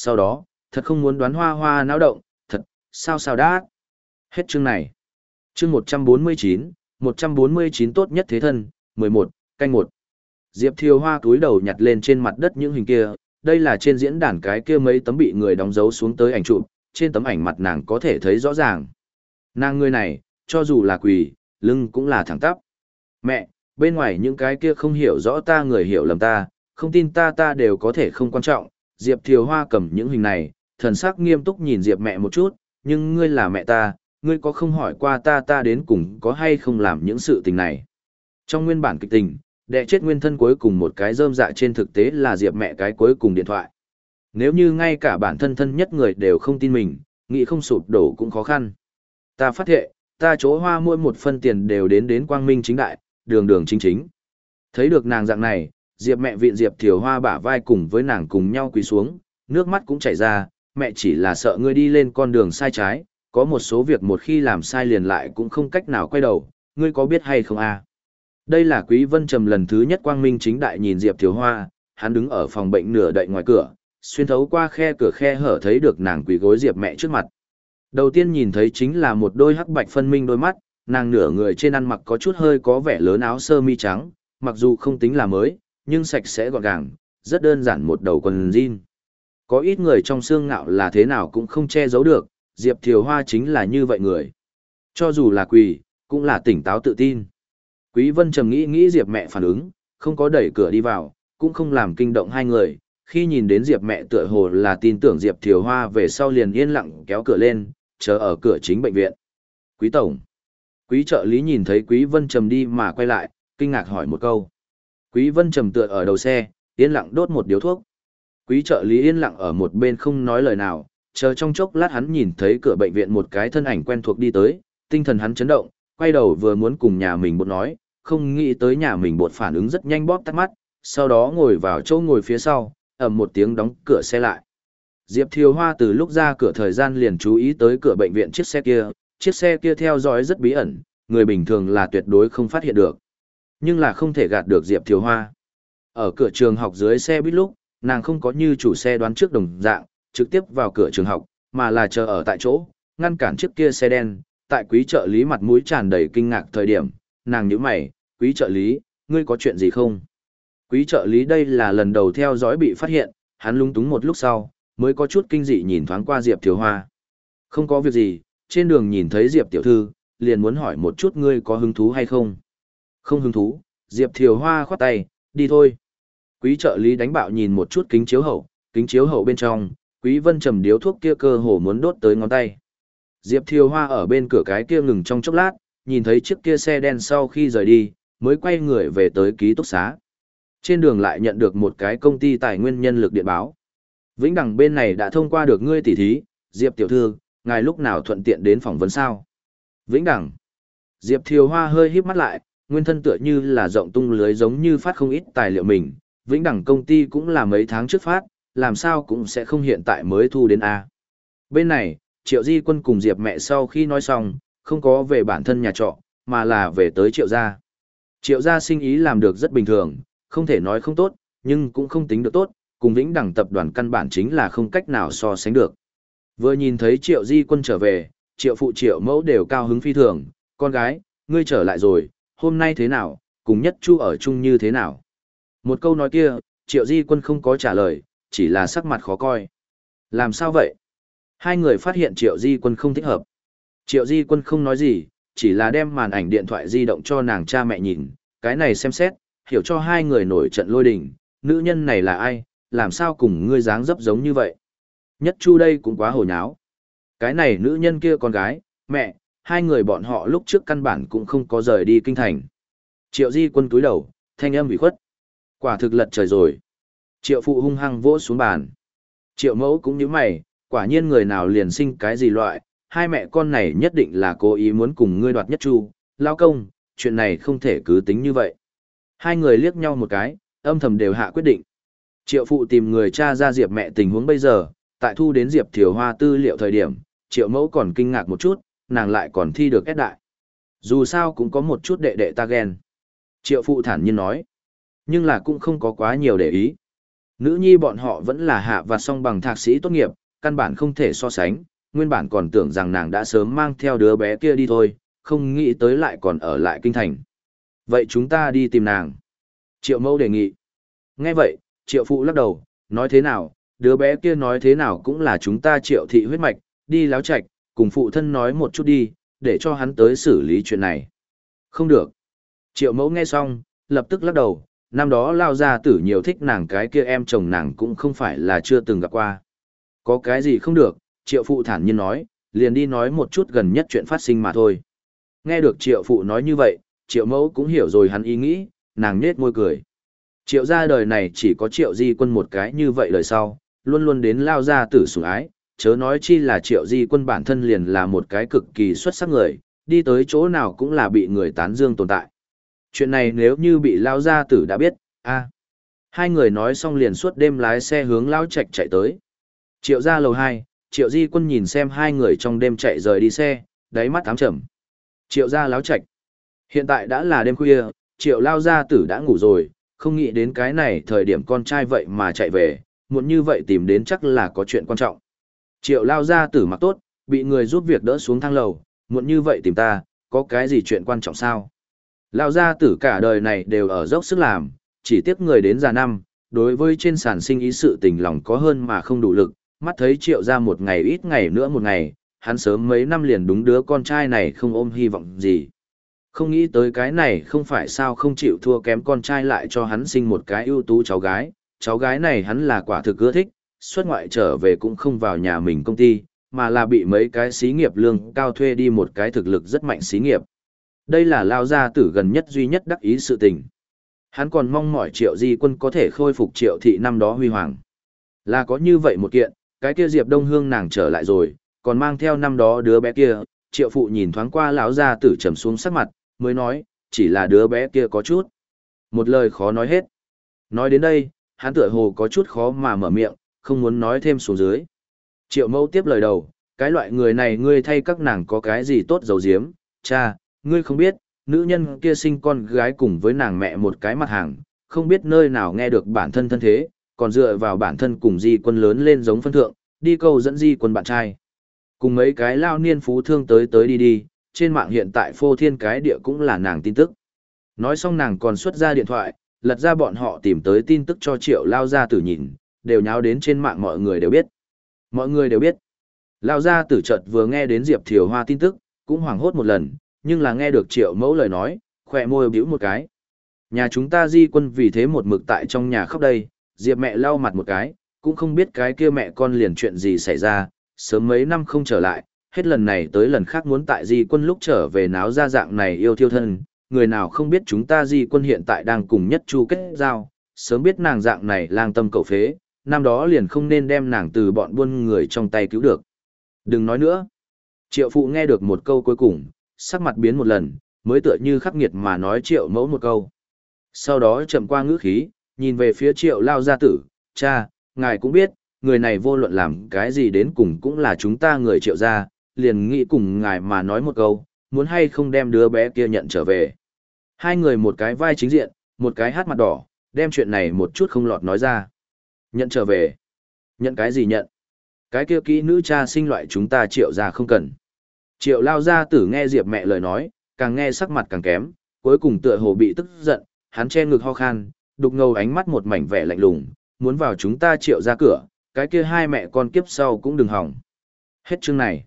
Sau đó, thật không muốn đoán hoa hoa náo động, thật, sao sao đã. Hết chương này. Chương 149, 149 tốt nhất thế thân, 11, canh 1. Diệp Thiều Hoa túi đầu nhặt lên trên mặt đất những hình kia, đây là trên diễn đàn cái kia mấy tấm bị người đóng dấu xuống tới ảnh chụp, trên tấm ảnh mặt nàng có thể thấy rõ ràng. Nàng người này, cho dù là quỳ, lưng cũng là thẳng tắp. Mẹ, bên ngoài những cái kia không hiểu rõ ta người hiểu lầm ta, không tin ta ta đều có thể không quan trọng. Diệp Thiều Hoa cầm những hình này, thần sắc nghiêm túc nhìn Diệp mẹ một chút, nhưng ngươi là mẹ ta, ngươi có không hỏi qua ta ta đến cùng có hay không làm những sự tình này. Trong nguyên bản kịch tình, đệ chết nguyên thân cuối cùng một cái rơm dạ trên thực tế là Diệp mẹ cái cuối cùng điện thoại. Nếu như ngay cả bản thân thân nhất người đều không tin mình, nghĩ không sụp đổ cũng khó khăn. Ta phát hiện, ta chỗ hoa mỗi một phân tiền đều đến đến quang minh chính đại, đường đường chính chính. Thấy được nàng dạng này, Diệp mẹ viện Diệp Thiều Hoa bả vai cùng với nàng cùng nhau quỳ xuống, nước mắt cũng chảy ra, mẹ chỉ là sợ ngươi đi lên con đường sai trái, có một số việc một khi làm sai liền lại cũng không cách nào quay đầu, ngươi có biết hay không a? Đây là Quý Vân Trầm lần thứ nhất quang minh chính đại nhìn Diệp Thiều Hoa, hắn đứng ở phòng bệnh nửa đậy ngoài cửa, xuyên thấu qua khe cửa khe hở thấy được nàng quỳ gối Diệp mẹ trước mặt. Đầu tiên nhìn thấy chính là một đôi hắc bạch phân minh đôi mắt, nàng nửa người trên ăn mặc có chút hơi có vẻ lớn áo sơ mi trắng, mặc dù không tính là mới, nhưng sạch sẽ gọn gàng, rất đơn giản một đầu quần jean. Có ít người trong xương ngạo là thế nào cũng không che giấu được, Diệp Thiều Hoa chính là như vậy người. Cho dù là quỳ, cũng là tỉnh táo tự tin. Quý Vân trầm nghĩ nghĩ Diệp mẹ phản ứng, không có đẩy cửa đi vào, cũng không làm kinh động hai người. Khi nhìn đến Diệp mẹ tựa hồ là tin tưởng Diệp Thiều Hoa về sau liền yên lặng kéo cửa lên, chờ ở cửa chính bệnh viện. Quý Tổng. Quý trợ lý nhìn thấy Quý Vân Trầm đi mà quay lại, kinh ngạc hỏi một câu. Quý Vân Trầm tựa ở đầu xe, yên lặng đốt một điếu thuốc. Quý trợ lý yên lặng ở một bên không nói lời nào, chờ trong chốc lát hắn nhìn thấy cửa bệnh viện một cái thân ảnh quen thuộc đi tới, tinh thần hắn chấn động, quay đầu vừa muốn cùng nhà mình bột nói, không nghĩ tới nhà mình bột phản ứng rất nhanh bóp tắt mắt, sau đó ngồi vào chỗ ngồi phía sau, ầm một tiếng đóng cửa xe lại. Diệp Thiều Hoa từ lúc ra cửa thời gian liền chú ý tới cửa bệnh viện chiếc xe kia, chiếc xe kia theo dõi rất bí ẩn, người bình thường là tuyệt đối không phát hiện được. Nhưng là không thể gạt được Diệp Thiều Hoa. Ở cửa trường học dưới xe buýt lúc, nàng không có như chủ xe đoán trước đồng dạng, trực tiếp vào cửa trường học, mà là chờ ở tại chỗ, ngăn cản chiếc kia xe đen, tại quý trợ lý mặt mũi tràn đầy kinh ngạc thời điểm, nàng nhíu mày, quý trợ lý, ngươi có chuyện gì không? Quý trợ lý đây là lần đầu theo dõi bị phát hiện, hắn lung túng một lúc sau, mới có chút kinh dị nhìn thoáng qua Diệp Thiều Hoa. Không có việc gì, trên đường nhìn thấy Diệp Tiểu Thư, liền muốn hỏi một chút ngươi có hứng thú hay không? Không hứng thú, Diệp Thiều Hoa khoát tay, đi thôi. Quý trợ lý đánh bạo nhìn một chút kính chiếu hậu, kính chiếu hậu bên trong, Quý Vân trầm điếu thuốc kia cơ hồ muốn đốt tới ngón tay. Diệp Thiều Hoa ở bên cửa cái kia ngừng trong chốc lát, nhìn thấy chiếc kia xe đen sau khi rời đi, mới quay người về tới ký túc xá. Trên đường lại nhận được một cái công ty tài nguyên nhân lực điện báo. Vĩnh Đằng bên này đã thông qua được ngươi tỉ thí, Diệp tiểu thư, ngài lúc nào thuận tiện đến phỏng vấn sao? Vĩnh Đằng. Diệp Thiều Hoa hơi híp mắt lại, nguyên thân tựa như là rộng tung lưới giống như phát không ít tài liệu mình, Vĩnh đẳng công ty cũng là mấy tháng trước phát, làm sao cũng sẽ không hiện tại mới thu đến A. Bên này, Triệu Di Quân cùng Diệp mẹ sau khi nói xong, không có về bản thân nhà trọ, mà là về tới Triệu gia. Triệu gia sinh ý làm được rất bình thường, không thể nói không tốt, nhưng cũng không tính được tốt, cùng Vĩnh đẳng tập đoàn căn bản chính là không cách nào so sánh được. Vừa nhìn thấy Triệu Di Quân trở về, Triệu phụ Triệu mẫu đều cao hứng phi thường, con gái, ngươi trở lại rồi, hôm nay thế nào, cùng nhất chu ở chung như thế nào. Một câu nói kia, Triệu Di Quân không có trả lời, chỉ là sắc mặt khó coi. Làm sao vậy? Hai người phát hiện Triệu Di Quân không thích hợp. Triệu Di Quân không nói gì, chỉ là đem màn ảnh điện thoại di động cho nàng cha mẹ nhìn, cái này xem xét, hiểu cho hai người nổi trận lôi đình, nữ nhân này là ai, làm sao cùng ngươi dáng dấp giống như vậy. Nhất Chu đây cũng quá hồ nháo. Cái này nữ nhân kia con gái, mẹ, hai người bọn họ lúc trước căn bản cũng không có rời đi kinh thành. Triệu Di Quân túi đầu, thanh âm bị khuất. Quả thực lật trời rồi. Triệu phụ hung hăng vỗ xuống bàn. Triệu mẫu cũng như mày, quả nhiên người nào liền sinh cái gì loại, hai mẹ con này nhất định là cố ý muốn cùng ngươi đoạt nhất chu, lao công, chuyện này không thể cứ tính như vậy. Hai người liếc nhau một cái, âm thầm đều hạ quyết định. Triệu phụ tìm người cha ra Diệp mẹ tình huống bây giờ, tại thu đến Diệp Thiều Hoa tư liệu thời điểm, triệu mẫu còn kinh ngạc một chút, nàng lại còn thi được ép đại. Dù sao cũng có một chút đệ đệ ta ghen. Triệu phụ thản nhiên nói. Nhưng là cũng không có quá nhiều để ý. Nữ nhi bọn họ vẫn là hạ và song bằng thạc sĩ tốt nghiệp, căn bản không thể so sánh, nguyên bản còn tưởng rằng nàng đã sớm mang theo đứa bé kia đi thôi, không nghĩ tới lại còn ở lại kinh thành. Vậy chúng ta đi tìm nàng. Triệu mẫu đề nghị. Nghe vậy, triệu phụ lắc đầu, nói thế nào, đứa bé kia nói thế nào cũng là chúng ta triệu thị huyết mạch, đi láo Trạch cùng phụ thân nói một chút đi, để cho hắn tới xử lý chuyện này. Không được. Triệu mẫu nghe xong, lập tức lắc đầu, năm đó lao ra tử nhiều thích nàng cái kia em chồng nàng cũng không phải là chưa từng gặp qua. Có cái gì không được, triệu phụ thản nhiên nói, liền đi nói một chút gần nhất chuyện phát sinh mà thôi. Nghe được triệu phụ nói như vậy, triệu mẫu cũng hiểu rồi hắn ý nghĩ, nàng nết môi cười. Triệu ra đời này chỉ có triệu di quân một cái như vậy lời sau, luôn luôn đến lao ra tử sủng ái, chớ nói chi là triệu di quân bản thân liền là một cái cực kỳ xuất sắc người, đi tới chỗ nào cũng là bị người tán dương tồn tại. Chuyện này nếu như bị lao gia tử đã biết, a Hai người nói xong liền suốt đêm lái xe hướng lao trạch chạy tới. Triệu ra lầu 2, triệu di quân nhìn xem hai người trong đêm chạy rời đi xe, đáy mắt ám trầm. Triệu ra láo trạch. Hiện tại đã là đêm khuya, triệu lao gia tử đã ngủ rồi, không nghĩ đến cái này thời điểm con trai vậy mà chạy về, muộn như vậy tìm đến chắc là có chuyện quan trọng. Triệu lao gia tử mặc tốt, bị người giúp việc đỡ xuống thang lầu, muộn như vậy tìm ta, có cái gì chuyện quan trọng sao? Lao gia tử cả đời này đều ở dốc sức làm, chỉ tiếc người đến già năm, đối với trên sản sinh ý sự tình lòng có hơn mà không đủ lực, mắt thấy triệu ra một ngày ít ngày nữa một ngày, hắn sớm mấy năm liền đúng đứa con trai này không ôm hy vọng gì. Không nghĩ tới cái này không phải sao không chịu thua kém con trai lại cho hắn sinh một cái ưu tú cháu gái, cháu gái này hắn là quả thực ưa thích, xuất ngoại trở về cũng không vào nhà mình công ty, mà là bị mấy cái xí nghiệp lương cao thuê đi một cái thực lực rất mạnh xí nghiệp. Đây là lao gia tử gần nhất duy nhất đắc ý sự tình. Hắn còn mong mỏi triệu di quân có thể khôi phục triệu thị năm đó huy hoàng. Là có như vậy một kiện, cái kia Diệp Đông Hương nàng trở lại rồi, còn mang theo năm đó đứa bé kia, triệu phụ nhìn thoáng qua lão gia tử trầm xuống sắc mặt, mới nói, chỉ là đứa bé kia có chút. Một lời khó nói hết. Nói đến đây, hắn tựa hồ có chút khó mà mở miệng, không muốn nói thêm xuống dưới. Triệu mẫu tiếp lời đầu, cái loại người này ngươi thay các nàng có cái gì tốt dầu diếm, cha, ngươi không biết, nữ nhân kia sinh con gái cùng với nàng mẹ một cái mặt hàng, không biết nơi nào nghe được bản thân thân thế, còn dựa vào bản thân cùng di quân lớn lên giống phân thượng, đi câu dẫn di quân bạn trai. Cùng mấy cái lao niên phú thương tới tới đi đi, trên mạng hiện tại phô thiên cái địa cũng là nàng tin tức. Nói xong nàng còn xuất ra điện thoại, lật ra bọn họ tìm tới tin tức cho triệu lao ra tử nhìn, đều nháo đến trên mạng mọi người đều biết. Mọi người đều biết. Lao ra tử chợt vừa nghe đến Diệp Thiều Hoa tin tức, cũng hoảng hốt một lần, nhưng là nghe được triệu mẫu lời nói, khỏe môi bĩu một cái. Nhà chúng ta di quân vì thế một mực tại trong nhà khóc đây, Diệp mẹ lau mặt một cái, cũng không biết cái kia mẹ con liền chuyện gì xảy ra, sớm mấy năm không trở lại, hết lần này tới lần khác muốn tại di quân lúc trở về náo ra dạng này yêu thiêu thân, người nào không biết chúng ta di quân hiện tại đang cùng nhất chu kết giao, sớm biết nàng dạng này lang tâm cầu phế, năm đó liền không nên đem nàng từ bọn buôn người trong tay cứu được. Đừng nói nữa. Triệu phụ nghe được một câu cuối cùng, sắc mặt biến một lần, mới tựa như khắc nghiệt mà nói triệu mẫu một câu. Sau đó chậm qua ngữ khí, nhìn về phía triệu lao gia tử, cha, ngài cũng biết, người này vô luận làm cái gì đến cùng cũng là chúng ta người triệu gia, liền nghĩ cùng ngài mà nói một câu, muốn hay không đem đứa bé kia nhận trở về. Hai người một cái vai chính diện, một cái hát mặt đỏ, đem chuyện này một chút không lọt nói ra. Nhận trở về. Nhận cái gì nhận? Cái kia kỹ nữ cha sinh loại chúng ta triệu ra không cần. Triệu lao ra tử nghe Diệp mẹ lời nói, càng nghe sắc mặt càng kém, cuối cùng tựa hồ bị tức giận, hắn che ngực ho khan, đục ngầu ánh mắt một mảnh vẻ lạnh lùng, muốn vào chúng ta triệu ra cửa, cái kia hai mẹ con kiếp sau cũng đừng hỏng. Hết chương này.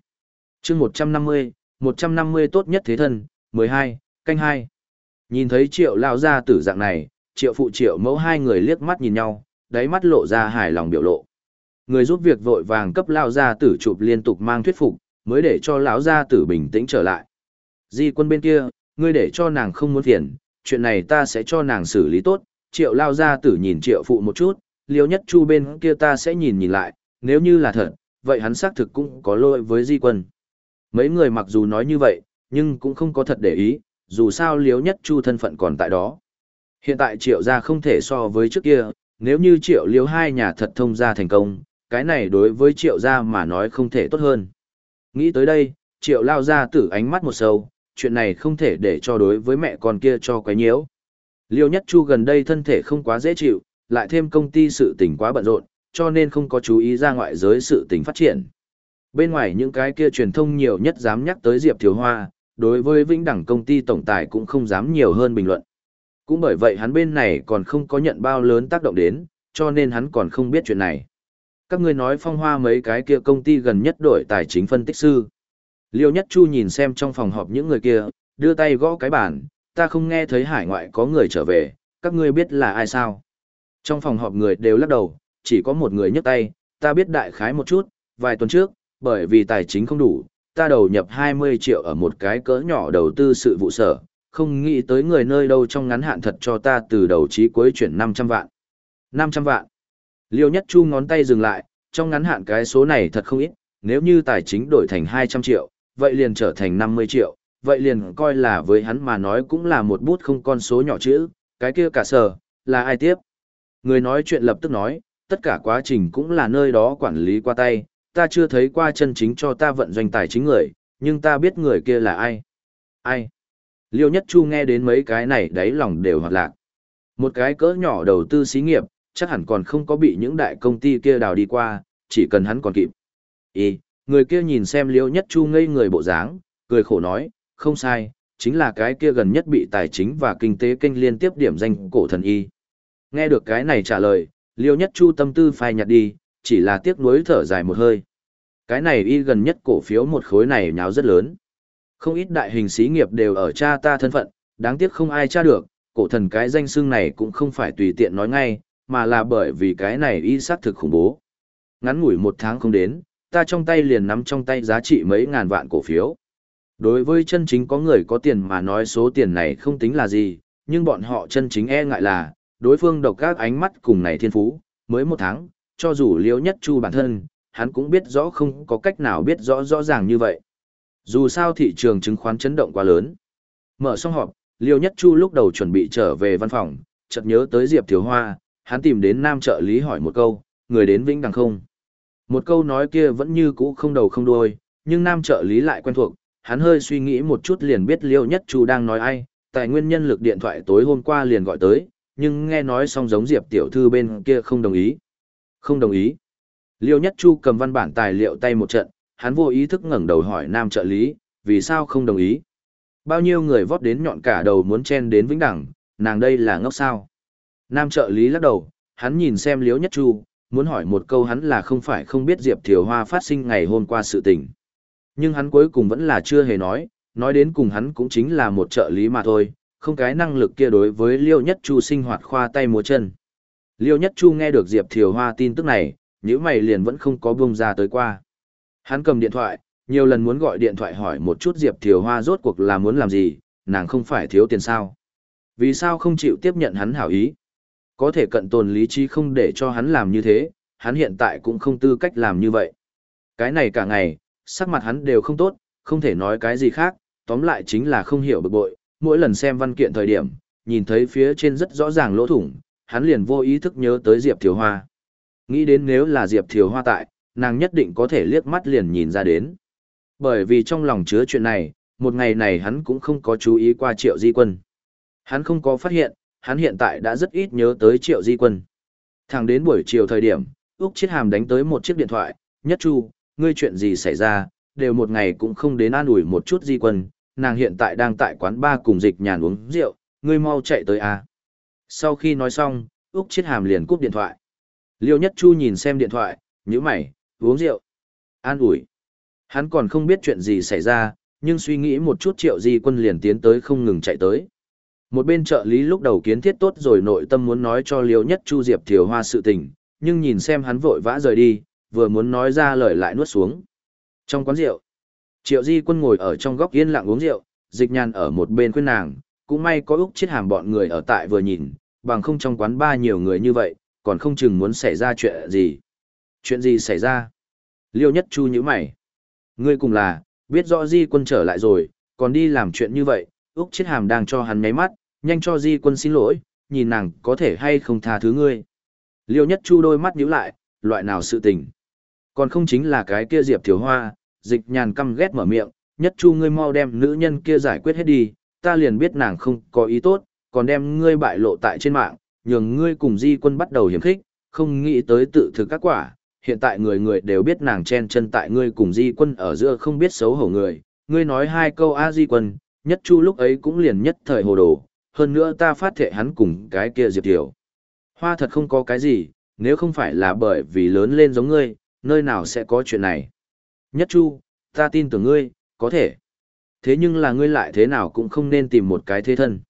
Chương 150, 150 tốt nhất thế thân, 12, canh 2. Nhìn thấy triệu lao ra tử dạng này, triệu phụ triệu mẫu hai người liếc mắt nhìn nhau, đáy mắt lộ ra hài lòng biểu lộ. Người giúp việc vội vàng cấp lao gia tử chụp liên tục mang thuyết phục, mới để cho lão gia tử bình tĩnh trở lại. Di quân bên kia, ngươi để cho nàng không muốn phiền, chuyện này ta sẽ cho nàng xử lý tốt. Triệu lao gia tử nhìn triệu phụ một chút, liêu nhất chu bên kia ta sẽ nhìn nhìn lại, nếu như là thật, vậy hắn xác thực cũng có lỗi với di quân. Mấy người mặc dù nói như vậy, nhưng cũng không có thật để ý, dù sao liếu nhất chu thân phận còn tại đó. Hiện tại triệu gia không thể so với trước kia, nếu như triệu Liêu hai nhà thật thông gia thành công, cái này đối với triệu gia mà nói không thể tốt hơn. Nghĩ tới đây, triệu lao ra tử ánh mắt một sâu, chuyện này không thể để cho đối với mẹ con kia cho quấy nhiễu. Liêu nhất chu gần đây thân thể không quá dễ chịu, lại thêm công ty sự tình quá bận rộn, cho nên không có chú ý ra ngoại giới sự tình phát triển. Bên ngoài những cái kia truyền thông nhiều nhất dám nhắc tới Diệp Thiếu Hoa, đối với Vĩnh Đẳng công ty tổng tài cũng không dám nhiều hơn bình luận. Cũng bởi vậy hắn bên này còn không có nhận bao lớn tác động đến, cho nên hắn còn không biết chuyện này. Các ngươi nói phong hoa mấy cái kia công ty gần nhất đổi tài chính phân tích sư. Liêu Nhất Chu nhìn xem trong phòng họp những người kia, đưa tay gõ cái bàn, ta không nghe thấy hải ngoại có người trở về, các ngươi biết là ai sao. Trong phòng họp người đều lắc đầu, chỉ có một người nhấc tay, ta biết đại khái một chút, vài tuần trước, bởi vì tài chính không đủ, ta đầu nhập 20 triệu ở một cái cỡ nhỏ đầu tư sự vụ sở, không nghĩ tới người nơi đâu trong ngắn hạn thật cho ta từ đầu chí cuối chuyển 500 vạn. 500 vạn. Liêu Nhất Chu ngón tay dừng lại, trong ngắn hạn cái số này thật không ít, nếu như tài chính đổi thành 200 triệu, vậy liền trở thành 50 triệu, vậy liền coi là với hắn mà nói cũng là một bút không con số nhỏ chữ, cái kia cả sở, là ai tiếp. Người nói chuyện lập tức nói, tất cả quá trình cũng là nơi đó quản lý qua tay, ta chưa thấy qua chân chính cho ta vận doanh tài chính người, nhưng ta biết người kia là ai. Ai? Liêu Nhất Chu nghe đến mấy cái này đáy lòng đều hoạt lạc. Một cái cỡ nhỏ đầu tư xí nghiệp, chắc hẳn còn không có bị những đại công ty kia đào đi qua, chỉ cần hắn còn kịp. Ý, người kia nhìn xem Liêu Nhất Chu ngây người bộ dáng, cười khổ nói, không sai, chính là cái kia gần nhất bị tài chính và kinh tế kênh liên tiếp điểm danh cổ thần y. Nghe được cái này trả lời, Liêu Nhất Chu tâm tư phai nhạt đi, chỉ là tiếc nuối thở dài một hơi. Cái này y gần nhất cổ phiếu một khối này nháo rất lớn. Không ít đại hình xí nghiệp đều ở cha ta thân phận, đáng tiếc không ai tra được, cổ thần cái danh xưng này cũng không phải tùy tiện nói ngay, mà là bởi vì cái này y xác thực khủng bố. Ngắn ngủi một tháng không đến, ta trong tay liền nắm trong tay giá trị mấy ngàn vạn cổ phiếu. Đối với chân chính có người có tiền mà nói số tiền này không tính là gì, nhưng bọn họ chân chính e ngại là, đối phương độc các ánh mắt cùng này thiên phú, mới một tháng, cho dù liễu nhất chu bản thân, hắn cũng biết rõ không có cách nào biết rõ rõ ràng như vậy. Dù sao thị trường chứng khoán chấn động quá lớn. Mở xong họp, Liêu nhất chu lúc đầu chuẩn bị trở về văn phòng, chợt nhớ tới Diệp Thiếu Hoa, hắn tìm đến nam trợ lý hỏi một câu, người đến vĩnh đằng không. Một câu nói kia vẫn như cũ không đầu không đuôi, nhưng nam trợ lý lại quen thuộc, hắn hơi suy nghĩ một chút liền biết liêu nhất chu đang nói ai, tài nguyên nhân lực điện thoại tối hôm qua liền gọi tới, nhưng nghe nói xong giống diệp tiểu thư bên kia không đồng ý. Không đồng ý. Liêu nhất chu cầm văn bản tài liệu tay một trận, hắn vô ý thức ngẩng đầu hỏi nam trợ lý, vì sao không đồng ý. Bao nhiêu người vót đến nhọn cả đầu muốn chen đến vĩnh đẳng, nàng đây là ngốc sao. Nam trợ lý lắc đầu, hắn nhìn xem liêu nhất chu, muốn hỏi một câu hắn là không phải không biết Diệp Thiều Hoa phát sinh ngày hôm qua sự tình. Nhưng hắn cuối cùng vẫn là chưa hề nói, nói đến cùng hắn cũng chính là một trợ lý mà thôi, không cái năng lực kia đối với Liêu Nhất Chu sinh hoạt khoa tay múa chân. Liêu Nhất Chu nghe được Diệp Thiều Hoa tin tức này, những mày liền vẫn không có buông ra tới qua. Hắn cầm điện thoại, nhiều lần muốn gọi điện thoại hỏi một chút Diệp Thiều Hoa rốt cuộc là muốn làm gì, nàng không phải thiếu tiền sao. Vì sao không chịu tiếp nhận hắn hảo ý? Có thể cận tồn lý trí không để cho hắn làm như thế, hắn hiện tại cũng không tư cách làm như vậy. Cái này cả ngày, sắc mặt hắn đều không tốt, không thể nói cái gì khác, tóm lại chính là không hiểu bực bội, mỗi lần xem văn kiện thời điểm, nhìn thấy phía trên rất rõ ràng lỗ thủng, hắn liền vô ý thức nhớ tới Diệp Thiều Hoa. Nghĩ đến nếu là Diệp Thiều Hoa tại, nàng nhất định có thể liếc mắt liền nhìn ra đến. Bởi vì trong lòng chứa chuyện này, một ngày này hắn cũng không có chú ý qua Triệu Di Quân. Hắn không có phát hiện, hắn hiện tại đã rất ít nhớ tới Triệu Di Quân. Thẳng đến buổi chiều thời điểm, Úc Chiết Hàm đánh tới một chiếc điện thoại, nhất chu, ngươi chuyện gì xảy ra, đều một ngày cũng không đến an ủi một chút di quân, nàng hiện tại đang tại quán ba cùng dịch nhàn uống rượu, ngươi mau chạy tới à. Sau khi nói xong, Úc Chiết Hàm liền cúp điện thoại. Liêu Nhất Chu nhìn xem điện thoại, nhíu mày, uống rượu. An ủi. Hắn còn không biết chuyện gì xảy ra, nhưng suy nghĩ một chút triệu di quân liền tiến tới không ngừng chạy tới. Một bên trợ lý lúc đầu kiến thiết tốt rồi nội tâm muốn nói cho Liêu Nhất Chu Diệp Thiều Hoa sự tình, nhưng nhìn xem hắn vội vã rời đi, vừa muốn nói ra lời lại nuốt xuống. Trong quán rượu, Triệu Di Quân ngồi ở trong góc yên lặng uống rượu, dịch nhàn ở một bên khuyên nàng, cũng may có Úc chết hàm bọn người ở tại vừa nhìn, bằng không trong quán ba nhiều người như vậy, còn không chừng muốn xảy ra chuyện gì. Chuyện gì xảy ra? Liêu nhất chu nhíu mày. Ngươi cùng là, biết rõ Di Quân trở lại rồi, còn đi làm chuyện như vậy, Úc chết hàm đang cho hắn nháy mắt, nhanh cho Di Quân xin lỗi, nhìn nàng có thể hay không tha thứ ngươi. Liêu nhất chu đôi mắt nhíu lại, loại nào sự tình. Còn không chính là cái kia Diệp Thiếu Hoa, dịch nhàn căm ghét mở miệng, nhất chu ngươi mau đem nữ nhân kia giải quyết hết đi, ta liền biết nàng không có ý tốt, còn đem ngươi bại lộ tại trên mạng, nhường ngươi cùng di quân bắt đầu hiểm khích, không nghĩ tới tự thực các quả, hiện tại người người đều biết nàng chen chân tại ngươi cùng di quân ở giữa không biết xấu hổ người, ngươi nói hai câu a di quân, nhất chu lúc ấy cũng liền nhất thời hồ đồ, hơn nữa ta phát thệ hắn cùng cái kia diệp tiểu. Hoa thật không có cái gì, nếu không phải là bởi vì lớn lên giống ngươi, nơi nào sẽ có chuyện này. Nhất chu, ta tin tưởng ngươi, có thể. Thế nhưng là ngươi lại thế nào cũng không nên tìm một cái thế thân.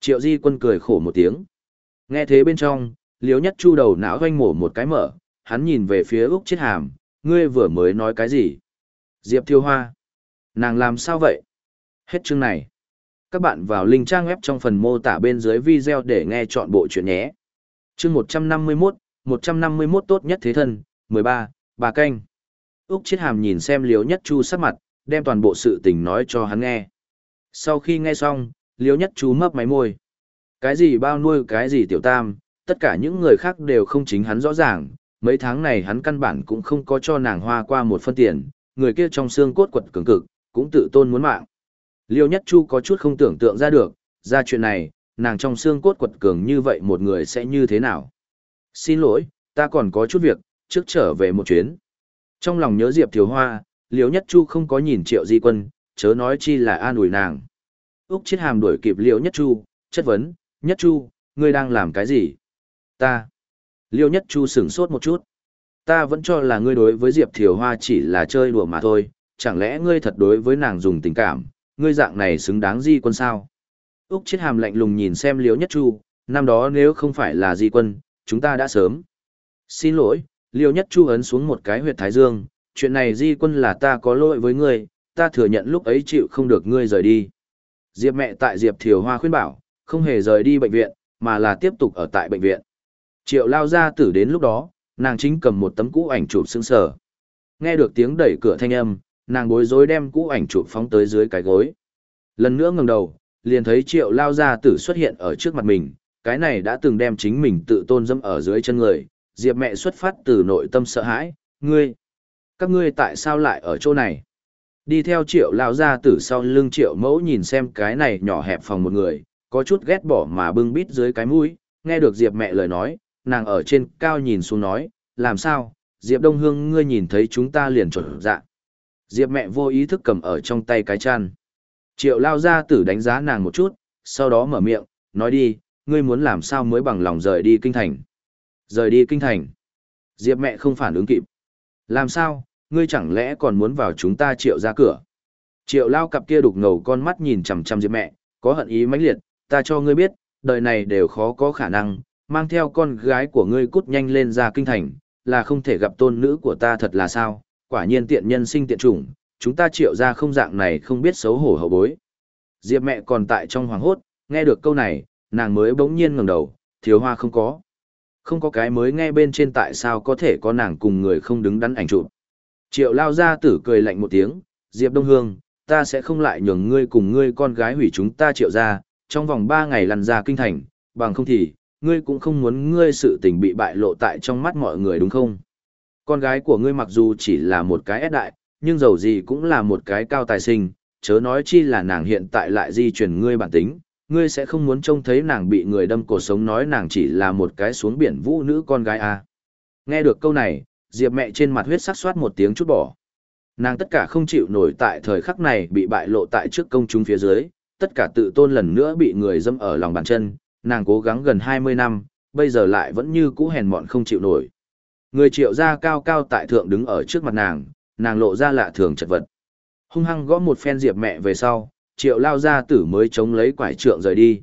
Triệu di quân cười khổ một tiếng. Nghe thế bên trong, liếu nhất chu đầu não doanh mổ một cái mở, hắn nhìn về phía Úc chết hàm, ngươi vừa mới nói cái gì? Diệp Thiêu Hoa. Nàng làm sao vậy? Hết chương này. Các bạn vào link trang web trong phần mô tả bên dưới video để nghe chọn bộ chuyện nhé. Chương 151, 151 tốt nhất thế thân, 13, bà canh. Úc Chiết Hàm nhìn xem Liễu Nhất Chu sắc mặt, đem toàn bộ sự tình nói cho hắn nghe. Sau khi nghe xong, Liễu Nhất Chu mấp máy môi. Cái gì bao nuôi cái gì tiểu tam, tất cả những người khác đều không chính hắn rõ ràng, mấy tháng này hắn căn bản cũng không có cho nàng hoa qua một phân tiền, người kia trong xương cốt quật cường cực, cũng tự tôn muốn mạng. Liêu Nhất Chu có chút không tưởng tượng ra được, ra chuyện này, nàng trong xương cốt quật cường như vậy một người sẽ như thế nào. Xin lỗi, ta còn có chút việc, trước trở về một chuyến. Trong lòng nhớ Diệp Thiếu Hoa, Liêu Nhất Chu không có nhìn Triệu Di Quân, chớ nói chi là an ủi nàng. Úc Chiết Hàm đuổi kịp Liêu Nhất Chu, chất vấn, Nhất Chu, ngươi đang làm cái gì? Ta. Liêu Nhất Chu sửng sốt một chút. Ta vẫn cho là ngươi đối với Diệp Thiều Hoa chỉ là chơi đùa mà thôi, chẳng lẽ ngươi thật đối với nàng dùng tình cảm, ngươi dạng này xứng đáng di quân sao? Úc Chiết Hàm lạnh lùng nhìn xem Liêu Nhất Chu, năm đó nếu không phải là di quân, chúng ta đã sớm. Xin lỗi, Liêu Nhất Chu ấn xuống một cái huyệt thái dương, chuyện này di quân là ta có lỗi với ngươi, ta thừa nhận lúc ấy chịu không được ngươi rời đi. Diệp mẹ tại Diệp Thiều Hoa khuyên bảo, không hề rời đi bệnh viện, mà là tiếp tục ở tại bệnh viện. Triệu lao ra tử đến lúc đó, nàng chính cầm một tấm cũ ảnh chụp sững sờ. Nghe được tiếng đẩy cửa thanh âm, nàng bối rối đem cũ ảnh chụp phóng tới dưới cái gối. Lần nữa ngẩng đầu, liền thấy triệu lao ra tử xuất hiện ở trước mặt mình, cái này đã từng đem chính mình tự tôn dâm ở dưới chân người, diệp mẹ xuất phát từ nội tâm sợ hãi, ngươi, các ngươi tại sao lại ở chỗ này? Đi theo triệu lao ra tử sau lưng triệu mẫu nhìn xem cái này nhỏ hẹp phòng một người, có chút ghét bỏ mà bưng bít dưới cái mũi, nghe được diệp mẹ lời nói, nàng ở trên cao nhìn xuống nói, làm sao, Diệp Đông Hương ngươi nhìn thấy chúng ta liền trộn dạ. Diệp mẹ vô ý thức cầm ở trong tay cái chăn. Triệu lao ra tử đánh giá nàng một chút, sau đó mở miệng, nói đi, ngươi muốn làm sao mới bằng lòng rời đi kinh thành. Rời đi kinh thành. Diệp mẹ không phản ứng kịp. Làm sao, ngươi chẳng lẽ còn muốn vào chúng ta triệu ra cửa. Triệu lao cặp kia đục ngầu con mắt nhìn chằm chằm Diệp mẹ, có hận ý mãnh liệt, ta cho ngươi biết, đời này đều khó có khả năng, mang theo con gái của ngươi cút nhanh lên ra kinh thành, là không thể gặp tôn nữ của ta thật là sao, quả nhiên tiện nhân sinh tiện chủng, chúng ta triệu ra không dạng này không biết xấu hổ hậu bối. Diệp mẹ còn tại trong hoàng hốt, nghe được câu này, nàng mới bỗng nhiên ngẩng đầu, thiếu hoa không có. Không có cái mới nghe bên trên tại sao có thể có nàng cùng người không đứng đắn ảnh chụp. Triệu lao ra tử cười lạnh một tiếng, Diệp Đông Hương, ta sẽ không lại nhường ngươi cùng ngươi con gái hủy chúng ta triệu ra, trong vòng ba ngày lăn ra kinh thành, bằng không thì, ngươi cũng không muốn ngươi sự tình bị bại lộ tại trong mắt mọi người đúng không? Con gái của ngươi mặc dù chỉ là một cái ép đại, nhưng dầu gì cũng là một cái cao tài sinh, chớ nói chi là nàng hiện tại lại di chuyển ngươi bản tính, ngươi sẽ không muốn trông thấy nàng bị người đâm cổ sống nói nàng chỉ là một cái xuống biển vũ nữ con gái à. Nghe được câu này, Diệp mẹ trên mặt huyết sắc soát một tiếng chút bỏ. Nàng tất cả không chịu nổi tại thời khắc này bị bại lộ tại trước công chúng phía dưới, tất cả tự tôn lần nữa bị người dâm ở lòng bàn chân, nàng cố gắng gần 20 năm, bây giờ lại vẫn như cũ hèn mọn không chịu nổi. Người triệu gia cao cao tại thượng đứng ở trước mặt nàng, nàng lộ ra lạ thường chật vật. Hung hăng gõ một phen diệp mẹ về sau, triệu lao ra tử mới chống lấy quải trượng rời đi.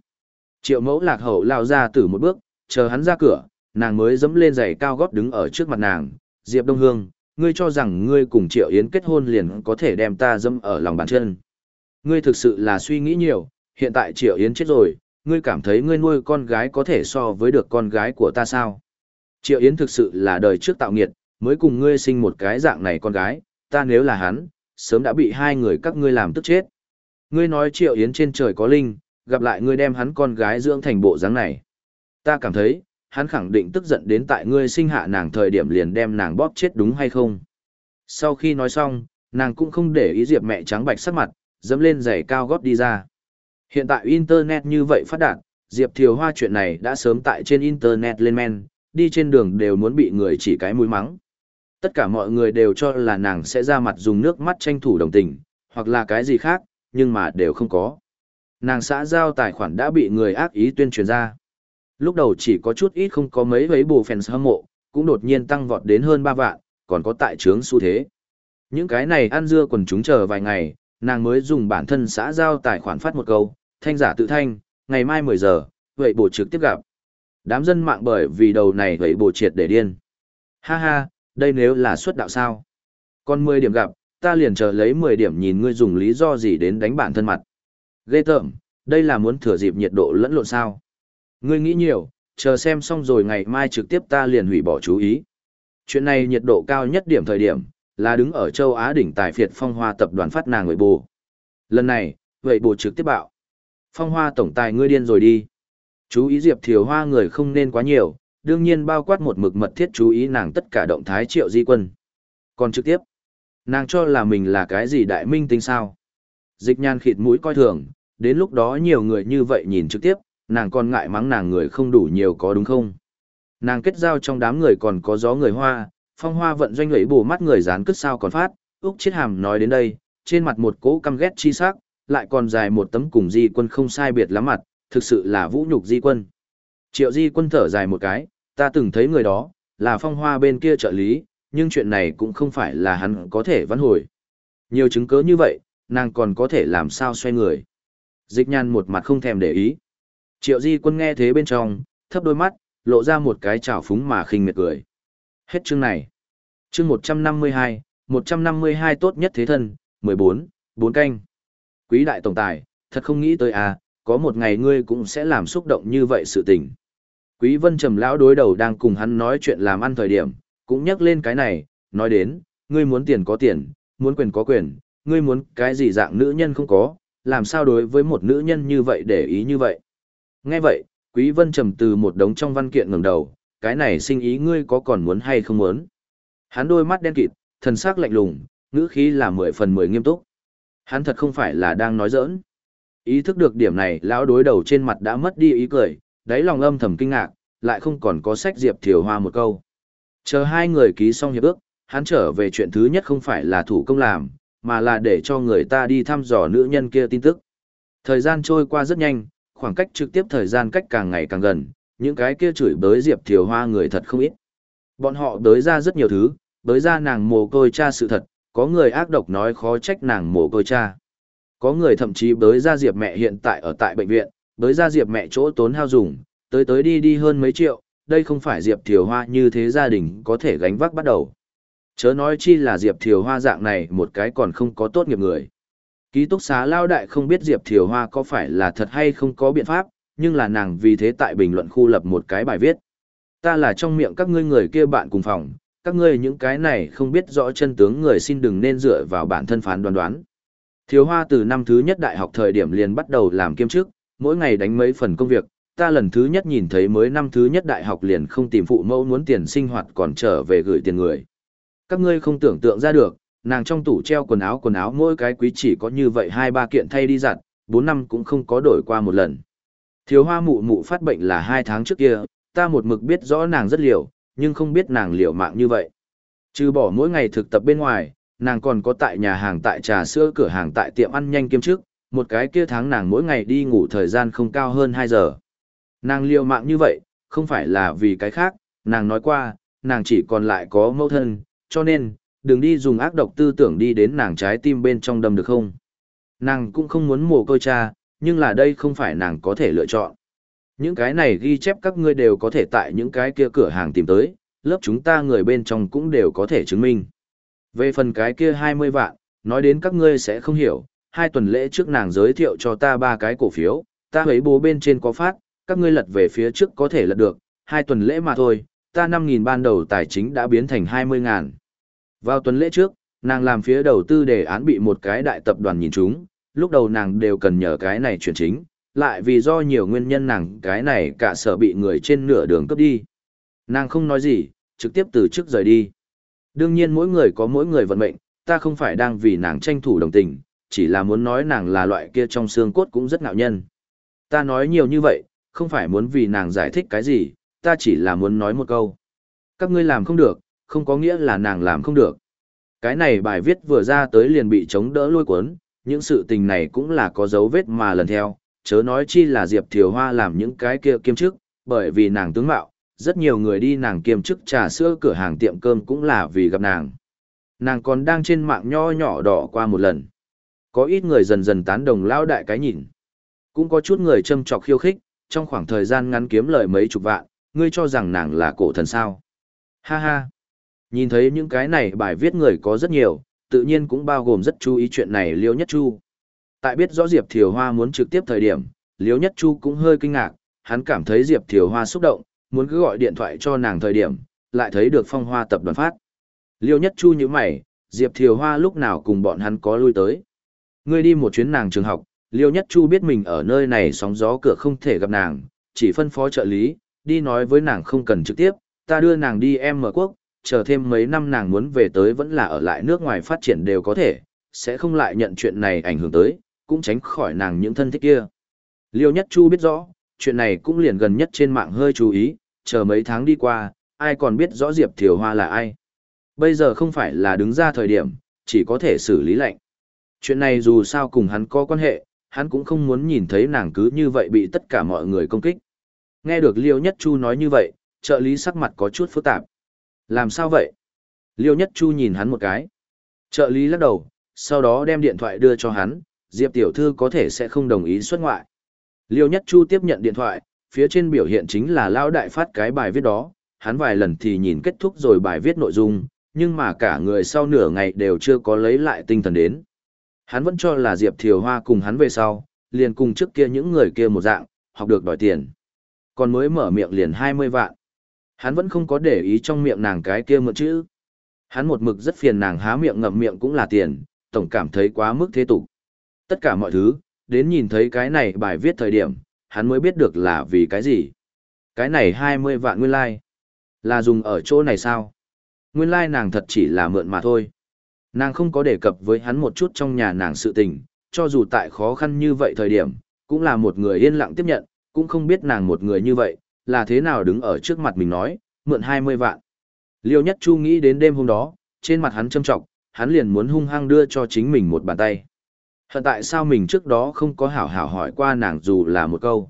Triệu mẫu lạc hậu lao ra tử một bước, chờ hắn ra cửa, nàng mới dẫm lên giày cao gót đứng ở trước mặt nàng. Diệp Đông Hương, ngươi cho rằng ngươi cùng Triệu Yến kết hôn liền có thể đem ta dẫm ở lòng bàn chân. Ngươi thực sự là suy nghĩ nhiều, hiện tại Triệu Yến chết rồi, ngươi cảm thấy ngươi nuôi con gái có thể so với được con gái của ta sao? Triệu Yến thực sự là đời trước tạo nghiệt, mới cùng ngươi sinh một cái dạng này con gái, ta nếu là hắn, sớm đã bị hai người các ngươi làm tức chết. Ngươi nói Triệu Yến trên trời có linh, gặp lại ngươi đem hắn con gái dưỡng thành bộ dáng này. Ta cảm thấy, hắn khẳng định tức giận đến tại ngươi sinh hạ nàng thời điểm liền đem nàng bóp chết đúng hay không. Sau khi nói xong, nàng cũng không để ý Diệp mẹ trắng bạch sắc mặt, dẫm lên giày cao gót đi ra. Hiện tại Internet như vậy phát đạt, Diệp Thiều Hoa chuyện này đã sớm tại trên Internet lên men, đi trên đường đều muốn bị người chỉ cái mũi mắng. Tất cả mọi người đều cho là nàng sẽ ra mặt dùng nước mắt tranh thủ đồng tình, hoặc là cái gì khác, nhưng mà đều không có. Nàng xã giao tài khoản đã bị người ác ý tuyên truyền ra. Lúc đầu chỉ có chút ít không có mấy vấy bù fans hâm mộ, cũng đột nhiên tăng vọt đến hơn 3 vạn, còn có tại trướng xu thế. Những cái này ăn dưa quần chúng chờ vài ngày, nàng mới dùng bản thân xã giao tài khoản phát một câu, thanh giả tự thanh, ngày mai 10 giờ, vậy bộ trực tiếp gặp. Đám dân mạng bởi vì đầu này vậy bộ triệt để điên. Ha ha, đây nếu là xuất đạo sao. Còn 10 điểm gặp, ta liền chờ lấy 10 điểm nhìn ngươi dùng lý do gì đến đánh bản thân mặt. Ghê tởm, đây là muốn thừa dịp nhiệt độ lẫn lộn sao. Ngươi nghĩ nhiều, chờ xem xong rồi ngày mai trực tiếp ta liền hủy bỏ chú ý. Chuyện này nhiệt độ cao nhất điểm thời điểm, là đứng ở châu Á đỉnh tài phiệt phong hoa tập đoàn phát nàng người bù. Lần này, vậy bù trực tiếp bạo. Phong hoa tổng tài ngươi điên rồi đi. Chú ý Diệp Thiều Hoa người không nên quá nhiều, đương nhiên bao quát một mực mật thiết chú ý nàng tất cả động thái triệu di quân. Còn trực tiếp, nàng cho là mình là cái gì đại minh tinh sao. Dịch nhan khịt mũi coi thường, đến lúc đó nhiều người như vậy nhìn trực tiếp, nàng còn ngại mắng nàng người không đủ nhiều có đúng không? Nàng kết giao trong đám người còn có gió người hoa, phong hoa vận doanh lưỡi bù mắt người dán cất sao còn phát, Úc chết Hàm nói đến đây, trên mặt một cỗ căm ghét chi sắc, lại còn dài một tấm cùng di quân không sai biệt lắm mặt, thực sự là vũ nhục di quân. Triệu di quân thở dài một cái, ta từng thấy người đó, là phong hoa bên kia trợ lý, nhưng chuyện này cũng không phải là hắn có thể vãn hồi. Nhiều chứng cứ như vậy, nàng còn có thể làm sao xoay người. Dịch nhan một mặt không thèm để ý. Triệu di quân nghe thế bên trong, thấp đôi mắt, lộ ra một cái trào phúng mà khinh miệt cười. Hết chương này. Chương 152, 152 tốt nhất thế thân, 14, 4 canh. Quý đại tổng tài, thật không nghĩ tới à, có một ngày ngươi cũng sẽ làm xúc động như vậy sự tình. Quý vân trầm lão đối đầu đang cùng hắn nói chuyện làm ăn thời điểm, cũng nhắc lên cái này, nói đến, ngươi muốn tiền có tiền, muốn quyền có quyền, ngươi muốn cái gì dạng nữ nhân không có, làm sao đối với một nữ nhân như vậy để ý như vậy. Nghe vậy, Quý Vân trầm từ một đống trong văn kiện ngẩng đầu, cái này sinh ý ngươi có còn muốn hay không muốn. Hắn đôi mắt đen kịt, thần sắc lạnh lùng, ngữ khí là mười phần mười nghiêm túc. Hắn thật không phải là đang nói giỡn. Ý thức được điểm này, lão đối đầu trên mặt đã mất đi ý cười, đáy lòng âm thầm kinh ngạc, lại không còn có sách Diệp Thiều Hoa một câu. Chờ hai người ký xong hiệp ước, hắn trở về chuyện thứ nhất không phải là thủ công làm, mà là để cho người ta đi thăm dò nữ nhân kia tin tức. Thời gian trôi qua rất nhanh, khoảng cách trực tiếp thời gian cách càng ngày càng gần, những cái kia chửi bới Diệp Thiều Hoa người thật không ít. Bọn họ đới ra rất nhiều thứ, đới ra nàng mồ côi cha sự thật, có người ác độc nói khó trách nàng mồ côi cha. Có người thậm chí bới ra Diệp mẹ hiện tại ở tại bệnh viện, bới ra Diệp mẹ chỗ tốn hao dùng, tới tới đi đi hơn mấy triệu, đây không phải Diệp Thiều Hoa như thế gia đình có thể gánh vác bắt đầu. Chớ nói chi là Diệp Thiều Hoa dạng này một cái còn không có tốt nghiệp người. Ký túc xá lao đại không biết Diệp Thiều Hoa có phải là thật hay không có biện pháp, nhưng là nàng vì thế tại bình luận khu lập một cái bài viết. Ta là trong miệng các ngươi người kia bạn cùng phòng, các ngươi những cái này không biết rõ chân tướng người xin đừng nên dựa vào bản thân phán đoán đoán. Thiếu Hoa từ năm thứ nhất đại học thời điểm liền bắt đầu làm kiêm chức, mỗi ngày đánh mấy phần công việc, ta lần thứ nhất nhìn thấy mới năm thứ nhất đại học liền không tìm phụ mẫu muốn tiền sinh hoạt còn trở về gửi tiền người. Các ngươi không tưởng tượng ra được, nàng trong tủ treo quần áo quần áo mỗi cái quý chỉ có như vậy hai ba kiện thay đi giặt, bốn năm cũng không có đổi qua một lần. Thiếu hoa mụ mụ phát bệnh là hai tháng trước kia, ta một mực biết rõ nàng rất liều, nhưng không biết nàng liều mạng như vậy. Trừ bỏ mỗi ngày thực tập bên ngoài, nàng còn có tại nhà hàng tại trà sữa cửa hàng tại tiệm ăn nhanh kiêm trước, một cái kia tháng nàng mỗi ngày đi ngủ thời gian không cao hơn 2 giờ. Nàng liều mạng như vậy, không phải là vì cái khác, nàng nói qua, nàng chỉ còn lại có mẫu thân, cho nên, đừng đi dùng ác độc tư tưởng đi đến nàng trái tim bên trong đâm được không. Nàng cũng không muốn mồ côi cha, nhưng là đây không phải nàng có thể lựa chọn. Những cái này ghi chép các ngươi đều có thể tại những cái kia cửa hàng tìm tới, lớp chúng ta người bên trong cũng đều có thể chứng minh. Về phần cái kia 20 vạn, nói đến các ngươi sẽ không hiểu, hai tuần lễ trước nàng giới thiệu cho ta ba cái cổ phiếu, ta thấy bố bên trên có phát, các ngươi lật về phía trước có thể lật được, hai tuần lễ mà thôi, ta 5.000 ban đầu tài chính đã biến thành 20.000. Vào tuần lễ trước, nàng làm phía đầu tư đề án bị một cái đại tập đoàn nhìn trúng, lúc đầu nàng đều cần nhờ cái này chuyển chính, lại vì do nhiều nguyên nhân nàng cái này cả sở bị người trên nửa đường cướp đi. Nàng không nói gì, trực tiếp từ chức rời đi. Đương nhiên mỗi người có mỗi người vận mệnh, ta không phải đang vì nàng tranh thủ đồng tình, chỉ là muốn nói nàng là loại kia trong xương cốt cũng rất ngạo nhân. Ta nói nhiều như vậy, không phải muốn vì nàng giải thích cái gì, ta chỉ là muốn nói một câu. Các ngươi làm không được, không có nghĩa là nàng làm không được. Cái này bài viết vừa ra tới liền bị chống đỡ lôi cuốn, những sự tình này cũng là có dấu vết mà lần theo, chớ nói chi là Diệp Thiều Hoa làm những cái kia kiêm chức, bởi vì nàng tướng mạo, rất nhiều người đi nàng kiêm chức trà sữa cửa hàng tiệm cơm cũng là vì gặp nàng. Nàng còn đang trên mạng nho nhỏ đỏ qua một lần. Có ít người dần dần tán đồng lao đại cái nhìn. Cũng có chút người châm trọc khiêu khích, trong khoảng thời gian ngắn kiếm lời mấy chục vạn, ngươi cho rằng nàng là cổ thần sao. Ha ha. Nhìn thấy những cái này bài viết người có rất nhiều, tự nhiên cũng bao gồm rất chú ý chuyện này Liêu Nhất Chu. Tại biết rõ Diệp Thiều Hoa muốn trực tiếp thời điểm, Liêu Nhất Chu cũng hơi kinh ngạc, hắn cảm thấy Diệp Thiều Hoa xúc động, muốn cứ gọi điện thoại cho nàng thời điểm, lại thấy được phong hoa tập đoàn phát. Liêu Nhất Chu như mày, Diệp Thiều Hoa lúc nào cùng bọn hắn có lui tới. Ngươi đi một chuyến nàng trường học, Liêu Nhất Chu biết mình ở nơi này sóng gió cửa không thể gặp nàng, chỉ phân phó trợ lý, đi nói với nàng không cần trực tiếp, ta đưa nàng đi em mở quốc, chờ thêm mấy năm nàng muốn về tới vẫn là ở lại nước ngoài phát triển đều có thể, sẽ không lại nhận chuyện này ảnh hưởng tới, cũng tránh khỏi nàng những thân thích kia. Liêu Nhất Chu biết rõ, chuyện này cũng liền gần nhất trên mạng hơi chú ý, chờ mấy tháng đi qua, ai còn biết rõ Diệp Thiều Hoa là ai. Bây giờ không phải là đứng ra thời điểm, chỉ có thể xử lý lệnh. Chuyện này dù sao cùng hắn có quan hệ, hắn cũng không muốn nhìn thấy nàng cứ như vậy bị tất cả mọi người công kích. Nghe được Liêu Nhất Chu nói như vậy, trợ lý sắc mặt có chút phức tạp. Làm sao vậy? Liêu Nhất Chu nhìn hắn một cái. Trợ lý lắc đầu, sau đó đem điện thoại đưa cho hắn, Diệp tiểu thư có thể sẽ không đồng ý xuất ngoại. Liêu Nhất Chu tiếp nhận điện thoại, phía trên biểu hiện chính là Lão Đại phát cái bài viết đó, hắn vài lần thì nhìn kết thúc rồi bài viết nội dung, nhưng mà cả người sau nửa ngày đều chưa có lấy lại tinh thần đến. Hắn vẫn cho là Diệp Thiều Hoa cùng hắn về sau, liền cùng trước kia những người kia một dạng, học được đòi tiền. Còn mới mở miệng liền 20 vạn. Hắn vẫn không có để ý trong miệng nàng cái kia mượn chữ. Hắn một mực rất phiền nàng há miệng ngậm miệng cũng là tiền, tổng cảm thấy quá mức thế tục. Tất cả mọi thứ, đến nhìn thấy cái này bài viết thời điểm, hắn mới biết được là vì cái gì. Cái này 20 vạn nguyên lai. Like. Là dùng ở chỗ này sao? Nguyên lai like nàng thật chỉ là mượn mà thôi. Nàng không có đề cập với hắn một chút trong nhà nàng sự tình, cho dù tại khó khăn như vậy thời điểm, cũng là một người yên lặng tiếp nhận, cũng không biết nàng một người như vậy, là thế nào đứng ở trước mặt mình nói, mượn 20 vạn. Liêu Nhất Chu nghĩ đến đêm hôm đó, trên mặt hắn châm trọng, hắn liền muốn hung hăng đưa cho chính mình một bàn tay. Hận tại sao mình trước đó không có hảo hảo hỏi qua nàng dù là một câu.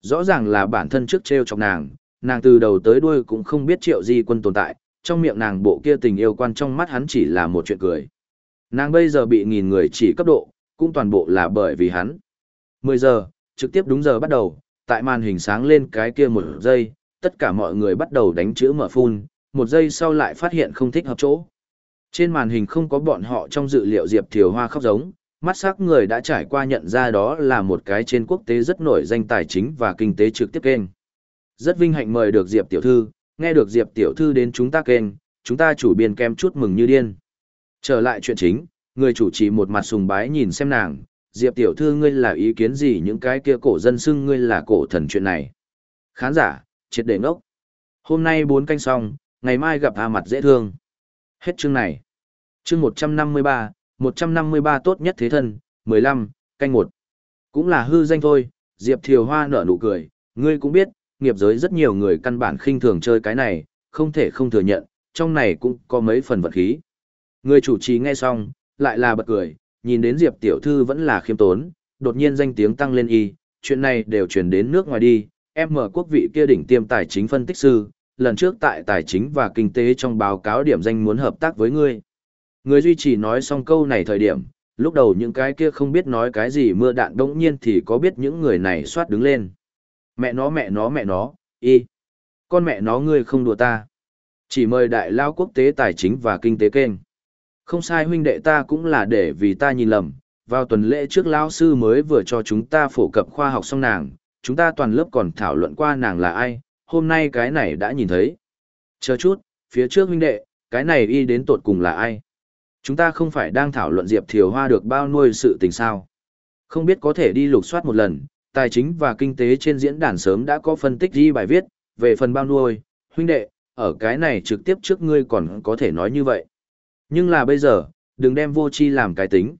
Rõ ràng là bản thân trước treo chọc nàng, nàng từ đầu tới đuôi cũng không biết triệu di quân tồn tại, trong miệng nàng bộ kia tình yêu quan trong mắt hắn chỉ là một chuyện cười. Nàng bây giờ bị nghìn người chỉ cấp độ, cũng toàn bộ là bởi vì hắn. 10 giờ, trực tiếp đúng giờ bắt đầu, tại màn hình sáng lên cái kia một giây, tất cả mọi người bắt đầu đánh chữ mở phun, một giây sau lại phát hiện không thích hợp chỗ. Trên màn hình không có bọn họ trong dự liệu Diệp Thiều Hoa khóc giống, mắt sắc người đã trải qua nhận ra đó là một cái trên quốc tế rất nổi danh tài chính và kinh tế trực tiếp kênh. Rất vinh hạnh mời được Diệp Tiểu Thư, nghe được Diệp Tiểu Thư đến chúng ta kênh, chúng ta chủ biên kem chút mừng như điên. Trở lại chuyện chính, người chủ trì một mặt sùng bái nhìn xem nàng, Diệp Tiểu Thư ngươi là ý kiến gì những cái kia cổ dân xưng ngươi là cổ thần chuyện này. Khán giả, triệt để ngốc. Hôm nay bốn canh xong, ngày mai gặp A mặt dễ thương. Hết chương này. Chương 153, 153 tốt nhất thế thân, 15, canh một Cũng là hư danh thôi, Diệp Thiều Hoa nở nụ cười, ngươi cũng biết, nghiệp giới rất nhiều người căn bản khinh thường chơi cái này, không thể không thừa nhận, trong này cũng có mấy phần vật khí. Người chủ trì nghe xong, lại là bật cười, nhìn đến Diệp tiểu thư vẫn là khiêm tốn, đột nhiên danh tiếng tăng lên y, chuyện này đều truyền đến nước ngoài đi, em mở quốc vị kia đỉnh tiêm tài chính phân tích sư, lần trước tại tài chính và kinh tế trong báo cáo điểm danh muốn hợp tác với ngươi. Người duy trì nói xong câu này thời điểm, lúc đầu những cái kia không biết nói cái gì mưa đạn đống nhiên thì có biết những người này soát đứng lên. Mẹ nó mẹ nó mẹ nó, y. Con mẹ nó ngươi không đùa ta. Chỉ mời đại lao quốc tế tài chính và kinh tế kênh. Không sai huynh đệ ta cũng là để vì ta nhìn lầm, vào tuần lễ trước lão sư mới vừa cho chúng ta phổ cập khoa học xong nàng, chúng ta toàn lớp còn thảo luận qua nàng là ai, hôm nay cái này đã nhìn thấy. Chờ chút, phía trước huynh đệ, cái này y đến tột cùng là ai? Chúng ta không phải đang thảo luận Diệp Thiều Hoa được bao nuôi sự tình sao? Không biết có thể đi lục soát một lần, tài chính và kinh tế trên diễn đàn sớm đã có phân tích ghi bài viết, về phần bao nuôi, huynh đệ, ở cái này trực tiếp trước ngươi còn có thể nói như vậy. Nhưng là bây giờ, đừng đem vô chi làm cái tính.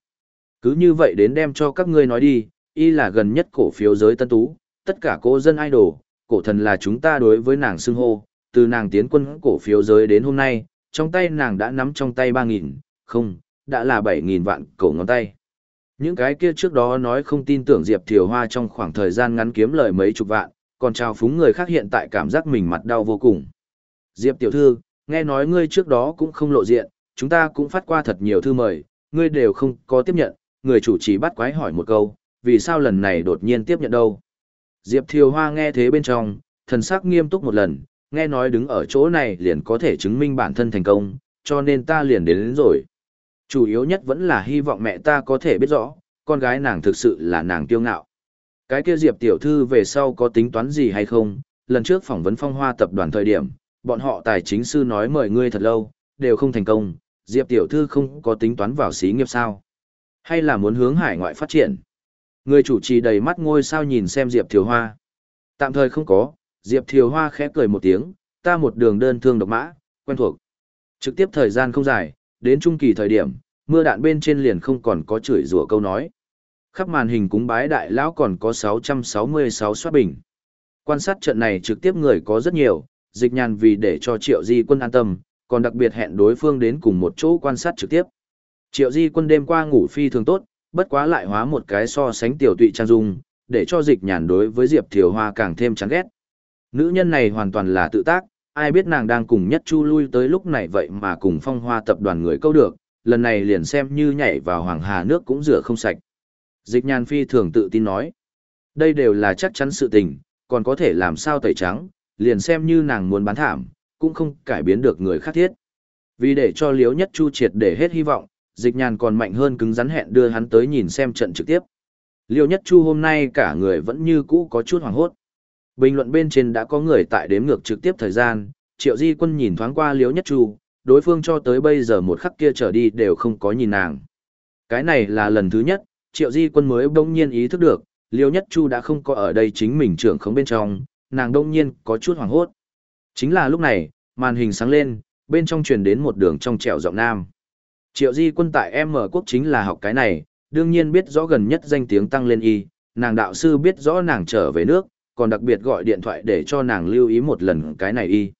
Cứ như vậy đến đem cho các ngươi nói đi, y là gần nhất cổ phiếu giới tân tú, tất cả cô dân idol, cổ thần là chúng ta đối với nàng xưng hô, từ nàng tiến quân cổ phiếu giới đến hôm nay, trong tay nàng đã nắm trong tay 3.000, không, đã là 7.000 vạn cổ ngón tay. Những cái kia trước đó nói không tin tưởng Diệp Thiều Hoa trong khoảng thời gian ngắn kiếm lời mấy chục vạn, còn trao phúng người khác hiện tại cảm giác mình mặt đau vô cùng. Diệp tiểu thư, nghe nói ngươi trước đó cũng không lộ diện, chúng ta cũng phát qua thật nhiều thư mời, ngươi đều không có tiếp nhận, người chủ trì bắt quái hỏi một câu, vì sao lần này đột nhiên tiếp nhận đâu. Diệp Thiều Hoa nghe thế bên trong, thần sắc nghiêm túc một lần, nghe nói đứng ở chỗ này liền có thể chứng minh bản thân thành công, cho nên ta liền đến, đến rồi. Chủ yếu nhất vẫn là hy vọng mẹ ta có thể biết rõ, con gái nàng thực sự là nàng kiêu ngạo. Cái kia Diệp tiểu thư về sau có tính toán gì hay không? Lần trước phỏng vấn phong hoa tập đoàn thời điểm, bọn họ tài chính sư nói mời ngươi thật lâu, đều không thành công, Diệp tiểu thư không có tính toán vào xí nghiệp sao? Hay là muốn hướng hải ngoại phát triển? Người chủ trì đầy mắt ngôi sao nhìn xem Diệp Thiều Hoa. Tạm thời không có, Diệp Thiều Hoa khẽ cười một tiếng, ta một đường đơn thương độc mã, quen thuộc. Trực tiếp thời gian không dài, đến trung kỳ thời điểm, mưa đạn bên trên liền không còn có chửi rủa câu nói. Khắp màn hình cúng bái đại lão còn có 666 soát bình. Quan sát trận này trực tiếp người có rất nhiều, dịch nhàn vì để cho triệu di quân an tâm, còn đặc biệt hẹn đối phương đến cùng một chỗ quan sát trực tiếp. Triệu di quân đêm qua ngủ phi thường tốt, bất quá lại hóa một cái so sánh tiểu tụy trang dung, để cho dịch nhàn đối với Diệp Thiều Hoa càng thêm chán ghét. Nữ nhân này hoàn toàn là tự tác, ai biết nàng đang cùng nhất chu lui tới lúc này vậy mà cùng phong hoa tập đoàn người câu được, lần này liền xem như nhảy vào hoàng hà nước cũng rửa không sạch. Dịch nhàn phi thường tự tin nói, đây đều là chắc chắn sự tình, còn có thể làm sao tẩy trắng, liền xem như nàng muốn bán thảm, cũng không cải biến được người khác thiết. Vì để cho liếu nhất chu triệt để hết hy vọng, dịch nhàn còn mạnh hơn cứng rắn hẹn đưa hắn tới nhìn xem trận trực tiếp. Liêu nhất chu hôm nay cả người vẫn như cũ có chút hoảng hốt. Bình luận bên trên đã có người tại đếm ngược trực tiếp thời gian, triệu di quân nhìn thoáng qua Liễu nhất chu, đối phương cho tới bây giờ một khắc kia trở đi đều không có nhìn nàng. Cái này là lần thứ nhất, triệu di quân mới bỗng nhiên ý thức được, Liễu nhất chu đã không có ở đây chính mình trưởng không bên trong, nàng đông nhiên có chút hoảng hốt. Chính là lúc này, màn hình sáng lên, bên trong truyền đến một đường trong trẻo giọng nam. Triệu di quân tại M quốc chính là học cái này, đương nhiên biết rõ gần nhất danh tiếng tăng lên y, nàng đạo sư biết rõ nàng trở về nước, còn đặc biệt gọi điện thoại để cho nàng lưu ý một lần cái này y.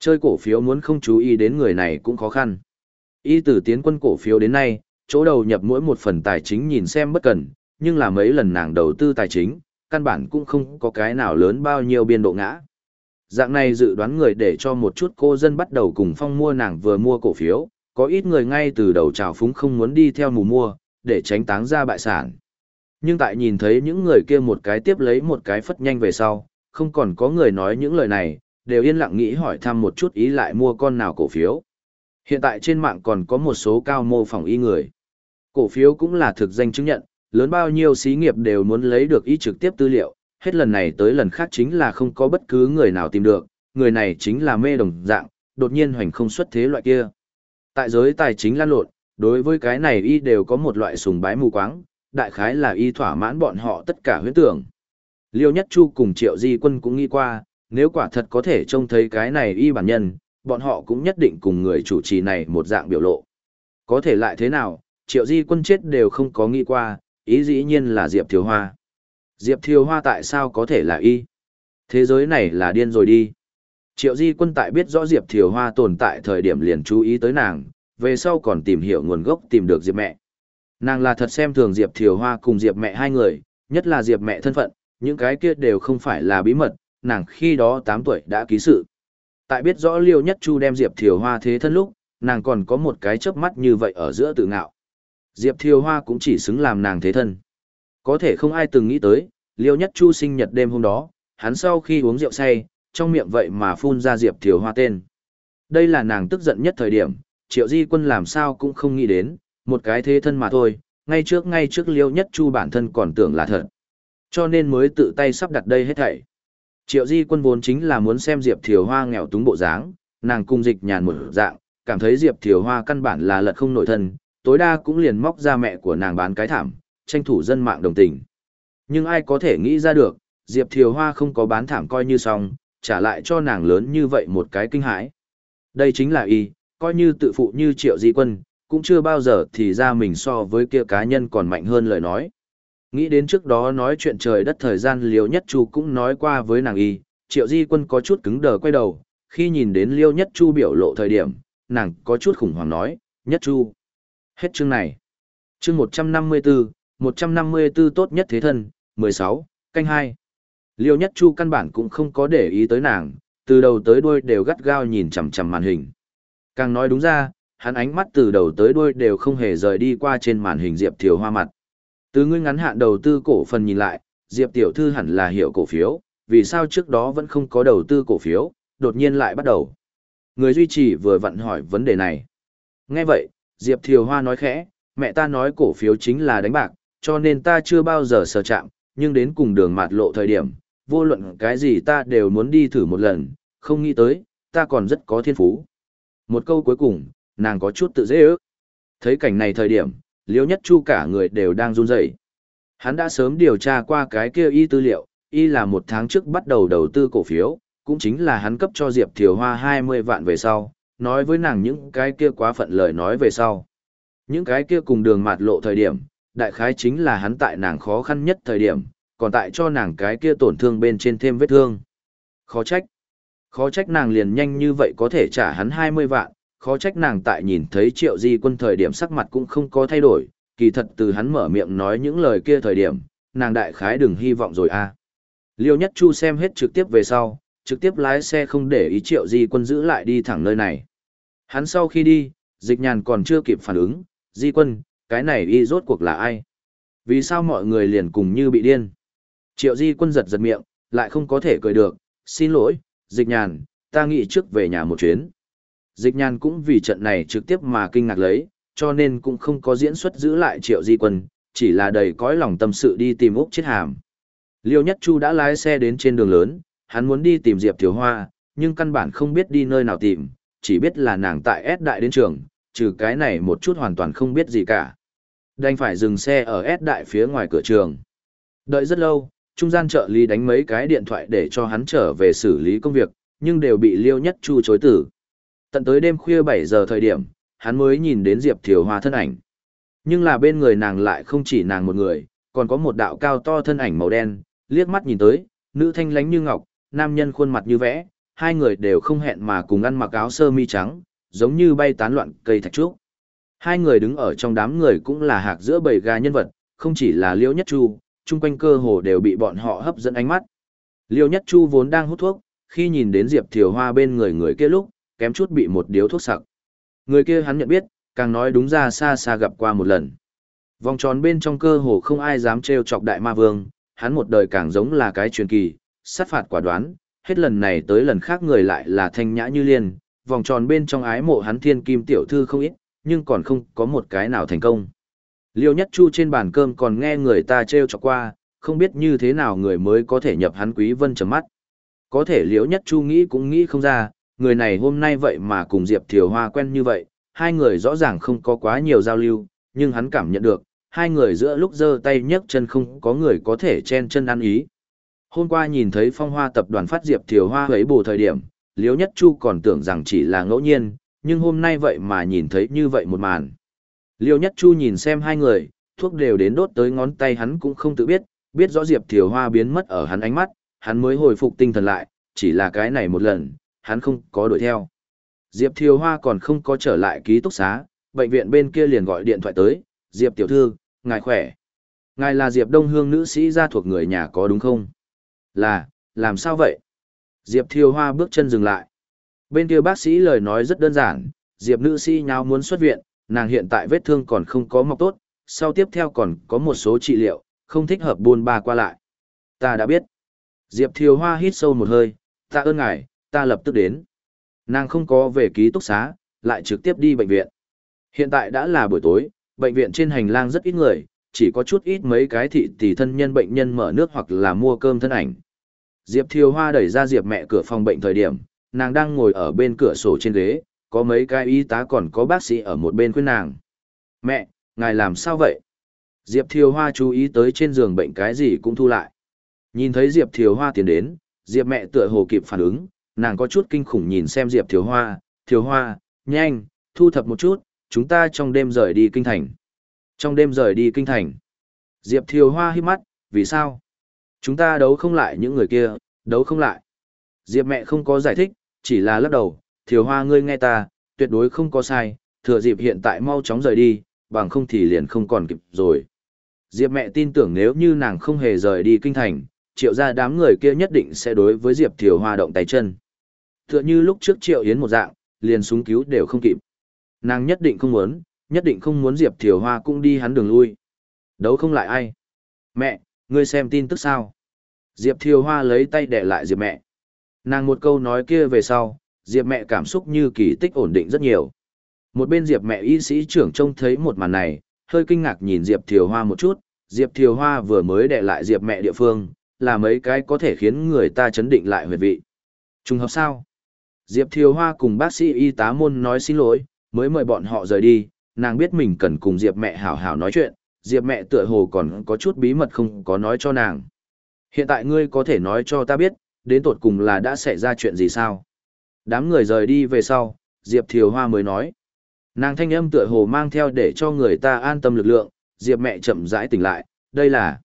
Chơi cổ phiếu muốn không chú ý đến người này cũng khó khăn. Y từ tiến quân cổ phiếu đến nay, chỗ đầu nhập mỗi một phần tài chính nhìn xem bất cần, nhưng là mấy lần nàng đầu tư tài chính, căn bản cũng không có cái nào lớn bao nhiêu biên độ ngã. Dạng này dự đoán người để cho một chút cô dân bắt đầu cùng phong mua nàng vừa mua cổ phiếu, có ít người ngay từ đầu trào phúng không muốn đi theo mù mua, để tránh táng ra bại sản. Nhưng tại nhìn thấy những người kia một cái tiếp lấy một cái phất nhanh về sau, không còn có người nói những lời này, đều yên lặng nghĩ hỏi thăm một chút ý lại mua con nào cổ phiếu. Hiện tại trên mạng còn có một số cao mô phỏng y người. Cổ phiếu cũng là thực danh chứng nhận, lớn bao nhiêu xí nghiệp đều muốn lấy được ý trực tiếp tư liệu, hết lần này tới lần khác chính là không có bất cứ người nào tìm được, người này chính là mê đồng dạng, đột nhiên hoành không xuất thế loại kia. Tại giới tài chính lan lộn, đối với cái này y đều có một loại sùng bái mù quáng, đại khái là y thỏa mãn bọn họ tất cả huyễn tưởng. Liêu Nhất Chu cùng Triệu Di Quân cũng nghĩ qua, nếu quả thật có thể trông thấy cái này y bản nhân, bọn họ cũng nhất định cùng người chủ trì này một dạng biểu lộ. Có thể lại thế nào, Triệu Di Quân chết đều không có nghĩ qua, ý dĩ nhiên là Diệp Thiều Hoa. Diệp Thiều Hoa tại sao có thể là y? Thế giới này là điên rồi đi. Triệu Di Quân tại biết rõ Diệp Thiều Hoa tồn tại thời điểm liền chú ý tới nàng, về sau còn tìm hiểu nguồn gốc tìm được Diệp mẹ. Nàng là thật xem thường Diệp Thiều Hoa cùng Diệp mẹ hai người, nhất là Diệp mẹ thân phận, những cái kia đều không phải là bí mật, nàng khi đó 8 tuổi đã ký sự. Tại biết rõ Liêu Nhất Chu đem Diệp Thiều Hoa thế thân lúc, nàng còn có một cái chớp mắt như vậy ở giữa tự ngạo. Diệp Thiều Hoa cũng chỉ xứng làm nàng thế thân. Có thể không ai từng nghĩ tới, Liêu Nhất Chu sinh nhật đêm hôm đó, hắn sau khi uống rượu say, trong miệng vậy mà phun ra Diệp Thiều Hoa tên. Đây là nàng tức giận nhất thời điểm, Triệu Di Quân làm sao cũng không nghĩ đến, một cái thế thân mà thôi, ngay trước ngay trước Liêu Nhất Chu bản thân còn tưởng là thật. Cho nên mới tự tay sắp đặt đây hết thảy. Triệu Di Quân vốn chính là muốn xem Diệp Thiều Hoa nghèo túng bộ dáng, nàng cung dịch nhàn một dạng, cảm thấy Diệp Thiều Hoa căn bản là lật không nổi thân, tối đa cũng liền móc ra mẹ của nàng bán cái thảm, tranh thủ dân mạng đồng tình. Nhưng ai có thể nghĩ ra được, Diệp Thiều Hoa không có bán thảm coi như xong, trả lại cho nàng lớn như vậy một cái kinh hãi. Đây chính là y, coi như tự phụ như Triệu Di Quân, cũng chưa bao giờ thì ra mình so với kia cá nhân còn mạnh hơn lời nói. Nghĩ đến trước đó nói chuyện trời đất thời gian Liêu Nhất Chu cũng nói qua với nàng y, Triệu Di Quân có chút cứng đờ quay đầu, khi nhìn đến Liêu Nhất Chu biểu lộ thời điểm, nàng có chút khủng hoảng nói, Nhất Chu. Hết chương này. Chương 154, 154 tốt nhất thế thân, 16, canh 2. Liêu Nhất Chu căn bản cũng không có để ý tới nàng, từ đầu tới đuôi đều gắt gao nhìn chằm chằm màn hình. Càng nói đúng ra, hắn ánh mắt từ đầu tới đuôi đều không hề rời đi qua trên màn hình Diệp Thiều Hoa mặt. Từ ngươi ngắn hạn đầu tư cổ phần nhìn lại, Diệp tiểu thư hẳn là hiểu cổ phiếu, vì sao trước đó vẫn không có đầu tư cổ phiếu, đột nhiên lại bắt đầu. Người duy trì vừa vặn hỏi vấn đề này. Nghe vậy, Diệp Thiều Hoa nói khẽ, mẹ ta nói cổ phiếu chính là đánh bạc, cho nên ta chưa bao giờ sờ chạm, nhưng đến cùng đường mạt lộ thời điểm, vô luận cái gì ta đều muốn đi thử một lần, không nghĩ tới, ta còn rất có thiên phú. Một câu cuối cùng, nàng có chút tự dễ ước. Thấy cảnh này thời điểm, liêu nhất chu cả người đều đang run rẩy. Hắn đã sớm điều tra qua cái kia y tư liệu, y là một tháng trước bắt đầu đầu tư cổ phiếu, cũng chính là hắn cấp cho Diệp Thiều Hoa 20 vạn về sau, nói với nàng những cái kia quá phận lời nói về sau. Những cái kia cùng đường mạt lộ thời điểm, đại khái chính là hắn tại nàng khó khăn nhất thời điểm, còn tại cho nàng cái kia tổn thương bên trên thêm vết thương. Khó trách. Khó trách nàng liền nhanh như vậy có thể trả hắn 20 vạn, khó trách nàng tại nhìn thấy triệu di quân thời điểm sắc mặt cũng không có thay đổi, kỳ thật từ hắn mở miệng nói những lời kia thời điểm, nàng đại khái đừng hy vọng rồi a. À. Liêu Nhất Chu xem hết trực tiếp về sau, trực tiếp lái xe không để ý triệu di quân giữ lại đi thẳng nơi này. Hắn sau khi đi, dịch nhàn còn chưa kịp phản ứng, di quân, cái này y rốt cuộc là ai? Vì sao mọi người liền cùng như bị điên? Triệu di quân giật giật miệng, lại không có thể cười được, xin lỗi, dịch nhàn, ta nghĩ trước về nhà một chuyến. Dịch nhàn cũng vì trận này trực tiếp mà kinh ngạc lấy, cho nên cũng không có diễn xuất giữ lại triệu di quân, chỉ là đầy cõi lòng tâm sự đi tìm Úc chết Hàm. Liêu Nhất Chu đã lái xe đến trên đường lớn, hắn muốn đi tìm Diệp Thiếu Hoa, nhưng căn bản không biết đi nơi nào tìm, chỉ biết là nàng tại S đại đến trường, trừ cái này một chút hoàn toàn không biết gì cả. Đành phải dừng xe ở S đại phía ngoài cửa trường. Đợi rất lâu, trung gian trợ lý đánh mấy cái điện thoại để cho hắn trở về xử lý công việc, nhưng đều bị Liêu Nhất Chu chối tử. Tận tới đêm khuya 7 giờ thời điểm, hắn mới nhìn đến Diệp Thiều Hoa thân ảnh. Nhưng là bên người nàng lại không chỉ nàng một người, còn có một đạo cao to thân ảnh màu đen, liếc mắt nhìn tới, nữ thanh lánh như ngọc, nam nhân khuôn mặt như vẽ, hai người đều không hẹn mà cùng ăn mặc áo sơ mi trắng, giống như bay tán loạn cây thạch trúc. Hai người đứng ở trong đám người cũng là hạc giữa bầy gà nhân vật, không chỉ là Liễu Nhất Chu, chung quanh cơ hồ đều bị bọn họ hấp dẫn ánh mắt. Liêu Nhất Chu vốn đang hút thuốc, khi nhìn đến Diệp Thiều Hoa bên người người kia lúc, kém chút bị một điếu thuốc sặc. Người kia hắn nhận biết, càng nói đúng ra xa xa gặp qua một lần. Vòng tròn bên trong cơ hồ không ai dám trêu chọc đại ma vương, hắn một đời càng giống là cái truyền kỳ, sát phạt quả đoán, hết lần này tới lần khác người lại là thanh nhã như liên, vòng tròn bên trong ái mộ hắn thiên kim tiểu thư không ít, nhưng còn không có một cái nào thành công. Liêu Nhất Chu trên bàn cơm còn nghe người ta trêu chọc qua, không biết như thế nào người mới có thể nhập hắn quý vân chấm mắt. Có thể Liêu Nhất Chu nghĩ cũng nghĩ không ra, người này hôm nay vậy mà cùng Diệp Thiều Hoa quen như vậy, hai người rõ ràng không có quá nhiều giao lưu, nhưng hắn cảm nhận được, hai người giữa lúc giơ tay nhấc chân không có người có thể chen chân ăn ý. Hôm qua nhìn thấy phong hoa tập đoàn phát Diệp Thiều Hoa ấy bù thời điểm, Liễu Nhất Chu còn tưởng rằng chỉ là ngẫu nhiên, nhưng hôm nay vậy mà nhìn thấy như vậy một màn. Liễu Nhất Chu nhìn xem hai người, thuốc đều đến đốt tới ngón tay hắn cũng không tự biết, biết rõ Diệp Thiều Hoa biến mất ở hắn ánh mắt, hắn mới hồi phục tinh thần lại, chỉ là cái này một lần, hắn không có đuổi theo. Diệp Thiều Hoa còn không có trở lại ký túc xá, bệnh viện bên kia liền gọi điện thoại tới, Diệp tiểu thư, ngài khỏe. Ngài là Diệp Đông Hương nữ sĩ gia thuộc người nhà có đúng không? Là, làm sao vậy? Diệp Thiều Hoa bước chân dừng lại. Bên kia bác sĩ lời nói rất đơn giản, Diệp nữ sĩ nháo muốn xuất viện, nàng hiện tại vết thương còn không có mọc tốt, sau tiếp theo còn có một số trị liệu, không thích hợp buôn ba qua lại. Ta đã biết. Diệp Thiều Hoa hít sâu một hơi, ta ơn ngài, ta lập tức đến. Nàng không có về ký túc xá, lại trực tiếp đi bệnh viện. Hiện tại đã là buổi tối, bệnh viện trên hành lang rất ít người, chỉ có chút ít mấy cái thị tỷ thân nhân bệnh nhân mở nước hoặc là mua cơm thân ảnh. Diệp Thiều Hoa đẩy ra Diệp mẹ cửa phòng bệnh thời điểm, nàng đang ngồi ở bên cửa sổ trên ghế, có mấy cái y tá còn có bác sĩ ở một bên khuyên nàng. Mẹ, ngài làm sao vậy? Diệp Thiều Hoa chú ý tới trên giường bệnh cái gì cũng thu lại. Nhìn thấy Diệp Thiều Hoa tiến đến, Diệp mẹ tựa hồ kịp phản ứng, nàng có chút kinh khủng nhìn xem Diệp Thiếu Hoa, Thiếu Hoa, nhanh, thu thập một chút, chúng ta trong đêm rời đi kinh thành. Trong đêm rời đi kinh thành. Diệp Thiều Hoa hít mắt, vì sao? Chúng ta đấu không lại những người kia, đấu không lại. Diệp mẹ không có giải thích, chỉ là lắc đầu, Thiều Hoa ngươi nghe ta, tuyệt đối không có sai, thừa dịp hiện tại mau chóng rời đi, bằng không thì liền không còn kịp rồi. Diệp mẹ tin tưởng nếu như nàng không hề rời đi kinh thành, triệu ra đám người kia nhất định sẽ đối với Diệp Thiều Hoa động tay chân. Tựa như lúc trước triệu yến một dạng, liền súng cứu đều không kịp. Nàng nhất định không muốn, nhất định không muốn Diệp Thiều Hoa cũng đi hắn đường lui. Đấu không lại ai. Mẹ, ngươi xem tin tức sao? Diệp Thiều Hoa lấy tay để lại Diệp mẹ. Nàng một câu nói kia về sau, Diệp mẹ cảm xúc như kỳ tích ổn định rất nhiều. Một bên Diệp mẹ y sĩ trưởng trông thấy một màn này, hơi kinh ngạc nhìn Diệp Thiều Hoa một chút, Diệp Thiều Hoa vừa mới để lại Diệp mẹ địa phương, là mấy cái có thể khiến người ta chấn định lại huyệt vị. Trùng hợp sao? Diệp Thiều Hoa cùng bác sĩ y tá môn nói xin lỗi, mới mời bọn họ rời đi, nàng biết mình cần cùng Diệp mẹ hảo hảo nói chuyện, Diệp mẹ tựa hồ còn có chút bí mật không có nói cho nàng. Hiện tại ngươi có thể nói cho ta biết, đến tột cùng là đã xảy ra chuyện gì sao? Đám người rời đi về sau, Diệp Thiều Hoa mới nói. Nàng thanh âm tựa hồ mang theo để cho người ta an tâm lực lượng, Diệp mẹ chậm rãi tỉnh lại, đây là...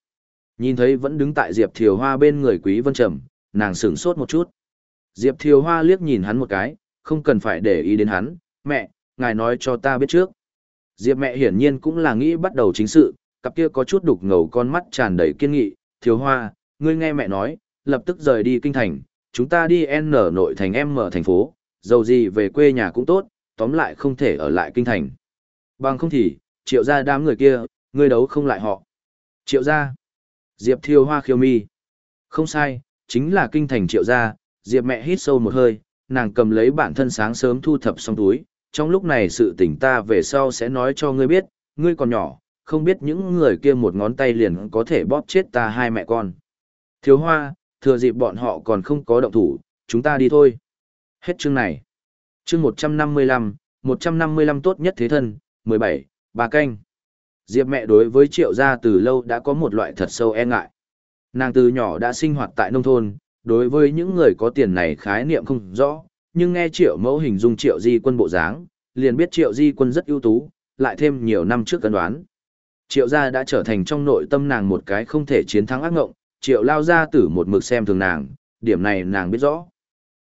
Nhìn thấy vẫn đứng tại Diệp Thiều Hoa bên người Quý Vân Trầm, nàng sửng sốt một chút. Diệp Thiều Hoa liếc nhìn hắn một cái, không cần phải để ý đến hắn, mẹ, ngài nói cho ta biết trước. Diệp mẹ hiển nhiên cũng là nghĩ bắt đầu chính sự, cặp kia có chút đục ngầu con mắt tràn đầy kiên nghị, Thiều Hoa, ngươi nghe mẹ nói, lập tức rời đi kinh thành, chúng ta đi N nội thành M thành phố, dầu gì về quê nhà cũng tốt, tóm lại không thể ở lại kinh thành. Bằng không thì, triệu ra đám người kia, ngươi đấu không lại họ. Triệu ra. Diệp thiêu hoa khiêu mi. Không sai, chính là kinh thành triệu gia, Diệp mẹ hít sâu một hơi, nàng cầm lấy bản thân sáng sớm thu thập xong túi, trong lúc này sự tỉnh ta về sau sẽ nói cho ngươi biết, ngươi còn nhỏ, không biết những người kia một ngón tay liền có thể bóp chết ta hai mẹ con. Thiếu hoa, thừa dịp bọn họ còn không có động thủ, chúng ta đi thôi. Hết chương này. Chương 155, 155 tốt nhất thế thân, 17, bà canh. Diệp mẹ đối với triệu gia từ lâu đã có một loại thật sâu e ngại. Nàng từ nhỏ đã sinh hoạt tại nông thôn, đối với những người có tiền này khái niệm không rõ, nhưng nghe triệu mẫu hình dung triệu di quân bộ dáng, liền biết triệu di quân rất ưu tú, lại thêm nhiều năm trước cân đoán. Triệu gia đã trở thành trong nội tâm nàng một cái không thể chiến thắng ác ngộng, triệu lao gia tử một mực xem thường nàng, điểm này nàng biết rõ.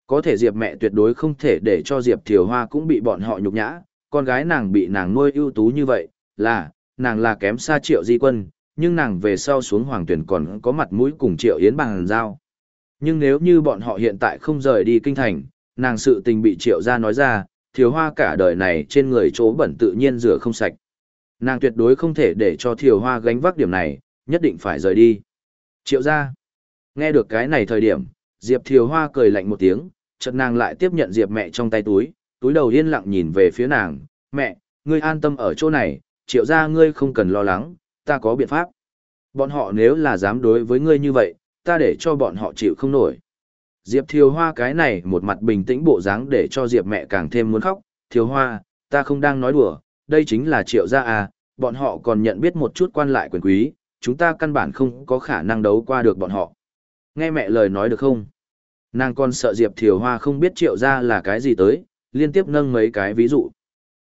Có thể Diệp mẹ tuyệt đối không thể để cho Diệp Thiều Hoa cũng bị bọn họ nhục nhã, con gái nàng bị nàng nuôi ưu tú như vậy, là, nàng là kém xa triệu di quân, nhưng nàng về sau xuống hoàng tuyển còn có mặt mũi cùng triệu yến bằng giao. Nhưng nếu như bọn họ hiện tại không rời đi kinh thành, nàng sự tình bị triệu ra nói ra, thiếu hoa cả đời này trên người chỗ bẩn tự nhiên rửa không sạch. Nàng tuyệt đối không thể để cho thiều hoa gánh vác điểm này, nhất định phải rời đi. Triệu ra. Nghe được cái này thời điểm, Diệp thiều hoa cười lạnh một tiếng, chợt nàng lại tiếp nhận Diệp mẹ trong tay túi, túi đầu yên lặng nhìn về phía nàng, mẹ, ngươi an tâm ở chỗ này, triệu ra ngươi không cần lo lắng, ta có biện pháp. Bọn họ nếu là dám đối với ngươi như vậy, ta để cho bọn họ chịu không nổi. Diệp Thiều Hoa cái này một mặt bình tĩnh bộ dáng để cho Diệp mẹ càng thêm muốn khóc. Thiều Hoa, ta không đang nói đùa, đây chính là triệu gia à, bọn họ còn nhận biết một chút quan lại quyền quý, chúng ta căn bản không có khả năng đấu qua được bọn họ. Nghe mẹ lời nói được không? Nàng còn sợ Diệp Thiều Hoa không biết triệu gia là cái gì tới, liên tiếp nâng mấy cái ví dụ.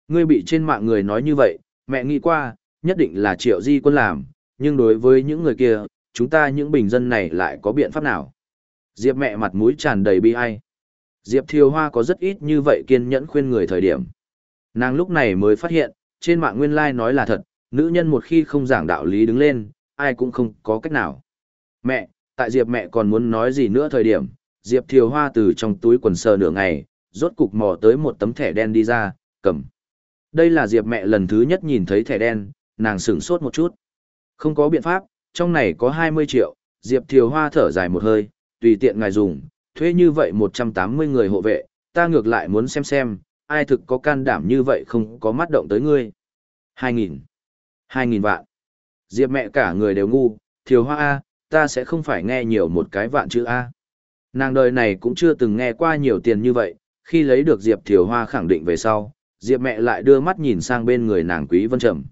Ngươi bị trên mạng người nói như vậy, mẹ nghĩ qua, nhất định là triệu di quân làm, nhưng đối với những người kia, chúng ta những bình dân này lại có biện pháp nào? Diệp mẹ mặt mũi tràn đầy bi ai. Diệp Thiều Hoa có rất ít như vậy kiên nhẫn khuyên người thời điểm. Nàng lúc này mới phát hiện, trên mạng nguyên lai nói là thật, nữ nhân một khi không giảng đạo lý đứng lên, ai cũng không có cách nào. Mẹ, tại Diệp mẹ còn muốn nói gì nữa thời điểm, Diệp Thiều Hoa từ trong túi quần sờ nửa ngày, rốt cục mò tới một tấm thẻ đen đi ra, cầm. Đây là Diệp mẹ lần thứ nhất nhìn thấy thẻ đen, nàng sửng sốt một chút. Không có biện pháp, trong này có 20 triệu, Diệp Thiều Hoa thở dài một hơi, tùy tiện ngài dùng, thuê như vậy 180 người hộ vệ, ta ngược lại muốn xem xem, ai thực có can đảm như vậy không có mắt động tới ngươi. 2.000. 2.000 vạn. Diệp mẹ cả người đều ngu, Thiều Hoa A, ta sẽ không phải nghe nhiều một cái vạn chữ A. Nàng đời này cũng chưa từng nghe qua nhiều tiền như vậy, khi lấy được Diệp Thiều Hoa khẳng định về sau, Diệp mẹ lại đưa mắt nhìn sang bên người nàng Quý Vân Trầm.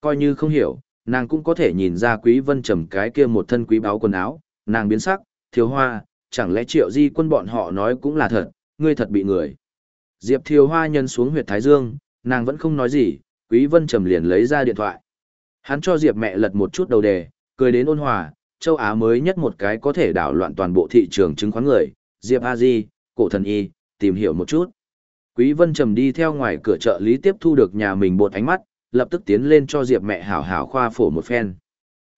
Coi như không hiểu, nàng cũng có thể nhìn ra Quý Vân Trầm cái kia một thân quý báu quần áo, nàng biến sắc, thiếu Hoa, chẳng lẽ Triệu Di quân bọn họ nói cũng là thật, ngươi thật bị người. Diệp thiếu Hoa nhân xuống huyệt Thái Dương, nàng vẫn không nói gì, Quý Vân Trầm liền lấy ra điện thoại. Hắn cho Diệp mẹ lật một chút đầu đề, cười đến ôn hòa, châu Á mới nhất một cái có thể đảo loạn toàn bộ thị trường chứng khoán người, Diệp A Di, cổ thần y, tìm hiểu một chút. Quý Vân Trầm đi theo ngoài cửa chợ lý tiếp thu được nhà mình bột ánh mắt, lập tức tiến lên cho Diệp mẹ hảo hảo khoa phổ một phen.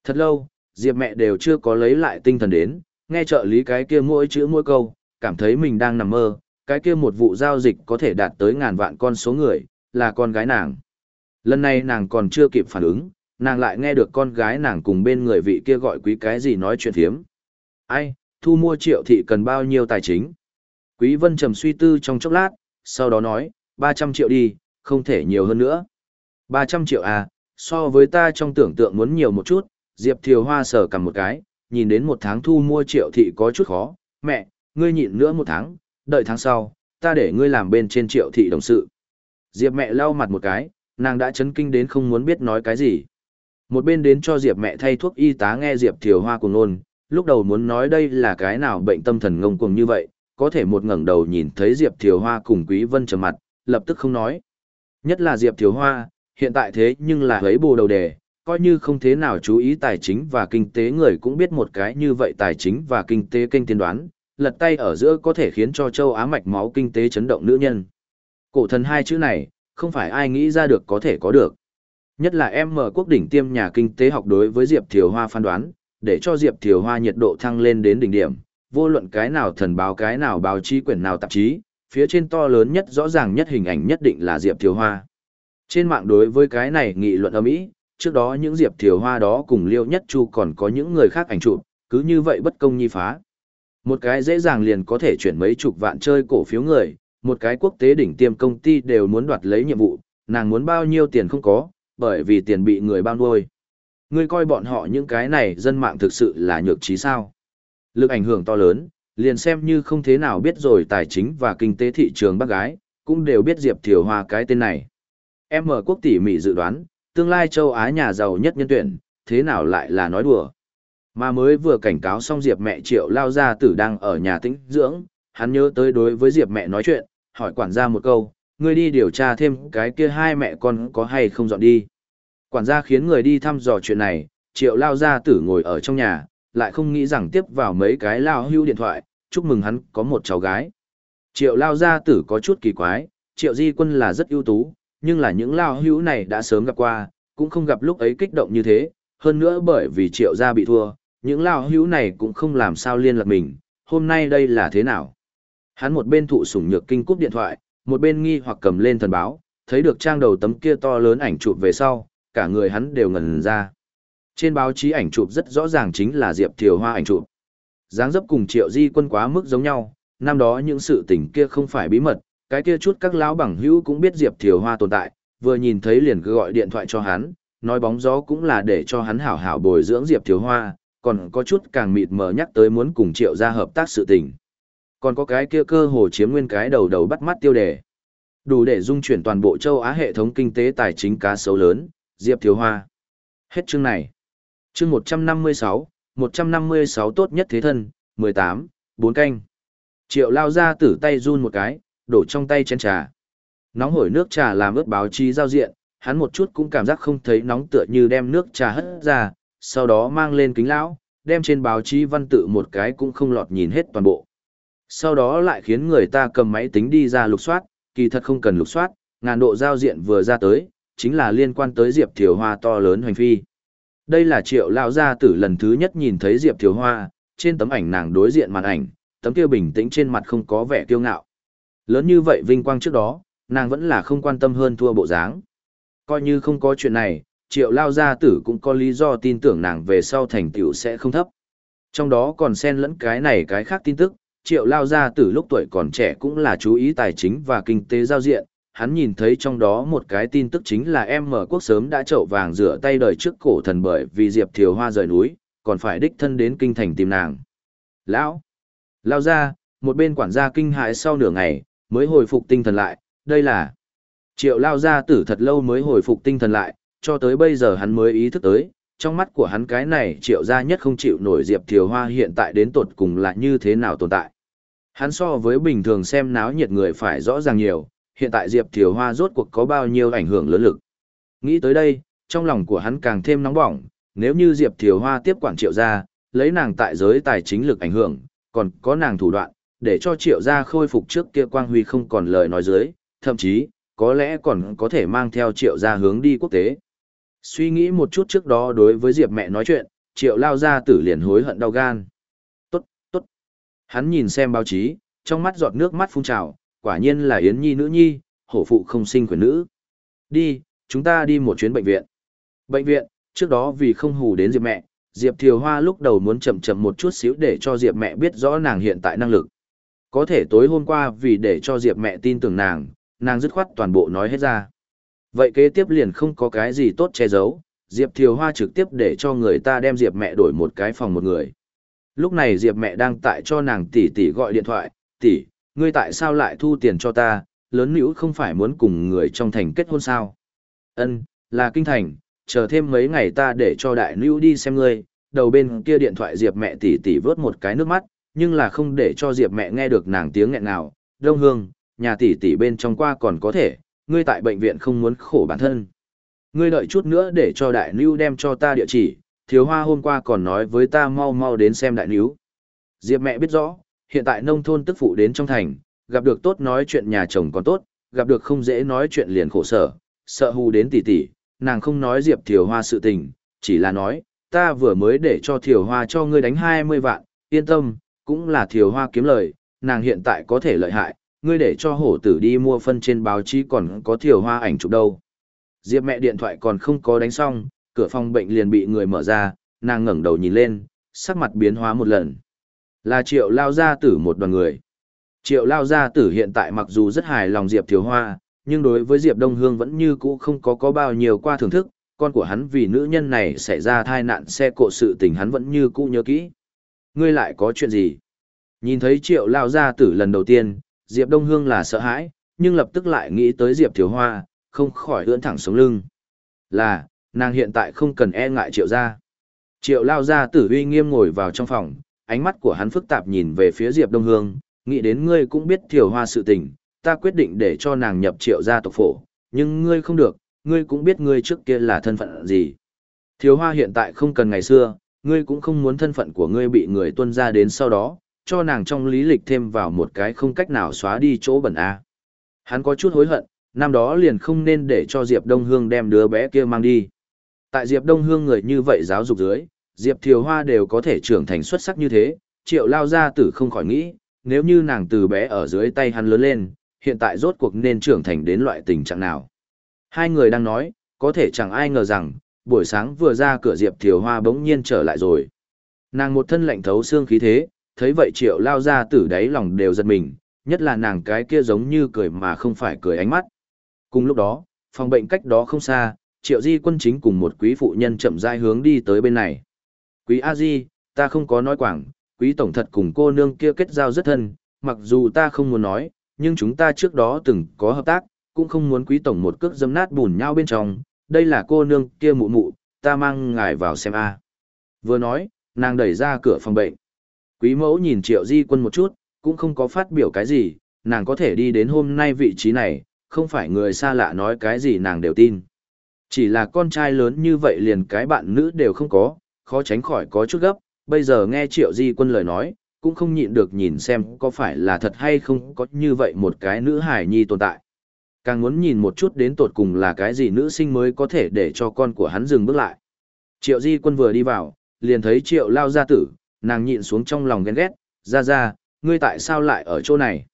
Thật lâu, Diệp mẹ đều chưa có lấy lại tinh thần đến, nghe trợ lý cái kia mỗi chữ mỗi câu, cảm thấy mình đang nằm mơ, cái kia một vụ giao dịch có thể đạt tới ngàn vạn con số người, là con gái nàng. Lần này nàng còn chưa kịp phản ứng, nàng lại nghe được con gái nàng cùng bên người vị kia gọi quý cái gì nói chuyện thiếm. Ai, thu mua triệu thị cần bao nhiêu tài chính? Quý vân trầm suy tư trong chốc lát, sau đó nói, 300 triệu đi, không thể nhiều hơn nữa. 300 triệu à, so với ta trong tưởng tượng muốn nhiều một chút, Diệp Thiều Hoa sờ cầm một cái, nhìn đến một tháng thu mua triệu thị có chút khó, mẹ, ngươi nhịn nữa một tháng, đợi tháng sau, ta để ngươi làm bên trên triệu thị đồng sự. Diệp mẹ lau mặt một cái, nàng đã chấn kinh đến không muốn biết nói cái gì. Một bên đến cho Diệp mẹ thay thuốc y tá nghe Diệp Thiều Hoa cùng nôn, lúc đầu muốn nói đây là cái nào bệnh tâm thần ngông cuồng như vậy, có thể một ngẩng đầu nhìn thấy Diệp Thiều Hoa cùng Quý Vân trầm mặt, lập tức không nói. Nhất là Diệp Thiều Hoa, hiện tại thế nhưng là ấy bù đầu đề, coi như không thế nào chú ý tài chính và kinh tế người cũng biết một cái như vậy tài chính và kinh tế kênh tiên đoán, lật tay ở giữa có thể khiến cho châu Á mạch máu kinh tế chấn động nữ nhân. Cổ thần hai chữ này, không phải ai nghĩ ra được có thể có được. Nhất là em mở quốc đỉnh tiêm nhà kinh tế học đối với Diệp Thiều Hoa phán đoán, để cho Diệp Thiều Hoa nhiệt độ thăng lên đến đỉnh điểm, vô luận cái nào thần báo cái nào báo chí quyển nào tạp chí, phía trên to lớn nhất rõ ràng nhất hình ảnh nhất định là Diệp Thiều Hoa. Trên mạng đối với cái này nghị luận âm ý, trước đó những Diệp Thiều Hoa đó cùng Liêu Nhất Chu còn có những người khác ảnh chụp, cứ như vậy bất công nhi phá. Một cái dễ dàng liền có thể chuyển mấy chục vạn chơi cổ phiếu người, một cái quốc tế đỉnh tiêm công ty đều muốn đoạt lấy nhiệm vụ, nàng muốn bao nhiêu tiền không có, bởi vì tiền bị người bao nuôi. Ngươi coi bọn họ những cái này dân mạng thực sự là nhược trí sao. Lực ảnh hưởng to lớn, liền xem như không thế nào biết rồi tài chính và kinh tế thị trường bác gái, cũng đều biết Diệp Thiều Hoa cái tên này. Em mở quốc tỉ mỉ dự đoán, tương lai châu Á nhà giàu nhất nhân tuyển, thế nào lại là nói đùa. Mà mới vừa cảnh cáo xong Diệp mẹ triệu lao ra tử đang ở nhà tĩnh dưỡng, hắn nhớ tới đối với Diệp mẹ nói chuyện, hỏi quản gia một câu, người đi điều tra thêm cái kia hai mẹ con có hay không dọn đi. Quản gia khiến người đi thăm dò chuyện này, triệu lao gia tử ngồi ở trong nhà, lại không nghĩ rằng tiếp vào mấy cái lao hưu điện thoại, chúc mừng hắn có một cháu gái. Triệu lao gia tử có chút kỳ quái, triệu di quân là rất ưu tú, nhưng là những lao hưu này đã sớm gặp qua, cũng không gặp lúc ấy kích động như thế, hơn nữa bởi vì triệu gia bị thua, những lao hưu này cũng không làm sao liên lạc mình, hôm nay đây là thế nào. Hắn một bên thụ sủng nhược kinh cúp điện thoại, một bên nghi hoặc cầm lên thần báo, thấy được trang đầu tấm kia to lớn ảnh chụp về sau, cả người hắn đều ngần ra. Trên báo chí ảnh chụp rất rõ ràng chính là Diệp Thiều Hoa ảnh chụp. dáng dấp cùng Triệu Di Quân quá mức giống nhau, năm đó những sự tình kia không phải bí mật, cái kia chút các lão bằng hữu cũng biết Diệp Thiều Hoa tồn tại, vừa nhìn thấy liền cứ gọi điện thoại cho hắn, nói bóng gió cũng là để cho hắn hảo hảo bồi dưỡng Diệp Thiều Hoa, còn có chút càng mịt mờ nhắc tới muốn cùng Triệu gia hợp tác sự tình. Còn có cái kia cơ hồ chiếm nguyên cái đầu đầu bắt mắt tiêu đề. Đủ để dung chuyển toàn bộ châu Á hệ thống kinh tế tài chính cá sấu lớn, Diệp Thiếu Hoa. Hết chương này. Chương 156, 156 tốt nhất thế thân, 18, 4 canh. Triệu lao ra tử tay run một cái, đổ trong tay chén trà. Nóng hổi nước trà làm ướt báo chí giao diện, hắn một chút cũng cảm giác không thấy nóng tựa như đem nước trà hất ra, sau đó mang lên kính lão, đem trên báo chí văn tự một cái cũng không lọt nhìn hết toàn bộ. Sau đó lại khiến người ta cầm máy tính đi ra lục soát, kỳ thật không cần lục soát, ngàn độ giao diện vừa ra tới, chính là liên quan tới Diệp Thiều Hoa to lớn hoành phi. Đây là triệu lão gia tử lần thứ nhất nhìn thấy Diệp Thiều Hoa, trên tấm ảnh nàng đối diện màn ảnh, tấm kia bình tĩnh trên mặt không có vẻ kiêu ngạo. Lớn như vậy vinh quang trước đó, nàng vẫn là không quan tâm hơn thua bộ dáng. Coi như không có chuyện này, triệu lao gia tử cũng có lý do tin tưởng nàng về sau thành tựu sẽ không thấp. Trong đó còn xen lẫn cái này cái khác tin tức, triệu lao gia tử lúc tuổi còn trẻ cũng là chú ý tài chính và kinh tế giao diện, hắn nhìn thấy trong đó một cái tin tức chính là em mở quốc sớm đã trậu vàng rửa tay đời trước cổ thần bởi vì Diệp Thiều Hoa rời núi, còn phải đích thân đến kinh thành tìm nàng. Lão! Lao ra, một bên quản gia kinh hại sau nửa ngày, mới hồi phục tinh thần lại, đây là... Triệu lao gia tử thật lâu mới hồi phục tinh thần lại, cho tới bây giờ hắn mới ý thức tới, trong mắt của hắn cái này triệu gia nhất không chịu nổi Diệp Thiều Hoa hiện tại đến tột cùng là như thế nào tồn tại. Hắn so với bình thường xem náo nhiệt người phải rõ ràng nhiều, hiện tại Diệp Thiều Hoa rốt cuộc có bao nhiêu ảnh hưởng lớn lực. Nghĩ tới đây, trong lòng của hắn càng thêm nóng bỏng, nếu như Diệp Thiều Hoa tiếp quản triệu gia, lấy nàng tại giới tài chính lực ảnh hưởng, còn có nàng thủ đoạn, để cho triệu gia khôi phục trước kia quang huy không còn lời nói dưới, thậm chí, có lẽ còn có thể mang theo triệu gia hướng đi quốc tế. Suy nghĩ một chút trước đó đối với Diệp mẹ nói chuyện, triệu lao ra tử liền hối hận đau gan. Tốt, tốt. Hắn nhìn xem báo chí, trong mắt giọt nước mắt phun trào, quả nhiên là Yến Nhi nữ nhi, hổ phụ không sinh quyền nữ. Đi, chúng ta đi một chuyến bệnh viện. Bệnh viện, trước đó vì không hù đến Diệp mẹ, Diệp Thiều Hoa lúc đầu muốn chậm chậm một chút xíu để cho Diệp mẹ biết rõ nàng hiện tại năng lực. Có thể tối hôm qua vì để cho Diệp mẹ tin tưởng nàng, nàng dứt khoát toàn bộ nói hết ra. Vậy kế tiếp liền không có cái gì tốt che giấu, Diệp Thiều Hoa trực tiếp để cho người ta đem Diệp mẹ đổi một cái phòng một người. Lúc này Diệp mẹ đang tại cho nàng tỷ tỷ gọi điện thoại, tỷ, ngươi tại sao lại thu tiền cho ta, lớn nữ không phải muốn cùng người trong thành kết hôn sao? Ân, là kinh thành, chờ thêm mấy ngày ta để cho đại nữ đi xem ngươi, đầu bên kia điện thoại Diệp mẹ tỷ tỷ vớt một cái nước mắt, nhưng là không để cho Diệp mẹ nghe được nàng tiếng nghẹn nào, đông hương, nhà tỷ tỷ bên trong qua còn có thể, ngươi tại bệnh viện không muốn khổ bản thân. Ngươi đợi chút nữa để cho đại nữ đem cho ta địa chỉ, thiếu hoa hôm qua còn nói với ta mau mau đến xem đại nữ. Diệp mẹ biết rõ, hiện tại nông thôn tức phụ đến trong thành, gặp được tốt nói chuyện nhà chồng còn tốt, gặp được không dễ nói chuyện liền khổ sở, sợ hù đến tỷ tỷ, nàng không nói Diệp Thiều Hoa sự tình, chỉ là nói, ta vừa mới để cho Thiều Hoa cho ngươi đánh 20 vạn, yên tâm, cũng là Thiều Hoa kiếm lời, nàng hiện tại có thể lợi hại, ngươi để cho hổ tử đi mua phân trên báo chí còn có Thiều Hoa ảnh chụp đâu. Diệp mẹ điện thoại còn không có đánh xong, cửa phòng bệnh liền bị người mở ra, nàng ngẩng đầu nhìn lên, sắc mặt biến hóa một lần. Là triệu lao gia tử một đoàn người. Triệu lao gia tử hiện tại mặc dù rất hài lòng Diệp Thiều Hoa, nhưng đối với Diệp Đông Hương vẫn như cũ không có có bao nhiêu qua thưởng thức, con của hắn vì nữ nhân này xảy ra thai nạn xe cộ sự tình hắn vẫn như cũ nhớ kỹ. Ngươi lại có chuyện gì? Nhìn thấy triệu lao gia tử lần đầu tiên, Diệp Đông Hương là sợ hãi, nhưng lập tức lại nghĩ tới Diệp Thiếu Hoa, không khỏi ưỡn thẳng sống lưng. Là, nàng hiện tại không cần e ngại triệu gia. Triệu lao gia tử uy nghiêm ngồi vào trong phòng, ánh mắt của hắn phức tạp nhìn về phía Diệp Đông Hương, nghĩ đến ngươi cũng biết Thiếu hoa sự tình, ta quyết định để cho nàng nhập triệu gia tộc phổ, nhưng ngươi không được, ngươi cũng biết ngươi trước kia là thân phận gì. Thiếu hoa hiện tại không cần ngày xưa, ngươi cũng không muốn thân phận của ngươi bị người tuân ra đến sau đó, cho nàng trong lý lịch thêm vào một cái không cách nào xóa đi chỗ bẩn A. Hắn có chút hối hận, năm đó liền không nên để cho Diệp Đông Hương đem đứa bé kia mang đi. Tại Diệp Đông Hương người như vậy giáo dục dưới, Diệp Thiều Hoa đều có thể trưởng thành xuất sắc như thế, triệu lao gia tử không khỏi nghĩ, nếu như nàng từ bé ở dưới tay hắn lớn lên, hiện tại rốt cuộc nên trưởng thành đến loại tình trạng nào. Hai người đang nói, có thể chẳng ai ngờ rằng, buổi sáng vừa ra cửa Diệp Thiều Hoa bỗng nhiên trở lại rồi. Nàng một thân lạnh thấu xương khí thế, thấy vậy triệu lao ra tử đáy lòng đều giật mình, nhất là nàng cái kia giống như cười mà không phải cười ánh mắt. Cùng lúc đó, phòng bệnh cách đó không xa, triệu di quân chính cùng một quý phụ nhân chậm rãi hướng đi tới bên này. Quý A Di, ta không có nói quảng, quý tổng thật cùng cô nương kia kết giao rất thân, mặc dù ta không muốn nói, nhưng chúng ta trước đó từng có hợp tác, cũng không muốn quý tổng một cước dâm nát bùn nhau bên trong, đây là cô nương kia mụ mụ, ta mang ngài vào xem a. Vừa nói, nàng đẩy ra cửa phòng bệnh. Quý mẫu nhìn triệu di quân một chút, cũng không có phát biểu cái gì, nàng có thể đi đến hôm nay vị trí này, không phải người xa lạ nói cái gì nàng đều tin. Chỉ là con trai lớn như vậy liền cái bạn nữ đều không có, khó tránh khỏi có chút gấp, bây giờ nghe triệu di quân lời nói, cũng không nhịn được nhìn xem có phải là thật hay không có như vậy một cái nữ hải nhi tồn tại. Càng muốn nhìn một chút đến tột cùng là cái gì nữ sinh mới có thể để cho con của hắn dừng bước lại. Triệu di quân vừa đi vào, liền thấy triệu lao gia tử, nàng nhịn xuống trong lòng ghen ghét, ra ra, ngươi tại sao lại ở chỗ này?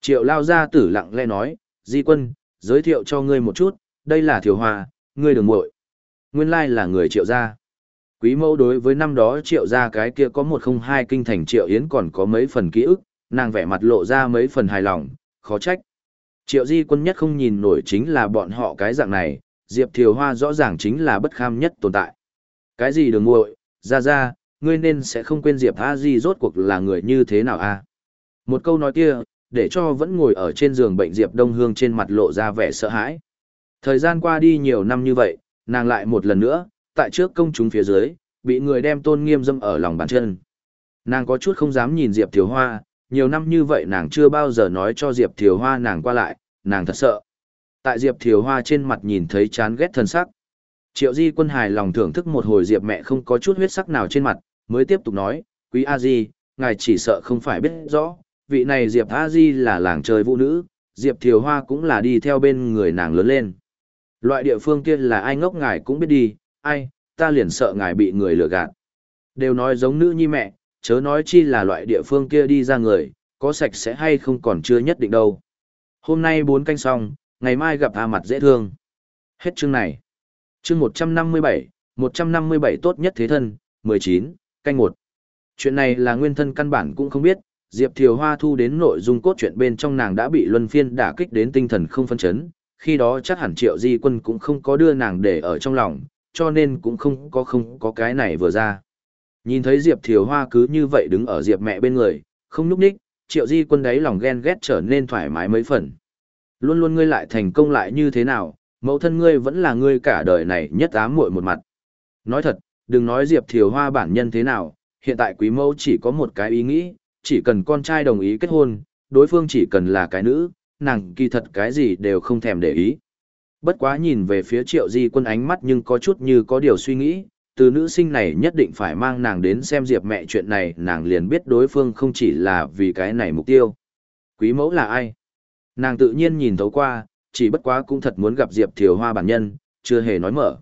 Triệu lao gia tử lặng lẽ nói, di quân, giới thiệu cho ngươi một chút, đây là thiểu hòa, ngươi đừng muội Nguyên lai là người triệu gia. Quý mẫu đối với năm đó triệu gia cái kia có một không hai kinh thành triệu yến còn có mấy phần ký ức, nàng vẻ mặt lộ ra mấy phần hài lòng, khó trách. Triệu di quân nhất không nhìn nổi chính là bọn họ cái dạng này, Diệp Thiều Hoa rõ ràng chính là bất kham nhất tồn tại. Cái gì đường muội, ra ra, ngươi nên sẽ không quên Diệp A Di rốt cuộc là người như thế nào a? Một câu nói kia, để cho vẫn ngồi ở trên giường bệnh Diệp Đông Hương trên mặt lộ ra vẻ sợ hãi. Thời gian qua đi nhiều năm như vậy, nàng lại một lần nữa, tại trước công chúng phía dưới, bị người đem tôn nghiêm dâm ở lòng bàn chân. Nàng có chút không dám nhìn Diệp Thiều Hoa, nhiều năm như vậy nàng chưa bao giờ nói cho Diệp Thiều Hoa nàng qua lại, nàng thật sợ. Tại Diệp Thiều Hoa trên mặt nhìn thấy chán ghét thân sắc. Triệu Di quân hài lòng thưởng thức một hồi Diệp mẹ không có chút huyết sắc nào trên mặt, mới tiếp tục nói, quý A Di, ngài chỉ sợ không phải biết rõ, vị này Diệp A Di là làng chơi vũ nữ, Diệp Thiều Hoa cũng là đi theo bên người nàng lớn lên. Loại địa phương kia là ai ngốc ngài cũng biết đi, ai, ta liền sợ ngài bị người lừa gạt. Đều nói giống nữ nhi mẹ, chớ nói chi là loại địa phương kia đi ra người, có sạch sẽ hay không còn chưa nhất định đâu. Hôm nay bốn canh xong, ngày mai gặp A mặt dễ thương. Hết chương này. Chương 157, 157 tốt nhất thế thân, 19, canh 1. Chuyện này là nguyên thân căn bản cũng không biết, Diệp Thiều Hoa thu đến nội dung cốt truyện bên trong nàng đã bị luân phiên đả kích đến tinh thần không phân chấn, khi đó chắc hẳn Triệu Di Quân cũng không có đưa nàng để ở trong lòng, cho nên cũng không có không có cái này vừa ra. Nhìn thấy Diệp Thiều Hoa cứ như vậy đứng ở Diệp mẹ bên người, không núp ních, Triệu Di Quân đấy lòng ghen ghét trở nên thoải mái mấy phần. Luôn luôn ngươi lại thành công lại như thế nào, mẫu thân ngươi vẫn là ngươi cả đời này nhất ám muội một mặt. Nói thật, đừng nói Diệp Thiều Hoa bản nhân thế nào, hiện tại quý mẫu chỉ có một cái ý nghĩ, chỉ cần con trai đồng ý kết hôn, đối phương chỉ cần là cái nữ, nàng kỳ thật cái gì đều không thèm để ý. Bất quá nhìn về phía triệu di quân ánh mắt nhưng có chút như có điều suy nghĩ, từ nữ sinh này nhất định phải mang nàng đến xem diệp mẹ chuyện này nàng liền biết đối phương không chỉ là vì cái này mục tiêu. Quý mẫu là ai? Nàng tự nhiên nhìn thấu qua, chỉ bất quá cũng thật muốn gặp diệp thiều hoa bản nhân, chưa hề nói mở.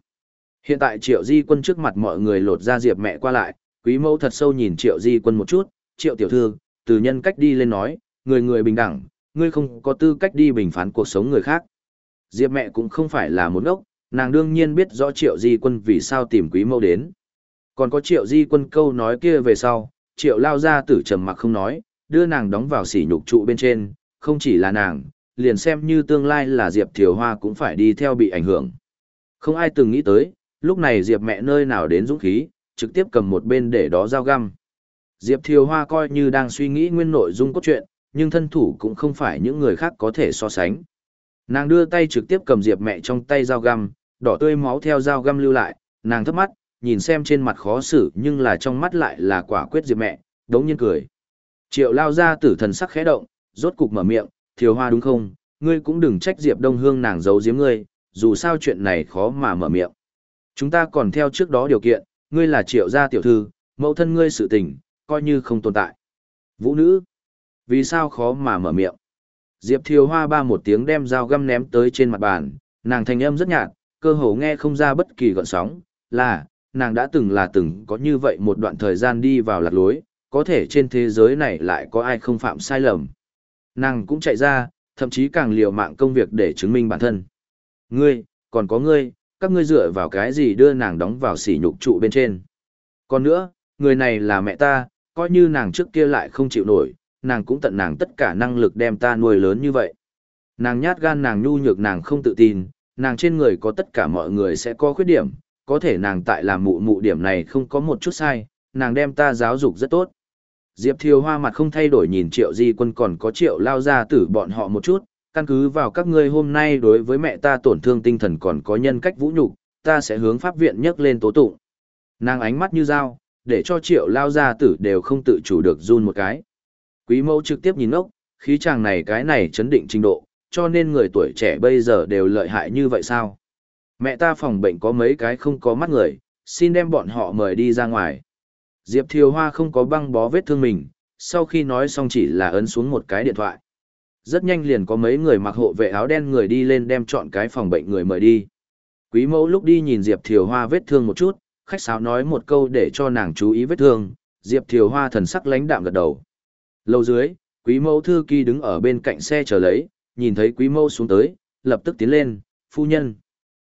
Hiện tại triệu di quân trước mặt mọi người lột ra diệp mẹ qua lại, quý mẫu thật sâu nhìn triệu di quân một chút, triệu tiểu thư, từ nhân cách đi lên nói, người người bình đẳng, ngươi không có tư cách đi bình phán cuộc sống người khác. Diệp mẹ cũng không phải là một ngốc, nàng đương nhiên biết rõ triệu di quân vì sao tìm quý mẫu đến. Còn có triệu di quân câu nói kia về sau, triệu lao ra tử trầm mặc không nói, đưa nàng đóng vào sỉ nhục trụ bên trên, không chỉ là nàng, liền xem như tương lai là Diệp Thiều Hoa cũng phải đi theo bị ảnh hưởng. Không ai từng nghĩ tới, lúc này Diệp mẹ nơi nào đến dũng khí, trực tiếp cầm một bên để đó dao găm. Diệp Thiều Hoa coi như đang suy nghĩ nguyên nội dung cốt truyện, nhưng thân thủ cũng không phải những người khác có thể so sánh. Nàng đưa tay trực tiếp cầm Diệp mẹ trong tay dao găm, đỏ tươi máu theo dao găm lưu lại, nàng thấp mắt, nhìn xem trên mặt khó xử nhưng là trong mắt lại là quả quyết Diệp mẹ, đống nhiên cười. Triệu lao ra tử thần sắc khẽ động, rốt cục mở miệng, Thiều Hoa đúng không, ngươi cũng đừng trách Diệp Đông Hương nàng giấu giếm ngươi, dù sao chuyện này khó mà mở miệng. Chúng ta còn theo trước đó điều kiện, ngươi là triệu gia tiểu thư, mẫu thân ngươi sự tình, coi như không tồn tại. Vũ nữ, vì sao khó mà mở miệng? Diệp Thiều Hoa ba một tiếng đem dao găm ném tới trên mặt bàn, nàng thanh âm rất nhạt, cơ hồ nghe không ra bất kỳ gợn sóng, là, nàng đã từng là từng có như vậy một đoạn thời gian đi vào lạc lối, có thể trên thế giới này lại có ai không phạm sai lầm. Nàng cũng chạy ra, thậm chí càng liều mạng công việc để chứng minh bản thân. Ngươi, còn có ngươi, các ngươi dựa vào cái gì đưa nàng đóng vào sỉ nhục trụ bên trên. Còn nữa, người này là mẹ ta, coi như nàng trước kia lại không chịu nổi, nàng cũng tận nàng tất cả năng lực đem ta nuôi lớn như vậy. Nàng nhát gan nàng nhu nhược nàng không tự tin, nàng trên người có tất cả mọi người sẽ có khuyết điểm, có thể nàng tại làm mụ mụ điểm này không có một chút sai, nàng đem ta giáo dục rất tốt. Diệp Thiều Hoa mặt không thay đổi nhìn Triệu Di Quân còn có Triệu lao ra tử bọn họ một chút, căn cứ vào các ngươi hôm nay đối với mẹ ta tổn thương tinh thần còn có nhân cách vũ nhục, ta sẽ hướng pháp viện nhấc lên tố tụng. Nàng ánh mắt như dao, để cho Triệu lao ra tử đều không tự chủ được run một cái. Quý mẫu trực tiếp nhìn ngốc, khí chàng này cái này chấn định trình độ, cho nên người tuổi trẻ bây giờ đều lợi hại như vậy sao? Mẹ ta phòng bệnh có mấy cái không có mắt người, xin đem bọn họ mời đi ra ngoài. Diệp Thiều Hoa không có băng bó vết thương mình, sau khi nói xong chỉ là ấn xuống một cái điện thoại. Rất nhanh liền có mấy người mặc hộ vệ áo đen người đi lên đem chọn cái phòng bệnh người mời đi. Quý mẫu lúc đi nhìn Diệp Thiều Hoa vết thương một chút, khách sáo nói một câu để cho nàng chú ý vết thương, Diệp Thiều Hoa thần sắc lãnh đạm gật đầu. Lâu dưới, quý mẫu thư kỳ đứng ở bên cạnh xe chờ lấy, nhìn thấy quý mâu xuống tới, lập tức tiến lên, phu nhân.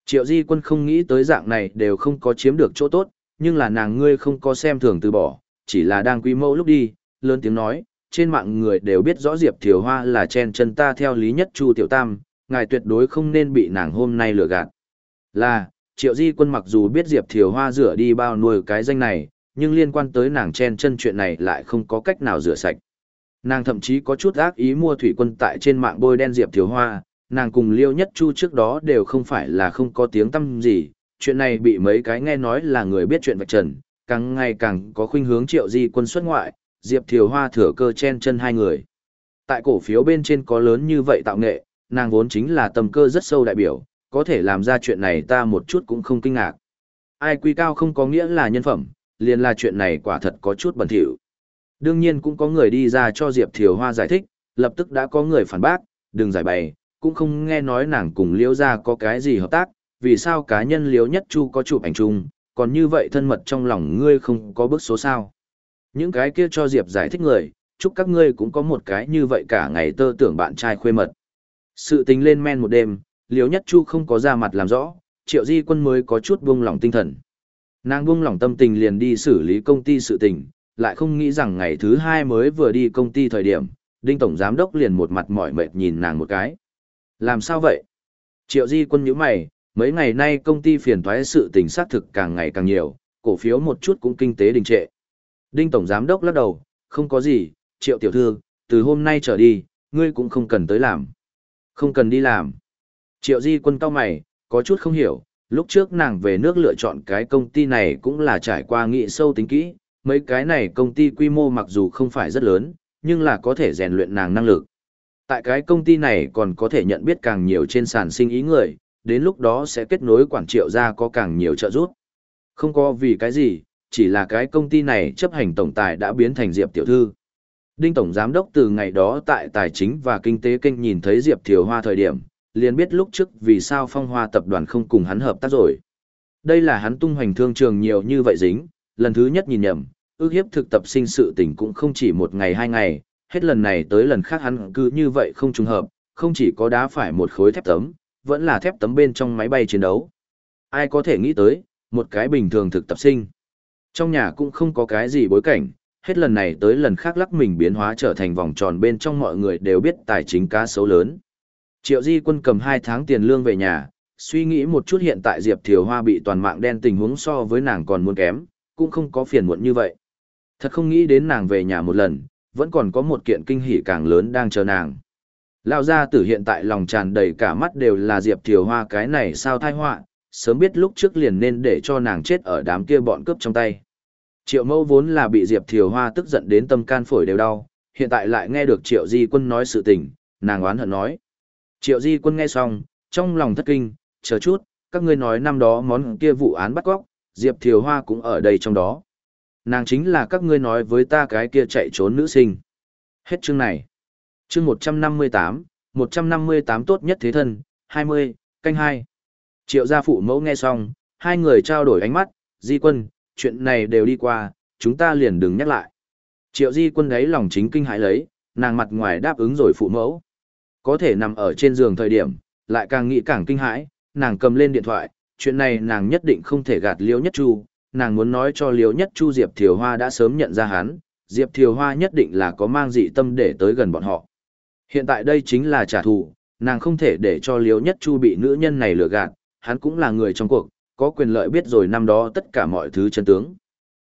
Triệu di quân không nghĩ tới dạng này đều không có chiếm được chỗ tốt, nhưng là nàng ngươi không có xem thường từ bỏ, chỉ là đang quý mâu lúc đi, lớn tiếng nói, trên mạng người đều biết rõ Diệp Thiều Hoa là chen chân ta theo lý nhất Chu Tiểu Tam, ngài tuyệt đối không nên bị nàng hôm nay lừa gạt. Là, Triệu Di Quân mặc dù biết Diệp Thiều Hoa rửa đi bao nuôi cái danh này, nhưng liên quan tới nàng chen chân chuyện này lại không có cách nào rửa sạch. Nàng thậm chí có chút ác ý mua thủy quân tại trên mạng bôi đen Diệp Thiếu Hoa, nàng cùng Liêu Nhất Chu trước đó đều không phải là không có tiếng tâm gì, chuyện này bị mấy cái nghe nói là người biết chuyện vạch trần, càng ngày càng có khuynh hướng triệu di quân xuất ngoại, Diệp Thiều Hoa thừa cơ chen chân hai người. Tại cổ phiếu bên trên có lớn như vậy tạo nghệ, nàng vốn chính là tầm cơ rất sâu đại biểu, có thể làm ra chuyện này ta một chút cũng không kinh ngạc. Ai quy cao không có nghĩa là nhân phẩm, liền là chuyện này quả thật có chút bẩn thỉu. Đương nhiên cũng có người đi ra cho Diệp Thiều Hoa giải thích, lập tức đã có người phản bác, đừng giải bày, cũng không nghe nói nàng cùng Liễu gia có cái gì hợp tác, vì sao cá nhân Liễu Nhất Chu có chụp ảnh chung, còn như vậy thân mật trong lòng ngươi không có bước số sao. Những cái kia cho Diệp giải thích người, chúc các ngươi cũng có một cái như vậy cả ngày tơ tưởng bạn trai khuê mật. Sự tình lên men một đêm, Liễu Nhất Chu không có ra mặt làm rõ, Triệu Di Quân mới có chút buông lỏng tinh thần. Nàng buông lỏng tâm tình liền đi xử lý công ty sự tình, lại không nghĩ rằng ngày thứ hai mới vừa đi công ty thời điểm, Đinh Tổng Giám Đốc liền một mặt mỏi mệt nhìn nàng một cái. Làm sao vậy? Triệu Di Quân nhíu mày, mấy ngày nay công ty phiền toái sự tình xác thực càng ngày càng nhiều, cổ phiếu một chút cũng kinh tế đình trệ. Đinh Tổng Giám Đốc lắc đầu, không có gì, Triệu Tiểu Thư, từ hôm nay trở đi, ngươi cũng không cần tới làm. Không cần đi làm. Triệu Di Quân cao mày, có chút không hiểu, lúc trước nàng về nước lựa chọn cái công ty này cũng là trải qua nghị sâu tính kỹ, mấy cái này công ty quy mô mặc dù không phải rất lớn, nhưng là có thể rèn luyện nàng năng lực. Tại cái công ty này còn có thể nhận biết càng nhiều trên sàn sinh ý người, đến lúc đó sẽ kết nối quản triệu ra có càng nhiều trợ giúp. Không có vì cái gì, chỉ là cái công ty này chấp hành tổng tài đã biến thành Diệp Tiểu Thư. Đinh Tổng Giám đốc từ ngày đó tại Tài chính và Kinh tế kênh nhìn thấy Diệp Thiều Hoa thời điểm, liền biết lúc trước vì sao phong hoa tập đoàn không cùng hắn hợp tác rồi. Đây là hắn tung hoành thương trường nhiều như vậy dính, lần thứ nhất nhìn nhầm, ước hiếp thực tập sinh sự tình cũng không chỉ một ngày hai ngày, hết lần này tới lần khác hắn cứ như vậy không trùng hợp, không chỉ có đá phải một khối thép tấm, vẫn là thép tấm bên trong máy bay chiến đấu. Ai có thể nghĩ tới, một cái bình thường thực tập sinh. Trong nhà cũng không có cái gì bối cảnh, hết lần này tới lần khác lắc mình biến hóa trở thành vòng tròn bên trong mọi người đều biết tài chính cá sấu lớn. Triệu Di Quân cầm 2 tháng tiền lương về nhà, suy nghĩ một chút hiện tại Diệp Thiều Hoa bị toàn mạng đen tình huống so với nàng còn muốn kém, cũng không có phiền muộn như vậy. Thật không nghĩ đến nàng về nhà một lần, vẫn còn có một kiện kinh hỉ càng lớn đang chờ nàng. Lão gia tử hiện tại lòng tràn đầy cả mắt đều là Diệp Thiều Hoa cái này sao thai họa, sớm biết lúc trước liền nên để cho nàng chết ở đám kia bọn cướp trong tay. Triệu mẫu vốn là bị Diệp Thiều Hoa tức giận đến tâm can phổi đều đau, hiện tại lại nghe được Triệu Di Quân nói sự tình, nàng oán hận nói. Triệu Di Quân nghe xong, trong lòng thất kinh, chờ chút, các ngươi nói năm đó món kia vụ án bắt cóc, Diệp Thiều Hoa cũng ở đây trong đó. Nàng chính là các ngươi nói với ta cái kia chạy trốn nữ sinh. Hết chương này. Chương 158, 158 tốt nhất thế thân, 20, canh 2. Triệu gia phụ mẫu nghe xong, hai người trao đổi ánh mắt, Di Quân, chuyện này đều đi qua, chúng ta liền đừng nhắc lại. Triệu Di Quân đấy lòng chính kinh hãi lấy, nàng mặt ngoài đáp ứng rồi phụ mẫu. Có thể nằm ở trên giường thời điểm, lại càng nghĩ càng kinh hãi, nàng cầm lên điện thoại, chuyện này nàng nhất định không thể gạt Liễu Nhất Chu, nàng muốn nói cho Liễu Nhất Chu Diệp Thiều Hoa đã sớm nhận ra hắn, Diệp Thiều Hoa nhất định là có mang dị tâm để tới gần bọn họ. Hiện tại đây chính là trả thù, nàng không thể để cho Liễu Nhất Chu bị nữ nhân này lừa gạt, hắn cũng là người trong cuộc, có quyền lợi biết rồi năm đó tất cả mọi thứ chân tướng.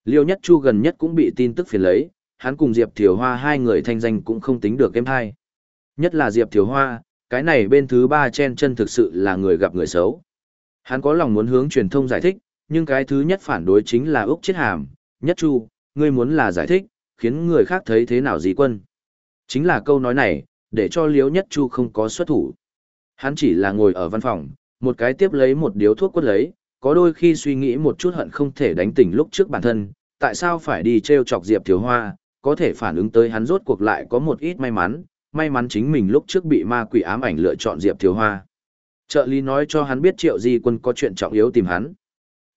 Liêu Nhất Chu gần nhất cũng bị tin tức phiền lấy, hắn cùng Diệp Thiều Hoa hai người thanh danh cũng không tính được em hai. Nhất là Diệp Thiều Hoa, cái này bên thứ ba chen chân thực sự là người gặp người xấu. Hắn có lòng muốn hướng truyền thông giải thích, nhưng cái thứ nhất phản đối chính là Úc Chiết Hàm, Nhất Chu, ngươi muốn là giải thích, khiến người khác thấy thế nào gì quân. Chính là câu nói này, để cho Liễu Nhất Chu không có xuất thủ. Hắn chỉ là ngồi ở văn phòng, một cái tiếp lấy một điếu thuốc quất lấy, có đôi khi suy nghĩ một chút hận không thể đánh tỉnh lúc trước bản thân, tại sao phải đi treo chọc Diệp Thiếu Hoa, có thể phản ứng tới hắn rốt cuộc lại có một ít may mắn, may mắn chính mình lúc trước bị ma quỷ ám ảnh lựa chọn Diệp Thiếu Hoa. Trợ lý nói cho hắn biết Triệu Di Quân có chuyện trọng yếu tìm hắn.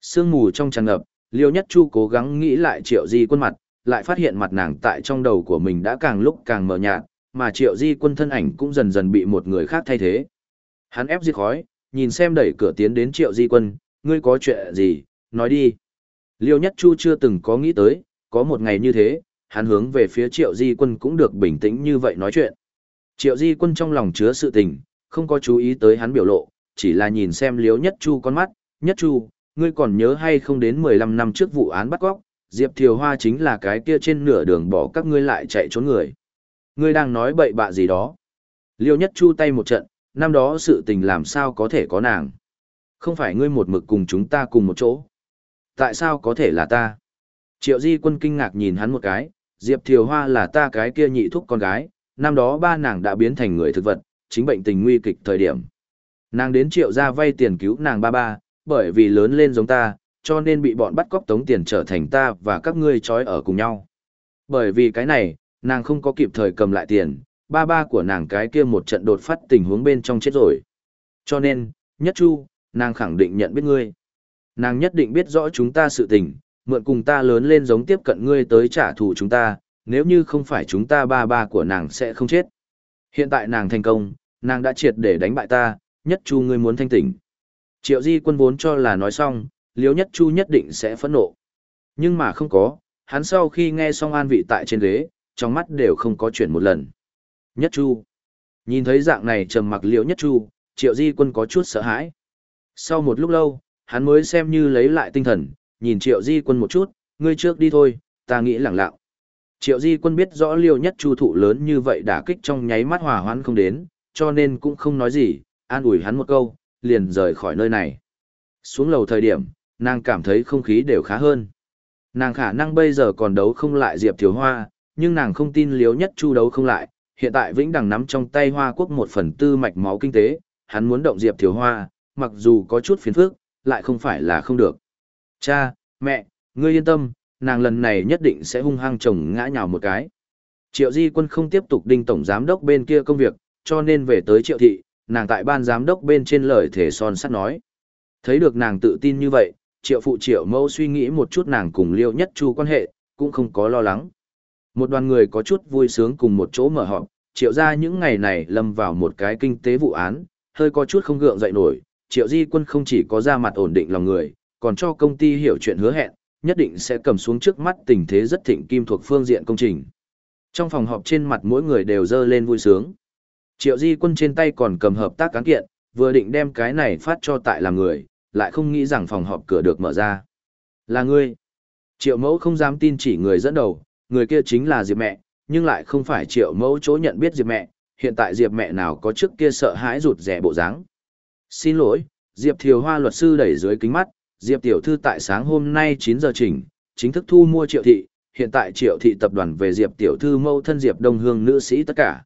Sương mù trong tràn ngập, Liêu Nhất Chu cố gắng nghĩ lại Triệu Di Quân mặt, lại phát hiện mặt nàng tại trong đầu của mình đã càng lúc càng mờ nhạt, mà Triệu Di Quân thân ảnh cũng dần dần bị một người khác thay thế. Hắn ép di khói, nhìn xem đẩy cửa tiến đến Triệu Di Quân, ngươi có chuyện gì, nói đi. Liêu Nhất Chu chưa từng có nghĩ tới, có một ngày như thế, hắn hướng về phía Triệu Di Quân cũng được bình tĩnh như vậy nói chuyện. Triệu Di Quân trong lòng chứa sự tình, không có chú ý tới hắn biểu lộ, chỉ là nhìn xem Liêu Nhất Chu con mắt, Nhất Chu, ngươi còn nhớ hay không đến 15 năm trước vụ án bắt cóc, Diệp Thiều Hoa chính là cái kia trên nửa đường bỏ các ngươi lại chạy trốn người. Ngươi đang nói bậy bạ gì đó. Liêu Nhất Chu tay một trận, năm đó sự tình làm sao có thể có nàng. Không phải ngươi một mực cùng chúng ta cùng một chỗ. Tại sao có thể là ta? Triệu Di Quân kinh ngạc nhìn hắn một cái, Diệp Thiều Hoa là ta cái kia nhị thúc con gái, năm đó ba nàng đã biến thành người thực vật, chính bệnh tình nguy kịch thời điểm. Nàng đến triệu gia vay tiền cứu nàng ba ba, bởi vì lớn lên giống ta, cho nên bị bọn bắt cóc tống tiền trở thành ta và các ngươi trói ở cùng nhau. Bởi vì cái này, nàng không có kịp thời cầm lại tiền, ba ba của nàng cái kia một trận đột phát tình huống bên trong chết rồi. Cho nên, nhất chu, nàng khẳng định nhận biết ngươi. Nàng nhất định biết rõ chúng ta sự tình, mượn cùng ta lớn lên giống tiếp cận ngươi tới trả thù chúng ta, nếu như không phải chúng ta ba ba của nàng sẽ không chết. Hiện tại nàng thành công, nàng đã triệt để đánh bại ta, nhất chu ngươi muốn thanh tỉnh. Triệu di quân vốn cho là nói xong, liếu nhất chu nhất định sẽ phẫn nộ. Nhưng mà không có, hắn sau khi nghe xong an vị tại trên ghế, trong mắt đều không có chuyển một lần. Nhất chu. Nhìn thấy dạng này trầm mặc Liêu nhất chu, triệu di quân có chút sợ hãi. Sau một lúc lâu, hắn mới xem như lấy lại tinh thần, nhìn triệu di quân một chút, ngươi trước đi thôi, ta nghĩ lẳng lặng. Triệu di quân biết rõ liêu nhất chu thụ lớn như vậy đả kích trong nháy mắt hòa hoãn không đến, cho nên cũng không nói gì, an ủi hắn một câu, liền rời khỏi nơi này. Xuống lầu thời điểm, nàng cảm thấy không khí đều khá hơn. Nàng khả năng bây giờ còn đấu không lại Diệp Thiếu Hoa, nhưng nàng không tin liếu nhất chu đấu không lại. Hiện tại Vĩnh Đằng nắm trong tay Hoa Quốc một phần tư mạch máu kinh tế, hắn muốn động Diệp Thiếu Hoa, mặc dù có chút phiền phức, lại không phải là không được. Cha, mẹ, ngươi yên tâm, nàng lần này nhất định sẽ hung hăng chồng ngã nhào một cái. Triệu Di Quân không tiếp tục đinh tổng giám đốc bên kia công việc, cho nên về tới Triệu Thị, nàng tại ban giám đốc bên trên lời thể son sắt nói. Thấy được nàng tự tin như vậy, Triệu Phụ Triệu Mẫu suy nghĩ một chút nàng cùng Liêu Nhất Chu quan hệ, cũng không có lo lắng. Một đoàn người có chút vui sướng cùng một chỗ mở họp, Triệu ra những ngày này lâm vào một cái kinh tế vụ án, hơi có chút không gượng dậy nổi, Triệu Di Quân không chỉ có ra mặt ổn định lòng người, còn cho công ty hiểu chuyện hứa hẹn, nhất định sẽ cầm xuống trước mắt tình thế rất thịnh kim thuộc phương diện công trình. Trong phòng họp trên mặt mỗi người đều dơ lên vui sướng. Triệu Di Quân trên tay còn cầm hợp tác cán kiện, vừa định đem cái này phát cho tại làm người, lại không nghĩ rằng phòng họp cửa được mở ra. Là ngươi. Triệu mẫu không dám tin chỉ người dẫn đầu, người kia chính là Diệp mẹ, nhưng lại không phải triệu mẫu chỗ nhận biết Diệp mẹ, hiện tại Diệp mẹ nào có trước kia sợ hãi rụt rẻ bộ dáng. Xin lỗi, Diệp Thiều Hoa luật sư đẩy dưới kính mắt, Diệp tiểu thư tại sáng hôm nay 9 giờ chỉnh, chính thức thu mua Triệu thị, hiện tại Triệu thị tập đoàn về Diệp tiểu thư mâu thân Diệp Đông Hương nữ sĩ tất cả.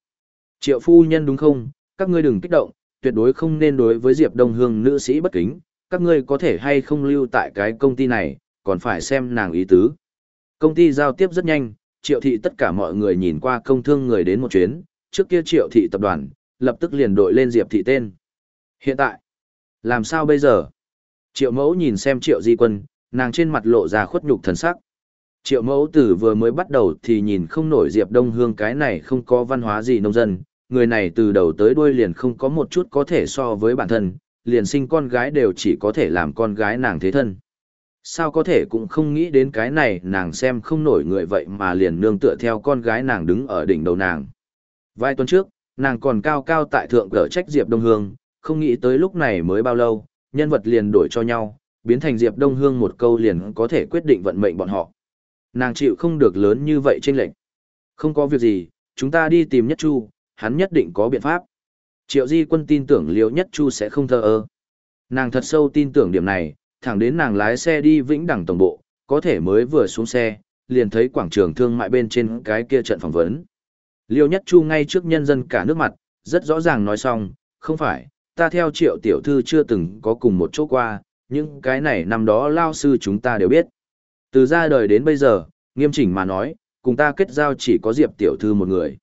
Triệu phu nhân đúng không? Các ngươi đừng kích động, tuyệt đối không nên đối với Diệp Đông Hương nữ sĩ bất kính, các ngươi có thể hay không lưu tại cái công ty này, còn phải xem nàng ý tứ. Công ty giao tiếp rất nhanh, Triệu thị tất cả mọi người nhìn qua công thương người đến một chuyến, trước kia Triệu thị tập đoàn, lập tức liền đội lên Diệp thị tên. Hiện tại, làm sao bây giờ? Triệu mẫu nhìn xem triệu di quân, nàng trên mặt lộ ra khuất nhục thần sắc. Triệu mẫu tử vừa mới bắt đầu thì nhìn không nổi Diệp Đông Hương cái này không có văn hóa gì nông dân, người này từ đầu tới đuôi liền không có một chút có thể so với bản thân, liền sinh con gái đều chỉ có thể làm con gái nàng thế thân. Sao có thể cũng không nghĩ đến cái này nàng xem không nổi người vậy mà liền nương tựa theo con gái nàng đứng ở đỉnh đầu nàng. Vài tuần trước, nàng còn cao cao tại thượng cỡ trách Diệp Đông Hương, không nghĩ tới lúc này mới bao lâu, nhân vật liền đổi cho nhau, biến thành Diệp Đông Hương một câu liền có thể quyết định vận mệnh bọn họ. Nàng chịu không được lớn như vậy trên lệnh. Không có việc gì, chúng ta đi tìm Nhất Chu, hắn nhất định có biện pháp. Triệu Di Quân tin tưởng Liễu Nhất Chu sẽ không thờ ơ. Nàng thật sâu tin tưởng điểm này, thẳng đến nàng lái xe đi Vĩnh Đẳng tổng bộ, có thể mới vừa xuống xe, liền thấy quảng trường thương mại bên trên cái kia trận phỏng vấn. Liêu Nhất Chu ngay trước nhân dân cả nước mặt, rất rõ ràng nói xong, không phải, ta theo triệu tiểu thư chưa từng có cùng một chỗ qua, nhưng cái này năm đó lao sư chúng ta đều biết. Từ ra đời đến bây giờ, nghiêm chỉnh mà nói, cùng ta kết giao chỉ có Diệp tiểu thư một người.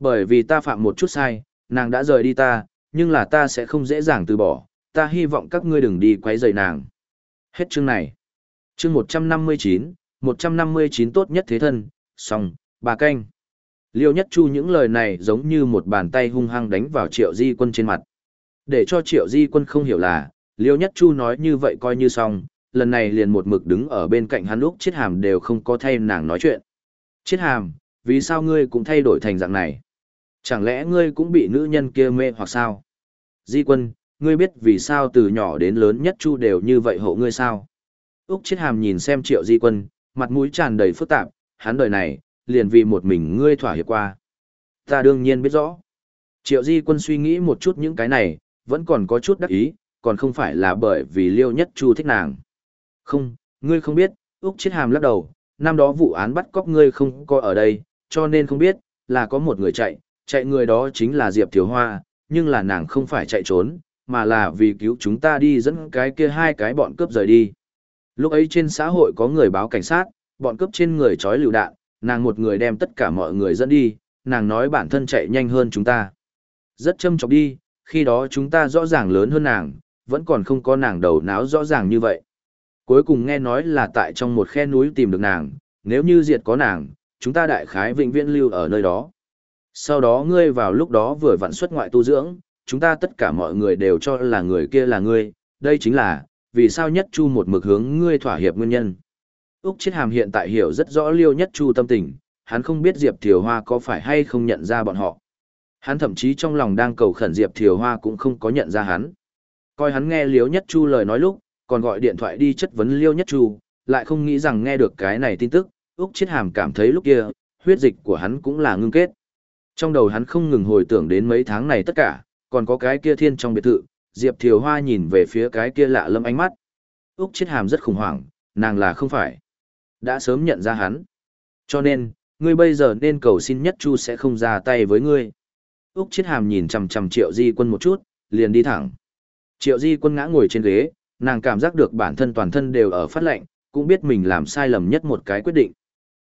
Bởi vì ta phạm một chút sai, nàng đã rời đi ta, nhưng là ta sẽ không dễ dàng từ bỏ, ta hy vọng các ngươi đừng đi quấy rầy nàng. Hết chương này. Chương 159, 159 tốt nhất thế thân, xong, bà canh. Liêu nhất chu những lời này giống như một bàn tay hung hăng đánh vào triệu di quân trên mặt. Để cho triệu di quân không hiểu là, liêu nhất chu nói như vậy coi như xong, lần này liền một mực đứng ở bên cạnh hắn lúc chiết hàm đều không có thay nàng nói chuyện. Chiết hàm, vì sao ngươi cũng thay đổi thành dạng này? Chẳng lẽ ngươi cũng bị nữ nhân kia mê hoặc sao? Di quân, ngươi biết vì sao từ nhỏ đến lớn nhất chu đều như vậy hộ ngươi sao? Úc chiết hàm nhìn xem triệu di quân, mặt mũi tràn đầy phức tạp, hắn đời này, liền vì một mình ngươi thỏa hiệp qua. Ta đương nhiên biết rõ. Triệu di quân suy nghĩ một chút những cái này, vẫn còn có chút đắc ý, còn không phải là bởi vì liêu nhất chu thích nàng. Không, ngươi không biết, Úc Chiết Hàm lắc đầu, năm đó vụ án bắt cóc ngươi không có ở đây, cho nên không biết, là có một người chạy, chạy người đó chính là Diệp Thiếu Hoa, nhưng là nàng không phải chạy trốn, mà là vì cứu chúng ta đi dẫn cái kia hai cái bọn cướp rời đi. Lúc ấy trên xã hội có người báo cảnh sát, bọn cướp trên người trói lựu đạn, nàng một người đem tất cả mọi người dẫn đi, nàng nói bản thân chạy nhanh hơn chúng ta. Rất châm chọc đi, khi đó chúng ta rõ ràng lớn hơn nàng, vẫn còn không có nàng đầu não rõ ràng như vậy. Cuối cùng nghe nói là tại trong một khe núi tìm được nàng, nếu như diệt có nàng, chúng ta đại khái vĩnh viễn lưu ở nơi đó. Sau đó ngươi vào lúc đó vừa vặn xuất ngoại tu dưỡng, chúng ta tất cả mọi người đều cho là người kia là ngươi, đây chính là, vì sao nhất chu một mực hướng ngươi thỏa hiệp nguyên nhân. Úc Chiết Hàm hiện tại hiểu rất rõ liêu nhất chu tâm tình, hắn không biết Diệp Thiều Hoa có phải hay không nhận ra bọn họ. Hắn thậm chí trong lòng đang cầu khẩn Diệp Thiều Hoa cũng không có nhận ra hắn. Coi hắn nghe liêu nhất chu lời nói lúc, còn gọi điện thoại đi chất vấn liêu nhất chu, lại không nghĩ rằng nghe được cái này tin tức, Úc Chiết Hàm cảm thấy lúc kia, huyết dịch của hắn cũng là ngưng kết. Trong đầu hắn không ngừng hồi tưởng đến mấy tháng này tất cả, còn có cái kia thiên trong biệt thự, Diệp Thiều Hoa nhìn về phía cái kia lạ lâm ánh mắt. Úc chết Hàm rất khủng hoảng, nàng là không phải. Đã sớm nhận ra hắn. Cho nên, ngươi bây giờ nên cầu xin nhất Chu sẽ không ra tay với ngươi. Úc chết Hàm nhìn chằm chằm Triệu Di Quân một chút, liền đi thẳng. Triệu Di Quân ngã ngồi trên ghế, nàng cảm giác được bản thân toàn thân đều ở phát lạnh, cũng biết mình làm sai lầm nhất một cái quyết định.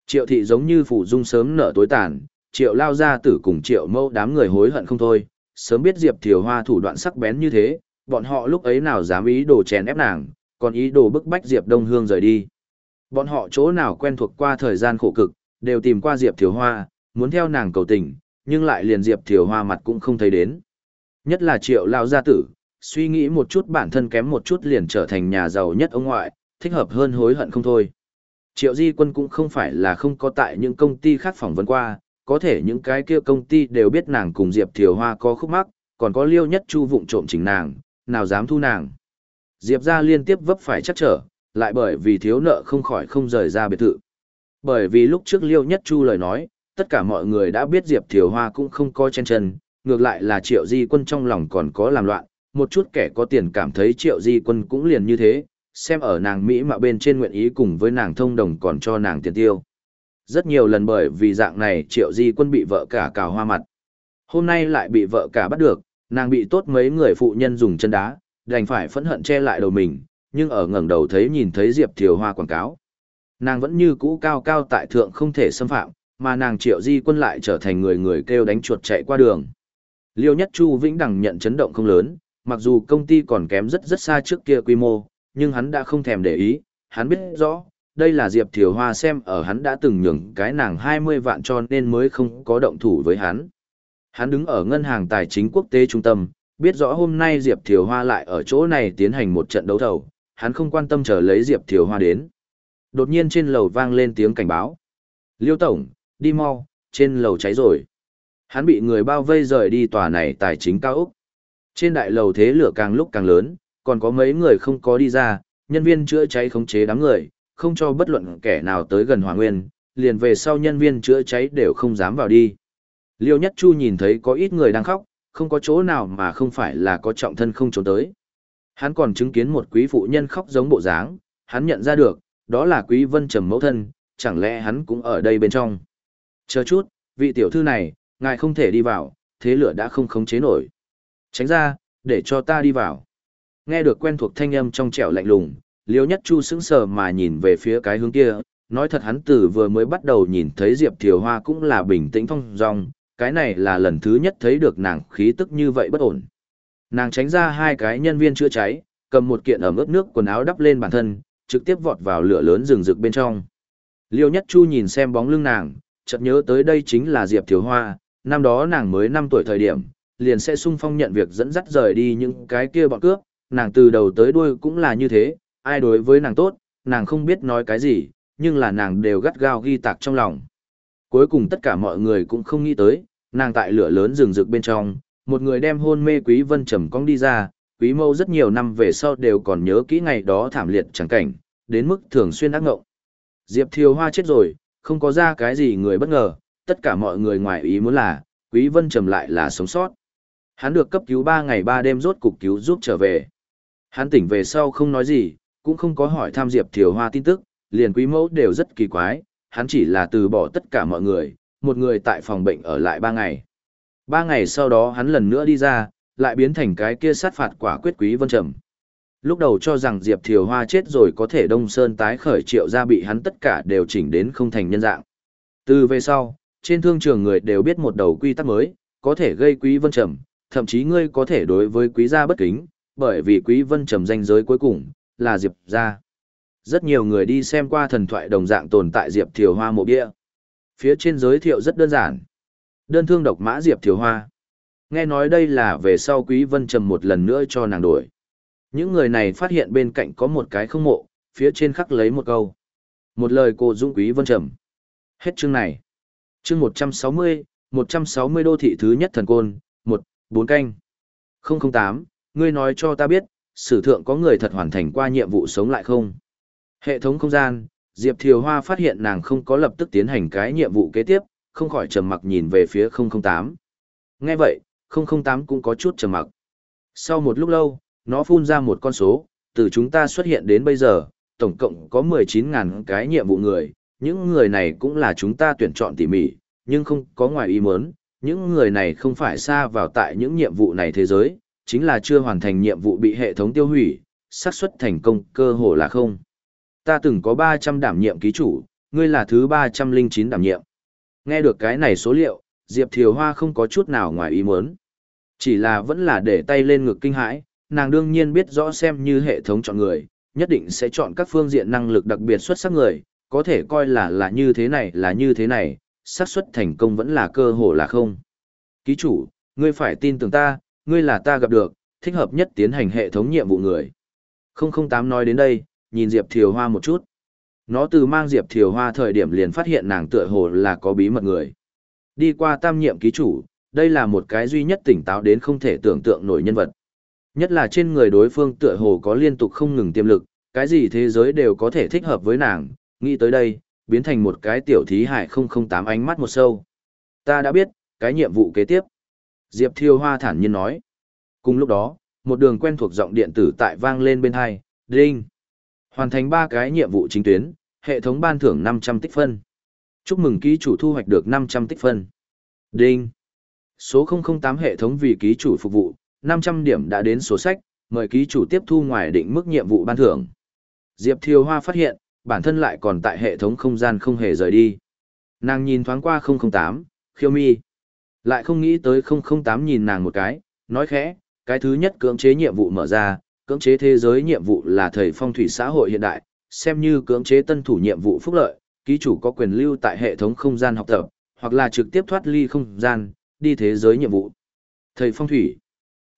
Triệu thị giống như phủ dung sớm nở tối tàn, triệu lao Gia tử cùng triệu mâu đám người hối hận không thôi, sớm biết Diệp Thiều Hoa thủ đoạn sắc bén như thế, bọn họ lúc ấy nào dám ý đồ chèn ép nàng, còn ý đồ bức bách Diệp Đông Hương rời đi. Bọn họ chỗ nào quen thuộc qua thời gian khổ cực, đều tìm qua Diệp Thiều Hoa, muốn theo nàng cầu tình, nhưng lại liền Diệp Thiều Hoa mặt cũng không thấy đến. Nhất là triệu lao gia tử, suy nghĩ một chút bản thân kém một chút liền trở thành nhà giàu nhất ông ngoại, thích hợp hơn hối hận không thôi. Triệu Di Quân cũng không phải là không có tại những công ty khác phỏng vấn qua, có thể những cái kia công ty đều biết nàng cùng Diệp Thiều Hoa có khúc mắc, còn có liêu nhất chu vụng trộm chỉnh nàng, nào dám thu nàng. Diệp ra liên tiếp vấp phải chắc trở, lại bởi vì thiếu nợ không khỏi không rời ra biệt thự. Bởi vì lúc trước liêu nhất chu lời nói, tất cả mọi người đã biết Diệp Thiều Hoa cũng không coi chen chân, ngược lại là triệu di quân trong lòng còn có làm loạn, một chút kẻ có tiền cảm thấy triệu di quân cũng liền như thế, xem ở nàng Mỹ mà bên trên nguyện ý cùng với nàng thông đồng còn cho nàng tiền tiêu. Rất nhiều lần bởi vì dạng này triệu di quân bị vợ cả cào hoa mặt. Hôm nay lại bị vợ cả bắt được, nàng bị tốt mấy người phụ nhân dùng chân đá, đành phải phẫn hận che lại đầu mình, nhưng ở ngẩng đầu thấy nhìn thấy Diệp Thiều Hoa quảng cáo. Nàng vẫn như cũ cao cao tại thượng không thể xâm phạm, mà nàng triệu di quân lại trở thành người người kêu đánh chuột chạy qua đường. Liêu nhất Chu Vĩnh Đằng nhận chấn động không lớn, mặc dù công ty còn kém rất rất xa trước kia quy mô, nhưng hắn đã không thèm để ý, hắn biết rõ, đây là Diệp Thiều Hoa xem ở hắn đã từng nhường cái nàng 20 vạn cho nên mới không có động thủ với hắn. Hắn đứng ở ngân hàng tài chính quốc tế trung tâm, biết rõ hôm nay Diệp Thiều Hoa lại ở chỗ này tiến hành một trận đấu thầu, hắn không quan tâm chờ lấy Diệp Thiều Hoa đến. Đột nhiên trên lầu vang lên tiếng cảnh báo. Liêu Tổng, đi mau, trên lầu cháy rồi. Hắn bị người bao vây rời đi tòa này tài chính cao Úc. Trên đại lầu thế lửa càng lúc càng lớn, còn có mấy người không có đi ra, nhân viên chữa cháy khống chế đám người, không cho bất luận kẻ nào tới gần hỏa Nguyên, liền về sau nhân viên chữa cháy đều không dám vào đi. Liêu Nhất Chu nhìn thấy có ít người đang khóc, không có chỗ nào mà không phải là có trọng thân không trốn tới. Hắn còn chứng kiến một quý phụ nhân khóc giống bộ dáng, hắn nhận ra được, đó là quý vân trầm mẫu thân, chẳng lẽ hắn cũng ở đây bên trong. Chờ chút, vị tiểu thư này, ngài không thể đi vào, thế lửa đã không khống chế nổi. Tránh ra, để cho ta đi vào. Nghe được quen thuộc thanh âm trong trẻo lạnh lùng, Liêu Nhất Chu sững sờ mà nhìn về phía cái hướng kia, nói thật hắn từ vừa mới bắt đầu nhìn thấy Diệp Thiều Hoa cũng là bình tĩnh phong dong, cái này là lần thứ nhất thấy được nàng khí tức như vậy bất ổn. Nàng tránh ra hai cái nhân viên chữa cháy, cầm một kiện ẩm ướt nước quần áo đắp lên bản thân, trực tiếp vọt vào lửa lớn rừng rực bên trong. Liêu Nhất Chu nhìn xem bóng lưng nàng, chợt nhớ tới đây chính là Diệp Thiều Hoa, năm đó nàng mới năm tuổi thời điểm, liền sẽ sung phong nhận việc dẫn dắt rời đi những cái kia bọn cướp, nàng từ đầu tới đuôi cũng là như thế, ai đối với nàng tốt, nàng không biết nói cái gì, nhưng là nàng đều gắt gao ghi tạc trong lòng. Cuối cùng tất cả mọi người cũng không nghĩ tới, nàng tại lửa lớn rừng rực bên trong, một người đem hôn mê Quý Vân Trầm cong đi ra, Quý Mâu rất nhiều năm về sau đều còn nhớ kỹ ngày đó thảm liệt chẳng cảnh, đến mức thường xuyên ác ngộng. Diệp Thiều Hoa chết rồi, không có ra cái gì người bất ngờ, tất cả mọi người ngoài ý muốn là, Quý Vân Trầm lại là sống sót. Hắn được cấp cứu 3 ngày 3 đêm rốt cục cứu giúp trở về. Hắn tỉnh về sau không nói gì, cũng không có hỏi tham Diệp Thiều Hoa tin tức, liền quý mẫu đều rất kỳ quái, hắn chỉ là từ bỏ tất cả mọi người, một người tại phòng bệnh ở lại ba ngày. Ba ngày sau đó hắn lần nữa đi ra, lại biến thành cái kia sát phạt quả quyết quý vân trầm. Lúc đầu cho rằng Diệp Thiều Hoa chết rồi có thể Đông Sơn tái khởi triệu ra bị hắn tất cả đều chỉnh đến không thành nhân dạng. Từ về sau, trên thương trường người đều biết một đầu quy tắc mới, có thể gây quý vân trầm, thậm chí ngươi có thể đối với quý gia bất kính, bởi vì quý vân trầm danh giới cuối cùng, là Diệp gia. Rất nhiều người đi xem qua thần thoại đồng dạng tồn tại Diệp Thiều Hoa mộ bia. Phía trên giới thiệu rất đơn giản. Đơn thương độc mã Diệp Thiều Hoa. Nghe nói đây là về sau Quý Vân Trầm một lần nữa cho nàng đổi. Những người này phát hiện bên cạnh có một cái không mộ, phía trên khắc lấy một câu. Một lời cô Dũng Quý Vân Trầm. Hết chương này. Chương 160, 160 đô thị thứ nhất thần côn, 1, 4 canh. 008, ngươi nói cho ta biết, sử thượng có người thật hoàn thành qua nhiệm vụ sống lại không? Hệ thống không gian, Diệp Thiều Hoa phát hiện nàng không có lập tức tiến hành cái nhiệm vụ kế tiếp, không khỏi trầm mặc nhìn về phía 008. Nghe vậy, 008 cũng có chút trầm mặc. Sau một lúc lâu, nó phun ra một con số, từ chúng ta xuất hiện đến bây giờ, tổng cộng có 19.000 cái nhiệm vụ người, những người này cũng là chúng ta tuyển chọn tỉ mỉ, nhưng không có ngoài ý muốn, những người này không phải xa vào tại những nhiệm vụ này thế giới, chính là chưa hoàn thành nhiệm vụ bị hệ thống tiêu hủy, xác suất thành công cơ hồ là không. Ta từng có 300 đảm nhiệm ký chủ, ngươi là thứ 309 đảm nhiệm. Nghe được cái này số liệu, Diệp Thiều Hoa không có chút nào ngoài ý muốn. Chỉ là vẫn là để tay lên ngực kinh hãi, nàng đương nhiên biết rõ xem như hệ thống chọn người, nhất định sẽ chọn các phương diện năng lực đặc biệt xuất sắc người, có thể coi là là như thế này là như thế này, xác suất thành công vẫn là cơ hồ là không. Ký chủ, ngươi phải tin tưởng ta, ngươi là ta gặp được, thích hợp nhất tiến hành hệ thống nhiệm vụ người. 008 nói đến đây, nhìn Diệp Thiều Hoa một chút. Nó từ mang Diệp Thiều Hoa thời điểm liền phát hiện nàng tựa hồ là có bí mật người. Đi qua tam nhiệm ký chủ, đây là một cái duy nhất tỉnh táo đến không thể tưởng tượng nổi nhân vật. Nhất là trên người đối phương tựa hồ có liên tục không ngừng tiềm lực, cái gì thế giới đều có thể thích hợp với nàng, nghĩ tới đây, biến thành một cái tiểu thí hải 008 ánh mắt một sâu. Ta đã biết, cái nhiệm vụ kế tiếp. Diệp Thiêu Hoa thản nhiên nói. Cùng lúc đó, một đường quen thuộc giọng điện tử tại vang lên bên hai, đinh. Hoàn thành ba cái nhiệm vụ chính tuyến, hệ thống ban thưởng 500 tích phân. Chúc mừng ký chủ thu hoạch được 500 tích phân. Đinh. Số 008 hệ thống vì ký chủ phục vụ, 500 điểm đã đến số sách, mời ký chủ tiếp thu ngoài định mức nhiệm vụ ban thưởng. Diệp Thiều Hoa phát hiện, bản thân lại còn tại hệ thống không gian không hề rời đi. Nàng nhìn thoáng qua 008, khiêu mi. Lại không nghĩ tới 008 nhìn nàng một cái, nói khẽ, cái thứ nhất cưỡng chế nhiệm vụ mở ra, cưỡng chế thế giới nhiệm vụ là thời phong thủy xã hội hiện đại, xem như cưỡng chế tân thủ nhiệm vụ phúc lợi, ký chủ có quyền lưu tại hệ thống không gian học tập, hoặc là trực tiếp thoát ly không gian, đi thế giới nhiệm vụ. Thầy phong thủy.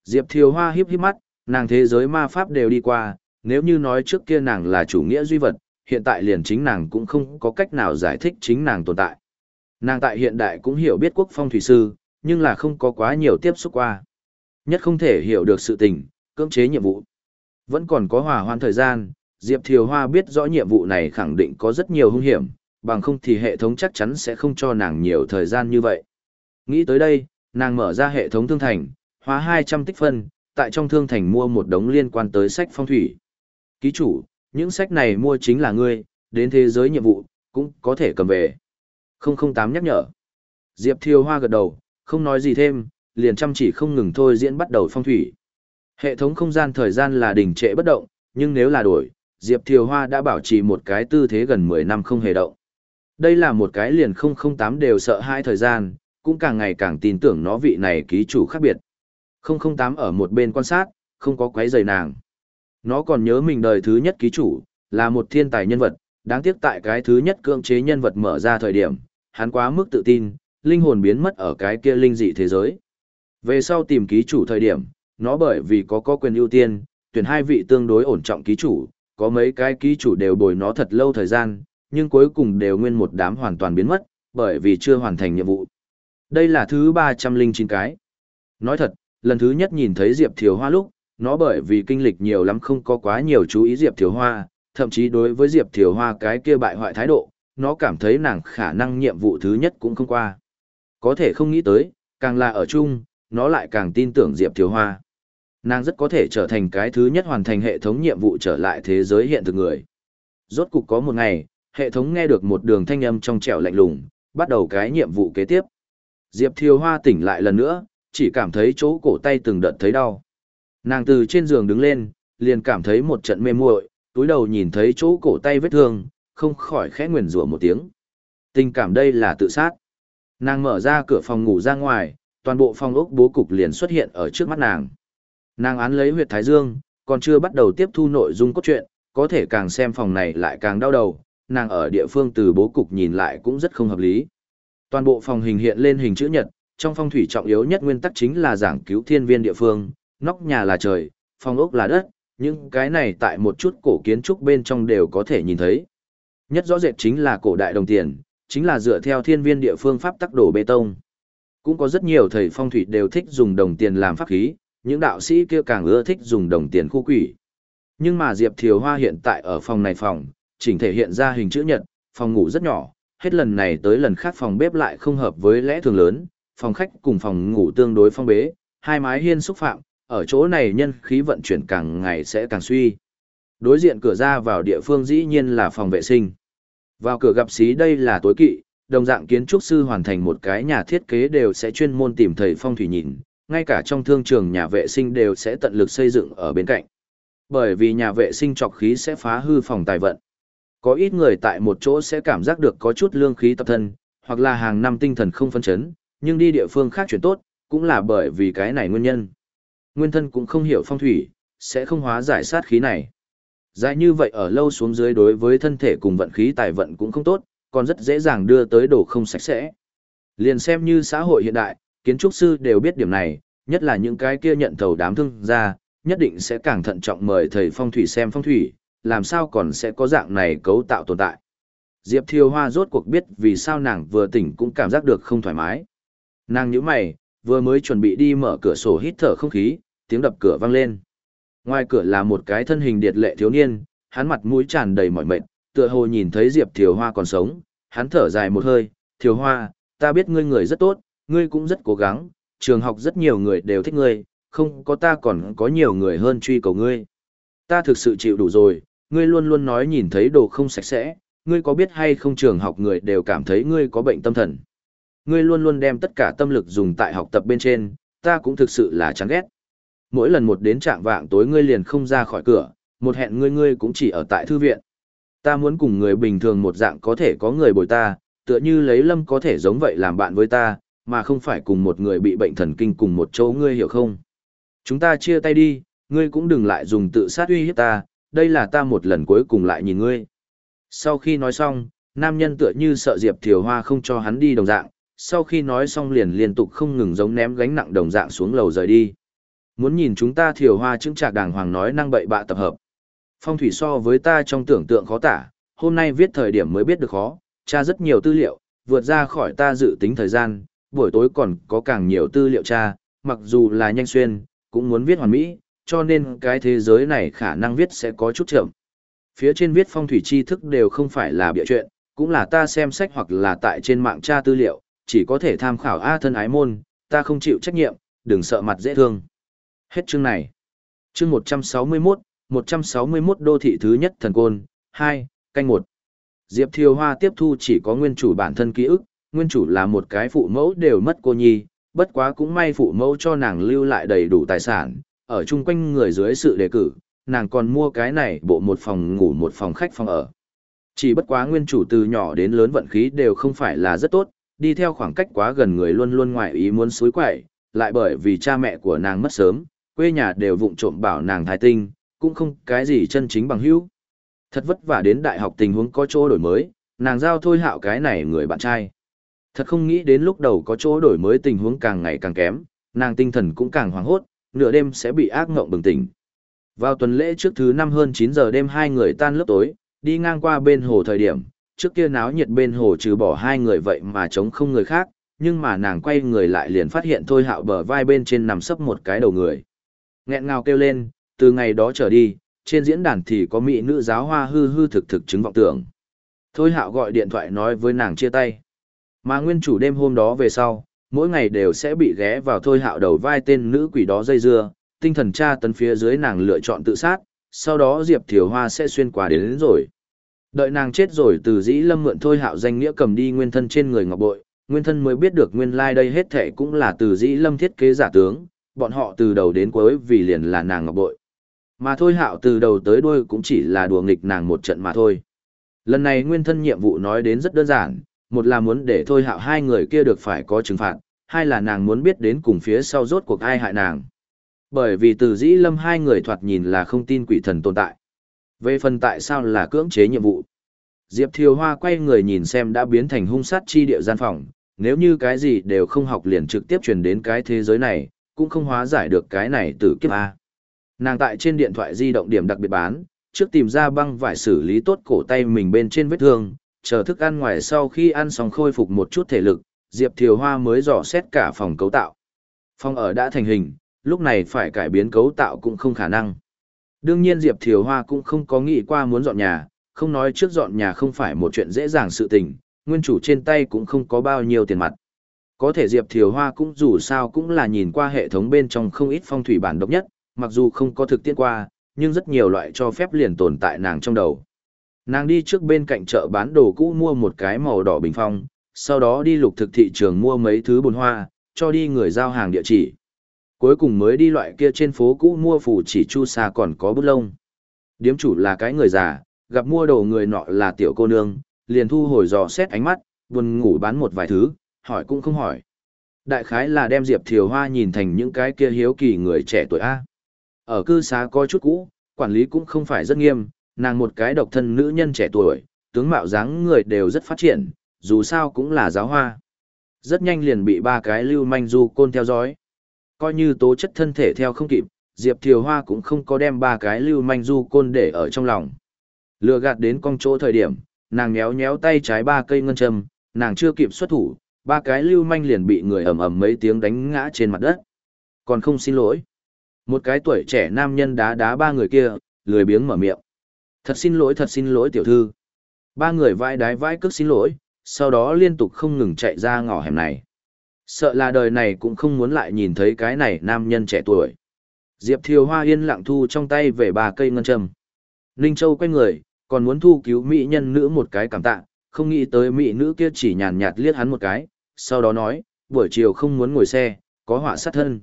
Diệp Thiều Hoa hiếp hiếp mắt, nàng thế giới ma pháp đều đi qua, nếu như nói trước kia nàng là chủ nghĩa duy vật, hiện tại liền chính nàng cũng không có cách nào giải thích chính nàng tồn tại. Nàng tại hiện đại cũng hiểu biết quốc phong thủy sư, nhưng là không có quá nhiều tiếp xúc qua. Nhất không thể hiểu được sự tình, cưỡng chế nhiệm vụ. Vẫn còn có hòa hoan thời gian, Diệp Thiều Hoa biết rõ nhiệm vụ này khẳng định có rất nhiều hung hiểm, bằng không thì hệ thống chắc chắn sẽ không cho nàng nhiều thời gian như vậy. Nghĩ tới đây, nàng mở ra hệ thống thương thành, hóa 200 tích phân, tại trong thương thành mua một đống liên quan tới sách phong thủy. Ký chủ, những sách này mua chính là ngươi, đến thế giới nhiệm vụ, cũng có thể cầm về. 008 nhắc nhở. Diệp Thiều Hoa gật đầu, không nói gì thêm, liền chăm chỉ không ngừng thôi diễn bắt đầu phong thủy. Hệ thống không gian thời gian là đình trệ bất động, nhưng nếu là đổi, Diệp Thiều Hoa đã bảo trì một cái tư thế gần 10 năm không hề động. Đây là một cái liền 008 đều sợ hai thời gian, cũng càng ngày càng tin tưởng nó vị này ký chủ khác biệt. 008 ở một bên quan sát, không có quấy rầy nàng. Nó còn nhớ mình đời thứ nhất ký chủ, là một thiên tài nhân vật, đáng tiếc tại cái thứ nhất cưỡng chế nhân vật mở ra thời điểm, hắn quá mức tự tin, linh hồn biến mất ở cái kia linh dị thế giới. Về sau tìm ký chủ thời điểm, nó bởi vì có có quyền ưu tiên, tuyển hai vị tương đối ổn trọng ký chủ, có mấy cái ký chủ đều bồi nó thật lâu thời gian, nhưng cuối cùng đều nguyên một đám hoàn toàn biến mất, bởi vì chưa hoàn thành nhiệm vụ. Đây là thứ 309 cái. Nói thật, lần thứ nhất nhìn thấy Diệp Thiều Hoa lúc, nó bởi vì kinh lịch nhiều lắm không có quá nhiều chú ý Diệp Thiều Hoa, thậm chí đối với Diệp Thiều Hoa cái kia bại hoại thái độ, nó cảm thấy nàng khả năng nhiệm vụ thứ nhất cũng không qua. Có thể không nghĩ tới, càng là ở chung, nó lại càng tin tưởng Diệp Thiều Hoa. Nàng rất có thể trở thành cái thứ nhất hoàn thành hệ thống nhiệm vụ trở lại thế giới hiện thực người. Rốt cục có một ngày, hệ thống nghe được một đường thanh âm trong trẻo lạnh lùng, bắt đầu cái nhiệm vụ kế tiếp. Diệp Thiều Hoa tỉnh lại lần nữa, chỉ cảm thấy chỗ cổ tay từng đợt thấy đau. Nàng từ trên giường đứng lên, liền cảm thấy một trận mê muội, túi đầu nhìn thấy chỗ cổ tay vết thương, không khỏi khẽ nguyền rủa một tiếng. Tình cảm đây là tự sát. Nàng mở ra cửa phòng ngủ ra ngoài, toàn bộ phòng ốc bố cục liền xuất hiện ở trước mắt nàng. Nàng án lấy huyệt thái dương, còn chưa bắt đầu tiếp thu nội dung cốt truyện, có thể càng xem phòng này lại càng đau đầu, nàng ở địa phương từ bố cục nhìn lại cũng rất không hợp lý. Toàn bộ phòng hình hiện lên hình chữ nhật, trong phong thủy trọng yếu nhất nguyên tắc chính là giảng cứu thiên viên địa phương, nóc nhà là trời, phòng ốc là đất, những cái này tại một chút cổ kiến trúc bên trong đều có thể nhìn thấy. Nhất rõ rệt chính là cổ đại đồng tiền, chính là dựa theo thiên viên địa phương pháp tắc đổ bê tông. Cũng có rất nhiều thầy phong thủy đều thích dùng đồng tiền làm pháp khí, những đạo sĩ kia càng ưa thích dùng đồng tiền khu quỷ. Nhưng mà Diệp Thiều Hoa hiện tại ở phòng này phòng, chỉnh thể hiện ra hình chữ nhật, phòng ngủ rất nhỏ, hết lần này tới lần khác phòng bếp lại không hợp với lẽ thường lớn, phòng khách cùng phòng ngủ tương đối phong bế, hai mái hiên xúc phạm, ở chỗ này nhân khí vận chuyển càng ngày sẽ càng suy. Đối diện cửa ra vào địa phương dĩ nhiên là phòng vệ sinh. Vào cửa gặp xí đây là tối kỵ, đồng dạng kiến trúc sư hoàn thành một cái nhà thiết kế đều sẽ chuyên môn tìm thầy phong thủy nhìn, ngay cả trong thương trường nhà vệ sinh đều sẽ tận lực xây dựng ở bên cạnh. Bởi vì nhà vệ sinh trọc khí sẽ phá hư phòng tài vận. Có ít người tại một chỗ sẽ cảm giác được có chút lương khí tập thân, hoặc là hàng năm tinh thần không phân chấn, nhưng đi địa phương khác chuyển tốt, cũng là bởi vì cái này nguyên nhân. Nguyên thân cũng không hiểu phong thủy, sẽ không hóa giải sát khí này. Dài như vậy ở lâu xuống dưới đối với thân thể cùng vận khí tài vận cũng không tốt, còn rất dễ dàng đưa tới đồ không sạch sẽ. Liền xem như xã hội hiện đại, kiến trúc sư đều biết điểm này, nhất là những cái kia nhận thầu đám thương gia, nhất định sẽ càng thận trọng mời thầy phong thủy xem phong thủy, làm sao còn sẽ có dạng này cấu tạo tồn tại. Diệp Thiều Hoa rốt cuộc biết vì sao nàng vừa tỉnh cũng cảm giác được không thoải mái. Nàng nhíu mày, vừa mới chuẩn bị đi mở cửa sổ hít thở không khí, tiếng đập cửa vang lên. Ngoài cửa là một cái thân hình điệt lệ thiếu niên, hắn mặt mũi tràn đầy mỏi mệt, tựa hồ nhìn thấy Diệp Thiều Hoa còn sống, hắn thở dài một hơi, "Thiều Hoa, ta biết ngươi người rất tốt, ngươi cũng rất cố gắng, trường học rất nhiều người đều thích ngươi, không có ta còn có nhiều người hơn truy cầu ngươi. Ta thực sự chịu đủ rồi, ngươi luôn luôn nói nhìn thấy đồ không sạch sẽ, ngươi có biết hay không trường học người đều cảm thấy ngươi có bệnh tâm thần. Ngươi luôn luôn đem tất cả tâm lực dùng tại học tập bên trên, ta cũng thực sự là chán ghét. Mỗi lần một đến trạng vạng tối ngươi liền không ra khỏi cửa, một hẹn ngươi ngươi cũng chỉ ở tại thư viện. Ta muốn cùng người bình thường một dạng có thể có người bồi ta, tựa như lấy lâm có thể giống vậy làm bạn với ta, mà không phải cùng một người bị bệnh thần kinh cùng một chỗ ngươi hiểu không? Chúng ta chia tay đi, ngươi cũng đừng lại dùng tự sát uy hiếp ta, đây là ta một lần cuối cùng lại nhìn ngươi. Sau khi nói xong, nam nhân tựa như sợ Diệp Thiều Hoa không cho hắn đi đồng dạng, sau khi nói xong liền liên tục không ngừng giống ném gánh nặng đồng dạng xuống lầu rời đi. Muốn nhìn chúng ta Thiều Hoa chứng trạc đàng hoàng nói năng bậy bạ tập hợp. Phong thủy so với ta trong tưởng tượng khó tả, hôm nay viết thời điểm mới biết được khó, tra rất nhiều tư liệu, vượt ra khỏi ta dự tính thời gian, buổi tối còn có càng nhiều tư liệu tra, mặc dù là nhanh xuyên, cũng muốn viết hoàn mỹ, cho nên cái thế giới này khả năng viết sẽ có chút chậm. Phía trên viết phong thủy tri thức đều không phải là bịa chuyện, cũng là ta xem sách hoặc là tại trên mạng tra tư liệu, chỉ có thể tham khảo A thân ái môn, ta không chịu trách nhiệm, đừng sợ mặt dễ thương. Hết chương này. Chương 161, 161 đô thị thứ nhất thần côn, 2, canh 1. Diệp Thiều Hoa tiếp thu chỉ có nguyên chủ bản thân ký ức, nguyên chủ là một cái phụ mẫu đều mất cô nhi, bất quá cũng may phụ mẫu cho nàng lưu lại đầy đủ tài sản, ở chung quanh người dưới sự đề cử, nàng còn mua cái này bộ một phòng ngủ một phòng khách phòng ở. Chỉ bất quá nguyên chủ từ nhỏ đến lớn vận khí đều không phải là rất tốt, đi theo khoảng cách quá gần người luôn luôn ngoại ý muốn suối quậy, lại bởi vì cha mẹ của nàng mất sớm, quê nhà đều vụng trộm bảo nàng thái tinh, cũng không cái gì chân chính bằng hữu. Thật vất vả đến đại học tình huống có chỗ đổi mới, nàng giao thôi hạo cái này người bạn trai. Thật không nghĩ đến lúc đầu có chỗ đổi mới tình huống càng ngày càng kém, nàng tinh thần cũng càng hoảng hốt, nửa đêm sẽ bị ác ngộng bừng tỉnh. Vào tuần lễ trước thứ năm hơn 9 giờ đêm hai người tan lớp tối, đi ngang qua bên hồ thời điểm, trước kia náo nhiệt bên hồ trừ bỏ hai người vậy mà chống không người khác, nhưng mà nàng quay người lại liền phát hiện thôi hạo bờ vai bên trên nằm sấp một cái đầu người. Nghẹn ngào kêu lên, từ ngày đó trở đi, trên diễn đàn thì có mỹ nữ giáo hoa hư hư thực thực chứng vọng tưởng. Thôi hạo gọi điện thoại nói với nàng chia tay. Mà nguyên chủ đêm hôm đó về sau, mỗi ngày đều sẽ bị ghé vào thôi hạo đầu vai tên nữ quỷ đó dây dưa, tinh thần tra tấn phía dưới nàng lựa chọn tự sát, sau đó Diệp Thiều Hoa sẽ xuyên qua đến, đến rồi. Đợi nàng chết rồi từ dĩ lâm mượn thôi hạo danh nghĩa cầm đi nguyên thân trên người ngọc bội, nguyên thân mới biết được nguyên lai like đây hết thể cũng là từ dĩ lâm thiết kế giả tướng, bọn họ từ đầu đến cuối vì liền là nàng ngọc bội. Mà thôi hạo từ đầu tới đuôi cũng chỉ là đùa nghịch nàng một trận mà thôi. Lần này nguyên thân nhiệm vụ nói đến rất đơn giản, một là muốn để thôi hạo hai người kia được phải có trừng phạt, hai là nàng muốn biết đến cùng phía sau rốt cuộc ai hại nàng. Bởi vì từ dĩ lâm hai người thoạt nhìn là không tin quỷ thần tồn tại. Về phần tại sao là cưỡng chế nhiệm vụ. Diệp Thiều Hoa quay người nhìn xem đã biến thành hung sát chi địa gian phòng, nếu như cái gì đều không học liền trực tiếp truyền đến cái thế giới này, cũng không hóa giải được cái này từ kiếp A. Nàng tại trên điện thoại di động điểm đặc biệt bán, trước tìm ra băng vải xử lý tốt cổ tay mình bên trên vết thương, chờ thức ăn ngoài sau khi ăn xong khôi phục một chút thể lực, Diệp Thiều Hoa mới dò xét cả phòng cấu tạo. Phòng ở đã thành hình, lúc này phải cải biến cấu tạo cũng không khả năng. Đương nhiên Diệp Thiều Hoa cũng không có nghĩ qua muốn dọn nhà, không nói trước dọn nhà không phải một chuyện dễ dàng sự tình, nguyên chủ trên tay cũng không có bao nhiêu tiền mặt. Có thể Diệp Thiều Hoa cũng dù sao cũng là nhìn qua hệ thống bên trong không ít phong thủy bản độc nhất, mặc dù không có thực tiễn qua, nhưng rất nhiều loại cho phép liền tồn tại nàng trong đầu. Nàng đi trước bên cạnh chợ bán đồ cũ mua một cái màu đỏ bình phong, sau đó đi lục thực thị trường mua mấy thứ bồn hoa, cho đi người giao hàng địa chỉ. Cuối cùng mới đi loại kia trên phố cũ mua phủ chỉ chu sa còn có bút lông. Điếm chủ là cái người già, gặp mua đồ người nọ là tiểu cô nương, liền thu hồi dò xét ánh mắt, buồn ngủ bán một vài thứ, hỏi cũng không hỏi. Đại khái là đem Diệp Thiều Hoa nhìn thành những cái kia hiếu kỳ người trẻ tuổi A. Ở cư xá có chút cũ, quản lý cũng không phải rất nghiêm, nàng một cái độc thân nữ nhân trẻ tuổi, tướng mạo dáng người đều rất phát triển, dù sao cũng là giáo hoa. Rất nhanh liền bị ba cái lưu manh du côn theo dõi. Coi như tố chất thân thể theo không kịp, Diệp Thiều Hoa cũng không có đem ba cái lưu manh du côn để ở trong lòng. Lừa gạt đến con chỗ thời điểm, nàng nhéo nhéo tay trái ba cây ngân châm, nàng chưa kịp xuất thủ, ba cái lưu manh liền bị người ầm ầm mấy tiếng đánh ngã trên mặt đất. Còn không xin lỗi. Một cái tuổi trẻ nam nhân đá đá ba người kia, lười biếng mở miệng. Thật xin lỗi thật xin lỗi tiểu thư. Ba người vai đái vai cước xin lỗi, sau đó liên tục không ngừng chạy ra ngõ hẻm này. Sợ là đời này cũng không muốn lại nhìn thấy cái này nam nhân trẻ tuổi. Diệp Thiều Hoa yên lặng thu trong tay về ba cây ngân châm. Ninh Châu quay người, còn muốn thu cứu mỹ nhân nữ một cái cảm tạ, không nghĩ tới mỹ nữ kia chỉ nhàn nhạt liếc hắn một cái, sau đó nói, buổi chiều không muốn ngồi xe, có họa sát thân.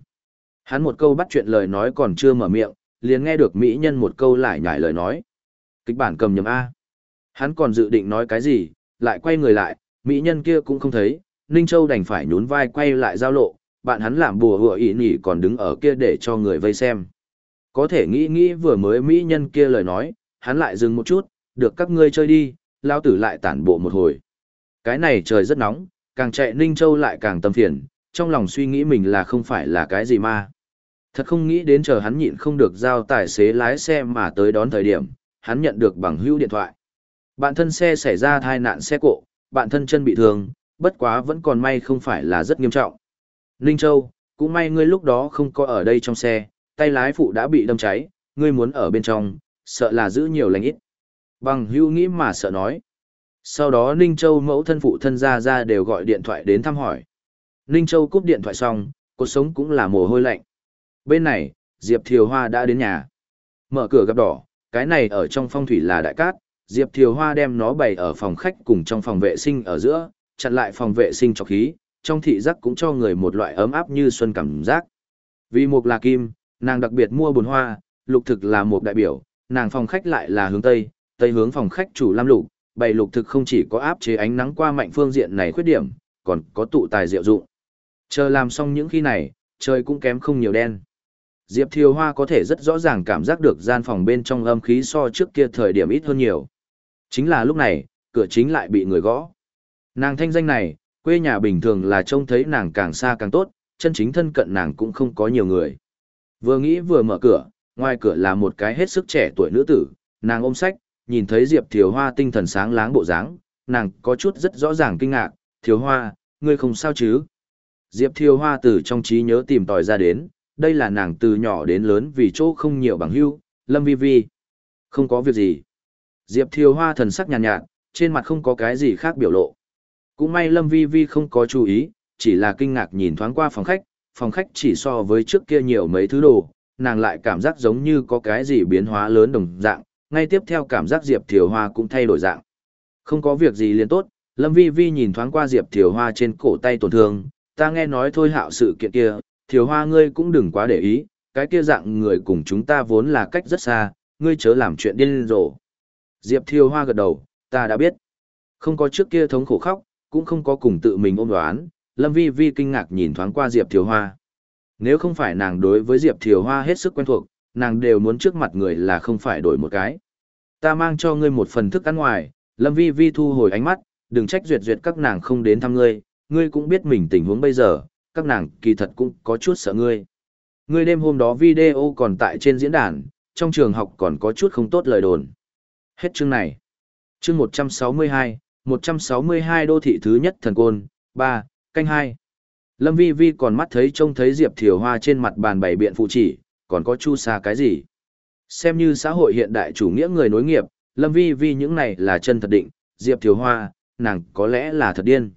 Hắn một câu bắt chuyện lời nói còn chưa mở miệng, liền nghe được mỹ nhân một câu lại nhải lời nói. Kịch bản cầm nhầm A. Hắn còn dự định nói cái gì, lại quay người lại, mỹ nhân kia cũng không thấy, Ninh Châu đành phải nhún vai quay lại giao lộ, bạn hắn làm bùa hựa ý nhỉ còn đứng ở kia để cho người vây xem. Có thể nghĩ nghĩ vừa mới mỹ nhân kia lời nói, hắn lại dừng một chút, được các ngươi chơi đi, lao tử lại tản bộ một hồi. Cái này trời rất nóng, càng chạy Ninh Châu lại càng tâm phiền, trong lòng suy nghĩ mình là không phải là cái gì ma. Thật không nghĩ đến chờ hắn nhịn không được giao tài xế lái xe mà tới đón thời điểm, hắn nhận được bằng hữu điện thoại. Bạn thân xe xảy ra tai nạn xe cộ, bạn thân chân bị thương, bất quá vẫn còn may không phải là rất nghiêm trọng. Ninh Châu, cũng may ngươi lúc đó không có ở đây trong xe, tay lái phụ đã bị đâm cháy, ngươi muốn ở bên trong, sợ là giữ nhiều lành ít. Bằng hữu nghĩ mà sợ nói. Sau đó Ninh Châu mẫu thân phụ thân ra ra đều gọi điện thoại đến thăm hỏi. Ninh Châu cúp điện thoại xong, cuộc sống cũng là mồ hôi lạnh. Bên này, Diệp Thiều Hoa đã đến nhà. Mở cửa gặp đỏ, cái này ở trong phong thủy là đại cát, Diệp Thiều Hoa đem nó bày ở phòng khách cùng trong phòng vệ sinh ở giữa, chặn lại phòng vệ sinh cho khí, trong thị giác cũng cho người một loại ấm áp như xuân cảm giác. Vì mục là kim, nàng đặc biệt mua bồn hoa, lục thực là một đại biểu, nàng phòng khách lại là hướng tây, tây hướng phòng khách chủ lam lục, bày lục thực không chỉ có áp chế ánh nắng qua mạnh phương diện này khuyết điểm, còn có tụ tài diệu dụng. Chờ làm xong những khi này, trời cũng kém không nhiều đen. Diệp Thiều Hoa có thể rất rõ ràng cảm giác được gian phòng bên trong âm khí so trước kia thời điểm ít hơn nhiều. Chính là lúc này, cửa chính lại bị người gõ. Nàng thanh danh này, quê nhà bình thường là trông thấy nàng càng xa càng tốt, chân chính thân cận nàng cũng không có nhiều người. Vừa nghĩ vừa mở cửa, ngoài cửa là một cái hết sức trẻ tuổi nữ tử, nàng ôm sách, nhìn thấy Diệp Thiều Hoa tinh thần sáng láng bộ dáng, nàng có chút rất rõ ràng kinh ngạc, Thiều Hoa, ngươi không sao chứ? Diệp Thiều Hoa từ trong trí nhớ tìm tòi ra đến, đây là nàng từ nhỏ đến lớn vì chỗ không nhiều bằng hữu, Lâm Vi Vi. Không có việc gì. Diệp Thiều Hoa thần sắc nhàn nhạt, nhạt, trên mặt không có cái gì khác biểu lộ. Cũng may Lâm Vi Vi không có chú ý, chỉ là kinh ngạc nhìn thoáng qua phòng khách, phòng khách chỉ so với trước kia nhiều mấy thứ đồ, nàng lại cảm giác giống như có cái gì biến hóa lớn đồng dạng, ngay tiếp theo cảm giác Diệp Thiều Hoa cũng thay đổi dạng. Không có việc gì liền tốt, Lâm Vi Vi nhìn thoáng qua Diệp Thiều Hoa trên cổ tay tổn thương, ta nghe nói thôi hạo sự kiện kia, Thiều Hoa ngươi cũng đừng quá để ý, cái kia dạng người cùng chúng ta vốn là cách rất xa, ngươi chớ làm chuyện điên rồ. Diệp Thiều Hoa gật đầu, ta đã biết. Không có trước kia thống khổ khóc, cũng không có cùng tự mình ôm đoán, Lâm Vi Vi kinh ngạc nhìn thoáng qua Diệp Thiều Hoa. Nếu không phải nàng đối với Diệp Thiều Hoa hết sức quen thuộc, nàng đều muốn trước mặt người là không phải đổi một cái. Ta mang cho ngươi một phần thức ăn ngoài, Lâm Vi Vi thu hồi ánh mắt, đừng trách duyệt duyệt các nàng không đến thăm ngươi, ngươi cũng biết mình tình huống bây giờ, các nàng kỳ thật cũng có chút sợ ngươi. Ngươi đêm hôm đó video còn tại trên diễn đàn, trong trường học còn có chút không tốt lời đồn. Hết chương này. Chương 162, 162 đô thị thứ nhất thần côn, 3, canh 2. Lâm Vi Vi còn mắt thấy trông thấy Diệp Thiều Hoa trên mặt bàn bày biện phụ chỉ, còn có chu xa cái gì. Xem như xã hội hiện đại chủ nghĩa người nối nghiệp, Lâm Vi Vi những này là chân thật định, Diệp Thiều Hoa, nàng có lẽ là thật điên.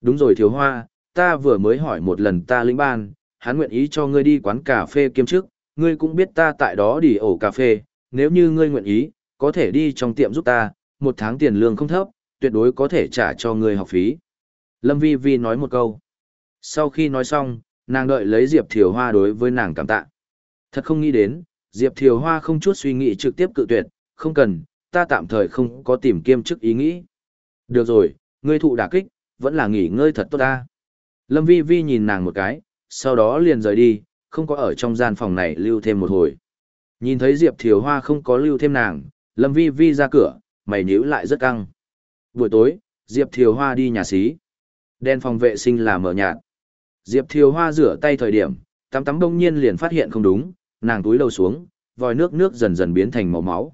Đúng rồi Thiều Hoa, ta vừa mới hỏi một lần ta lĩnh ban, hắn nguyện ý cho ngươi đi quán cà phê kiêm chức, ngươi cũng biết ta tại đó đi ổ cà phê, nếu như ngươi nguyện ý, có thể đi trong tiệm giúp ta, một tháng tiền lương không thấp, tuyệt đối có thể trả cho ngươi học phí. Lâm Vi Vi nói một câu. Sau khi nói xong, nàng đợi lấy Diệp Thiều Hoa đối với nàng cảm tạ. Thật không nghĩ đến, Diệp Thiều Hoa không chút suy nghĩ trực tiếp cự tuyệt, không cần, ta tạm thời không có tìm kiêm chức ý nghĩ. Được rồi, ngươi thụ đả kích, vẫn là nghỉ ngơi thật tốt ta. Lâm Vi Vi nhìn nàng một cái, sau đó liền rời đi, không có ở trong gian phòng này lưu thêm một hồi. Nhìn thấy Diệp Thiều Hoa không có lưu thêm nàng, Lâm Vi Vi ra cửa, mày nhíu lại rất căng. Buổi tối, Diệp Thiều Hoa đi nhà xí. Đèn phòng vệ sinh là mở nhạt. Diệp Thiều Hoa rửa tay thời điểm, tắm tắm đông nhiên liền phát hiện không đúng, nàng túi đầu xuống, vòi nước nước dần dần biến thành màu máu.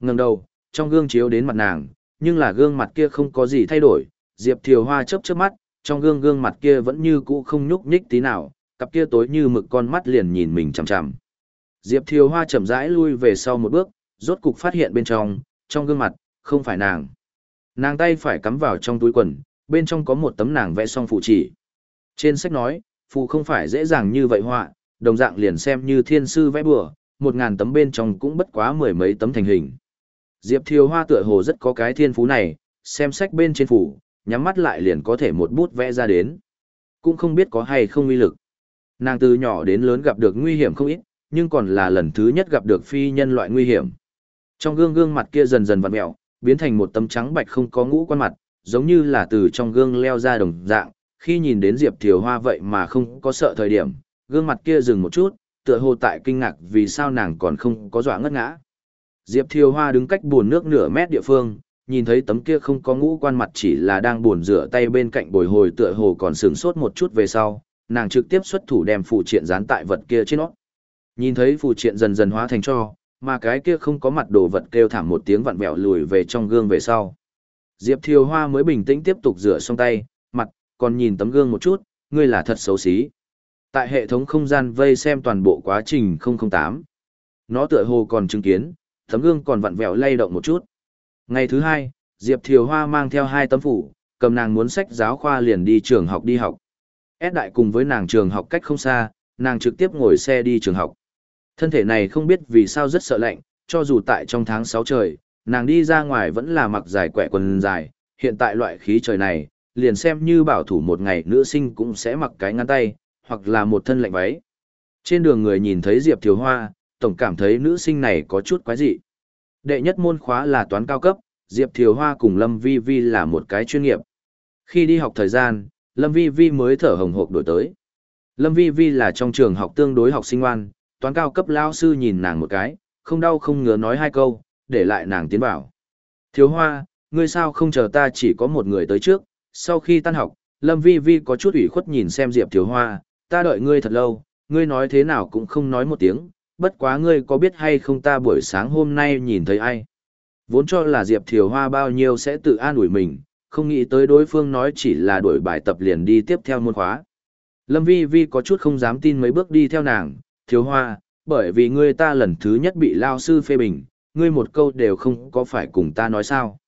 Ngẩng đầu, trong gương chiếu đến mặt nàng, nhưng là gương mặt kia không có gì thay đổi, Diệp Thiều Hoa chớp chớp mắt, trong gương gương mặt kia vẫn như cũ không nhúc nhích tí nào, cặp kia tối như mực con mắt liền nhìn mình chằm chằm. Diệp Thiều Hoa chậm rãi lui về sau một bước, rốt cục phát hiện bên trong, trong gương mặt, không phải nàng. Nàng tay phải cắm vào trong túi quần, bên trong có một tấm nàng vẽ xong phụ chỉ. Trên sách nói, phụ không phải dễ dàng như vậy họa, đồng dạng liền xem như thiên sư vẽ bừa, một ngàn tấm bên trong cũng bất quá mười mấy tấm thành hình. Diệp Thiều Hoa tựa hồ rất có cái thiên phú này, xem sách bên trên phủ, nhắm mắt lại liền có thể một bút vẽ ra đến. Cũng không biết có hay không uy lực. Nàng từ nhỏ đến lớn gặp được nguy hiểm không ít, nhưng còn là lần thứ nhất gặp được phi nhân loại nguy hiểm. Trong gương gương mặt kia dần dần vặn mẹo, biến thành một tấm trắng bạch không có ngũ quan mặt, giống như là từ trong gương leo ra đồng dạng. Khi nhìn đến Diệp Thiều Hoa vậy mà không có sợ thời điểm, gương mặt kia dừng một chút, tựa hồ tại kinh ngạc vì sao nàng còn không có dọa ngất ngã. Diệp Thiều Hoa đứng cách buồn nước nửa mét địa phương, nhìn thấy tấm kia không có ngũ quan mặt chỉ là đang buồn rửa tay bên cạnh bồi hồi tựa hồ còn sừng sốt một chút về sau, nàng trực tiếp xuất thủ đem phụ triện dán tại vật kia trên nó. Nhìn thấy phụ triện dần dần hóa thành cho, mà cái kia không có mặt đồ vật kêu thảm một tiếng vặn vẹo lùi về trong gương về sau. Diệp Thiều Hoa mới bình tĩnh tiếp tục rửa xong tay, mặt, còn nhìn tấm gương một chút, ngươi là thật xấu xí. Tại hệ thống không gian vây xem toàn bộ quá trình 008. Nó tựa hồ còn chứng kiến, tấm gương còn vặn vẹo lay động một chút. Ngày thứ hai, Diệp Thiều Hoa mang theo hai tấm phủ, cầm nàng muốn sách giáo khoa liền đi trường học đi học. S đại cùng với nàng trường học cách không xa, nàng trực tiếp ngồi xe đi trường học. Thân thể này không biết vì sao rất sợ lạnh, cho dù tại trong tháng 6 trời, nàng đi ra ngoài vẫn là mặc dài quẻ quần dài, hiện tại loại khí trời này, liền xem như bảo thủ một ngày nữ sinh cũng sẽ mặc cái ngăn tay, hoặc là một thân lạnh váy. Trên đường người nhìn thấy Diệp Thiều Hoa, tổng cảm thấy nữ sinh này có chút quái dị. Đệ nhất môn khóa là toán cao cấp, Diệp Thiều Hoa cùng Lâm Vi Vi là một cái chuyên nghiệp. Khi đi học thời gian, Lâm Vi Vi mới thở hồng hộc đổi tới. Lâm Vi Vi là trong trường học tương đối học sinh ngoan, toán cao cấp lao sư nhìn nàng một cái, không đau không ngứa nói hai câu, để lại nàng tiến vào. Thiếu Hoa, ngươi sao không chờ ta chỉ có một người tới trước, sau khi tan học, Lâm Vi Vi có chút ủy khuất nhìn xem Diệp Thiếu Hoa, ta đợi ngươi thật lâu, ngươi nói thế nào cũng không nói một tiếng, bất quá ngươi có biết hay không ta buổi sáng hôm nay nhìn thấy ai. Vốn cho là Diệp Thiều Hoa bao nhiêu sẽ tự an ủi mình, không nghĩ tới đối phương nói chỉ là đuổi bài tập liền đi tiếp theo môn khóa. Lâm Vi Vi có chút không dám tin mấy bước đi theo nàng, Thiều Hoa, bởi vì ngươi ta lần thứ nhất bị lao sư phê bình, ngươi một câu đều không có phải cùng ta nói sao.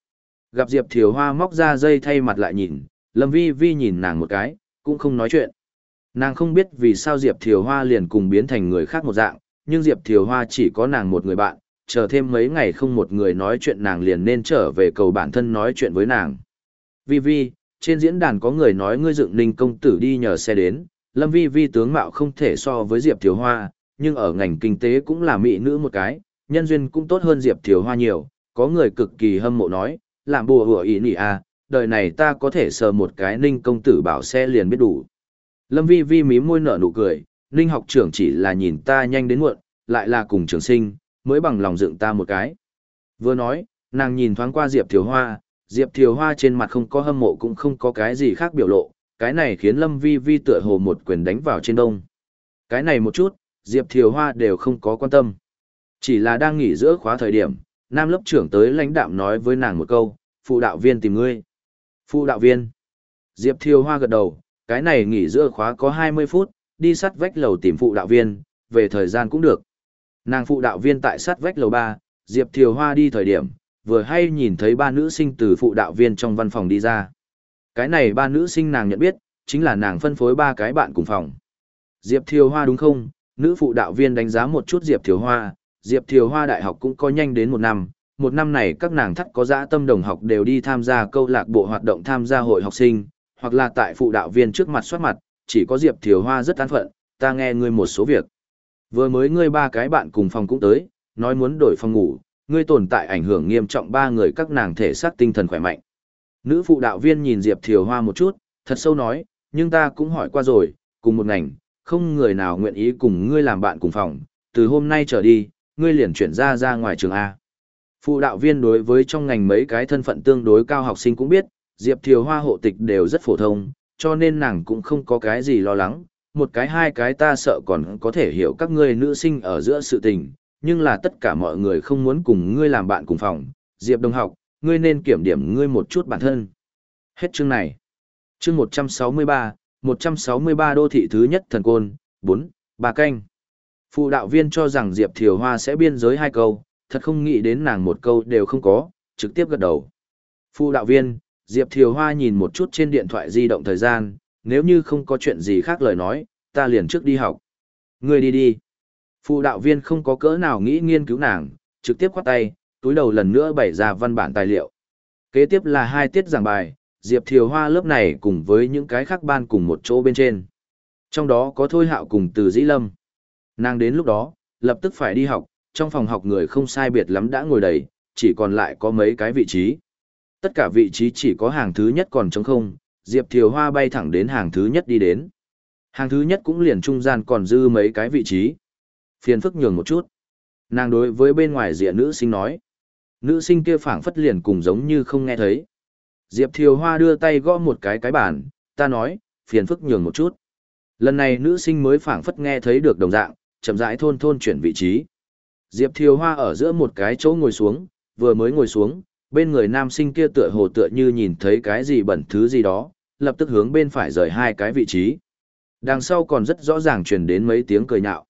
Gặp Diệp Thiều Hoa móc ra dây thay mặt lại nhìn, Lâm Vi Vi nhìn nàng một cái, cũng không nói chuyện. Nàng không biết vì sao Diệp Thiều Hoa liền cùng biến thành người khác một dạng, nhưng Diệp Thiều Hoa chỉ có nàng một người bạn, chờ thêm mấy ngày không một người nói chuyện nàng liền nên trở về cầu bản thân nói chuyện với nàng. Vi Vi, trên diễn đàn có người nói ngươi dựng ninh công tử đi nhờ xe đến, Lâm Vi Vi tướng mạo không thể so với Diệp Thiều Hoa, nhưng ở ngành kinh tế cũng là mỹ nữ một cái, nhân duyên cũng tốt hơn Diệp Thiều Hoa nhiều, có người cực kỳ hâm mộ nói, làm bùa hủa ý nị à, đời này ta có thể sờ một cái ninh công tử bảo xe liền biết đủ. Lâm Vi Vi mím môi nở nụ cười, ninh học trưởng chỉ là nhìn ta nhanh đến muộn, lại là cùng trường sinh, mới bằng lòng dựng ta một cái. Vừa nói, nàng nhìn thoáng qua Diệp Thiều Hoa, Diệp Thiều Hoa trên mặt không có hâm mộ cũng không có cái gì khác biểu lộ, cái này khiến Lâm Vi Vi tựa hồ một quyền đánh vào trên đông. Cái này một chút, Diệp Thiều Hoa đều không có quan tâm. Chỉ là đang nghỉ giữa khóa thời điểm, nam lớp trưởng tới lãnh đạm nói với nàng một câu, phụ đạo viên tìm ngươi. Phụ đạo viên. Diệp Thiều Hoa gật đầu, cái này nghỉ giữa khóa có 20 phút, đi sắt vách lầu tìm phụ đạo viên, về thời gian cũng được. Nàng phụ đạo viên tại sắt vách lầu 3, Diệp Thiều Hoa đi thời điểm, vừa hay nhìn thấy ba nữ sinh từ phụ đạo viên trong văn phòng đi ra. Cái này ba nữ sinh nàng nhận biết, chính là nàng phân phối ba cái bạn cùng phòng. Diệp Thiều Hoa đúng không? Nữ phụ đạo viên đánh giá một chút Diệp Thiều Hoa, Diệp Thiều Hoa đại học cũng có nhanh đến một năm, một năm này các nàng thắt có dã tâm đồng học đều đi tham gia câu lạc bộ hoạt động tham gia hội học sinh, hoặc là tại phụ đạo viên trước mặt soát mặt, chỉ có Diệp Thiều Hoa rất an phận, ta nghe ngươi một số việc. Vừa mới ngươi ba cái bạn cùng phòng cũng tới, nói muốn đổi phòng ngủ, ngươi tồn tại ảnh hưởng nghiêm trọng ba người các nàng thể xác tinh thần khỏe mạnh. Nữ phụ đạo viên nhìn Diệp Thiều Hoa một chút, thật sâu nói, nhưng ta cũng hỏi qua rồi, cùng một ngành, không người nào nguyện ý cùng ngươi làm bạn cùng phòng, từ hôm nay trở đi, ngươi liền chuyển ra ra ngoài trường A. Phụ đạo viên đối với trong ngành mấy cái thân phận tương đối cao học sinh cũng biết, Diệp Thiều Hoa hộ tịch đều rất phổ thông, cho nên nàng cũng không có cái gì lo lắng, một cái hai cái ta sợ còn có thể hiểu các ngươi nữ sinh ở giữa sự tình, nhưng là tất cả mọi người không muốn cùng ngươi làm bạn cùng phòng, Diệp Đồng học, ngươi nên kiểm điểm ngươi một chút bản thân. Hết chương này. Chương 163, 163 đô thị thứ nhất thần côn, 4, bà canh. Phụ đạo viên cho rằng Diệp Thiều Hoa sẽ biên giới hai câu, thật không nghĩ đến nàng một câu đều không có, trực tiếp gật đầu. Phụ đạo viên, Diệp Thiều Hoa nhìn một chút trên điện thoại di động thời gian, nếu như không có chuyện gì khác lời nói, ta liền trước đi học. Ngươi đi đi. Phụ đạo viên không có cỡ nào nghĩ nghiên cứu nàng, trực tiếp khoát tay, túi đầu lần nữa bày ra văn bản tài liệu. Kế tiếp là hai tiết giảng bài, Diệp Thiều Hoa lớp này cùng với những cái khác ban cùng một chỗ bên trên. Trong đó có Thôi Hạo cùng Từ Dĩ Lâm. Nàng đến lúc đó, lập tức phải đi học, trong phòng học người không sai biệt lắm đã ngồi đầy, chỉ còn lại có mấy cái vị trí. Tất cả vị trí chỉ có hàng thứ nhất còn trống không, Diệp Thiều Hoa bay thẳng đến hàng thứ nhất đi đến. Hàng thứ nhất cũng liền trung gian còn dư mấy cái vị trí. Phiền phức nhường một chút. Nàng đối với bên ngoài diện nữ sinh nói. Nữ sinh kia phảng phất liền cùng giống như không nghe thấy. Diệp Thiều Hoa đưa tay gõ một cái cái bàn, ta nói, phiền phức nhường một chút. Lần này nữ sinh mới phảng phất nghe thấy được đồng dạng, chậm rãi thôn thôn chuyển vị trí. Diệp Thiều Hoa ở giữa một cái chỗ ngồi xuống, vừa mới ngồi xuống, bên người nam sinh kia tựa hồ tựa như nhìn thấy cái gì bẩn thứ gì đó, lập tức hướng bên phải rời hai cái vị trí. Đằng sau còn rất rõ ràng truyền đến mấy tiếng cười nhạo.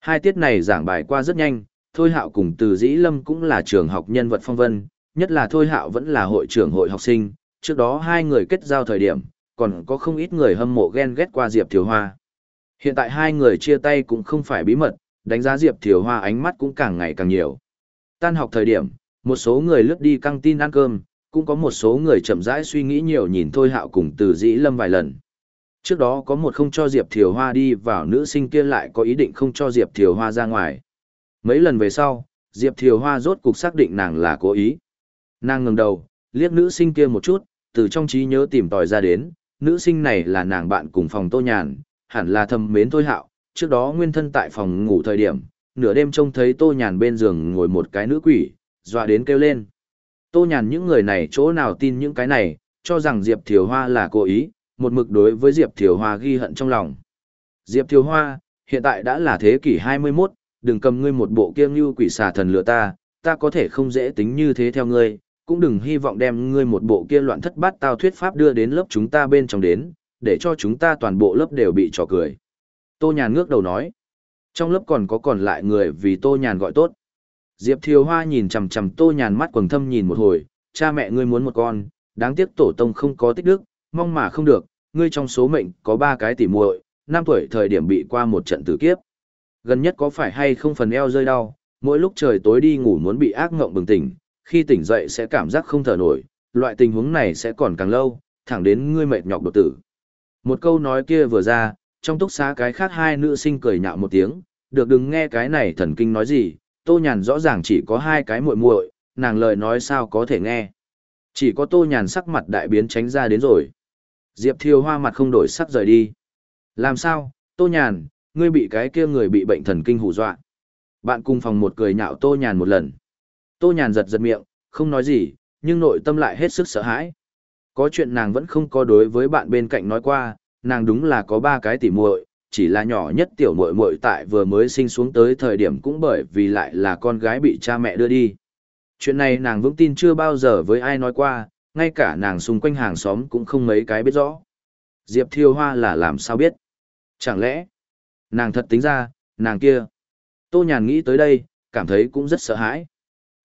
Hai tiết này giảng bài qua rất nhanh, Thôi Hạo cùng Từ Dĩ Lâm cũng là trường học nhân vật phong vân, nhất là Thôi Hạo vẫn là hội trưởng hội học sinh, trước đó hai người kết giao thời điểm, còn có không ít người hâm mộ ghen ghét qua Diệp Thiều Hoa. Hiện tại hai người chia tay cũng không phải bí mật, đánh giá Diệp Thiều Hoa ánh mắt cũng càng ngày càng nhiều. Tan học thời điểm, một số người lướt đi căng tin ăn cơm, cũng có một số người chậm rãi suy nghĩ nhiều nhìn Thôi Hạo cùng Từ Dĩ Lâm vài lần. Trước đó có một không cho Diệp Thiều Hoa đi vào nữ sinh kia lại có ý định không cho Diệp Thiều Hoa ra ngoài. Mấy lần về sau, Diệp Thiều Hoa rốt cục xác định nàng là cố ý. Nàng ngừng đầu, liếc nữ sinh kia một chút, từ trong trí nhớ tìm tòi ra đến, nữ sinh này là nàng bạn cùng phòng Tô Nhàn, hẳn là thầm mến Thôi Hạo, trước đó nguyên thân tại phòng ngủ thời điểm, nửa đêm trông thấy Tô Nhàn bên giường ngồi một cái nữ quỷ, dọa đến kêu lên. Tô Nhàn những người này chỗ nào tin những cái này, cho rằng Diệp Thiều Hoa là cố ý, một mực đối với Diệp Thiều Hoa ghi hận trong lòng. Diệp Thiều Hoa, hiện tại đã là thế kỷ 21, đừng cầm ngươi một bộ kiêng như quỷ xà thần lừa ta, ta có thể không dễ tính như thế theo ngươi, cũng đừng hy vọng đem ngươi một bộ kia loạn thất bát tao thuyết pháp đưa đến lớp chúng ta bên trong đến, để cho chúng ta toàn bộ lớp đều bị trò cười. Tô Nhàn ngước đầu nói, trong lớp còn có còn lại người vì Tô Nhàn gọi tốt. Diệp Thiều Hoa nhìn chằm chằm Tô Nhàn mắt quầng thâm nhìn một hồi, cha mẹ ngươi muốn một con, đáng tiếc tổ tông không có tích đức, mong mà không được, ngươi trong số mệnh có ba cái tỉ muội, năm tuổi thời điểm bị qua một trận tử kiếp. Gần nhất có phải hay không phần eo rơi đau, mỗi lúc trời tối đi ngủ muốn bị ác ngộng bừng tỉnh, khi tỉnh dậy sẽ cảm giác không thở nổi, loại tình huống này sẽ còn càng lâu, thẳng đến ngươi mệt nhọc đột tử. Một câu nói kia vừa ra, trong túc xá cái khác hai nữ sinh cười nhạo một tiếng, được đừng nghe cái này thần kinh nói gì, tô nhàn rõ ràng chỉ có hai cái muội muội, nàng lời nói sao có thể nghe. Chỉ có tô nhàn sắc mặt đại biến tránh ra đến rồi. Diệp Thiêu Hoa mặt không đổi sắc rời đi. Làm sao, tô nhàn, ngươi bị cái kia người bị bệnh thần kinh hù dọa. Bạn cùng phòng một cười nhạo tô nhàn một lần. Tô nhàn giật giật miệng, không nói gì, nhưng nội tâm lại hết sức sợ hãi. Có chuyện nàng vẫn không có đối với bạn bên cạnh nói qua, nàng đúng là có ba cái tỉ muội, chỉ là nhỏ nhất tiểu muội muội tại vừa mới sinh xuống tới thời điểm cũng bởi vì lại là con gái bị cha mẹ đưa đi. Chuyện này nàng vững tin chưa bao giờ với ai nói qua, ngay cả nàng xung quanh hàng xóm cũng không mấy cái biết rõ. Diệp Thiêu Hoa là làm sao biết? Chẳng lẽ, nàng thật tính ra, nàng kia. Tô Nhàn nghĩ tới đây, cảm thấy cũng rất sợ hãi.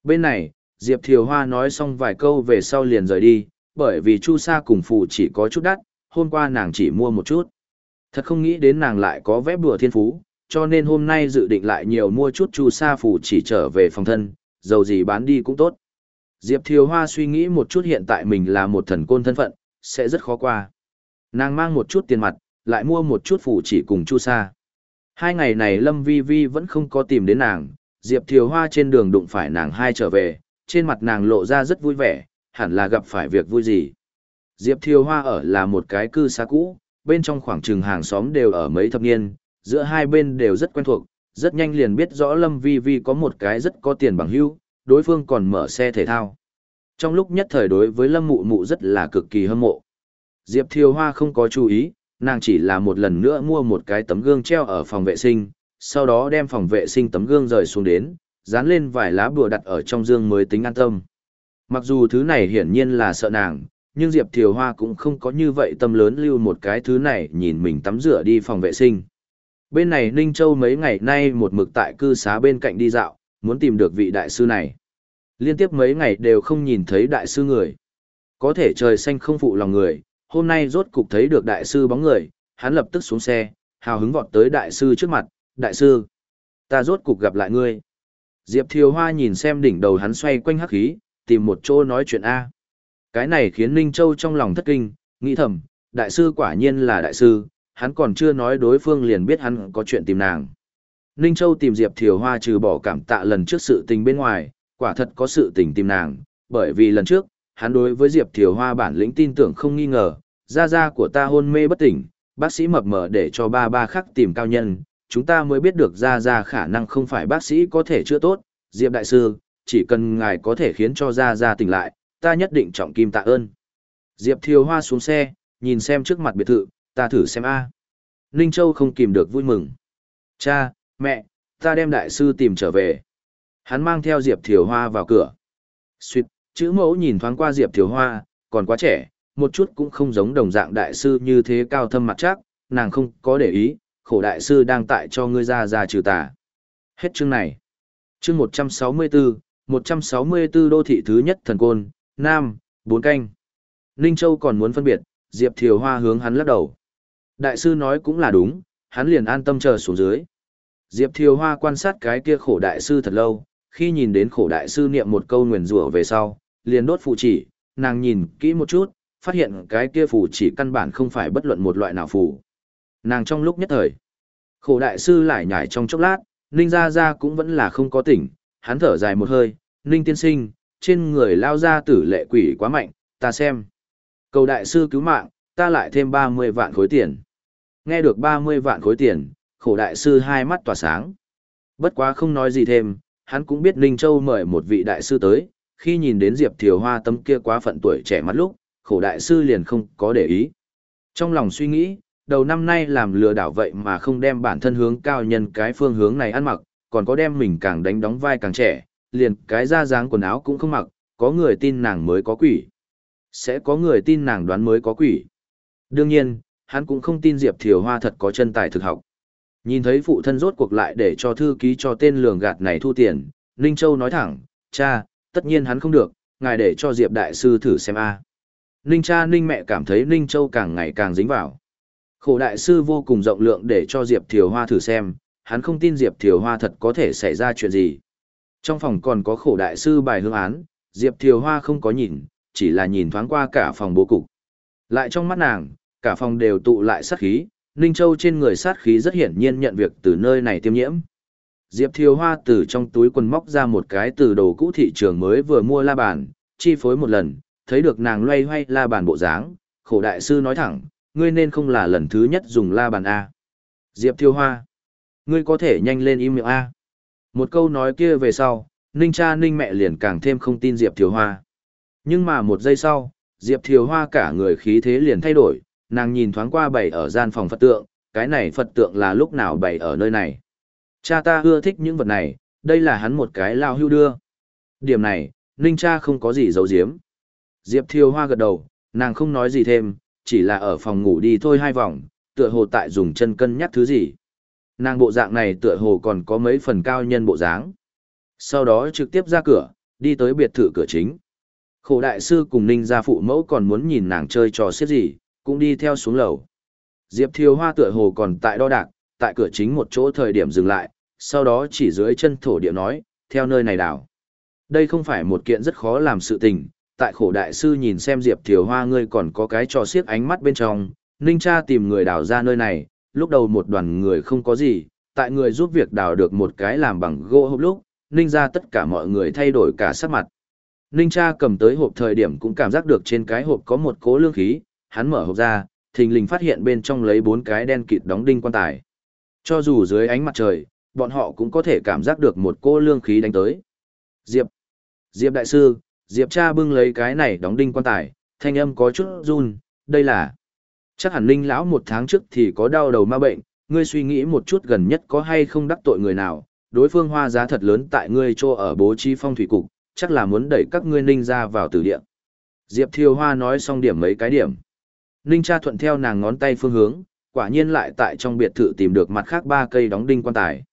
Bên này, Diệp Thiều Hoa nói xong vài câu về sau liền rời đi, bởi vì Chu Sa cùng phụ chỉ có chút đắt, hôm qua nàng chỉ mua một chút. Thật không nghĩ đến nàng lại có vẽ bùa thiên phú, cho nên hôm nay dự định lại nhiều mua chút Chu Sa phủ chỉ trở về phòng thân, dầu gì bán đi cũng tốt. Diệp Thiều Hoa suy nghĩ một chút hiện tại mình là một thần côn thân phận, sẽ rất khó qua. Nàng mang một chút tiền mặt, lại mua một chút phủ chỉ cùng Chu Sa. Hai ngày này Lâm Vi Vi vẫn không có tìm đến nàng, Diệp Thiều Hoa trên đường đụng phải nàng hai trở về, trên mặt nàng lộ ra rất vui vẻ, hẳn là gặp phải việc vui gì. Diệp Thiều Hoa ở là một cái cư xá cũ, bên trong khoảng trừng hàng xóm đều ở mấy thập niên, giữa hai bên đều rất quen thuộc, rất nhanh liền biết rõ Lâm Vi Vi có một cái rất có tiền bằng hữu, đối phương còn mở xe thể thao. Trong lúc nhất thời đối với Lâm Mụ Mụ rất là cực kỳ hâm mộ. Diệp Thiều Hoa không có chú ý, nàng chỉ là một lần nữa mua một cái tấm gương treo ở phòng vệ sinh, sau đó đem phòng vệ sinh tấm gương rời xuống đến, dán lên vài lá bùa đặt ở trong dương mới tính an tâm. Mặc dù thứ này hiển nhiên là sợ nàng, nhưng Diệp Thiều Hoa cũng không có như vậy tâm lớn lưu một cái thứ này nhìn mình tắm rửa đi phòng vệ sinh. Bên này Ninh Châu mấy ngày nay một mực tại cư xá bên cạnh đi dạo, muốn tìm được vị đại sư này. Liên tiếp mấy ngày đều không nhìn thấy đại sư người. Có thể trời xanh không phụ lòng người, hôm nay rốt cục thấy được đại sư bóng người, hắn lập tức xuống xe, hào hứng vọt tới đại sư trước mặt, đại sư, ta rốt cục gặp lại ngươi. Diệp Thiều Hoa nhìn xem đỉnh đầu hắn xoay quanh hắc khí, tìm một chỗ nói chuyện A. Cái này khiến Ninh Châu trong lòng thất kinh, nghĩ thầm, đại sư quả nhiên là đại sư, hắn còn chưa nói đối phương liền biết hắn có chuyện tìm nàng. Ninh Châu tìm Diệp Thiều Hoa trừ bỏ cảm tạ lần trước sự tình bên ngoài, quả thật có sự tình tìm nàng, bởi vì lần trước, hắn đối với Diệp Thiều Hoa bản lĩnh tin tưởng không nghi ngờ, gia gia của ta hôn mê bất tỉnh, bác sĩ mập mờ để cho ba ba khác tìm cao nhân, chúng ta mới biết được gia gia khả năng không phải bác sĩ có thể chữa tốt, Diệp đại sư, chỉ cần ngài có thể khiến cho gia gia tỉnh lại, ta nhất định trọng kim tạ ơn. Diệp Thiều Hoa xuống xe, nhìn xem trước mặt biệt thự, ta thử xem a. Ninh Châu không kìm được vui mừng. Cha, mẹ, ta đem đại sư tìm trở về. Hắn mang theo Diệp Thiều Hoa vào cửa. Xuyệt, chữ mẫu nhìn thoáng qua Diệp Thiều Hoa, còn quá trẻ, một chút cũng không giống đồng dạng đại sư như thế cao thâm mặt chắc, nàng không có để ý, khổ đại sư đang tại cho ngươi ra ra trừ tà. Hết chương này. Chương 164, 164 đô thị thứ nhất thần côn, Nam, bốn canh. Ninh Châu còn muốn phân biệt, Diệp Thiều Hoa hướng hắn lắc đầu. Đại sư nói cũng là đúng, hắn liền an tâm chờ xuống dưới. Diệp Thiều Hoa quan sát cái kia khổ đại sư thật lâu, khi nhìn đến khổ đại sư niệm một câu nguyền rủa về sau, liền đốt phụ chỉ, nàng nhìn kỹ một chút, phát hiện cái kia phù chỉ căn bản không phải bất luận một loại nào phù. Nàng trong lúc nhất thời, khổ đại sư lại nhảy trong chốc lát, Ninh Gia Gia cũng vẫn là không có tỉnh, hắn thở dài một hơi, Ninh tiên sinh, trên người lao ra tử lệ quỷ quá mạnh, ta xem. Cầu đại sư cứu mạng, ta lại thêm 30 vạn khối tiền. Nghe được 30 vạn khối tiền, khổ đại sư hai mắt tỏa sáng. Bất quá không nói gì thêm, hắn cũng biết Ninh Châu mời một vị đại sư tới, khi nhìn đến Diệp Thiều Hoa tâm kia quá phận tuổi trẻ mắt lúc, khổ đại sư liền không có để ý. Trong lòng suy nghĩ, đầu năm nay làm lừa đảo vậy mà không đem bản thân hướng cao nhân cái phương hướng này ăn mặc, còn có đem mình càng đánh đóng vai càng trẻ, liền cái da dáng quần áo cũng không mặc, có người tin nàng mới có quỷ. Sẽ có người tin nàng đoán mới có quỷ. Đương nhiên, hắn cũng không tin Diệp Thiều Hoa thật có chân tài thực học. Nhìn thấy phụ thân rốt cuộc lại để cho thư ký cho tên lường gạt này thu tiền, Ninh Châu nói thẳng, cha, tất nhiên hắn không được, ngài để cho Diệp Đại Sư thử xem a. Ninh cha Ninh mẹ cảm thấy Ninh Châu càng ngày càng dính vào. Khổ Đại Sư vô cùng rộng lượng để cho Diệp Thiều Hoa thử xem, hắn không tin Diệp Thiều Hoa thật có thể xảy ra chuyện gì. Trong phòng còn có khổ đại sư bài hương án, Diệp Thiều Hoa không có nhìn, chỉ là nhìn thoáng qua cả phòng bố cục. Lại trong mắt nàng, cả phòng đều tụ lại sát khí, Ninh Châu trên người sát khí rất hiển nhiên nhận việc từ nơi này tiêm nhiễm. Diệp Thiều Hoa từ trong túi quần móc ra một cái từ đồ cũ thị trường mới vừa mua la bàn, chi phối một lần, thấy được nàng loay hoay la bàn bộ dáng, khổ đại sư nói thẳng, ngươi nên không là lần thứ nhất dùng la bàn A. Diệp Thiều Hoa, ngươi có thể nhanh lên im miệng A. Một câu nói kia về sau, Ninh cha Ninh mẹ liền càng thêm không tin Diệp Thiều Hoa. Nhưng mà một giây sau, Diệp Thiều Hoa cả người khí thế liền thay đổi, nàng nhìn thoáng qua bày ở gian phòng Phật tượng, cái này Phật tượng là lúc nào bày ở nơi này. Cha ta ưa thích những vật này, đây là hắn một cái lao hưu đưa. Điểm này, Ninh cha không có gì giấu giếm. Diệp Thiều Hoa gật đầu, nàng không nói gì thêm, chỉ là ở phòng ngủ đi thôi hai vòng, tựa hồ tại dùng chân cân nhắc thứ gì. Nàng bộ dạng này tựa hồ còn có mấy phần cao nhân bộ dáng. Sau đó trực tiếp ra cửa, đi tới biệt thự cửa chính. Khổ đại sư cùng ninh gia phụ mẫu còn muốn nhìn nàng chơi trò xiết gì, cũng đi theo xuống lầu. Diệp Thiều Hoa tựa hồ còn tại đo đạc, tại cửa chính một chỗ thời điểm dừng lại, sau đó chỉ dưới chân thổ địa nói, theo nơi này đảo. Đây không phải một kiện rất khó làm sự tình, tại khổ đại sư nhìn xem Diệp Thiều Hoa ngươi còn có cái trò xiếc ánh mắt bên trong, Ninh cha tìm người đào ra nơi này, lúc đầu một đoàn người không có gì, tại người giúp việc đào được một cái làm bằng gỗ hộp lúc, Ninh ra tất cả mọi người thay đổi cả sắc mặt. Ninh cha cầm tới hộp thời điểm cũng cảm giác được trên cái hộp có một cố lương khí, hắn mở hộp ra, thình lình phát hiện bên trong lấy bốn cái đen kịt đóng đinh quan tài. Cho dù dưới ánh mặt trời, bọn họ cũng có thể cảm giác được một cô lương khí đánh tới. Diệp. Diệp đại sư, Diệp cha bưng lấy cái này đóng đinh quan tài, thanh âm có chút run, đây là. Chắc hẳn Ninh lão một tháng trước thì có đau đầu ma bệnh, ngươi suy nghĩ một chút gần nhất có hay không đắc tội người nào, đối phương hoa giá thật lớn tại ngươi cho ở bố trí phong thủy cục, chắc là muốn đẩy các ngươi ninh ra vào tử địa. Diệp Thiều Hoa nói xong điểm mấy cái điểm. Ninh cha thuận theo nàng ngón tay phương hướng, quả nhiên lại tại trong biệt thự tìm được mặt khác ba cây đóng đinh quan tài.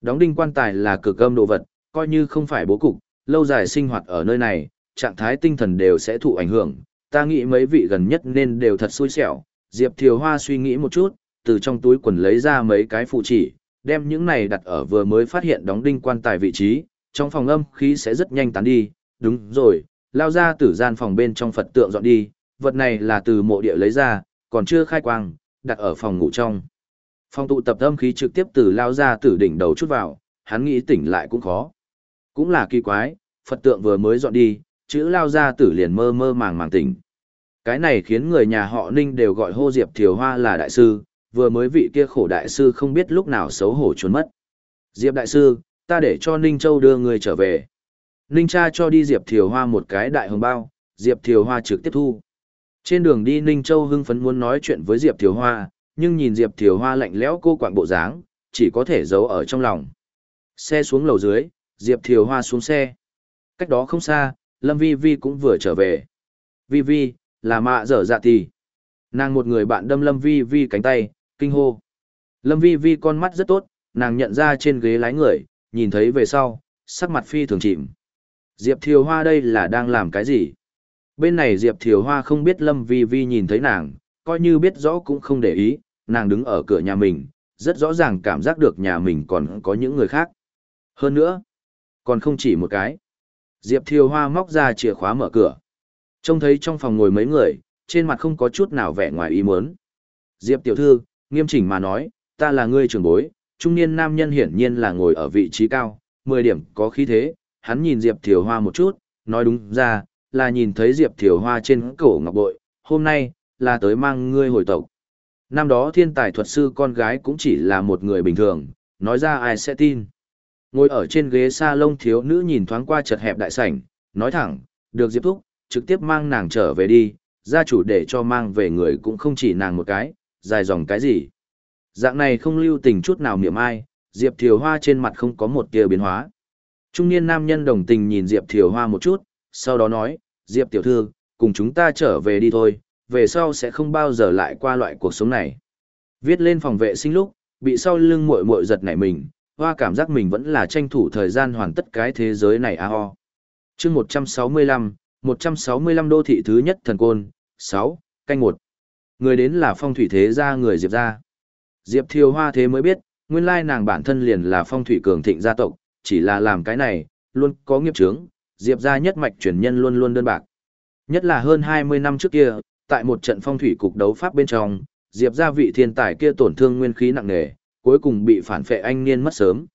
Đóng đinh quan tài là cực âm đồ vật, coi như không phải bố cục, lâu dài sinh hoạt ở nơi này, trạng thái tinh thần đều sẽ thụ ảnh hưởng. Ta nghĩ mấy vị gần nhất nên đều thật xui xẻo. Diệp Thiều Hoa suy nghĩ một chút, từ trong túi quần lấy ra mấy cái phụ chỉ, đem những này đặt ở vừa mới phát hiện đóng đinh quan tài vị trí, trong phòng âm khí sẽ rất nhanh tán đi, đúng rồi, lao ra tử gian phòng bên trong Phật tượng dọn đi, vật này là từ mộ địa lấy ra, còn chưa khai quang, đặt ở phòng ngủ trong. Phòng tụ tập âm khí trực tiếp từ lao ra tử đỉnh đầu chút vào, hắn nghĩ tỉnh lại cũng khó. Cũng là kỳ quái, Phật tượng vừa mới dọn đi, chữ lao ra tử liền mơ mơ màng màng tỉnh. Cái này khiến người nhà họ Ninh đều gọi hô Diệp Thiều Hoa là đại sư, vừa mới vị kia khổ đại sư không biết lúc nào xấu hổ trốn mất. Diệp đại sư, ta để cho Ninh Châu đưa người trở về. Ninh cha cho đi Diệp Thiều Hoa một cái đại hồng bao, Diệp Thiều Hoa trực tiếp thu. Trên đường đi Ninh Châu hưng phấn muốn nói chuyện với Diệp Thiều Hoa, nhưng nhìn Diệp Thiều Hoa lạnh lẽo cô quạng bộ dáng, chỉ có thể giấu ở trong lòng. Xe xuống lầu dưới, Diệp Thiều Hoa xuống xe. Cách đó không xa, Lâm Vi Vi cũng vừa trở về. Vi Vi, là mạ dở dạ tì. Nàng một người bạn đâm Lâm Vi Vi cánh tay, kinh hô. Lâm Vi Vi con mắt rất tốt, nàng nhận ra trên ghế lái người, nhìn thấy về sau, sắc mặt phi thường chìm. Diệp Thiều Hoa đây là đang làm cái gì? Bên này Diệp Thiều Hoa không biết Lâm Vi Vi nhìn thấy nàng, coi như biết rõ cũng không để ý, nàng đứng ở cửa nhà mình, rất rõ ràng cảm giác được nhà mình còn có những người khác. Hơn nữa, còn không chỉ một cái. Diệp Thiều Hoa móc ra chìa khóa mở cửa. Trông thấy trong phòng ngồi mấy người, trên mặt không có chút nào vẻ ngoài ý muốn. Diệp tiểu thư, nghiêm chỉnh mà nói, ta là người trưởng bối, trung niên nam nhân hiển nhiên là ngồi ở vị trí cao, 10 điểm có khí thế, hắn nhìn Diệp Thiều Hoa một chút, nói đúng ra, là nhìn thấy Diệp Thiều Hoa trên cổ ngọc bội, hôm nay, là tới mang ngươi hồi tộc. Năm đó thiên tài thuật sư con gái cũng chỉ là một người bình thường, nói ra ai sẽ tin. Ngồi ở trên ghế salon thiếu nữ nhìn thoáng qua chật hẹp đại sảnh, nói thẳng, được Diệp Thúc, trực tiếp mang nàng trở về đi, gia chủ để cho mang về người cũng không chỉ nàng một cái, dài dòng cái gì. Dạng này không lưu tình chút nào miệng ai, Diệp Thiều Hoa trên mặt không có một tia biến hóa. Trung niên nam nhân đồng tình nhìn Diệp Thiều Hoa một chút, sau đó nói, Diệp tiểu thư, cùng chúng ta trở về đi thôi, về sau sẽ không bao giờ lại qua loại cuộc sống này. Viết lên phòng vệ sinh lúc, bị sau lưng muội muội giật nảy mình, hoa cảm giác mình vẫn là tranh thủ thời gian hoàn tất cái thế giới này a ho. Chương 165, 165 đô thị thứ nhất thần côn, 6, canh 1. Người đến là phong thủy thế gia người Diệp gia. Diệp Thiều Hoa thế mới biết, nguyên lai nàng bản thân liền là phong thủy cường thịnh gia tộc, chỉ là làm cái này, luôn có nghiệp chướng, Diệp gia nhất mạch truyền nhân luôn luôn đơn bạc. Nhất là hơn 20 năm trước kia, tại một trận phong thủy cục đấu pháp bên trong, Diệp gia vị thiên tài kia tổn thương nguyên khí nặng nề, cuối cùng bị phản phệ anh niên mất sớm.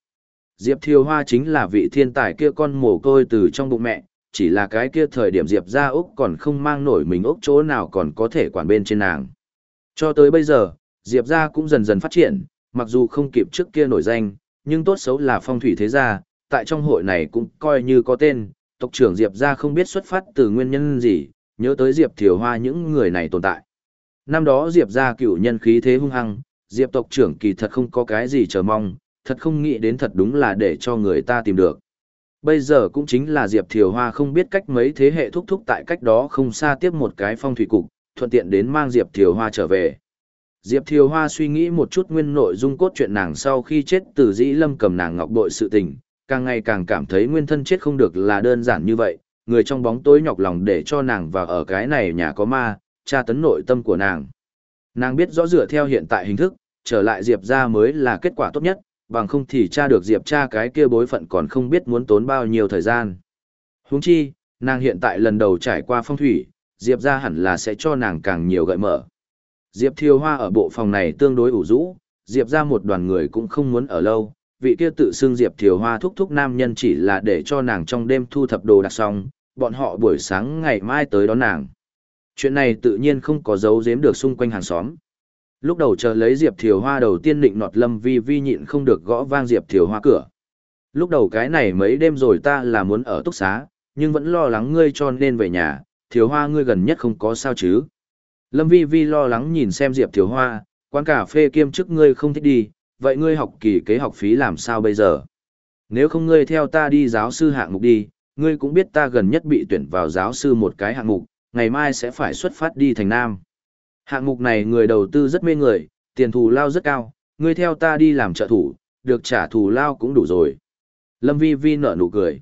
Diệp Thiều Hoa chính là vị thiên tài kia con mồ côi từ trong bụng mẹ, chỉ là cái kia thời điểm Diệp gia Úc còn không mang nổi mình Úc chỗ nào còn có thể quản bên trên nàng. Cho tới bây giờ, Diệp gia cũng dần dần phát triển, mặc dù không kịp trước kia nổi danh, nhưng tốt xấu là phong thủy thế gia, tại trong hội này cũng coi như có tên, tộc trưởng Diệp gia không biết xuất phát từ nguyên nhân gì, nhớ tới Diệp Thiều Hoa những người này tồn tại. Năm đó Diệp gia cựu nhân khí thế hung hăng, Diệp tộc trưởng kỳ thật không có cái gì chờ mong, thật không nghĩ đến thật đúng là để cho người ta tìm được. Bây giờ cũng chính là Diệp Thiều Hoa không biết cách mấy thế hệ thúc thúc tại cách đó không xa tiếp một cái phong thủy cục, thuận tiện đến mang Diệp Thiều Hoa trở về. Diệp Thiều Hoa suy nghĩ một chút nguyên nội dung cốt truyện nàng sau khi chết từ dĩ lâm cầm nàng ngọc bội sự tình, càng ngày càng cảm thấy nguyên thân chết không được là đơn giản như vậy, người trong bóng tối nhọc lòng để cho nàng vào ở cái này nhà có ma, tra tấn nội tâm của nàng. Nàng biết rõ dựa theo hiện tại hình thức, trở lại Diệp ra mới là kết quả tốt nhất, bằng không thì cha được Diệp cha cái kia bối phận còn không biết muốn tốn bao nhiêu thời gian. Huống chi, nàng hiện tại lần đầu trải qua phong thủy, Diệp ra hẳn là sẽ cho nàng càng nhiều gợi mở. Diệp Thiều Hoa ở bộ phòng này tương đối ủ rũ, Diệp ra một đoàn người cũng không muốn ở lâu, vị kia tự xưng Diệp Thiều Hoa thúc thúc nam nhân chỉ là để cho nàng trong đêm thu thập đồ đặc xong, bọn họ buổi sáng ngày mai tới đón nàng. Chuyện này tự nhiên không có dấu giếm được xung quanh hàng xóm. Lúc đầu chờ lấy Diệp Thiều Hoa đầu tiên định nọt Lâm Vi Vi nhịn không được gõ vang Diệp Thiều Hoa cửa. Lúc đầu cái này mấy đêm rồi ta là muốn ở túc xá, nhưng vẫn lo lắng ngươi cho nên về nhà, Thiều Hoa ngươi gần nhất không có sao chứ. Lâm Vi Vi lo lắng nhìn xem Diệp Thiều Hoa, quán cà phê kiêm chức ngươi không thích đi, vậy ngươi học kỳ kế học phí làm sao bây giờ? Nếu không ngươi theo ta đi giáo sư hạng mục đi, ngươi cũng biết ta gần nhất bị tuyển vào giáo sư một cái hạng mục, ngày mai sẽ phải xuất phát đi thành Nam. Hạng mục này người đầu tư rất mê người, tiền thù lao rất cao, ngươi theo ta đi làm trợ thủ, được trả thù lao cũng đủ rồi. Lâm Vi Vi nở nụ cười.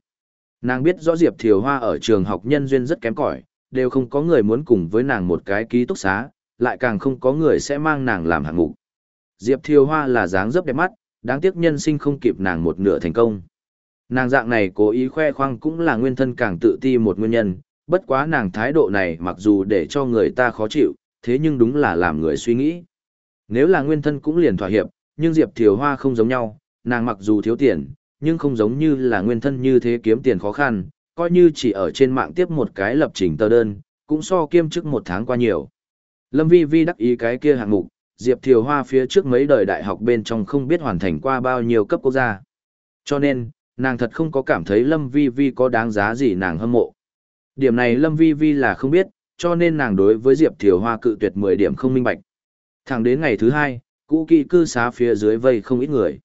Nàng biết rõ Diệp Thiều Hoa ở trường học nhân duyên rất kém cỏi, đều không có người muốn cùng với nàng một cái ký túc xá, lại càng không có người sẽ mang nàng làm hạng mục. Diệp Thiều Hoa là dáng dấp đẹp mắt, đáng tiếc nhân sinh không kịp nàng một nửa thành công. Nàng dạng này cố ý khoe khoang cũng là nguyên thân càng tự ti một nguyên nhân, bất quá nàng thái độ này mặc dù để cho người ta khó chịu, thế nhưng đúng là làm người suy nghĩ. Nếu là nguyên thân cũng liền thỏa hiệp, nhưng Diệp Thiều Hoa không giống nhau, nàng mặc dù thiếu tiền, nhưng không giống như là nguyên thân như thế kiếm tiền khó khăn, coi như chỉ ở trên mạng tiếp một cái lập trình tờ đơn, cũng so kiêm chức một tháng qua nhiều. Lâm Vi Vi đắc ý cái kia hạng mục, Diệp Thiều Hoa phía trước mấy đời đại học bên trong không biết hoàn thành qua bao nhiêu cấp quốc gia. Cho nên, nàng thật không có cảm thấy Lâm Vi Vi có đáng giá gì nàng hâm mộ. Điểm này Lâm Vi Vi là không biết, cho nên nàng đối với Diệp Thiều Hoa cự tuyệt 10 điểm không minh bạch. Thẳng đến ngày thứ hai, cũ kỵ cư xá phía dưới vây không ít người.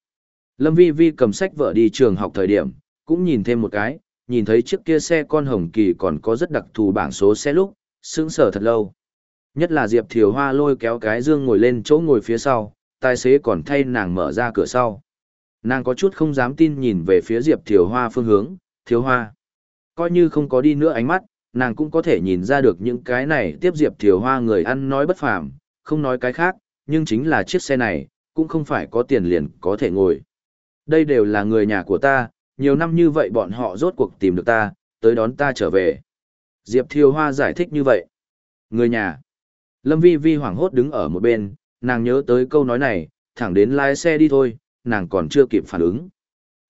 Lâm Vi Vi cầm sách vợ đi trường học thời điểm, cũng nhìn thêm một cái, nhìn thấy chiếc kia xe con hồng kỳ còn có rất đặc thù bảng số xe lúc, sững sờ thật lâu. Nhất là Diệp Thiều Hoa lôi kéo cái dương ngồi lên chỗ ngồi phía sau, tài xế còn thay nàng mở ra cửa sau. Nàng có chút không dám tin nhìn về phía Diệp Thiều Hoa phương hướng, Thiều Hoa. Coi như không có đi nữa ánh mắt, nàng cũng có thể nhìn ra được những cái này tiếp Diệp Thiều Hoa người ăn nói bất phàm, không nói cái khác, nhưng chính là chiếc xe này, cũng không phải có tiền liền có thể ngồi. Đây đều là người nhà của ta, nhiều năm như vậy bọn họ rốt cuộc tìm được ta, tới đón ta trở về. Diệp Thiều Hoa giải thích như vậy. Người nhà. Lâm Vi Vi hoảng hốt đứng ở một bên, nàng nhớ tới câu nói này, thẳng đến lái xe đi thôi, nàng còn chưa kịp phản ứng.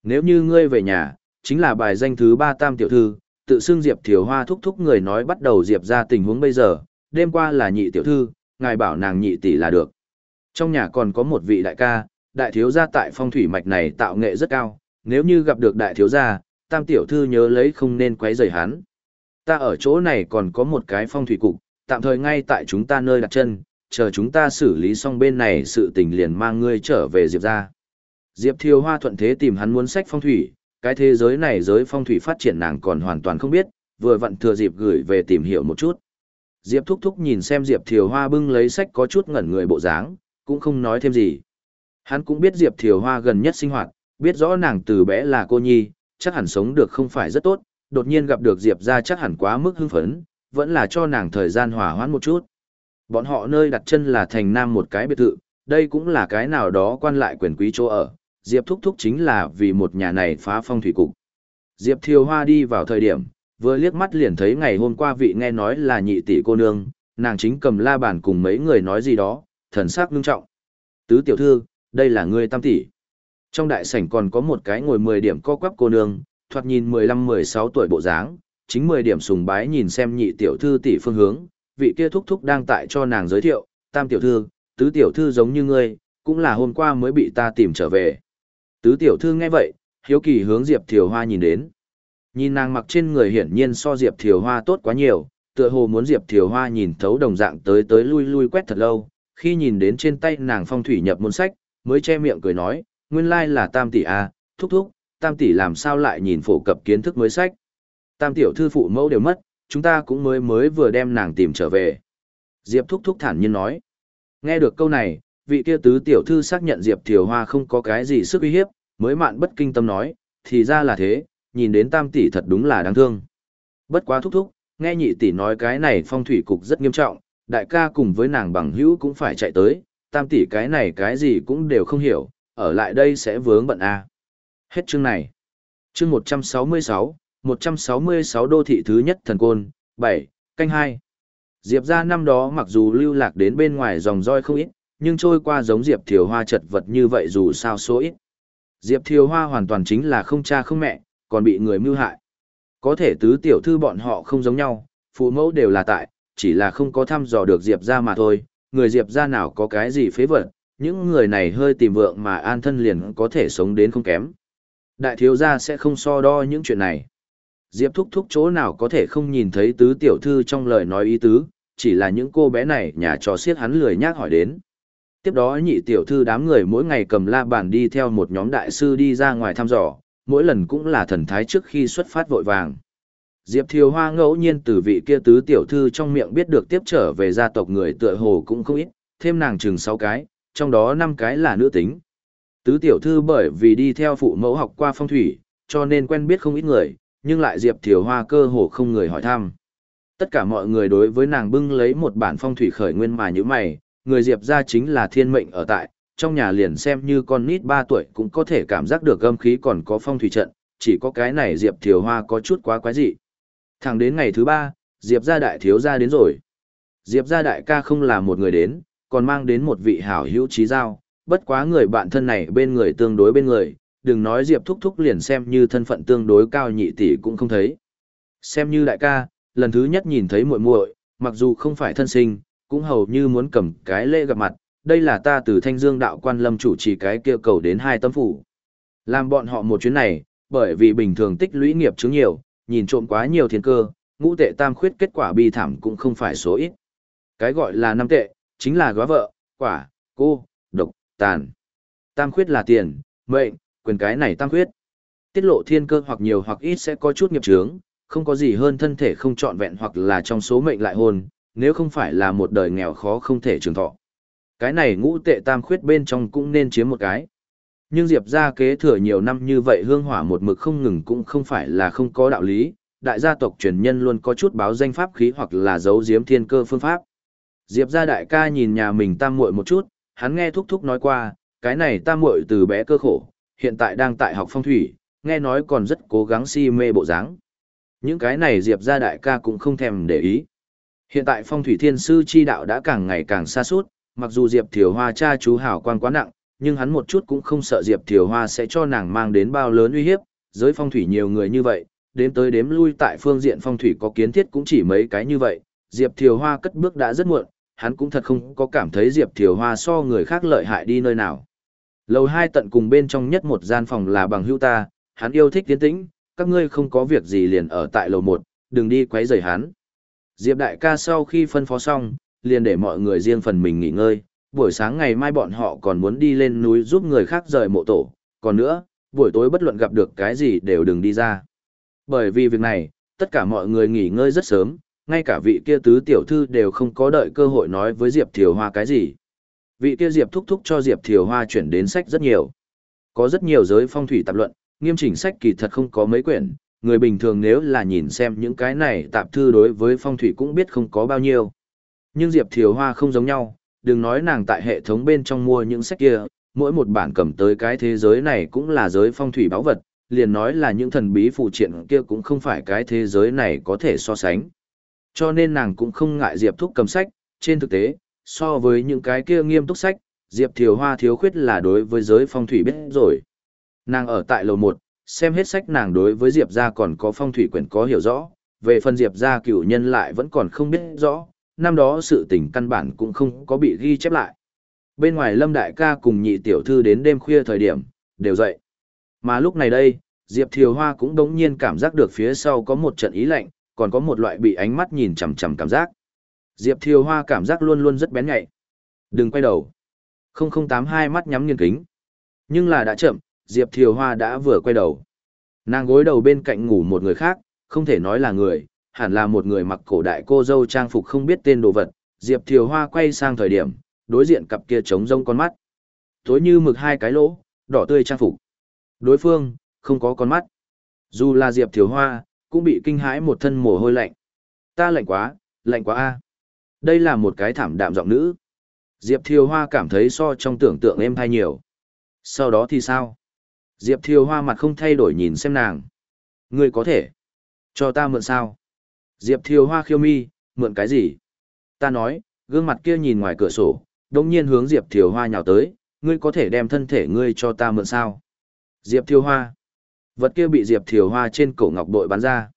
Nếu như ngươi về nhà, chính là bài danh thứ ba tam tiểu thư, tự xưng Diệp Thiều Hoa thúc thúc người nói bắt đầu Diệp ra tình huống bây giờ, đêm qua là nhị tiểu thư, ngài bảo nàng nhị tỷ là được. Trong nhà còn có một vị đại ca, đại thiếu gia tại phong thủy mạch này tạo nghệ rất cao, nếu như gặp được đại thiếu gia, tam tiểu thư nhớ lấy không nên quấy rầy hắn. Ta ở chỗ này còn có một cái phong thủy cục, tạm thời ngay tại chúng ta nơi đặt chân, chờ chúng ta xử lý xong bên này sự tình liền mang ngươi trở về Diệp ra. Diệp Thiều Hoa thuận thế tìm hắn muốn sách phong thủy, cái thế giới này giới phong thủy phát triển nàng còn hoàn toàn không biết, vừa vặn thừa dịp gửi về tìm hiểu một chút. Diệp Thúc Thúc nhìn xem Diệp Thiều Hoa bưng lấy sách có chút ngẩn người bộ dáng, cũng không nói thêm gì. Hắn cũng biết Diệp Thiều Hoa gần nhất sinh hoạt, biết rõ nàng từ bé là cô nhi, chắc hẳn sống được không phải rất tốt, đột nhiên gặp được Diệp ra chắc hẳn quá mức hưng phấn, vẫn là cho nàng thời gian hòa hoãn một chút. Bọn họ nơi đặt chân là thành nam một cái biệt thự, đây cũng là cái nào đó quan lại quyền quý chỗ ở, Diệp Thúc Thúc chính là vì một nhà này phá phong thủy cục. Diệp Thiều Hoa đi vào thời điểm, vừa liếc mắt liền thấy ngày hôm qua vị nghe nói là nhị tỷ cô nương, nàng chính cầm la bàn cùng mấy người nói gì đó, thần sắc ngưng trọng. Tứ tiểu thư, đây là ngươi tam tỷ. Trong đại sảnh còn có một cái ngồi 10 điểm co quắp cô nương, thoạt nhìn 15-16 tuổi bộ dáng, chính 10 điểm sùng bái nhìn xem nhị tiểu thư tỷ phương hướng, vị kia thúc thúc đang tại cho nàng giới thiệu, tam tiểu thư, tứ tiểu thư giống như ngươi, cũng là hôm qua mới bị ta tìm trở về. Tứ tiểu thư nghe vậy, hiếu kỳ hướng Diệp Thiều Hoa nhìn đến. Nhìn nàng mặc trên người hiển nhiên so Diệp Thiều Hoa tốt quá nhiều, tựa hồ muốn Diệp Thiều Hoa nhìn thấu đồng dạng tới tới lui lui quét thật lâu, khi nhìn đến trên tay nàng phong thủy nhập môn sách, mới che miệng cười nói, nguyên lai là tam tỷ a, à, thúc thúc, tam tỷ làm sao lại nhìn phổ cập kiến thức mới sách. Tam tiểu thư phụ mẫu đều mất, chúng ta cũng mới mới vừa đem nàng tìm trở về. Diệp thúc thúc thản nhiên nói. Nghe được câu này, vị kia tứ tiểu thư xác nhận Diệp Thiều Hoa không có cái gì sức uy hiếp, mới mạn bất kinh tâm nói, thì ra là thế, nhìn đến tam tỷ thật đúng là đáng thương. Bất quá thúc thúc, nghe nhị tỷ nói cái này phong thủy cục rất nghiêm trọng, đại ca cùng với nàng bằng hữu cũng phải chạy tới, tam tỷ cái này cái gì cũng đều không hiểu, ở lại đây sẽ vướng bận a. Hết chương này. Chương 166, 166 đô thị thứ nhất thần côn, 7, canh 2. Diệp ra năm đó mặc dù lưu lạc đến bên ngoài dòng roi không ít, nhưng trôi qua giống Diệp Thiều Hoa chật vật như vậy dù sao số ít. Diệp Thiều Hoa hoàn toàn chính là không cha không mẹ, còn bị người mưu hại. Có thể tứ tiểu thư bọn họ không giống nhau, phụ mẫu đều là tại, chỉ là không có thăm dò được Diệp ra mà thôi, người Diệp ra nào có cái gì phế vật, những người này hơi tìm vượng mà an thân liền có thể sống đến không kém. Đại thiếu gia sẽ không so đo những chuyện này. Diệp thúc thúc chỗ nào có thể không nhìn thấy tứ tiểu thư trong lời nói ý tứ, chỉ là những cô bé này nhà trò xiết hắn lười nhác hỏi đến. Tiếp đó nhị tiểu thư đám người mỗi ngày cầm la bàn đi theo một nhóm đại sư đi ra ngoài thăm dò, mỗi lần cũng là thần thái trước khi xuất phát vội vàng. Diệp Thiều Hoa ngẫu nhiên từ vị kia tứ tiểu thư trong miệng biết được tiếp trở về gia tộc người tựa hồ cũng không ít, thêm nàng chừng 6 cái, trong đó 5 cái là nữ tính. Tứ tiểu thư bởi vì đi theo phụ mẫu học qua phong thủy, cho nên quen biết không ít người, nhưng lại Diệp Thiều Hoa cơ hồ không người hỏi thăm. Tất cả mọi người đối với nàng bưng lấy một bản phong thủy khởi nguyên mà như mày, người Diệp ra chính là thiên mệnh ở tại, trong nhà liền xem như con nít 3 tuổi cũng có thể cảm giác được âm khí còn có phong thủy trận, chỉ có cái này Diệp Thiều Hoa có chút quá quái dị. Thẳng đến ngày thứ ba, Diệp gia đại thiếu gia đến rồi. Diệp gia đại ca không là một người đến, còn mang đến một vị hảo hữu trí giao, bất quá người bạn thân này bên người tương đối bên người, đừng nói Diệp thúc thúc liền xem như thân phận tương đối cao nhị tỷ cũng không thấy. Xem như đại ca, lần thứ nhất nhìn thấy muội muội, mặc dù không phải thân sinh, cũng hầu như muốn cầm cái lễ gặp mặt, đây là ta từ Thanh Dương đạo quan lâm chủ trì cái kia cầu đến hai tấm phủ. Làm bọn họ một chuyến này, bởi vì bình thường tích lũy nghiệp chứng nhiều, nhìn trộm quá nhiều thiên cơ, ngũ tệ tam khuyết kết quả bi thảm cũng không phải số ít. Cái gọi là năm tệ, chính là góa vợ, quả, cô, độc, tàn. Tam khuyết là tiền, mệnh, quyền cái này tam khuyết. Tiết lộ thiên cơ hoặc nhiều hoặc ít sẽ có chút nghiệp chướng, không có gì hơn thân thể không trọn vẹn hoặc là trong số mệnh lại hồn nếu không phải là một đời nghèo khó không thể trường thọ. Cái này ngũ tệ tam khuyết bên trong cũng nên chiếm một cái. Nhưng Diệp gia kế thừa nhiều năm như vậy hương hỏa một mực không ngừng cũng không phải là không có đạo lý, đại gia tộc truyền nhân luôn có chút báo danh pháp khí hoặc là giấu giếm thiên cơ phương pháp. Diệp gia đại ca nhìn nhà mình tam muội một chút, hắn nghe thúc thúc nói qua, cái này tam muội từ bé cơ khổ, hiện tại đang tại học phong thủy, nghe nói còn rất cố gắng si mê bộ dáng. Những cái này Diệp gia đại ca cũng không thèm để ý. Hiện tại phong thủy thiên sư chi đạo đã càng ngày càng xa suốt, mặc dù Diệp Thiều Hoa cha chú hảo quan quá nặng, nhưng hắn một chút cũng không sợ Diệp Thiều Hoa sẽ cho nàng mang đến bao lớn uy hiếp, giới phong thủy nhiều người như vậy, đếm tới đếm lui tại phương diện phong thủy có kiến thiết cũng chỉ mấy cái như vậy, Diệp Thiều Hoa cất bước đã rất muộn, hắn cũng thật không có cảm thấy Diệp Thiều Hoa so người khác lợi hại đi nơi nào. Lầu hai tận cùng bên trong nhất một gian phòng là bằng hữu ta, hắn yêu thích tiến tĩnh, các ngươi không có việc gì liền ở tại lầu một, đừng đi quấy rầy hắn. Diệp đại ca sau khi phân phó xong, liền để mọi người riêng phần mình nghỉ ngơi, buổi sáng ngày mai bọn họ còn muốn đi lên núi giúp người khác rời mộ tổ, còn nữa, buổi tối bất luận gặp được cái gì đều đừng đi ra. Bởi vì việc này, tất cả mọi người nghỉ ngơi rất sớm, ngay cả vị kia tứ tiểu thư đều không có đợi cơ hội nói với Diệp Thiều Hoa cái gì. Vị kia Diệp thúc thúc cho Diệp Thiều Hoa chuyển đến sách rất nhiều. Có rất nhiều giới phong thủy tạp luận, nghiêm chỉnh sách kỳ thật không có mấy quyển, người bình thường nếu là nhìn xem những cái này tạp thư đối với phong thủy cũng biết không có bao nhiêu. Nhưng Diệp Thiều Hoa không giống nhau, đừng nói nàng tại hệ thống bên trong mua những sách kia, mỗi một bản cầm tới cái thế giới này cũng là giới phong thủy báo vật, liền nói là những thần bí phụ triện kia cũng không phải cái thế giới này có thể so sánh. Cho nên nàng cũng không ngại Diệp Thúc cầm sách, trên thực tế, so với những cái kia nghiêm túc sách, Diệp Thiều Hoa thiếu khuyết là đối với giới phong thủy biết rồi. Nàng ở tại lầu 1, xem hết sách nàng đối với Diệp gia còn có phong thủy quyển có hiểu rõ, về phần Diệp gia cửu nhân lại vẫn còn không biết rõ, năm đó sự tình căn bản cũng không có bị ghi chép lại. Bên ngoài Lâm Đại ca cùng nhị tiểu thư đến đêm khuya thời điểm, đều dậy. Mà lúc này đây, Diệp Thiều Hoa cũng đống nhiên cảm giác được phía sau có một trận ý lạnh, còn có một loại bị ánh mắt nhìn chằm chằm cảm giác. Diệp Thiều Hoa cảm giác luôn luôn rất bén nhạy. Đừng quay đầu. 0082 mắt nhắm nghiên kính. Nhưng là đã chậm, Diệp Thiều Hoa đã vừa quay đầu. Nàng gối đầu bên cạnh ngủ một người khác, không thể nói là người, hẳn là một người mặc cổ đại cô dâu trang phục không biết tên đồ vật. Diệp Thiều Hoa quay sang thời điểm, đối diện cặp kia trống rông con mắt. Tối như mực hai cái lỗ, đỏ tươi trang phục. Đối phương, không có con mắt. Dù là Diệp Thiều Hoa, cũng bị kinh hãi một thân mồ hôi lạnh. Ta lạnh quá, lạnh quá a. Đây là một cái thảm đạm giọng nữ. Diệp Thiều Hoa cảm thấy so trong tưởng tượng em thay nhiều. Sau đó thì sao? Diệp Thiều Hoa mặt không thay đổi nhìn xem nàng. Ngươi có thể. Cho ta mượn sao? Diệp Thiều Hoa khiêu mi, mượn cái gì? Ta nói, gương mặt kia nhìn ngoài cửa sổ, đồng nhiên hướng Diệp Thiều Hoa nhào tới, ngươi có thể đem thân thể ngươi cho ta mượn sao? Diệp Thiều Hoa. Vật kia bị Diệp Thiều Hoa trên cổ ngọc bội bắn ra.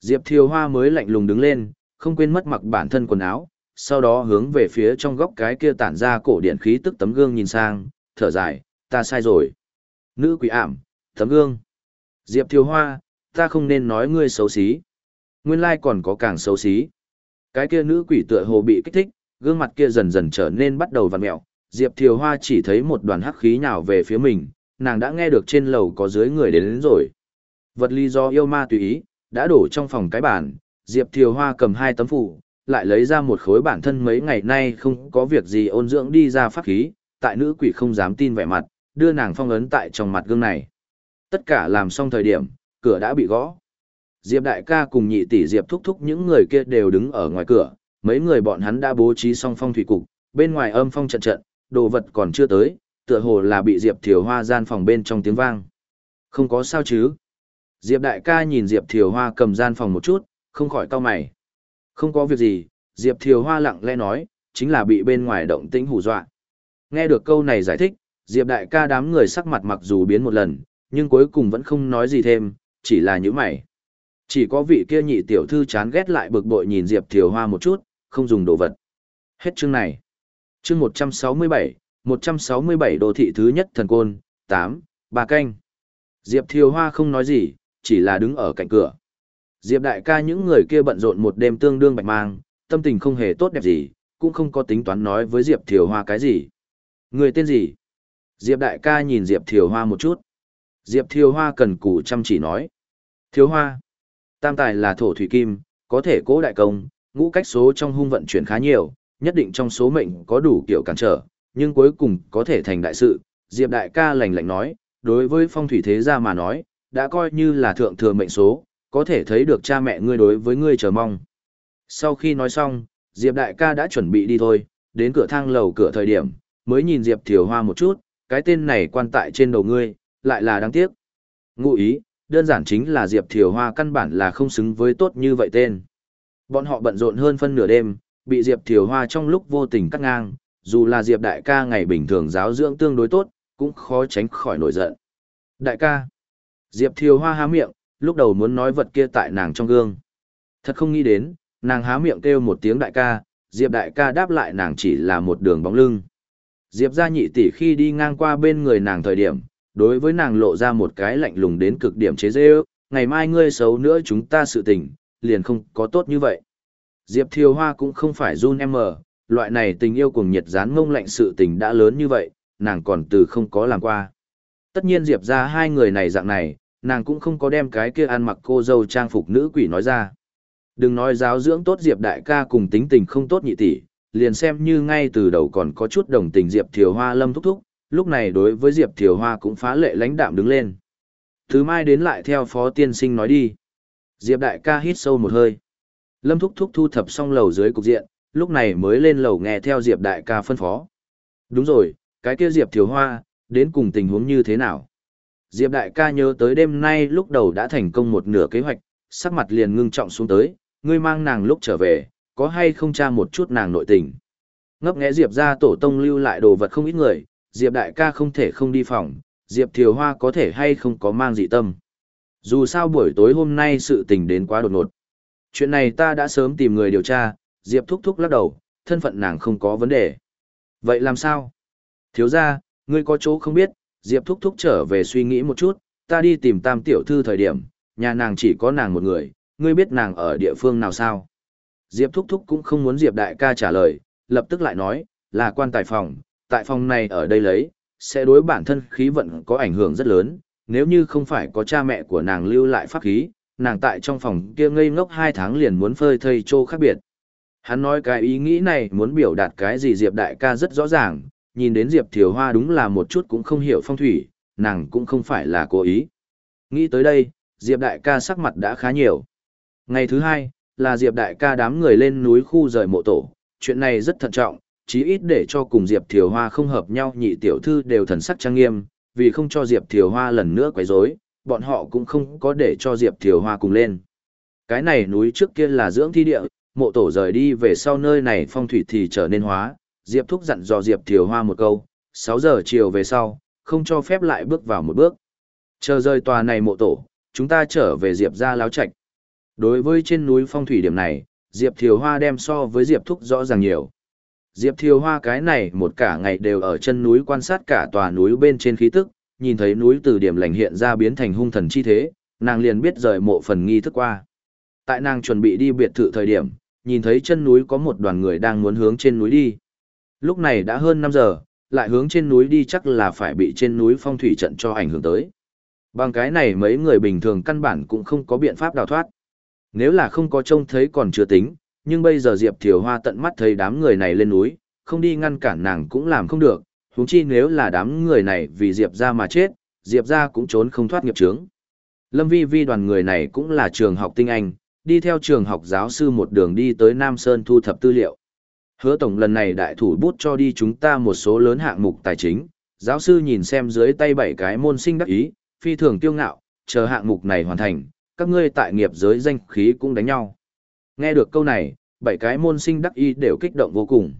Diệp Thiều Hoa mới lạnh lùng đứng lên, không quên mất mặc bản thân quần áo, sau đó hướng về phía trong góc cái kia tản ra cổ điện khí tức tấm gương nhìn sang, thở dài, ta sai rồi. Nữ quỷ ảm, tấm gương. Diệp Thiều Hoa, ta không nên nói ngươi xấu xí. Nguyên lai còn có càng xấu xí. Cái kia nữ quỷ tựa hồ bị kích thích, gương mặt kia dần dần trở nên bắt đầu vặn mẹo. Diệp Thiều Hoa chỉ thấy một đoàn hắc khí nào về phía mình, nàng đã nghe được trên lầu có dưới người đến, đến rồi. Vật lý do yêu ma tùy ý, đã đổ trong phòng cái bàn, Diệp Thiều Hoa cầm hai tấm phủ, lại lấy ra một khối bản thân mấy ngày nay không có việc gì ôn dưỡng đi ra pháp khí, tại nữ quỷ không dám tin vẻ mặt, đưa nàng phong ấn tại trong mặt gương này. Tất cả làm xong thời điểm, cửa đã bị gõ. Diệp đại ca cùng nhị tỷ Diệp thúc thúc những người kia đều đứng ở ngoài cửa, mấy người bọn hắn đã bố trí xong phong thủy cục, bên ngoài âm phong trận trận, đồ vật còn chưa tới, tựa hồ là bị Diệp Thiều Hoa gian phòng bên trong tiếng vang. Không có sao chứ. Diệp đại ca nhìn Diệp Thiều Hoa cầm gian phòng một chút, không khỏi cau mày. Không có việc gì, Diệp Thiều Hoa lặng lẽ nói, chính là bị bên ngoài động tĩnh hù dọa. Nghe được câu này giải thích, Diệp đại ca đám người sắc mặt mặc dù biến một lần, nhưng cuối cùng vẫn không nói gì thêm, chỉ là những mày. Chỉ có vị kia nhị tiểu thư chán ghét lại bực bội nhìn Diệp Thiều Hoa một chút, không dùng đồ vật. Hết chương này. Chương 167, 167 đô thị thứ nhất thần côn, 8, bà canh. Diệp Thiều Hoa không nói gì, chỉ là đứng ở cạnh cửa. Diệp đại ca những người kia bận rộn một đêm tương đương bạch mang, tâm tình không hề tốt đẹp gì, cũng không có tính toán nói với Diệp Thiều Hoa cái gì. Người tên gì? Diệp đại ca nhìn Diệp Thiều Hoa một chút. Diệp Thiều Hoa cần cù chăm chỉ nói. Thiều Hoa. Tam tài là thổ thủy kim, có thể cố đại công, ngũ cách số trong hung vận chuyển khá nhiều, nhất định trong số mệnh có đủ kiểu cản trở, nhưng cuối cùng có thể thành đại sự. Diệp đại ca lành lạnh nói, đối với phong thủy thế gia mà nói, đã coi như là thượng thừa mệnh số, có thể thấy được cha mẹ ngươi đối với ngươi chờ mong. Sau khi nói xong, Diệp đại ca đã chuẩn bị đi thôi, đến cửa thang lầu cửa thời điểm, mới nhìn Diệp Thiều Hoa một chút, cái tên này quan tại trên đầu ngươi, lại là đáng tiếc. Ngụ ý, đơn giản chính là Diệp Thiều Hoa căn bản là không xứng với tốt như vậy tên. Bọn họ bận rộn hơn phân nửa đêm, bị Diệp Thiều Hoa trong lúc vô tình cắt ngang, dù là Diệp đại ca ngày bình thường giáo dưỡng tương đối tốt, cũng khó tránh khỏi nổi giận. Đại ca. Diệp Thiều Hoa há miệng, lúc đầu muốn nói vật kia tại nàng trong gương. Thật không nghĩ đến, nàng há miệng kêu một tiếng đại ca, Diệp đại ca đáp lại nàng chỉ là một đường bóng lưng. Diệp gia nhị tỷ khi đi ngang qua bên người nàng thời điểm, đối với nàng lộ ra một cái lạnh lùng đến cực điểm chế dễ ước, ngày mai ngươi xấu nữa chúng ta sự tình, liền không có tốt như vậy. Diệp Thiều Hoa cũng không phải run em mờ, loại này tình yêu cùng nhiệt dán ngông lạnh sự tình đã lớn như vậy, nàng còn từ không có làm qua. Tất nhiên Diệp ra hai người này dạng này, nàng cũng không có đem cái kia ăn mặc cô dâu trang phục nữ quỷ nói ra. Đừng nói giáo dưỡng tốt Diệp đại ca cùng tính tình không tốt nhị tỷ, liền xem như ngay từ đầu còn có chút đồng tình Diệp Thiều Hoa lâm thúc thúc, lúc này đối với Diệp Thiều Hoa cũng phá lệ lãnh đạm đứng lên. Thứ mai đến lại theo phó tiên sinh nói đi. Diệp đại ca hít sâu một hơi. Lâm thúc thúc thu thập xong lầu dưới cục diện, lúc này mới lên lầu nghe theo Diệp đại ca phân phó. Đúng rồi, cái kia Diệp Thiều Hoa, đến cùng tình huống như thế nào? Diệp đại ca nhớ tới đêm nay lúc đầu đã thành công một nửa kế hoạch, sắc mặt liền ngưng trọng xuống tới, ngươi mang nàng lúc trở về, có hay không tra một chút nàng nội tình. Ngấp nghẽ Diệp ra tổ tông lưu lại đồ vật không ít người, Diệp đại ca không thể không đi phòng, Diệp Thiều Hoa có thể hay không có mang dị tâm. Dù sao buổi tối hôm nay sự tình đến quá đột ngột. Chuyện này ta đã sớm tìm người điều tra, Diệp thúc thúc lắc đầu, thân phận nàng không có vấn đề. Vậy làm sao? Thiếu ra, ngươi có chỗ không biết, Diệp thúc thúc trở về suy nghĩ một chút, ta đi tìm tam tiểu thư thời điểm, nhà nàng chỉ có nàng một người, ngươi biết nàng ở địa phương nào sao? Diệp thúc thúc cũng không muốn Diệp đại ca trả lời, lập tức lại nói, là quan tài phòng, tại phòng này ở đây lấy, sẽ đối bản thân khí vận có ảnh hưởng rất lớn, nếu như không phải có cha mẹ của nàng lưu lại pháp khí, nàng tại trong phòng kia ngây ngốc hai tháng liền muốn phơi thây trô khác biệt. Hắn nói cái ý nghĩ này muốn biểu đạt cái gì Diệp đại ca rất rõ ràng, nhìn đến Diệp Thiều Hoa đúng là một chút cũng không hiểu phong thủy, nàng cũng không phải là cố ý. Nghĩ tới đây, Diệp đại ca sắc mặt đã khá nhiều. Ngày thứ hai, là Diệp đại ca đám người lên núi khu rời mộ tổ, chuyện này rất thận trọng, chí ít để cho cùng Diệp Thiều Hoa không hợp nhau nhị tiểu thư đều thần sắc trang nghiêm, vì không cho Diệp Thiều Hoa lần nữa quấy rối, bọn họ cũng không có để cho Diệp Thiều Hoa cùng lên. Cái này núi trước kia là dưỡng thi địa, mộ tổ rời đi về sau nơi này phong thủy thì trở nên hóa, Diệp Thúc dặn dò Diệp Thiều Hoa một câu, 6 giờ chiều về sau, không cho phép lại bước vào một bước. Chờ rời tòa này mộ tổ, chúng ta trở về Diệp ra láo Trạch. Đối với trên núi phong thủy điểm này, Diệp Thiều Hoa đem so với Diệp Thúc rõ ràng nhiều. Diệp Thiều Hoa cái này một cả ngày đều ở chân núi quan sát cả tòa núi bên trên khí tức, nhìn thấy núi từ điểm lành hiện ra biến thành hung thần chi thế, nàng liền biết rời mộ phần nghi thức qua. Tại nàng chuẩn bị đi biệt thự thời điểm, nhìn thấy chân núi có một đoàn người đang muốn hướng trên núi đi. Lúc này đã hơn 5 giờ, lại hướng trên núi đi chắc là phải bị trên núi phong thủy trận cho ảnh hưởng tới. Bằng cái này mấy người bình thường căn bản cũng không có biện pháp đào thoát. Nếu là không có trông thấy còn chưa tính, nhưng bây giờ Diệp Thiều Hoa tận mắt thấy đám người này lên núi, không đi ngăn cản nàng cũng làm không được, huống chi nếu là đám người này vì Diệp ra mà chết, Diệp ra cũng trốn không thoát nghiệp chướng. Lâm Vi Vi đoàn người này cũng là trường học tinh anh, đi theo trường học giáo sư một đường đi tới Nam Sơn thu thập tư liệu. Hứa tổng lần này đại thủ bút cho đi chúng ta một số lớn hạng mục tài chính, giáo sư nhìn xem dưới tay bảy cái môn sinh đắc ý, phi thường tiêu ngạo, chờ hạng mục này hoàn thành, các ngươi tại nghiệp giới danh khí cũng đánh nhau. Nghe được câu này, bảy cái môn sinh đắc ý đều kích động vô cùng.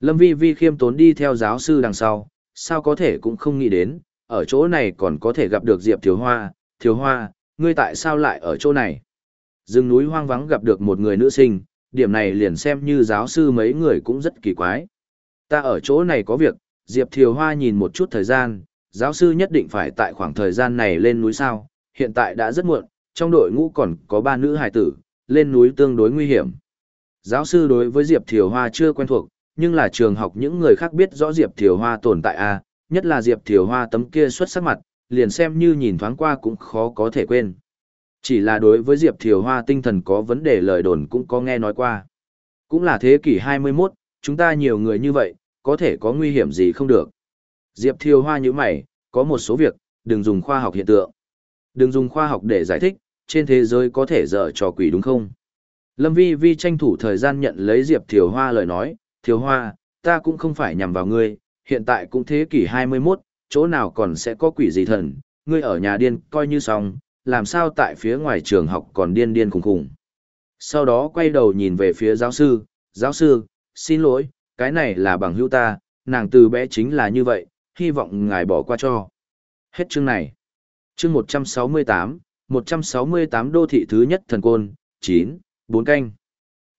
Lâm Vi Vi khiêm tốn đi theo giáo sư đằng sau, sao có thể cũng không nghĩ đến, ở chỗ này còn có thể gặp được Diệp Thiếu Hoa, Thiếu Hoa, ngươi tại sao lại ở chỗ này? Rừng núi hoang vắng gặp được một người nữ sinh, điểm này liền xem như giáo sư mấy người cũng rất kỳ quái. Ta ở chỗ này có việc, Diệp Thiều Hoa nhìn một chút thời gian, giáo sư nhất định phải tại khoảng thời gian này lên núi sao, hiện tại đã rất muộn, trong đội ngũ còn có ba nữ hài tử, lên núi tương đối nguy hiểm. Giáo sư đối với Diệp Thiều Hoa chưa quen thuộc, nhưng là trường học những người khác biết rõ Diệp Thiều Hoa tồn tại a, nhất là Diệp Thiều Hoa tấm kia xuất sắc mặt, liền xem như nhìn thoáng qua cũng khó có thể quên. Chỉ là đối với Diệp Thiều Hoa tinh thần có vấn đề lời đồn cũng có nghe nói qua. Cũng là thế kỷ 21, chúng ta nhiều người như vậy, có thể có nguy hiểm gì không được. Diệp Thiều Hoa như mày, có một số việc, đừng dùng khoa học hiện tượng. Đừng dùng khoa học để giải thích, trên thế giới có thể dở trò quỷ đúng không? Lâm Vi Vi tranh thủ thời gian nhận lấy Diệp Thiều Hoa lời nói, Thiều Hoa, ta cũng không phải nhằm vào ngươi, hiện tại cũng thế kỷ 21, chỗ nào còn sẽ có quỷ gì thần, ngươi ở nhà điên coi như xong, làm sao tại phía ngoài trường học còn điên điên khùng khùng. Sau đó quay đầu nhìn về phía giáo sư, giáo sư, xin lỗi, cái này là bằng hữu ta, nàng từ bé chính là như vậy, hy vọng ngài bỏ qua cho. Hết chương này. Chương 168, 168 đô thị thứ nhất thần côn, 9, 4 canh.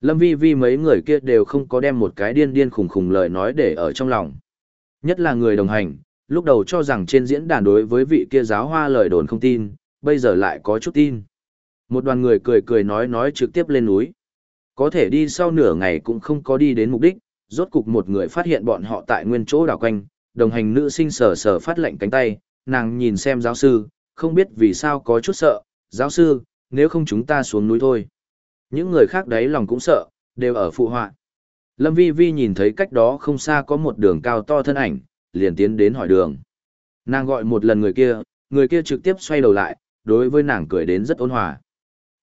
Lâm vi vi mấy người kia đều không có đem một cái điên điên khủng khủng lời nói để ở trong lòng. Nhất là người đồng hành, lúc đầu cho rằng trên diễn đàn đối với vị kia giáo hoa lời đồn không tin, bây giờ lại có chút tin. Một đoàn người cười cười nói nói trực tiếp lên núi. Có thể đi sau nửa ngày cũng không có đi đến mục đích, rốt cục một người phát hiện bọn họ tại nguyên chỗ đảo quanh, đồng hành nữ sinh sờ sờ phát lệnh cánh tay, nàng nhìn xem giáo sư, không biết vì sao có chút sợ, giáo sư, nếu không chúng ta xuống núi thôi. Những người khác đấy lòng cũng sợ, đều ở phụ họa. Lâm Vi Vi nhìn thấy cách đó không xa có một đường cao to thân ảnh, liền tiến đến hỏi đường. Nàng gọi một lần người kia, người kia trực tiếp xoay đầu lại, đối với nàng cười đến rất ôn hòa.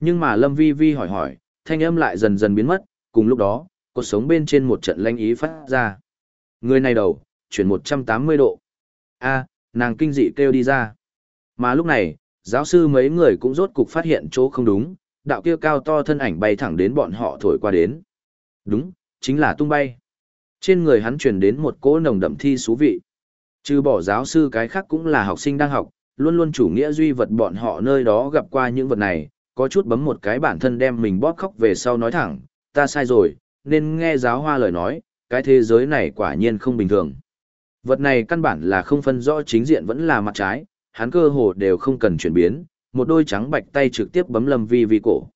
Nhưng mà Lâm Vi Vi hỏi hỏi, thanh âm lại dần dần biến mất, cùng lúc đó, cuộc sống bên trên một trận lanh ý phát ra. Người này đầu, chuyển 180 độ. a nàng kinh dị kêu đi ra. Mà lúc này, giáo sư mấy người cũng rốt cục phát hiện chỗ không đúng, đạo kia cao to thân ảnh bay thẳng đến bọn họ thổi qua đến. Đúng, chính là tung bay. Trên người hắn truyền đến một cỗ nồng đậm thi thú vị. Trừ bỏ giáo sư cái khác cũng là học sinh đang học, luôn luôn chủ nghĩa duy vật bọn họ nơi đó gặp qua những vật này, có chút bấm một cái bản thân đem mình bóp khóc về sau nói thẳng, ta sai rồi, nên nghe giáo hoa lời nói, cái thế giới này quả nhiên không bình thường. Vật này căn bản là không phân rõ chính diện vẫn là mặt trái, hắn cơ hồ đều không cần chuyển biến, một đôi trắng bạch tay trực tiếp bấm lâm vi vi cổ.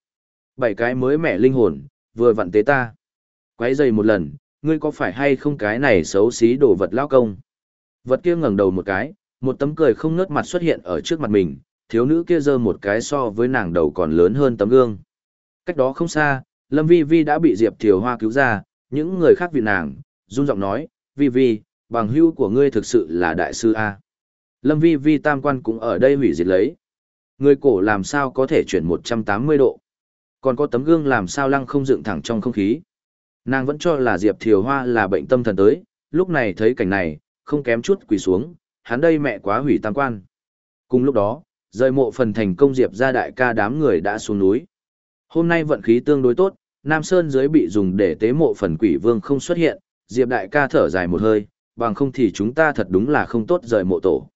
Bảy cái mới mẻ linh hồn, vừa vặn tế ta. Quấy dày một lần, ngươi có phải hay không cái này xấu xí đồ vật lao công? Vật kia ngẩng đầu một cái, một tấm cười không ngớt mặt xuất hiện ở trước mặt mình, thiếu nữ kia giơ một cái so với nàng đầu còn lớn hơn tấm gương. Cách đó không xa, Lâm Vi Vi đã bị Diệp Thiều Hoa cứu ra, những người khác vì nàng, run giọng nói, Vi Vi, bằng hữu của ngươi thực sự là đại sư A. Lâm Vi Vi tam quan cũng ở đây hủy diệt lấy. Người cổ làm sao có thể chuyển 180 độ. Còn có tấm gương làm sao lăng không dựng thẳng trong không khí. Nàng vẫn cho là Diệp Thiều Hoa là bệnh tâm thần tới, lúc này thấy cảnh này, không kém chút quỳ xuống, hắn đây mẹ quá hủy tam quan. Cùng lúc đó, rời mộ phần thành công Diệp ra đại ca đám người đã xuống núi. Hôm nay vận khí tương đối tốt, Nam Sơn dưới bị dùng để tế mộ phần quỷ vương không xuất hiện, Diệp đại ca thở dài một hơi, bằng không thì chúng ta thật đúng là không tốt rời mộ tổ.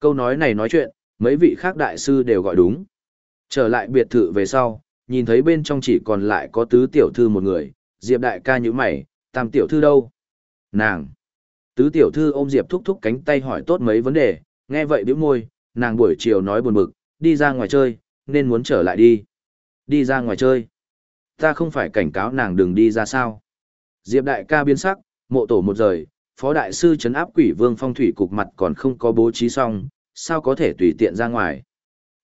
Câu nói này nói chuyện, mấy vị khác đại sư đều gọi đúng. Trở lại biệt thự về sau, nhìn thấy bên trong chỉ còn lại có tứ tiểu thư một người, Diệp đại ca như mày, tam tiểu thư đâu? Nàng! Tứ tiểu thư ôm Diệp thúc thúc cánh tay hỏi tốt mấy vấn đề, nghe vậy bĩu môi, nàng buổi chiều nói buồn bực, đi ra ngoài chơi, nên muốn trở lại đi. Đi ra ngoài chơi. Ta không phải cảnh cáo nàng đừng đi ra sao. Diệp đại ca biến sắc, mộ tổ một rời, phó đại sư chấn áp quỷ vương phong thủy cục mặt còn không có bố trí xong, sao có thể tùy tiện ra ngoài.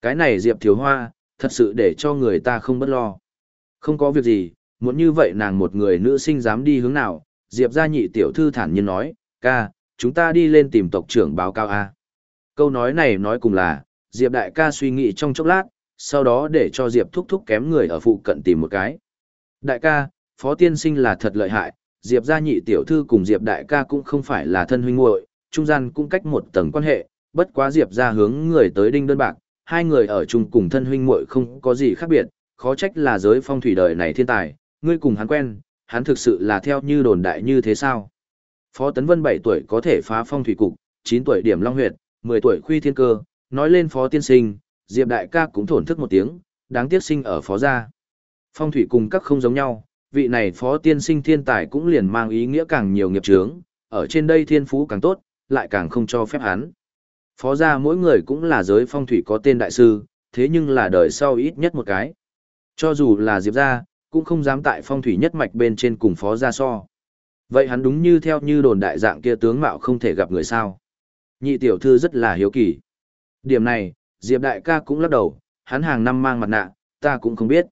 Cái này Diệp thiếu hoa, thật sự để cho người ta không bất lo. Không có việc gì, muốn như vậy nàng một người nữ sinh dám đi hướng nào, Diệp gia nhị tiểu thư thản nhiên nói, ca, chúng ta đi lên tìm tộc trưởng báo cáo A. Câu nói này nói cùng là, Diệp đại ca suy nghĩ trong chốc lát, sau đó để cho Diệp thúc thúc kém người ở phụ cận tìm một cái. Đại ca, phó tiên sinh là thật lợi hại, Diệp gia nhị tiểu thư cùng Diệp đại ca cũng không phải là thân huynh muội, trung gian cũng cách một tầng quan hệ, bất quá Diệp gia hướng người tới đinh đơn bạc, hai người ở chung cùng thân huynh muội không có gì khác biệt, khó trách là giới phong thủy đời này thiên tài, ngươi cùng hắn quen, hắn thực sự là theo như đồn đại như thế sao? Phó Tấn Vân 7 tuổi có thể phá phong thủy cục, 9 tuổi điểm long huyệt, 10 tuổi khuy thiên cơ, nói lên Phó tiên sinh, Diệp đại ca cũng thổn thức một tiếng, đáng tiếc sinh ở Phó gia. Phong thủy cùng các không giống nhau, vị này Phó tiên sinh thiên tài cũng liền mang ý nghĩa càng nhiều nghiệp trướng, ở trên đây thiên phú càng tốt, lại càng không cho phép hắn. Phó gia mỗi người cũng là giới phong thủy có tên đại sư, thế nhưng là đời sau ít nhất một cái. Cho dù là Diệp gia, cũng không dám tại phong thủy nhất mạch bên trên cùng phó gia so. Vậy hắn đúng như theo như đồn đại dạng kia tướng mạo không thể gặp người sao. Nhị tiểu thư rất là hiếu kỳ. Điểm này, Diệp đại ca cũng lắc đầu, hắn hàng năm mang mặt nạ, ta cũng không biết.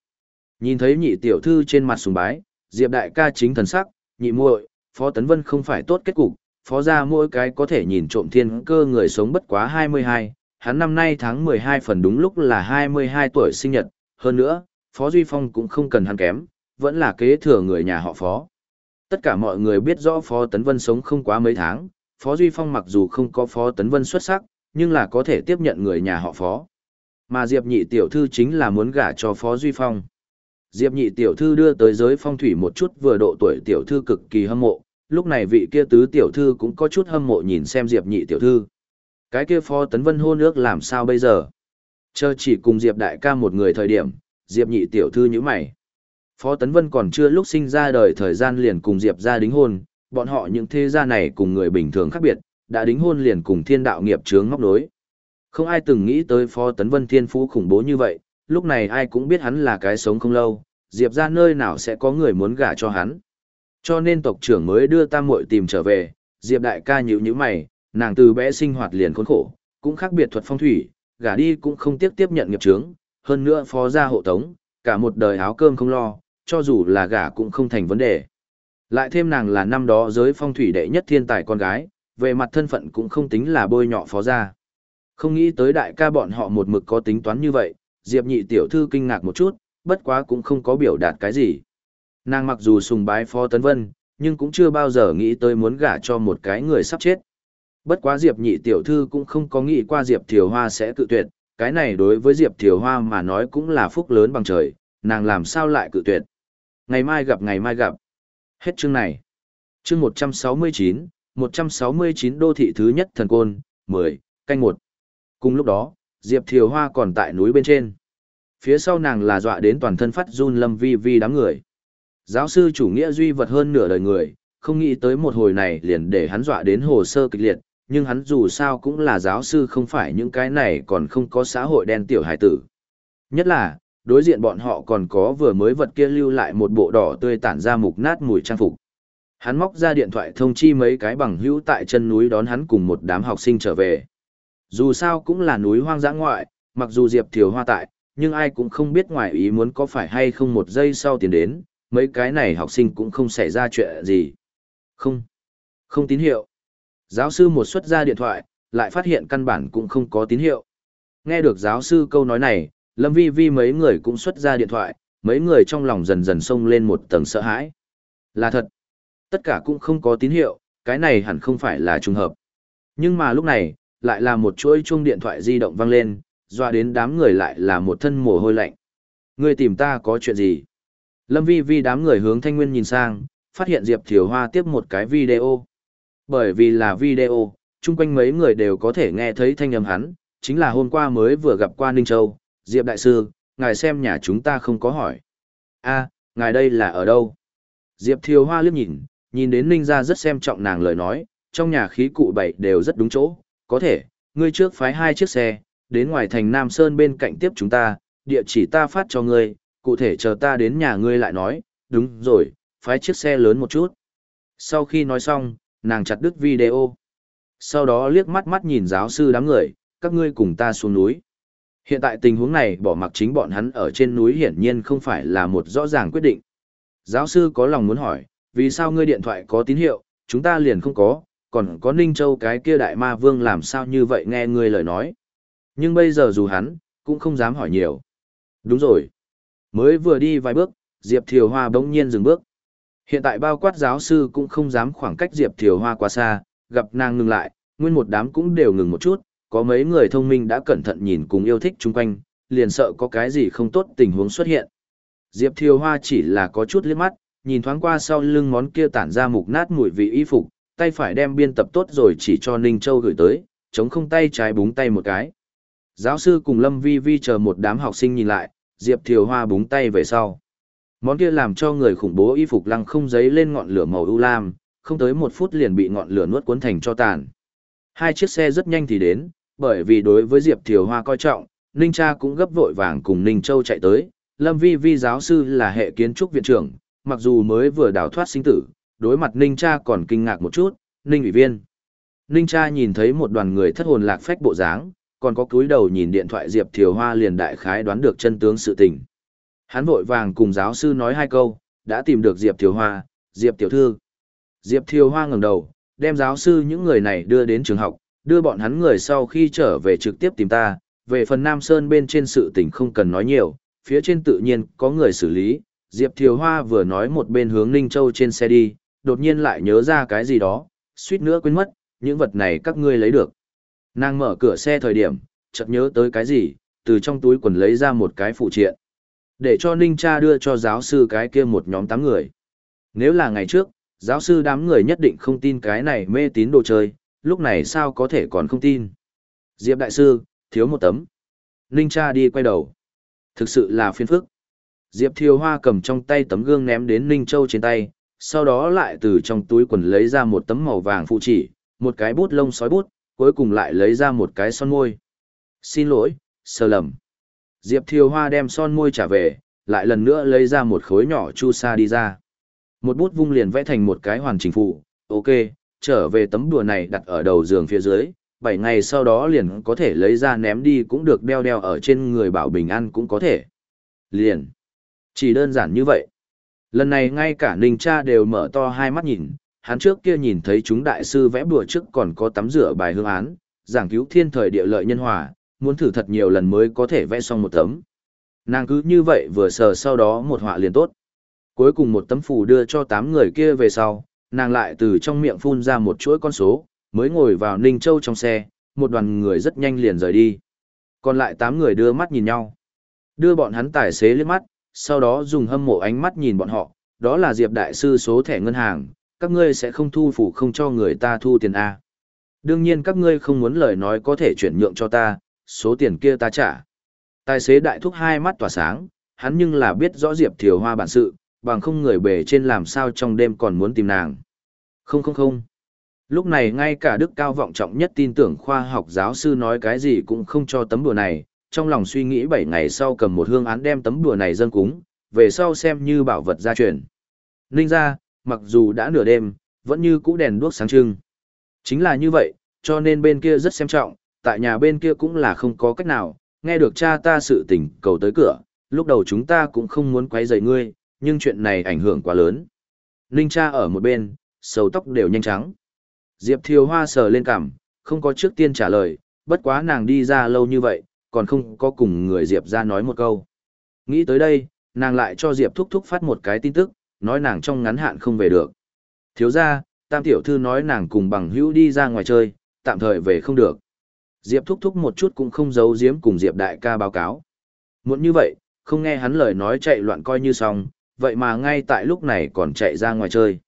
Nhìn thấy nhị tiểu thư trên mặt sùng bái, Diệp đại ca chính thần sắc, nhị muội, Phó Tấn Vân không phải tốt kết cục, phó gia mỗi cái có thể nhìn trộm thiên cơ người sống bất quá 22, hắn năm nay tháng 12 phần đúng lúc là 22 tuổi sinh nhật, hơn nữa, Phó Duy Phong cũng không cần hắn kém, vẫn là kế thừa người nhà họ Phó. Tất cả mọi người biết rõ Phó Tấn Vân sống không quá mấy tháng, Phó Duy Phong mặc dù không có Phó Tấn Vân xuất sắc, nhưng là có thể tiếp nhận người nhà họ Phó. Mà Diệp Nhị tiểu thư chính là muốn gả cho Phó Duy Phong. Diệp Nhị tiểu thư đưa tới giới phong thủy một chút vừa độ tuổi tiểu thư cực kỳ hâm mộ, lúc này vị kia tứ tiểu thư cũng có chút hâm mộ nhìn xem Diệp Nhị tiểu thư. Cái kia Phó Tấn Vân hôn ước làm sao bây giờ? Chờ chỉ cùng Diệp đại ca một người thời điểm, Diệp Nhị tiểu thư như mày. Phó Tấn Vân còn chưa lúc sinh ra đời thời gian liền cùng Diệp gia đính hôn, bọn họ những thế gia này cùng người bình thường khác biệt, đã đính hôn liền cùng thiên đạo nghiệp chướng ngóc nối. Không ai từng nghĩ tới Phó Tấn Vân thiên phú khủng bố như vậy, lúc này ai cũng biết hắn là cái sống không lâu, Diệp gia nơi nào sẽ có người muốn gả cho hắn. Cho nên tộc trưởng mới đưa tam muội tìm trở về, Diệp đại ca nhíu nhíu mày, nàng từ bé sinh hoạt liền khốn khổ, cũng khác biệt thuật phong thủy, gả đi cũng không tiếp tiếp nhận nghiệp chướng, hơn nữa phó gia hộ tống, cả một đời áo cơm không lo, cho dù là gả cũng không thành vấn đề. Lại thêm nàng là năm đó giới phong thủy đệ nhất thiên tài con gái, về mặt thân phận cũng không tính là bôi nhọ phó gia. Không nghĩ tới đại ca bọn họ một mực có tính toán như vậy, Diệp nhị tiểu thư kinh ngạc một chút, bất quá cũng không có biểu đạt cái gì. Nàng mặc dù sùng bái phó tấn vân, nhưng cũng chưa bao giờ nghĩ tới muốn gả cho một cái người sắp chết. Bất quá Diệp nhị tiểu thư cũng không có nghĩ qua Diệp Thiều Hoa sẽ cự tuyệt, cái này đối với Diệp Thiều Hoa mà nói cũng là phúc lớn bằng trời, nàng làm sao lại cự tuyệt. Ngày mai gặp ngày mai gặp. Hết chương này. Chương 169, 169 đô thị thứ nhất thần côn, 10, canh 1. Cùng lúc đó, Diệp Thiều Hoa còn tại núi bên trên. Phía sau nàng là dọa đến toàn thân phát run lâm vi vi đám người. Giáo sư chủ nghĩa duy vật hơn nửa đời người, không nghĩ tới một hồi này liền để hắn dọa đến hồ sơ kịch liệt, nhưng hắn dù sao cũng là giáo sư không phải những cái này còn không có xã hội đen tiểu hải tử. Nhất là, đối diện bọn họ còn có vừa mới vật kia lưu lại một bộ đỏ tươi tản ra mục nát mùi trang phục. Hắn móc ra điện thoại thông chi mấy cái bằng hữu tại chân núi đón hắn cùng một đám học sinh trở về. Dù sao cũng là núi hoang dã ngoại, mặc dù Diệp Thiều Hoa tại, nhưng ai cũng không biết ngoài ý muốn có phải hay không một giây sau tiền đến, mấy cái này học sinh cũng không xảy ra chuyện gì. Không. Không tín hiệu. Giáo sư một xuất ra điện thoại, lại phát hiện căn bản cũng không có tín hiệu. Nghe được giáo sư câu nói này, Lâm Vi Vi mấy người cũng xuất ra điện thoại, mấy người trong lòng dần dần xông lên một tầng sợ hãi. Là thật. Tất cả cũng không có tín hiệu, cái này hẳn không phải là trùng hợp. Nhưng mà lúc này, lại là một chuỗi chuông điện thoại di động vang lên, doa đến đám người lại là một thân mồ hôi lạnh. Ngươi tìm ta có chuyện gì? Lâm Vi Vi đám người hướng Thanh Nguyên nhìn sang, phát hiện Diệp Thiều Hoa tiếp một cái video. Bởi vì là video, chung quanh mấy người đều có thể nghe thấy thanh âm hắn, chính là hôm qua mới vừa gặp qua Ninh Châu, Diệp Đại Sư, ngài xem nhà chúng ta không có hỏi. a ngài đây là ở đâu? Diệp Thiều Hoa liếc nhìn, nhìn đến Ninh ra rất xem trọng nàng lời nói, trong nhà khí cụ bảy đều rất đúng chỗ, có thể, ngươi trước phái hai chiếc xe, đến ngoài thành Nam Sơn bên cạnh tiếp chúng ta, địa chỉ ta phát cho ngươi, cụ thể chờ ta đến nhà ngươi lại nói, đúng rồi, phái chiếc xe lớn một chút. Sau khi nói xong, nàng chặt đứt video. Sau đó liếc mắt mắt nhìn giáo sư đám người, các ngươi cùng ta xuống núi. Hiện tại tình huống này bỏ mặc chính bọn hắn ở trên núi hiển nhiên không phải là một rõ ràng quyết định. Giáo sư có lòng muốn hỏi, vì sao ngươi điện thoại có tín hiệu, chúng ta liền không có, còn có Ninh Châu cái kia đại ma vương làm sao như vậy nghe ngươi lời nói. Nhưng bây giờ dù hắn, cũng không dám hỏi nhiều. Đúng rồi. Mới vừa đi vài bước, Diệp Thiều Hoa bỗng nhiên dừng bước. Hiện tại bao quát giáo sư cũng không dám khoảng cách Diệp Thiều Hoa quá xa, gặp nàng ngừng lại, nguyên một đám cũng đều ngừng một chút, có mấy người thông minh đã cẩn thận nhìn cùng yêu thích chung quanh, liền sợ có cái gì không tốt tình huống xuất hiện. Diệp Thiều Hoa chỉ là có chút liếc mắt, nhìn thoáng qua sau lưng món kia tản ra mục nát mùi vị y phục, tay phải đem biên tập tốt rồi chỉ cho Ninh Châu gửi tới, chống không tay trái búng tay một cái. Giáo sư cùng Lâm Vi Vi chờ một đám học sinh nhìn lại, Diệp Thiều Hoa búng tay về sau. Món kia làm cho người khủng bố y phục lăng không giấy lên ngọn lửa màu ưu lam, không tới một phút liền bị ngọn lửa nuốt cuốn thành cho tàn. Hai chiếc xe rất nhanh thì đến, bởi vì đối với Diệp Thiều Hoa coi trọng, Ninh Cha cũng gấp vội vàng cùng Ninh Châu chạy tới. Lâm Vi Vi giáo sư là hệ kiến trúc viện trưởng, mặc dù mới vừa đào thoát sinh tử, đối mặt Ninh Cha còn kinh ngạc một chút, Ninh ủy viên. Ninh Cha nhìn thấy một đoàn người thất hồn lạc phách bộ dáng, còn có cúi đầu nhìn điện thoại Diệp Thiều Hoa liền đại khái đoán được chân tướng sự tình. Hắn vội vàng cùng giáo sư nói hai câu, đã tìm được Diệp Thiều Hoa, Diệp Tiểu Thư. Diệp Thiều Hoa ngẩng đầu, đem giáo sư những người này đưa đến trường học, đưa bọn hắn người sau khi trở về trực tiếp tìm ta, về phần Nam Sơn bên trên sự tình không cần nói nhiều, phía trên tự nhiên có người xử lý. Diệp Thiều Hoa vừa nói một bên hướng Ninh Châu trên xe đi, đột nhiên lại nhớ ra cái gì đó, suýt nữa quên mất, những vật này các ngươi lấy được. Nàng mở cửa xe thời điểm, chợt nhớ tới cái gì, từ trong túi quần lấy ra một cái phụ triện. Để cho Ninh Cha đưa cho giáo sư cái kia một nhóm tám người. Nếu là ngày trước, giáo sư đám người nhất định không tin cái này mê tín đồ chơi, lúc này sao có thể còn không tin. Diệp Đại Sư, thiếu một tấm. Ninh Cha đi quay đầu. Thực sự là phiền phức. Diệp Thiều Hoa cầm trong tay tấm gương ném đến Ninh Châu trên tay, sau đó lại từ trong túi quần lấy ra một tấm màu vàng phụ chỉ, một cái bút lông sói bút, cuối cùng lại lấy ra một cái son môi. Xin lỗi, sơ lầm. Diệp Thiều Hoa đem son môi trả về, lại lần nữa lấy ra một khối nhỏ chu sa đi ra. Một bút vung liền vẽ thành một cái hoàn chỉnh phụ, ok, trở về tấm đùa này đặt ở đầu giường phía dưới, 7 ngày sau đó liền có thể lấy ra ném đi cũng được đeo đeo ở trên người bảo bình an cũng có thể. Liền. Chỉ đơn giản như vậy. Lần này ngay cả Ninh Cha đều mở to hai mắt nhìn, hắn trước kia nhìn thấy chúng đại sư vẽ bùa trước còn có tắm rửa bài hương án, giảng cứu thiên thời địa lợi nhân hòa, muốn thử thật nhiều lần mới có thể vẽ xong một tấm. Nàng cứ như vậy vừa sờ sau đó một họa liền tốt. Cuối cùng một tấm phù đưa cho tám người kia về sau, nàng lại từ trong miệng phun ra một chuỗi con số, mới ngồi vào Ninh Châu trong xe, một đoàn người rất nhanh liền rời đi. Còn lại tám người đưa mắt nhìn nhau. Đưa bọn hắn tài xế liếc mắt, sau đó dùng hâm mộ ánh mắt nhìn bọn họ, đó là Diệp Đại Sư số thẻ ngân hàng, các ngươi sẽ không thu phủ không cho người ta thu tiền A. Đương nhiên các ngươi không muốn lời nói có thể chuyển nhượng cho ta, số tiền kia ta trả. Tài xế đại thúc hai mắt tỏa sáng, hắn nhưng là biết rõ Diệp Thiều Hoa bản sự, bằng không người bề trên làm sao trong đêm còn muốn tìm nàng. Không không không. Lúc này ngay cả đức cao vọng trọng nhất tin tưởng khoa học giáo sư nói cái gì cũng không cho tấm đùa này, trong lòng suy nghĩ 7 ngày sau cầm một hương án đem tấm đùa này dâng cúng, về sau xem như bảo vật gia truyền. Ninh ra, mặc dù đã nửa đêm, vẫn như cũ đèn đuốc sáng trưng. Chính là như vậy, cho nên bên kia rất xem trọng, tại nhà bên kia cũng là không có cách nào, nghe được cha ta sự tình cầu tới cửa, lúc đầu chúng ta cũng không muốn quấy rầy ngươi, nhưng chuyện này ảnh hưởng quá lớn. Ninh cha ở một bên, sầu tóc đều nhanh trắng. Diệp Thiều Hoa sờ lên cằm, không có trước tiên trả lời, bất quá nàng đi ra lâu như vậy, còn không có cùng người Diệp ra nói một câu. Nghĩ tới đây, nàng lại cho Diệp Thúc Thúc phát một cái tin tức, nói nàng trong ngắn hạn không về được. Thiếu ra, Tam Tiểu Thư nói nàng cùng bằng hữu đi ra ngoài chơi, tạm thời về không được. Diệp Thúc Thúc một chút cũng không giấu giếm cùng Diệp Đại ca báo cáo. Muốn như vậy, không nghe hắn lời nói chạy loạn coi như xong, vậy mà ngay tại lúc này còn chạy ra ngoài chơi.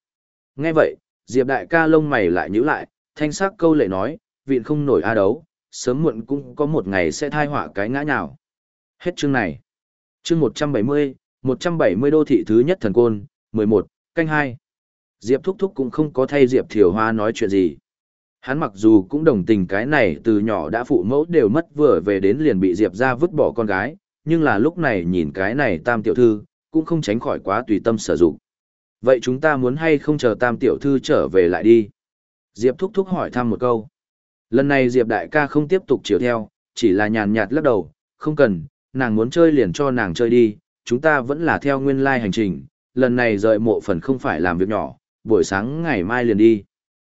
Nghe vậy, Diệp đại ca lông mày lại nhíu lại, thanh sắc câu lệ nói, viện không nổi a đấu, sớm muộn cũng có một ngày sẽ thai họa cái ngã nhào. Hết chương này. Chương 170, 170 đô thị thứ nhất thần côn, 11, canh 2. Diệp Thúc Thúc cũng không có thay Diệp Thiều Hoa nói chuyện gì. Hắn mặc dù cũng đồng tình cái này từ nhỏ đã phụ mẫu đều mất vừa về đến liền bị Diệp ra vứt bỏ con gái, nhưng là lúc này nhìn cái này tam tiểu thư, cũng không tránh khỏi quá tùy tâm sử dụng. Vậy chúng ta muốn hay không chờ tam tiểu thư trở về lại đi? Diệp thúc thúc hỏi thăm một câu. Lần này Diệp đại ca không tiếp tục chiều theo, chỉ là nhàn nhạt lắc đầu, không cần, nàng muốn chơi liền cho nàng chơi đi, chúng ta vẫn là theo nguyên lai hành trình, lần này rời mộ phần không phải làm việc nhỏ, buổi sáng ngày mai liền đi.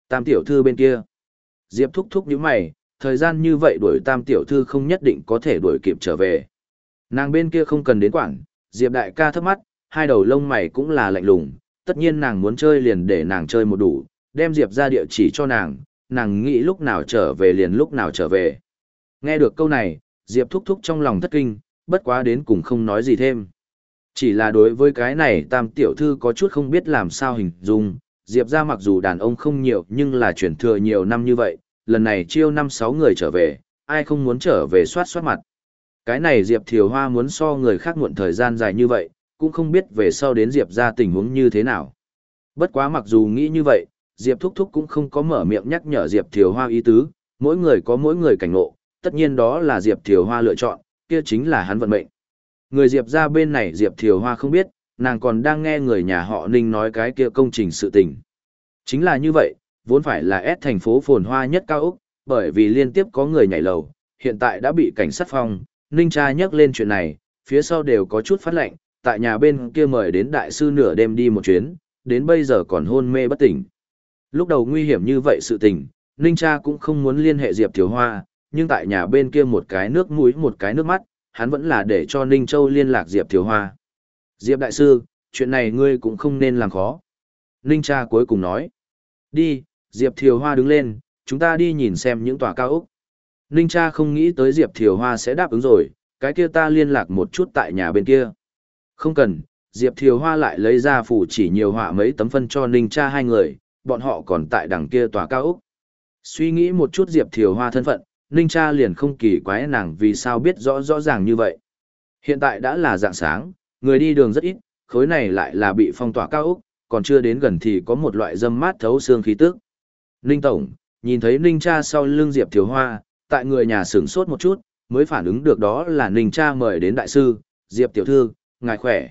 Tam tiểu thư bên kia. Diệp thúc thúc như mày, thời gian như vậy đuổi tam tiểu thư không nhất định có thể đuổi kịp trở về. Nàng bên kia không cần đến quản, Diệp đại ca thấp mắt, hai đầu lông mày cũng là lạnh lùng, tất nhiên nàng muốn chơi liền để nàng chơi một đủ, đem Diệp ra địa chỉ cho nàng, nàng nghĩ lúc nào trở về liền lúc nào trở về. Nghe được câu này, Diệp thúc thúc trong lòng thất kinh, bất quá đến cùng không nói gì thêm. Chỉ là đối với cái này tam tiểu thư có chút không biết làm sao hình dung, Diệp ra mặc dù đàn ông không nhiều nhưng là chuyển thừa nhiều năm như vậy, lần này chiêu năm sáu người trở về, ai không muốn trở về soát soát mặt. Cái này Diệp Thiều Hoa muốn so người khác muộn thời gian dài như vậy, cũng không biết về sau đến Diệp ra tình huống như thế nào. Bất quá mặc dù nghĩ như vậy, Diệp Thúc Thúc cũng không có mở miệng nhắc nhở Diệp Thiều Hoa ý tứ, mỗi người có mỗi người cảnh ngộ, tất nhiên đó là Diệp Thiều Hoa lựa chọn, kia chính là hắn vận mệnh. Người Diệp ra bên này Diệp Thiều Hoa không biết, nàng còn đang nghe người nhà họ Ninh nói cái kia công trình sự tình. Chính là như vậy, vốn phải là S thành phố phồn hoa nhất cao Úc, bởi vì liên tiếp có người nhảy lầu, hiện tại đã bị cảnh sát phong, Ninh cha nhắc lên chuyện này, phía sau đều có chút phát lệnh, tại nhà bên kia mời đến đại sư nửa đêm đi một chuyến, đến bây giờ còn hôn mê bất tỉnh. Lúc đầu nguy hiểm như vậy sự tình, Ninh cha cũng không muốn liên hệ Diệp tiểu Hoa, nhưng tại nhà bên kia một cái nước mũi một cái nước mắt, hắn vẫn là để cho Ninh Châu liên lạc Diệp tiểu Hoa. Diệp Đại Sư, chuyện này ngươi cũng không nên làm khó. Ninh cha cuối cùng nói. Đi, Diệp Thiều Hoa đứng lên, chúng ta đi nhìn xem những tòa cao ốc. Ninh cha không nghĩ tới Diệp Thiều Hoa sẽ đáp ứng rồi, cái kia ta liên lạc một chút tại nhà bên kia. Không cần, Diệp Thiều Hoa lại lấy ra phủ chỉ nhiều họa mấy tấm phân cho Ninh cha hai người, bọn họ còn tại đằng kia tòa cao ốc. Suy nghĩ một chút Diệp Thiều Hoa thân phận, Ninh cha liền không kỳ quái nàng vì sao biết rõ rõ ràng như vậy. Hiện tại đã là dạng sáng, người đi đường rất ít, khối này lại là bị phong tỏa cao ốc, còn chưa đến gần thì có một loại dâm mát thấu xương khí tức. Ninh Tổng, nhìn thấy Ninh cha sau lưng Diệp Thiều Hoa, tại người nhà sửng sốt một chút, mới phản ứng được đó là Ninh cha mời đến đại sư, Diệp Tiểu Thư, ngài khỏe.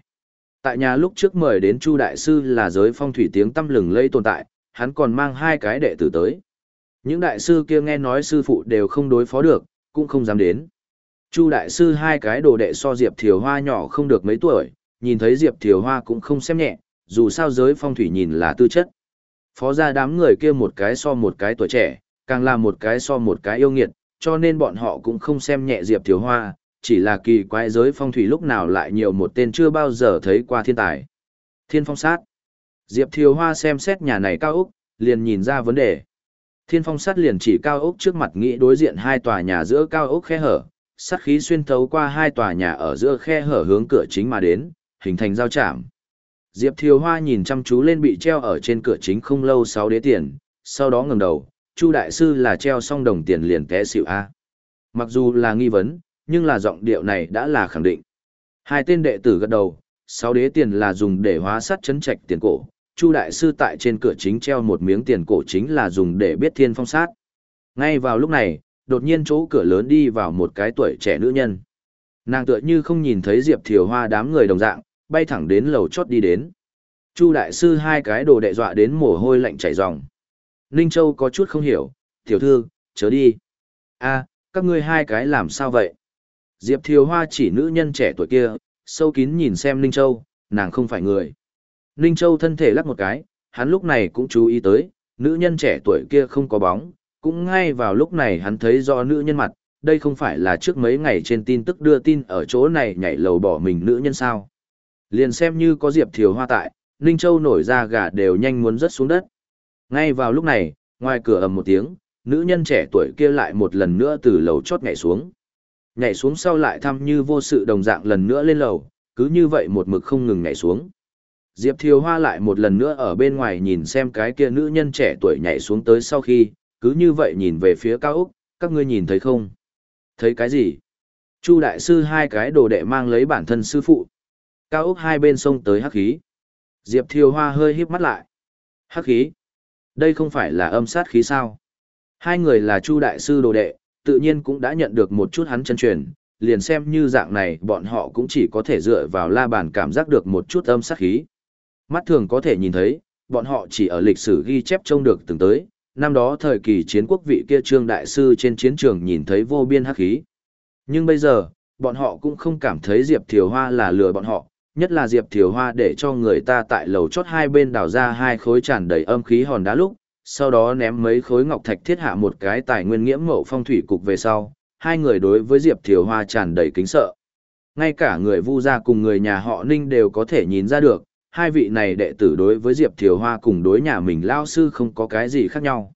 Tại nhà lúc trước mời đến Chu Đại Sư là giới phong thủy tiếng tâm lừng lây tồn tại, hắn còn mang hai cái đệ tử tới. Những đại sư kia nghe nói sư phụ đều không đối phó được, cũng không dám đến. Chu Đại Sư hai cái đồ đệ so Diệp Thiều Hoa nhỏ không được mấy tuổi, nhìn thấy Diệp Thiều Hoa cũng không xem nhẹ, dù sao giới phong thủy nhìn là tư chất. Phó ra đám người kia một cái so một cái tuổi trẻ, càng là một cái so một cái yêu nghiệt, cho nên bọn họ cũng không xem nhẹ Diệp Thiều Hoa, chỉ là kỳ quái giới phong thủy lúc nào lại nhiều một tên chưa bao giờ thấy qua thiên tài. Thiên phong sát. Diệp Thiều Hoa xem xét nhà này cao Úc, liền nhìn ra vấn đề. Thiên phong sát liền chỉ cao ốc trước mặt nghĩ đối diện hai tòa nhà giữa cao ốc khe hở, sát khí xuyên thấu qua hai tòa nhà ở giữa khe hở hướng cửa chính mà đến, hình thành giao chạm. Diệp Thiều Hoa nhìn chăm chú lên bị treo ở trên cửa chính không lâu sáu đế tiền, sau đó ngẩng đầu, Chu đại sư là treo xong đồng tiền liền té xỉu a. Mặc dù là nghi vấn, nhưng là giọng điệu này đã là khẳng định. Hai tên đệ tử gật đầu, sáu đế tiền là dùng để hóa sắt chấn trạch tiền cổ, Chu đại sư tại trên cửa chính treo một miếng tiền cổ chính là dùng để biết thiên phong sát. Ngay vào lúc này, đột nhiên chỗ cửa lớn đi vào một cái tuổi trẻ nữ nhân. Nàng tựa như không nhìn thấy Diệp Thiều Hoa đám người đồng dạng, bay thẳng đến lầu chót đi đến. Chu đại sư hai cái đồ đệ dọa đến mồ hôi lạnh chảy ròng. Ninh Châu có chút không hiểu, tiểu thư, chớ đi. a các ngươi hai cái làm sao vậy? Diệp Thiều Hoa chỉ nữ nhân trẻ tuổi kia, sâu kín nhìn xem Ninh Châu, nàng không phải người. Ninh Châu thân thể lắc một cái, hắn lúc này cũng chú ý tới, nữ nhân trẻ tuổi kia không có bóng, cũng ngay vào lúc này hắn thấy do nữ nhân mặt, đây không phải là trước mấy ngày trên tin tức đưa tin ở chỗ này nhảy lầu bỏ mình nữ nhân sao. Liền xem như có Diệp Thiều Hoa tại, Ninh Châu nổi ra gà đều nhanh muốn rớt xuống đất. Ngay vào lúc này, ngoài cửa ầm một tiếng, nữ nhân trẻ tuổi kia lại một lần nữa từ lầu chót nhảy xuống. Nhảy xuống sau lại thăm như vô sự đồng dạng lần nữa lên lầu, cứ như vậy một mực không ngừng nhảy xuống. Diệp Thiều Hoa lại một lần nữa ở bên ngoài nhìn xem cái kia nữ nhân trẻ tuổi nhảy xuống tới sau khi, cứ như vậy nhìn về phía cao Úc, các ngươi nhìn thấy không? Thấy cái gì? Chu đại sư hai cái đồ đệ mang lấy bản thân sư phụ. Cao Úc hai bên sông tới hắc khí. Diệp Thiều Hoa hơi híp mắt lại. Hắc khí? Đây không phải là âm sát khí sao? Hai người là Chu đại sư đồ đệ, tự nhiên cũng đã nhận được một chút hắn chân truyền, liền xem như dạng này bọn họ cũng chỉ có thể dựa vào la bàn cảm giác được một chút âm sát khí. Mắt thường có thể nhìn thấy, bọn họ chỉ ở lịch sử ghi chép trông được từng tới, năm đó thời kỳ chiến quốc vị kia trương đại sư trên chiến trường nhìn thấy vô biên hắc khí. Nhưng bây giờ, bọn họ cũng không cảm thấy Diệp Thiều Hoa là lừa bọn họ, nhất là Diệp Thiều Hoa để cho người ta tại lầu chót hai bên đào ra hai khối tràn đầy âm khí hòn đá lúc, sau đó ném mấy khối ngọc thạch thiết hạ một cái tài nguyên nghiễm mậu phong thủy cục về sau, hai người đối với Diệp Thiều Hoa tràn đầy kính sợ. Ngay cả người Vu gia cùng người nhà họ Ninh đều có thể nhìn ra được, hai vị này đệ tử đối với Diệp Thiều Hoa cùng đối nhà mình lao sư không có cái gì khác nhau.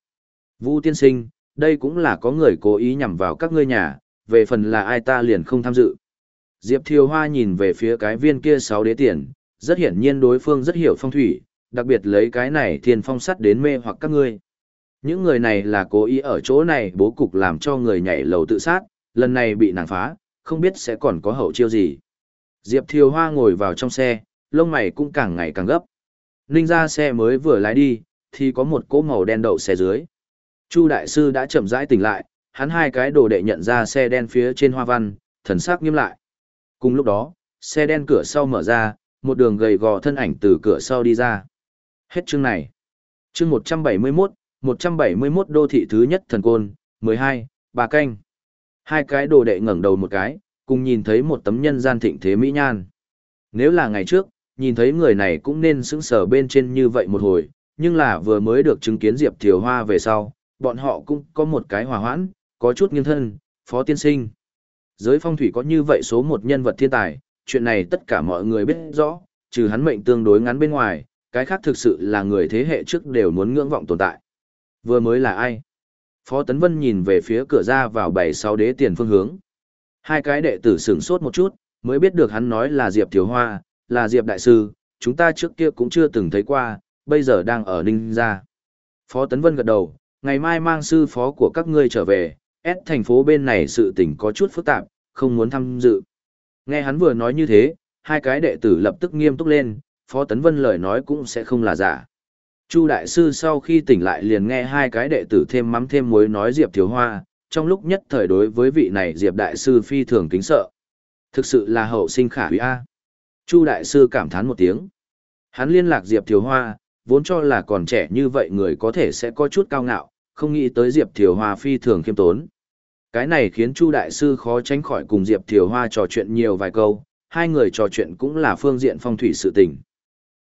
Vu tiên sinh, đây cũng là có người cố ý nhằm vào các ngươi nhà, về phần là ai ta liền không tham dự. Diệp Thiều Hoa nhìn về phía cái viên kia sáu đế tiền, rất hiển nhiên đối phương rất hiểu phong thủy, đặc biệt lấy cái này thiên phong sắt đến mê hoặc các ngươi. Những người này là cố ý ở chỗ này bố cục làm cho người nhảy lầu tự sát, lần này bị nàng phá, không biết sẽ còn có hậu chiêu gì. Diệp Thiều Hoa ngồi vào trong xe, lông mày cũng càng ngày càng gấp. Ninh ra xe mới vừa lái đi, thì có một cỗ màu đen đậu xe dưới. Chu đại sư đã chậm rãi tỉnh lại, hắn hai cái đồ đệ nhận ra xe đen phía trên hoa văn, thần sắc nghiêm lại. Cùng lúc đó, xe đen cửa sau mở ra, một đường gầy gò thân ảnh từ cửa sau đi ra. Hết chương này. Chương 171, 171 đô thị thứ nhất thần côn, 12, bà canh. Hai cái đồ đệ ngẩng đầu một cái, cùng nhìn thấy một tấm nhân gian thịnh thế mỹ nhan. Nếu là ngày trước, nhìn thấy người này cũng nên sững sờ bên trên như vậy một hồi, nhưng là vừa mới được chứng kiến Diệp Thiều Hoa về sau, bọn họ cũng có một cái hòa hoãn, có chút nghiêng thân, phó tiên sinh. Giới phong thủy có như vậy số một nhân vật thiên tài, chuyện này tất cả mọi người biết rõ, trừ hắn mệnh tương đối ngắn bên ngoài, cái khác thực sự là người thế hệ trước đều muốn ngưỡng vọng tồn tại. Vừa mới là ai? Phó Tấn Vân nhìn về phía cửa ra vào bảy sáu đế tiền phương hướng. Hai cái đệ tử sửng sốt một chút, mới biết được hắn nói là Diệp Thiếu Hoa, là Diệp Đại Sư, chúng ta trước kia cũng chưa từng thấy qua, bây giờ đang ở Ninh Gia. Phó Tấn Vân gật đầu, ngày mai mang sư phó của các ngươi trở về, S thành phố bên này sự tình có chút phức tạp, không muốn tham dự. Nghe hắn vừa nói như thế, hai cái đệ tử lập tức nghiêm túc lên, Phó Tấn Vân lời nói cũng sẽ không là giả. Chu đại sư sau khi tỉnh lại liền nghe hai cái đệ tử thêm mắm thêm muối nói Diệp Thiếu Hoa, trong lúc nhất thời đối với vị này Diệp đại sư phi thường kính sợ. Thực sự là hậu sinh khả hủy a. Chu đại sư cảm thán một tiếng. Hắn liên lạc Diệp Thiếu Hoa, vốn cho là còn trẻ như vậy người có thể sẽ có chút cao ngạo, không nghĩ tới Diệp Thiều Hoa phi thường khiêm tốn. Cái này khiến Chu đại sư khó tránh khỏi cùng Diệp Thiều Hoa trò chuyện nhiều vài câu, hai người trò chuyện cũng là phương diện phong thủy sự tình.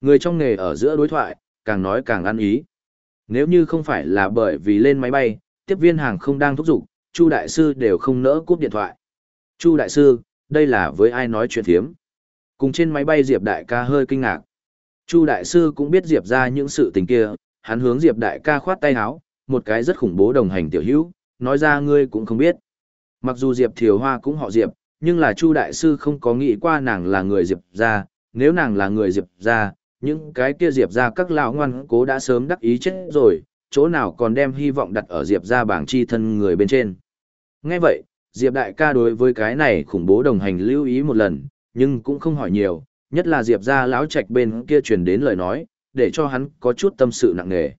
Người trong nghề ở giữa đối thoại, càng nói càng ăn ý. Nếu như không phải là bởi vì lên máy bay, tiếp viên hàng không đang thúc giục, Chu đại sư đều không nỡ cúp điện thoại. Chu đại sư, đây là với ai nói chuyện thiếm? Cùng trên máy bay Diệp đại ca hơi kinh ngạc. Chu đại sư cũng biết Diệp ra những sự tình kia, hắn hướng Diệp đại ca khoát tay áo, một cái rất khủng bố đồng hành tiểu hữu, nói ra ngươi cũng không biết. Mặc dù Diệp Thiều Hoa cũng họ Diệp, nhưng là Chu đại sư không có nghĩ qua nàng là người Diệp gia, nếu nàng là người Diệp gia, những cái kia Diệp gia các lão ngoan cố đã sớm đắc ý chết rồi, chỗ nào còn đem hy vọng đặt ở Diệp gia bảng chi thân người bên trên. Nghe vậy, Diệp đại ca đối với cái này khủng bố đồng hành lưu ý một lần, nhưng cũng không hỏi nhiều, nhất là Diệp gia lão trạch bên kia truyền đến lời nói, để cho hắn có chút tâm sự nặng nề.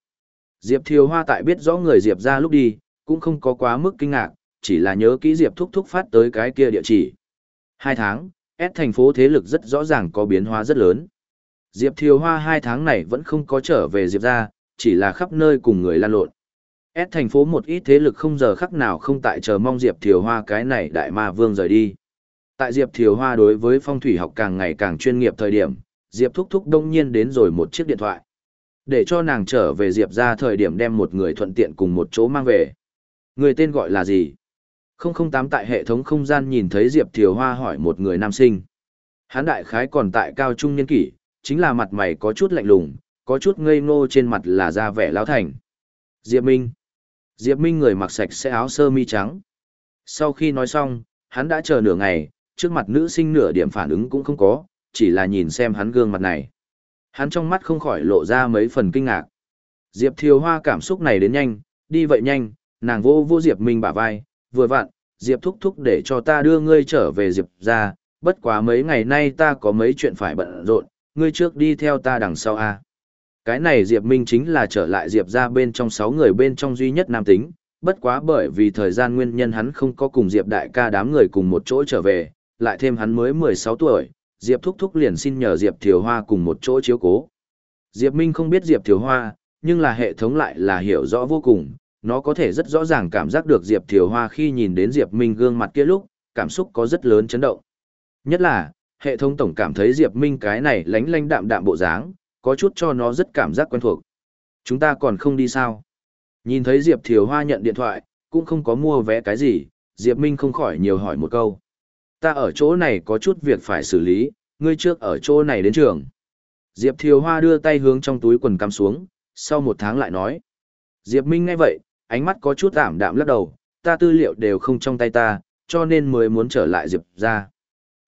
Diệp Thiều Hoa tại biết rõ người Diệp gia lúc đi, cũng không có quá mức kinh ngạc, chỉ là nhớ kỹ Diệp thúc thúc phát tới cái kia địa chỉ. Hai tháng, S thành phố thế lực rất rõ ràng có biến hóa rất lớn. Diệp Thiều Hoa hai tháng này vẫn không có trở về Diệp gia, chỉ là khắp nơi cùng người lan lộn. S thành phố một ít thế lực không giờ khắc nào không tại chờ mong Diệp Thiều Hoa cái này đại ma vương rời đi. Tại Diệp Thiều Hoa đối với phong thủy học càng ngày càng chuyên nghiệp thời điểm, Diệp thúc thúc đông nhiên đến rồi một chiếc điện thoại. Để cho nàng trở về Diệp ra thời điểm đem một người thuận tiện cùng một chỗ mang về. Người tên gọi là gì? 008 tại hệ thống không gian nhìn thấy Diệp Thiều Hoa hỏi một người nam sinh. Hán đại khái còn tại cao trung niên kỷ, chính là mặt mày có chút lạnh lùng, có chút ngây ngô trên mặt là da vẻ lão thành. Diệp Minh. Diệp Minh người mặc sạch sẽ áo sơ mi trắng. Sau khi nói xong, hắn đã chờ nửa ngày, trước mặt nữ sinh nửa điểm phản ứng cũng không có, chỉ là nhìn xem hắn gương mặt này. Hắn trong mắt không khỏi lộ ra mấy phần kinh ngạc. Diệp Thiều Hoa cảm xúc này đến nhanh, đi vậy nhanh, nàng vô vô Diệp Minh bả vai, vừa vặn, Diệp thúc thúc để cho ta đưa ngươi trở về Diệp ra, bất quá mấy ngày nay ta có mấy chuyện phải bận rộn, ngươi trước đi theo ta đằng sau a. Cái này Diệp Minh chính là trở lại Diệp ra bên trong 6 người bên trong duy nhất nam tính, bất quá bởi vì thời gian nguyên nhân hắn không có cùng Diệp đại ca đám người cùng một chỗ trở về, lại thêm hắn mới 16 tuổi, Diệp Thúc Thúc liền xin nhờ Diệp Thiều Hoa cùng một chỗ chiếu cố. Diệp Minh không biết Diệp Thiều Hoa, nhưng là hệ thống lại là hiểu rõ vô cùng, nó có thể rất rõ ràng cảm giác được Diệp Thiều Hoa khi nhìn đến Diệp Minh gương mặt kia lúc, cảm xúc có rất lớn chấn động. Nhất là, hệ thống tổng cảm thấy Diệp Minh cái này lánh lánh đạm đạm bộ dáng, có chút cho nó rất cảm giác quen thuộc. Chúng ta còn không đi sao? Nhìn thấy Diệp Thiều Hoa nhận điện thoại, cũng không có mua vé cái gì, Diệp Minh không khỏi nhiều hỏi một câu. Ta ở chỗ này có chút việc phải xử lý, ngươi trước ở chỗ này đến trường. Diệp Thiều Hoa đưa tay hướng trong túi quần cắm xuống, sau một tháng lại nói. Diệp Minh nghe vậy, ánh mắt có chút ảm đạm lắc đầu, ta tư liệu đều không trong tay ta, cho nên mới muốn trở lại Diệp ra.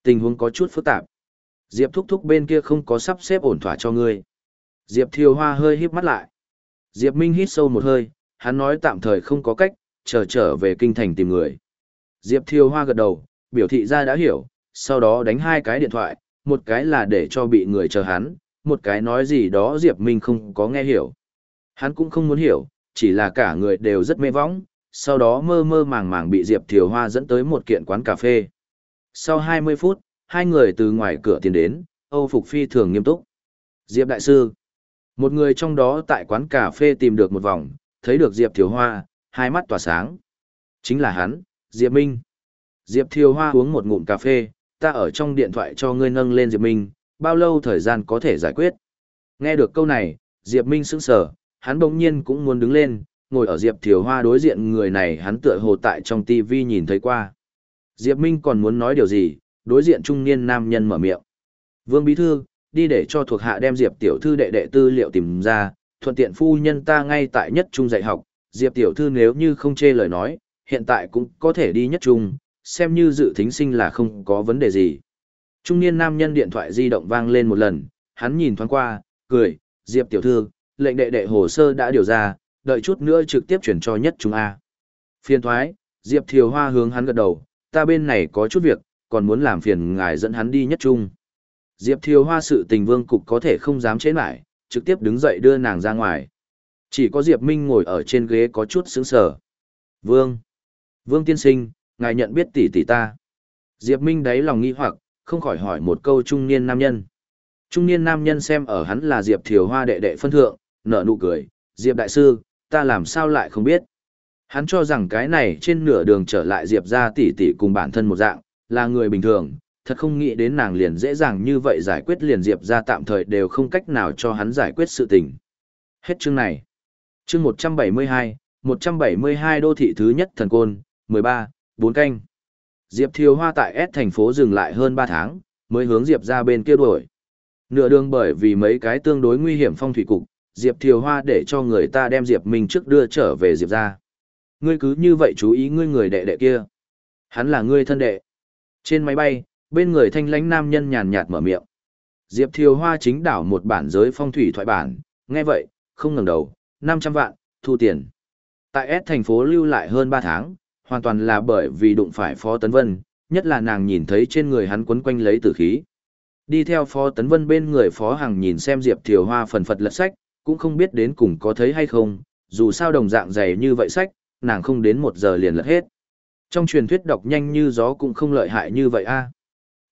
Tình huống có chút phức tạp. Diệp thúc thúc bên kia không có sắp xếp ổn thỏa cho ngươi. Diệp Thiều Hoa hơi híp mắt lại. Diệp Minh hít sâu một hơi, hắn nói tạm thời không có cách, chờ trở về kinh thành tìm người. Diệp Thiều Hoa gật đầu, biểu thị ra đã hiểu, sau đó đánh hai cái điện thoại, một cái là để cho bị người chờ hắn, một cái nói gì đó Diệp Minh không có nghe hiểu. Hắn cũng không muốn hiểu, chỉ là cả người đều rất mê võng, sau đó mơ mơ màng màng bị Diệp Thiều Hoa dẫn tới một kiện quán cà phê. Sau 20 phút, hai người từ ngoài cửa tiến đến, Âu Phục Phi thường nghiêm túc. Diệp Đại Sư. Một người trong đó tại quán cà phê tìm được một vòng, thấy được Diệp Thiều Hoa, hai mắt tỏa sáng. Chính là hắn, Diệp Minh. Diệp Thiều Hoa uống một ngụm cà phê, ta ở trong điện thoại cho ngươi nâng lên Diệp Minh, bao lâu thời gian có thể giải quyết. Nghe được câu này, Diệp Minh sững sờ, hắn bỗng nhiên cũng muốn đứng lên, ngồi ở Diệp Thiều Hoa đối diện người này hắn tựa hồ tại trong TV nhìn thấy qua. Diệp Minh còn muốn nói điều gì, đối diện trung niên nam nhân mở miệng. Vương Bí Thư, đi để cho thuộc hạ đem Diệp Tiểu Thư đệ đệ tư liệu tìm ra, thuận tiện phu nhân ta ngay tại nhất trung dạy học, Diệp Tiểu Thư nếu như không chê lời nói, hiện tại cũng có thể đi nhất trung, xem như dự thính sinh là không có vấn đề gì. Trung niên nam nhân điện thoại di động vang lên một lần, hắn nhìn thoáng qua, cười, Diệp tiểu thư, lệnh đệ đệ hồ sơ đã điều ra, đợi chút nữa trực tiếp chuyển cho nhất chúng A. Phiền thoái, Diệp Thiều Hoa hướng hắn gật đầu, ta bên này có chút việc, còn muốn làm phiền ngài dẫn hắn đi nhất trung. Diệp Thiều Hoa sự tình vương cục có thể không dám chế lại, trực tiếp đứng dậy đưa nàng ra ngoài. Chỉ có Diệp Minh ngồi ở trên ghế có chút sững sờ. Vương! Vương tiên sinh, ngài nhận biết tỷ tỷ ta. Diệp Minh đáy lòng nghi hoặc, không khỏi hỏi một câu trung niên nam nhân. Trung niên nam nhân xem ở hắn là Diệp Thiều Hoa đệ đệ phân thượng, nở nụ cười, Diệp đại sư, ta làm sao lại không biết. Hắn cho rằng cái này trên nửa đường trở lại Diệp ra tỷ tỷ cùng bản thân một dạng, là người bình thường, thật không nghĩ đến nàng liền dễ dàng như vậy giải quyết liền Diệp ra tạm thời đều không cách nào cho hắn giải quyết sự tình. Hết chương này. Chương 172, 172 đô thị thứ nhất thần côn, 13, bốn canh. Diệp Thiều Hoa tại S thành phố dừng lại hơn 3 tháng, mới hướng Diệp ra bên kia đuổi. Nửa đường bởi vì mấy cái tương đối nguy hiểm phong thủy cục, Diệp Thiều Hoa để cho người ta đem Diệp Minh trước đưa trở về Diệp ra. Ngươi cứ như vậy chú ý ngươi người đệ đệ kia. Hắn là ngươi thân đệ. Trên máy bay, bên người thanh lãnh nam nhân nhàn nhạt mở miệng. Diệp Thiều Hoa chính đảo một bản giới phong thủy thoại bản, nghe vậy, không ngẩng đầu, 500 vạn, thu tiền. Tại S thành phố lưu lại hơn 3 tháng, hoàn toàn là bởi vì đụng phải Phó Tấn Vân, nhất là nàng nhìn thấy trên người hắn quấn quanh lấy tử khí. Đi theo Phó Tấn Vân bên người Phó Hằng nhìn xem Diệp Thiều Hoa phần phật lật sách, cũng không biết đến cùng có thấy hay không, dù sao đồng dạng dày như vậy sách, nàng không đến một giờ liền lật hết. Trong truyền thuyết đọc nhanh như gió cũng không lợi hại như vậy a.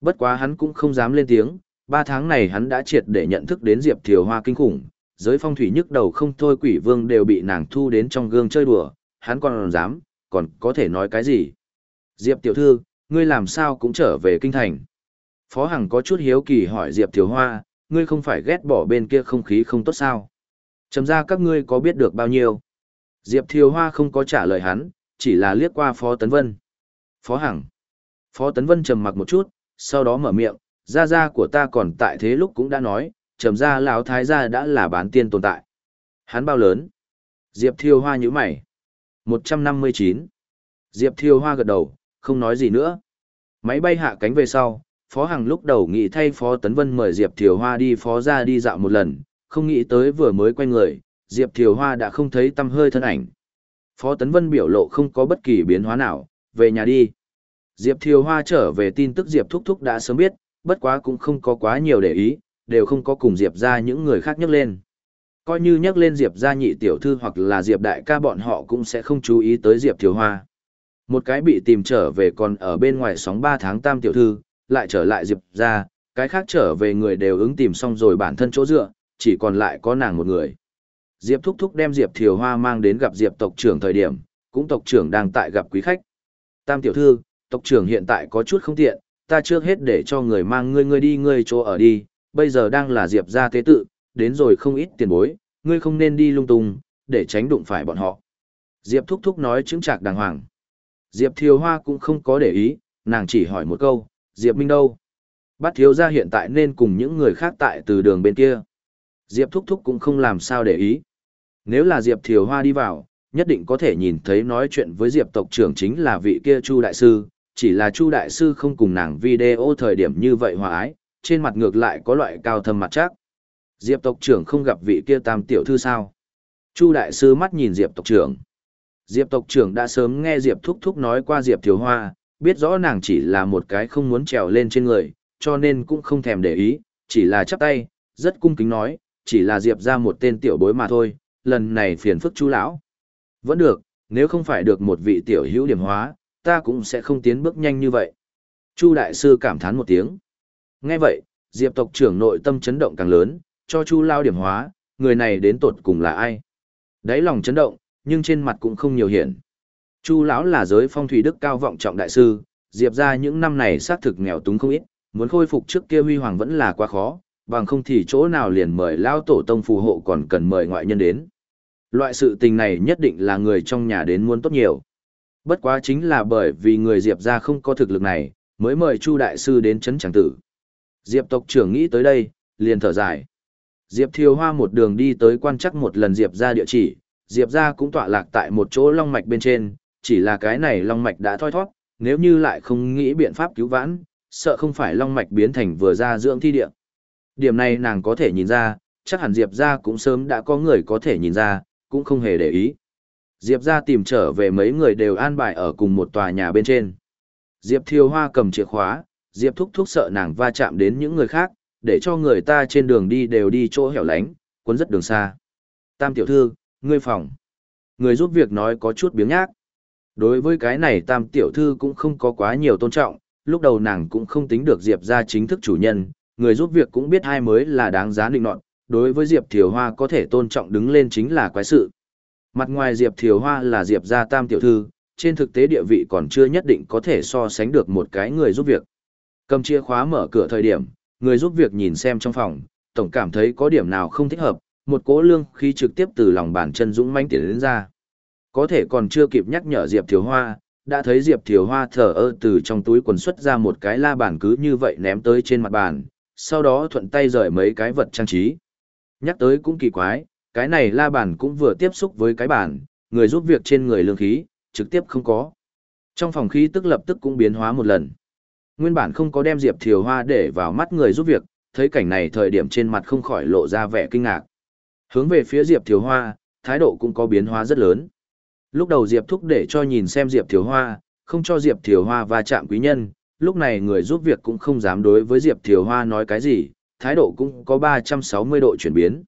Bất quá hắn cũng không dám lên tiếng, ba tháng này hắn đã triệt để nhận thức đến Diệp Thiều Hoa kinh khủng, giới phong thủy nhức đầu không thôi quỷ vương đều bị nàng thu đến trong gương chơi đùa, hắn còn dám, còn có thể nói cái gì. Diệp tiểu thư, ngươi làm sao cũng trở về kinh thành. Phó Hằng có chút hiếu kỳ hỏi Diệp Thiều Hoa, ngươi không phải ghét bỏ bên kia không khí không tốt sao? Chấm ra các ngươi có biết được bao nhiêu? Diệp Thiều Hoa không có trả lời hắn, chỉ là liếc qua Phó Tấn Vân. Phó Hằng. Phó Tấn Vân trầm mặc một chút, sau đó mở miệng, gia gia của ta còn tại thế lúc cũng đã nói, trầm ra lão thái gia đã là bán tiên tồn tại. Hắn bao lớn? Diệp Thiều Hoa nhíu mày. 159. Diệp Thiều Hoa gật đầu, không nói gì nữa. Máy bay hạ cánh về sau, Phó Hằng lúc đầu nghĩ thay Phó Tấn Vân mời Diệp Thiều Hoa đi Phó ra đi dạo một lần, không nghĩ tới vừa mới quay người, Diệp Thiều Hoa đã không thấy tâm hơi thân ảnh. Phó Tấn Vân biểu lộ không có bất kỳ biến hóa nào, về nhà đi. Diệp Thiều Hoa trở về tin tức Diệp Thúc Thúc đã sớm biết, bất quá cũng không có quá nhiều để ý, đều không có cùng Diệp ra những người khác nhắc lên. Coi như nhắc lên Diệp gia nhị tiểu thư hoặc là Diệp đại ca bọn họ cũng sẽ không chú ý tới Diệp Thiều Hoa. Một cái bị tìm trở về còn ở bên ngoài sóng 3 tháng tam tiểu thư, lại trở lại Diệp ra, cái khác trở về người đều ứng tìm xong rồi bản thân chỗ dựa, chỉ còn lại có nàng một người. Diệp Thúc Thúc đem Diệp Thiều Hoa mang đến gặp Diệp tộc trưởng thời điểm, cũng tộc trưởng đang tại gặp quý khách. Tam tiểu thư, tộc trưởng hiện tại có chút không tiện, ta trước hết để cho người mang ngươi ngươi đi ngươi chỗ ở đi, bây giờ đang là Diệp gia tế tự, đến rồi không ít tiền bối, ngươi không nên đi lung tung, để tránh đụng phải bọn họ. Diệp thúc thúc nói chứng trạc đàng hoàng. Diệp Thiều Hoa cũng không có để ý, nàng chỉ hỏi một câu, Diệp Minh đâu? Bát thiếu gia hiện tại nên cùng những người khác tại từ đường bên kia. Diệp thúc thúc cũng không làm sao để ý. Nếu là Diệp Thiều Hoa đi vào, nhất định có thể nhìn thấy nói chuyện với Diệp tộc trưởng chính là vị kia Chu đại sư, chỉ là Chu đại sư không cùng nàng video thời điểm như vậy hòa ái, trên mặt ngược lại có loại cao thâm mặt chắc. Diệp tộc trưởng không gặp vị kia tam tiểu thư sao? Chu đại sư mắt nhìn Diệp tộc trưởng. Diệp tộc trưởng đã sớm nghe Diệp thúc thúc nói qua Diệp thiếu hoa, biết rõ nàng chỉ là một cái không muốn trèo lên trên người, cho nên cũng không thèm để ý, chỉ là chắp tay, rất cung kính nói, chỉ là Diệp ra một tên tiểu bối mà thôi, lần này phiền phức chú lão. Vẫn được, nếu không phải được một vị tiểu hữu điểm hóa, ta cũng sẽ không tiến bước nhanh như vậy. Chu đại sư cảm thán một tiếng. Nghe vậy, Diệp tộc trưởng nội tâm chấn động càng lớn, cho Chu lao điểm hóa, người này đến tột cùng là ai? Đáy lòng chấn động, nhưng trên mặt cũng không nhiều hiển. Chu lão là giới phong thủy đức cao vọng trọng đại sư, Diệp ra những năm này xác thực nghèo túng không ít, muốn khôi phục trước kia huy hoàng vẫn là quá khó, bằng không thì chỗ nào liền mời lao tổ tông phù hộ còn cần mời ngoại nhân đến. Loại sự tình này nhất định là người trong nhà đến muốn tốt nhiều. Bất quá chính là bởi vì người Diệp ra không có thực lực này, mới mời Chu đại sư đến chấn chẳng tử. Diệp tộc trưởng nghĩ tới đây, liền thở dài. Diệp Thiều Hoa một đường đi tới quan chắc một lần Diệp ra địa chỉ, Diệp ra cũng tọa lạc tại một chỗ long mạch bên trên, chỉ là cái này long mạch đã thoi thoát, nếu như lại không nghĩ biện pháp cứu vãn, sợ không phải long mạch biến thành vừa ra dưỡng thi địa. Điểm này nàng có thể nhìn ra, chắc hẳn Diệp ra cũng sớm đã có người có thể nhìn ra, cũng không hề để ý. Diệp ra tìm trở về mấy người đều an bài ở cùng một tòa nhà bên trên. Diệp Thiều Hoa cầm chìa khóa, Diệp thúc thúc sợ nàng va chạm đến những người khác, để cho người ta trên đường đi đều đi chỗ hẻo lánh, cuốn rất đường xa. Tam tiểu thư, ngươi phòng. Người giúp việc nói có chút biếng nhác. Đối với cái này tam tiểu thư cũng không có quá nhiều tôn trọng, lúc đầu nàng cũng không tính được Diệp ra chính thức chủ nhân, người giúp việc cũng biết hai mới là đáng giá định nọt, đối với Diệp Thiều Hoa có thể tôn trọng đứng lên chính là quái sự. Mặt ngoài Diệp Thiều Hoa là Diệp gia tam tiểu thư, trên thực tế địa vị còn chưa nhất định có thể so sánh được một cái người giúp việc. Cầm chìa khóa mở cửa thời điểm, người giúp việc nhìn xem trong phòng, tổng cảm thấy có điểm nào không thích hợp, một cỗ lương khí trực tiếp từ lòng bàn chân dũng mãnh tiến đến ra. Có thể còn chưa kịp nhắc nhở Diệp Thiều Hoa, đã thấy Diệp Thiều Hoa thở ơ từ trong túi quần xuất ra một cái la bàn cứ như vậy ném tới trên mặt bàn, sau đó thuận tay rời mấy cái vật trang trí. Nhắc tới cũng kỳ quái, Cái này la bàn cũng vừa tiếp xúc với cái bàn, người giúp việc trên người lương khí, trực tiếp không có. Trong phòng khí tức lập tức cũng biến hóa một lần. Nguyên bản không có đem Diệp Thiều Hoa để vào mắt người giúp việc, thấy cảnh này thời điểm trên mặt không khỏi lộ ra vẻ kinh ngạc. Hướng về phía Diệp Thiều Hoa, thái độ cũng có biến hóa rất lớn. Lúc đầu Diệp thúc để cho nhìn xem Diệp Thiều Hoa, không cho Diệp Thiều Hoa va chạm quý nhân, lúc này người giúp việc cũng không dám đối với Diệp Thiều Hoa nói cái gì, thái độ cũng có 360 độ chuyển biến.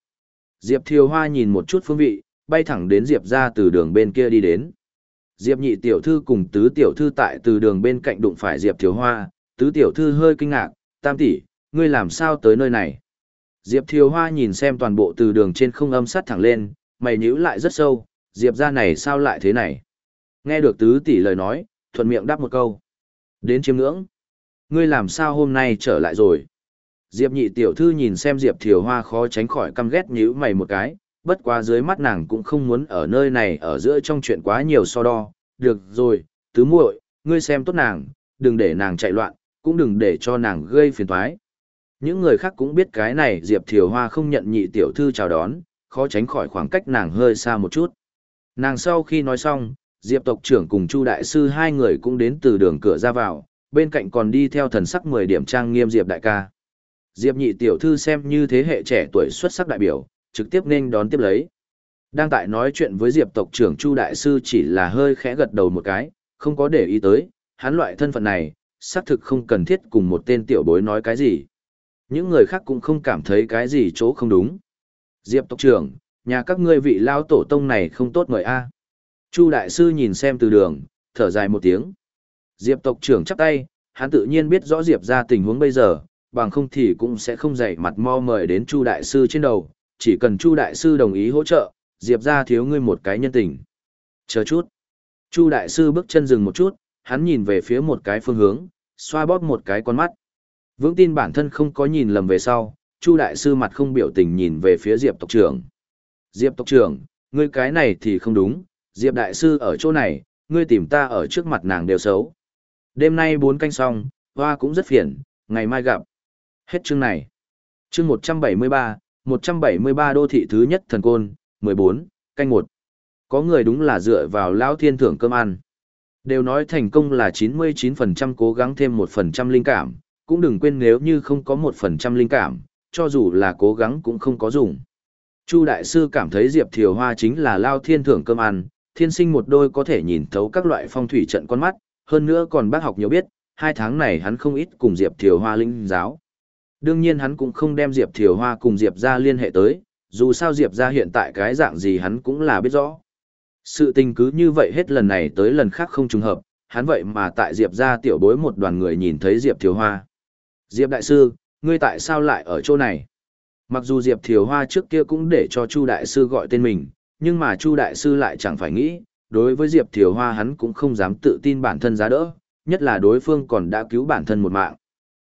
Diệp Thiều Hoa nhìn một chút phương vị, bay thẳng đến Diệp ra từ đường bên kia đi đến. Diệp nhị tiểu thư cùng tứ tiểu thư tại từ đường bên cạnh đụng phải Diệp Thiều Hoa, tứ tiểu thư hơi kinh ngạc, tam tỷ, ngươi làm sao tới nơi này? Diệp Thiều Hoa nhìn xem toàn bộ từ đường trên không âm sát thẳng lên, mày nhíu lại rất sâu, Diệp ra này sao lại thế này? Nghe được tứ tỷ lời nói, thuận miệng đáp một câu. Đến chiêm ngưỡng. Ngươi làm sao hôm nay trở lại rồi? Diệp nhị tiểu thư nhìn xem Diệp Thiều Hoa khó tránh khỏi căm ghét nhíu mày một cái, bất quá dưới mắt nàng cũng không muốn ở nơi này ở giữa trong chuyện quá nhiều so đo. Được rồi, tứ muội, ngươi xem tốt nàng, đừng để nàng chạy loạn, cũng đừng để cho nàng gây phiền toái. Những người khác cũng biết cái này Diệp Thiều Hoa không nhận nhị tiểu thư chào đón, khó tránh khỏi khoảng cách nàng hơi xa một chút. Nàng sau khi nói xong, Diệp tộc trưởng cùng Chu đại sư hai người cũng đến từ đường cửa ra vào, bên cạnh còn đi theo thần sắc 10 điểm trang nghiêm Diệp đại ca. Diệp nhị tiểu thư xem như thế hệ trẻ tuổi xuất sắc đại biểu, trực tiếp nên đón tiếp lấy. Đang tại nói chuyện với Diệp tộc trưởng Chu đại sư chỉ là hơi khẽ gật đầu một cái, không có để ý tới, hắn loại thân phận này, xác thực không cần thiết cùng một tên tiểu bối nói cái gì. Những người khác cũng không cảm thấy cái gì chỗ không đúng. Diệp tộc trưởng, nhà các ngươi vị lao tổ tông này không tốt mời a. Chu đại sư nhìn xem từ đường, thở dài một tiếng. Diệp tộc trưởng chắp tay, hắn tự nhiên biết rõ Diệp ra tình huống bây giờ, bằng không thì cũng sẽ không dạy mặt mo mời đến Chu đại sư trên đầu, chỉ cần Chu đại sư đồng ý hỗ trợ, Diệp ra thiếu ngươi một cái nhân tình. Chờ chút. Chu đại sư bước chân dừng một chút, hắn nhìn về phía một cái phương hướng, xoa bóp một cái con mắt. Vững tin bản thân không có nhìn lầm về sau, Chu đại sư mặt không biểu tình nhìn về phía Diệp tộc trưởng. Diệp tộc trưởng, ngươi cái này thì không đúng, Diệp đại sư ở chỗ này, ngươi tìm ta ở trước mặt nàng đều xấu. Đêm nay bốn canh xong, hoa cũng rất phiền, ngày mai gặp. Hết chương này. Chương 173, 173 đô thị thứ nhất thần côn, 14, canh 1. Có người đúng là dựa vào lão thiên thưởng cơm ăn. Đều nói thành công là 99% cố gắng thêm 1% linh cảm, cũng đừng quên nếu như không có 1% linh cảm, cho dù là cố gắng cũng không có dùng. Chu đại sư cảm thấy Diệp Thiều Hoa chính là lao thiên thưởng cơm ăn, thiên sinh một đôi có thể nhìn thấu các loại phong thủy trận con mắt, hơn nữa còn bác học nhiều biết, hai tháng này hắn không ít cùng Diệp Thiều Hoa linh giáo. Đương nhiên hắn cũng không đem Diệp Thiều Hoa cùng Diệp ra liên hệ tới, dù sao Diệp ra hiện tại cái dạng gì hắn cũng là biết rõ. Sự tình cứ như vậy hết lần này tới lần khác không trùng hợp, hắn vậy mà tại Diệp ra tiểu bối một đoàn người nhìn thấy Diệp Thiều Hoa. Diệp Đại Sư, ngươi tại sao lại ở chỗ này? Mặc dù Diệp Thiều Hoa trước kia cũng để cho Chu Đại Sư gọi tên mình, nhưng mà Chu Đại Sư lại chẳng phải nghĩ, đối với Diệp Thiều Hoa hắn cũng không dám tự tin bản thân giá đỡ, nhất là đối phương còn đã cứu bản thân một mạng.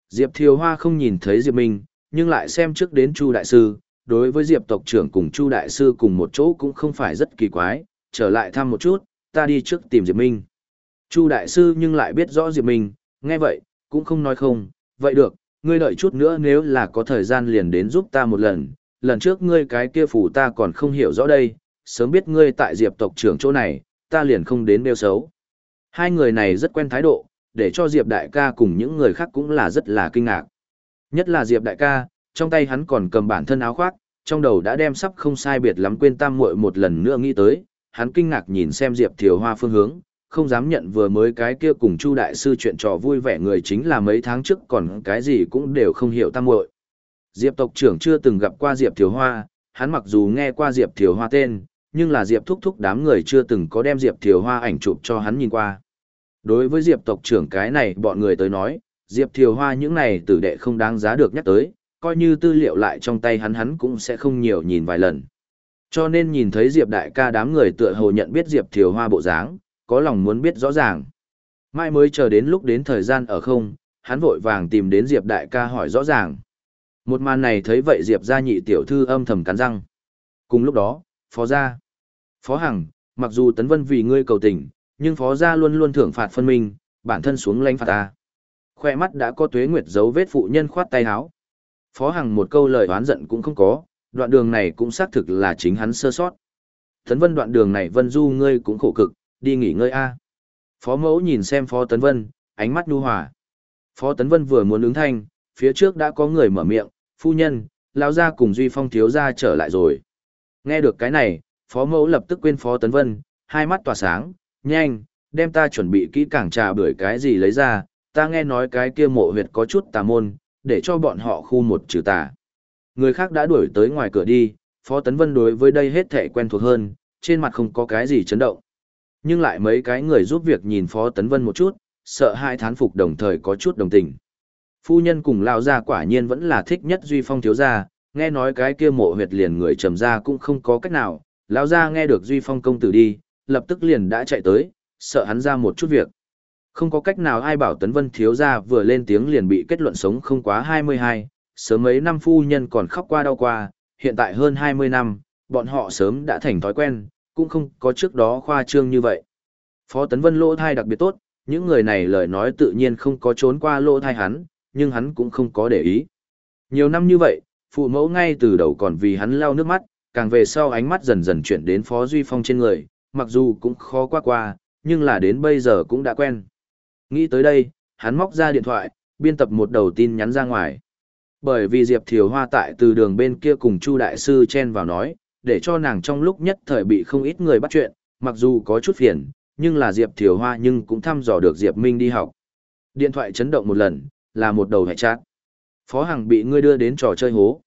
Diệp Thiều Hoa không nhìn thấy Diệp Minh, nhưng lại xem trước đến Chu Đại Sư, đối với Diệp tộc trưởng cùng Chu Đại Sư cùng một chỗ cũng không phải rất kỳ quái, trở lại thăm một chút, ta đi trước tìm Diệp Minh. Chu Đại Sư nhưng lại biết rõ Diệp Minh, nghe vậy, cũng không nói không, vậy được, ngươi đợi chút nữa nếu là có thời gian liền đến giúp ta một lần, lần trước ngươi cái kia phủ ta còn không hiểu rõ đây, sớm biết ngươi tại Diệp tộc trưởng chỗ này, ta liền không đến đeo xấu. Hai người này rất quen thái độ, để cho Diệp đại ca cùng những người khác cũng là rất là kinh ngạc. Nhất là Diệp đại ca, trong tay hắn còn cầm bản thân áo khoác, trong đầu đã đem sắp không sai biệt lắm quên tam muội một lần nữa nghĩ tới, hắn kinh ngạc nhìn xem Diệp Thiều Hoa phương hướng, không dám nhận vừa mới cái kia cùng Chu đại sư chuyện trò vui vẻ người chính là mấy tháng trước còn cái gì cũng đều không hiểu tam muội. Diệp tộc trưởng chưa từng gặp qua Diệp Thiều Hoa, hắn mặc dù nghe qua Diệp Thiều Hoa tên, nhưng là Diệp thúc thúc đám người chưa từng có đem Diệp Thiều Hoa ảnh chụp cho hắn nhìn qua. Đối với Diệp tộc trưởng cái này bọn người tới nói, Diệp Thiều Hoa những này tử đệ không đáng giá được nhắc tới, coi như tư liệu lại trong tay hắn hắn cũng sẽ không nhiều nhìn vài lần. Cho nên nhìn thấy Diệp đại ca đám người tựa hồ nhận biết Diệp Thiều Hoa bộ dáng, có lòng muốn biết rõ ràng. Mai mới chờ đến lúc đến thời gian ở không, hắn vội vàng tìm đến Diệp đại ca hỏi rõ ràng. Một màn này thấy vậy Diệp gia nhị tiểu thư âm thầm cắn răng. Cùng lúc đó, phó gia. Phó Hằng, mặc dù Tấn Vân vì ngươi cầu tình, nhưng phó gia luôn luôn thưởng phạt phân minh, bản thân xuống lãnh phạt ta. Khoe mắt đã có tuế nguyệt dấu vết phụ nhân khoát tay háo. Phó Hằng một câu lời oán giận cũng không có, đoạn đường này cũng xác thực là chính hắn sơ sót. Tấn Vân đoạn đường này Vân Du ngươi cũng khổ cực, đi nghỉ ngơi a. Phó mẫu nhìn xem Phó Tấn Vân, ánh mắt nhu hòa. Phó Tấn Vân vừa muốn ứng thanh, phía trước đã có người mở miệng, phu nhân, lao ra cùng Duy Phong thiếu ra trở lại rồi. Nghe được cái này, Phó mẫu lập tức quên Phó Tấn Vân, hai mắt tỏa sáng, nhanh, đem ta chuẩn bị kỹ càng trà bưởi cái gì lấy ra, ta nghe nói cái kia mộ huyệt có chút tà môn, để cho bọn họ khu một trừ tà. Người khác đã đuổi tới ngoài cửa đi, Phó Tấn Vân đối với đây hết thể quen thuộc hơn, trên mặt không có cái gì chấn động. Nhưng lại mấy cái người giúp việc nhìn Phó Tấn Vân một chút, sợ hai thán phục đồng thời có chút đồng tình. Phu nhân cùng lao ra quả nhiên vẫn là thích nhất Duy Phong thiếu gia, nghe nói cái kia mộ huyệt liền người trầm ra cũng không có cách nào, lao ra nghe được Duy Phong công tử đi, lập tức liền đã chạy tới, sợ hắn ra một chút việc. Không có cách nào ai bảo Tấn Vân thiếu gia vừa lên tiếng liền bị kết luận sống không quá 22, sớm mấy năm phu nhân còn khóc qua đau qua, hiện tại hơn 20 năm, bọn họ sớm đã thành thói quen, cũng không có trước đó khoa trương như vậy. Phó Tấn Vân lỗ thai đặc biệt tốt, những người này lời nói tự nhiên không có trốn qua lỗ thai hắn, nhưng hắn cũng không có để ý. Nhiều năm như vậy, phụ mẫu ngay từ đầu còn vì hắn lau nước mắt, càng về sau ánh mắt dần dần chuyển đến Phó Duy Phong trên người, mặc dù cũng khó qua qua, nhưng là đến bây giờ cũng đã quen. Nghĩ tới đây, hắn móc ra điện thoại, biên tập một đầu tin nhắn ra ngoài. Bởi vì Diệp Thiều Hoa tại từ đường bên kia cùng Chu Đại Sư chen vào nói, để cho nàng trong lúc nhất thời bị không ít người bắt chuyện, mặc dù có chút phiền, nhưng là Diệp Thiều Hoa nhưng cũng thăm dò được Diệp Minh đi học. Điện thoại chấn động một lần, là một đầu hệ chát. Phó Hằng bị ngươi đưa đến trò chơi hố.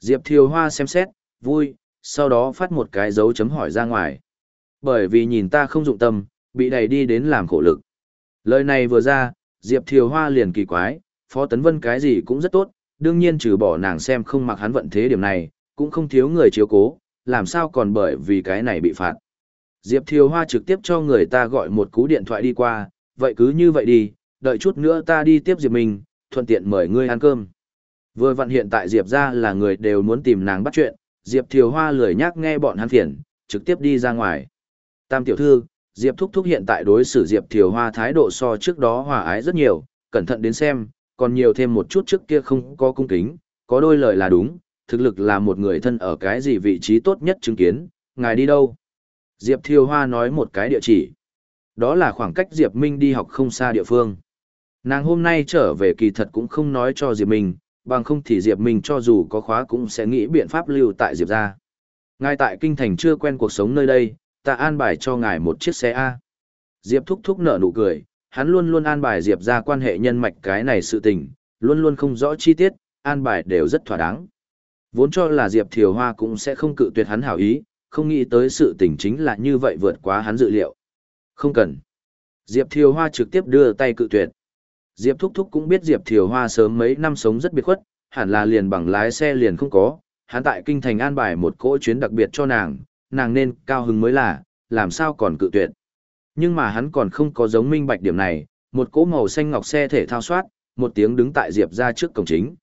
Diệp Thiều Hoa xem xét, vui, sau đó phát một cái dấu chấm hỏi ra ngoài. Bởi vì nhìn ta không dụng tâm, bị đẩy đi đến làm khổ lực. Lời này vừa ra, Diệp Thiều Hoa liền kỳ quái, Phó Tấn Vân cái gì cũng rất tốt, đương nhiên trừ bỏ nàng xem không mặc hắn vận thế điểm này, cũng không thiếu người chiếu cố, làm sao còn bởi vì cái này bị phạt. Diệp Thiều Hoa trực tiếp cho người ta gọi một cú điện thoại đi qua, vậy cứ như vậy đi, đợi chút nữa ta đi tiếp Diệp mình thuận tiện mời ngươi ăn cơm. Vừa vặn hiện tại Diệp ra là người đều muốn tìm nàng bắt chuyện, Diệp Thiều Hoa lười nhác nghe bọn hắn phiền, trực tiếp đi ra ngoài. Tam tiểu thư, Diệp Thúc Thúc hiện tại đối xử Diệp Thiều Hoa thái độ so trước đó hòa ái rất nhiều, cẩn thận đến xem, còn nhiều thêm một chút trước kia không có cung kính, có đôi lời là đúng, thực lực là một người thân ở cái gì vị trí tốt nhất chứng kiến, ngài đi đâu? Diệp Thiều Hoa nói một cái địa chỉ. Đó là khoảng cách Diệp Minh đi học không xa địa phương. Nàng hôm nay trở về kỳ thật cũng không nói cho Diệp Minh, bằng không thì Diệp Minh cho dù có khóa cũng sẽ nghĩ biện pháp lưu tại Diệp ra. Ngài tại Kinh Thành chưa quen cuộc sống nơi đây, ta an bài cho ngài một chiếc xe A. Diệp thúc thúc nở nụ cười, hắn luôn luôn an bài Diệp ra quan hệ nhân mạch cái này sự tình, luôn luôn không rõ chi tiết, an bài đều rất thỏa đáng. Vốn cho là Diệp Thiều Hoa cũng sẽ không cự tuyệt hắn hảo ý, không nghĩ tới sự tình chính là như vậy vượt quá hắn dự liệu. Không cần. Diệp Thiều Hoa trực tiếp đưa tay cự tuyệt. Diệp Thúc Thúc cũng biết Diệp Thiều Hoa sớm mấy năm sống rất biệt khuất, hẳn là liền bằng lái xe liền không có, hắn tại kinh thành an bài một cỗ chuyến đặc biệt cho nàng, nàng nên cao hứng mới là, làm sao còn cự tuyệt. Nhưng mà hắn còn không có giống minh bạch điểm này, một cỗ màu xanh ngọc xe thể thao soát, một tiếng đứng tại Diệp ra trước cổng chính.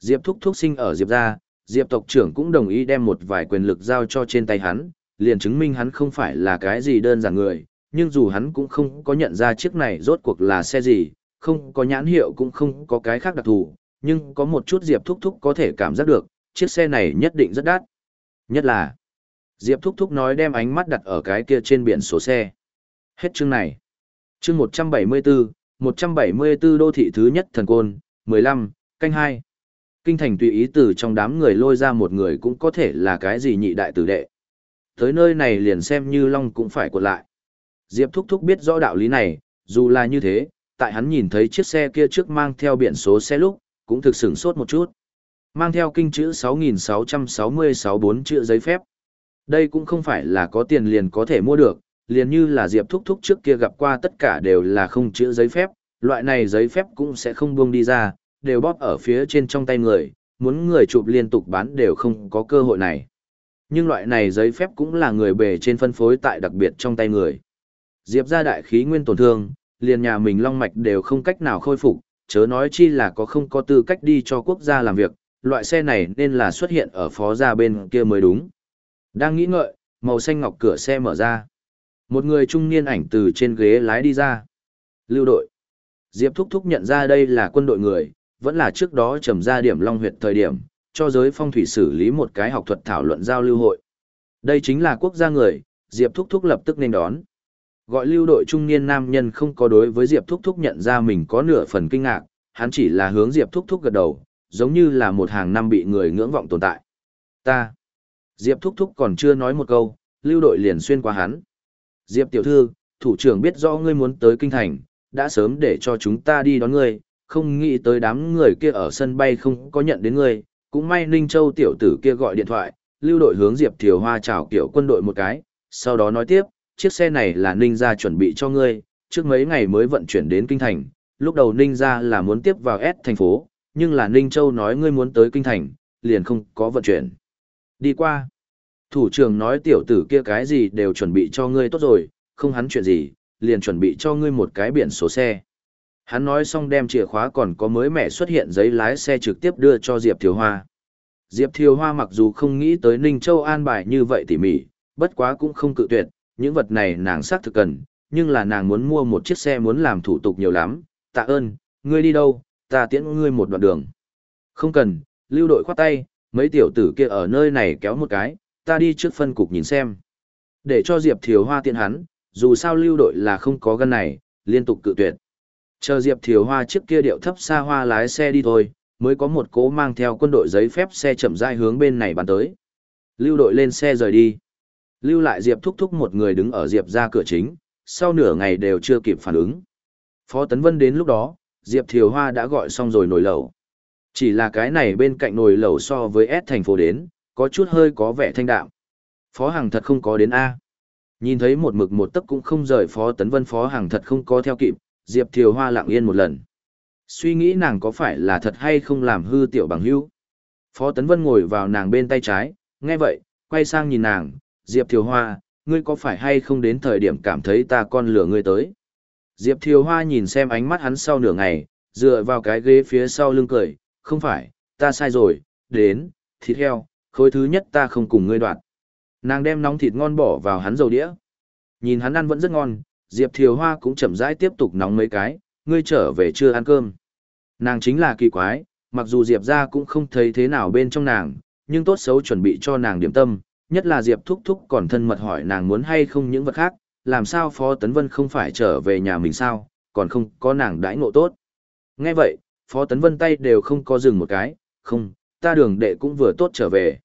Diệp Thúc Thúc sinh ở Diệp ra, Diệp tộc trưởng cũng đồng ý đem một vài quyền lực giao cho trên tay hắn, liền chứng minh hắn không phải là cái gì đơn giản người, nhưng dù hắn cũng không có nhận ra chiếc này rốt cuộc là xe gì, không có nhãn hiệu cũng không có cái khác đặc thù, nhưng có một chút Diệp Thúc Thúc có thể cảm giác được, chiếc xe này nhất định rất đắt. Nhất là, Diệp Thúc Thúc nói đem ánh mắt đặt ở cái kia trên biển số xe. Hết chương này. Chương 174, 174 đô thị thứ nhất thần côn, 15, canh 2. Kinh thành tùy ý từ trong đám người lôi ra một người cũng có thể là cái gì nhị đại tử đệ. Tới nơi này liền xem như Long cũng phải cuộn lại. Diệp Thúc Thúc biết rõ đạo lý này, dù là như thế, tại hắn nhìn thấy chiếc xe kia trước mang theo biển số xe lúc, cũng thực sửng sốt một chút. Mang theo kinh chữ 6666 bốn chữ giấy phép. Đây cũng không phải là có tiền liền có thể mua được, liền như là Diệp Thúc Thúc trước kia gặp qua tất cả đều là không chữ giấy phép, loại này giấy phép cũng sẽ không buông đi ra, đều bóp ở phía trên trong tay người, muốn người chụp liên tục bán đều không có cơ hội này. Nhưng loại này giấy phép cũng là người bề trên phân phối tại đặc biệt trong tay người. Diệp ra đại khí nguyên tổn thương, liền nhà mình long mạch đều không cách nào khôi phục, chớ nói chi là có không có tư cách đi cho quốc gia làm việc, loại xe này nên là xuất hiện ở phó gia bên kia mới đúng. Đang nghĩ ngợi, màu xanh ngọc cửa xe mở ra. Một người trung niên ảnh từ trên ghế lái đi ra. Lưu đội. Diệp Thúc Thúc nhận ra đây là quân đội người, vẫn là trước đó trầm ra điểm long huyệt thời điểm, cho giới phong thủy xử lý một cái học thuật thảo luận giao lưu hội. Đây chính là quốc gia người, Diệp Thúc Thúc lập tức nên đón. Gọi lưu đội trung niên nam nhân không có đối với Diệp Thúc Thúc nhận ra mình có nửa phần kinh ngạc, hắn chỉ là hướng Diệp Thúc Thúc gật đầu, giống như là một hàng năm bị người ngưỡng vọng tồn tại. Ta. Diệp Thúc Thúc còn chưa nói một câu, lưu đội liền xuyên qua hắn. Diệp Tiểu Thư, thủ trưởng biết rõ ngươi muốn tới kinh thành, đã sớm để cho chúng ta đi đón ngươi, không nghĩ tới đám người kia ở sân bay không có nhận đến ngươi, cũng may Ninh Châu tiểu tử kia gọi điện thoại, lưu đội hướng Diệp Thiều Hoa chào kiểu quân đội một cái, sau đó nói tiếp, chiếc xe này là Ninh gia chuẩn bị cho ngươi, trước mấy ngày mới vận chuyển đến kinh thành, lúc đầu Ninh gia là muốn tiếp vào S thành phố, nhưng là Ninh Châu nói ngươi muốn tới kinh thành, liền không có vận chuyển. Đi qua. Thủ trưởng nói tiểu tử kia cái gì đều chuẩn bị cho ngươi tốt rồi, không hắn chuyện gì, liền chuẩn bị cho ngươi một cái biển số xe. Hắn nói xong đem chìa khóa còn có mới mẻ xuất hiện giấy lái xe trực tiếp đưa cho Diệp Thiều Hoa. Diệp Thiều Hoa mặc dù không nghĩ tới Ninh Châu an bài như vậy tỉ mỉ, bất quá cũng không cự tuyệt, những vật này nàng xác thực cần, nhưng là nàng muốn mua một chiếc xe muốn làm thủ tục nhiều lắm, tạ ơn, ngươi đi đâu, ta tiễn ngươi một đoạn đường. Không cần, lưu đội khoát tay, mấy tiểu tử kia ở nơi này kéo một cái, ta đi trước phân cục nhìn xem. Để cho Diệp Thiều Hoa tiện hắn, dù sao lưu đội là không có gân này, liên tục cự tuyệt. Chờ Diệp Thiều Hoa trước kia điệu thấp xa hoa lái xe đi thôi, mới có một cố mang theo quân đội giấy phép xe chậm rãi hướng bên này bàn tới. Lưu đội lên xe rời đi. Lưu lại Diệp thúc thúc một người đứng ở Diệp ra cửa chính, sau nửa ngày đều chưa kịp phản ứng. Phó Tấn Vân đến lúc đó, Diệp Thiều Hoa đã gọi xong rồi nồi lẩu. Chỉ là cái này bên cạnh nồi lẩu so với S thành phố đến, có chút hơi có vẻ thanh đạm. Phó Hằng thật không có đến A. Nhìn thấy một mực một tấc cũng không rời Phó Tấn Vân Phó Hằng thật không có theo kịp, Diệp Thiều Hoa lặng yên một lần. Suy nghĩ nàng có phải là thật hay không làm hư tiểu bằng hữu. Phó Tấn Vân ngồi vào nàng bên tay trái, nghe vậy, quay sang nhìn nàng, Diệp Thiều Hoa, ngươi có phải hay không đến thời điểm cảm thấy ta con lửa ngươi tới. Diệp Thiều Hoa nhìn xem ánh mắt hắn sau nửa ngày, dựa vào cái ghế phía sau lưng cười, không phải, ta sai rồi, đến, thịt heo, khối thứ nhất ta không cùng ngươi đoạn. Nàng đem nóng thịt ngon bỏ vào hắn dầu đĩa. Nhìn hắn ăn vẫn rất ngon, Diệp Thiều Hoa cũng chậm rãi tiếp tục nóng mấy cái, ngươi trở về chưa ăn cơm. Nàng chính là kỳ quái, mặc dù Diệp ra cũng không thấy thế nào bên trong nàng, nhưng tốt xấu chuẩn bị cho nàng điểm tâm, nhất là Diệp Thúc Thúc còn thân mật hỏi nàng muốn hay không những vật khác, làm sao Phó Tấn Vân không phải trở về nhà mình sao, còn không có nàng đãi ngộ tốt. Nghe vậy, Phó Tấn Vân tay đều không có dừng một cái, không, ta đường đệ cũng vừa tốt trở về.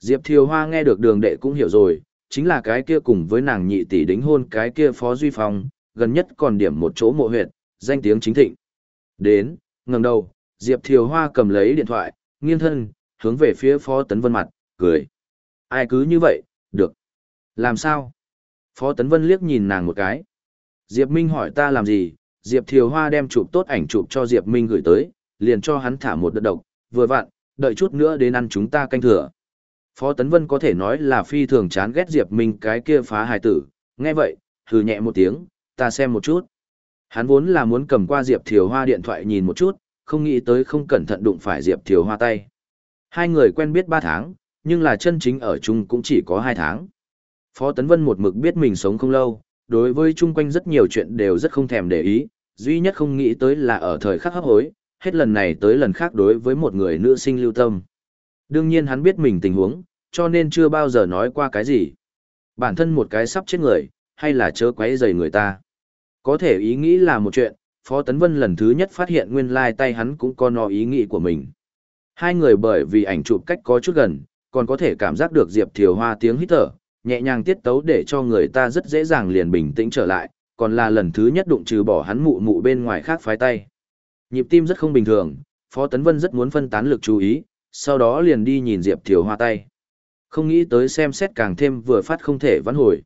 Diệp Thiều Hoa nghe được đường đệ cũng hiểu rồi, chính là cái kia cùng với nàng nhị tỷ đính hôn cái kia Phó Duy Phong, gần nhất còn điểm một chỗ mộ huyệt, danh tiếng chính thịnh. Đến, ngẩng đầu, Diệp Thiều Hoa cầm lấy điện thoại, nghiêng thân, hướng về phía Phó Tấn Vân mặt, cười. Ai cứ như vậy, được. Làm sao? Phó Tấn Vân liếc nhìn nàng một cái. Diệp Minh hỏi ta làm gì, Diệp Thiều Hoa đem chụp tốt ảnh chụp cho Diệp Minh gửi tới, liền cho hắn thả một đợt độc, vừa vặn, đợi chút nữa đến ăn chúng ta canh thừa. Phó Tấn Vân có thể nói là phi thường chán ghét Diệp Minh cái kia phá hài tử, nghe vậy, hừ nhẹ một tiếng, ta xem một chút. Hắn vốn là muốn cầm qua Diệp Thiều Hoa điện thoại nhìn một chút, không nghĩ tới không cẩn thận đụng phải Diệp Thiều Hoa tay. Hai người quen biết ba tháng, nhưng là chân chính ở chung cũng chỉ có hai tháng. Phó Tấn Vân một mực biết mình sống không lâu, đối với chung quanh rất nhiều chuyện đều rất không thèm để ý, duy nhất không nghĩ tới là ở thời khắc hấp hối, hết lần này tới lần khác đối với một người nữ sinh lưu tâm. Đương nhiên hắn biết mình tình huống, cho nên chưa bao giờ nói qua cái gì. Bản thân một cái sắp chết người, hay là chớ quấy rầy người ta. Có thể ý nghĩ là một chuyện, Phó Tấn Vân lần thứ nhất phát hiện nguyên lai tay hắn cũng có nó ý nghĩ của mình. Hai người bởi vì ảnh chụp cách có chút gần, còn có thể cảm giác được Diệp Thiều Hoa tiếng hít thở, nhẹ nhàng tiết tấu để cho người ta rất dễ dàng liền bình tĩnh trở lại, còn là lần thứ nhất đụng trừ bỏ hắn mụ mụ bên ngoài khác phái tay. Nhịp tim rất không bình thường, Phó Tấn Vân rất muốn phân tán lực chú ý, sau đó liền đi nhìn Diệp Thiều Hoa tay. Không nghĩ tới xem xét càng thêm vừa phát không thể vãn hồi.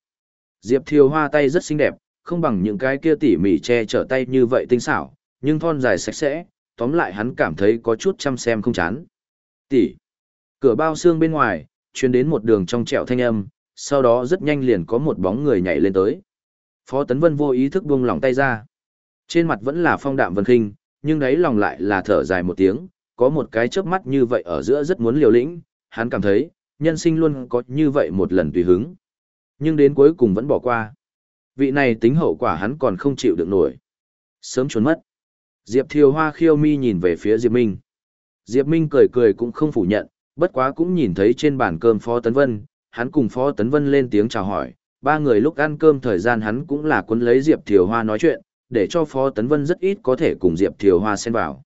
Diệp Thiều Hoa tay rất xinh đẹp, không bằng những cái kia tỉ mỉ che chở tay như vậy tinh xảo, nhưng thon dài sạch sẽ, tóm lại hắn cảm thấy có chút chăm xem không chán. Tỉ. Cửa bao xương bên ngoài, truyền đến một đường trong trẻo thanh âm, sau đó rất nhanh liền có một bóng người nhảy lên tới. Phó Tấn Vân vô ý thức buông lỏng tay ra. Trên mặt vẫn là phong đạm vân khinh, nhưng đấy lòng lại là thở dài một tiếng, có một cái chớp mắt như vậy ở giữa rất muốn liều lĩnh, hắn cảm thấy, nhân sinh luôn có như vậy một lần tùy hứng. Nhưng đến cuối cùng vẫn bỏ qua. Vị này tính hậu quả hắn còn không chịu được nổi. Sớm trốn mất. Diệp Thiều Hoa khiêu mi nhìn về phía Diệp Minh. Diệp Minh cười cười cũng không phủ nhận, bất quá cũng nhìn thấy trên bàn cơm Phó Tấn Vân, hắn cùng Phó Tấn Vân lên tiếng chào hỏi, ba người lúc ăn cơm thời gian hắn cũng là cuốn lấy Diệp Thiều Hoa nói chuyện, để cho Phó Tấn Vân rất ít có thể cùng Diệp Thiều Hoa xen vào.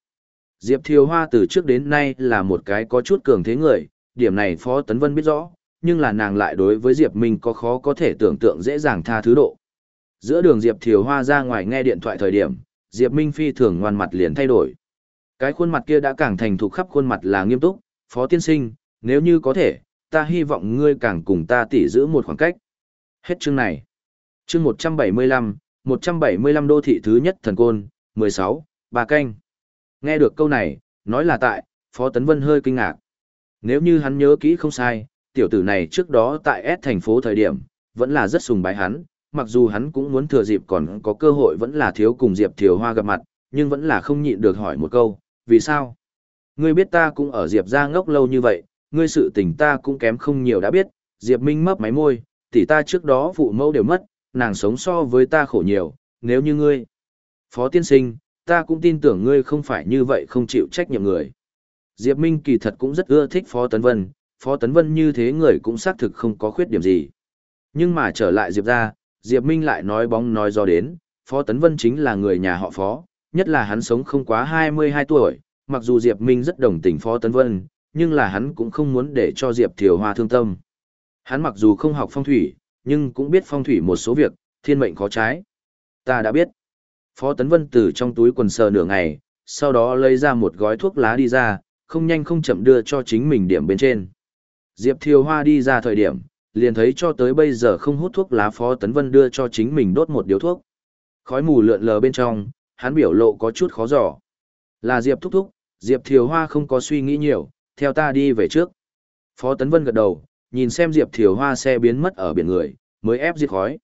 Diệp Thiều Hoa từ trước đến nay là một cái có chút cường thế người, điểm này Phó Tấn Vân biết rõ, nhưng là nàng lại đối với Diệp Minh có khó có thể tưởng tượng dễ dàng tha thứ độ. Giữa đường Diệp Thiều Hoa ra ngoài nghe điện thoại thời điểm, Diệp Minh phi thường ngoan mặt liền thay đổi. Cái khuôn mặt kia đã càng thành thục khắp khuôn mặt là nghiêm túc, Phó Tiên Sinh, nếu như có thể, ta hy vọng ngươi càng cùng ta tỉ giữ một khoảng cách. Hết chương này. Chương 175, 175 đô thị thứ nhất thần côn, 16, bà canh. Nghe được câu này, nói là tại, Phó Tấn Vân hơi kinh ngạc. Nếu như hắn nhớ kỹ không sai, tiểu tử này trước đó tại S thành phố thời điểm, vẫn là rất sùng bái hắn, mặc dù hắn cũng muốn thừa dịp còn có cơ hội vẫn là thiếu cùng Diệp Thiều Hoa gặp mặt, nhưng vẫn là không nhịn được hỏi một câu, vì sao? Ngươi biết ta cũng ở Diệp ra ngốc lâu như vậy, ngươi sự tình ta cũng kém không nhiều đã biết, Diệp Minh mấp máy môi, tỷ ta trước đó phụ mẫu đều mất, nàng sống so với ta khổ nhiều, nếu như ngươi. Phó tiên sinh, ta cũng tin tưởng ngươi không phải như vậy không chịu trách nhiệm người. Diệp Minh kỳ thật cũng rất ưa thích Phó Tấn Vân, Phó Tấn Vân như thế người cũng xác thực không có khuyết điểm gì. Nhưng mà trở lại Diệp ra, Diệp Minh lại nói bóng nói do đến, Phó Tấn Vân chính là người nhà họ Phó, nhất là hắn sống không quá 22 tuổi, mặc dù Diệp Minh rất đồng tình Phó Tấn Vân, nhưng là hắn cũng không muốn để cho Diệp Thiều Hoa thương tâm. Hắn mặc dù không học phong thủy, nhưng cũng biết phong thủy một số việc, thiên mệnh khó trái. Ta đã biết. Phó Tấn Vân từ trong túi quần sờ nửa ngày, sau đó lấy ra một gói thuốc lá đi ra, không nhanh không chậm đưa cho chính mình điểm bên trên. Diệp Thiều Hoa đi ra thời điểm, liền thấy cho tới bây giờ không hút thuốc lá Phó Tấn Vân đưa cho chính mình đốt một điếu thuốc. Khói mù lượn lờ bên trong, hắn biểu lộ có chút khó giỏ Là Diệp thúc thúc, Diệp Thiều Hoa không có suy nghĩ nhiều, theo ta đi về trước. Phó Tấn Vân gật đầu, nhìn xem Diệp Thiều Hoa xe biến mất ở biển người, mới ép diệt khói.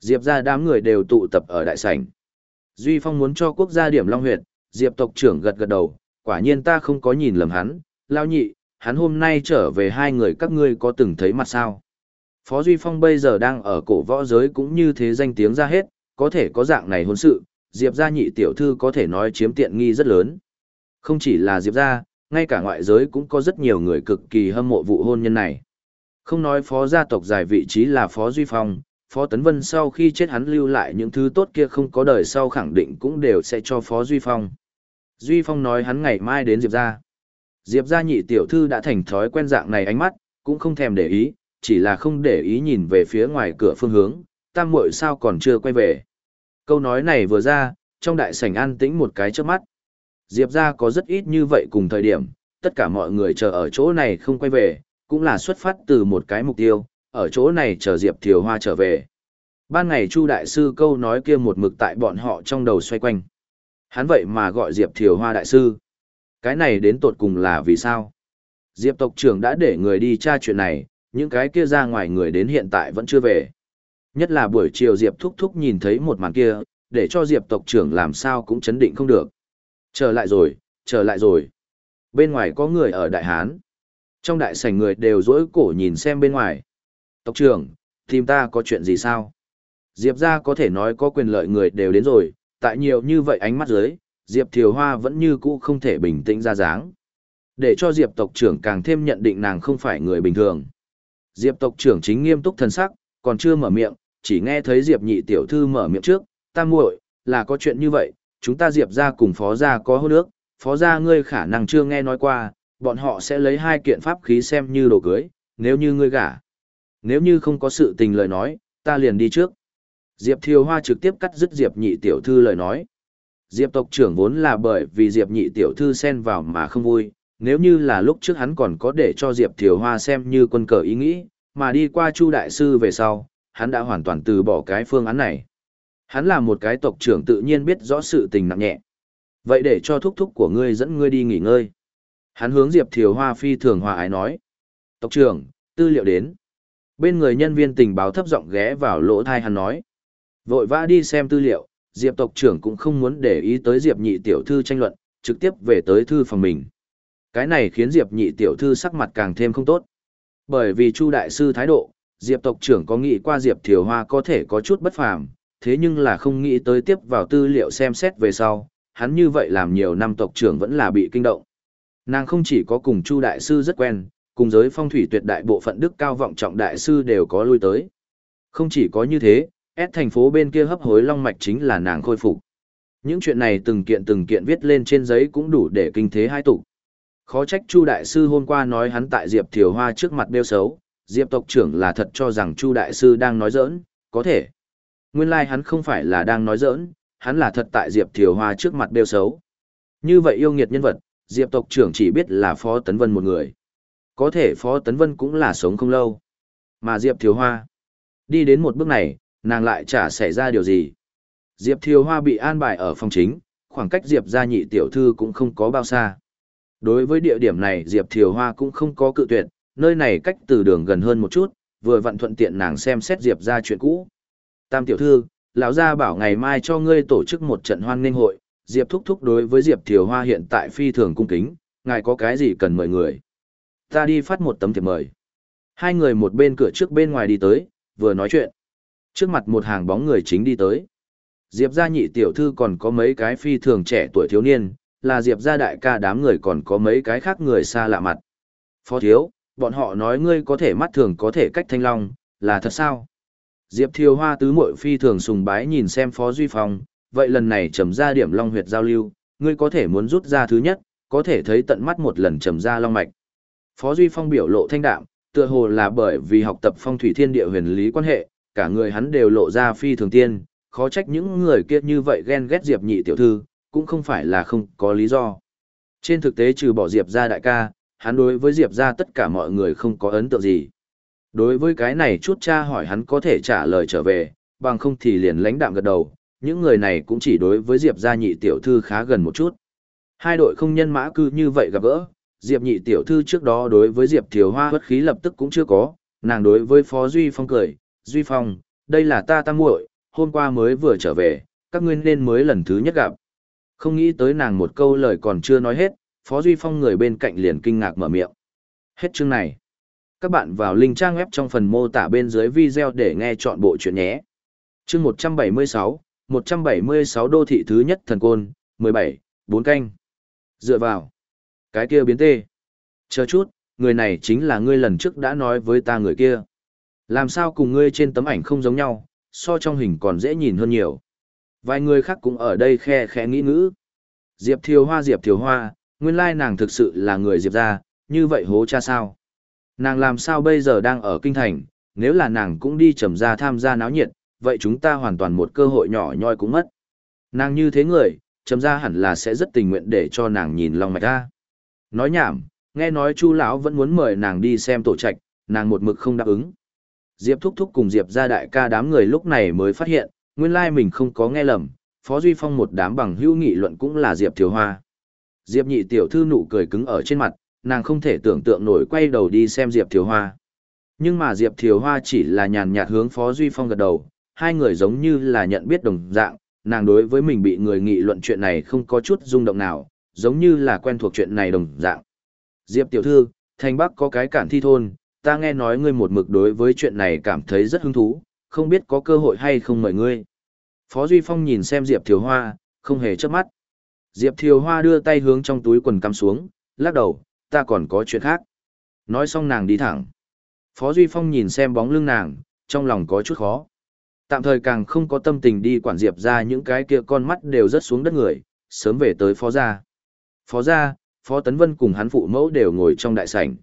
Diệp ra đám người đều tụ tập ở đại sảnh. Duy Phong muốn cho quốc gia điểm Long Huyệt, Diệp tộc trưởng gật gật đầu, quả nhiên ta không có nhìn lầm hắn, lao nhị, hắn hôm nay trở về hai người các ngươi có từng thấy mặt sao. Phó Duy Phong bây giờ đang ở cổ võ giới cũng như thế danh tiếng ra hết, có thể có dạng này hôn sự, Diệp gia nhị tiểu thư có thể nói chiếm tiện nghi rất lớn. Không chỉ là Diệp gia, ngay cả ngoại giới cũng có rất nhiều người cực kỳ hâm mộ vụ hôn nhân này. Không nói phó gia tộc giải vị trí là phó Duy Phong, phó Tấn Vân sau khi chết hắn lưu lại những thứ tốt kia không có đời sau khẳng định cũng đều sẽ cho phó Duy Phong. Duy Phong nói hắn ngày mai đến Diệp gia. Diệp gia nhị tiểu thư đã thành thói quen dạng này ánh mắt, cũng không thèm để ý, chỉ là không để ý nhìn về phía ngoài cửa phương hướng, tam muội sao còn chưa quay về. Câu nói này vừa ra, trong đại sảnh an tĩnh một cái trước mắt. Diệp gia có rất ít như vậy cùng thời điểm, tất cả mọi người chờ ở chỗ này không quay về, cũng là xuất phát từ một cái mục tiêu, ở chỗ này chờ Diệp Thiều Hoa trở về. Ban ngày Chu Đại Sư câu nói kia một mực tại bọn họ trong đầu xoay quanh. Hắn vậy mà gọi Diệp Thiều Hoa Đại Sư. Cái này đến tột cùng là vì sao? Diệp tộc trưởng đã để người đi tra chuyện này, những cái kia ra ngoài người đến hiện tại vẫn chưa về. Nhất là buổi chiều Diệp thúc thúc nhìn thấy một màn kia, để cho Diệp tộc trưởng làm sao cũng chấn định không được. Trở lại rồi, trở lại rồi. Bên ngoài có người ở Đại Hán. Trong đại sảnh người đều dỗi cổ nhìn xem bên ngoài. Tộc trưởng, tìm ta có chuyện gì sao? Diệp ra có thể nói có quyền lợi người đều đến rồi, tại nhiều như vậy ánh mắt dưới, Diệp Thiều Hoa vẫn như cũ không thể bình tĩnh ra dáng. Để cho Diệp tộc trưởng càng thêm nhận định nàng không phải người bình thường. Diệp tộc trưởng chính nghiêm túc thần sắc, còn chưa mở miệng, chỉ nghe thấy Diệp nhị tiểu thư mở miệng trước, ta muội là có chuyện như vậy, chúng ta Diệp ra cùng phó gia có hôn nước, phó gia ngươi khả năng chưa nghe nói qua, bọn họ sẽ lấy hai kiện pháp khí xem như đồ cưới, nếu như ngươi gả. Nếu như không có sự tình lời nói, ta liền đi trước. Diệp Thiều Hoa trực tiếp cắt dứt Diệp nhị tiểu thư lời nói. Diệp tộc trưởng vốn là bởi vì Diệp nhị tiểu thư xen vào mà không vui, nếu như là lúc trước hắn còn có để cho Diệp Thiều Hoa xem như quân cờ ý nghĩ, mà đi qua Chu Đại Sư về sau, hắn đã hoàn toàn từ bỏ cái phương án này. Hắn là một cái tộc trưởng tự nhiên biết rõ sự tình nặng nhẹ. Vậy để cho thúc thúc của ngươi dẫn ngươi đi nghỉ ngơi. Hắn hướng Diệp Thiều Hoa phi thường hòa ái nói. Tộc trưởng, tư liệu đến. Bên người nhân viên tình báo thấp giọng ghé vào lỗ thai hắn nói. Vội vã đi xem tư liệu, Diệp tộc trưởng cũng không muốn để ý tới Diệp nhị tiểu thư tranh luận, trực tiếp về tới thư phòng mình. Cái này khiến Diệp nhị tiểu thư sắc mặt càng thêm không tốt. Bởi vì Chu đại sư thái độ, Diệp tộc trưởng có nghĩ qua Diệp Thiều Hoa có thể có chút bất phàm, thế nhưng là không nghĩ tới tiếp vào tư liệu xem xét về sau, hắn như vậy làm nhiều năm tộc trưởng vẫn là bị kinh động. Nàng không chỉ có cùng Chu đại sư rất quen, cùng giới phong thủy tuyệt đại bộ phận đức cao vọng trọng đại sư đều có lui tới. Không chỉ có như thế, S thành phố bên kia hấp hối long mạch chính là nàng khôi phục. Những chuyện này từng kiện từng kiện viết lên trên giấy cũng đủ để kinh thế hai tụ. Khó trách Chu đại sư hôm qua nói hắn tại Diệp Thiều Hoa trước mặt đeo xấu, Diệp tộc trưởng là thật cho rằng Chu đại sư đang nói giỡn, có thể. Nguyên lai like hắn không phải là đang nói giỡn, hắn là thật tại Diệp Thiều Hoa trước mặt đeo xấu. Như vậy yêu nghiệt nhân vật, Diệp tộc trưởng chỉ biết là Phó Tấn Vân một người. Có thể Phó Tấn Vân cũng là sống không lâu. Mà Diệp Thiều Hoa, đi đến một bước này, nàng lại chả xảy ra điều gì. Diệp Thiều Hoa bị an bài ở phòng chính, khoảng cách Diệp gia nhị tiểu thư cũng không có bao xa. Đối với địa điểm này Diệp Thiều Hoa cũng không có cự tuyệt, nơi này cách từ đường gần hơn một chút, vừa vặn thuận tiện nàng xem xét Diệp gia chuyện cũ. Tam tiểu thư, lão gia bảo ngày mai cho ngươi tổ chức một trận hoan nghênh hội, Diệp thúc thúc đối với Diệp Thiều Hoa hiện tại phi thường cung kính, ngài có cái gì cần mời người. Ta đi phát một tấm thiệp mời. Hai người một bên cửa trước bên ngoài đi tới, vừa nói chuyện. Trước mặt một hàng bóng người chính đi tới. Diệp gia nhị tiểu thư còn có mấy cái phi thường trẻ tuổi thiếu niên, là Diệp gia đại ca đám người còn có mấy cái khác người xa lạ mặt. Phó thiếu, bọn họ nói ngươi có thể mắt thường có thể cách thanh long, là thật sao? Diệp Thiều Hoa tứ muội phi thường sùng bái nhìn xem Phó Duy Phong, vậy lần này trầm ra điểm long huyệt giao lưu, ngươi có thể muốn rút ra thứ nhất, có thể thấy tận mắt một lần trầm ra long mạch. Phó Duy Phong biểu lộ thanh đạm, tựa hồ là bởi vì học tập phong thủy thiên địa huyền lý quan hệ, cả người hắn đều lộ ra phi thường tiên, khó trách những người kia như vậy ghen ghét Diệp nhị tiểu thư, cũng không phải là không có lý do. Trên thực tế trừ bỏ Diệp ra đại ca, hắn đối với Diệp ra tất cả mọi người không có ấn tượng gì. Đối với cái này chút cha hỏi hắn có thể trả lời trở về, bằng không thì liền lãnh đạm gật đầu, những người này cũng chỉ đối với Diệp gia nhị tiểu thư khá gần một chút. Hai đội không nhân mã cư như vậy gặp gỡ, Diệp nhị tiểu thư trước đó đối với Diệp Thiều Hoa bất khí lập tức cũng chưa có, nàng đối với Phó Duy Phong cười, Duy Phong, đây là ta tam muội, hôm qua mới vừa trở về, các ngươi nên mới lần thứ nhất gặp. Không nghĩ tới nàng một câu lời còn chưa nói hết, Phó Duy Phong người bên cạnh liền kinh ngạc mở miệng. Hết chương này. Các bạn vào link trang web trong phần mô tả bên dưới video để nghe chọn bộ chuyện nhé. Chương 176, 176 đô thị thứ nhất thần côn, 17, 4 canh. Dựa vào. Cái kia biến tê. Chờ chút, người này chính là ngươi lần trước đã nói với ta người kia. Làm sao cùng ngươi trên tấm ảnh không giống nhau, so trong hình còn dễ nhìn hơn nhiều. Vài người khác cũng ở đây khe khẽ nghĩ ngữ. Diệp Thiều Hoa Diệp Thiều Hoa, nguyên lai nàng thực sự là người Diệp gia, như vậy hố cha sao? Nàng làm sao bây giờ đang ở kinh thành, nếu là nàng cũng đi trầm ra tham gia náo nhiệt, vậy chúng ta hoàn toàn một cơ hội nhỏ nhoi cũng mất. Nàng như thế người, chấm ra hẳn là sẽ rất tình nguyện để cho nàng nhìn lòng mạch ra. Nói nhảm, nghe nói chu lão vẫn muốn mời nàng đi xem tổ trạch, nàng một mực không đáp ứng. Diệp thúc thúc cùng Diệp gia đại ca đám người lúc này mới phát hiện, nguyên lai mình không có nghe lầm, Phó Duy Phong một đám bằng hữu nghị luận cũng là Diệp Thiều Hoa. Diệp nhị tiểu thư nụ cười cứng ở trên mặt, nàng không thể tưởng tượng nổi quay đầu đi xem Diệp Thiều Hoa. Nhưng mà Diệp Thiều Hoa chỉ là nhàn nhạt hướng Phó Duy Phong gật đầu, hai người giống như là nhận biết đồng dạng, nàng đối với mình bị người nghị luận chuyện này không có chút rung động nào, giống như là quen thuộc chuyện này đồng dạng. Diệp tiểu thư, thành bắc có cái cản thi thôn, ta nghe nói ngươi một mực đối với chuyện này cảm thấy rất hứng thú, không biết có cơ hội hay không mời ngươi. Phó Duy Phong nhìn xem Diệp Thiều Hoa, không hề chớp mắt. Diệp Thiều Hoa đưa tay hướng trong túi quần cắm xuống, lắc đầu, ta còn có chuyện khác. Nói xong nàng đi thẳng. Phó Duy Phong nhìn xem bóng lưng nàng, trong lòng có chút khó. Tạm thời càng không có tâm tình đi quản Diệp ra những cái kia con mắt đều rớt xuống đất người, sớm về tới Phó Gia. Phó Gia, Phó Tấn Vân cùng hắn phụ mẫu đều ngồi trong đại sảnh.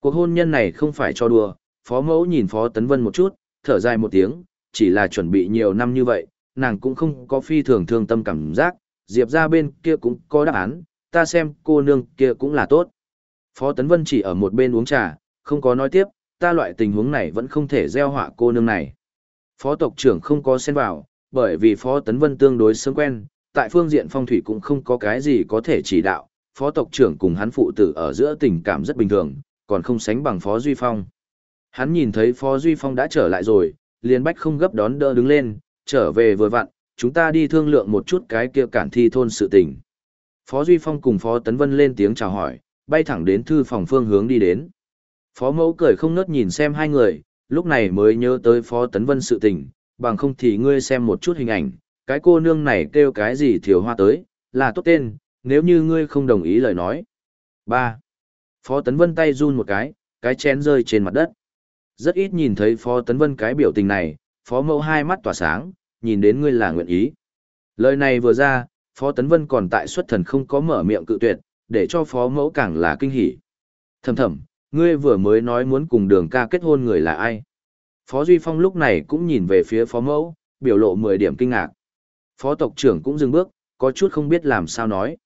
Cuộc hôn nhân này không phải cho đùa, Phó mẫu nhìn Phó Tấn Vân một chút, thở dài một tiếng, chỉ là chuẩn bị nhiều năm như vậy, nàng cũng không có phi thường thương tâm cảm giác, Diệp ra bên kia cũng có đáp án, ta xem cô nương kia cũng là tốt. Phó Tấn Vân chỉ ở một bên uống trà, không có nói tiếp, ta loại tình huống này vẫn không thể gieo họa cô nương này. Phó tộc trưởng không có xen vào, bởi vì Phó Tấn Vân tương đối sớm quen, tại phương diện phong thủy cũng không có cái gì có thể chỉ đạo, Phó tộc trưởng cùng hắn phụ tử ở giữa tình cảm rất bình thường, còn không sánh bằng Phó Duy Phong. Hắn nhìn thấy Phó Duy Phong đã trở lại rồi, liền bách không gấp đón đỡ đứng lên, trở về vừa vặn, chúng ta đi thương lượng một chút cái kia cản thi thôn sự tình. Phó Duy Phong cùng Phó Tấn Vân lên tiếng chào hỏi, bay thẳng đến thư phòng phương hướng đi đến. Phó mẫu cười không nớt nhìn xem hai người, lúc này mới nhớ tới Phó Tấn Vân sự tình, bằng không thì ngươi xem một chút hình ảnh, cái cô nương này kêu cái gì thiểu hoa tới, là tốt tên, nếu như ngươi không đồng ý lời nói. ba Phó Tấn Vân tay run một cái, cái chén rơi trên mặt đất. Rất ít nhìn thấy Phó Tấn Vân cái biểu tình này, Phó Mẫu hai mắt tỏa sáng, nhìn đến ngươi là nguyện ý. Lời này vừa ra, Phó Tấn Vân còn tại xuất thần không có mở miệng cự tuyệt, để cho Phó Mẫu càng là kinh hỉ. Thầm thầm, ngươi vừa mới nói muốn cùng đường ca kết hôn người là ai? Phó Duy Phong lúc này cũng nhìn về phía Phó Mẫu, biểu lộ 10 điểm kinh ngạc. Phó tộc trưởng cũng dừng bước, có chút không biết làm sao nói.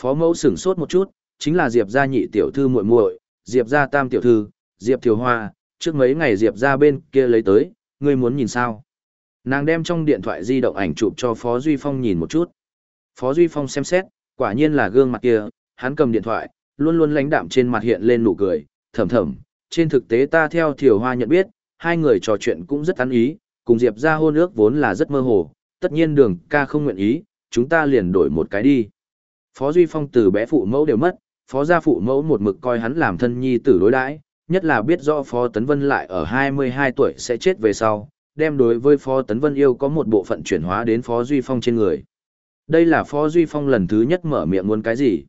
Phó Mẫu sửng sốt một chút, chính là Diệp gia nhị tiểu thư muội muội, Diệp gia tam tiểu thư, Diệp Thiều Hoa, trước mấy ngày Diệp gia bên kia lấy tới, ngươi muốn nhìn sao? Nàng đem trong điện thoại di động ảnh chụp cho Phó Duy Phong nhìn một chút. Phó Duy Phong xem xét, quả nhiên là gương mặt kia, hắn cầm điện thoại, luôn luôn lãnh đạm trên mặt hiện lên nụ cười, thầm thầm, trên thực tế ta theo Thiều Hoa nhận biết, hai người trò chuyện cũng rất ăn ý, cùng Diệp ra hôn ước vốn là rất mơ hồ, tất nhiên đường ca không nguyện ý, chúng ta liền đổi một cái đi. Phó Duy Phong từ bé phụ mẫu đều mất, phó gia phụ mẫu một mực coi hắn làm thân nhi tử đối đãi, nhất là biết rõ Phó Tấn Vân lại ở 22 tuổi sẽ chết về sau, đem đối với Phó Tấn Vân yêu có một bộ phận chuyển hóa đến Phó Duy Phong trên người. Đây là Phó Duy Phong lần thứ nhất mở miệng muốn cái gì.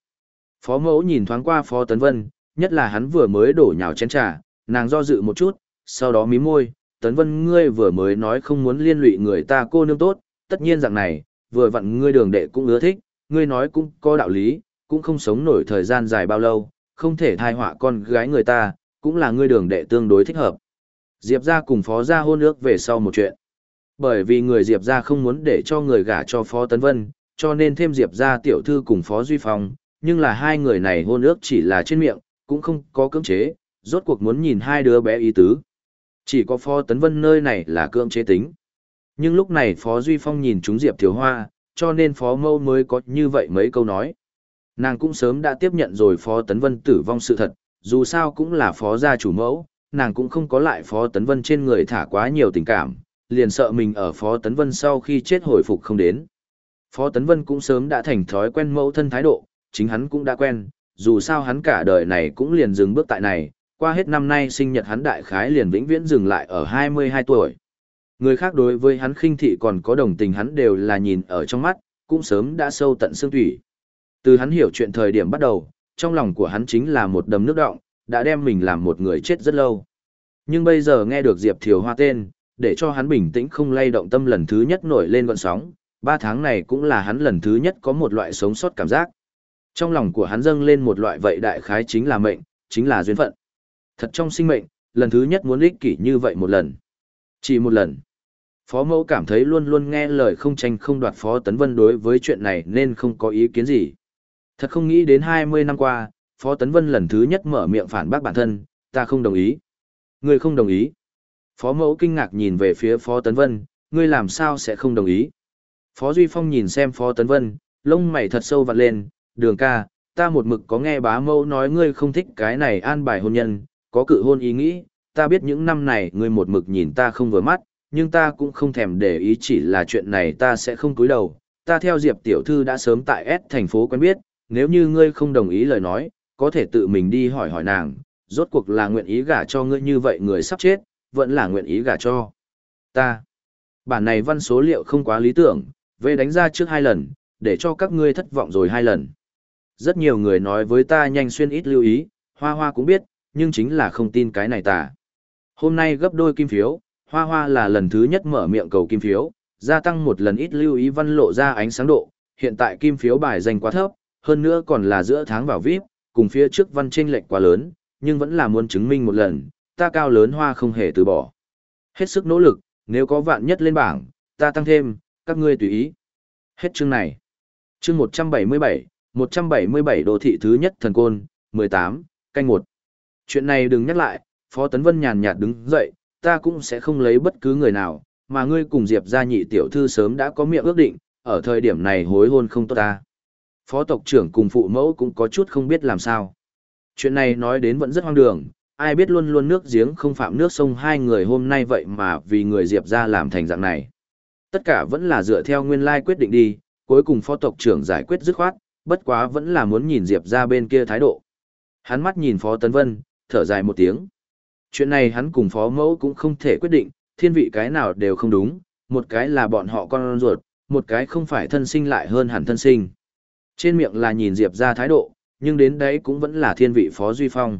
Phó mẫu nhìn thoáng qua Phó Tấn Vân, nhất là hắn vừa mới đổ nhào chén trà, nàng do dự một chút, sau đó mím môi, Tấn Vân ngươi vừa mới nói không muốn liên lụy người ta cô nương tốt, tất nhiên rằng này, vừa vặn ngươi đường đệ cũng ưa thích, ngươi nói cũng có đạo lý, cũng không sống nổi thời gian dài bao lâu, không thể thai họa con gái người ta, cũng là ngươi đường đệ tương đối thích hợp. Diệp ra cùng phó gia hôn ước về sau một chuyện. Bởi vì người Diệp ra không muốn để cho người gả cho phó Tấn Vân, cho nên thêm Diệp ra tiểu thư cùng phó Duy Phong, nhưng là hai người này hôn ước chỉ là trên miệng, cũng không có cưỡng chế, rốt cuộc muốn nhìn hai đứa bé ý tứ. Chỉ có phó Tấn Vân nơi này là cưỡng chế tính. Nhưng lúc này phó Duy Phong nhìn chúng Diệp Thiếu Hoa, cho nên phó mâu mới có như vậy mấy câu nói. Nàng cũng sớm đã tiếp nhận rồi phó Tấn Vân tử vong sự thật, dù sao cũng là phó gia chủ mẫu, nàng cũng không có lại phó Tấn Vân trên người thả quá nhiều tình cảm, liền sợ mình ở phó Tấn Vân sau khi chết hồi phục không đến. Phó Tấn Vân cũng sớm đã thành thói quen mẫu thân thái độ, chính hắn cũng đã quen, dù sao hắn cả đời này cũng liền dừng bước tại này, qua hết năm nay sinh nhật hắn đại khái liền vĩnh viễn dừng lại ở 22 tuổi. Người khác đối với hắn khinh thị còn có đồng tình hắn đều là nhìn ở trong mắt, cũng sớm đã sâu tận xương thủy. Từ hắn hiểu chuyện thời điểm bắt đầu, trong lòng của hắn chính là một đầm nước động, đã đem mình làm một người chết rất lâu. Nhưng bây giờ nghe được Diệp Thiều Hoa tên, để cho hắn bình tĩnh không lay động tâm lần thứ nhất nổi lên gọn sóng, ba tháng này cũng là hắn lần thứ nhất có một loại sống sót cảm giác. Trong lòng của hắn dâng lên một loại vậy đại khái chính là mệnh, chính là duyên phận. Thật trong sinh mệnh, lần thứ nhất muốn ích kỷ như vậy một lần. Chỉ một lần. Phó mẫu cảm thấy luôn luôn nghe lời không tranh không đoạt Phó Tấn Vân đối với chuyện này nên không có ý kiến gì. Thật không nghĩ đến 20 năm qua, Phó Tấn Vân lần thứ nhất mở miệng phản bác bản thân, ta không đồng ý. Ngươi không đồng ý. Phó mẫu kinh ngạc nhìn về phía Phó Tấn Vân, ngươi làm sao sẽ không đồng ý. Phó Duy Phong nhìn xem Phó Tấn Vân, lông mày thật sâu vặn lên, đường ca, ta một mực có nghe bá Mâu nói ngươi không thích cái này an bài hôn nhân, có cự hôn ý nghĩ, ta biết những năm này ngươi một mực nhìn ta không vừa mắt, nhưng ta cũng không thèm để ý chỉ là chuyện này ta sẽ không cúi đầu. Ta theo Diệp tiểu thư đã sớm tại S thành phố quen biết, nếu như ngươi không đồng ý lời nói, có thể tự mình đi hỏi hỏi nàng, rốt cuộc là nguyện ý gả cho ngươi như vậy người sắp chết, vẫn là nguyện ý gả cho ta. Bản này văn số liệu không quá lý tưởng, về đánh ra trước hai lần, để cho các ngươi thất vọng rồi hai lần. Rất nhiều người nói với ta nhanh xuyên ít lưu ý, hoa hoa cũng biết, nhưng chính là không tin cái này ta. Hôm nay gấp đôi kim phiếu, hoa hoa là lần thứ nhất mở miệng cầu kim phiếu, gia tăng một lần ít lưu ý văn lộ ra ánh sáng độ, hiện tại kim phiếu bài danh quá thấp, hơn nữa còn là giữa tháng vào VIP, cùng phía trước văn chênh lệch quá lớn, nhưng vẫn là muốn chứng minh một lần, ta cao lớn hoa không hề từ bỏ. Hết sức nỗ lực, nếu có vạn nhất lên bảng, ta tăng thêm, các ngươi tùy ý. Hết chương này. Chương 177, 177 đô thị thứ nhất thần côn, 18, canh 1. Chuyện này đừng nhắc lại, Phó Tấn Vân nhàn nhạt đứng dậy, ta cũng sẽ không lấy bất cứ người nào, mà ngươi cùng Diệp gia nhị tiểu thư sớm đã có miệng ước định, ở thời điểm này hối hôn không tốt ta. Phó tộc trưởng cùng phụ mẫu cũng có chút không biết làm sao. Chuyện này nói đến vẫn rất hoang đường, ai biết luôn luôn nước giếng không phạm nước sông hai người hôm nay vậy mà vì người Diệp gia làm thành dạng này. Tất cả vẫn là dựa theo nguyên lai quyết định đi, cuối cùng phó tộc trưởng giải quyết dứt khoát, bất quá vẫn là muốn nhìn Diệp ra bên kia thái độ. Hắn mắt nhìn phó Tấn Vân, thở dài một tiếng. Chuyện này hắn cùng phó mẫu cũng không thể quyết định, thiên vị cái nào đều không đúng, một cái là bọn họ con ruột, một cái không phải thân sinh lại hơn hẳn thân sinh. Trên miệng là nhìn Diệp ra thái độ, nhưng đến đấy cũng vẫn là thiên vị Phó Duy Phong.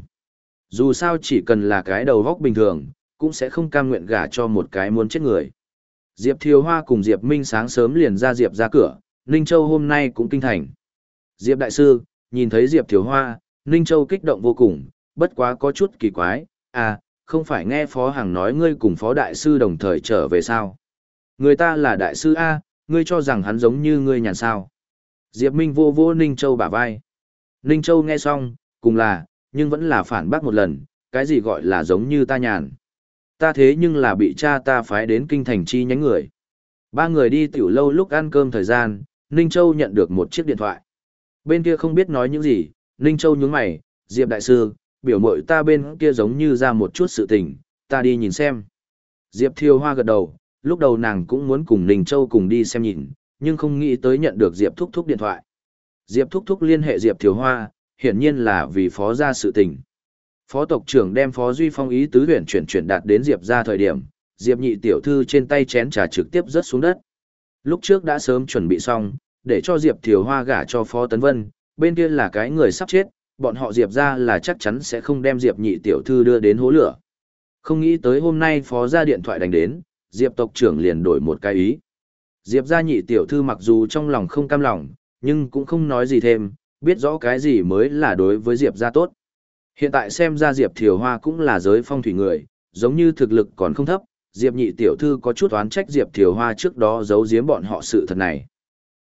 Dù sao chỉ cần là cái đầu góc bình thường, cũng sẽ không cam nguyện gả cho một cái muốn chết người. Diệp Thiều Hoa cùng Diệp Minh sáng sớm liền ra Diệp ra cửa, Ninh Châu hôm nay cũng kinh thành. Diệp Đại Sư, nhìn thấy Diệp Thiều Hoa, Ninh Châu kích động vô cùng, bất quá có chút kỳ quái, à, không phải nghe Phó Hằng nói ngươi cùng Phó Đại Sư đồng thời trở về sao? Người ta là Đại Sư A, ngươi cho rằng hắn giống như ngươi nhàn sao? Diệp Minh vô vô Ninh Châu bả vai. Ninh Châu nghe xong, cùng là, nhưng vẫn là phản bác một lần, cái gì gọi là giống như ta nhàn. Ta thế nhưng là bị cha ta phái đến kinh thành chi nhánh người. Ba người đi tiểu lâu lúc ăn cơm thời gian, Ninh Châu nhận được một chiếc điện thoại. Bên kia không biết nói những gì, Ninh Châu nhướng mày, Diệp Đại Sư, biểu mội ta bên kia giống như ra một chút sự tình, ta đi nhìn xem. Diệp Thiều Hoa gật đầu, lúc đầu nàng cũng muốn cùng Ninh Châu cùng đi xem nhìn, nhưng không nghĩ tới nhận được Diệp Thúc Thúc điện thoại. Diệp Thúc Thúc liên hệ Diệp Thiều Hoa, hiển nhiên là vì phó ra sự tình. Phó tộc trưởng đem Phó Duy Phong ý tứ huyền chuyển chuyển đạt đến Diệp ra thời điểm, Diệp nhị tiểu thư trên tay chén trà trực tiếp rớt xuống đất. Lúc trước đã sớm chuẩn bị xong, để cho Diệp Thiều Hoa gả cho Phó Tấn Vân, bên kia là cái người sắp chết, bọn họ Diệp ra là chắc chắn sẽ không đem Diệp nhị tiểu thư đưa đến hố lửa. Không nghĩ tới hôm nay Phó ra điện thoại đánh đến, Diệp tộc trưởng liền đổi một cái ý. Diệp ra nhị tiểu thư mặc dù trong lòng không cam lòng, nhưng cũng không nói gì thêm, biết rõ cái gì mới là đối với Diệp ra tốt. Hiện tại xem ra Diệp Thiều Hoa cũng là giới phong thủy người, giống như thực lực còn không thấp, Diệp nhị tiểu thư có chút oán trách Diệp Thiều Hoa trước đó giấu giếm bọn họ sự thật này.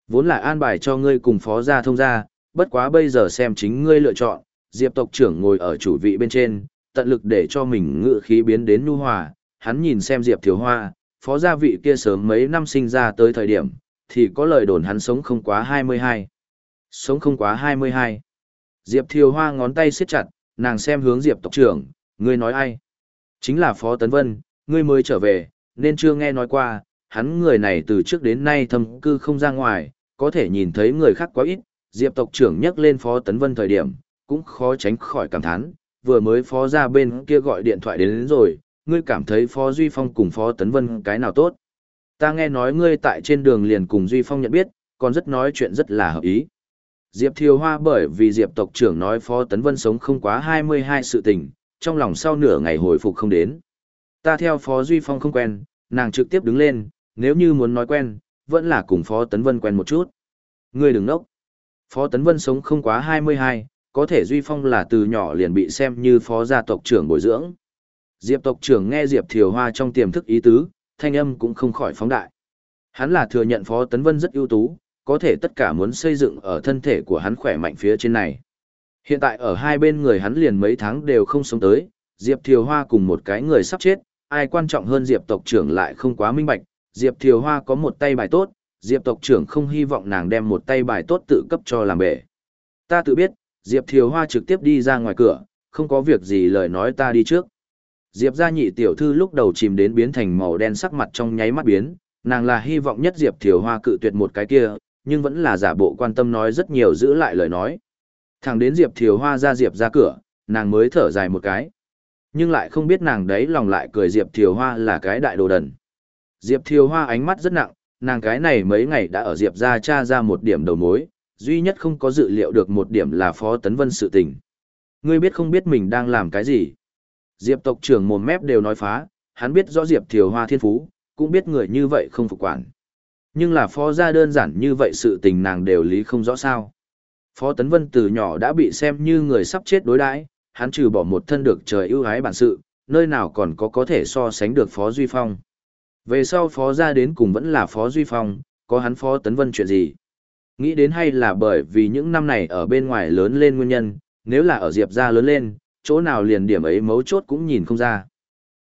Vốn là an bài cho ngươi cùng phó gia thông gia, bất quá bây giờ xem chính ngươi lựa chọn, Diệp tộc trưởng ngồi ở chủ vị bên trên, tận lực để cho mình ngự khí biến đến nhu hòa, hắn nhìn xem Diệp Thiếu Hoa, phó gia vị kia sớm mấy năm sinh ra tới thời điểm, thì có lời đồn hắn sống không quá 22. Sống không quá 22. Diệp Thiều Hoa ngón tay siết chặt, nàng xem hướng Diệp tộc trưởng, ngươi nói ai? Chính là Phó Tấn Vân, ngươi mới trở về, nên chưa nghe nói qua, hắn người này từ trước đến nay thâm cư không ra ngoài, có thể nhìn thấy người khác quá ít, Diệp tộc trưởng nhắc lên Phó Tấn Vân thời điểm, cũng khó tránh khỏi cảm thán, vừa mới Phó ra bên kia gọi điện thoại đến, đến rồi, ngươi cảm thấy Phó Duy Phong cùng Phó Tấn Vân cái nào tốt? Ta nghe nói ngươi tại trên đường liền cùng Duy Phong nhận biết, còn rất nói chuyện rất là hợp ý. Diệp Thiều Hoa bởi vì Diệp tộc trưởng nói Phó Tấn Vân sống không quá 22 sự tình, trong lòng sau nửa ngày hồi phục không đến. Ta theo Phó Duy Phong không quen, nàng trực tiếp đứng lên, nếu như muốn nói quen, vẫn là cùng Phó Tấn Vân quen một chút. Ngươi đừng nốc. Phó Tấn Vân sống không quá 22, có thể Duy Phong là từ nhỏ liền bị xem như Phó gia tộc trưởng bồi dưỡng. Diệp tộc trưởng nghe Diệp Thiều Hoa trong tiềm thức ý tứ, thanh âm cũng không khỏi phóng đại. Hắn là thừa nhận Phó Tấn Vân rất ưu tú, có thể tất cả muốn xây dựng ở thân thể của hắn khỏe mạnh phía trên này. Hiện tại ở hai bên người hắn liền mấy tháng đều không sống tới, Diệp Thiều Hoa cùng một cái người sắp chết, ai quan trọng hơn Diệp tộc trưởng lại không quá minh bạch, Diệp Thiều Hoa có một tay bài tốt, Diệp tộc trưởng không hy vọng nàng đem một tay bài tốt tự cấp cho làm bể. Ta tự biết, Diệp Thiều Hoa trực tiếp đi ra ngoài cửa, không có việc gì lời nói ta đi trước. Diệp gia nhị tiểu thư lúc đầu chìm đến biến thành màu đen sắc mặt trong nháy mắt biến, nàng là hy vọng nhất Diệp Thiều Hoa cự tuyệt một cái kia, nhưng vẫn là giả bộ quan tâm nói rất nhiều giữ lại lời nói. Thẳng đến Diệp Thiều Hoa ra Diệp ra cửa, nàng mới thở dài một cái. Nhưng lại không biết nàng đấy lòng lại cười Diệp Thiều Hoa là cái đại đồ đần. Diệp Thiều Hoa ánh mắt rất nặng, nàng cái này mấy ngày đã ở Diệp ra tra ra một điểm đầu mối, duy nhất không có dự liệu được một điểm là Phó Tấn Vân sự tình. Ngươi biết không biết mình đang làm cái gì? Diệp tộc trưởng mồm mép đều nói phá, hắn biết rõ Diệp Thiều Hoa thiên phú, cũng biết người như vậy không phục quản. Nhưng là phó gia đơn giản như vậy sự tình nàng đều lý không rõ sao. Phó Tấn Vân từ nhỏ đã bị xem như người sắp chết đối đãi, hắn trừ bỏ một thân được trời ưu ái bản sự, nơi nào còn có có thể so sánh được Phó Duy Phong. Về sau Phó gia đến cùng vẫn là Phó Duy Phong, có hắn Phó Tấn Vân chuyện gì? Nghĩ đến hay là bởi vì những năm này ở bên ngoài lớn lên nguyên nhân, nếu là ở Diệp gia lớn lên, chỗ nào liền điểm ấy mấu chốt cũng nhìn không ra.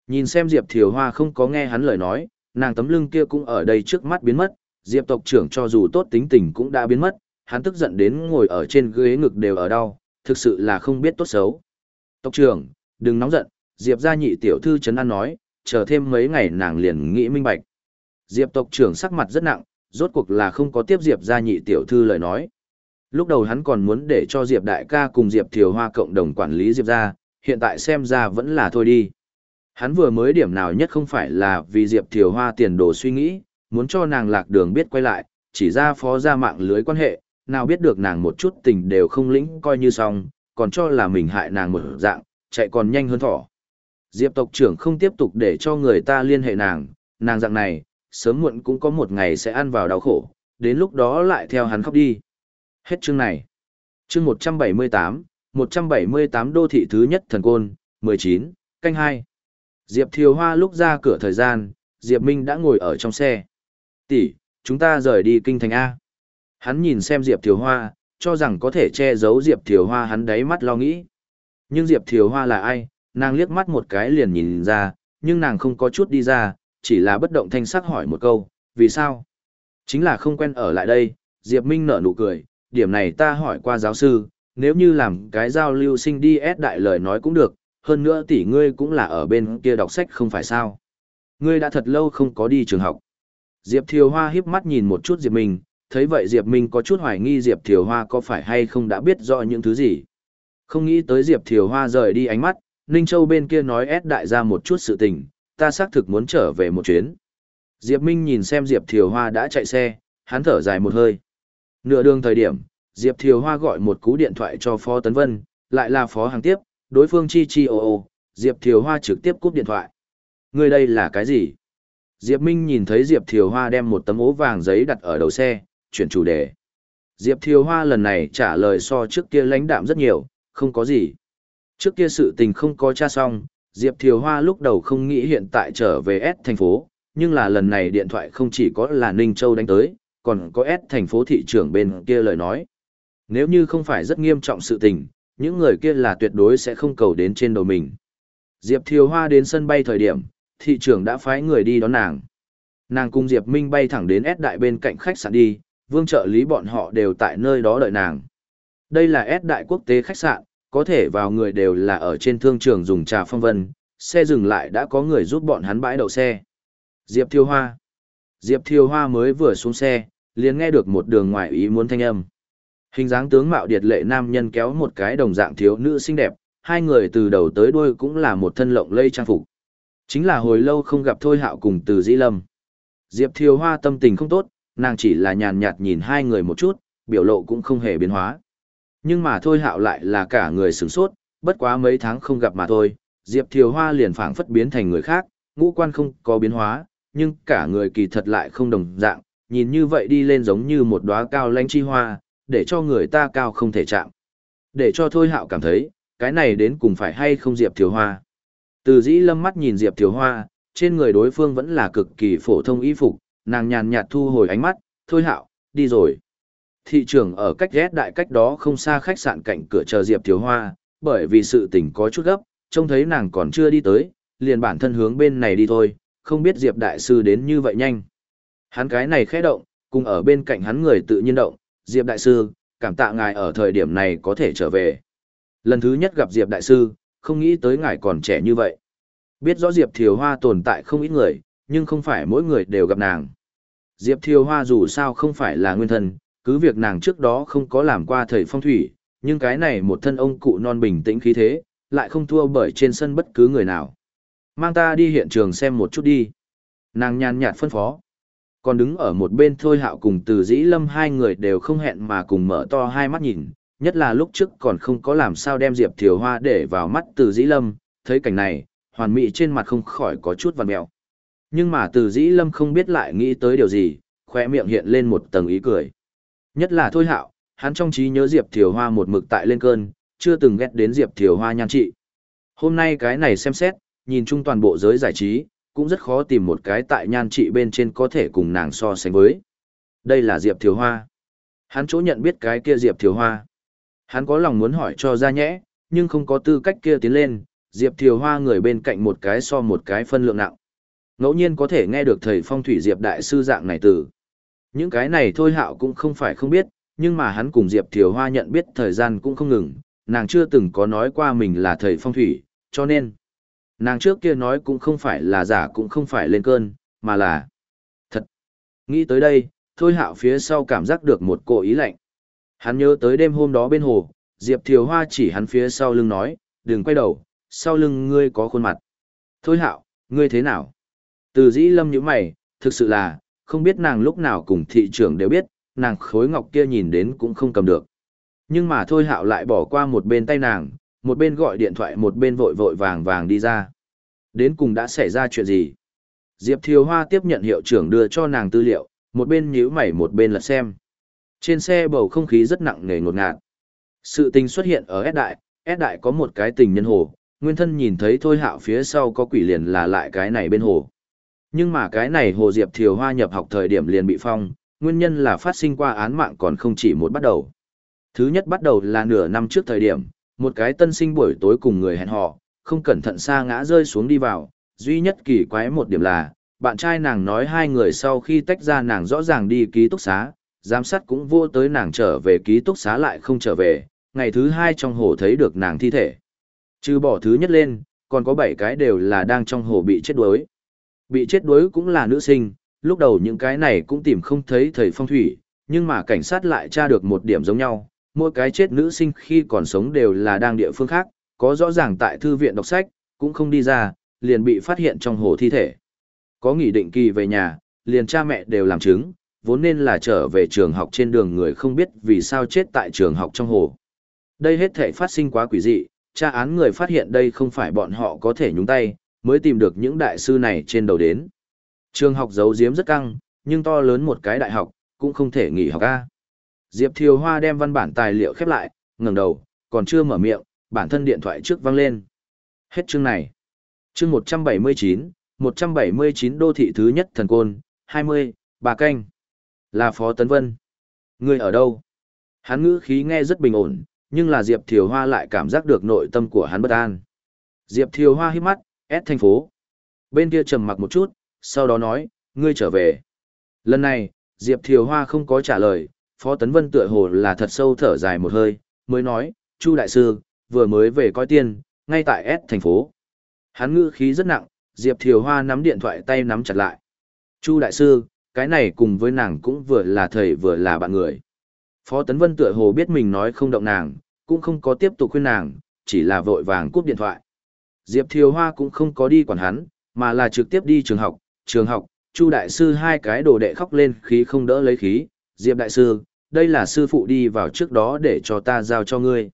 Nhìn xem Diệp Thiều Hoa không có nghe hắn lời nói, nàng tấm lưng kia cũng ở đây trước mắt biến mất, Diệp tộc trưởng cho dù tốt tính tình cũng đã biến mất, hắn tức giận đến ngồi ở trên ghế ngực đều ở đau, thực sự là không biết tốt xấu. Tộc trưởng, đừng nóng giận, Diệp gia nhị tiểu thư chấn an nói, chờ thêm mấy ngày nàng liền nghĩ minh bạch. Diệp tộc trưởng sắc mặt rất nặng, rốt cuộc là không có tiếp Diệp gia nhị tiểu thư lời nói. Lúc đầu hắn còn muốn để cho Diệp đại ca cùng Diệp Thiều Hoa cộng đồng quản lý Diệp gia, hiện tại xem ra vẫn là thôi đi. Hắn vừa mới điểm nào nhất không phải là vì Diệp Thiều Hoa tiền đồ suy nghĩ, muốn cho nàng lạc đường biết quay lại, chỉ ra phó ra mạng lưới quan hệ, nào biết được nàng một chút tình đều không lĩnh coi như xong, còn cho là mình hại nàng một dạng, chạy còn nhanh hơn thỏ. Diệp tộc trưởng không tiếp tục để cho người ta liên hệ nàng, nàng dạng này, sớm muộn cũng có một ngày sẽ ăn vào đau khổ, đến lúc đó lại theo hắn khóc đi. Hết chương này. Chương 178, 178 đô thị thứ nhất thần côn, 19, canh 2. Diệp Thiều Hoa lúc ra cửa thời gian, Diệp Minh đã ngồi ở trong xe. Tỷ, chúng ta rời đi kinh thành A. Hắn nhìn xem Diệp Thiều Hoa, cho rằng có thể che giấu Diệp Thiều Hoa hắn đáy mắt lo nghĩ. Nhưng Diệp Thiều Hoa là ai, nàng liếc mắt một cái liền nhìn ra, nhưng nàng không có chút đi ra, chỉ là bất động thanh sắc hỏi một câu, vì sao? Chính là không quen ở lại đây, Diệp Minh nở nụ cười, điểm này ta hỏi qua giáo sư, nếu như làm cái giao lưu sinh đi ép đại lời nói cũng được, hơn nữa tỷ ngươi cũng là ở bên kia đọc sách không phải sao. Ngươi đã thật lâu không có đi trường học. Diệp Thiều Hoa hiếp mắt nhìn một chút Diệp Minh, thấy vậy Diệp Minh có chút hoài nghi Diệp Thiều Hoa có phải hay không đã biết rõ những thứ gì. Không nghĩ tới Diệp Thiều Hoa rời đi ánh mắt, Ninh Châu bên kia nói ép đại ra một chút sự tình, ta xác thực muốn trở về một chuyến. Diệp Minh nhìn xem Diệp Thiều Hoa đã chạy xe, hắn thở dài một hơi. Nửa đường thời điểm, Diệp Thiều Hoa gọi một cú điện thoại cho Phó Tấn Vân, lại là Phó hàng tiếp, đối phương chi chi ô ô, Diệp Thiều Hoa trực tiếp cúp điện thoại. Người đây là cái gì? Diệp Minh nhìn thấy Diệp Thiều Hoa đem một tấm ố vàng giấy đặt ở đầu xe, chuyển chủ đề. Diệp Thiều Hoa lần này trả lời so trước kia lãnh đạm rất nhiều, không có gì. Trước kia sự tình không có tra xong, Diệp Thiều Hoa lúc đầu không nghĩ hiện tại trở về S thành phố, nhưng là lần này điện thoại không chỉ có là Ninh Châu đánh tới, còn có S thành phố thị trưởng bên kia lời nói. Nếu như không phải rất nghiêm trọng sự tình, những người kia là tuyệt đối sẽ không cầu đến trên đầu mình. Diệp Thiều Hoa đến sân bay thời điểm, thị trưởng đã phái người đi đón nàng. Nàng cùng Diệp Minh bay thẳng đến S đại bên cạnh khách sạn đi, vương trợ lý bọn họ đều tại nơi đó đợi nàng. Đây là S đại quốc tế khách sạn, có thể vào người đều là ở trên thương trường dùng trà phong vân, xe dừng lại đã có người giúp bọn hắn bãi đậu xe. Diệp Thiêu Hoa Diệp Thiêu Hoa mới vừa xuống xe, liền nghe được một đường ngoài ý muốn thanh âm. Hình dáng tướng mạo điệt lệ nam nhân kéo một cái đồng dạng thiếu nữ xinh đẹp, hai người từ đầu tới đuôi cũng là một thân lộng lây trang phục. Chính là hồi lâu không gặp Thôi Hạo cùng Từ Dĩ Lâm. Diệp Thiều Hoa tâm tình không tốt, nàng chỉ là nhàn nhạt nhìn hai người một chút, biểu lộ cũng không hề biến hóa. Nhưng mà Thôi Hạo lại là cả người sửng sốt, bất quá mấy tháng không gặp mà thôi, Diệp Thiều Hoa liền phảng phất biến thành người khác, ngũ quan không có biến hóa, nhưng cả người kỳ thật lại không đồng dạng, nhìn như vậy đi lên giống như một đóa cao lanh chi hoa, để cho người ta cao không thể chạm. Để cho Thôi Hạo cảm thấy, cái này đến cùng phải hay không Diệp Thiều Hoa. Từ dĩ lâm mắt nhìn Diệp Thiều Hoa, trên người đối phương vẫn là cực kỳ phổ thông y phục, nàng nhàn nhạt thu hồi ánh mắt, Thôi Hạo, đi rồi. Thị trưởng ở cách ghét đại cách đó không xa khách sạn cạnh cửa chờ Diệp Thiếu Hoa, bởi vì sự tình có chút gấp, trông thấy nàng còn chưa đi tới, liền bản thân hướng bên này đi thôi, không biết Diệp Đại Sư đến như vậy nhanh. Hắn cái này khẽ động, cùng ở bên cạnh hắn người tự nhiên động, Diệp Đại Sư, cảm tạ ngài ở thời điểm này có thể trở về. Lần thứ nhất gặp Diệp Đại Sư, không nghĩ tới ngài còn trẻ như vậy. Biết rõ Diệp Thiều Hoa tồn tại không ít người, nhưng không phải mỗi người đều gặp nàng. Diệp Thiều Hoa dù sao không phải là nguyên thân, cứ việc nàng trước đó không có làm qua thầy phong thủy, nhưng cái này một thân ông cụ non bình tĩnh khí thế, lại không thua bởi trên sân bất cứ người nào. Mang ta đi hiện trường xem một chút đi. Nàng nhàn nhạt phân phó. Còn đứng ở một bên thôi hạo cùng từ dĩ lâm hai người đều không hẹn mà cùng mở to hai mắt nhìn, nhất là lúc trước còn không có làm sao đem Diệp Thiều Hoa để vào mắt từ dĩ lâm, thấy cảnh này, hoàn mỹ trên mặt không khỏi có chút vằn mẹo. Nhưng mà từ dĩ lâm không biết lại nghĩ tới điều gì, khoe miệng hiện lên một tầng ý cười. Nhất là thôi hạo, hắn trong trí nhớ Diệp Thiều Hoa một mực tại lên cơn, chưa từng ghét đến Diệp Thiều Hoa nhan trị. Hôm nay cái này xem xét, nhìn chung toàn bộ giới giải trí, cũng rất khó tìm một cái tại nhan trị bên trên có thể cùng nàng so sánh với. Đây là Diệp Thiều Hoa. Hắn chỗ nhận biết cái kia Diệp Thiều Hoa. Hắn có lòng muốn hỏi cho ra nhẽ, nhưng không có tư cách kia tiến lên, Diệp Thiều Hoa người bên cạnh một cái so một cái phân lượng nặng. Ngẫu nhiên có thể nghe được thầy phong thủy Diệp Đại sư dạng này từ. Những cái này thôi hạo cũng không phải không biết, nhưng mà hắn cùng Diệp Thiều Hoa nhận biết thời gian cũng không ngừng, nàng chưa từng có nói qua mình là thầy phong thủy, cho nên, nàng trước kia nói cũng không phải là giả cũng không phải lên cơn, mà là thật. Nghĩ tới đây, thôi hạo phía sau cảm giác được một cỗ ý lạnh. Hắn nhớ tới đêm hôm đó bên hồ, Diệp Thiều Hoa chỉ hắn phía sau lưng nói, đừng quay đầu, sau lưng ngươi có khuôn mặt. Thôi hạo, ngươi thế nào? Từ dĩ lâm như mày, thực sự là, không biết nàng lúc nào cùng thị trưởng đều biết, nàng khối ngọc kia nhìn đến cũng không cầm được. Nhưng mà thôi hạo lại bỏ qua một bên tay nàng, một bên gọi điện thoại một bên vội vội vàng vàng đi ra. Đến cùng đã xảy ra chuyện gì? Diệp Thiều Hoa tiếp nhận hiệu trưởng đưa cho nàng tư liệu, một bên nhíu mày một bên lật xem. Trên xe bầu không khí rất nặng nề ngột ngạt. Sự tình xuất hiện ở S đại, S đại có một cái tình nhân hồ, nguyên thân nhìn thấy thôi hạo phía sau có quỷ liền là lại cái này bên hồ. Nhưng mà cái này hồ Diệp Thiều Hoa nhập học thời điểm liền bị phong, nguyên nhân là phát sinh qua án mạng còn không chỉ một bắt đầu. Thứ nhất bắt đầu là nửa năm trước thời điểm, một cái tân sinh buổi tối cùng người hẹn hò, không cẩn thận xa ngã rơi xuống đi vào, duy nhất kỳ quái một điểm là, bạn trai nàng nói hai người sau khi tách ra nàng rõ ràng đi ký túc xá, giám sát cũng vô tới nàng trở về ký túc xá lại không trở về, ngày thứ hai trong hồ thấy được nàng thi thể. Trừ bỏ thứ nhất lên, còn có bảy cái đều là đang trong hồ bị chết đuối. Bị chết đuối cũng là nữ sinh, lúc đầu những cái này cũng tìm không thấy thầy phong thủy, nhưng mà cảnh sát lại tra được một điểm giống nhau, mỗi cái chết nữ sinh khi còn sống đều là đang địa phương khác, có rõ ràng tại thư viện đọc sách, cũng không đi ra, liền bị phát hiện trong hồ thi thể. Có nghỉ định kỳ về nhà, liền cha mẹ đều làm chứng, vốn nên là trở về trường học trên đường người không biết vì sao chết tại trường học trong hồ. Đây hết thể phát sinh quá quỷ dị, tra án người phát hiện đây không phải bọn họ có thể nhúng tay, mới tìm được những đại sư này trên đầu đến. Trường học giấu giếm rất căng, nhưng to lớn một cái đại học, cũng không thể nghỉ học A. Diệp Thiều Hoa đem văn bản tài liệu khép lại, ngẩng đầu, còn chưa mở miệng, bản thân điện thoại trước vang lên. Hết chương này. Chương 179, 179 đô thị thứ nhất thần côn, 20, bà canh. Là Phó Tấn Vân. Người ở đâu? Hắn ngữ khí nghe rất bình ổn, nhưng là Diệp Thiều Hoa lại cảm giác được nội tâm của hắn bất an. Diệp Thiều Hoa hít mắt, S thành phố. Bên kia trầm mặc một chút, sau đó nói, ngươi trở về. Lần này, Diệp Thiều Hoa không có trả lời, Phó Tấn Vân tựa hồ là thật sâu thở dài một hơi, mới nói, Chu Đại Sư, vừa mới về coi tiên, ngay tại S thành phố. Hắn ngữ khí rất nặng, Diệp Thiều Hoa nắm điện thoại tay nắm chặt lại. Chu Đại Sư, cái này cùng với nàng cũng vừa là thầy vừa là bạn người. Phó Tấn Vân tựa hồ biết mình nói không động nàng, cũng không có tiếp tục khuyên nàng, chỉ là vội vàng cúp điện thoại. Diệp Thiều Hoa cũng không có đi quản hắn, mà là trực tiếp đi trường học, trường học, Chu đại sư hai cái đồ đệ khóc lên khí không đỡ lấy khí, Diệp đại sư, đây là sư phụ đi vào trước đó để cho ta giao cho ngươi.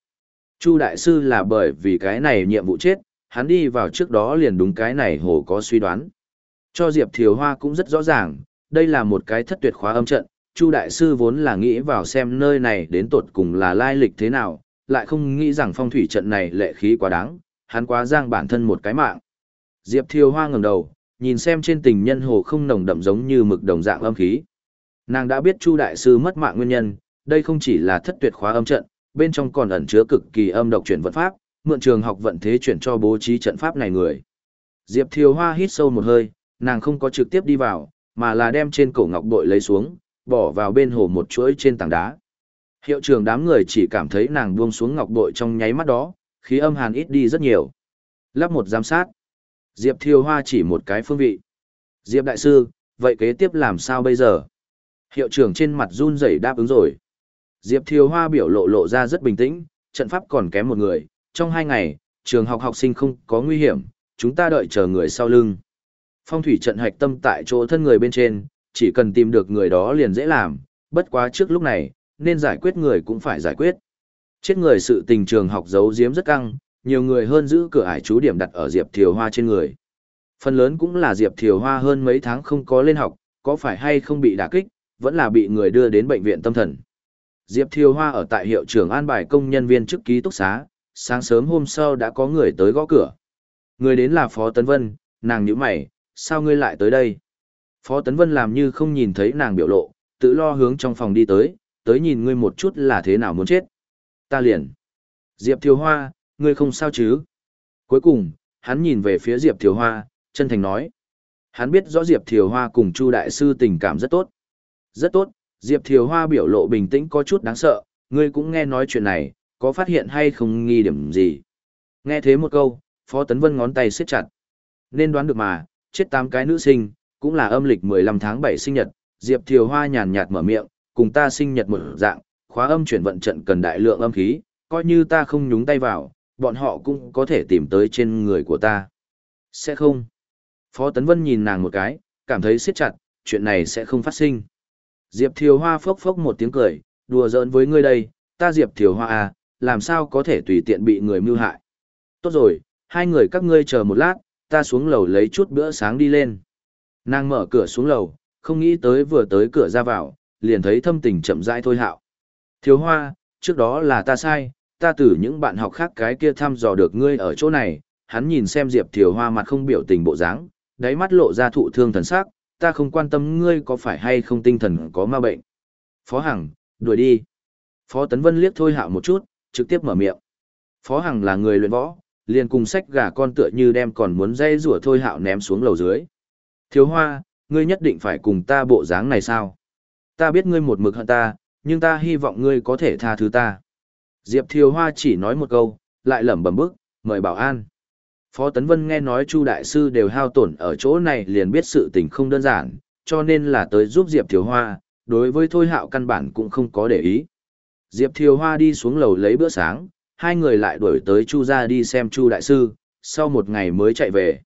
Chu đại sư là bởi vì cái này nhiệm vụ chết, hắn đi vào trước đó liền đúng cái này hồ có suy đoán. Cho Diệp Thiều Hoa cũng rất rõ ràng, đây là một cái thất tuyệt khóa âm trận, Chu đại sư vốn là nghĩ vào xem nơi này đến tột cùng là lai lịch thế nào, lại không nghĩ rằng phong thủy trận này lệ khí quá đáng, hắn quá giang bản thân một cái mạng. Diệp Thiều Hoa ngẩng đầu, nhìn xem trên tình nhân hồ không nồng đậm giống như mực đồng dạng âm khí. Nàng đã biết Chu đại sư mất mạng nguyên nhân, đây không chỉ là thất tuyệt khóa âm trận, bên trong còn ẩn chứa cực kỳ âm độc chuyển vận pháp, mượn trường học vận thế chuyển cho bố trí trận pháp này người. Diệp Thiều Hoa hít sâu một hơi, nàng không có trực tiếp đi vào, mà là đem trên cổ ngọc bội lấy xuống, bỏ vào bên hồ một chuỗi trên tảng đá. Hiệu trưởng đám người chỉ cảm thấy nàng buông xuống ngọc bội trong nháy mắt đó, khí âm hàn ít đi rất nhiều. Lắp một giám sát. Diệp Thiều Hoa chỉ một cái phương vị. Diệp Đại Sư, vậy kế tiếp làm sao bây giờ? Hiệu trưởng trên mặt run rẩy đáp ứng rồi. Diệp Thiều Hoa biểu lộ lộ ra rất bình tĩnh, trận pháp còn kém một người, trong hai ngày, trường học học sinh không có nguy hiểm, chúng ta đợi chờ người sau lưng. Phong thủy trận hạch tâm tại chỗ thân người bên trên, chỉ cần tìm được người đó liền dễ làm, bất quá trước lúc này, nên giải quyết người cũng phải giải quyết. Chết người sự tình trường học giấu giếm rất căng, nhiều người hơn giữ cửa ải chú điểm đặt ở Diệp Thiều Hoa trên người. Phần lớn cũng là Diệp Thiều Hoa hơn mấy tháng không có lên học, có phải hay không bị đả kích, vẫn là bị người đưa đến bệnh viện tâm thần. Diệp Thiều Hoa ở tại hiệu trưởng an bài công nhân viên chức ký túc xá, sáng sớm hôm sau đã có người tới gõ cửa. Người đến là Phó Tấn Vân, nàng nhíu mày, sao ngươi lại tới đây? Phó Tấn Vân làm như không nhìn thấy nàng biểu lộ, tự lo hướng trong phòng đi tới, tới nhìn ngươi một chút là thế nào muốn chết. Ta liền. Diệp Thiều Hoa, ngươi không sao chứ? Cuối cùng, hắn nhìn về phía Diệp Thiều Hoa, chân thành nói. Hắn biết rõ Diệp Thiều Hoa cùng Chu Đại Sư tình cảm rất tốt. Rất tốt, Diệp Thiều Hoa biểu lộ bình tĩnh có chút đáng sợ, ngươi cũng nghe nói chuyện này, có phát hiện hay không nghi điểm gì. Nghe thế một câu, Phó Tấn Vân ngón tay siết chặt. Nên đoán được mà, chết tám cái nữ sinh, cũng là âm lịch 15 tháng 7 sinh nhật, Diệp Thiều Hoa nhàn nhạt mở miệng, cùng ta sinh nhật một dạng, khóa âm chuyển vận trận cần đại lượng âm khí, coi như ta không nhúng tay vào, bọn họ cũng có thể tìm tới trên người của ta. Sẽ không. Phó Tấn Vân nhìn nàng một cái, cảm thấy siết chặt, chuyện này sẽ không phát sinh. Diệp Thiều Hoa phốc phốc một tiếng cười, đùa giỡn với ngươi đây, ta Diệp Thiều Hoa à, làm sao có thể tùy tiện bị người mưu hại. Tốt rồi, hai người các ngươi chờ một lát, ta xuống lầu lấy chút bữa sáng đi lên. Nàng mở cửa xuống lầu, không nghĩ tới vừa tới cửa ra vào, liền thấy thâm tình chậm rãi thôi hạo. Thiếu hoa, trước đó là ta sai, ta từ những bạn học khác cái kia thăm dò được ngươi ở chỗ này, hắn nhìn xem Diệp Thiều Hoa mặt không biểu tình bộ dáng, đáy mắt lộ ra thụ thương thần sắc, ta không quan tâm ngươi có phải hay không tinh thần có ma bệnh. Phó Hằng, đuổi đi. Phó Tấn Vân liếc thôi hạo một chút, trực tiếp mở miệng. Phó Hằng là người luyện võ, liền cùng sách gà con tựa như đem còn muốn dây rủa thôi hạo ném xuống lầu dưới. Thiếu hoa, ngươi nhất định phải cùng ta bộ dáng này sao? Ta biết ngươi một mực hận ta, nhưng ta hy vọng ngươi có thể tha thứ ta. Diệp Thiều Hoa chỉ nói một câu, lại lẩm bẩm bức, mời bảo an. Phó Tấn Vân nghe nói Chu Đại Sư đều hao tổn ở chỗ này liền biết sự tình không đơn giản, cho nên là tới giúp Diệp Thiều Hoa, đối với Thôi Hạo căn bản cũng không có để ý. Diệp Thiều Hoa đi xuống lầu lấy bữa sáng, hai người lại đuổi tới Chu ra đi xem Chu Đại Sư, sau một ngày mới chạy về.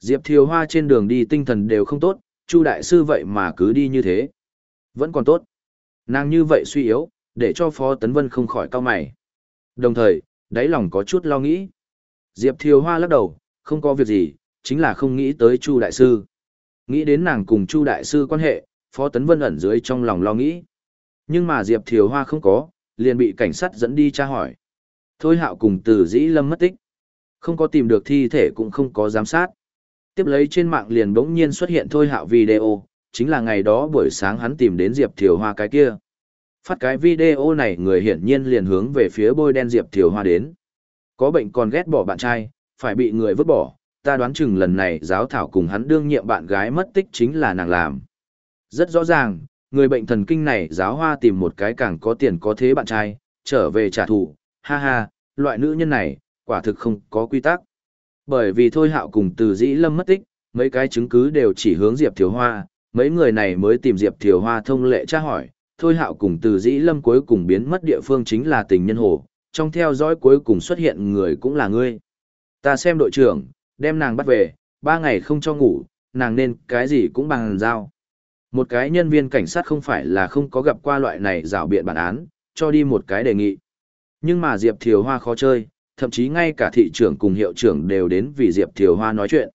Diệp Thiều Hoa trên đường đi tinh thần đều không tốt, Chu Đại Sư vậy mà cứ đi như thế. Vẫn còn tốt. Nàng như vậy suy yếu, để cho Phó Tấn Vân không khỏi cao mày. Đồng thời, đáy lòng có chút lo nghĩ. Diệp Thiều Hoa lắc đầu, không có việc gì, chính là không nghĩ tới Chu Đại Sư. Nghĩ đến nàng cùng Chu Đại Sư quan hệ, Phó Tấn Vân ẩn dưới trong lòng lo nghĩ. Nhưng mà Diệp Thiều Hoa không có, liền bị cảnh sát dẫn đi tra hỏi. Thôi hạo cùng từ dĩ lâm mất tích. Không có tìm được thi thể cũng không có giám sát. Tiếp lấy trên mạng liền bỗng nhiên xuất hiện thôi hạo video, chính là ngày đó buổi sáng hắn tìm đến Diệp Thiều Hoa cái kia. Phát cái video này người hiển nhiên liền hướng về phía bôi đen Diệp Thiều Hoa đến. Có bệnh còn ghét bỏ bạn trai, phải bị người vứt bỏ, ta đoán chừng lần này giáo thảo cùng hắn đương nhiệm bạn gái mất tích chính là nàng làm. Rất rõ ràng, người bệnh thần kinh này giáo hoa tìm một cái càng có tiền có thế bạn trai, trở về trả thù, ha ha, loại nữ nhân này, quả thực không có quy tắc. Bởi vì thôi hạo cùng từ dĩ lâm mất tích, mấy cái chứng cứ đều chỉ hướng Diệp Thiều Hoa, mấy người này mới tìm Diệp Thiều Hoa thông lệ tra hỏi, thôi hạo cùng từ dĩ lâm cuối cùng biến mất địa phương chính là tình nhân hồ, trong theo dõi cuối cùng xuất hiện người cũng là ngươi. Ta xem đội trưởng, đem nàng bắt về, ba ngày không cho ngủ, nàng nên cái gì cũng bằng giao. Một cái nhân viên cảnh sát không phải là không có gặp qua loại này rào biện bản án, cho đi một cái đề nghị. Nhưng mà Diệp Thiều Hoa khó chơi, thậm chí ngay cả thị trưởng cùng hiệu trưởng đều đến vì Diệp Thiều Hoa nói chuyện.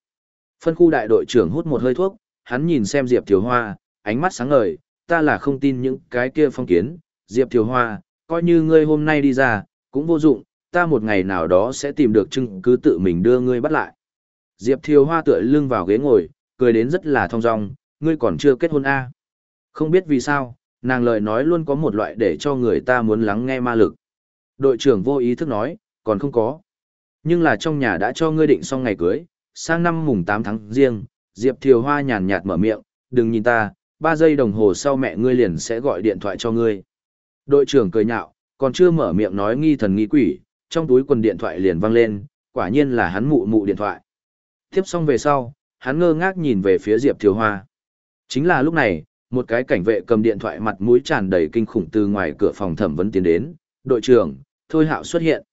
Phân khu đại đội trưởng hút một hơi thuốc, hắn nhìn xem Diệp Thiều Hoa, ánh mắt sáng ngời, ta là không tin những cái kia phong kiến, Diệp Thiều Hoa, coi như ngươi hôm nay đi ra, cũng vô dụng, ta một ngày nào đó sẽ tìm được chứng cứ tự mình đưa ngươi bắt lại. Diệp Thiều Hoa tựa lưng vào ghế ngồi, cười đến rất là thong dong, ngươi còn chưa kết hôn a à? Không biết vì sao, nàng lời nói luôn có một loại để cho người ta muốn lắng nghe ma lực. Đội trưởng vô ý thức nói, còn không có. Nhưng là trong nhà đã cho ngươi định xong ngày cưới, sang năm mùng 8 tháng riêng, Diệp Thiều Hoa nhàn nhạt mở miệng, đừng nhìn ta, 3 giây đồng hồ sau mẹ ngươi liền sẽ gọi điện thoại cho ngươi. Đội trưởng cười nhạo, còn chưa mở miệng nói nghi thần nghi quỷ, trong túi quần điện thoại liền vang lên, quả nhiên là hắn mụ mụ điện thoại. Tiếp xong về sau, hắn ngơ ngác nhìn về phía Diệp Thiều Hoa. Chính là lúc này, một cái cảnh vệ cầm điện thoại mặt mũi tràn đầy kinh khủng từ ngoài cửa phòng thẩm vấn tiến đến, đội trưởng, Thôi Hạo xuất hiện.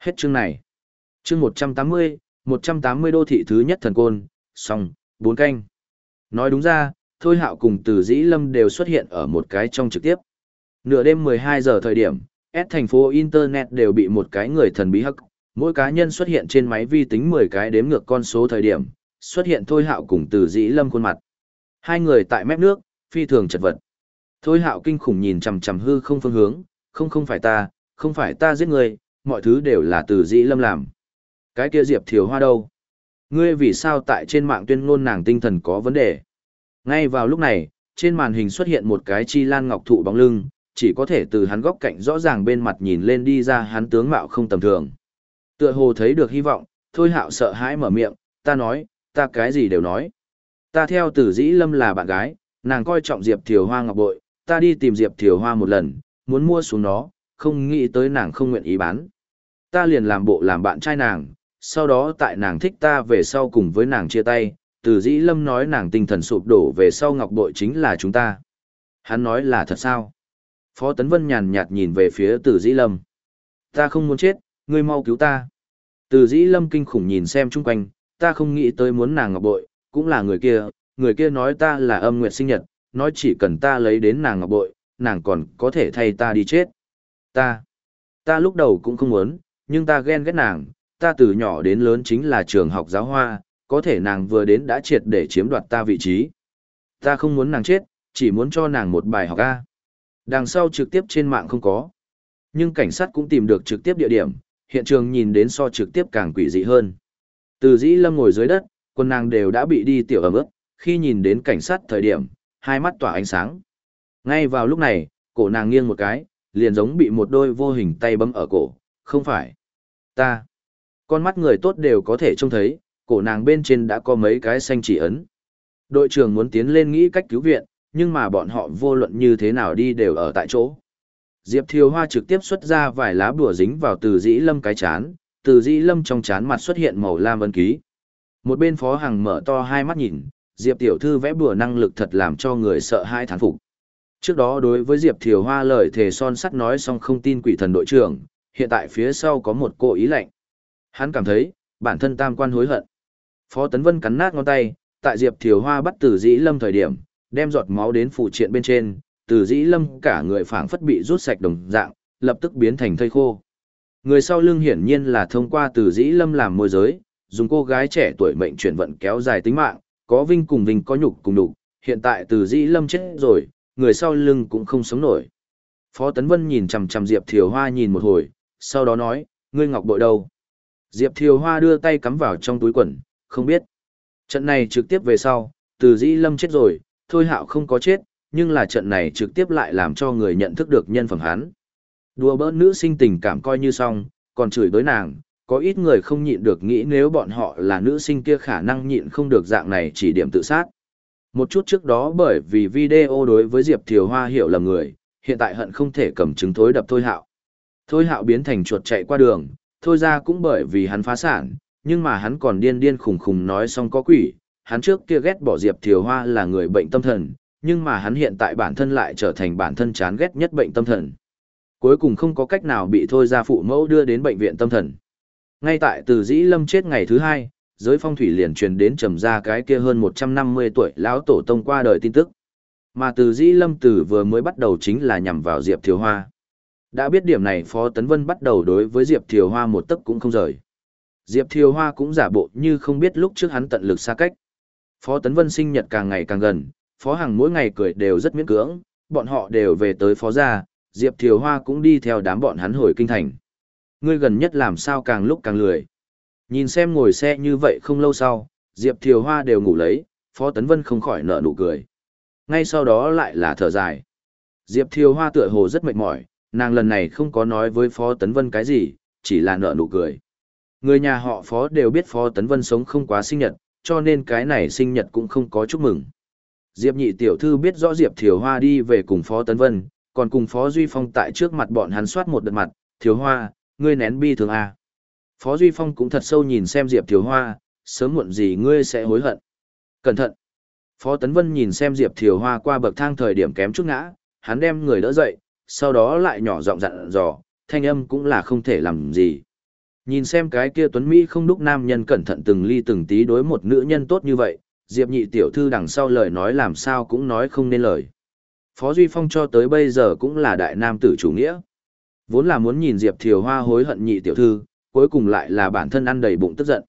Hết chương này. Chương 180, 180 đô thị thứ nhất thần côn, xong, bốn canh. Nói đúng ra, Thôi Hạo cùng Từ Dĩ Lâm đều xuất hiện ở một cái trong trực tiếp. Nửa đêm 12 giờ thời điểm, S thành phố Internet đều bị một cái người thần bí hắc. Mỗi cá nhân xuất hiện trên máy vi tính 10 cái đếm ngược con số thời điểm, xuất hiện Thôi Hạo cùng Từ Dĩ Lâm khuôn mặt. Hai người tại mép nước, phi thường chật vật. Thôi Hạo kinh khủng nhìn chằm chằm hư không phương hướng, không không phải ta, không phải ta giết người, mọi thứ đều là Từ Dĩ Lâm làm. Cái kia Diệp Thiều Hoa đâu? Ngươi vì sao tại trên mạng tuyên ngôn nàng tinh thần có vấn đề? Ngay vào lúc này, trên màn hình xuất hiện một cái chi lan ngọc thụ bóng lưng, chỉ có thể từ hắn góc cạnh rõ ràng bên mặt nhìn lên đi ra hắn tướng mạo không tầm thường. Tựa hồ thấy được hy vọng, thôi hạo sợ hãi mở miệng, ta nói, ta cái gì đều nói. Ta theo tử dĩ lâm là bạn gái, nàng coi trọng Diệp Thiều Hoa ngọc bội, ta đi tìm Diệp Thiều Hoa một lần, muốn mua xuống nó, không nghĩ tới nàng không nguyện ý bán. Ta liền làm bộ làm bạn trai nàng, sau đó tại nàng thích ta về sau cùng với nàng chia tay, từ dĩ lâm nói nàng tinh thần sụp đổ về sau ngọc bội chính là chúng ta. Hắn nói là thật sao? Phó Tấn Vân nhàn nhạt nhìn về phía từ dĩ lâm. Ta không muốn chết, ngươi mau cứu ta. Từ dĩ lâm kinh khủng nhìn xem chung quanh, ta không nghĩ tới muốn nàng ngọc bội, cũng là người kia, người kia nói ta là âm nguyệt sinh nhật, nói chỉ cần ta lấy đến nàng ngọc bội, nàng còn có thể thay ta đi chết. Ta, ta lúc đầu cũng không muốn, nhưng ta ghen ghét nàng, ta từ nhỏ đến lớn chính là trường học giáo hoa, có thể nàng vừa đến đã triệt để chiếm đoạt ta vị trí. Ta không muốn nàng chết, chỉ muốn cho nàng một bài học A. Đằng sau trực tiếp trên mạng không có. Nhưng cảnh sát cũng tìm được trực tiếp địa điểm, hiện trường nhìn đến so trực tiếp càng quỷ dị hơn. Từ dĩ lâm ngồi dưới đất, quần nàng đều đã bị đi tiểu ẩm ướt, khi nhìn đến cảnh sát thời điểm, hai mắt tỏa ánh sáng. Ngay vào lúc này, cổ nàng nghiêng một cái, liền giống bị một đôi vô hình tay bấm ở cổ, không phải. Ta. Con mắt người tốt đều có thể trông thấy, cổ nàng bên trên đã có mấy cái xanh chỉ ấn. Đội trưởng muốn tiến lên nghĩ cách cứu viện, nhưng mà bọn họ vô luận như thế nào đi đều ở tại chỗ. Diệp Thiều Hoa trực tiếp xuất ra vài lá bùa dính vào từ dĩ lâm cái chán, từ dĩ lâm trong chán mặt xuất hiện màu lam vân ký. Một bên phó hàng mở to hai mắt nhìn, Diệp Tiểu Thư vẽ bùa năng lực thật làm cho người sợ hai thán phục. Trước đó đối với Diệp Thiều Hoa lời thề son sắt nói xong không tin quỷ thần đội trưởng, hiện tại phía sau có một cô ý lạnh. Hắn cảm thấy, bản thân tam quan hối hận. Phó Tấn Vân cắn nát ngón tay, tại Diệp Thiều Hoa bắt tử dĩ lâm thời điểm, đem giọt máu đến phụ triện bên trên, tử dĩ lâm cả người phảng phất bị rút sạch đồng dạng, lập tức biến thành thây khô. Người sau lưng hiển nhiên là thông qua tử dĩ lâm làm môi giới, dùng cô gái trẻ tuổi mệnh chuyển vận kéo dài tính mạng, có vinh cùng vinh có nhục cùng nhục hiện tại tử dĩ lâm chết rồi, người sau lưng cũng không sống nổi. Phó Tấn Vân nhìn chằm chằm Diệp Thiều Hoa nhìn một hồi, sau đó nói, ngươi ngọc bội đâu? Diệp Thiều Hoa đưa tay cắm vào trong túi quần, không biết. Trận này trực tiếp về sau, từ dĩ lâm chết rồi, thôi hạo không có chết, nhưng là trận này trực tiếp lại làm cho người nhận thức được nhân phẩm hắn. Đùa bỡn nữ sinh tình cảm coi như xong, còn chửi đối nàng, có ít người không nhịn được nghĩ nếu bọn họ là nữ sinh kia khả năng nhịn không được dạng này chỉ điểm tự sát. Một chút trước đó bởi vì video đối với Diệp Thiều Hoa hiểu lầm người, hiện tại hận không thể cầm chứng thối đập Thôi Hạo. Thôi Hạo biến thành chuột chạy qua đường, thôi ra cũng bởi vì hắn phá sản, nhưng mà hắn còn điên điên khùng khùng nói xong có quỷ, hắn trước kia ghét bỏ Diệp Thiều Hoa là người bệnh tâm thần, nhưng mà hắn hiện tại bản thân lại trở thành bản thân chán ghét nhất bệnh tâm thần. Cuối cùng không có cách nào bị thôi ra phụ mẫu đưa đến bệnh viện tâm thần. Ngay tại từ dĩ lâm chết ngày thứ hai, giới phong thủy liền truyền đến trầm ra cái kia hơn 150 tuổi lão tổ tông qua đời tin tức. Mà từ dĩ lâm tử vừa mới bắt đầu chính là nhằm vào Diệp Thiều Hoa. Đã biết điểm này Phó Tấn Vân bắt đầu đối với Diệp Thiều Hoa một tấc cũng không rời. Diệp Thiều Hoa cũng giả bộ như không biết lúc trước hắn tận lực xa cách. Phó Tấn Vân sinh nhật càng ngày càng gần, Phó Hằng mỗi ngày cười đều rất miễn cưỡng, bọn họ đều về tới Phó gia, Diệp Thiều Hoa cũng đi theo đám bọn hắn hồi kinh thành. Ngươi gần nhất làm sao càng lúc càng lười. Nhìn xem ngồi xe như vậy không lâu sau, Diệp Thiều Hoa đều ngủ lấy, Phó Tấn Vân không khỏi nở nụ cười. Ngay sau đó lại là thở dài. Diệp Thiều Hoa tựa hồ rất mệt mỏi, nàng lần này không có nói với Phó Tấn Vân cái gì, chỉ là nở nụ cười. Người nhà họ Phó đều biết Phó Tấn Vân sống không quá sinh nhật, cho nên cái này sinh nhật cũng không có chúc mừng. Diệp nhị tiểu thư biết rõ Diệp Thiều Hoa đi về cùng Phó Tấn Vân, còn cùng Phó Duy Phong tại trước mặt bọn hắn soát một đợt mặt, Thiều Hoa, ngươi nén bi thường à. Phó Duy Phong cũng thật sâu nhìn xem Diệp Thiều Hoa, sớm muộn gì ngươi sẽ hối hận. Cẩn thận. Phó Tấn Vân nhìn xem Diệp Thiều Hoa qua bậc thang thời điểm kém chút ngã, hắn đem người đỡ dậy, sau đó lại nhỏ giọng dặn dò, thanh âm cũng là không thể làm gì. Nhìn xem cái kia Tuấn Mỹ không đúc nam nhân cẩn thận từng ly từng tí đối một nữ nhân tốt như vậy, Diệp nhị tiểu thư đằng sau lời nói làm sao cũng nói không nên lời. Phó Duy Phong cho tới bây giờ cũng là đại nam tử chủ nghĩa. Vốn là muốn nhìn Diệp Thiều Hoa hối hận nhị tiểu thư, cuối cùng lại là bản thân ăn đầy bụng tức giận.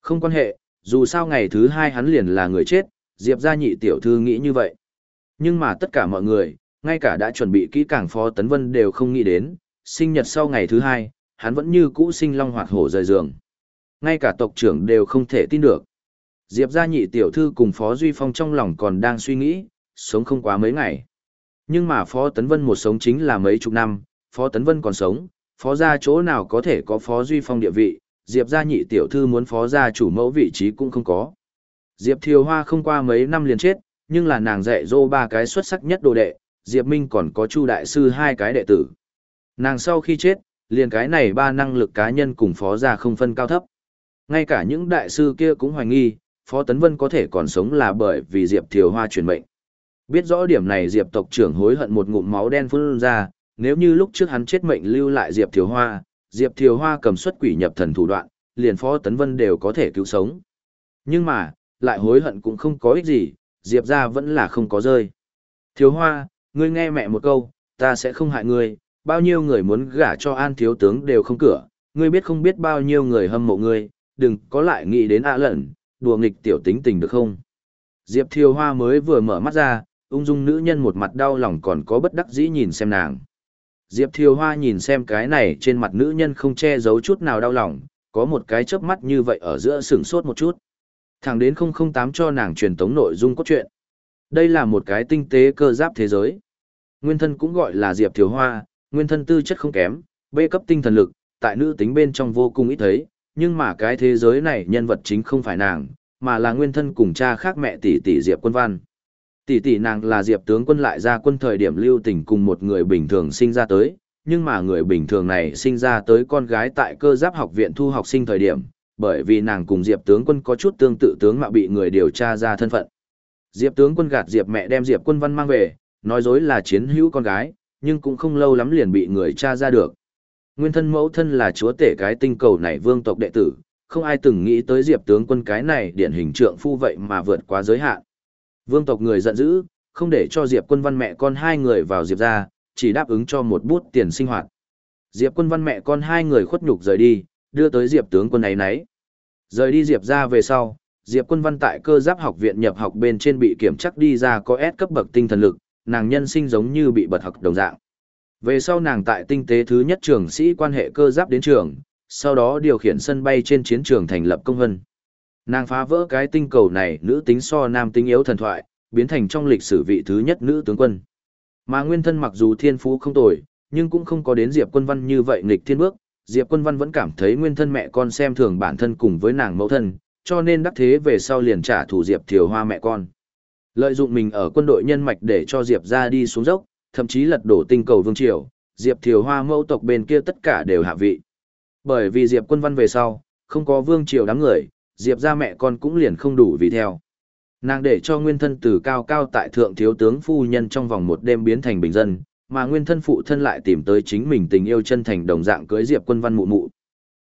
Không quan hệ, dù sao ngày thứ hai hắn liền là người chết, Diệp gia nhị tiểu thư nghĩ như vậy. Nhưng mà tất cả mọi người, ngay cả đã chuẩn bị kỹ càng Phó Tấn Vân đều không nghĩ đến, sinh nhật sau ngày thứ hai, hắn vẫn như cũ sinh long hoạt hổ rời giường. Ngay cả tộc trưởng đều không thể tin được. Diệp gia nhị tiểu thư cùng Phó Duy Phong trong lòng còn đang suy nghĩ, sống không quá mấy ngày. Nhưng mà Phó Tấn Vân một sống chính là mấy chục năm, Phó Tấn Vân còn sống, Phó gia chỗ nào có thể có Phó Duy Phong địa vị, Diệp gia nhị tiểu thư muốn Phó gia chủ mẫu vị trí cũng không có. Diệp Thiều Hoa không qua mấy năm liền chết, nhưng là nàng dạy dỗ ba cái xuất sắc nhất đồ đệ, Diệp Minh còn có Chu đại sư hai cái đệ tử. Nàng sau khi chết, liền cái này ba năng lực cá nhân cùng phó gia không phân cao thấp. Ngay cả những đại sư kia cũng hoài nghi, Phó Tấn Vân có thể còn sống là bởi vì Diệp Thiều Hoa truyền mệnh. Biết rõ điểm này Diệp tộc trưởng hối hận một ngụm máu đen phun ra, nếu như lúc trước hắn chết mệnh lưu lại Diệp Thiều Hoa, Diệp Thiều Hoa cầm xuất quỷ nhập thần thủ đoạn, liền Phó Tấn Vân đều có thể cứu sống. Nhưng mà, lại hối hận cũng không có ích gì, Diệp ra vẫn là không có rơi. Thiếu hoa, ngươi nghe mẹ một câu, ta sẽ không hại ngươi, bao nhiêu người muốn gả cho an thiếu tướng đều không cửa, ngươi biết không biết bao nhiêu người hâm mộ ngươi, đừng có lại nghĩ đến ạ à lẩn, đùa nghịch tiểu tính tình được không? Diệp Thiều Hoa mới vừa mở mắt ra, ung dung nữ nhân một mặt đau lòng còn có bất đắc dĩ nhìn xem nàng. Diệp Thiều Hoa nhìn xem cái này trên mặt nữ nhân không che giấu chút nào đau lòng, có một cái chớp mắt như vậy ở giữa sửng sốt một chút. Thẳng đến 008 cho nàng truyền tống nội dung cốt truyện. Đây là một cái tinh tế cơ giáp thế giới. Nguyên thân cũng gọi là Diệp Thiều Hoa, nguyên thân tư chất không kém, bê cấp tinh thần lực, tại nữ tính bên trong vô cùng ít thấy, nhưng mà cái thế giới này nhân vật chính không phải nàng, mà là nguyên thân cùng cha khác mẹ tỷ tỷ Diệp Quân Văn. Tỷ tỷ nàng là Diệp tướng quân lại ra quân thời điểm lưu tình cùng một người bình thường sinh ra tới, nhưng mà người bình thường này sinh ra tới con gái tại cơ giáp học viện thu học sinh thời điểm, bởi vì nàng cùng Diệp tướng quân có chút tương tự tướng mà bị người điều tra ra thân phận. Diệp tướng quân gạt Diệp mẹ đem Diệp quân văn mang về, nói dối là chiến hữu con gái, nhưng cũng không lâu lắm liền bị người cha ra được. Nguyên thân mẫu thân là chúa tể cái tinh cầu này vương tộc đệ tử, không ai từng nghĩ tới Diệp tướng quân cái này điển hình trượng phu vậy mà vượt quá giới hạn. Vương tộc người giận dữ, không để cho Diệp quân văn mẹ con hai người vào Diệp ra, chỉ đáp ứng cho một bút tiền sinh hoạt. Diệp quân văn mẹ con hai người khuất nhục rời đi, đưa tới Diệp tướng quân ấy nấy. Rời đi Diệp ra về sau, Diệp quân văn tại cơ giáp học viện nhập học bên trên bị kiểm chắc đi ra có S cấp bậc tinh thần lực, nàng nhân sinh giống như bị bật học đồng dạng. Về sau nàng tại tinh tế thứ nhất trường sĩ quan hệ cơ giáp đến trường, sau đó điều khiển sân bay trên chiến trường thành lập công vân. Nàng phá vỡ cái tinh cầu này nữ tính so nam tính yếu thần thoại, biến thành trong lịch sử vị thứ nhất nữ tướng quân. Mà nguyên thân mặc dù thiên phú không tồi, nhưng cũng không có đến Diệp Quân Văn như vậy nghịch thiên bước, Diệp Quân Văn vẫn cảm thấy nguyên thân mẹ con xem thường bản thân cùng với nàng mẫu thân, cho nên đắc thế về sau liền trả thù Diệp Thiều Hoa mẹ con. Lợi dụng mình ở quân đội nhân mạch để cho Diệp ra đi xuống dốc, thậm chí lật đổ tinh cầu vương triều, Diệp Thiều Hoa mẫu tộc bên kia tất cả đều hạ vị. Bởi vì Diệp Quân Văn về sau, không có vương triều đám người, Diệp ra mẹ con cũng liền không đủ vì theo. Nàng để cho nguyên thân từ cao cao tại thượng thiếu tướng phu nhân trong vòng một đêm biến thành bình dân, mà nguyên thân phụ thân lại tìm tới chính mình tình yêu chân thành đồng dạng cưới Diệp Quân Văn mụ mụ.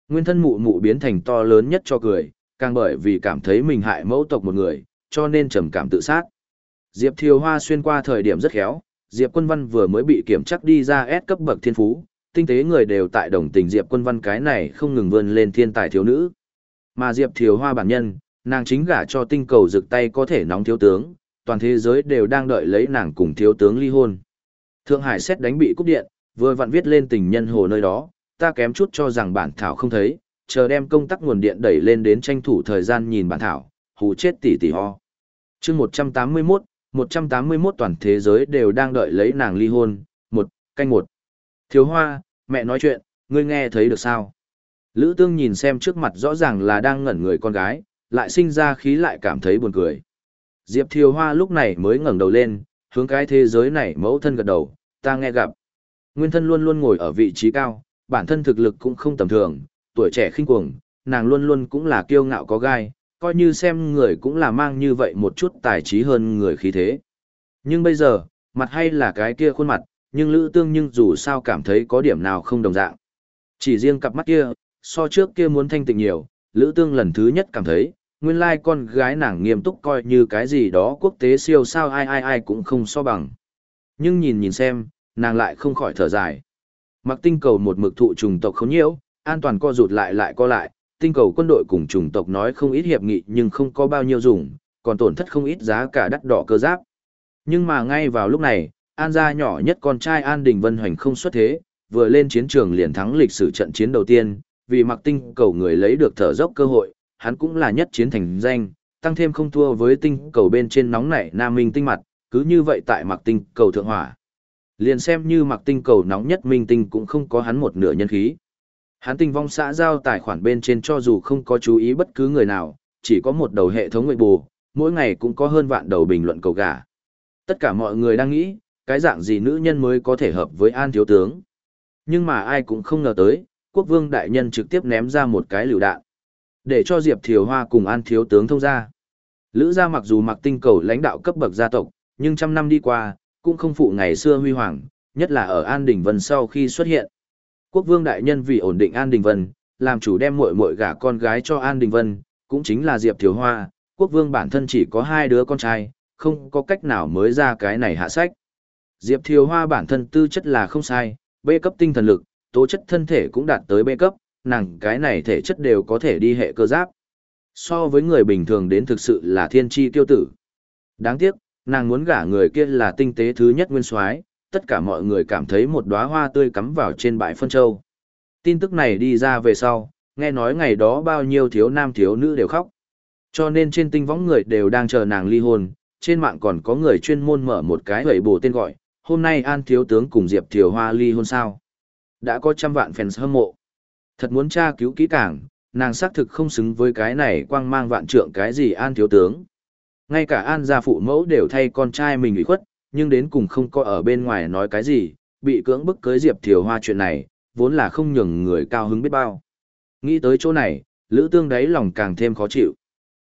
Nguyên thân mụ mụ biến thành to lớn nhất cho cười, càng bởi vì cảm thấy mình hại mẫu tộc một người, cho nên trầm cảm tự sát. Diệp Thiều Hoa xuyên qua thời điểm rất khéo, Diệp Quân Văn vừa mới bị kiểm chắc đi ra S cấp bậc thiên phú, tinh tế người đều tại đồng tình Diệp Quân Văn cái này không ngừng vươn lên thiên tài thiếu nữ. Mà Diệp Thiều Hoa bản nhân, nàng chính gả cho tinh cầu rực tay có thể nóng thiếu tướng, toàn thế giới đều đang đợi lấy nàng cùng thiếu tướng ly hôn. Thượng Hải xét đánh bị cúp điện, vừa vặn viết lên tình nhân hồ nơi đó, ta kém chút cho rằng bản thảo không thấy, chờ đem công tắc nguồn điện đẩy lên đến tranh thủ thời gian nhìn bản thảo, hù chết tỷ tỷ ho. chương 181, 181 toàn thế giới đều đang đợi lấy nàng ly hôn, một, canh một. Thiếu hoa, mẹ nói chuyện, ngươi nghe thấy được sao? Lữ tương nhìn xem trước mặt rõ ràng là đang ngẩn người con gái, lại sinh ra khí lại cảm thấy buồn cười. Diệp Thiều Hoa lúc này mới ngẩng đầu lên, hướng cái thế giới này mẫu thân gật đầu, ta nghe gặp. Nguyên thân luôn luôn ngồi ở vị trí cao, bản thân thực lực cũng không tầm thường, tuổi trẻ khinh cuồng, nàng luôn luôn cũng là kiêu ngạo có gai, coi như xem người cũng là mang như vậy một chút tài trí hơn người khí thế. Nhưng bây giờ, mặt hay là cái kia khuôn mặt, nhưng Lữ Tương nhưng dù sao cảm thấy có điểm nào không đồng dạng. Chỉ riêng cặp mắt kia, so trước kia muốn thanh tịnh nhiều, Lữ Tương lần thứ nhất cảm thấy, nguyên lai con gái nàng nghiêm túc coi như cái gì đó quốc tế siêu sao ai ai ai cũng không so bằng. Nhưng nhìn nhìn xem, nàng lại không khỏi thở dài. Mặc tinh cầu một mực thụ trùng tộc không nhiễu, an toàn co rụt lại lại co lại, tinh cầu quân đội cùng chủng tộc nói không ít hiệp nghị nhưng không có bao nhiêu dùng, còn tổn thất không ít giá cả đắt đỏ cơ giáp. Nhưng mà ngay vào lúc này, An gia nhỏ nhất con trai An Đình Vân Hoành không xuất thế, vừa lên chiến trường liền thắng lịch sử trận chiến đầu tiên, vì mặc tinh cầu người lấy được thở dốc cơ hội, hắn cũng là nhất chiến thành danh, tăng thêm không thua với tinh cầu bên trên nóng nảy Nam Minh tinh mặt, cứ như vậy tại mặc tinh cầu thượng hỏa. Liền xem như mặc tinh cầu nóng nhất minh tinh cũng không có hắn một nửa nhân khí. Hắn tinh vong xã giao tài khoản bên trên cho dù không có chú ý bất cứ người nào, chỉ có một đầu hệ thống nguyện bù, mỗi ngày cũng có hơn vạn đầu bình luận cầu gà. Tất cả mọi người đang nghĩ, cái dạng gì nữ nhân mới có thể hợp với An Thiếu Tướng. Nhưng mà ai cũng không ngờ tới, quốc vương đại nhân trực tiếp ném ra một cái lựu đạn. Để cho Diệp Thiều Hoa cùng An Thiếu Tướng thông ra. Lữ gia mặc dù mặc tinh cầu lãnh đạo cấp bậc gia tộc, nhưng trăm năm đi qua, cũng không phụ ngày xưa huy hoàng, nhất là ở An Đình Vân sau khi xuất hiện. Quốc vương đại nhân vì ổn định An Đình Vân, làm chủ đem muội muội gả con gái cho An Đình Vân, cũng chính là Diệp Thiều Hoa, quốc vương bản thân chỉ có hai đứa con trai, không có cách nào mới ra cái này hạ sách. Diệp Thiều Hoa bản thân tư chất là không sai, B cấp tinh thần lực, tố chất thân thể cũng đạt tới B cấp, nàng cái này thể chất đều có thể đi hệ cơ giáp. So với người bình thường đến thực sự là thiên tri tiêu tử. Đáng tiếc, nàng muốn gả người kia là tinh tế thứ nhất nguyên soái, tất cả mọi người cảm thấy một đóa hoa tươi cắm vào trên bãi phân châu. Tin tức này đi ra về sau, nghe nói ngày đó bao nhiêu thiếu nam thiếu nữ đều khóc. Cho nên trên tinh võng người đều đang chờ nàng ly hôn, trên mạng còn có người chuyên môn mở một cái hầy bổ tên gọi, hôm nay An Thiếu Tướng cùng Diệp Thiều Hoa ly hôn sao. Đã có trăm vạn fans hâm mộ. Thật muốn tra cứu kỹ càng, nàng xác thực không xứng với cái này quang mang vạn trượng cái gì An Thiếu Tướng. Ngay cả An gia phụ mẫu đều thay con trai mình ủy khuất, nhưng đến cùng không có ở bên ngoài nói cái gì, bị cưỡng bức cưới Diệp Thiều Hoa chuyện này, vốn là không nhường người cao hứng biết bao. Nghĩ tới chỗ này, Lữ Tương đáy lòng càng thêm khó chịu.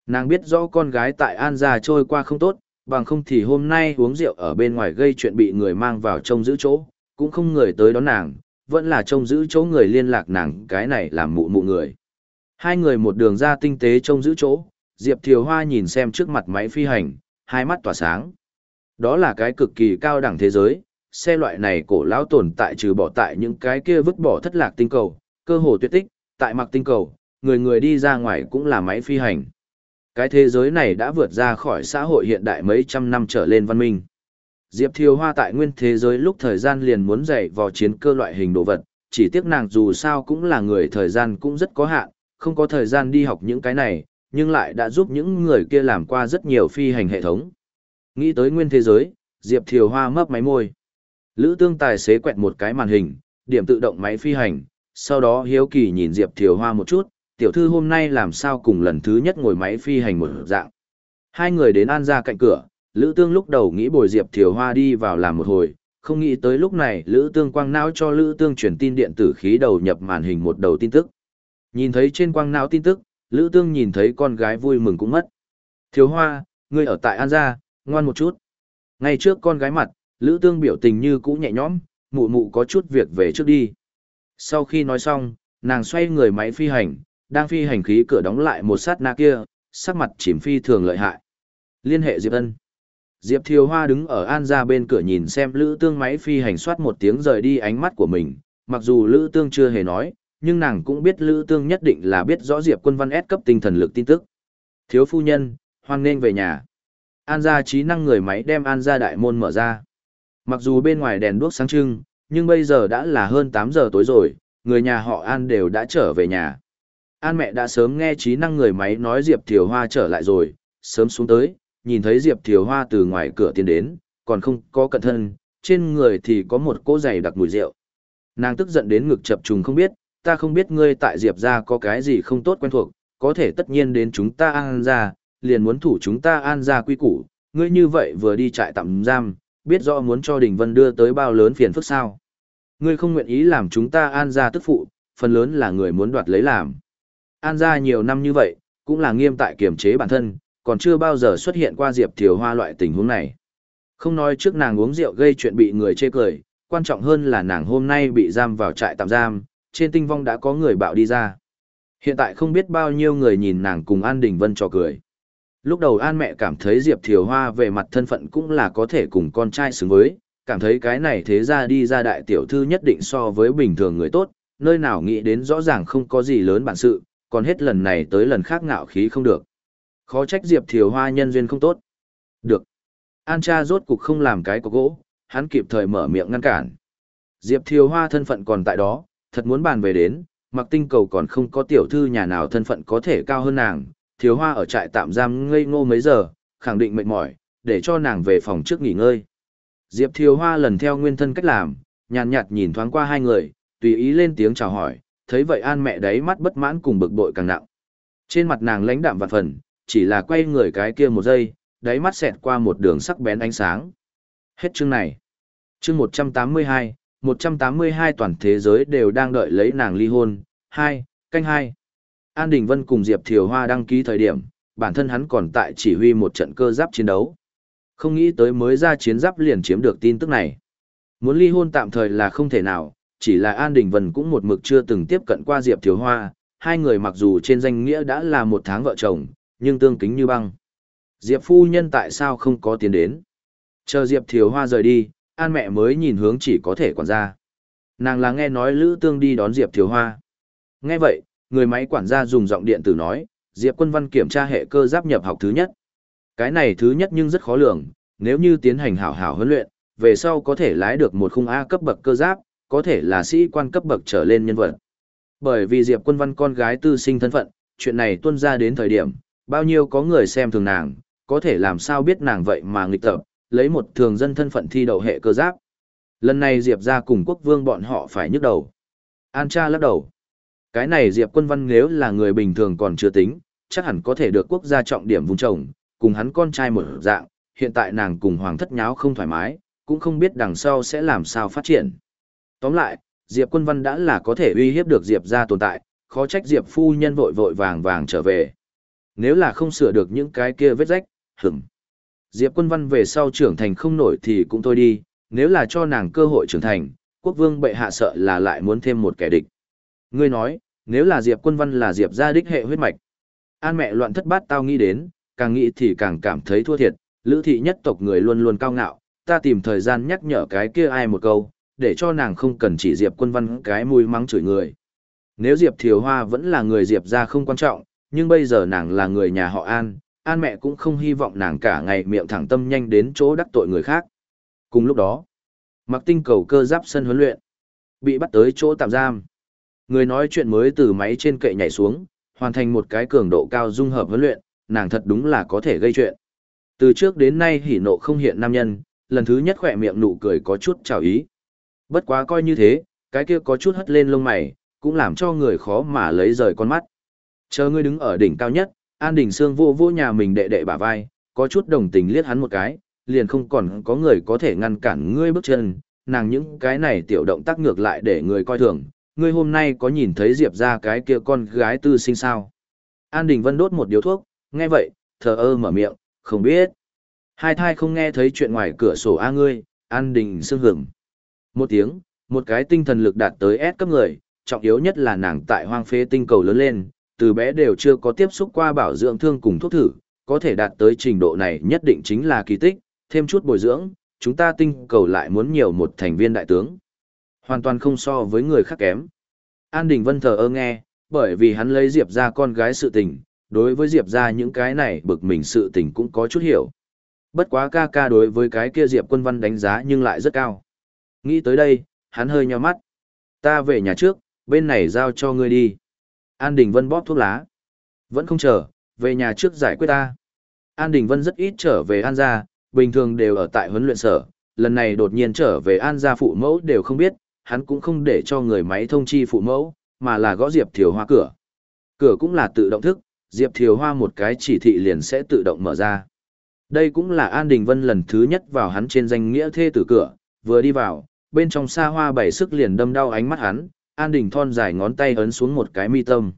Nàng biết rõ con gái tại An gia trôi qua không tốt, bằng không thì hôm nay uống rượu ở bên ngoài gây chuyện bị người mang vào trông giữ chỗ, cũng không người tới đón nàng, vẫn là trông giữ chỗ người liên lạc nàng cái này làm mụ mụ người. Hai người một đường ra tinh tế trông giữ chỗ, Diệp Thiều Hoa nhìn xem trước mặt máy phi hành, hai mắt tỏa sáng. Đó là cái cực kỳ cao đẳng thế giới, xe loại này cổ lão tồn tại trừ bỏ tại những cái kia vứt bỏ thất lạc tinh cầu, cơ hồ tuyệt tích, tại mặc tinh cầu, người người đi ra ngoài cũng là máy phi hành. Cái thế giới này đã vượt ra khỏi xã hội hiện đại mấy trăm năm trở lên văn minh. Diệp Thiều Hoa tại nguyên thế giới lúc thời gian liền muốn dạy vào chiến cơ loại hình đồ vật, chỉ tiếc nàng dù sao cũng là người thời gian cũng rất có hạn, không có thời gian đi học những cái này, nhưng lại đã giúp những người kia làm qua rất nhiều phi hành hệ thống. Nghĩ tới nguyên thế giới, Diệp Thiều Hoa mấp máy môi. Lữ tương tài xế quẹt một cái màn hình, điểm tự động máy phi hành, sau đó hiếu kỳ nhìn Diệp Thiều Hoa một chút, tiểu thư hôm nay làm sao cùng lần thứ nhất ngồi máy phi hành một dạng. Hai người đến an ra cạnh cửa, Lữ Tương lúc đầu nghĩ bồi Diệp Thiều Hoa đi vào làm một hồi, không nghĩ tới lúc này Lữ Tương quang não cho Lữ Tương truyền tin điện tử khí đầu nhập màn hình một đầu tin tức. Nhìn thấy trên quang não tin tức, Lữ Tương nhìn thấy con gái vui mừng cũng mất. Thiều Hoa, ngươi ở tại An gia, ngoan một chút. Ngay trước con gái mặt, Lữ Tương biểu tình như cũ nhẹ nhõm, mụ mụ có chút việc về trước đi. Sau khi nói xong, nàng xoay người máy phi hành, đang phi hành khí cửa đóng lại một sát na kia, sắc mặt chìm phi thường lợi hại. Liên hệ Diệp Ân. Diệp Thiều Hoa đứng ở An ra bên cửa nhìn xem Lữ Tương máy phi hành soát một tiếng rời đi ánh mắt của mình, mặc dù Lữ Tương chưa hề nói, nhưng nàng cũng biết Lữ Tương nhất định là biết rõ Diệp Quân Văn S cấp tinh thần lực tin tức. Thiếu phu nhân, hoan nên về nhà. An gia trí năng người máy đem An gia đại môn mở ra. Mặc dù bên ngoài đèn đuốc sáng trưng, nhưng bây giờ đã là hơn 8 giờ tối rồi, người nhà họ An đều đã trở về nhà. An mẹ đã sớm nghe trí năng người máy nói Diệp Thiều Hoa trở lại rồi, sớm xuống tới, nhìn thấy Diệp Thiều Hoa từ ngoài cửa tiến đến, còn không có cẩn thân, trên người thì có một cỗ giày đặc mùi rượu. Nàng tức giận đến ngực chập trùng không biết, ta không biết ngươi tại Diệp ra có cái gì không tốt quen thuộc, có thể tất nhiên đến chúng ta an ra, liền muốn thủ chúng ta an ra quy củ, ngươi như vậy vừa đi trại tạm giam, biết rõ muốn cho Đình Vân đưa tới bao lớn phiền phức sao. Ngươi không nguyện ý làm chúng ta an ra tức phụ, phần lớn là người muốn đoạt lấy làm. An gia nhiều năm như vậy, cũng là nghiêm tại kiềm chế bản thân, còn chưa bao giờ xuất hiện qua Diệp Thiều Hoa loại tình huống này. Không nói trước nàng uống rượu gây chuyện bị người chê cười, quan trọng hơn là nàng hôm nay bị giam vào trại tạm giam, trên tinh vong đã có người bạo đi ra. Hiện tại không biết bao nhiêu người nhìn nàng cùng An Đình Vân cho cười. Lúc đầu An mẹ cảm thấy Diệp Thiều Hoa về mặt thân phận cũng là có thể cùng con trai xứng với, cảm thấy cái này thế ra đi ra đại tiểu thư nhất định so với bình thường người tốt, nơi nào nghĩ đến rõ ràng không có gì lớn bản sự, còn hết lần này tới lần khác ngạo khí không được. Khó trách Diệp Thiều Hoa nhân duyên không tốt. Được. An cha rốt cục không làm cái có gỗ, hắn kịp thời mở miệng ngăn cản. Diệp Thiều Hoa thân phận còn tại đó, thật muốn bàn về đến, mặc tinh cầu còn không có tiểu thư nhà nào thân phận có thể cao hơn nàng. Thiếu Hoa ở trại tạm giam ngây ngô mấy giờ, khẳng định mệt mỏi, để cho nàng về phòng trước nghỉ ngơi. Diệp Thiều Hoa lần theo nguyên thân cách làm, nhàn nhạt nhìn thoáng qua hai người, tùy ý lên tiếng chào hỏi, thấy vậy an mẹ đấy mắt bất mãn cùng bực bội càng nặng. Trên mặt nàng lãnh đạm vạn phần, chỉ là quay người cái kia một giây, đáy mắt xẹt qua một đường sắc bén ánh sáng. Hết chương này. Chương 182, 182 toàn thế giới đều đang đợi lấy nàng ly hôn. 2, canh 2. An Đình Vân cùng Diệp Thiều Hoa đăng ký thời điểm, bản thân hắn còn tại chỉ huy một trận cơ giáp chiến đấu. Không nghĩ tới mới ra chiến giáp liền chiếm được tin tức này. Muốn ly hôn tạm thời là không thể nào, chỉ là An Đình Vân cũng một mực chưa từng tiếp cận qua Diệp Thiều Hoa, hai người mặc dù trên danh nghĩa đã là một tháng vợ chồng, nhưng tương kính như băng. Diệp phu nhân tại sao không có tiền đến? Chờ Diệp Thiều Hoa rời đi, An mẹ mới nhìn hướng chỉ có thể quản gia. Nàng là nghe nói Lữ Tương đi đón Diệp Thiều Hoa. Nghe vậy, người máy quản gia dùng giọng điện tử nói, Diệp Quân Văn kiểm tra hệ cơ giáp nhập học thứ nhất. Cái này thứ nhất nhưng rất khó lường, nếu như tiến hành hảo hảo huấn luyện, về sau có thể lái được một khung A cấp bậc cơ giáp, có thể là sĩ quan cấp bậc trở lên nhân vật. Bởi vì Diệp Quân Văn con gái tư sinh thân phận, chuyện này tuân ra đến thời điểm, bao nhiêu có người xem thường nàng, có thể làm sao biết nàng vậy mà nghịch tập, lấy một thường dân thân phận thi đậu hệ cơ giáp. Lần này Diệp ra cùng quốc vương bọn họ phải nhức đầu. An cha lắc đầu. Cái này Diệp Quân Văn nếu là người bình thường còn chưa tính, chắc hẳn có thể được quốc gia trọng điểm vùng trồng, cùng hắn con trai một dạng, hiện tại nàng cùng hoàng thất nháo không thoải mái, cũng không biết đằng sau sẽ làm sao phát triển. Tóm lại, Diệp Quân Văn đã là có thể uy hiếp được Diệp ra tồn tại, khó trách Diệp phu nhân vội vội vàng vàng trở về. Nếu là không sửa được những cái kia vết rách, hửng. Diệp Quân Văn về sau trưởng thành không nổi thì cũng thôi đi, nếu là cho nàng cơ hội trưởng thành, quốc vương bệ hạ sợ là lại muốn thêm một kẻ địch. Ngươi nói, nếu là Diệp Quân Văn là Diệp gia đích hệ huyết mạch. An mẹ loạn thất bát tao nghĩ đến, càng nghĩ thì càng cảm thấy thua thiệt, lữ thị nhất tộc người luôn luôn cao ngạo, ta tìm thời gian nhắc nhở cái kia ai một câu, để cho nàng không cần chỉ Diệp Quân Văn cái mùi mắng chửi người. Nếu Diệp Thiều Hoa vẫn là người Diệp gia không quan trọng, nhưng bây giờ nàng là người nhà họ An, An mẹ cũng không hy vọng nàng cả ngày miệng thẳng tâm nhanh đến chỗ đắc tội người khác. Cùng lúc đó, mặc tinh cầu cơ giáp sân huấn luyện, bị bắt tới chỗ tạm giam. Người nói chuyện mới từ máy trên kệ nhảy xuống, hoàn thành một cái cường độ cao dung hợp huấn luyện, nàng thật đúng là có thể gây chuyện. Từ trước đến nay hỉ nộ không hiện nam nhân, lần thứ nhất khỏe miệng nụ cười có chút chào ý. Bất quá coi như thế, cái kia có chút hất lên lông mày, cũng làm cho người khó mà lấy rời con mắt. Chờ ngươi đứng ở đỉnh cao nhất, An Đình Sương vô vô nhà mình đệ đệ bả vai, có chút đồng tình liếc hắn một cái, liền không còn có người có thể ngăn cản ngươi bước chân, nàng những cái này tiểu động tác ngược lại để người coi thường, ngươi hôm nay có nhìn thấy Diệp ra cái kia con gái tư sinh sao? An Đình Vân đốt một điếu thuốc, nghe vậy, thờ ơ mở miệng, không biết. Hai thai không nghe thấy chuyện ngoài cửa sổ A ngươi, An Đình Sương hưởng. Một tiếng, một cái tinh thần lực đạt tới S cấp người, trọng yếu nhất là nàng tại hoang phế tinh cầu lớn lên, từ bé đều chưa có tiếp xúc qua bảo dưỡng thương cùng thuốc thử, có thể đạt tới trình độ này nhất định chính là kỳ tích, thêm chút bồi dưỡng, chúng ta tinh cầu lại muốn nhiều một thành viên đại tướng. Hoàn toàn không so với người khác kém. An Đình Vân thờ ơ nghe, bởi vì hắn lấy Diệp ra con gái sự tình, đối với Diệp ra những cái này bực mình sự tình cũng có chút hiểu. Bất quá ca ca đối với cái kia Diệp quân văn đánh giá nhưng lại rất cao. Nghĩ tới đây, hắn hơi nheo mắt. Ta về nhà trước, bên này giao cho ngươi đi. An Đình Vân bóp thuốc lá. Vẫn không chờ, về nhà trước giải quyết ta. An Đình Vân rất ít trở về An gia, bình thường đều ở tại huấn luyện sở, lần này đột nhiên trở về An gia phụ mẫu đều không biết, hắn cũng không để cho người máy thông chi phụ mẫu, mà là gõ Diệp Thiều Hoa cửa. Cửa cũng là tự động thức, Diệp Thiều Hoa một cái chỉ thị liền sẽ tự động mở ra. Đây cũng là An Đình Vân lần thứ nhất vào hắn trên danh nghĩa thê tử cửa, vừa đi vào, bên trong xa hoa bảy sức liền đâm đau ánh mắt hắn, An Đình thon dài ngón tay ấn xuống một cái mi tâm.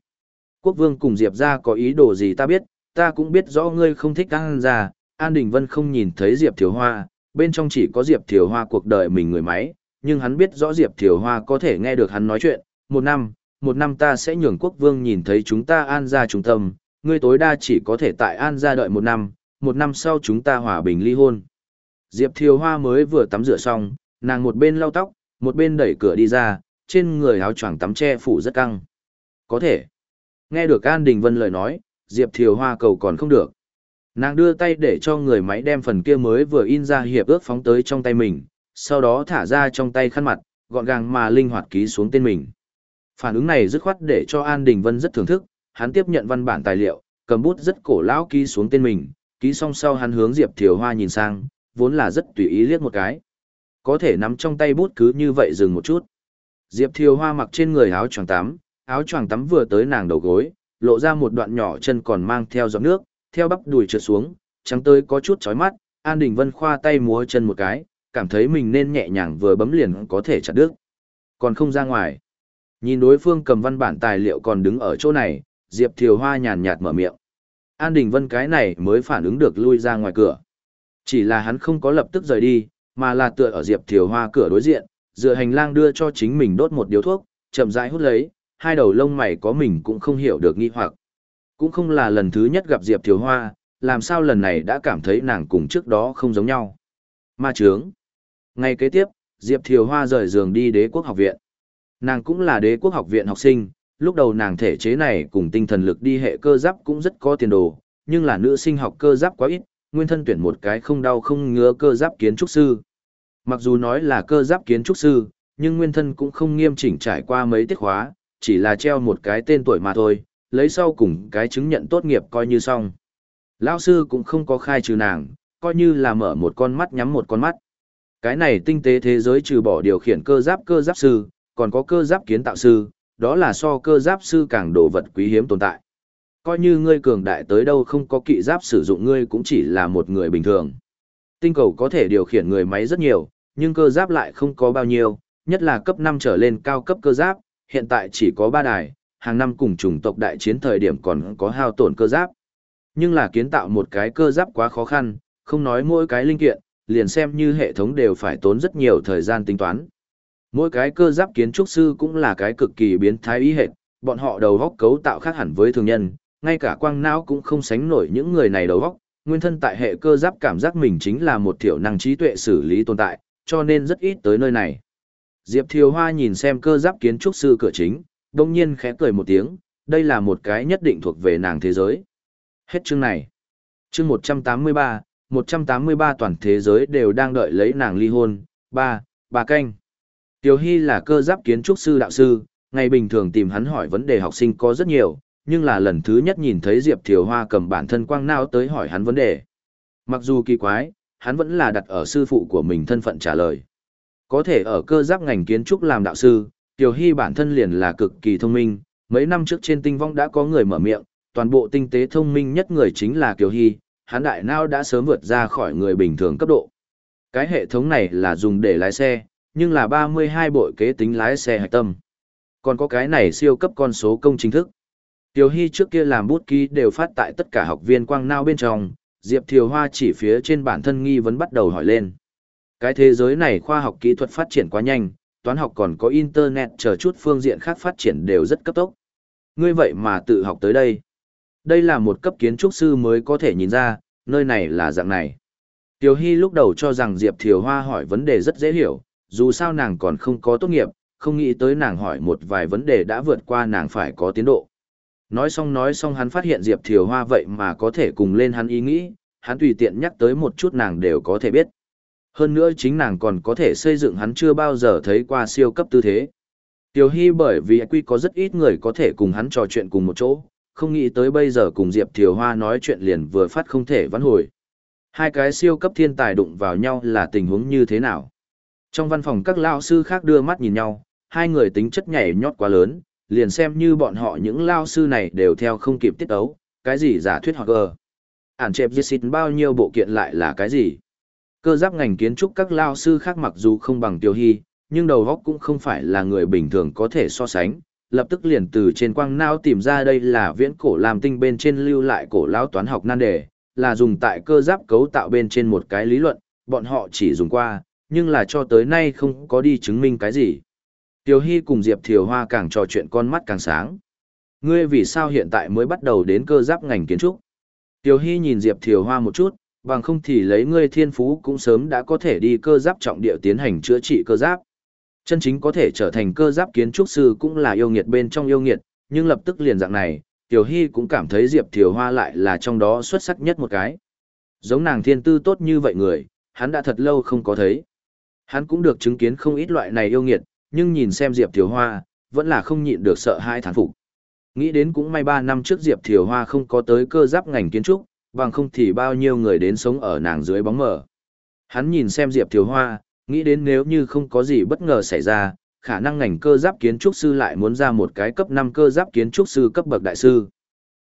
Quốc vương cùng Diệp ra có ý đồ gì ta biết, ta cũng biết rõ ngươi không thích An ra, An Đình Vân không nhìn thấy Diệp Thiều Hoa, bên trong chỉ có Diệp Thiều Hoa cuộc đời mình người máy, nhưng hắn biết rõ Diệp Thiều Hoa có thể nghe được hắn nói chuyện, một năm, một năm ta sẽ nhường quốc vương nhìn thấy chúng ta An ra trung tâm, ngươi tối đa chỉ có thể tại An ra đợi một năm, một năm sau chúng ta hòa bình ly hôn. Diệp Thiều Hoa mới vừa tắm rửa xong, nàng một bên lau tóc, một bên đẩy cửa đi ra, trên người áo choàng tắm che phủ rất căng. Có thể. Nghe được An Đình Vân lời nói, Diệp Thiều Hoa cầu còn không được. Nàng đưa tay để cho người máy đem phần kia mới vừa in ra hiệp ước phóng tới trong tay mình, sau đó thả ra trong tay khăn mặt, gọn gàng mà linh hoạt ký xuống tên mình. Phản ứng này dứt khoát để cho An Đình Vân rất thưởng thức, hắn tiếp nhận văn bản tài liệu, cầm bút rất cổ lão ký xuống tên mình, ký xong sau hắn hướng Diệp Thiều Hoa nhìn sang, vốn là rất tùy ý liếc một cái. Có thể nắm trong tay bút cứ như vậy dừng một chút. Diệp Thiều Hoa mặc trên người áo choàng tắm, áo choàng tắm vừa tới nàng đầu gối, lộ ra một đoạn nhỏ chân còn mang theo giọt nước, theo bắp đùi trượt xuống, trắng tới có chút chói mắt, An Đình Vân khoa tay múa chân một cái, cảm thấy mình nên nhẹ nhàng vừa bấm liền có thể chặt đứt. Còn không ra ngoài. Nhìn đối phương cầm văn bản tài liệu còn đứng ở chỗ này, Diệp Thiều Hoa nhàn nhạt mở miệng. An Đình Vân cái này mới phản ứng được lui ra ngoài cửa. Chỉ là hắn không có lập tức rời đi, mà là tựa ở Diệp Thiều Hoa cửa đối diện, dựa hành lang đưa cho chính mình đốt một điếu thuốc, chậm rãi hút lấy, hai đầu lông mày có mình cũng không hiểu được nghi hoặc. Cũng không là lần thứ nhất gặp Diệp Thiều Hoa, làm sao lần này đã cảm thấy nàng cùng trước đó không giống nhau. Ma trướng. Ngày kế tiếp, Diệp Thiều Hoa rời giường đi đế quốc học viện. Nàng cũng là đế quốc học viện học sinh, lúc đầu nàng thể chế này cùng tinh thần lực đi hệ cơ giáp cũng rất có tiền đồ, nhưng là nữ sinh học cơ giáp quá ít, nguyên thân tuyển một cái không đau không ngứa cơ giáp kiến trúc sư. Mặc dù nói là cơ giáp kiến trúc sư, nhưng nguyên thân cũng không nghiêm chỉnh trải qua mấy tiết khóa, chỉ là treo một cái tên tuổi mà thôi, lấy sau cùng cái chứng nhận tốt nghiệp coi như xong. Lão sư cũng không có khai trừ nàng, coi như là mở một con mắt nhắm một con mắt. Cái này tinh tế thế giới trừ bỏ điều khiển cơ giáp cơ giáp sư, còn có cơ giáp kiến tạo sư, đó là so cơ giáp sư càng đồ vật quý hiếm tồn tại. Coi như ngươi cường đại tới đâu không có kỵ giáp sử dụng ngươi cũng chỉ là một người bình thường. Tinh cầu có thể điều khiển người máy rất nhiều, nhưng cơ giáp lại không có bao nhiêu, nhất là cấp 5 trở lên cao cấp cơ giáp, hiện tại chỉ có 3 đài, hàng năm cùng chủng tộc đại chiến thời điểm còn có hao tổn cơ giáp. Nhưng là kiến tạo một cái cơ giáp quá khó khăn, không nói mỗi cái linh kiện, liền xem như hệ thống đều phải tốn rất nhiều thời gian tính toán. Mỗi cái cơ giáp kiến trúc sư cũng là cái cực kỳ biến thái ý hệ, bọn họ đầu góc cấu tạo khác hẳn với thường nhân, ngay cả quang não cũng không sánh nổi những người này đầu góc, nguyên thân tại hệ cơ giáp cảm giác mình chính là một thiểu năng trí tuệ xử lý tồn tại, cho nên rất ít tới nơi này. Diệp Thiều Hoa nhìn xem cơ giáp kiến trúc sư cửa chính, đồng nhiên khẽ cười một tiếng, đây là một cái nhất định thuộc về nàng thế giới. Hết chương này. Chương 183, 183 toàn thế giới đều đang đợi lấy nàng ly hôn, ba, bà canh. Tiểu Hy là cơ giáp kiến trúc sư đạo sư, ngày bình thường tìm hắn hỏi vấn đề học sinh có rất nhiều, nhưng là lần thứ nhất nhìn thấy Diệp Thiều Hoa cầm bản thân quang nao tới hỏi hắn vấn đề. Mặc dù kỳ quái, hắn vẫn là đặt ở sư phụ của mình thân phận trả lời. Có thể ở cơ giáp ngành kiến trúc làm đạo sư, Tiểu Hy bản thân liền là cực kỳ thông minh, mấy năm trước trên tinh vong đã có người mở miệng, toàn bộ tinh tế thông minh nhất người chính là Kiều Hy, hắn đại não đã sớm vượt ra khỏi người bình thường cấp độ. Cái hệ thống này là dùng để lái xe, nhưng là 32 bội kế tính lái xe hạch tâm. Còn có cái này siêu cấp con số công chính thức. Tiểu Hy trước kia làm bút ký đều phát tại tất cả học viên quang nao bên trong, Diệp Thiều Hoa chỉ phía trên bản thân nghi vấn bắt đầu hỏi lên. Cái thế giới này khoa học kỹ thuật phát triển quá nhanh, toán học còn có internet chờ chút phương diện khác phát triển đều rất cấp tốc. Ngươi vậy mà tự học tới đây. Đây là một cấp kiến trúc sư mới có thể nhìn ra, nơi này là dạng này. Tiểu Hy lúc đầu cho rằng Diệp Thiều Hoa hỏi vấn đề rất dễ hiểu, dù sao nàng còn không có tốt nghiệp, không nghĩ tới nàng hỏi một vài vấn đề đã vượt qua nàng phải có tiến độ. Nói xong nói xong hắn phát hiện Diệp Thiều Hoa vậy mà có thể cùng lên hắn ý nghĩ, hắn tùy tiện nhắc tới một chút nàng đều có thể biết. Hơn nữa chính nàng còn có thể xây dựng hắn chưa bao giờ thấy qua siêu cấp tư thế. Tiểu Hy bởi vì quy có rất ít người có thể cùng hắn trò chuyện cùng một chỗ, không nghĩ tới bây giờ cùng Diệp Thiều Hoa nói chuyện liền vừa phát không thể vãn hồi. Hai cái siêu cấp thiên tài đụng vào nhau là tình huống như thế nào? Trong văn phòng các lao sư khác đưa mắt nhìn nhau, hai người tính chất nhảy nhót quá lớn, liền xem như bọn họ những lao sư này đều theo không kịp tiết ấu, cái gì giả thuyết hoặc gờ. Ản chẹp giết xịt bao nhiêu bộ kiện lại là cái gì? Cơ giáp ngành kiến trúc các lao sư khác mặc dù không bằng Tiêu Hy, nhưng đầu góc cũng không phải là người bình thường có thể so sánh, lập tức liền từ trên quang não tìm ra đây là viễn cổ làm tinh bên trên lưu lại cổ lão toán học nan đề, là dùng tại cơ giáp cấu tạo bên trên một cái lý luận, bọn họ chỉ dùng qua, nhưng là cho tới nay không có đi chứng minh cái gì. Tiểu Hy cùng Diệp Thiều Hoa càng trò chuyện con mắt càng sáng. Ngươi vì sao hiện tại mới bắt đầu đến cơ giáp ngành kiến trúc? Tiểu Hy nhìn Diệp Thiều Hoa một chút, bằng không thì lấy ngươi thiên phú cũng sớm đã có thể đi cơ giáp trọng địa tiến hành chữa trị cơ giáp. Chân chính có thể trở thành cơ giáp kiến trúc sư cũng là yêu nghiệt bên trong yêu nghiệt, nhưng lập tức liền dạng này, Tiểu Hy cũng cảm thấy Diệp Thiều Hoa lại là trong đó xuất sắc nhất một cái. Giống nàng thiên tư tốt như vậy người, hắn đã thật lâu không có thấy. Hắn cũng được chứng kiến không ít loại này yêu nghiệt, nhưng nhìn xem Diệp Thiều Hoa, vẫn là không nhịn được sợ hai thán phục. Nghĩ đến cũng may ba năm trước Diệp Thiều Hoa không có tới cơ giáp ngành kiến trúc, bằng không thì bao nhiêu người đến sống ở nàng dưới bóng mờ. Hắn nhìn xem Diệp Thiều Hoa, nghĩ đến nếu như không có gì bất ngờ xảy ra, khả năng ngành cơ giáp kiến trúc sư lại muốn ra một cái cấp 5 cơ giáp kiến trúc sư cấp bậc đại sư.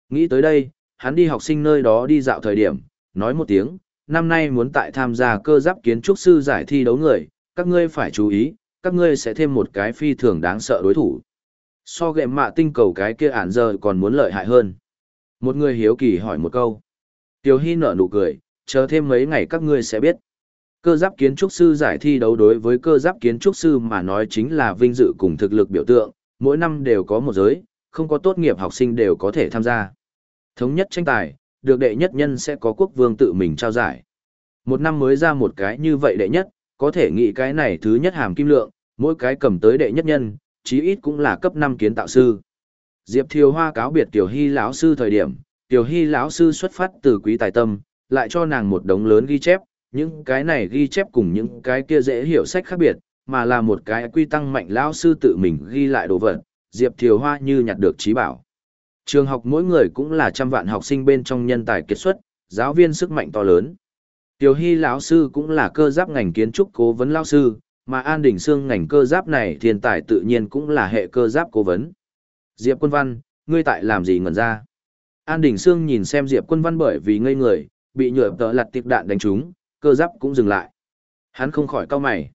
Nghĩ tới đây, hắn đi học sinh nơi đó đi dạo thời điểm, nói một tiếng, năm nay muốn tại tham gia cơ giáp kiến trúc sư giải thi đấu người, các ngươi phải chú ý, các ngươi sẽ thêm một cái phi thường đáng sợ đối thủ. So gệm mạ tinh cầu cái kia ản giờ còn muốn lợi hại hơn. Một người hiếu kỳ hỏi một câu. Tiểu Hy nở nụ cười, chờ thêm mấy ngày các ngươi sẽ biết. Cơ giáp kiến trúc sư giải thi đấu đối với cơ giáp kiến trúc sư mà nói chính là vinh dự cùng thực lực biểu tượng, mỗi năm đều có một giới, không có tốt nghiệp học sinh đều có thể tham gia. Thống nhất tranh tài, được đệ nhất nhân sẽ có quốc vương tự mình trao giải. Một năm mới ra một cái như vậy đệ nhất, Có thể nghĩ cái này thứ nhất hàm kim lượng, mỗi cái cầm tới đệ nhất nhân, chí ít cũng là cấp 5 kiến tạo sư. Diệp Thiều Hoa cáo biệt Tiểu Hy lão sư thời điểm, Tiểu Hy lão sư xuất phát từ quý tài tâm, lại cho nàng một đống lớn ghi chép, những cái này ghi chép cùng những cái kia dễ hiểu sách khác biệt, mà là một cái quy tăng mạnh lão sư tự mình ghi lại đồ vật, Diệp Thiều Hoa như nhặt được trí bảo. Trường học mỗi người cũng là trăm vạn học sinh bên trong nhân tài kiệt xuất, giáo viên sức mạnh to lớn. Tiểu Hy lão sư cũng là cơ giáp ngành kiến trúc cố vấn lão sư, mà An Đình Sương ngành cơ giáp này thiên tài tự nhiên cũng là hệ cơ giáp cố vấn. Diệp Quân Văn, ngươi tại làm gì ngẩn ra? An Đình Sương nhìn xem Diệp Quân Văn bởi vì ngây người, bị nhựa tợ lặt tiệp đạn đánh trúng, cơ giáp cũng dừng lại. Hắn không khỏi cau mày.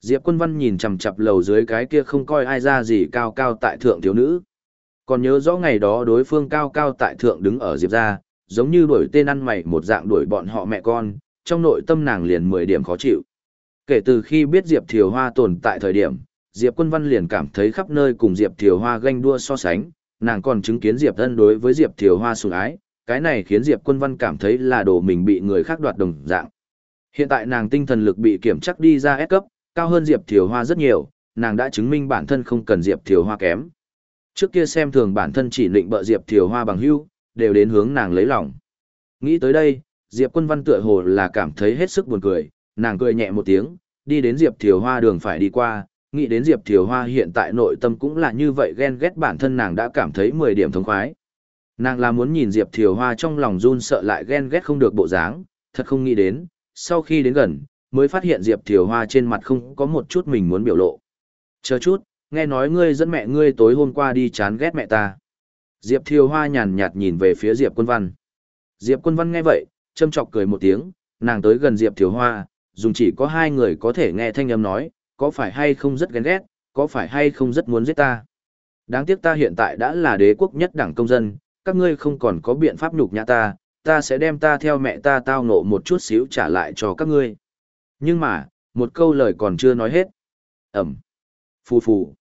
Diệp Quân Văn nhìn chằm chằm lầu dưới cái kia không coi ai ra gì cao cao tại thượng thiếu nữ. Còn nhớ rõ ngày đó đối phương cao cao tại thượng đứng ở Diệp gia, giống như đuổi tên ăn mày một dạng đuổi bọn họ mẹ con, trong nội tâm nàng liền 10 điểm khó chịu. Kể từ khi biết Diệp Thiều Hoa tồn tại thời điểm, Diệp Quân Văn liền cảm thấy khắp nơi cùng Diệp Thiều Hoa ganh đua so sánh, nàng còn chứng kiến Diệp Thân đối với Diệp Thiều Hoa sủng ái, cái này khiến Diệp Quân Văn cảm thấy là đồ mình bị người khác đoạt đồng dạng. Hiện tại nàng tinh thần lực bị kiểm chắc đi ra S cấp, cao hơn Diệp Thiều Hoa rất nhiều, nàng đã chứng minh bản thân không cần Diệp Thiều Hoa kém. Trước kia xem thường bản thân chỉ định bợ Diệp Thiều Hoa bằng hữu, đều đến hướng nàng lấy lòng. Nghĩ tới đây, Diệp Quân Văn tựa hồ là cảm thấy hết sức buồn cười, nàng cười nhẹ một tiếng, đi đến Diệp Thiều Hoa đường phải đi qua, nghĩ đến Diệp Thiều Hoa hiện tại nội tâm cũng là như vậy ghen ghét bản thân nàng đã cảm thấy 10 điểm thống khoái. Nàng là muốn nhìn Diệp Thiều Hoa trong lòng run sợ lại ghen ghét không được bộ dáng, thật không nghĩ đến, sau khi đến gần, mới phát hiện Diệp Thiều Hoa trên mặt không có một chút mình muốn biểu lộ. Chờ chút, nghe nói ngươi dẫn mẹ ngươi tối hôm qua đi chán ghét mẹ ta. Diệp Thiều Hoa nhàn nhạt nhìn về phía Diệp Quân Văn. Diệp Quân Văn nghe vậy, châm chọc cười một tiếng, nàng tới gần Diệp Thiều Hoa, dùng chỉ có hai người có thể nghe thanh âm nói, có phải hay không rất ghen ghét, có phải hay không rất muốn giết ta. Đáng tiếc ta hiện tại đã là đế quốc nhất Đảng công dân, các ngươi không còn có biện pháp nhục nhã ta, ta sẽ đem ta theo mẹ ta tao nộ một chút xíu trả lại cho các ngươi. Nhưng mà, một câu lời còn chưa nói hết. Ẩm. Phù phù.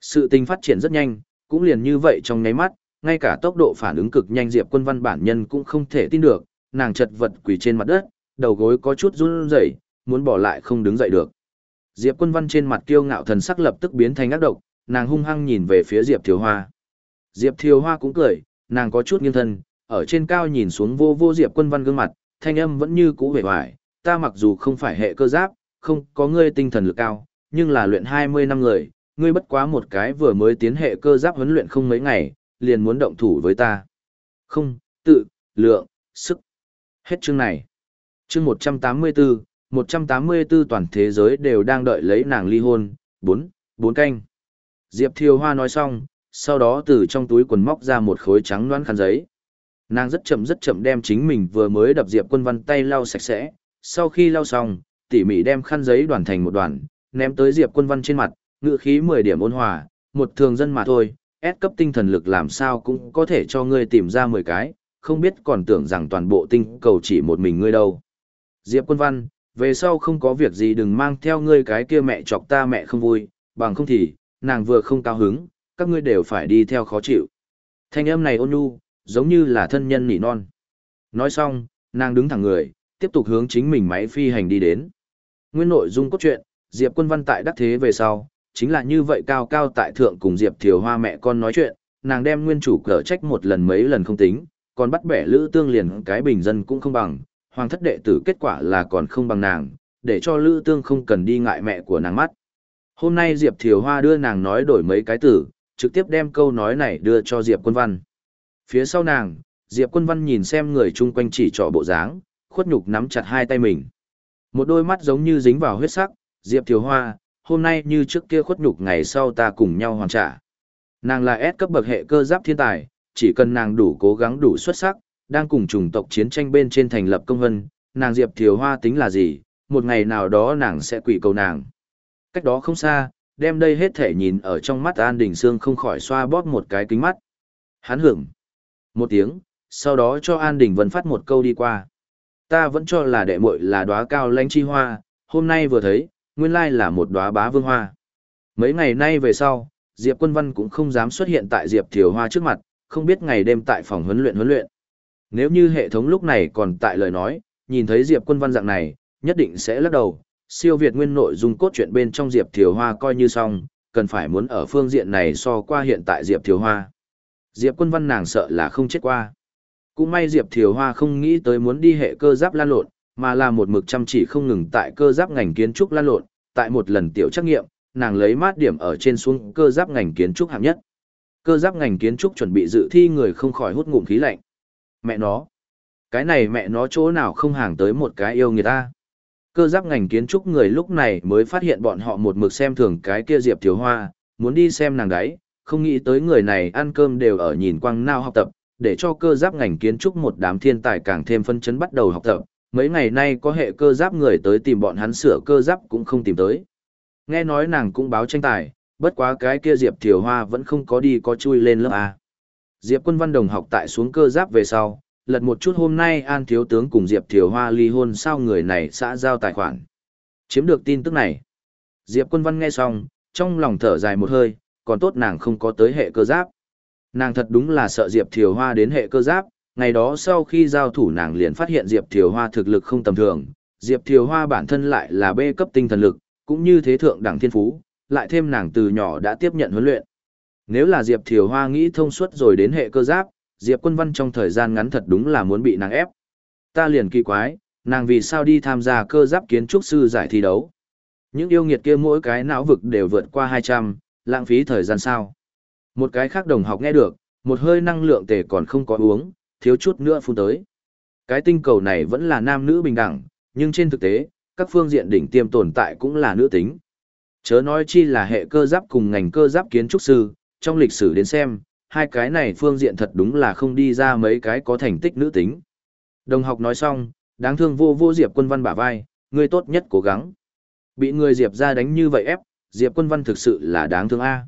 Sự tình phát triển rất nhanh, cũng liền như vậy trong nháy mắt, ngay cả tốc độ phản ứng cực nhanh Diệp Quân Văn bản nhân cũng không thể tin được, nàng chật vật quỳ trên mặt đất, đầu gối có chút run rẩy, muốn bỏ lại không đứng dậy được. Diệp Quân Văn trên mặt kiêu ngạo thần sắc lập tức biến thành ác độc, nàng hung hăng nhìn về phía Diệp Thiều Hoa. Diệp Thiều Hoa cũng cười, nàng có chút nghiêng thân, ở trên cao nhìn xuống vô vô Diệp Quân Văn gương mặt, thanh âm vẫn như cũ vẻ vải, ta mặc dù không phải hệ cơ giáp, không có ngươi tinh thần lực cao, nhưng là luyện 20 năm người, ngươi bất quá một cái vừa mới tiến hệ cơ giáp huấn luyện không mấy ngày, liền muốn động thủ với ta. Không, tự, lượng, sức. Hết chương này. Chương 184, 184 toàn thế giới đều đang đợi lấy nàng ly hôn, 4, 4 canh. Diệp Thiều Hoa nói xong, sau đó từ trong túi quần móc ra một khối trắng loãng khăn giấy. Nàng rất chậm rất chậm đem chính mình vừa mới đập Diệp Quân Văn tay lau sạch sẽ, sau khi lau xong, tỉ mỉ đem khăn giấy đoàn thành một đoàn, ném tới Diệp Quân Văn trên mặt, ngự khí 10 điểm ôn hòa, một thường dân mà thôi, ép cấp tinh thần lực làm sao cũng có thể cho ngươi tìm ra 10 cái, không biết còn tưởng rằng toàn bộ tinh cầu chỉ một mình ngươi đâu. Diệp Quân Văn, về sau không có việc gì đừng mang theo ngươi cái kia mẹ chọc ta mẹ không vui, bằng không thì, nàng vừa không cao hứng, các ngươi đều phải đi theo khó chịu. Thanh âm này ôn nhu, giống như là thân nhân nỉ non. Nói xong, nàng đứng thẳng người, tiếp tục hướng chính mình máy phi hành đi đến. Nguyên nội dung cốt truyện, Diệp Quân Văn tại đắc thế về sau, chính là như vậy cao cao tại thượng cùng Diệp Thiều Hoa mẹ con nói chuyện, nàng đem nguyên chủ cở trách một lần mấy lần không tính, còn bắt bẻ Lữ Tương liền cái bình dân cũng không bằng, hoàng thất đệ tử kết quả là còn không bằng nàng, để cho Lữ Tương không cần đi ngại mẹ của nàng mắt. Hôm nay Diệp Thiều Hoa đưa nàng nói đổi mấy cái tử, trực tiếp đem câu nói này đưa cho Diệp Quân Văn. Phía sau nàng, Diệp Quân Văn nhìn xem người chung quanh chỉ trỏ bộ dáng, khuất nhục nắm chặt hai tay mình. Một đôi mắt giống như dính vào huyết sắc, Diệp Thiều Hoa, hôm nay như trước kia khuất nhục ngày sau ta cùng nhau hoàn trả. Nàng là S cấp bậc hệ cơ giáp thiên tài, chỉ cần nàng đủ cố gắng đủ xuất sắc, đang cùng chủng tộc chiến tranh bên trên thành lập công vân, nàng Diệp Thiều Hoa tính là gì, một ngày nào đó nàng sẽ quỷ cầu nàng. Cách đó không xa, đem đây hết thể nhìn ở trong mắt An Đình Sương không khỏi xoa bóp một cái kính mắt. Hắn hưởng. Một tiếng, sau đó cho An Đình Vân phát một câu đi qua. Ta vẫn cho là đệ muội là đóa cao lãnh chi hoa, hôm nay vừa thấy, nguyên lai là một đóa bá vương hoa. Mấy ngày nay về sau, Diệp Quân Văn cũng không dám xuất hiện tại Diệp Thiều Hoa trước mặt, không biết ngày đêm tại phòng huấn luyện huấn luyện. Nếu như hệ thống lúc này còn tại lời nói, nhìn thấy Diệp Quân Văn dạng này, nhất định sẽ lắc đầu, siêu việt nguyên nội dung cốt truyện bên trong Diệp Thiều Hoa coi như xong, cần phải muốn ở phương diện này so qua hiện tại Diệp Thiều Hoa. Diệp quân văn nàng sợ là không chết qua. Cũng may Diệp Thiều Hoa không nghĩ tới muốn đi hệ cơ giáp lan lộn, mà là một mực chăm chỉ không ngừng tại cơ giáp ngành kiến trúc lan lộn, tại một lần tiểu trắc nghiệm, nàng lấy mát điểm ở trên xuống cơ giáp ngành kiến trúc hạng nhất. Cơ giáp ngành kiến trúc chuẩn bị dự thi người không khỏi hút ngụm khí lạnh. Mẹ nó, cái này mẹ nó chỗ nào không hàng tới một cái yêu người ta. Cơ giáp ngành kiến trúc người lúc này mới phát hiện bọn họ một mực xem thường cái kia Diệp Thiếu Hoa, muốn đi xem nàng đấy, không nghĩ tới người này ăn cơm đều ở nhìn quang nao học tập, để cho cơ giáp ngành kiến trúc một đám thiên tài càng thêm phân chấn bắt đầu học tập. Mấy ngày nay có hệ cơ giáp người tới tìm bọn hắn sửa cơ giáp cũng không tìm tới. Nghe nói nàng cũng báo tranh tài, bất quá cái kia Diệp Thiều Hoa vẫn không có đi có chui lên lớp A. Diệp quân văn đồng học tại xuống cơ giáp về sau, lật một chút hôm nay An Thiếu Tướng cùng Diệp Thiều Hoa ly hôn sao người này xã giao tài khoản. Chiếm được tin tức này. Diệp quân văn nghe xong, trong lòng thở dài một hơi, còn tốt nàng không có tới hệ cơ giáp. Nàng thật đúng là sợ Diệp Thiều Hoa đến hệ cơ giáp, ngày đó sau khi giao thủ nàng liền phát hiện Diệp Thiều Hoa thực lực không tầm thường, Diệp Thiều Hoa bản thân lại là bê cấp tinh thần lực, cũng như thế thượng đẳng thiên phú, lại thêm nàng từ nhỏ đã tiếp nhận huấn luyện. Nếu là Diệp Thiều Hoa nghĩ thông suốt rồi đến hệ cơ giáp, Diệp Quân Văn trong thời gian ngắn thật đúng là muốn bị nàng ép. Ta liền kỳ quái, nàng vì sao đi tham gia cơ giáp kiến trúc sư giải thi đấu. Những yêu nghiệt kia mỗi cái não vực đều vượt qua 200, lãng phí thời gian sao. Một cái khác đồng học nghe được, một hơi năng lượng tề còn không có uống, thiếu chút nữa phun tới. Cái tinh cầu này vẫn là nam nữ bình đẳng, nhưng trên thực tế, các phương diện đỉnh tiêm tồn tại cũng là nữ tính. Chớ nói chi là hệ cơ giáp cùng ngành cơ giáp kiến trúc sư, trong lịch sử đến xem, hai cái này phương diện thật đúng là không đi ra mấy cái có thành tích nữ tính. Đồng học nói xong, đáng thương vô vô Diệp quân văn bả vai, người tốt nhất cố gắng. Bị người Diệp ra đánh như vậy ép, Diệp quân văn thực sự là đáng thương A.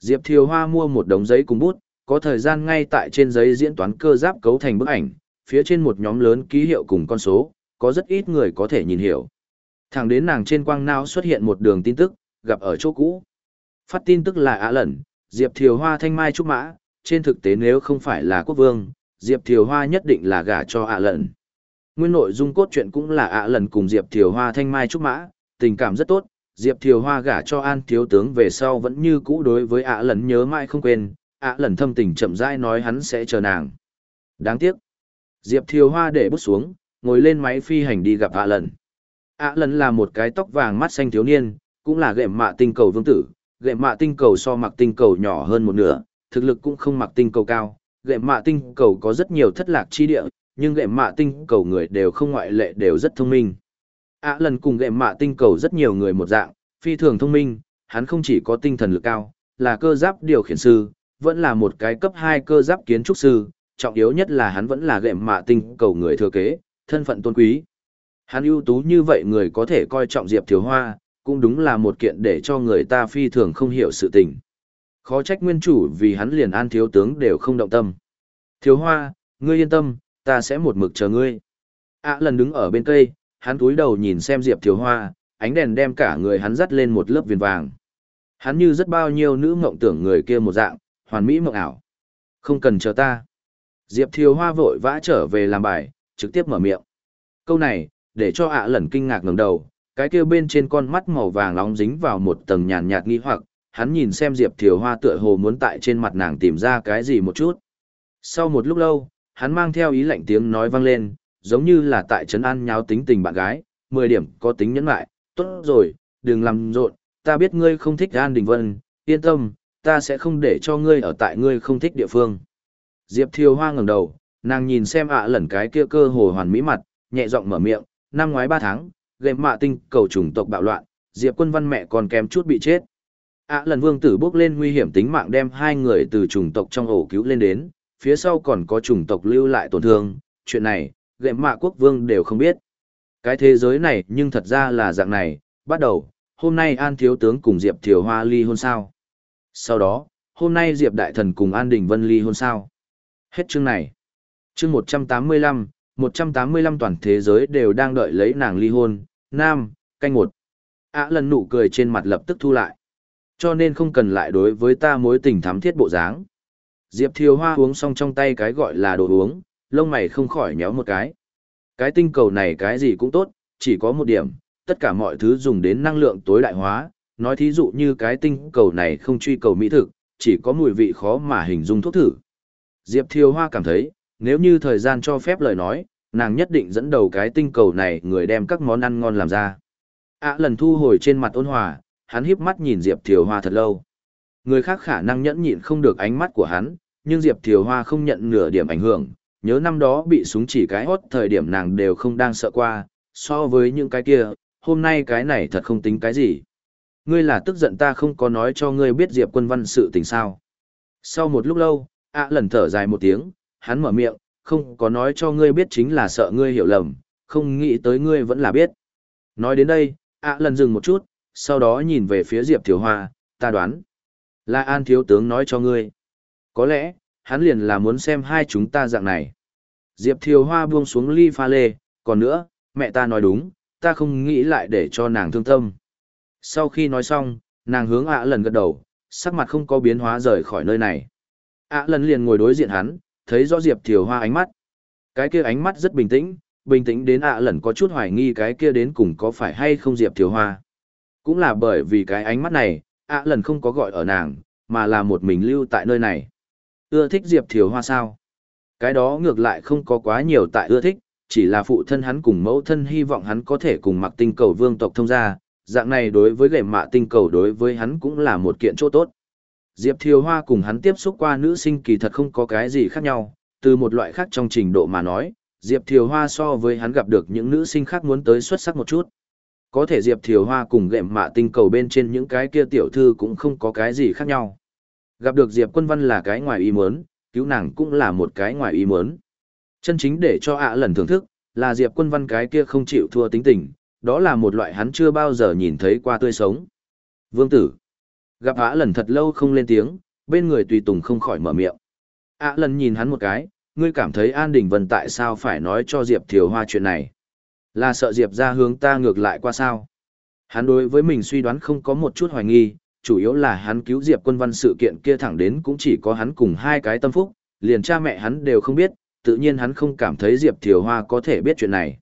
Diệp Thiều Hoa mua một đống giấy cùng bút, có thời gian ngay tại trên giấy diễn toán cơ giáp cấu thành bức ảnh, phía trên một nhóm lớn ký hiệu cùng con số, có rất ít người có thể nhìn hiểu. Thẳng đến nàng trên quang não xuất hiện một đường tin tức, gặp ở chỗ cũ. Phát tin tức là Á Lẩn, Diệp Thiều Hoa thanh mai trúc mã, trên thực tế nếu không phải là quốc vương, Diệp Thiều Hoa nhất định là gả cho ạ Lẩn. Nguyên nội dung cốt truyện cũng là ạ Lẩn cùng Diệp Thiều Hoa thanh mai trúc mã, tình cảm rất tốt, Diệp Thiều Hoa gả cho An thiếu tướng về sau vẫn như cũ đối với ạ Lẩn nhớ mãi không quên, Ạ Lẩn thâm tình chậm rãi nói hắn sẽ chờ nàng. Đáng tiếc. Diệp Thiều Hoa để bút xuống, ngồi lên máy phi hành đi gặp ạ Lẩn. Ạ Lẩn là một cái tóc vàng mắt xanh thiếu niên, cũng là gệm mạ tinh cầu vương tử, gệm mạ tinh cầu so mặc tinh cầu nhỏ hơn một nửa, thực lực cũng không mặc tinh cầu cao, gệm mạ tinh cầu có rất nhiều thất lạc chi địa, nhưng gệm mạ tinh cầu người đều không ngoại lệ đều rất thông minh. Ả lần cùng gệm mạ tinh cầu rất nhiều người một dạng, phi thường thông minh, hắn không chỉ có tinh thần lực cao, là cơ giáp điều khiển sư, vẫn là một cái cấp hai cơ giáp kiến trúc sư, trọng yếu nhất là hắn vẫn là gệm mạ tinh cầu người thừa kế, thân phận tôn quý. Hắn ưu tú như vậy người có thể coi trọng Diệp Thiếu Hoa, cũng đúng là một kiện để cho người ta phi thường không hiểu sự tình. Khó trách nguyên chủ vì hắn liền an thiếu tướng đều không động tâm. Thiếu Hoa, ngươi yên tâm, ta sẽ một mực chờ ngươi. À lần đứng ở bên cây, hắn cúi đầu nhìn xem Diệp Thiếu Hoa, ánh đèn đem cả người hắn dắt lên một lớp viền vàng. Hắn như rất bao nhiêu nữ mộng tưởng người kia một dạng, hoàn mỹ mộng ảo. Không cần chờ ta. Diệp Thiếu Hoa vội vã trở về làm bài, trực tiếp mở miệng. Câu này, để cho ạ lần kinh ngạc ngẩng đầu, cái kia bên trên con mắt màu vàng nóng dính vào một tầng nhàn nhạt nghi hoặc, hắn nhìn xem Diệp Thiều Hoa tựa hồ muốn tại trên mặt nàng tìm ra cái gì một chút. Sau một lúc lâu, hắn mang theo ý lạnh tiếng nói vang lên, giống như là tại trấn an nháo tính tình bạn gái, 10 điểm có tính nhẫn lại, tốt rồi, đừng làm rộn, ta biết ngươi không thích An Đình Vân, yên tâm, ta sẽ không để cho ngươi ở tại ngươi không thích địa phương. Diệp Thiều Hoa ngẩng đầu, nàng nhìn xem ạ lẩn cái kia cơ hồ hoàn mỹ mặt, nhẹ giọng mở miệng, năm ngoái 3 tháng, game mạ tinh cầu chủng tộc bạo loạn, Diệp quân văn mẹ còn kém chút bị chết. ạ lần vương tử bước lên nguy hiểm tính mạng đem hai người từ chủng tộc trong ổ cứu lên đến, phía sau còn có chủng tộc lưu lại tổn thương, chuyện này, gệm mạ quốc vương đều không biết. Cái thế giới này nhưng thật ra là dạng này, bắt đầu, hôm nay An Thiếu Tướng cùng Diệp Thiều Hoa ly hôn sao. Sau đó, hôm nay Diệp Đại Thần cùng An Đình Vân ly hôn sao. Hết chương này. Chương 185, 185 toàn thế giới đều đang đợi lấy nàng ly hôn, nam, canh một. Ả lần nụ cười trên mặt lập tức thu lại. Cho nên không cần lại đối với ta mối tình thắm thiết bộ dáng. Diệp Thiều Hoa uống xong trong tay cái gọi là đồ uống, lông mày không khỏi nhéo một cái. Cái tinh cầu này cái gì cũng tốt, chỉ có một điểm, tất cả mọi thứ dùng đến năng lượng tối đại hóa, nói thí dụ như cái tinh cầu này không truy cầu mỹ thực, chỉ có mùi vị khó mà hình dung thuốc thử. Diệp Thiều Hoa cảm thấy, nếu như thời gian cho phép lời nói, nàng nhất định dẫn đầu cái tinh cầu này người đem các món ăn ngon làm ra. À lần thu hồi trên mặt ôn hòa, hắn híp mắt nhìn Diệp Thiều Hoa thật lâu. Người khác khả năng nhẫn nhịn không được ánh mắt của hắn, nhưng Diệp Thiều Hoa không nhận nửa điểm ảnh hưởng, nhớ năm đó bị súng chỉ cái hót thời điểm nàng đều không đang sợ qua, so với những cái kia, hôm nay cái này thật không tính cái gì. Ngươi là tức giận ta không có nói cho ngươi biết Diệp quân văn sự tình sao. Sau một lúc lâu, ạ lần thở dài một tiếng, hắn mở miệng, không có nói cho ngươi biết chính là sợ ngươi hiểu lầm, không nghĩ tới ngươi vẫn là biết. Nói đến đây, ạ lần dừng một chút, sau đó nhìn về phía Diệp Thiều Hoa, ta đoán. Là An Thiếu Tướng nói cho ngươi. Có lẽ, hắn liền là muốn xem hai chúng ta dạng này. Diệp Thiều Hoa buông xuống ly pha lê, còn nữa, mẹ ta nói đúng, ta không nghĩ lại để cho nàng thương tâm. Sau khi nói xong, nàng hướng ạ lần gật đầu, sắc mặt không có biến hóa rời khỏi nơi này. ạ lần liền ngồi đối diện hắn, thấy rõ Diệp Thiều Hoa ánh mắt. Cái kia ánh mắt rất bình tĩnh, bình tĩnh đến ạ lần có chút hoài nghi cái kia đến cùng có phải hay không Diệp Thiều Hoa. Cũng là bởi vì cái ánh mắt này, ạ lần không có gọi ở nàng, mà là một mình lưu tại nơi này. Ưa thích Diệp Thiều Hoa sao? Cái đó ngược lại không có quá nhiều tại ưa thích, chỉ là phụ thân hắn cùng mẫu thân hy vọng hắn có thể cùng mặc tinh cầu vương tộc thông gia, dạng này đối với gệm mạ tinh cầu đối với hắn cũng là một kiện chỗ tốt. Diệp Thiều Hoa cùng hắn tiếp xúc qua nữ sinh kỳ thật không có cái gì khác nhau, từ một loại khác trong trình độ mà nói, Diệp Thiều Hoa so với hắn gặp được những nữ sinh khác muốn tới xuất sắc một chút. Có thể Diệp Thiều Hoa cùng gệm mạ tinh cầu bên trên những cái kia tiểu thư cũng không có cái gì khác nhau. Gặp được Diệp Quân Văn là cái ngoài ý muốn, cứu nàng cũng là một cái ngoài ý muốn. Chân chính để cho ạ lần thưởng thức, là Diệp Quân Văn cái kia không chịu thua tính tình, đó là một loại hắn chưa bao giờ nhìn thấy qua tươi sống. Vương tử. Gặp ạ lần thật lâu không lên tiếng, bên người tùy tùng không khỏi mở miệng. ạ lần nhìn hắn một cái, ngươi cảm thấy An Đình Vân tại sao phải nói cho Diệp Thiều Hoa chuyện này? Là sợ Diệp ra hướng ta ngược lại qua sao? Hắn đối với mình suy đoán không có một chút hoài nghi, chủ yếu là hắn cứu Diệp quân văn sự kiện kia thẳng đến cũng chỉ có hắn cùng hai cái tâm phúc, liền cha mẹ hắn đều không biết, tự nhiên hắn không cảm thấy Diệp Thiều Hoa có thể biết chuyện này.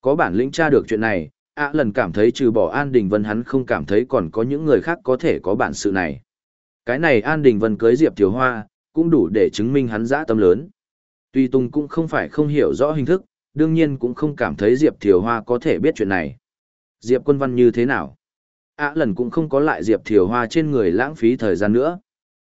Có bản lĩnh tra được chuyện này, ạ lần cảm thấy trừ bỏ An Đình Vân hắn không cảm thấy còn có những người khác có thể có bản sự này. Cái này An Đình Vân cưới Diệp Thiều Hoa, cũng đủ để chứng minh hắn dã tâm lớn. Tuy Tùng cũng không phải không hiểu rõ hình thức, đương nhiên cũng không cảm thấy Diệp Thiều Hoa có thể biết chuyện này. Diệp quân văn như thế nào? Ạ lần cũng không có lại Diệp Thiều Hoa trên người lãng phí thời gian nữa.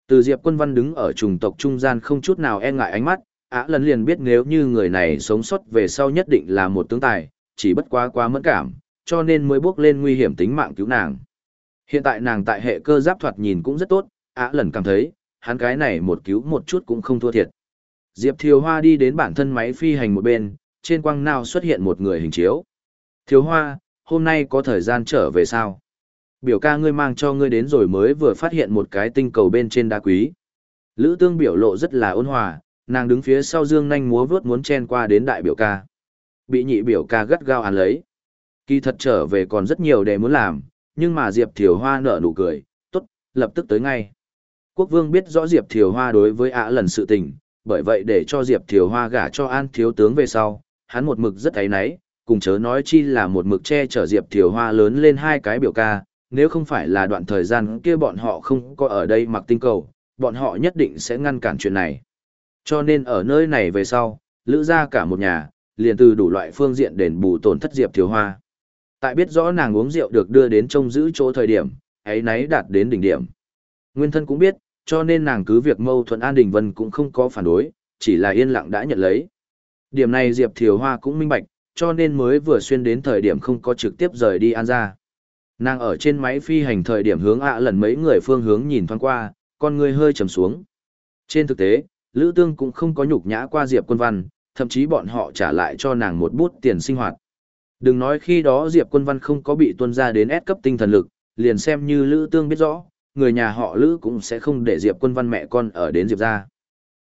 Từ Diệp quân văn đứng ở trùng tộc trung gian không chút nào e ngại ánh mắt, ạ lần liền biết nếu như người này sống sót về sau nhất định là một tướng tài, chỉ bất quá quá mẫn cảm, cho nên mới bước lên nguy hiểm tính mạng cứu nàng. Hiện tại nàng tại hệ cơ giáp thoạt nhìn cũng rất tốt, ạ lần cảm thấy, hắn cái này một cứu một chút cũng không thua thiệt. Diệp Thiều Hoa đi đến bản thân máy phi hành một bên, trên quang nào xuất hiện một người hình chiếu. Thiều Hoa, hôm nay có thời gian trở về sao? Biểu ca ngươi mang cho ngươi đến rồi mới vừa phát hiện một cái tinh cầu bên trên đá quý. Lữ tương biểu lộ rất là ôn hòa, nàng đứng phía sau dương nhanh múa vớt muốn chen qua đến đại biểu ca. Bị nhị biểu ca gắt gao án lấy. Kỳ thật trở về còn rất nhiều để muốn làm, nhưng mà Diệp Thiều Hoa nở nụ cười, tốt, lập tức tới ngay. Quốc vương biết rõ Diệp Thiều Hoa đối với ạ lần sự tình, bởi vậy để cho Diệp Thiều Hoa gả cho An Thiếu Tướng về sau, hắn một mực rất thấy náy, cùng chớ nói chi là một mực che chở Diệp Thiều Hoa lớn lên hai cái biểu ca, nếu không phải là đoạn thời gian kia bọn họ không có ở đây mặc tinh cầu, bọn họ nhất định sẽ ngăn cản chuyện này. Cho nên ở nơi này về sau, lữ ra cả một nhà, liền từ đủ loại phương diện đền bù tổn thất Diệp thiếu Hoa. Tại biết rõ nàng uống rượu được đưa đến trông giữ chỗ thời điểm, ấy nấy đạt đến đỉnh điểm. Nguyên thân cũng biết, cho nên nàng cứ việc mâu thuẫn An Đình Vân cũng không có phản đối, chỉ là yên lặng đã nhận lấy. Điểm này Diệp Thiều Hoa cũng minh bạch, cho nên mới vừa xuyên đến thời điểm không có trực tiếp rời đi An ra. Nàng ở trên máy phi hành thời điểm hướng ạ lần mấy người phương hướng nhìn thoáng qua, con người hơi trầm xuống. Trên thực tế, Lữ Tương cũng không có nhục nhã qua Diệp Quân Văn, thậm chí bọn họ trả lại cho nàng một bút tiền sinh hoạt. Đừng nói khi đó Diệp Quân Văn không có bị tuân ra đến S cấp tinh thần lực, liền xem như Lữ Tương biết rõ, người nhà họ Lữ cũng sẽ không để Diệp Quân Văn mẹ con ở đến Diệp ra.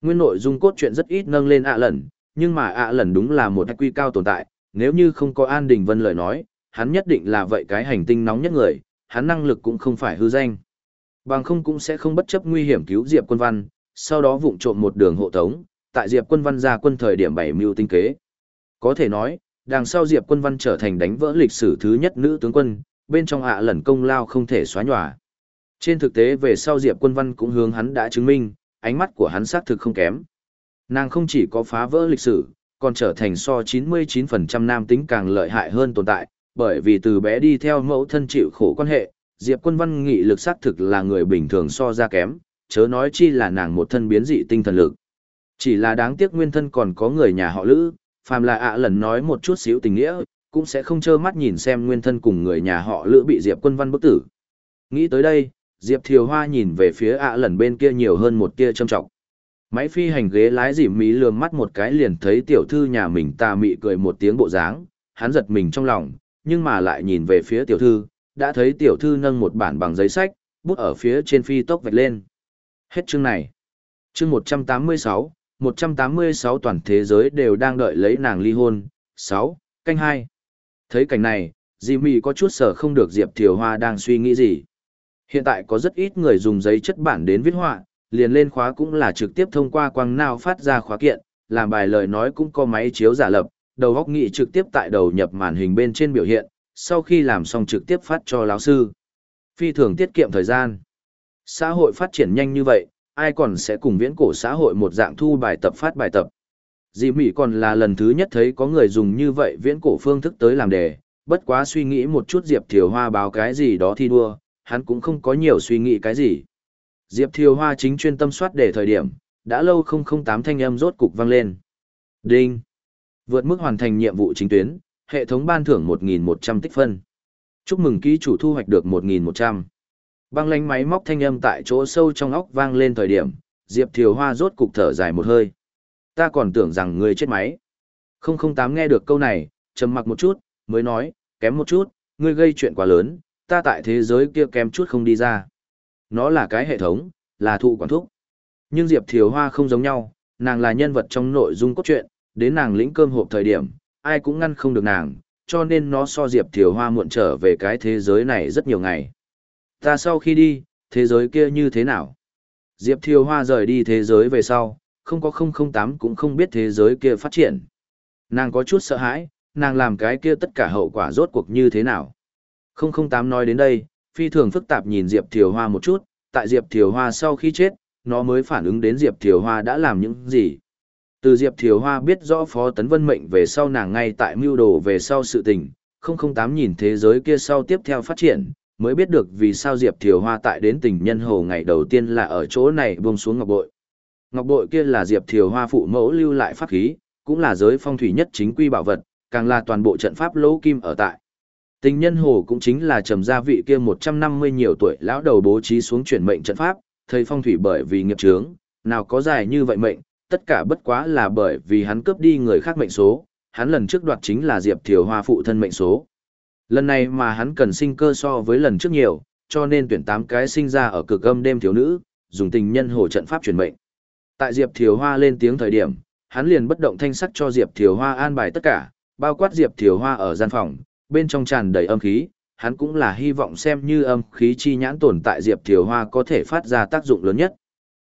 Nguyên nội dung cốt truyện rất ít nâng lên ạ lần, nhưng mà ạ lần đúng là một quy cao tồn tại, nếu như không có An Đình Vân lời nói, hắn nhất định là vậy cái hành tinh nóng nhất người, hắn năng lực cũng không phải hư danh. Bằng không cũng sẽ không bất chấp nguy hiểm cứu Diệp Quân Văn, sau đó vụng trộm một đường hộ tống, tại Diệp Quân Văn ra quân thời điểm bảy mưu tinh kế. Có thể nói, đằng sau Diệp Quân Văn trở thành đánh vỡ lịch sử thứ nhất nữ tướng quân, bên trong ạ lần công lao không thể xóa nhòa. Trên thực tế về sau Diệp Quân Văn cũng hướng hắn đã chứng minh, ánh mắt của hắn xác thực không kém. Nàng không chỉ có phá vỡ lịch sử, còn trở thành so 99% nam tính càng lợi hại hơn tồn tại, bởi vì từ bé đi theo mẫu thân chịu khổ quan hệ, Diệp Quân Văn nghị lực xác thực là người bình thường so ra kém, chớ nói chi là nàng một thân biến dị tinh thần lực. Chỉ là đáng tiếc nguyên thân còn có người nhà họ Lữ, phàm là ạ lần nói một chút xíu tình nghĩa, cũng sẽ không trơ mắt nhìn xem nguyên thân cùng người nhà họ Lữ bị Diệp Quân Văn bức tử. Nghĩ tới đây, Diệp Thiều Hoa nhìn về phía ạ lần bên kia nhiều hơn một tia trâm trọng. Máy phi hành ghế lái dỉ mí lườm mắt một cái liền thấy tiểu thư nhà mình ta mị cười một tiếng bộ dáng, hắn giật mình trong lòng, nhưng mà lại nhìn về phía tiểu thư, đã thấy tiểu thư nâng một bản bằng giấy sách, bút ở phía trên phi tốc vạch lên. Hết chương này. Chương 186, 186 toàn thế giới đều đang đợi lấy nàng ly hôn. 6, canh 2. Thấy cảnh này, Jimmy có chút sở không được Diệp Thiều Hoa đang suy nghĩ gì. Hiện tại có rất ít người dùng giấy chất bản đến viết họa, liền lên khóa cũng là trực tiếp thông qua quang nào phát ra khóa kiện, làm bài lời nói cũng có máy chiếu giả lập, đầu góc nghị trực tiếp tại đầu nhập màn hình bên trên biểu hiện, sau khi làm xong trực tiếp phát cho lão sư. Phi thường tiết kiệm thời gian. Xã hội phát triển nhanh như vậy, ai còn sẽ cùng viễn cổ xã hội một dạng thu bài tập phát bài tập. Dì Mỹ còn là lần thứ nhất thấy có người dùng như vậy viễn cổ phương thức tới làm đề, bất quá suy nghĩ một chút Diệp Thiều Hoa báo cái gì đó thi đua, hắn cũng không có nhiều suy nghĩ cái gì. Diệp Thiều Hoa chính chuyên tâm soát để thời điểm, đã lâu không không tám thanh âm rốt cục vang lên. Đinh! Vượt mức hoàn thành nhiệm vụ chính tuyến, hệ thống ban thưởng 1.100 tích phân. Chúc mừng ký chủ thu hoạch được 1.100. Băng lánh máy móc thanh âm tại chỗ sâu trong óc vang lên thời điểm, Diệp Thiều Hoa rốt cục thở dài một hơi. Ta còn tưởng rằng người chết máy. 008 nghe được câu này, trầm mặc một chút, mới nói, kém một chút, ngươi gây chuyện quá lớn, ta tại thế giới kia kém chút không đi ra. Nó là cái hệ thống, là thụ quản thúc. Nhưng Diệp Thiều Hoa không giống nhau, nàng là nhân vật trong nội dung cốt truyện, đến nàng lĩnh cơm hộp thời điểm, ai cũng ngăn không được nàng, cho nên nó so Diệp Thiều Hoa muộn trở về cái thế giới này rất nhiều ngày. Ta sau khi đi, thế giới kia như thế nào? Diệp Thiều Hoa rời đi thế giới về sau, không có 008 cũng không biết thế giới kia phát triển. Nàng có chút sợ hãi, nàng làm cái kia tất cả hậu quả rốt cuộc như thế nào? 008 nói đến đây, phi thường phức tạp nhìn Diệp Thiều Hoa một chút, tại Diệp Thiều Hoa sau khi chết, nó mới phản ứng đến Diệp Thiều Hoa đã làm những gì. Từ Diệp Thiều Hoa biết rõ Phó Tấn Vân mệnh về sau nàng ngay tại mưu đồ về sau sự tình, 008 nhìn thế giới kia sau tiếp theo phát triển, mới biết được vì sao Diệp Thiều Hoa tại đến tình nhân hồ ngày đầu tiên là ở chỗ này buông xuống ngọc bội. Ngọc bội kia là Diệp Thiều Hoa phụ mẫu lưu lại pháp khí, cũng là giới phong thủy nhất chính quy bảo vật, càng là toàn bộ trận pháp lỗ kim ở tại. Tình nhân hồ cũng chính là trầm gia vị kia 150 nhiều tuổi lão đầu bố trí xuống chuyển mệnh trận pháp, thầy phong thủy bởi vì nghiệp chướng, nào có dài như vậy mệnh, tất cả bất quá là bởi vì hắn cướp đi người khác mệnh số, hắn lần trước đoạt chính là Diệp Thiều Hoa phụ thân mệnh số. Lần này mà hắn cần sinh cơ so với lần trước nhiều, cho nên tuyển 8 cái sinh ra ở cực âm đêm thiếu nữ, dùng tình nhân hồ trận pháp truyền mệnh. Tại Diệp Thiều Hoa lên tiếng thời điểm, hắn liền bất động thanh sắc cho Diệp Thiều Hoa an bài tất cả, bao quát Diệp Thiều Hoa ở gian phòng, bên trong tràn đầy âm khí, hắn cũng là hy vọng xem như âm khí chi nhãn tồn tại Diệp Thiều Hoa có thể phát ra tác dụng lớn nhất.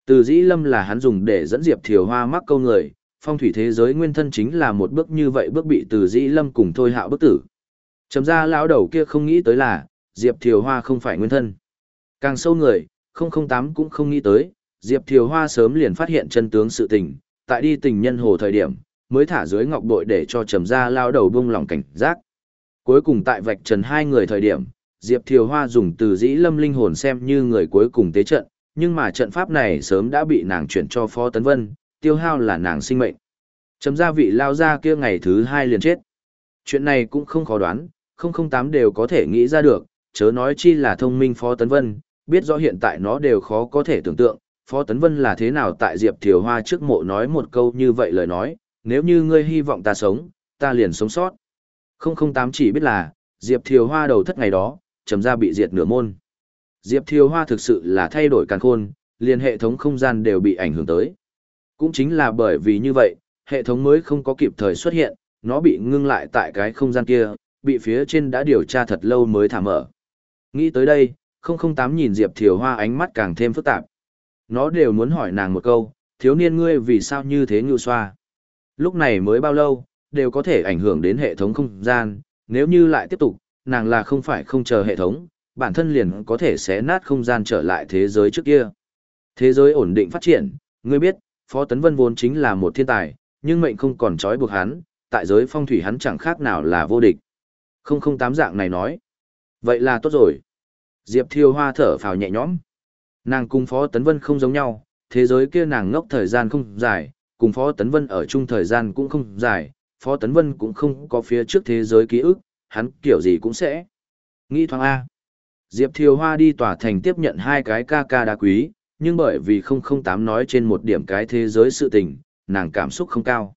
Từ dĩ lâm là hắn dùng để dẫn Diệp Thiều Hoa mắc câu người, phong thủy thế giới nguyên thân chính là một bước như vậy bước bị từ dĩ lâm cùng thôi hạo bức tử. Chấm ra lão đầu kia không nghĩ tới là, Diệp Thiều Hoa không phải nguyên thân. Càng sâu người, 008 cũng không nghĩ tới, Diệp Thiều Hoa sớm liền phát hiện chân tướng sự tình, tại đi tình nhân hồ thời điểm, mới thả dưới ngọc bội để cho trầm ra lao đầu buông lòng cảnh giác. Cuối cùng tại vạch trần hai người thời điểm, Diệp Thiều Hoa dùng từ dĩ lâm linh hồn xem như người cuối cùng tế trận, nhưng mà trận pháp này sớm đã bị nàng chuyển cho Phó Tấn Vân, tiêu hao là nàng sinh mệnh. Chấm gia vị lao ra kia ngày thứ hai liền chết. Chuyện này cũng không khó đoán, 008 đều có thể nghĩ ra được, chớ nói chi là thông minh Phó Tấn Vân, biết rõ hiện tại nó đều khó có thể tưởng tượng, Phó Tấn Vân là thế nào tại Diệp Thiều Hoa trước mộ nói một câu như vậy lời nói, nếu như ngươi hy vọng ta sống, ta liền sống sót. 008 chỉ biết là, Diệp Thiều Hoa đầu thất ngày đó, chấm ra bị diệt nửa môn. Diệp Thiều Hoa thực sự là thay đổi càn khôn, liền hệ thống không gian đều bị ảnh hưởng tới. Cũng chính là bởi vì như vậy, hệ thống mới không có kịp thời xuất hiện, nó bị ngưng lại tại cái không gian kia, bị phía trên đã điều tra thật lâu mới thả mở. Nghĩ tới đây, 008 nhìn Diệp Thiều Hoa ánh mắt càng thêm phức tạp. Nó đều muốn hỏi nàng một câu, thiếu niên ngươi vì sao như thế ngưu xoa. Lúc này mới bao lâu, đều có thể ảnh hưởng đến hệ thống không gian, nếu như lại tiếp tục, nàng là không phải không chờ hệ thống, bản thân liền có thể xé nát không gian trở lại thế giới trước kia. Thế giới ổn định phát triển, ngươi biết, Phó Tấn Vân vốn chính là một thiên tài, nhưng mệnh không còn trói buộc hắn, tại giới phong thủy hắn chẳng khác nào là vô địch. Không không tám dạng này nói. Vậy là tốt rồi. Diệp Thiêu Hoa thở phào nhẹ nhõm. Nàng cùng Phó Tấn Vân không giống nhau, thế giới kia nàng ngốc thời gian không dài, cùng Phó Tấn Vân ở chung thời gian cũng không dài, Phó Tấn Vân cũng không có phía trước thế giới ký ức, hắn kiểu gì cũng sẽ. Nghĩ thoáng A. Diệp Thiều Hoa đi tòa thành tiếp nhận hai cái ca ca đá quý, nhưng bởi vì 008 nói trên một điểm cái thế giới sự tình, nàng cảm xúc không cao.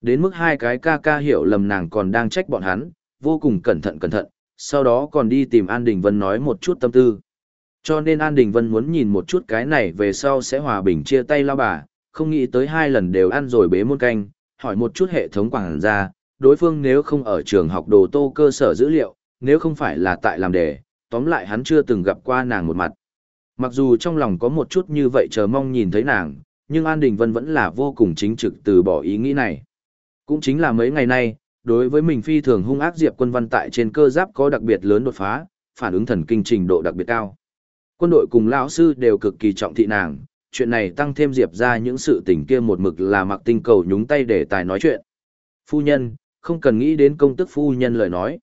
Đến mức hai cái ca ca hiểu lầm nàng còn đang trách bọn hắn, vô cùng cẩn thận cẩn thận, sau đó còn đi tìm An Đình Vân nói một chút tâm tư. Cho nên An Đình Vân muốn nhìn một chút cái này về sau sẽ hòa bình chia tay lao bà, không nghĩ tới hai lần đều ăn rồi bế muôn canh, hỏi một chút hệ thống quảng ra, đối phương nếu không ở trường học đồ tô cơ sở dữ liệu, nếu không phải là tại làm đề, tóm lại hắn chưa từng gặp qua nàng một mặt. Mặc dù trong lòng có một chút như vậy chờ mong nhìn thấy nàng, nhưng An Đình Vân vẫn là vô cùng chính trực từ bỏ ý nghĩ này. Cũng chính là mấy ngày nay, đối với mình phi thường hung ác Diệp Quân Văn tại trên cơ giáp có đặc biệt lớn đột phá, phản ứng thần kinh trình độ đặc biệt cao. Quân đội cùng lão sư đều cực kỳ trọng thị nàng, chuyện này tăng thêm Diệp ra những sự tình kia một mực là mặc tinh cầu nhúng tay để tài nói chuyện. Phu nhân, không cần nghĩ đến công tức phu nhân lời nói.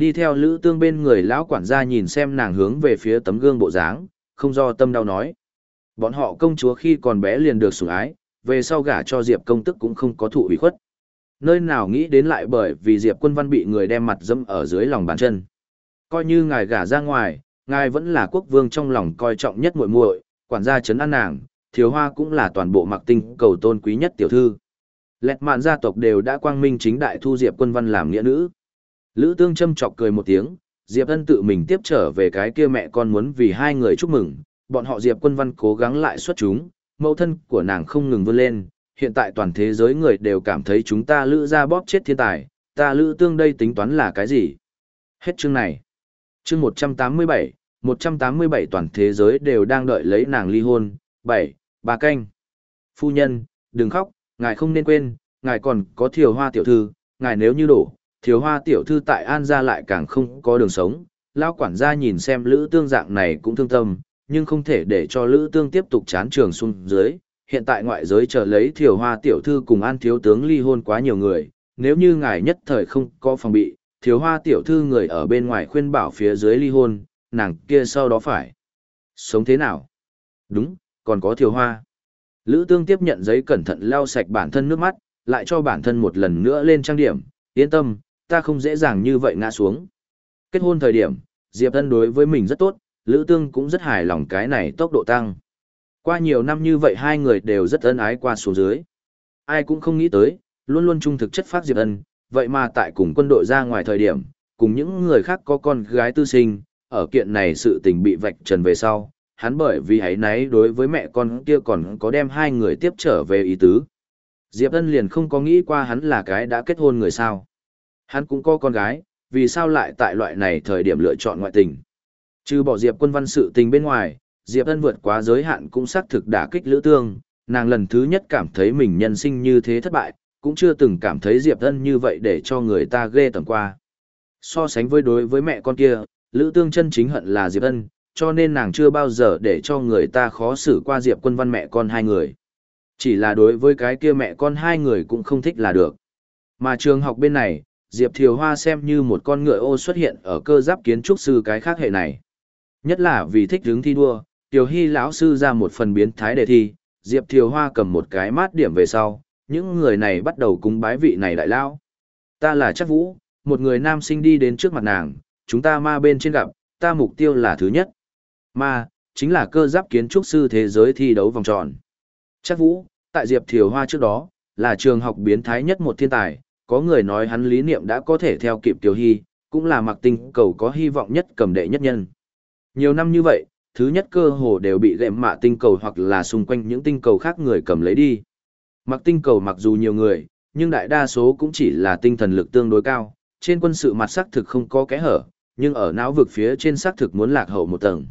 Đi theo lữ tương bên người lão quản gia nhìn xem nàng hướng về phía tấm gương bộ dáng, không do tâm đau nói. Bọn họ công chúa khi còn bé liền được sủng ái, về sau gả cho Diệp công tức cũng không có thụ ủy khuất. Nơi nào nghĩ đến lại bởi vì Diệp quân văn bị người đem mặt dâm ở dưới lòng bàn chân. Coi như ngài gả ra ngoài, ngài vẫn là quốc vương trong lòng coi trọng nhất muội muội, quản gia trấn an nàng, thiếu hoa cũng là toàn bộ mặc tinh cầu tôn quý nhất tiểu thư. Lẹt mạn gia tộc đều đã quang minh chính đại thu Diệp quân văn làm nghĩa nữ. Lữ tương châm chọc cười một tiếng, Diệp Ân tự mình tiếp trở về cái kia mẹ con muốn vì hai người chúc mừng, bọn họ Diệp quân văn cố gắng lại xuất chúng, mẫu thân của nàng không ngừng vươn lên, hiện tại toàn thế giới người đều cảm thấy chúng ta lữ ra bóp chết thiên tài, ta lữ tương đây tính toán là cái gì? Hết chương này. Chương 187, 187 toàn thế giới đều đang đợi lấy nàng ly hôn, 7, bà canh. Phu nhân, đừng khóc, ngài không nên quên, ngài còn có thiều hoa tiểu thư, ngài nếu như đổ, thiều hoa tiểu thư tại An gia lại càng không có đường sống. lão quản gia nhìn xem lữ tương dạng này cũng thương tâm, nhưng không thể để cho lữ tương tiếp tục chán trường xuống dưới. Hiện tại ngoại giới chờ lấy thiều hoa tiểu thư cùng an thiếu tướng ly hôn quá nhiều người, nếu như ngài nhất thời không có phòng bị, thiếu hoa tiểu thư người ở bên ngoài khuyên bảo phía dưới ly hôn, nàng kia sau đó phải sống thế nào? Đúng, còn có thiều hoa. Lữ tương tiếp nhận giấy cẩn thận lau sạch bản thân nước mắt, lại cho bản thân một lần nữa lên trang điểm, yên tâm, ta không dễ dàng như vậy ngã xuống. Kết hôn thời điểm, Diệp Tân đối với mình rất tốt, Lữ Tương cũng rất hài lòng cái này tốc độ tăng. Qua nhiều năm như vậy hai người đều rất ân ái qua xuống dưới. Ai cũng không nghĩ tới, luôn luôn trung thực chất phát Diệp Ân, vậy mà tại cùng quân đội ra ngoài thời điểm, cùng những người khác có con gái tư sinh, ở kiện này sự tình bị vạch trần về sau, hắn bởi vì hãy náy đối với mẹ con kia còn có đem hai người tiếp trở về ý tứ. Diệp Ân liền không có nghĩ qua hắn là cái đã kết hôn người sao. Hắn cũng có con gái, vì sao lại tại loại này thời điểm lựa chọn ngoại tình. Trừ bỏ Diệp quân văn sự tình bên ngoài, Diệp Ân vượt quá giới hạn cũng xác thực đả kích lữ tương, nàng lần thứ nhất cảm thấy mình nhân sinh như thế thất bại, cũng chưa từng cảm thấy Diệp Ân như vậy để cho người ta ghê tầm qua. So sánh với đối với mẹ con kia, lữ tương chân chính hận là Diệp Ân, cho nên nàng chưa bao giờ để cho người ta khó xử qua Diệp quân văn mẹ con hai người. Chỉ là đối với cái kia mẹ con hai người cũng không thích là được. Mà trường học bên này, Diệp Thiều Hoa xem như một con ngựa ô xuất hiện ở cơ giáp kiến trúc sư cái khác hệ này. Nhất là vì thích đứng thi đua, Tiểu Hy lão sư ra một phần biến thái đề thi, Diệp Thiều Hoa cầm một cái mát điểm về sau, những người này bắt đầu cúng bái vị này đại lao. Ta là chắc vũ, một người nam sinh đi đến trước mặt nàng, chúng ta ma bên trên gặp, ta mục tiêu là thứ nhất. Ma, chính là cơ giáp kiến trúc sư thế giới thi đấu vòng tròn. Chắc vũ, tại Diệp Thiều Hoa trước đó, là trường học biến thái nhất một thiên tài, có người nói hắn lý niệm đã có thể theo kịp Tiểu Hy, cũng là mặc tinh cầu có hy vọng nhất cầm đệ nhất nhân. Nhiều năm như vậy, thứ nhất cơ hồ đều bị gệm mạ tinh cầu hoặc là xung quanh những tinh cầu khác người cầm lấy đi. Mặc tinh cầu mặc dù nhiều người, nhưng đại đa số cũng chỉ là tinh thần lực tương đối cao, trên quân sự mặt sắc thực không có kẽ hở, nhưng ở não vực phía trên sắc thực muốn lạc hậu một tầng.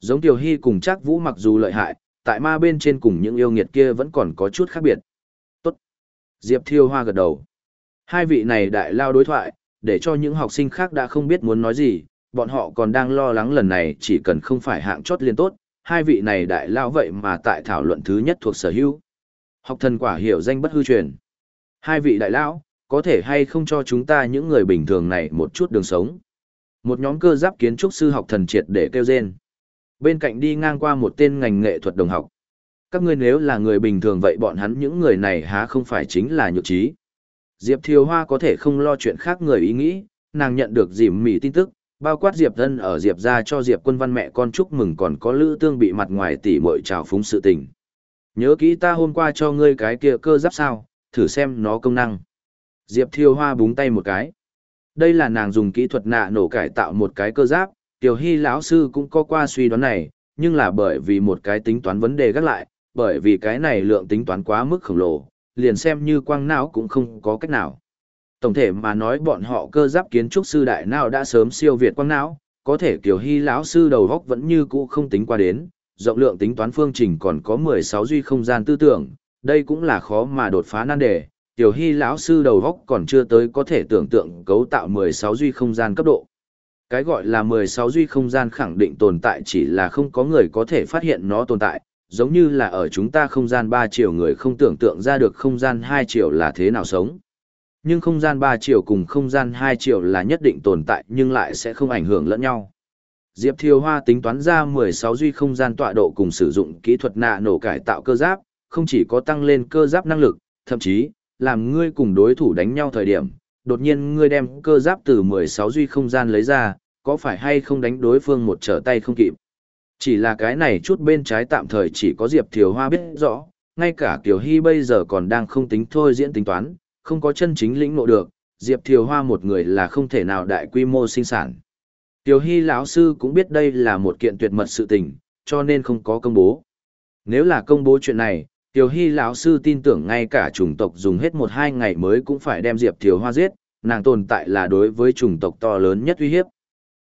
Giống Tiểu Hy cùng Trác Vũ mặc dù lợi hại, tại ma bên trên cùng những yêu nghiệt kia vẫn còn có chút khác biệt. Tốt. Diệp Thiêu Hoa gật đầu. Hai vị này đại lao đối thoại, để cho những học sinh khác đã không biết muốn nói gì, bọn họ còn đang lo lắng lần này chỉ cần không phải hạng chót liên tốt, hai vị này đại lao vậy mà tại thảo luận thứ nhất thuộc sở hữu. Học thần quả hiểu danh bất hư truyền. Hai vị đại lão, có thể hay không cho chúng ta những người bình thường này một chút đường sống. Một nhóm cơ giáp kiến trúc sư học thần triệt để kêu rên. Bên cạnh đi ngang qua một tên ngành nghệ thuật đồng học. Các ngươi nếu là người bình thường vậy bọn hắn những người này há không phải chính là nhược trí. Diệp Thiều Hoa có thể không lo chuyện khác người ý nghĩ, nàng nhận được dìm mỉ tin tức, bao quát Diệp Thân ở Diệp ra cho Diệp quân văn mẹ con chúc mừng còn có lữ tương bị mặt ngoài tỉ mội trào phúng sự tình. Nhớ kỹ ta hôm qua cho ngươi cái kia cơ giáp sao, thử xem nó công năng. Diệp Thiều Hoa búng tay một cái. Đây là nàng dùng kỹ thuật nạ nổ cải tạo một cái cơ giáp, Tiểu Hy lão sư cũng có qua suy đoán này, nhưng là bởi vì một cái tính toán vấn đề gắt lại, bởi vì cái này lượng tính toán quá mức khổng lồ, liền xem như quang não cũng không có cách nào. Tổng thể mà nói bọn họ cơ giáp kiến trúc sư đại nào đã sớm siêu việt quang não, có thể kiểu Hy lão sư đầu góc vẫn như cũ không tính qua đến, rộng lượng tính toán phương trình còn có 16 duy không gian tư tưởng, đây cũng là khó mà đột phá nan đề. Tiểu Hy lão sư đầu góc còn chưa tới có thể tưởng tượng cấu tạo 16 duy không gian cấp độ. Cái gọi là 16 duy không gian khẳng định tồn tại chỉ là không có người có thể phát hiện nó tồn tại, giống như là ở chúng ta không gian 3 chiều người không tưởng tượng ra được không gian 2 chiều là thế nào sống. Nhưng không gian 3 chiều cùng không gian 2 chiều là nhất định tồn tại nhưng lại sẽ không ảnh hưởng lẫn nhau. Diệp Thiều Hoa tính toán ra 16 duy không gian tọa độ cùng sử dụng kỹ thuật nạ nổ cải tạo cơ giáp, không chỉ có tăng lên cơ giáp năng lực, thậm chí, làm ngươi cùng đối thủ đánh nhau thời điểm, đột nhiên ngươi đem cơ giáp từ 16 duy không gian lấy ra, có phải hay không đánh đối phương một trở tay không kịp. Chỉ là cái này chút bên trái tạm thời chỉ có Diệp Thiều Hoa biết rõ, ngay cả Kiều Hy bây giờ còn đang không tính thôi diễn tính toán, không có chân chính lĩnh ngộ được, Diệp Thiều Hoa một người là không thể nào đại quy mô sinh sản. Tiểu Hy lão sư cũng biết đây là một kiện tuyệt mật sự tình, cho nên không có công bố. Nếu là công bố chuyện này, Tiểu Hy lão sư tin tưởng ngay cả chủng tộc dùng hết một hai ngày mới cũng phải đem Diệp Thiều Hoa giết, nàng tồn tại là đối với chủng tộc to lớn nhất uy hiếp.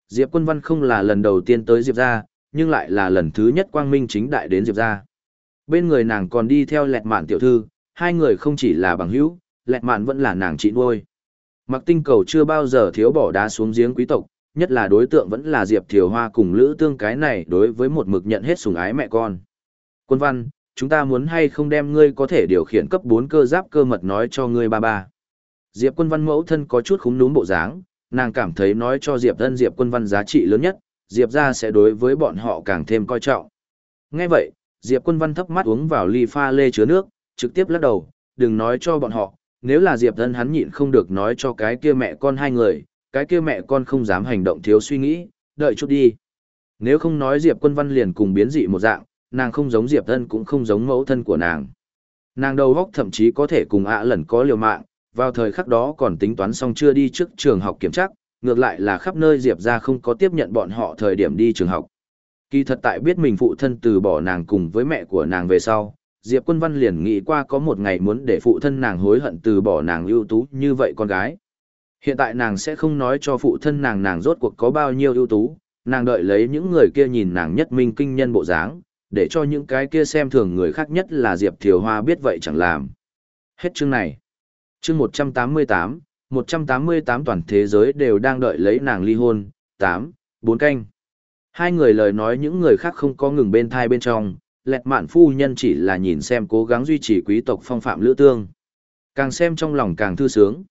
Diệp Quân Văn không là lần đầu tiên tới Diệp gia, nhưng lại là lần thứ nhất quang minh chính đại đến Diệp gia. Bên người nàng còn đi theo lẹt mạn tiểu thư, hai người không chỉ là bằng hữu, lẹt mạn vẫn là nàng chị nuôi. Mặc tinh cầu chưa bao giờ thiếu bỏ đá xuống giếng quý tộc, nhất là đối tượng vẫn là Diệp Thiều Hoa cùng Lữ Tương cái này đối với một mực nhận hết sủng ái mẹ con. Quân văn, chúng ta muốn hay không đem ngươi có thể điều khiển cấp 4 cơ giáp cơ mật nói cho ngươi ba ba. Diệp quân văn mẫu thân có chút khúng núm bộ dáng, nàng cảm thấy nói cho Diệp thân Diệp quân văn giá trị lớn nhất, Diệp ra sẽ đối với bọn họ càng thêm coi trọng. Nghe vậy, Diệp quân văn thấp mắt uống vào ly pha lê chứa nước, trực tiếp lắc đầu, đừng nói cho bọn họ, nếu là Diệp thân hắn nhịn không được nói cho cái kia mẹ con hai người, cái kia mẹ con không dám hành động thiếu suy nghĩ, đợi chút đi. Nếu không nói Diệp quân văn liền cùng biến dị một dạng, nàng không giống Diệp thân cũng không giống mẫu thân của nàng. Nàng đầu góc thậm chí có thể cùng ạ à lần có liều mạng, vào thời khắc đó còn tính toán xong chưa đi trước trường học kiểm tra, ngược lại là khắp nơi Diệp ra không có tiếp nhận bọn họ thời điểm đi trường học. Kỳ thật tại biết mình phụ thân từ bỏ nàng cùng với mẹ của nàng về sau, Diệp Quân Văn liền nghĩ qua có một ngày muốn để phụ thân nàng hối hận từ bỏ nàng ưu tú như vậy con gái. Hiện tại nàng sẽ không nói cho phụ thân nàng nàng rốt cuộc có bao nhiêu ưu tú, nàng đợi lấy những người kia nhìn nàng nhất minh kinh nhân bộ dáng, để cho những cái kia xem thường người khác nhất là Diệp Thiều Hoa biết vậy chẳng làm. Hết chương này. Chương 188, 188 toàn thế giới đều đang đợi lấy nàng ly hôn, 8, 4 canh. Hai người lời nói những người khác không có ngừng bên thai bên trong, lẹt mạn phu nhân chỉ là nhìn xem cố gắng duy trì quý tộc phong phạm lữ tương. Càng xem trong lòng càng thư sướng.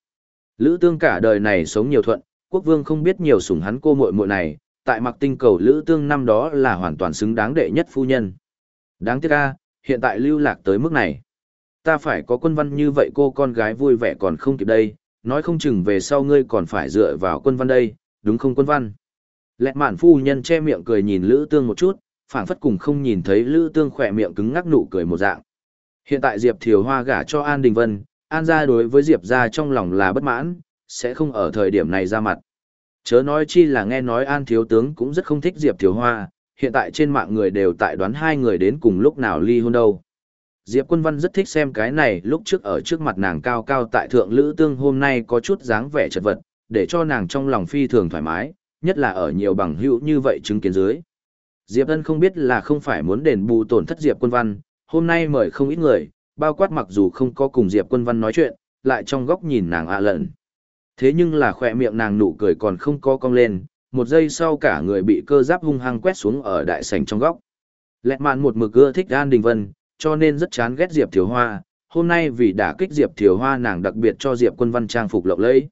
Lữ tương cả đời này sống nhiều thuận, quốc vương không biết nhiều sủng hắn cô muội muội này, tại mặc tinh cầu lữ tương năm đó là hoàn toàn xứng đáng đệ nhất phu nhân. Đáng tiếc a, hiện tại lưu lạc tới mức này. Ta phải có quân văn như vậy cô con gái vui vẻ còn không kịp đây, nói không chừng về sau ngươi còn phải dựa vào quân văn đây, đúng không quân văn? Lẹt mạn phu nhân che miệng cười nhìn Lữ Tương một chút, phảng phất cùng không nhìn thấy Lữ Tương khỏe miệng cứng ngắc nụ cười một dạng. Hiện tại Diệp Thiều Hoa gả cho An Đình Vân, An gia đối với Diệp gia trong lòng là bất mãn, sẽ không ở thời điểm này ra mặt. Chớ nói chi là nghe nói An Thiếu Tướng cũng rất không thích Diệp Thiều Hoa, hiện tại trên mạng người đều tại đoán hai người đến cùng lúc nào ly hôn đâu. Diệp Quân Văn rất thích xem cái này lúc trước ở trước mặt nàng cao cao tại thượng lữ tương hôm nay có chút dáng vẻ chật vật, để cho nàng trong lòng phi thường thoải mái, nhất là ở nhiều bằng hữu như vậy chứng kiến dưới. Diệp Ân không biết là không phải muốn đền bù tổn thất Diệp Quân Văn, hôm nay mời không ít người, bao quát mặc dù không có cùng Diệp Quân Văn nói chuyện, lại trong góc nhìn nàng ạ lận. Thế nhưng là khỏe miệng nàng nụ cười còn không có cong lên, một giây sau cả người bị cơ giáp hung hăng quét xuống ở đại sảnh trong góc. Lẹt mạn một mực ưa thích An Đình Vân, cho nên rất chán ghét Diệp Thiều Hoa. Hôm nay vì đã kích Diệp Thiều Hoa nàng đặc biệt cho Diệp quân văn trang phục lộng lẫy.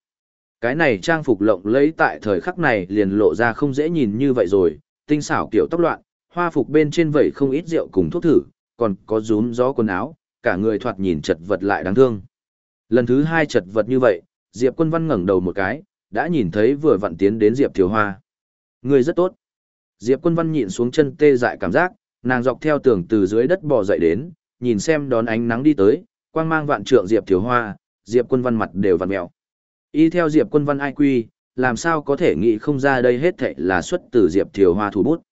Cái này trang phục lộng lẫy tại thời khắc này liền lộ ra không dễ nhìn như vậy rồi, tinh xảo kiểu tóc loạn, hoa phục bên trên vẩy không ít rượu cùng thuốc thử, còn có rúm gió quần áo, cả người thoạt nhìn chật vật lại đáng thương. Lần thứ hai chật vật như vậy, Diệp quân văn ngẩng đầu một cái, đã nhìn thấy vừa vặn tiến đến Diệp Thiều Hoa. Người rất tốt. Diệp quân văn nhịn xuống chân tê dại cảm giác, nàng dọc theo tường từ dưới đất bò dậy đến, nhìn xem đón ánh nắng đi tới, quang mang vạn trượng Diệp Thiếu Hoa, Diệp quân văn mặt đều vặn mèo. Y theo Diệp quân văn ai quy, làm sao có thể nghĩ không ra đây hết thảy là xuất từ Diệp Thiếu Hoa thủ bút.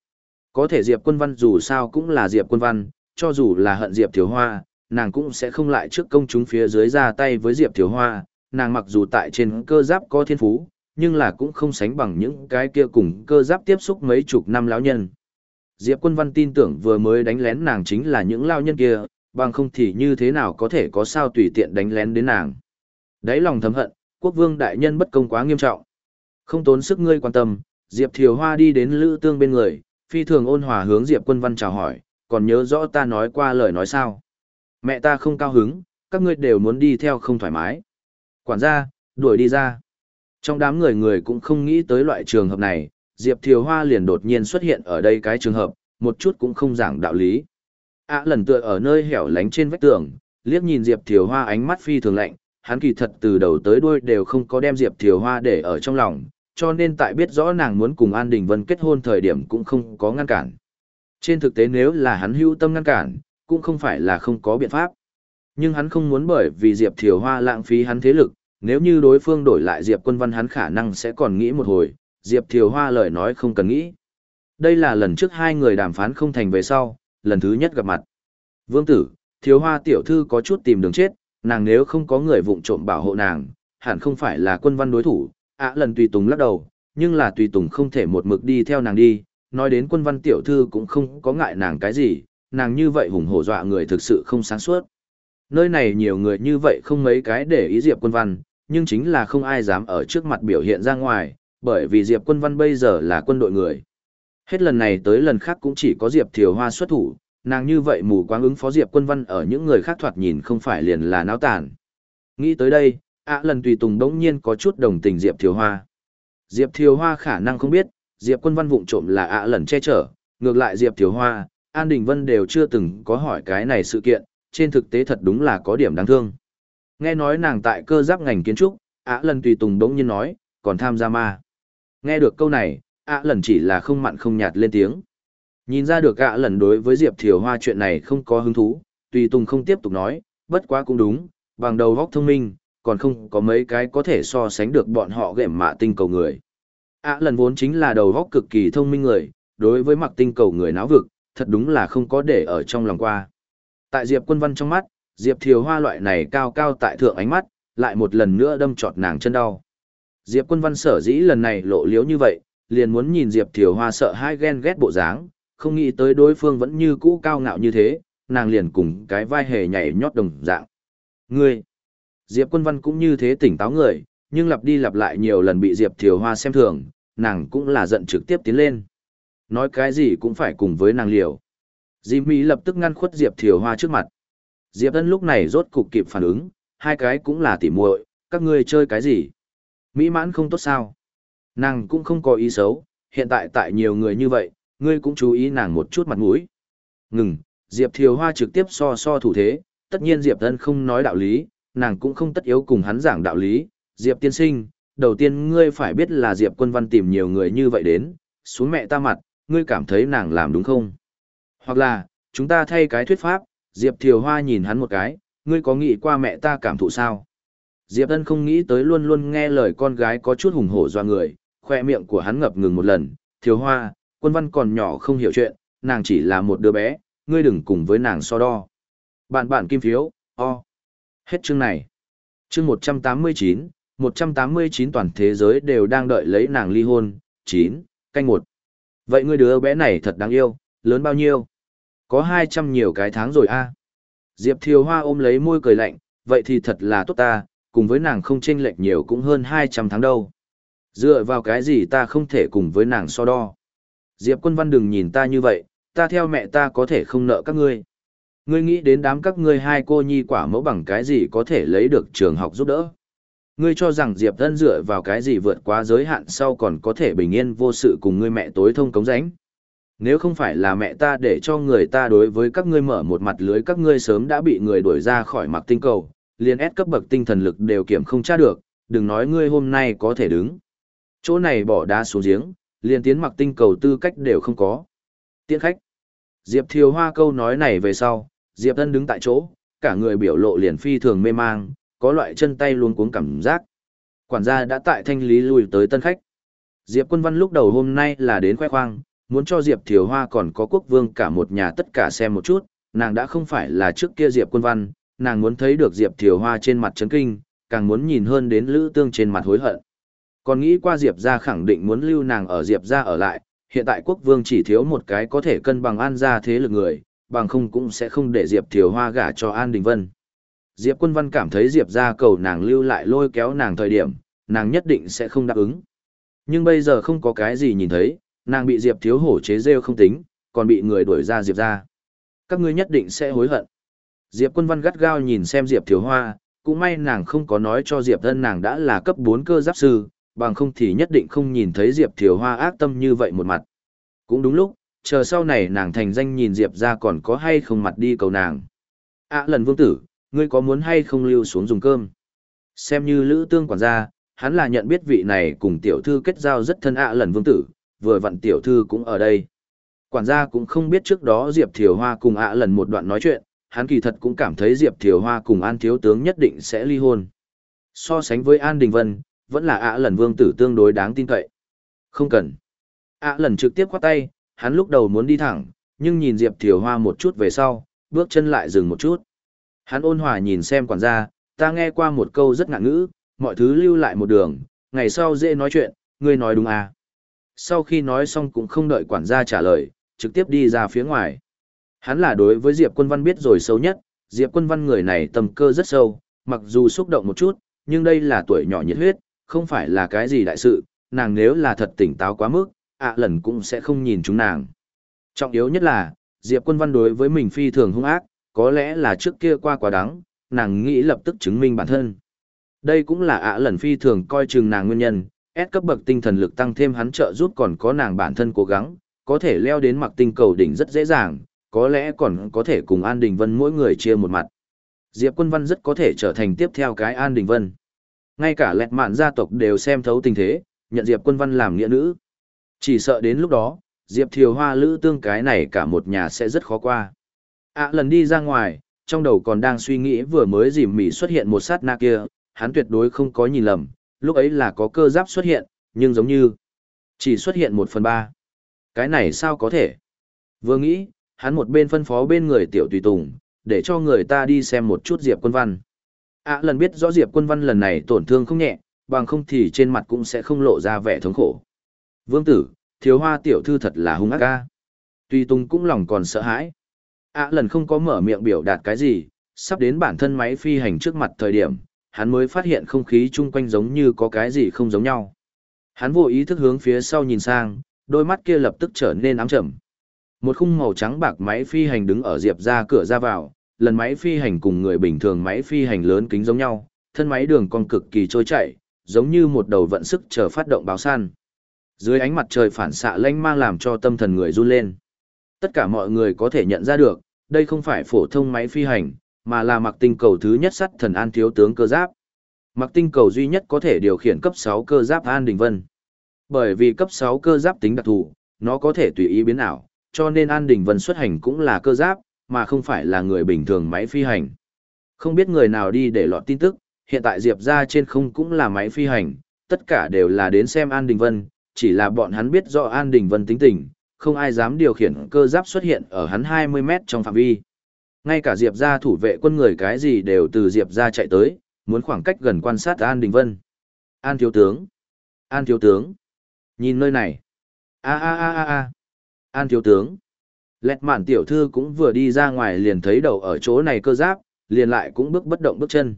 Có thể Diệp quân văn dù sao cũng là Diệp quân văn, cho dù là hận Diệp Thiếu Hoa, nàng cũng sẽ không lại trước công chúng phía dưới ra tay với Diệp Thiếu Hoa, nàng mặc dù tại trên cơ giáp có thiên phú, nhưng là cũng không sánh bằng những cái kia cùng cơ giáp tiếp xúc mấy chục năm lão nhân. Diệp Quân Văn tin tưởng vừa mới đánh lén nàng chính là những lao nhân kia, bằng không thì như thế nào có thể có sao tùy tiện đánh lén đến nàng. Đấy lòng thầm hận, quốc vương đại nhân bất công quá nghiêm trọng. Không tốn sức ngươi quan tâm, Diệp Thiều Hoa đi đến Lữ Tương bên người, phi thường ôn hòa hướng Diệp Quân Văn chào hỏi, còn nhớ rõ ta nói qua lời nói sao. Mẹ ta không cao hứng, các ngươi đều muốn đi theo không thoải mái. Quản gia, đuổi đi ra. Trong đám người người cũng không nghĩ tới loại trường hợp này, Diệp Thiều Hoa liền đột nhiên xuất hiện ở đây cái trường hợp, một chút cũng không giảng đạo lý. À lần tựa ở nơi hẻo lánh trên vách tường, liếc nhìn Diệp Thiều Hoa ánh mắt phi thường lạnh, hắn kỳ thật từ đầu tới đuôi đều không có đem Diệp Thiều Hoa để ở trong lòng, cho nên tại biết rõ nàng muốn cùng An Đình Vân kết hôn thời điểm cũng không có ngăn cản. Trên thực tế nếu là hắn hưu tâm ngăn cản, cũng không phải là không có biện pháp. Nhưng hắn không muốn bởi vì Diệp Thiều Hoa lãng phí hắn thế lực, nếu như đối phương đổi lại Diệp Quân Văn hắn khả năng sẽ còn nghĩ một hồi, Diệp Thiều Hoa lời nói không cần nghĩ. Đây là lần trước hai người đàm phán không thành về sau, lần thứ nhất gặp mặt. Vương tử, Thiều Hoa tiểu thư có chút tìm đường chết, nàng nếu không có người vụng trộm bảo hộ nàng, hẳn không phải là quân văn đối thủ. ạ lần tùy tùng lắc đầu, nhưng là tùy tùng không thể một mực đi theo nàng đi, nói đến quân văn tiểu thư cũng không có ngại nàng cái gì, nàng như vậy hùng hổ dọa người thực sự không sáng suốt. Nơi này nhiều người như vậy không mấy cái để ý Diệp quân văn, nhưng chính là không ai dám ở trước mặt biểu hiện ra ngoài, bởi vì Diệp quân văn bây giờ là quân đội người. Hết lần này tới lần khác cũng chỉ có Diệp Thiều Hoa xuất thủ, nàng như vậy mù quáng ứng phó Diệp quân văn ở những người khác thoạt nhìn không phải liền là náo tàn. Nghĩ tới đây, ạ lần tùy tùng đống nhiên có chút đồng tình Diệp Thiều Hoa. Diệp Thiều Hoa khả năng không biết, Diệp quân văn vụng trộm là ạ lần che chở, ngược lại Diệp Thiều Hoa, An Đình Vân đều chưa từng có hỏi cái này sự kiện, trên thực tế thật đúng là có điểm đáng thương. Nghe nói nàng tại cơ giáp ngành kiến trúc, ạ lần tùy tùng đống nhiên nói, còn tham gia ma. Nghe được câu này, ạ lần chỉ là không mặn không nhạt lên tiếng. Nhìn ra được ạ lần đối với Diệp Thiều Hoa chuyện này không có hứng thú, tùy tùng không tiếp tục nói, bất quá cũng đúng, bằng đầu góc thông minh, còn không có mấy cái có thể so sánh được bọn họ gệm mạ tinh cầu người. ạ lần vốn chính là đầu góc cực kỳ thông minh người, đối với mặc tinh cầu người náo vực, thật đúng là không có để ở trong lòng qua. Tại Diệp quân văn trong mắt, Diệp Thiều Hoa loại này cao cao tại thượng ánh mắt, lại một lần nữa đâm trọt nàng chân đau. Diệp quân văn sở dĩ lần này lộ liếu như vậy, liền muốn nhìn Diệp Thiều Hoa sợ hai ghen ghét bộ dáng, không nghĩ tới đối phương vẫn như cũ cao ngạo như thế, nàng liền cùng cái vai hề nhảy nhót đồng dạng. Ngươi! Diệp quân văn cũng như thế tỉnh táo người, nhưng lặp đi lặp lại nhiều lần bị Diệp Thiều Hoa xem thường, nàng cũng là giận trực tiếp tiến lên. Nói cái gì cũng phải cùng với nàng liều. Dì Mỹ lập tức ngăn khuất Diệp Thiều Hoa trước mặt. Diệp Ân lúc này rốt cục kịp phản ứng, hai cái cũng là tỉ muội, các ngươi chơi cái gì? Mỹ mãn không tốt sao? Nàng cũng không có ý xấu, hiện tại tại nhiều người như vậy, ngươi cũng chú ý nàng một chút mặt mũi. Ngừng, Diệp Thiều Hoa trực tiếp so so thủ thế, tất nhiên Diệp Thân không nói đạo lý, nàng cũng không tất yếu cùng hắn giảng đạo lý. Diệp tiên sinh, đầu tiên ngươi phải biết là Diệp quân văn tìm nhiều người như vậy đến, xuống mẹ ta mặt, ngươi cảm thấy nàng làm đúng không? Hoặc là, chúng ta thay cái thuyết pháp, Diệp Thiều Hoa nhìn hắn một cái, ngươi có nghĩ qua mẹ ta cảm thụ sao? Diệp Ân không nghĩ tới luôn luôn nghe lời con gái có chút hùng hổ doa người, khoe miệng của hắn ngập ngừng một lần, Thiếu Hoa, quân văn còn nhỏ không hiểu chuyện, nàng chỉ là một đứa bé, ngươi đừng cùng với nàng so đo. Bạn bạn kim phiếu, o. Hết chương này. Chương 189, 189 toàn thế giới đều đang đợi lấy nàng ly hôn, 9, canh một. Vậy ngươi đứa bé này thật đáng yêu, lớn bao nhiêu? Có 200 nhiều cái tháng rồi a. Diệp Thiều Hoa ôm lấy môi cười lạnh, vậy thì thật là tốt ta, cùng với nàng không chênh lệch nhiều cũng hơn 200 tháng đâu. Dựa vào cái gì ta không thể cùng với nàng so đo. Diệp quân văn đừng nhìn ta như vậy, ta theo mẹ ta có thể không nợ các ngươi. Ngươi nghĩ đến đám các ngươi hai cô nhi quả mẫu bằng cái gì có thể lấy được trường học giúp đỡ. Ngươi cho rằng Diệp Tân dựa vào cái gì vượt quá giới hạn sau còn có thể bình yên vô sự cùng ngươi mẹ tối thông cống ránh. Nếu không phải là mẹ ta để cho người ta đối với các ngươi mở một mặt lưới các ngươi sớm đã bị người đuổi ra khỏi mặt tinh cầu, liền ép cấp bậc tinh thần lực đều kiểm không tra được, đừng nói ngươi hôm nay có thể đứng. Chỗ này bỏ đá xuống giếng, liền tiến mặc tinh cầu tư cách đều không có. Tiễn khách. Diệp Thiều Hoa câu nói này về sau, Diệp Tân đứng tại chỗ, cả người biểu lộ liền phi thường mê mang, có loại chân tay luôn cuống cảm giác. Quản gia đã tại thanh lý lùi tới tân khách. Diệp Quân Văn lúc đầu hôm nay là đến khoe khoang, muốn cho Diệp Thiều Hoa còn có quốc vương cả một nhà tất cả xem một chút, nàng đã không phải là trước kia Diệp Quân Văn, nàng muốn thấy được Diệp Thiều Hoa trên mặt chấn kinh, càng muốn nhìn hơn đến Lữ Tương trên mặt hối hận. Còn nghĩ qua Diệp gia khẳng định muốn lưu nàng ở Diệp gia ở lại, hiện tại quốc vương chỉ thiếu một cái có thể cân bằng an gia thế lực người, bằng không cũng sẽ không để Diệp Thiều Hoa gả cho An Đình Vân. Diệp Quân Văn cảm thấy Diệp gia cầu nàng lưu lại lôi kéo nàng thời điểm, nàng nhất định sẽ không đáp ứng. Nhưng bây giờ không có cái gì nhìn thấy, nàng bị Diệp Thiếu Hổ chế rêu không tính, còn bị người đuổi ra Diệp gia. Các ngươi nhất định sẽ hối hận. Diệp Quân Văn gắt gao nhìn xem Diệp Thiếu Hoa, cũng may nàng không có nói cho Diệp Thân nàng đã là cấp 4 cơ giáp sư, bằng không thì nhất định không nhìn thấy Diệp Thiếu Hoa ác tâm như vậy một mặt. Cũng đúng lúc, chờ sau này nàng thành danh nhìn Diệp ra còn có hay không mặt đi cầu nàng. À lần vương tử, ngươi có muốn hay không lưu xuống dùng cơm? Xem như lữ tương quản gia, hắn là nhận biết vị này cùng tiểu thư kết giao rất thân ạ lần vương tử, vừa vặn tiểu thư cũng ở đây. Quản gia cũng không biết trước đó Diệp Thiều Hoa cùng ạ lần một đoạn nói chuyện, hắn kỳ thật cũng cảm thấy Diệp Thiều Hoa cùng An Thiếu Tướng nhất định sẽ ly hôn. So sánh với An Đình Vân, vẫn là ạ lần vương tử tương đối đáng tin cậy. Không cần. ạ lần trực tiếp khoát tay, hắn lúc đầu muốn đi thẳng, nhưng nhìn Diệp Thiều Hoa một chút về sau, bước chân lại dừng một chút. Hắn ôn hòa nhìn xem quản gia, ta nghe qua một câu rất ngạn ngữ, mọi thứ lưu lại một đường, ngày sau dễ nói chuyện, ngươi nói đúng à. Sau khi nói xong cũng không đợi quản gia trả lời, trực tiếp đi ra phía ngoài. Hắn là đối với Diệp Quân Văn biết rồi sâu nhất, Diệp Quân Văn người này tầm cơ rất sâu, mặc dù xúc động một chút, nhưng đây là tuổi nhỏ nhiệt huyết, không phải là cái gì đại sự, nàng nếu là thật tỉnh táo quá mức, ạ lần cũng sẽ không nhìn chúng nàng. Trọng yếu nhất là, Diệp Quân Văn đối với mình phi thường hung ác, có lẽ là trước kia qua quá đắng, nàng nghĩ lập tức chứng minh bản thân. Đây cũng là ạ lần phi thường coi chừng nàng nguyên nhân, ép cấp bậc tinh thần lực tăng thêm hắn trợ giúp còn có nàng bản thân cố gắng, có thể leo đến mặc tinh cầu đỉnh rất dễ dàng, có lẽ còn có thể cùng An Đình Vân mỗi người chia một mặt. Diệp Quân Văn rất có thể trở thành tiếp theo cái An Đình Vân. Ngay cả lẹt mạn gia tộc đều xem thấu tình thế, nhận Diệp Quân Văn làm nghĩa nữ. Chỉ sợ đến lúc đó, Diệp Thiều Hoa lữ tương cái này cả một nhà sẽ rất khó qua. À lần đi ra ngoài, trong đầu còn đang suy nghĩ vừa mới dìm mỉ xuất hiện một sát na kia, hắn tuyệt đối không có nhìn lầm, lúc ấy là có cơ giáp xuất hiện, nhưng giống như chỉ xuất hiện một phần ba. Cái này sao có thể? Vừa nghĩ, hắn một bên phân phó bên người tiểu tùy tùng, để cho người ta đi xem một chút Diệp Quân Văn. À lần biết rõ Diệp Quân Văn lần này tổn thương không nhẹ, bằng không thì trên mặt cũng sẽ không lộ ra vẻ thống khổ. Vương tử, thiếu hoa tiểu thư thật là hung ác ca. Tùy tùng cũng lòng còn sợ hãi. À lần không có mở miệng biểu đạt cái gì, sắp đến bản thân máy phi hành trước mặt thời điểm, hắn mới phát hiện không khí chung quanh giống như có cái gì không giống nhau. Hắn vô ý thức hướng phía sau nhìn sang, đôi mắt kia lập tức trở nên ám chậm. Một khung màu trắng bạc máy phi hành đứng ở diệp ra cửa ra vào, lần máy phi hành cùng người bình thường máy phi hành lớn kính giống nhau, thân máy đường cong cực kỳ trôi chảy, giống như một đầu vận sức chờ phát động báo săn. Dưới ánh mặt trời phản xạ lanh mang làm cho tâm thần người run lên. Tất cả mọi người có thể nhận ra được, đây không phải phổ thông máy phi hành, mà là mặc tinh cầu thứ nhất sắt thần an thiếu tướng cơ giáp. Mặc tinh cầu duy nhất có thể điều khiển cấp 6 cơ giáp An Đình Vân. Bởi vì cấp 6 cơ giáp tính đặc thù, nó có thể tùy ý biến ảo, cho nên An Đình Vân xuất hành cũng là cơ giáp, mà không phải là người bình thường máy phi hành. Không biết người nào đi để lọt tin tức, hiện tại Diệp ra trên không cũng là máy phi hành, tất cả đều là đến xem An Đình Vân, chỉ là bọn hắn biết rõ An Đình Vân tính tình, không ai dám điều khiển cơ giáp xuất hiện ở hắn 20 mét trong phạm vi. Ngay cả Diệp ra thủ vệ quân người cái gì đều từ Diệp ra chạy tới, muốn khoảng cách gần quan sát An Đình Vân. An thiếu tướng! An thiếu tướng! Nhìn nơi này! a a a a a An thiếu tướng! Lẹt mạn tiểu thư cũng vừa đi ra ngoài liền thấy đầu ở chỗ này cơ giáp, liền lại cũng bước bất động bước chân.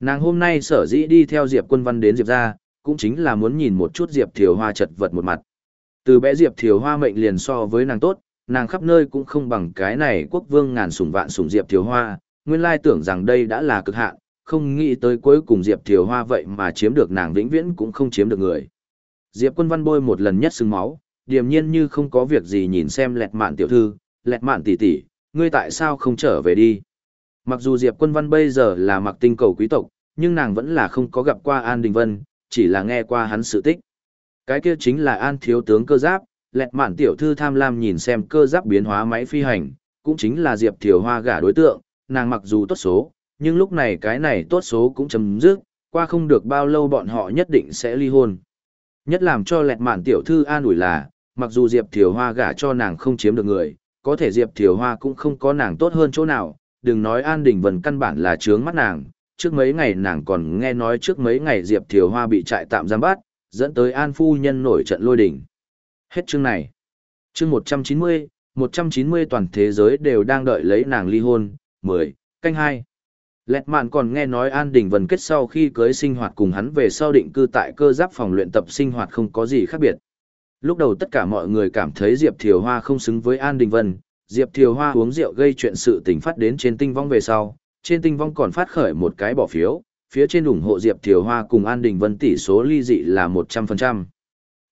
Nàng hôm nay sở dĩ đi theo Diệp Quân Văn đến Diệp ra, cũng chính là muốn nhìn một chút Diệp Thiều Hoa chật vật một mặt. Từ bé Diệp Thiều Hoa mệnh liền so với nàng tốt, nàng khắp nơi cũng không bằng cái này quốc vương ngàn sùng vạn sùng Diệp Thiều Hoa, nguyên lai tưởng rằng đây đã là cực hạn, không nghĩ tới cuối cùng Diệp Thiều Hoa vậy mà chiếm được nàng vĩnh viễn cũng không chiếm được người. Diệp Quân Văn bôi một lần nhất sưng máu, điềm nhiên như không có việc gì nhìn xem lẹt mạn tiểu thư, lẹt mạn tỷ tỷ, ngươi tại sao không trở về đi? Mặc dù Diệp Quân Văn bây giờ là mặc tinh cầu quý tộc, nhưng nàng vẫn là không có gặp qua An Đình Vân, chỉ là nghe qua hắn sự tích. Cái kia chính là An thiếu tướng cơ giáp, lẹt mạn tiểu thư tham lam nhìn xem cơ giáp biến hóa máy phi hành, cũng chính là Diệp Thiều Hoa gả đối tượng, nàng mặc dù tốt số, nhưng lúc này cái này tốt số cũng chấm dứt, qua không được bao lâu bọn họ nhất định sẽ ly hôn. Nhất làm cho lẹt mạn tiểu thư an ủi là, mặc dù Diệp Thiều Hoa gả cho nàng không chiếm được người, có thể Diệp Thiều Hoa cũng không có nàng tốt hơn chỗ nào, đừng nói An Đình Vân căn bản là trướng mắt nàng, trước mấy ngày nàng còn nghe nói trước mấy ngày Diệp Thiều Hoa bị trại tạm giam bắt, dẫn tới An Phu Nhân nổi trận lôi đỉnh. Hết chương này. Chương 190, 190 toàn thế giới đều đang đợi lấy nàng ly hôn, 10, canh 2. Lẹt mạn còn nghe nói An Đình Vân kết sau khi cưới sinh hoạt cùng hắn về sau định cư tại cơ giáp phòng luyện tập sinh hoạt không có gì khác biệt. Lúc đầu tất cả mọi người cảm thấy Diệp Thiều Hoa không xứng với An Đình Vân, Diệp Thiều Hoa uống rượu gây chuyện sự tình phát đến trên tinh vong về sau, trên tinh vong còn phát khởi một cái bỏ phiếu, phía trên ủng hộ Diệp Thiều Hoa cùng An Đình Vân tỷ số ly dị là 100%.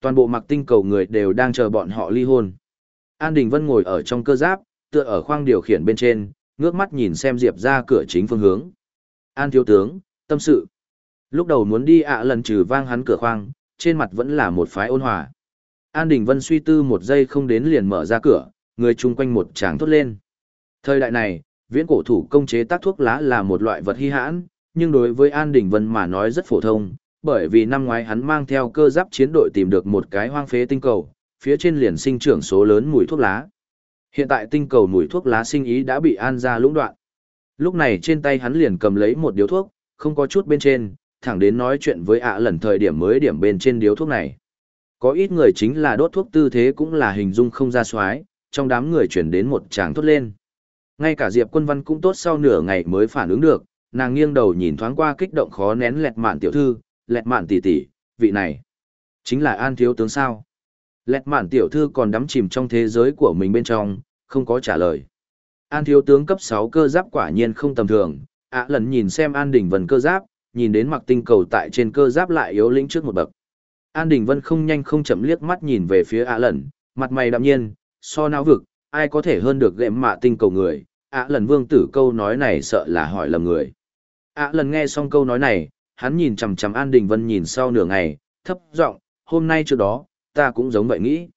Toàn bộ mặc tinh cầu người đều đang chờ bọn họ ly hôn. An Đình Vân ngồi ở trong cơ giáp, tựa ở khoang điều khiển bên trên, ngước mắt nhìn xem Diệp ra cửa chính phương hướng. An thiếu tướng, tâm sự. Lúc đầu muốn đi ạ lần trừ vang hắn cửa khoang, trên mặt vẫn là một phái ôn hòa. An Đình Vân suy tư một giây không đến liền mở ra cửa, người chung quanh một tràng thốt lên. Thời đại này, viễn cổ thủ công chế tác thuốc lá là một loại vật hy hãn, nhưng đối với An Đình Vân mà nói rất phổ thông, bởi vì năm ngoái hắn mang theo cơ giáp chiến đội tìm được một cái hoang phế tinh cầu, phía trên liền sinh trưởng số lớn mùi thuốc lá. Hiện tại tinh cầu mùi thuốc lá sinh ý đã bị An ra lũng đoạn. Lúc này trên tay hắn liền cầm lấy một điếu thuốc, không có chút bên trên, thẳng đến nói chuyện với ạ lần thời điểm mới điểm bên trên điếu thuốc này. Có ít người chính là đốt thuốc tư thế cũng là hình dung không ra xoái, trong đám người chuyển đến một tràng thốt lên. Ngay cả Diệp Quân Văn cũng tốt sau nửa ngày mới phản ứng được, nàng nghiêng đầu nhìn thoáng qua kích động khó nén lẹt mạn tiểu thư, lẹt mạn tỷ tỷ, vị này. Chính là An Thiếu Tướng sao. Lẹt mạn tiểu thư còn đắm chìm trong thế giới của mình bên trong, không có trả lời. An Thiếu Tướng cấp 6 cơ giáp quả nhiên không tầm thường, ạ lần nhìn xem An Đình Vân cơ giáp, nhìn đến mặc tinh cầu tại trên cơ giáp lại yếu lĩnh trước một bậc. An Đình Vân không nhanh không chậm liếc mắt nhìn về phía ạ lần, mặt mày đạm nhiên, so não vực, ai có thể hơn được gệm mạ tinh cầu người, ạ lần vương tử câu nói này sợ là hỏi lầm người. ạ lần nghe xong câu nói này, hắn nhìn chằm chằm An Đình Vân nhìn sau nửa ngày, thấp giọng, hôm nay trước đó, ta cũng giống vậy nghĩ.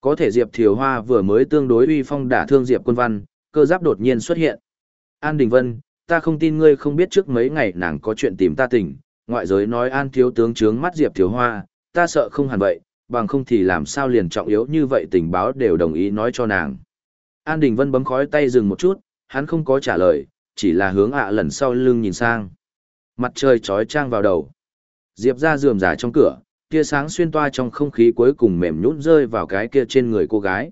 Có thể Diệp Thiều Hoa vừa mới tương đối uy phong đả thương Diệp Quân Văn, cơ giáp đột nhiên xuất hiện. An Đình Vân, ta không tin ngươi không biết trước mấy ngày nàng có chuyện tìm ta tỉnh, ngoại giới nói An thiếu tướng trướng mắt Diệp Thiều Hoa, ta sợ không hẳn vậy, bằng không thì làm sao liền trọng yếu như vậy tình báo đều đồng ý nói cho nàng. An Đình Vân bấm khói tay dừng một chút, hắn không có trả lời, chỉ là hướng ạ lần sau lưng nhìn sang. Mặt trời trói trang vào đầu. Diệp ra dườm giả trong cửa, tia sáng xuyên toa trong không khí cuối cùng mềm nhũn rơi vào cái kia trên người cô gái.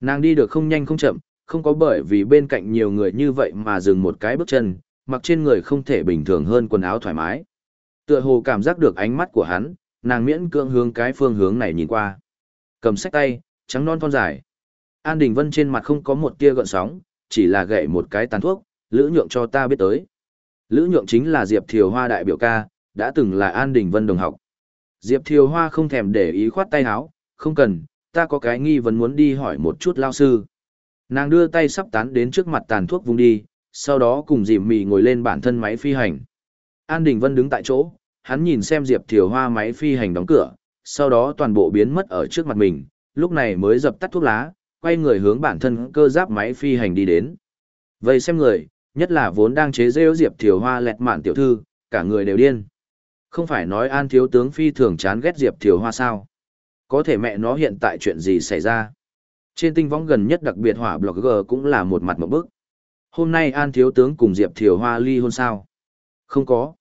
Nàng đi được không nhanh không chậm, không có bởi vì bên cạnh nhiều người như vậy mà dừng một cái bước chân, mặc trên người không thể bình thường hơn quần áo thoải mái. Tựa hồ cảm giác được ánh mắt của hắn, nàng miễn cưỡng hướng cái phương hướng này nhìn qua. Cầm sách tay, trắng non thon dài. An Đình Vân trên mặt không có một tia gợn sóng, chỉ là gậy một cái tàn thuốc, lữ nhượng cho ta biết tới. Lữ nhượng chính là Diệp Thiều Hoa đại biểu ca, đã từng là An Đình Vân đồng học. Diệp Thiều Hoa không thèm để ý khoát tay áo, không cần, ta có cái nghi vấn muốn đi hỏi một chút lao sư. Nàng đưa tay sắp tán đến trước mặt tàn thuốc vung đi, sau đó cùng dìm mì ngồi lên bản thân máy phi hành. An Đình Vân đứng tại chỗ, hắn nhìn xem Diệp Thiều Hoa máy phi hành đóng cửa, sau đó toàn bộ biến mất ở trước mặt mình, lúc này mới dập tắt thuốc lá, quay người hướng bản thân cơ giáp máy phi hành đi đến. Vậy xem người, nhất là vốn đang chế rêu Diệp Thiều Hoa lẹt mạn tiểu thư, cả người đều điên. Không phải nói An thiếu tướng phi thường chán ghét Diệp Thiều Hoa sao? Có thể mẹ nó hiện tại chuyện gì xảy ra? Trên tinh võng gần nhất đặc biệt hỏa blogger cũng là một mặt một bức. Hôm nay An thiếu tướng cùng Diệp Thiều Hoa ly hôn sao? Không có.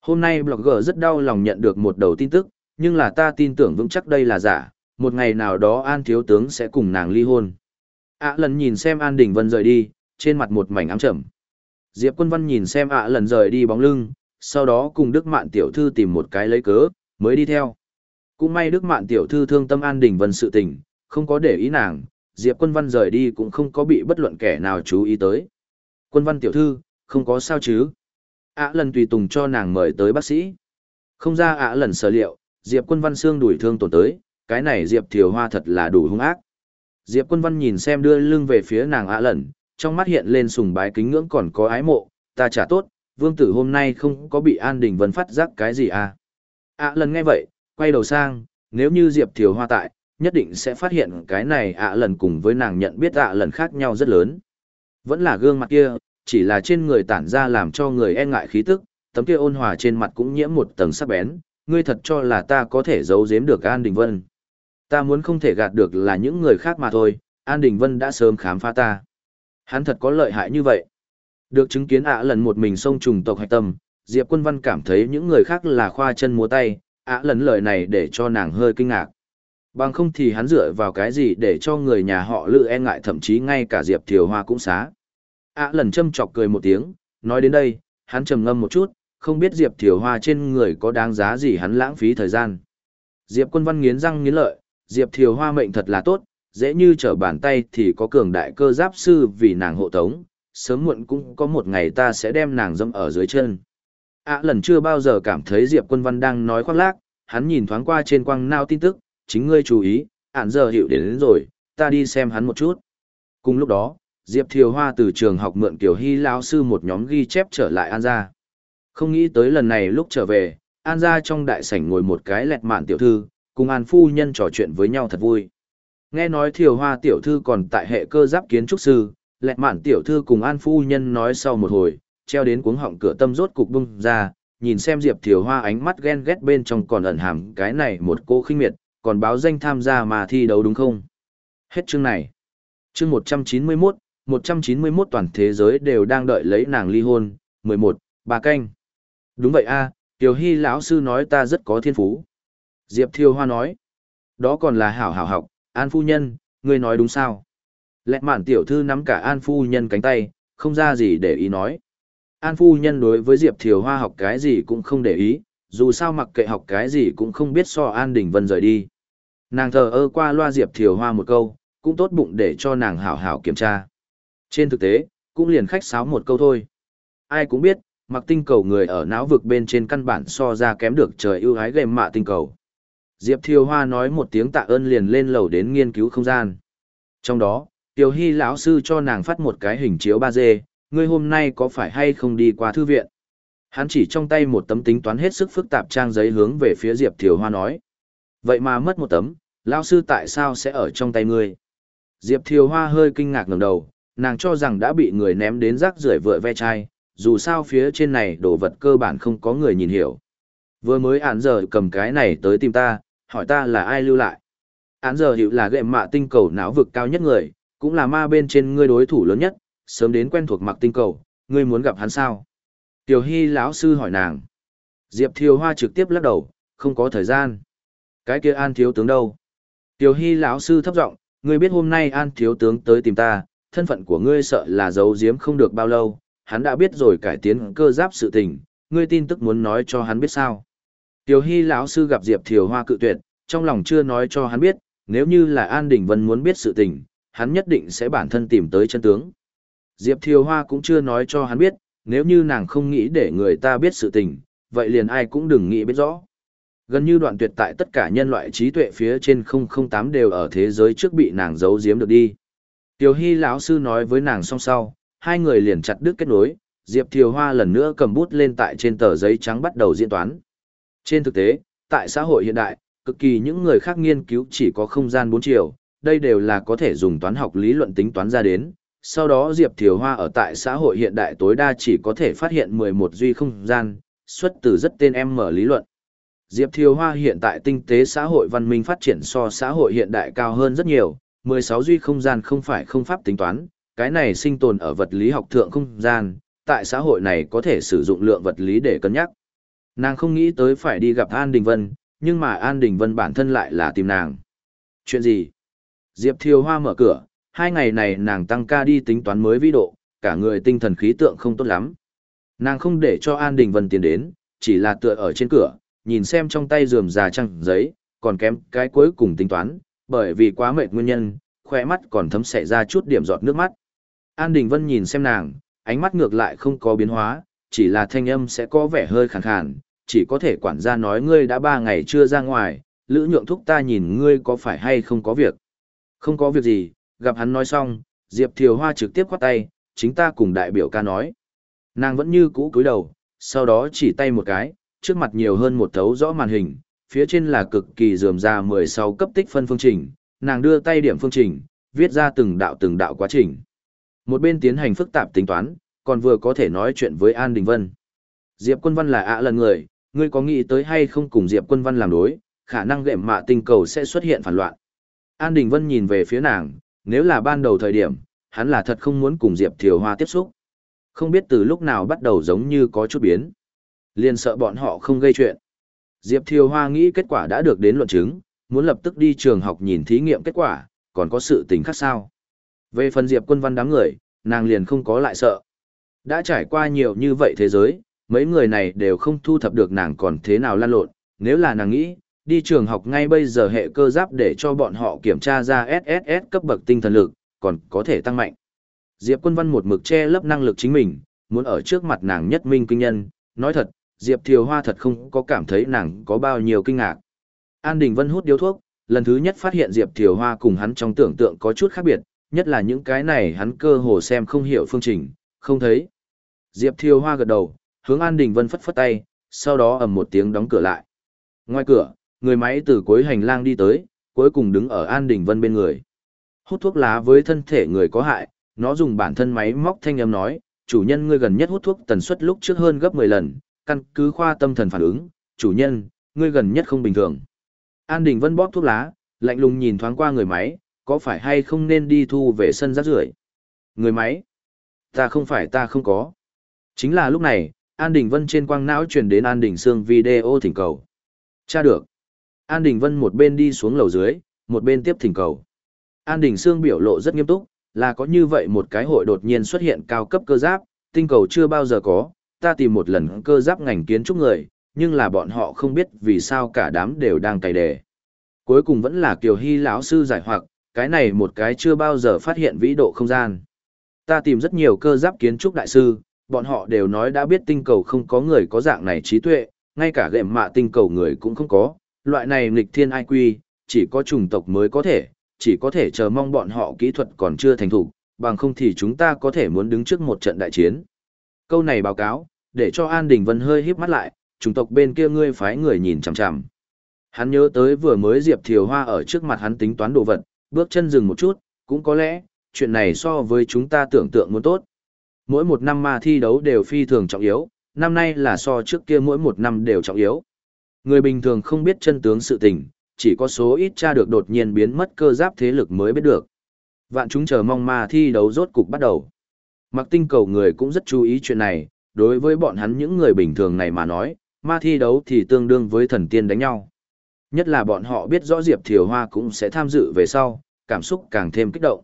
Hôm nay blogger rất đau lòng nhận được một đầu tin tức, nhưng là ta tin tưởng vững chắc đây là giả, một ngày nào đó An thiếu tướng sẽ cùng nàng ly hôn. ạ lần nhìn xem An Đình Vân rời đi, trên mặt một mảnh ám trầm. Diệp Quân Văn nhìn xem ạ lần rời đi bóng lưng, sau đó cùng Đức Mạn tiểu thư tìm một cái lấy cớ, mới đi theo. Cũng may Đức Mạn tiểu thư thương tâm An Đình Vân sự tình, không có để ý nàng, Diệp Quân Văn rời đi cũng không có bị bất luận kẻ nào chú ý tới. Quân Văn tiểu thư, không có sao chứ? Ả lần tùy tùng cho nàng mời tới bác sĩ. Không ra Ả lần sở liệu, Diệp Quân Văn xương đuổi thương tổn tới, cái này Diệp Thiều Hoa thật là đủ hung ác. Diệp Quân Văn nhìn xem đưa lưng về phía nàng Ả lần, trong mắt hiện lên sùng bái kính ngưỡng còn có ái mộ, ta trả tốt, vương tử hôm nay không có bị An Đình Vân phát giác cái gì à. ạ lần nghe vậy, quay đầu sang, nếu như Diệp Thiều Hoa tại, nhất định sẽ phát hiện cái này ạ lần cùng với nàng nhận biết ạ lần khác nhau rất lớn. Vẫn là gương mặt kia, chỉ là trên người tản ra làm cho người e ngại khí tức, tấm kia ôn hòa trên mặt cũng nhiễm một tầng sắc bén, ngươi thật cho là ta có thể giấu giếm được An Đình Vân. Ta muốn không thể gạt được là những người khác mà thôi, An Đình Vân đã sớm khám phá ta. Hắn thật có lợi hại như vậy. Được chứng kiến ạ lần một mình xông trùng tộc hạch tâm, Diệp Quân Văn cảm thấy những người khác là khoa chân múa tay, ạ lần lời này để cho nàng hơi kinh ngạc. Bằng không thì hắn dựa vào cái gì để cho người nhà họ lự e ngại thậm chí ngay cả Diệp Thiều Hoa cũng xá ạ lần châm chọc cười một tiếng, nói đến đây, hắn trầm ngâm một chút, không biết Diệp Thiều Hoa trên người có đáng giá gì hắn lãng phí thời gian. Diệp quân văn nghiến răng nghiến lợi, Diệp Thiều Hoa mệnh thật là tốt, dễ như trở bàn tay thì có cường đại cơ giáp sư vì nàng hộ tống, sớm muộn cũng có một ngày ta sẽ đem nàng dâm ở dưới chân. ạ lần chưa bao giờ cảm thấy Diệp quân văn đang nói khoác lác, hắn nhìn thoáng qua trên quang nao tin tức, chính ngươi chú ý, ản giờ hiệu đến, đến rồi, ta đi xem hắn một chút. Cùng lúc đó, Diệp Thiều Hoa từ trường học mượn Kiều Hy lão sư một nhóm ghi chép trở lại An gia. Không nghĩ tới lần này lúc trở về, An gia trong đại sảnh ngồi một cái lẹt mạn tiểu thư, cùng An phu nhân trò chuyện với nhau thật vui. Nghe nói Thiều Hoa tiểu thư còn tại hệ cơ giáp kiến trúc sư, lẹt mạn tiểu thư cùng An phu nhân nói sau một hồi, treo đến cuống họng cửa tâm rốt cục bung ra, nhìn xem Diệp Thiều Hoa ánh mắt ghen ghét bên trong còn ẩn hàm cái này một cô khinh miệt, còn báo danh tham gia mà thi đấu đúng không? Hết chương này. Chương 191, 191 toàn thế giới đều đang đợi lấy nàng ly hôn, 11, bà canh. Đúng vậy a, Tiểu Hy lão sư nói ta rất có thiên phú. Diệp Thiêu Hoa nói. Đó còn là hảo hảo học, An phu nhân, ngươi nói đúng sao? Lẹ mạn tiểu thư nắm cả An phu nhân cánh tay, không ra gì để ý nói. An phu nhân đối với Diệp Thiều Hoa học cái gì cũng không để ý, dù sao mặc kệ học cái gì cũng không biết so An Đình Vân rời đi. Nàng thờ ơ qua loa Diệp Thiều Hoa một câu, cũng tốt bụng để cho nàng hảo hảo kiểm tra. Trên thực tế, cũng liền khách sáo một câu thôi. Ai cũng biết, mặc tinh cầu người ở não vực bên trên căn bản so ra kém được trời ưu ái game mạ tinh cầu. Diệp Thiều Hoa nói một tiếng tạ ơn liền lên lầu đến nghiên cứu không gian. Trong đó, Tiểu Hy lão sư cho nàng phát một cái hình chiếu 3D, ngươi hôm nay có phải hay không đi qua thư viện? Hắn chỉ trong tay một tấm tính toán hết sức phức tạp trang giấy hướng về phía Diệp Thiều Hoa nói. Vậy mà mất một tấm, lão sư tại sao sẽ ở trong tay ngươi? Diệp Thiều Hoa hơi kinh ngạc ngẩng đầu, nàng cho rằng đã bị người ném đến rác rưởi vựa ve chai, dù sao phía trên này đồ vật cơ bản không có người nhìn hiểu. Vừa mới án giờ cầm cái này tới tìm ta, hỏi ta là ai lưu lại. Án giờ hiệu là gệm mạ tinh cầu não vực cao nhất người, cũng là ma bên trên ngươi đối thủ lớn nhất, sớm đến quen thuộc mặc tinh cầu, ngươi muốn gặp hắn sao? Tiểu Hy lão sư hỏi nàng. Diệp Thiều Hoa trực tiếp lắc đầu, không có thời gian. Cái kia An thiếu tướng đâu? Tiểu Hy lão sư thấp giọng, ngươi biết hôm nay An thiếu tướng tới tìm ta, thân phận của ngươi sợ là giấu giếm không được bao lâu, hắn đã biết rồi cải tiến cơ giáp sự tình, ngươi tin tức muốn nói cho hắn biết sao? Tiểu Hy lão sư gặp Diệp Thiều Hoa cự tuyệt, trong lòng chưa nói cho hắn biết, nếu như là An Đình Vân muốn biết sự tình, hắn nhất định sẽ bản thân tìm tới chân tướng. Diệp Thiều Hoa cũng chưa nói cho hắn biết, nếu như nàng không nghĩ để người ta biết sự tình, vậy liền ai cũng đừng nghĩ biết rõ. Gần như đoạn tuyệt tại tất cả nhân loại trí tuệ phía trên 008 đều ở thế giới trước bị nàng giấu giếm được đi. Tiểu Hy lão sư nói với nàng song sau, hai người liền chặt đứt kết nối, Diệp Thiều Hoa lần nữa cầm bút lên tại trên tờ giấy trắng bắt đầu diễn toán. Trên thực tế, tại xã hội hiện đại, cực kỳ những người khác nghiên cứu chỉ có không gian bốn chiều, đây đều là có thể dùng toán học lý luận tính toán ra đến. Sau đó Diệp Thiều Hoa ở tại xã hội hiện đại tối đa chỉ có thể phát hiện 11 duy không gian, xuất từ rất tên em mở lý luận. Diệp Thiều Hoa hiện tại tinh tế xã hội văn minh phát triển so xã hội hiện đại cao hơn rất nhiều, 16 duy không gian không phải không pháp tính toán, cái này sinh tồn ở vật lý học thượng không gian, tại xã hội này có thể sử dụng lượng vật lý để cân nhắc. Nàng không nghĩ tới phải đi gặp An Đình Vân, nhưng mà An Đình Vân bản thân lại là tìm nàng. Chuyện gì? Diệp Thiều Hoa mở cửa, hai ngày này nàng tăng ca đi tính toán mới vĩ độ, cả người tinh thần khí tượng không tốt lắm. Nàng không để cho An Đình Vân tiến đến, chỉ là tựa ở trên cửa, nhìn xem trong tay rườm già trăng giấy, còn kém cái cuối cùng tính toán, bởi vì quá mệt nguyên nhân, khỏe mắt còn thấm xảy ra chút điểm giọt nước mắt. An Đình Vân nhìn xem nàng, ánh mắt ngược lại không có biến hóa, chỉ là thanh âm sẽ có vẻ hơi khàn khàn, chỉ có thể quản gia nói ngươi đã ba ngày chưa ra ngoài, lữ nhượng thúc ta nhìn ngươi có phải hay không có việc. Không có việc gì, gặp hắn nói xong, Diệp Thiều Hoa trực tiếp khoát tay, chính ta cùng đại biểu ca nói. Nàng vẫn như cũ cúi đầu, sau đó chỉ tay một cái, trước mặt nhiều hơn một thấu rõ màn hình, phía trên là cực kỳ dườm ra 16 cấp tích phân phương trình, nàng đưa tay điểm phương trình, viết ra từng đạo từng đạo quá trình. Một bên tiến hành phức tạp tính toán, còn vừa có thể nói chuyện với An Đình Vân. Diệp Quân Văn là ạ lần người, ngươi có nghĩ tới hay không cùng Diệp Quân Văn làm đối, khả năng gệm mạ tinh cầu sẽ xuất hiện phản loạn. An Đình Vân nhìn về phía nàng, nếu là ban đầu thời điểm, hắn là thật không muốn cùng Diệp Thiều Hoa tiếp xúc. Không biết từ lúc nào bắt đầu giống như có chút biến. Liền sợ bọn họ không gây chuyện. Diệp Thiều Hoa nghĩ kết quả đã được đến luận chứng, muốn lập tức đi trường học nhìn thí nghiệm kết quả, còn có sự tình khác sao. Về phần Diệp quân văn đám người, nàng liền không có lại sợ. Đã trải qua nhiều như vậy thế giới, mấy người này đều không thu thập được nàng còn thế nào lan lộn, nếu là nàng nghĩ, đi trường học ngay bây giờ hệ cơ giáp để cho bọn họ kiểm tra ra SSS cấp bậc tinh thần lực, còn có thể tăng mạnh. Diệp Quân Văn một mực che lấp năng lực chính mình, muốn ở trước mặt nàng nhất minh kinh nhân, nói thật, Diệp Thiều Hoa thật không có cảm thấy nàng có bao nhiêu kinh ngạc. An Đình Vân hút điếu thuốc, lần thứ nhất phát hiện Diệp Thiều Hoa cùng hắn trong tưởng tượng có chút khác biệt, nhất là những cái này hắn cơ hồ xem không hiểu phương trình, không thấy. Diệp Thiều Hoa gật đầu, hướng An Đình Vân phất phất tay, sau đó ầm một tiếng đóng cửa lại. Ngoài cửa, người máy từ cuối hành lang đi tới, cuối cùng đứng ở An Đình Vân bên người. Hút thuốc lá với thân thể người có hại, nó dùng bản thân máy móc thanh âm nói, chủ nhân ngươi gần nhất hút thuốc tần suất lúc trước hơn gấp 10 lần, căn cứ khoa tâm thần phản ứng, chủ nhân, ngươi gần nhất không bình thường. An Đình Vân bóp thuốc lá, lạnh lùng nhìn thoáng qua người máy, có phải hay không nên đi thu về sân rác rưởi? Người máy? Ta không phải ta không có. Chính là lúc này, An Đình Vân trên quang não truyền đến An Đình Sương video thỉnh cầu. Cha được. An Đình Vân một bên đi xuống lầu dưới, một bên tiếp thỉnh cầu. An Đình Sương biểu lộ rất nghiêm túc, là có như vậy một cái hội đột nhiên xuất hiện cao cấp cơ giáp, tinh cầu chưa bao giờ có, ta tìm một lần cơ giáp ngành kiến trúc người, nhưng là bọn họ không biết vì sao cả đám đều đang cày đề. Cuối cùng vẫn là Kiều Hy lão sư giải hoặc, cái này một cái chưa bao giờ phát hiện vĩ độ không gian. Ta tìm rất nhiều cơ giáp kiến trúc đại sư, bọn họ đều nói đã biết tinh cầu không có người có dạng này trí tuệ, ngay cả gệm mạ tinh cầu người cũng không có, loại này nghịch thiên IQ, chỉ có chủng tộc mới có thể, chỉ có thể chờ mong bọn họ kỹ thuật còn chưa thành thủ, bằng không thì chúng ta có thể muốn đứng trước một trận đại chiến. Câu này báo cáo, để cho An Đình Vân hơi híp mắt lại, chủng tộc bên kia ngươi phái người nhìn chằm chằm. Hắn nhớ tới vừa mới Diệp Thiều Hoa ở trước mặt hắn tính toán đồ vật, bước chân dừng một chút, cũng có lẽ, chuyện này so với chúng ta tưởng tượng muốn tốt. Mỗi một năm ma thi đấu đều phi thường trọng yếu, năm nay là so trước kia mỗi một năm đều trọng yếu. Người bình thường không biết chân tướng sự tình, chỉ có số ít cha được đột nhiên biến mất cơ giáp thế lực mới biết được. Vạn chúng chờ mong ma thi đấu rốt cục bắt đầu. Mặc tinh cầu người cũng rất chú ý chuyện này, đối với bọn hắn những người bình thường này mà nói, ma thi đấu thì tương đương với thần tiên đánh nhau. Nhất là bọn họ biết rõ Diệp Thiều Hoa cũng sẽ tham dự về sau, cảm xúc càng thêm kích động.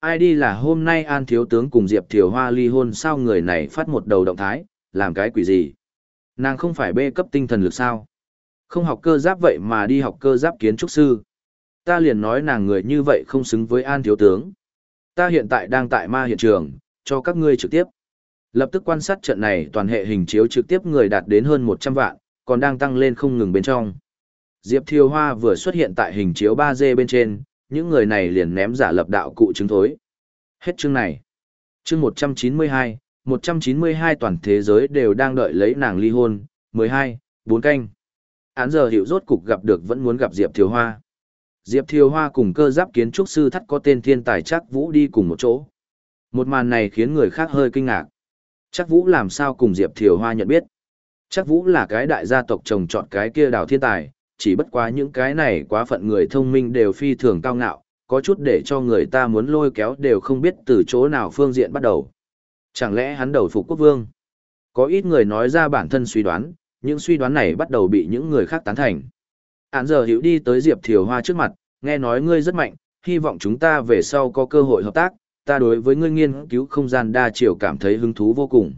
Ai đi là hôm nay An Thiếu Tướng cùng Diệp Thiều Hoa ly hôn sao người này phát một đầu động thái, làm cái quỷ gì? Nàng không phải bê cấp tinh thần lực sao? Không học cơ giáp vậy mà đi học cơ giáp kiến trúc sư. Ta liền nói nàng người như vậy không xứng với An Thiếu Tướng. Ta hiện tại đang tại ma hiện trường, cho các ngươi trực tiếp. Lập tức quan sát trận này toàn hệ hình chiếu trực tiếp người đạt đến hơn 100 vạn, còn đang tăng lên không ngừng bên trong. Diệp Thiều Hoa vừa xuất hiện tại hình chiếu 3D bên trên, những người này liền ném giả lập đạo cụ chứng thối. Hết chương này. Chương 192, 192 toàn thế giới đều đang đợi lấy nàng ly hôn, 12, 4 canh. Án giờ hiệu rốt cục gặp được vẫn muốn gặp Diệp Thiều Hoa. Diệp Thiều Hoa cùng cơ giáp kiến trúc sư thắt có tên thiên tài chắc Vũ đi cùng một chỗ. Một màn này khiến người khác hơi kinh ngạc. Chắc Vũ làm sao cùng Diệp Thiều Hoa nhận biết. Chắc Vũ là cái đại gia tộc trồng trọt cái kia đào thiên tài, chỉ bất quá những cái này quá phận người thông minh đều phi thường cao ngạo, có chút để cho người ta muốn lôi kéo đều không biết từ chỗ nào phương diện bắt đầu. Chẳng lẽ hắn đầu phục quốc vương? Có ít người nói ra bản thân suy đoán, những suy đoán này bắt đầu bị những người khác tán thành. Án giờ hiểu đi tới Diệp Thiều Hoa trước mặt, nghe nói ngươi rất mạnh, hy vọng chúng ta về sau có cơ hội hợp tác, ta đối với ngươi nghiên cứu không gian đa chiều cảm thấy hứng thú vô cùng.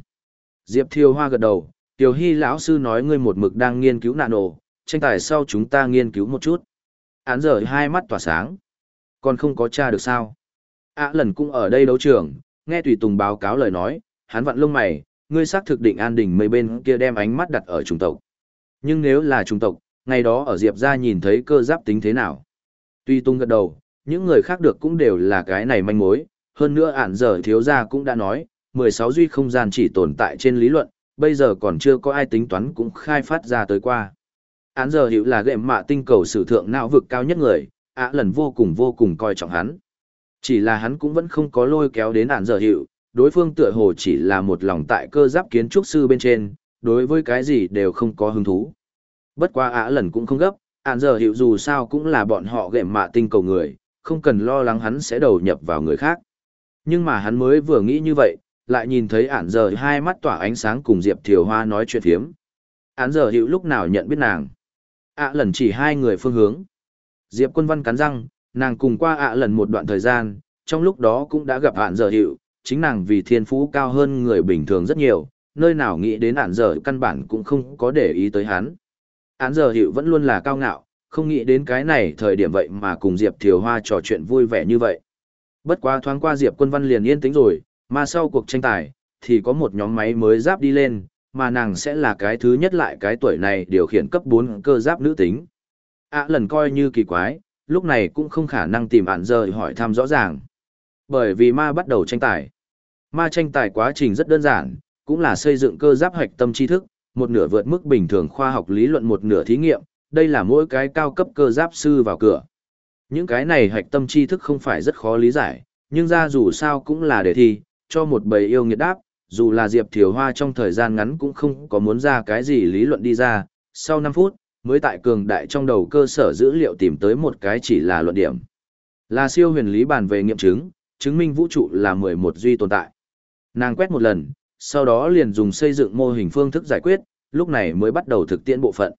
Diệp Thiều Hoa gật đầu, Tiểu Hy lão sư nói ngươi một mực đang nghiên cứu nạn nổ, tranh tài sau chúng ta nghiên cứu một chút. Án giờ hai mắt tỏa sáng. Còn không có tra được sao. À lần cũng ở đây đấu trường, nghe Tùy Tùng báo cáo lời nói, hắn vặn lông mày, ngươi xác thực định an đình mấy bên kia đem ánh mắt đặt ở trung tộc. Nhưng nếu là trung tộc, ngày đó ở Diệp ra nhìn thấy cơ giáp tính thế nào. Tuy tung gật đầu, những người khác được cũng đều là cái này manh mối, hơn nữa ản giờ thiếu gia cũng đã nói, 16 duy không gian chỉ tồn tại trên lý luận, bây giờ còn chưa có ai tính toán cũng khai phát ra tới qua. Án giờ hiểu là gệm mạ tinh cầu sử thượng não vực cao nhất người, ạ lần vô cùng vô cùng coi trọng hắn. Chỉ là hắn cũng vẫn không có lôi kéo đến án giờ hiệu, đối phương tựa hồ chỉ là một lòng tại cơ giáp kiến trúc sư bên trên, đối với cái gì đều không có hứng thú. Bất qua ạ lần cũng không gấp, án giờ hiệu dù sao cũng là bọn họ gệm mạ tinh cầu người, không cần lo lắng hắn sẽ đầu nhập vào người khác. Nhưng mà hắn mới vừa nghĩ như vậy, lại nhìn thấy ản giờ hai mắt tỏa ánh sáng cùng Diệp Thiều Hoa nói chuyện thiếm. Án giờ hữu lúc nào nhận biết nàng. ạ lần chỉ hai người phương hướng. Diệp quân văn cắn răng, nàng cùng qua ạ lần một đoạn thời gian, trong lúc đó cũng đã gặp ản giờ hữu, chính nàng vì thiên phú cao hơn người bình thường rất nhiều, nơi nào nghĩ đến ản giờ căn bản cũng không có để ý tới hắn. Án giờ hữu vẫn luôn là cao ngạo, không nghĩ đến cái này thời điểm vậy mà cùng Diệp Thiều Hoa trò chuyện vui vẻ như vậy. Bất quá thoáng qua Diệp Quân Văn liền yên tĩnh rồi, mà sau cuộc tranh tài, thì có một nhóm máy mới giáp đi lên, mà nàng sẽ là cái thứ nhất lại cái tuổi này điều khiển cấp 4 cơ giáp nữ tính. À lần coi như kỳ quái, lúc này cũng không khả năng tìm ản rời hỏi thăm rõ ràng. Bởi vì ma bắt đầu tranh tài. Ma tranh tài quá trình rất đơn giản, cũng là xây dựng cơ giáp hoạch tâm tri thức, một nửa vượt mức bình thường khoa học lý luận một nửa thí nghiệm, đây là mỗi cái cao cấp cơ giáp sư vào cửa. Những cái này hạch tâm tri thức không phải rất khó lý giải, nhưng ra dù sao cũng là đề thi, cho một bầy yêu nghiệt đáp, dù là Diệp Thiều Hoa trong thời gian ngắn cũng không có muốn ra cái gì lý luận đi ra, sau 5 phút, mới tại cường đại trong đầu cơ sở dữ liệu tìm tới một cái chỉ là luận điểm. Là siêu huyền lý bàn về nghiệm chứng, chứng minh vũ trụ là 11 duy tồn tại. Nàng quét một lần, sau đó liền dùng xây dựng mô hình phương thức giải quyết, lúc này mới bắt đầu thực tiễn bộ phận.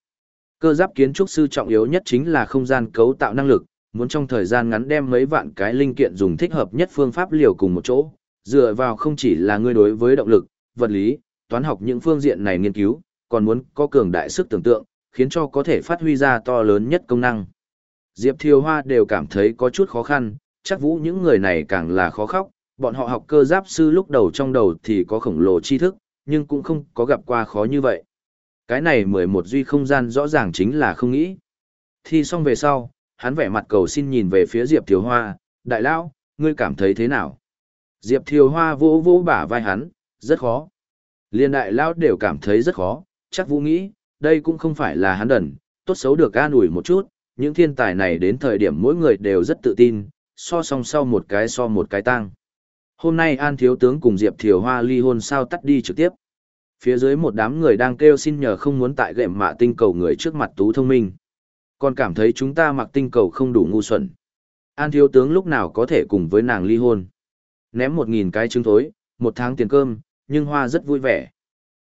Cơ giáp kiến trúc sư trọng yếu nhất chính là không gian cấu tạo năng lực, muốn trong thời gian ngắn đem mấy vạn cái linh kiện dùng thích hợp nhất phương pháp liều cùng một chỗ, dựa vào không chỉ là ngươi đối với động lực, vật lý, toán học những phương diện này nghiên cứu, còn muốn có cường đại sức tưởng tượng, khiến cho có thể phát huy ra to lớn nhất công năng. Diệp Thiều Hoa đều cảm thấy có chút khó khăn, chắc vũ những người này càng là khó khóc, bọn họ học cơ giáp sư lúc đầu trong đầu thì có khổng lồ tri thức, nhưng cũng không có gặp qua khó như vậy. Cái này 11 duy không gian rõ ràng chính là không nghĩ. Thi xong về sau, hắn vẻ mặt cầu xin nhìn về phía Diệp Thiều Hoa, đại lão, ngươi cảm thấy thế nào? Diệp Thiều Hoa vỗ vỗ bả vai hắn, rất khó. Liên đại lão đều cảm thấy rất khó, chắc vũ nghĩ, đây cũng không phải là hắn đần, tốt xấu được an ủi một chút, những thiên tài này đến thời điểm mỗi người đều rất tự tin, so song sau một cái so một cái tăng. Hôm nay An Thiếu Tướng cùng Diệp Thiều Hoa ly hôn sao tắt đi trực tiếp. Phía dưới một đám người đang kêu xin nhờ không muốn tại gệm mạ tinh cầu người trước mặt tú thông minh. Còn cảm thấy chúng ta mặc tinh cầu không đủ ngu xuẩn. An thiếu tướng lúc nào có thể cùng với nàng ly hôn. Ném một nghìn cái trứng thối, một tháng tiền cơm, nhưng hoa rất vui vẻ.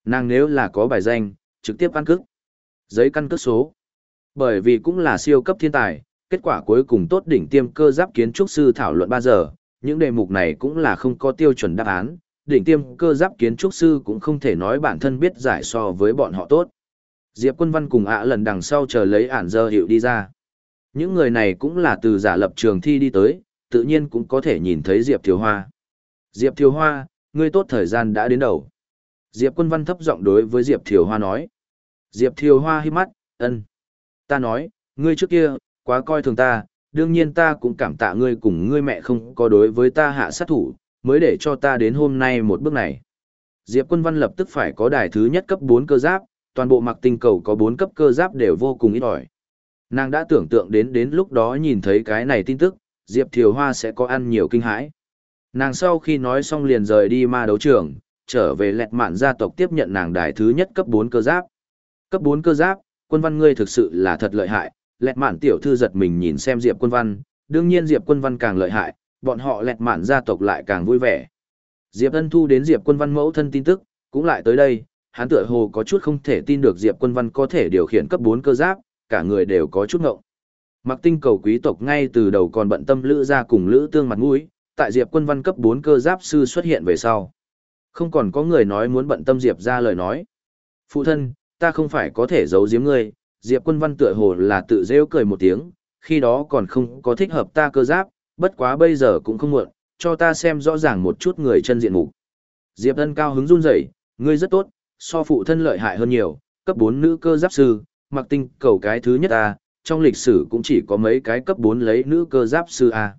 Nàng nếu là có bài danh, trực tiếp ăn cước Giấy căn cước số. Bởi vì cũng là siêu cấp thiên tài, kết quả cuối cùng tốt đỉnh tiêm cơ giáp kiến trúc sư thảo luận 3 giờ, những đề mục này cũng là không có tiêu chuẩn đáp án, đỉnh tiêm cơ giáp kiến trúc sư cũng không thể nói bản thân biết giải so với bọn họ tốt. Diệp quân văn cùng ạ lần đằng sau chờ lấy ản dơ hiệu đi ra. Những người này cũng là từ giả lập trường thi đi tới, tự nhiên cũng có thể nhìn thấy Diệp Thiều Hoa. Diệp Thiều Hoa, ngươi tốt thời gian đã đến đầu. Diệp quân văn thấp giọng đối với Diệp Thiều Hoa nói. Diệp Thiều Hoa hít mắt, ân. Ta nói, ngươi trước kia, quá coi thường ta, đương nhiên ta cũng cảm tạ ngươi cùng ngươi mẹ không có đối với ta hạ sát thủ, mới để cho ta đến hôm nay một bước này. Diệp quân văn lập tức phải có đài thứ nhất cấp 4 cơ giáp, toàn bộ mặc tinh cầu có bốn cấp cơ giáp đều vô cùng ít ỏi. Nàng đã tưởng tượng đến đến lúc đó nhìn thấy cái này tin tức, Diệp Thiều Hoa sẽ có ăn nhiều kinh hãi. Nàng sau khi nói xong liền rời đi ma đấu trường, trở về lẹt mạn gia tộc tiếp nhận nàng đài thứ nhất cấp 4 cơ giáp. Cấp 4 cơ giáp, quân văn ngươi thực sự là thật lợi hại, lẹt mạn tiểu thư giật mình nhìn xem Diệp quân văn, đương nhiên Diệp quân văn càng lợi hại, bọn họ lẹt mạn gia tộc lại càng vui vẻ. Diệp Ân thu đến Diệp quân văn mẫu thân tin tức, cũng lại tới đây, hắn tựa hồ có chút không thể tin được Diệp quân văn có thể điều khiển cấp 4 cơ giáp, cả người đều có chút ngộng. Mặc tinh cầu quý tộc ngay từ đầu còn bận tâm lữ ra cùng lữ tương mặt mũi, tại Diệp quân văn cấp 4 cơ giáp sư xuất hiện về sau. Không còn có người nói muốn bận tâm Diệp ra lời nói. Phụ thân, ta không phải có thể giấu giếm ngươi, Diệp quân văn tựa hồ là tự rêu cười một tiếng, khi đó còn không có thích hợp ta cơ giáp, bất quá bây giờ cũng không muộn, cho ta xem rõ ràng một chút người chân diện mục. Diệp Ân cao hứng run rẩy, ngươi rất tốt, so phụ thân lợi hại hơn nhiều, cấp 4 nữ cơ giáp sư, mặc tinh cầu cái thứ nhất ta, trong lịch sử cũng chỉ có mấy cái cấp 4 lấy nữ cơ giáp sư a.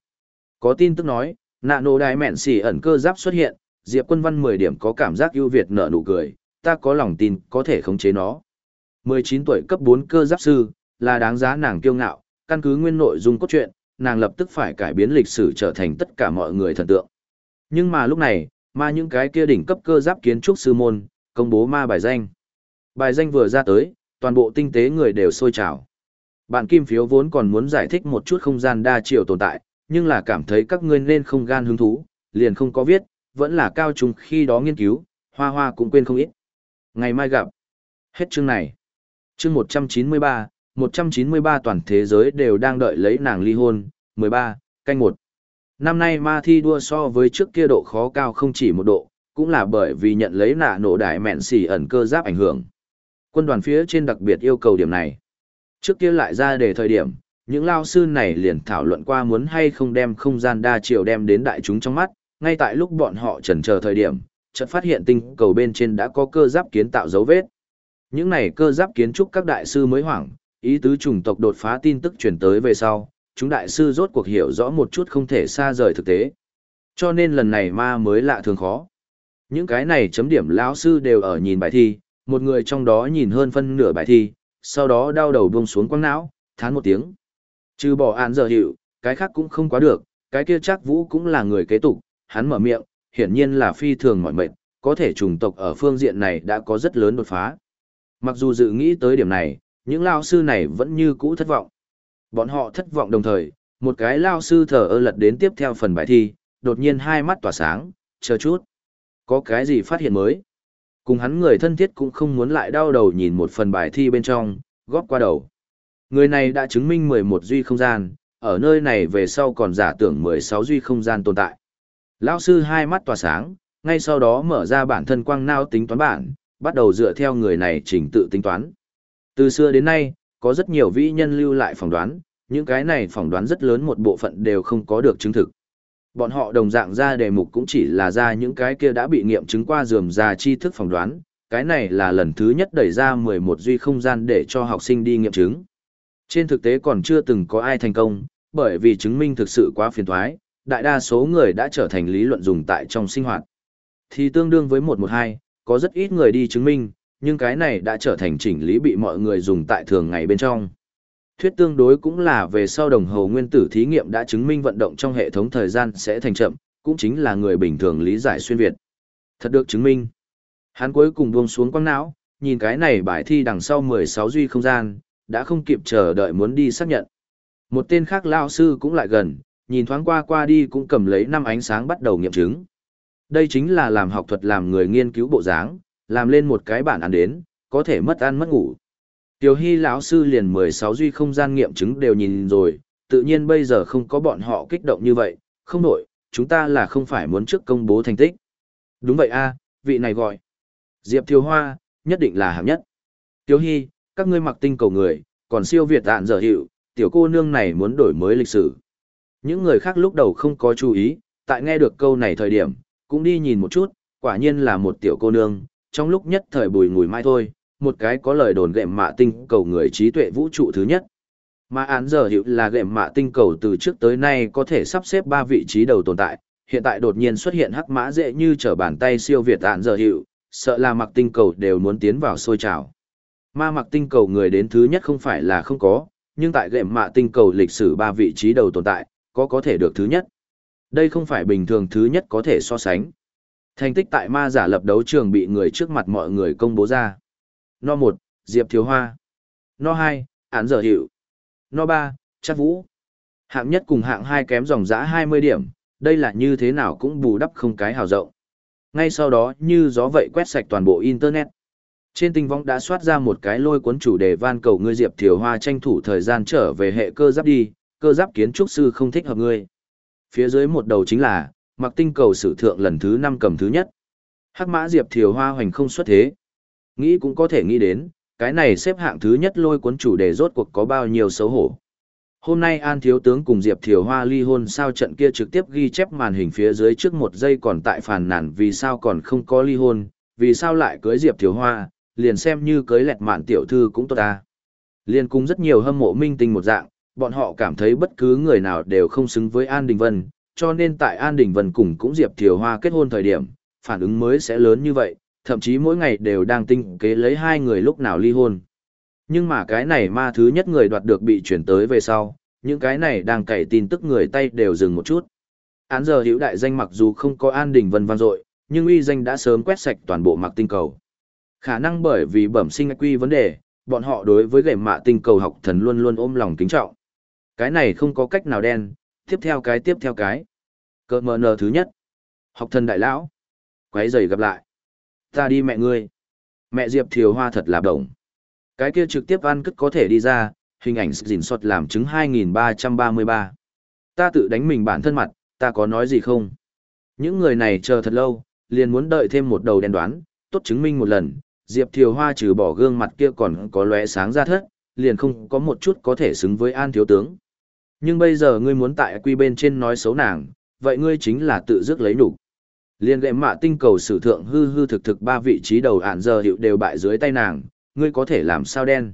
Có tin tức nói, nạ nổ đại mẹn xỉ ẩn cơ giáp xuất hiện, Diệp Quân Văn 10 điểm có cảm giác ưu việt nở nụ cười, ta có lòng tin có thể khống chế nó. 19 tuổi cấp 4 cơ giáp sư, là đáng giá nàng kiêu ngạo, căn cứ nguyên nội dung cốt truyện, nàng lập tức phải cải biến lịch sử trở thành tất cả mọi người thần tượng. Nhưng mà lúc này, mà những cái kia đỉnh cấp cơ giáp kiến trúc sư môn, công bố ma bài danh. Bài danh vừa ra tới, toàn bộ tinh tế người đều sôi trào. Bạn kim phiếu vốn còn muốn giải thích một chút không gian đa chiều tồn tại, nhưng là cảm thấy các ngươi nên không gan hứng thú, liền không có viết, vẫn là cao trung khi đó nghiên cứu, hoa hoa cũng quên không ít. Ngày mai gặp. Hết chương này. Chương 193, 193 toàn thế giới đều đang đợi lấy nàng ly hôn, 13, canh 1. Năm nay ma thi đua so với trước kia độ khó cao không chỉ một độ, cũng là bởi vì nhận lấy nạ nổ đại mẹn xỉ ẩn cơ giáp ảnh hưởng. Quân đoàn phía trên đặc biệt yêu cầu điểm này. Trước kia lại ra để thời điểm, những lao sư này liền thảo luận qua muốn hay không đem không gian đa chiều đem đến đại chúng trong mắt, ngay tại lúc bọn họ chần chờ thời điểm, chợt phát hiện tinh cầu bên trên đã có cơ giáp kiến tạo dấu vết. Những này cơ giáp kiến trúc các đại sư mới hoảng, ý tứ chủng tộc đột phá tin tức truyền tới về sau, chúng đại sư rốt cuộc hiểu rõ một chút không thể xa rời thực tế. Cho nên lần này ma mới lạ thường khó. Những cái này chấm điểm lão sư đều ở nhìn bài thi, một người trong đó nhìn hơn phân nửa bài thi, sau đó đau đầu buông xuống quăng não, thán một tiếng. Trừ bỏ án giờ hiệu, cái khác cũng không quá được, cái kia chắc vũ cũng là người kế tục, hắn mở miệng, hiển nhiên là phi thường mỏi mệt, có thể chủng tộc ở phương diện này đã có rất lớn đột phá. Mặc dù dự nghĩ tới điểm này, những lao sư này vẫn như cũ thất vọng. Bọn họ thất vọng đồng thời, một cái lao sư thở ơ lật đến tiếp theo phần bài thi, đột nhiên hai mắt tỏa sáng, chờ chút. Có cái gì phát hiện mới? Cùng hắn người thân thiết cũng không muốn lại đau đầu nhìn một phần bài thi bên trong, góp qua đầu. Người này đã chứng minh 11 duy không gian, ở nơi này về sau còn giả tưởng 16 duy không gian tồn tại. Lão sư hai mắt tỏa sáng, ngay sau đó mở ra bản thân quang nao tính toán bản, bắt đầu dựa theo người này chỉnh tự tính toán. Từ xưa đến nay, có rất nhiều vĩ nhân lưu lại phỏng đoán, những cái này phỏng đoán rất lớn một bộ phận đều không có được chứng thực. Bọn họ đồng dạng ra đề mục cũng chỉ là ra những cái kia đã bị nghiệm chứng qua dườm ra tri thức phỏng đoán, cái này là lần thứ nhất đẩy ra 11 duy không gian để cho học sinh đi nghiệm chứng. Trên thực tế còn chưa từng có ai thành công, bởi vì chứng minh thực sự quá phiền thoái, đại đa số người đã trở thành lý luận dùng tại trong sinh hoạt. Thì tương đương với 112, có rất ít người đi chứng minh, nhưng cái này đã trở thành chỉnh lý bị mọi người dùng tại thường ngày bên trong. Thuyết tương đối cũng là về sau đồng hồ nguyên tử thí nghiệm đã chứng minh vận động trong hệ thống thời gian sẽ thành chậm, cũng chính là người bình thường lý giải xuyên Việt. Thật được chứng minh. Hắn cuối cùng buông xuống quăng não, nhìn cái này bài thi đằng sau 16 duy không gian, đã không kịp chờ đợi muốn đi xác nhận. Một tên khác lao sư cũng lại gần, nhìn thoáng qua qua đi cũng cầm lấy năm ánh sáng bắt đầu nghiệm chứng. Đây chính là làm học thuật làm người nghiên cứu bộ dáng, làm lên một cái bản án đến, có thể mất ăn mất ngủ. Tiểu Hy lão sư liền 16 duy không gian nghiệm chứng đều nhìn rồi, tự nhiên bây giờ không có bọn họ kích động như vậy, không nổi, chúng ta là không phải muốn trước công bố thành tích. Đúng vậy a, vị này gọi. Diệp Thiều Hoa, nhất định là hạng nhất. Tiểu Hy, các ngươi mặc tinh cầu người, còn siêu việt tạn giờ hiệu, tiểu cô nương này muốn đổi mới lịch sử. Những người khác lúc đầu không có chú ý, tại nghe được câu này thời điểm, cũng đi nhìn một chút, quả nhiên là một tiểu cô nương, trong lúc nhất thời bùi ngùi mai thôi, một cái có lời đồn gệm mạ tinh cầu người trí tuệ vũ trụ thứ nhất. Mà án giờ hiệu là gệm mạ tinh cầu từ trước tới nay có thể sắp xếp ba vị trí đầu tồn tại, hiện tại đột nhiên xuất hiện hắc mã dễ như trở bàn tay siêu việt án giờ hiệu, sợ là mặc tinh cầu đều muốn tiến vào sôi trào. Ma mặc tinh cầu người đến thứ nhất không phải là không có, nhưng tại gệm mạ tinh cầu lịch sử ba vị trí đầu tồn tại, có có thể được thứ nhất. Đây không phải bình thường thứ nhất có thể so sánh. Thành tích tại ma giả lập đấu trường bị người trước mặt mọi người công bố ra. No một, Diệp Thiếu Hoa. No hai, Án Dở Hiệu. No ba, Chắc Vũ. Hạng nhất cùng hạng hai kém dòng giã 20 điểm, đây là như thế nào cũng bù đắp không cái hào rộng. Ngay sau đó như gió vậy quét sạch toàn bộ Internet. Trên tinh vong đã soát ra một cái lôi cuốn chủ đề van cầu ngươi Diệp Thiều Hoa tranh thủ thời gian trở về hệ cơ giáp đi, cơ giáp kiến trúc sư không thích hợp ngươi. Phía dưới một đầu chính là, mặc tinh cầu sử thượng lần thứ năm cầm thứ nhất. Hắc mã Diệp Thiều Hoa hoành không xuất thế. Nghĩ cũng có thể nghĩ đến, cái này xếp hạng thứ nhất lôi cuốn chủ đề rốt cuộc có bao nhiêu xấu hổ. Hôm nay An Thiếu Tướng cùng Diệp Thiều Hoa ly hôn sao trận kia trực tiếp ghi chép màn hình phía dưới trước một giây còn tại phàn nàn vì sao còn không có ly hôn, vì sao lại cưới Diệp Thiều Hoa, liền xem như cưới lẹt mạn tiểu thư cũng tốt ta. Liên cung rất nhiều hâm mộ minh tinh một dạng, bọn họ cảm thấy bất cứ người nào đều không xứng với An Đình Vân, cho nên tại An Đình Vân cùng cũng Diệp Thiều Hoa kết hôn thời điểm, phản ứng mới sẽ lớn như vậy, thậm chí mỗi ngày đều đang tinh kế lấy hai người lúc nào ly hôn. Nhưng mà cái này ma thứ nhất người đoạt được bị chuyển tới về sau, những cái này đang cày tin tức người tay đều dừng một chút. Án giờ hữu đại danh mặc dù không có An Đình Vân vang dội, nhưng uy danh đã sớm quét sạch toàn bộ mạc tinh cầu. Khả năng bởi vì bẩm sinh quy vấn đề, bọn họ đối với gẻ mạ tinh cầu học thần luôn luôn ôm lòng kính trọng. Cái này không có cách nào đen, tiếp theo cái tiếp theo cái. Cơ mờ nờ thứ nhất. Học thần đại lão. Quấy giày gặp lại. Ta đi mẹ ngươi. Mẹ Diệp Thiều Hoa thật là đồng. Cái kia trực tiếp ăn cất có thể đi ra, hình ảnh dình sọt làm chứng 2333. Ta tự đánh mình bản thân mặt, ta có nói gì không? Những người này chờ thật lâu, liền muốn đợi thêm một đầu đen đoán, tốt chứng minh một lần, Diệp Thiều Hoa trừ bỏ gương mặt kia còn có lóe sáng ra thất, liền không có một chút có thể xứng với An Thiếu Tướng. Nhưng bây giờ ngươi muốn tại quy bên trên nói xấu nàng, vậy ngươi chính là tự dứt lấy đủ. Liên lệ mạ tinh cầu sử thượng hư hư thực thực ba vị trí đầu ản giờ hiệu đều bại dưới tay nàng, ngươi có thể làm sao đen.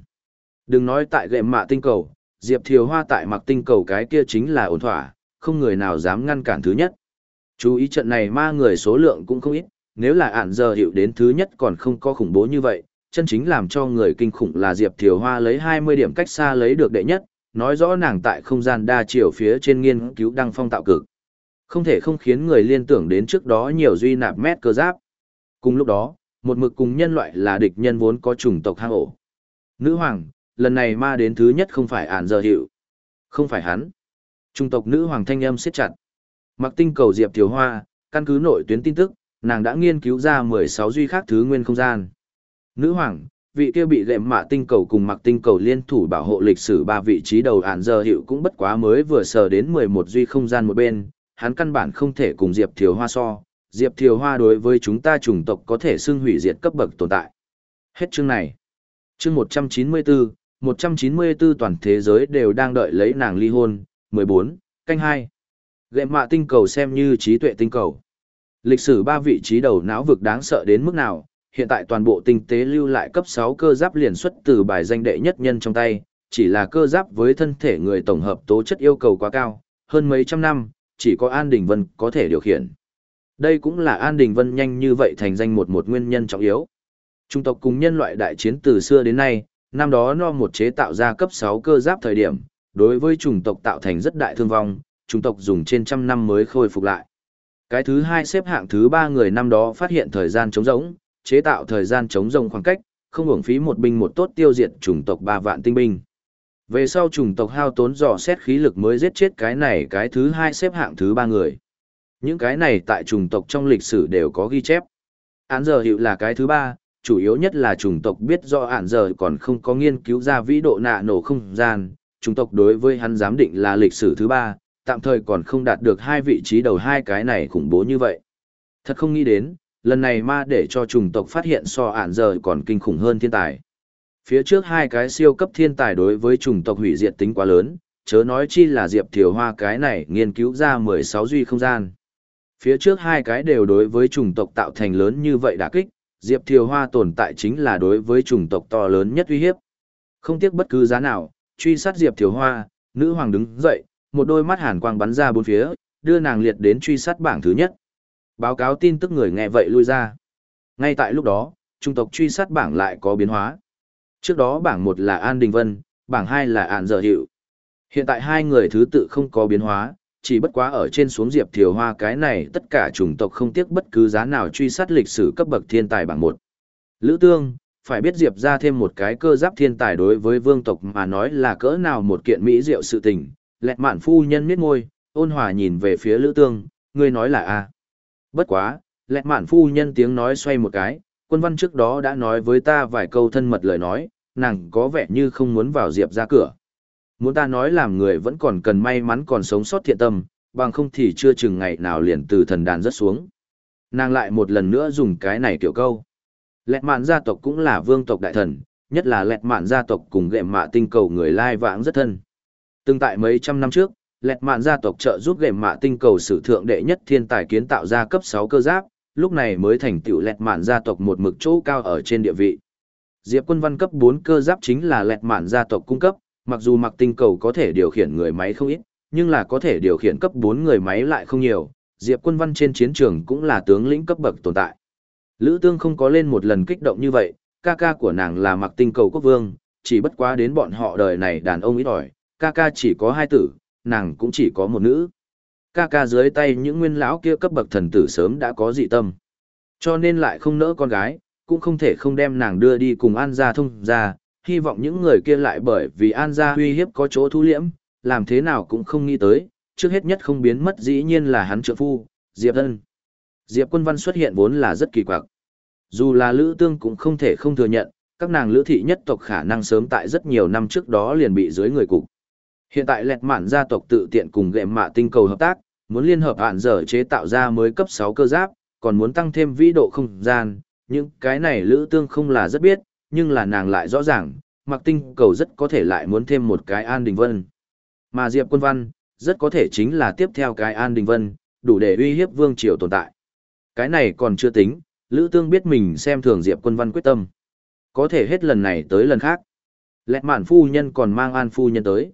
Đừng nói tại lệ mạ tinh cầu, Diệp Thiều Hoa tại mặc tinh cầu cái kia chính là ổn thỏa, không người nào dám ngăn cản thứ nhất. Chú ý trận này ma người số lượng cũng không ít, nếu là ản giờ hiệu đến thứ nhất còn không có khủng bố như vậy, chân chính làm cho người kinh khủng là Diệp Thiều Hoa lấy 20 điểm cách xa lấy được đệ nhất, nói rõ nàng tại không gian đa chiều phía trên nghiên cứu đăng phong tạo cực. Không thể không khiến người liên tưởng đến trước đó nhiều duy nạp mét cơ giáp. Cùng lúc đó, một mực cùng nhân loại là địch nhân vốn có chủng tộc hang ổ. Nữ hoàng, lần này ma đến thứ nhất không phải ản giờ hiệu. Không phải hắn. Trung tộc nữ hoàng thanh âm siết chặt. Mặc tinh cầu Diệp tiểu Hoa, căn cứ nội tuyến tin tức, nàng đã nghiên cứu ra 16 duy khác thứ nguyên không gian. Nữ hoàng, vị kia bị lệm mạ tinh cầu cùng mặc tinh cầu liên thủ bảo hộ lịch sử ba vị trí đầu ản giờ hiệu cũng bất quá mới vừa sờ đến 11 duy không gian một bên, hắn căn bản không thể cùng Diệp Thiều Hoa so, Diệp Thiều Hoa đối với chúng ta chủng tộc có thể xưng hủy diệt cấp bậc tồn tại. Hết chương này. Chương 194, 194 toàn thế giới đều đang đợi lấy nàng ly hôn, 14, canh 2. Gệ mạ tinh cầu xem như trí tuệ tinh cầu. Lịch sử ba vị trí đầu não vực đáng sợ đến mức nào, hiện tại toàn bộ tinh tế lưu lại cấp 6 cơ giáp liền xuất từ bài danh đệ nhất nhân trong tay, chỉ là cơ giáp với thân thể người tổng hợp tố chất yêu cầu quá cao, hơn mấy trăm năm, chỉ có An Đình Vân có thể điều khiển. Đây cũng là An Đình Vân nhanh như vậy thành danh một một nguyên nhân trọng yếu. Trung tộc cùng nhân loại đại chiến từ xưa đến nay, năm đó no một chế tạo ra cấp 6 cơ giáp thời điểm, đối với chủng tộc tạo thành rất đại thương vong, chủng tộc dùng trên trăm năm mới khôi phục lại. Cái thứ hai xếp hạng thứ ba người năm đó phát hiện thời gian chống rỗng, chế tạo thời gian chống rỗng khoảng cách, không hưởng phí một binh một tốt tiêu diệt chủng tộc ba vạn tinh binh. Về sau chủng tộc hao tốn dò xét khí lực mới giết chết cái này cái thứ hai xếp hạng thứ ba người. Những cái này tại chủng tộc trong lịch sử đều có ghi chép. Án giờ hiệu là cái thứ ba, chủ yếu nhất là chủng tộc biết do án giờ còn không có nghiên cứu ra vĩ độ nạ nổ không gian. Chủng tộc đối với hắn giám định là lịch sử thứ ba, tạm thời còn không đạt được hai vị trí đầu hai cái này khủng bố như vậy. Thật không nghĩ đến, lần này ma để cho chủng tộc phát hiện so án giờ còn kinh khủng hơn thiên tài. Phía trước hai cái siêu cấp thiên tài đối với chủng tộc hủy diệt tính quá lớn, chớ nói chi là Diệp Thiều Hoa cái này nghiên cứu ra 16 duy không gian. Phía trước hai cái đều đối với chủng tộc tạo thành lớn như vậy đả kích, Diệp Thiều Hoa tồn tại chính là đối với chủng tộc to lớn nhất uy hiếp. Không tiếc bất cứ giá nào, truy sát Diệp Thiều Hoa, nữ hoàng đứng dậy, một đôi mắt hàn quang bắn ra bốn phía, đưa nàng liệt đến truy sát bảng thứ nhất. Báo cáo tin tức người nghe vậy lui ra. Ngay tại lúc đó, chủng tộc truy sát bảng lại có biến hóa. Trước đó bảng một là An Đình Vân, bảng hai là Ản Dở Hiệu. Hiện tại hai người thứ tự không có biến hóa, chỉ bất quá ở trên xuống Diệp Thiều Hoa cái này tất cả chủng tộc không tiếc bất cứ giá nào truy sát lịch sử cấp bậc thiên tài bảng một. Lữ Tương, phải biết Diệp ra thêm một cái cơ giáp thiên tài đối với vương tộc mà nói là cỡ nào một kiện mỹ diệu sự tình. Lẹt mạn phu nhân miết môi, ôn hòa nhìn về phía Lữ Tương, ngươi nói là a Bất quá, lẹt mạn phu nhân tiếng nói xoay một cái, quân văn trước đó đã nói với ta vài câu thân mật lời nói, nàng có vẻ như không muốn vào Diệp ra cửa. Muốn ta nói làm người vẫn còn cần may mắn còn sống sót thiện tâm, bằng không thì chưa chừng ngày nào liền từ thần đàn rất xuống. Nàng lại một lần nữa dùng cái này kiểu câu. Lẹt mạn gia tộc cũng là vương tộc đại thần, nhất là lẹt mạn gia tộc cùng gệm mạ tinh cầu người lai vãng rất thân. Từng tại mấy trăm năm trước, lẹt mạn gia tộc trợ giúp gệm mạ tinh cầu sử thượng đệ nhất thiên tài kiến tạo ra cấp 6 cơ giáp, lúc này mới thành tựu lẹt mạn gia tộc một mực chỗ cao ở trên địa vị. Diệp quân văn cấp 4 cơ giáp chính là lẹt mạn gia tộc cung cấp, mặc dù mặc tinh cầu có thể điều khiển người máy không ít, nhưng là có thể điều khiển cấp 4 người máy lại không nhiều, Diệp quân văn trên chiến trường cũng là tướng lĩnh cấp bậc tồn tại. Lữ Tương không có lên một lần kích động như vậy, ca ca của nàng là mặc tinh cầu quốc vương, chỉ bất quá đến bọn họ đời này đàn ông ít ỏi, ca ca chỉ có hai tử, nàng cũng chỉ có một nữ. Ca ca dưới tay những nguyên lão kia cấp bậc thần tử sớm đã có dị tâm. Cho nên lại không nỡ con gái, cũng không thể không đem nàng đưa đi cùng An gia thông ra, hy vọng những người kia lại bởi vì An gia uy hiếp có chỗ thu liễm, làm thế nào cũng không nghĩ tới, trước hết nhất không biến mất dĩ nhiên là hắn trợ phu, Diệp Ân. Diệp Quân Văn xuất hiện vốn là rất kỳ quặc. Dù là Lữ Tương cũng không thể không thừa nhận, các nàng Lữ thị nhất tộc khả năng sớm tại rất nhiều năm trước đó liền bị dưới người cục. Hiện tại lẹt mạn gia tộc tự tiện cùng gệm mạ tinh cầu hợp tác, muốn liên hợp hạn dở chế tạo ra mới cấp 6 cơ giáp, còn muốn tăng thêm vĩ độ không gian, những cái này Lữ Tương không là rất biết, nhưng là nàng lại rõ ràng, mặc tinh cầu rất có thể lại muốn thêm một cái an đình vân. Mà Diệp Quân Văn, rất có thể chính là tiếp theo cái an đình vân, đủ để uy hiếp vương triều tồn tại. Cái này còn chưa tính, Lữ Tương biết mình xem thường Diệp Quân Văn quyết tâm. Có thể hết lần này tới lần khác. Lẹt mạn phu nhân còn mang an phu nhân tới.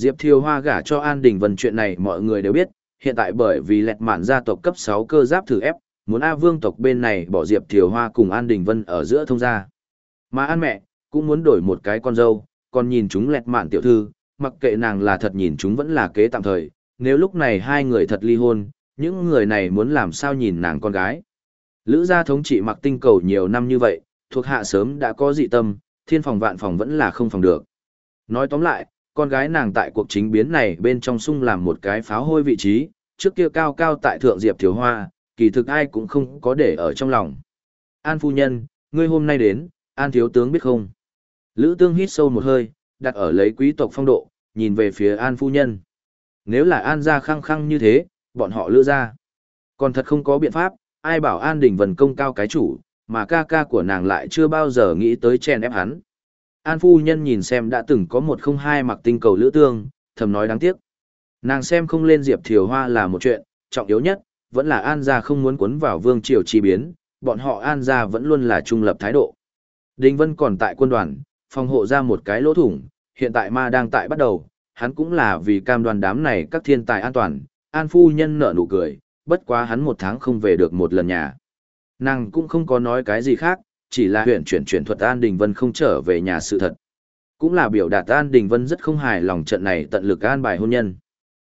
Diệp Thiều Hoa gả cho An Đình Vân chuyện này mọi người đều biết, hiện tại bởi vì lẹt mạn gia tộc cấp 6 cơ giáp thử ép, muốn A Vương tộc bên này bỏ Diệp Thiều Hoa cùng An Đình Vân ở giữa thông gia. Mà An mẹ, cũng muốn đổi một cái con dâu, còn nhìn chúng lẹt mạn tiểu thư, mặc kệ nàng là thật nhìn chúng vẫn là kế tạm thời, nếu lúc này hai người thật ly hôn, những người này muốn làm sao nhìn nàng con gái. Lữ gia thống trị mặc tinh cầu nhiều năm như vậy, thuộc hạ sớm đã có dị tâm, thiên phòng vạn phòng vẫn là không phòng được. Nói tóm lại, con gái nàng tại cuộc chính biến này bên trong sung làm một cái pháo hôi vị trí, trước kia cao cao tại thượng diệp thiếu hoa, kỳ thực ai cũng không có để ở trong lòng. An phu nhân, ngươi hôm nay đến, an thiếu tướng biết không? Lữ tương hít sâu một hơi, đặt ở lấy quý tộc phong độ, nhìn về phía an phu nhân. Nếu là an gia khăng khăng như thế, bọn họ lữ ra. Còn thật không có biện pháp, ai bảo an đình vần công cao cái chủ, mà ca ca của nàng lại chưa bao giờ nghĩ tới chen ép hắn. An phu nhân nhìn xem đã từng có một không hai mặc tinh cầu lữ tương, thầm nói đáng tiếc. Nàng xem không lên Diệp Thiều Hoa là một chuyện, trọng yếu nhất, vẫn là An gia không muốn cuốn vào vương triều chi biến, bọn họ An gia vẫn luôn là trung lập thái độ. Đinh Vân còn tại quân đoàn, phòng hộ ra một cái lỗ thủng, hiện tại ma đang tại bắt đầu, hắn cũng là vì cam đoàn đám này các thiên tài an toàn, An phu nhân nở nụ cười, bất quá hắn một tháng không về được một lần nhà. Nàng cũng không có nói cái gì khác, chỉ là huyện chuyển chuyển thuật An Đình Vân không trở về nhà sự thật. Cũng là biểu đạt An Đình Vân rất không hài lòng trận này tận lực an bài hôn nhân.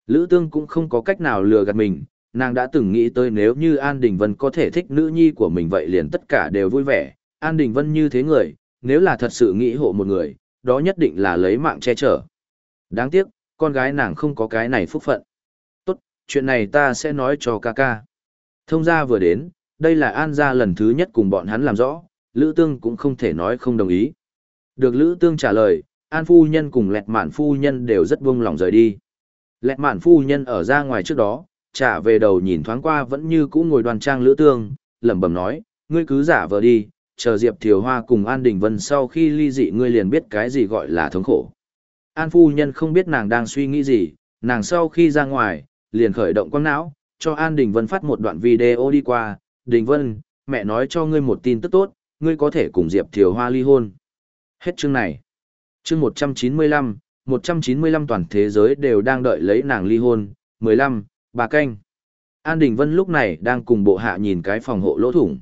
Lữ Tương cũng không có cách nào lừa gạt mình, nàng đã từng nghĩ tới nếu như An Đình Vân có thể thích nữ nhi của mình vậy liền tất cả đều vui vẻ. An Đình Vân như thế người, nếu là thật sự nghĩ hộ một người, đó nhất định là lấy mạng che chở. Đáng tiếc, con gái nàng không có cái này phúc phận. Tốt, chuyện này ta sẽ nói cho ca ca. Thông gia vừa đến, đây là An gia lần thứ nhất cùng bọn hắn làm rõ, Lữ Tương cũng không thể nói không đồng ý. Được Lữ Tương trả lời, An phu nhân cùng Lẹt Mạn phu nhân đều rất buông lòng rời đi. Lẹt Mạn phu nhân ở ra ngoài trước đó, trả về đầu nhìn thoáng qua vẫn như cũ ngồi đoàn trang Lữ Tương, lẩm bẩm nói, ngươi cứ giả vờ đi, chờ Diệp Thiều Hoa cùng An Đình Vân sau khi ly dị ngươi liền biết cái gì gọi là thống khổ. An phu nhân không biết nàng đang suy nghĩ gì, nàng sau khi ra ngoài, liền khởi động quăng não, cho An Đình Vân phát một đoạn video đi qua, Đình Vân, mẹ nói cho ngươi một tin tức tốt, ngươi có thể cùng Diệp Thiều Hoa ly hôn. Hết chương này. Chương 195, 195 toàn thế giới đều đang đợi lấy nàng ly hôn, 15, bà canh. An Đình Vân lúc này đang cùng bộ hạ nhìn cái phòng hộ lỗ thủng.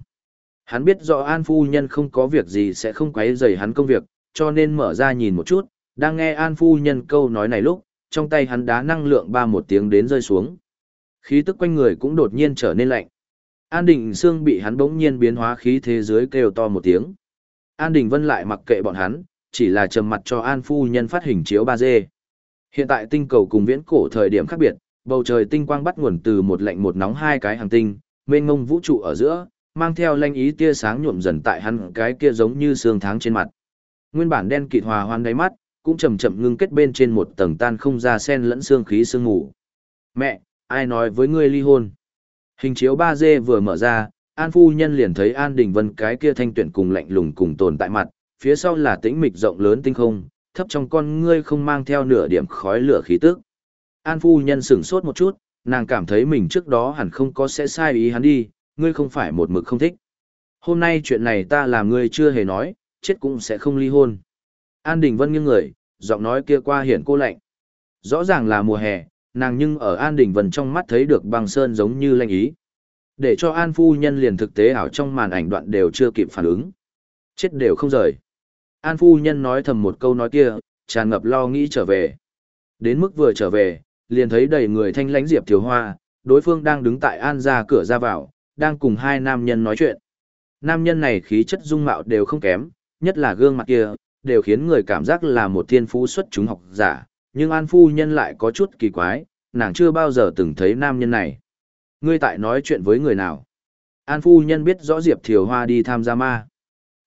Hắn biết rõ An Phu Nhân không có việc gì sẽ không quấy rầy hắn công việc, cho nên mở ra nhìn một chút, đang nghe An Phu Nhân câu nói này lúc, trong tay hắn đá năng lượng ba một tiếng đến rơi xuống. Khí tức quanh người cũng đột nhiên trở nên lạnh. An Đình Sương bị hắn bỗng nhiên biến hóa khí thế giới kêu to một tiếng. An Đình Vân lại mặc kệ bọn hắn, chỉ là trầm mặt cho An Phu Nhân phát hình chiếu 3D. Hiện tại tinh cầu cùng viễn cổ thời điểm khác biệt, bầu trời tinh quang bắt nguồn từ một lạnh một nóng hai cái hành tinh, mênh ngông vũ trụ ở giữa, mang theo lanh ý tia sáng nhuộm dần tại hắn cái kia giống như sương tháng trên mặt. Nguyên bản đen kịt hòa hoan đáy mắt, cũng chậm chậm ngưng kết bên trên một tầng tan không ra sen lẫn xương khí sương ngủ. Mẹ, ai nói với ngươi ly hôn? Hình chiếu 3D vừa mở ra, An Phu Nhân liền thấy An Đình Vân cái kia thanh tuyển cùng lạnh lùng cùng tồn tại mặt, phía sau là tĩnh mịch rộng lớn tinh không, thấp trong con ngươi không mang theo nửa điểm khói lửa khí tức. An Phu Nhân sửng sốt một chút, nàng cảm thấy mình trước đó hẳn không có sẽ sai ý hắn đi, ngươi không phải một mực không thích. Hôm nay chuyện này ta làm ngươi chưa hề nói, chết cũng sẽ không ly hôn. An Đình Vân nghiêng người, giọng nói kia qua hiển cô lạnh. Rõ ràng là mùa hè, nàng nhưng ở An Đình Vân trong mắt thấy được băng sơn giống như lanh ý. Để cho An Phu Nhân liền thực tế ảo trong màn ảnh đoạn đều chưa kịp phản ứng. Chết đều không rời. An Phu Nhân nói thầm một câu nói kia, tràn ngập lo nghĩ trở về. Đến mức vừa trở về, liền thấy đầy người thanh lãnh Diệp Thiếu Hoa, đối phương đang đứng tại An ra cửa ra vào, đang cùng hai nam nhân nói chuyện. Nam nhân này khí chất dung mạo đều không kém, nhất là gương mặt kia, đều khiến người cảm giác là một thiên phú xuất chúng học giả, nhưng An Phu Nhân lại có chút kỳ quái, nàng chưa bao giờ từng thấy nam nhân này. Ngươi tại nói chuyện với người nào? An Phu Nhân biết rõ Diệp Thiều Hoa đi tham gia ma.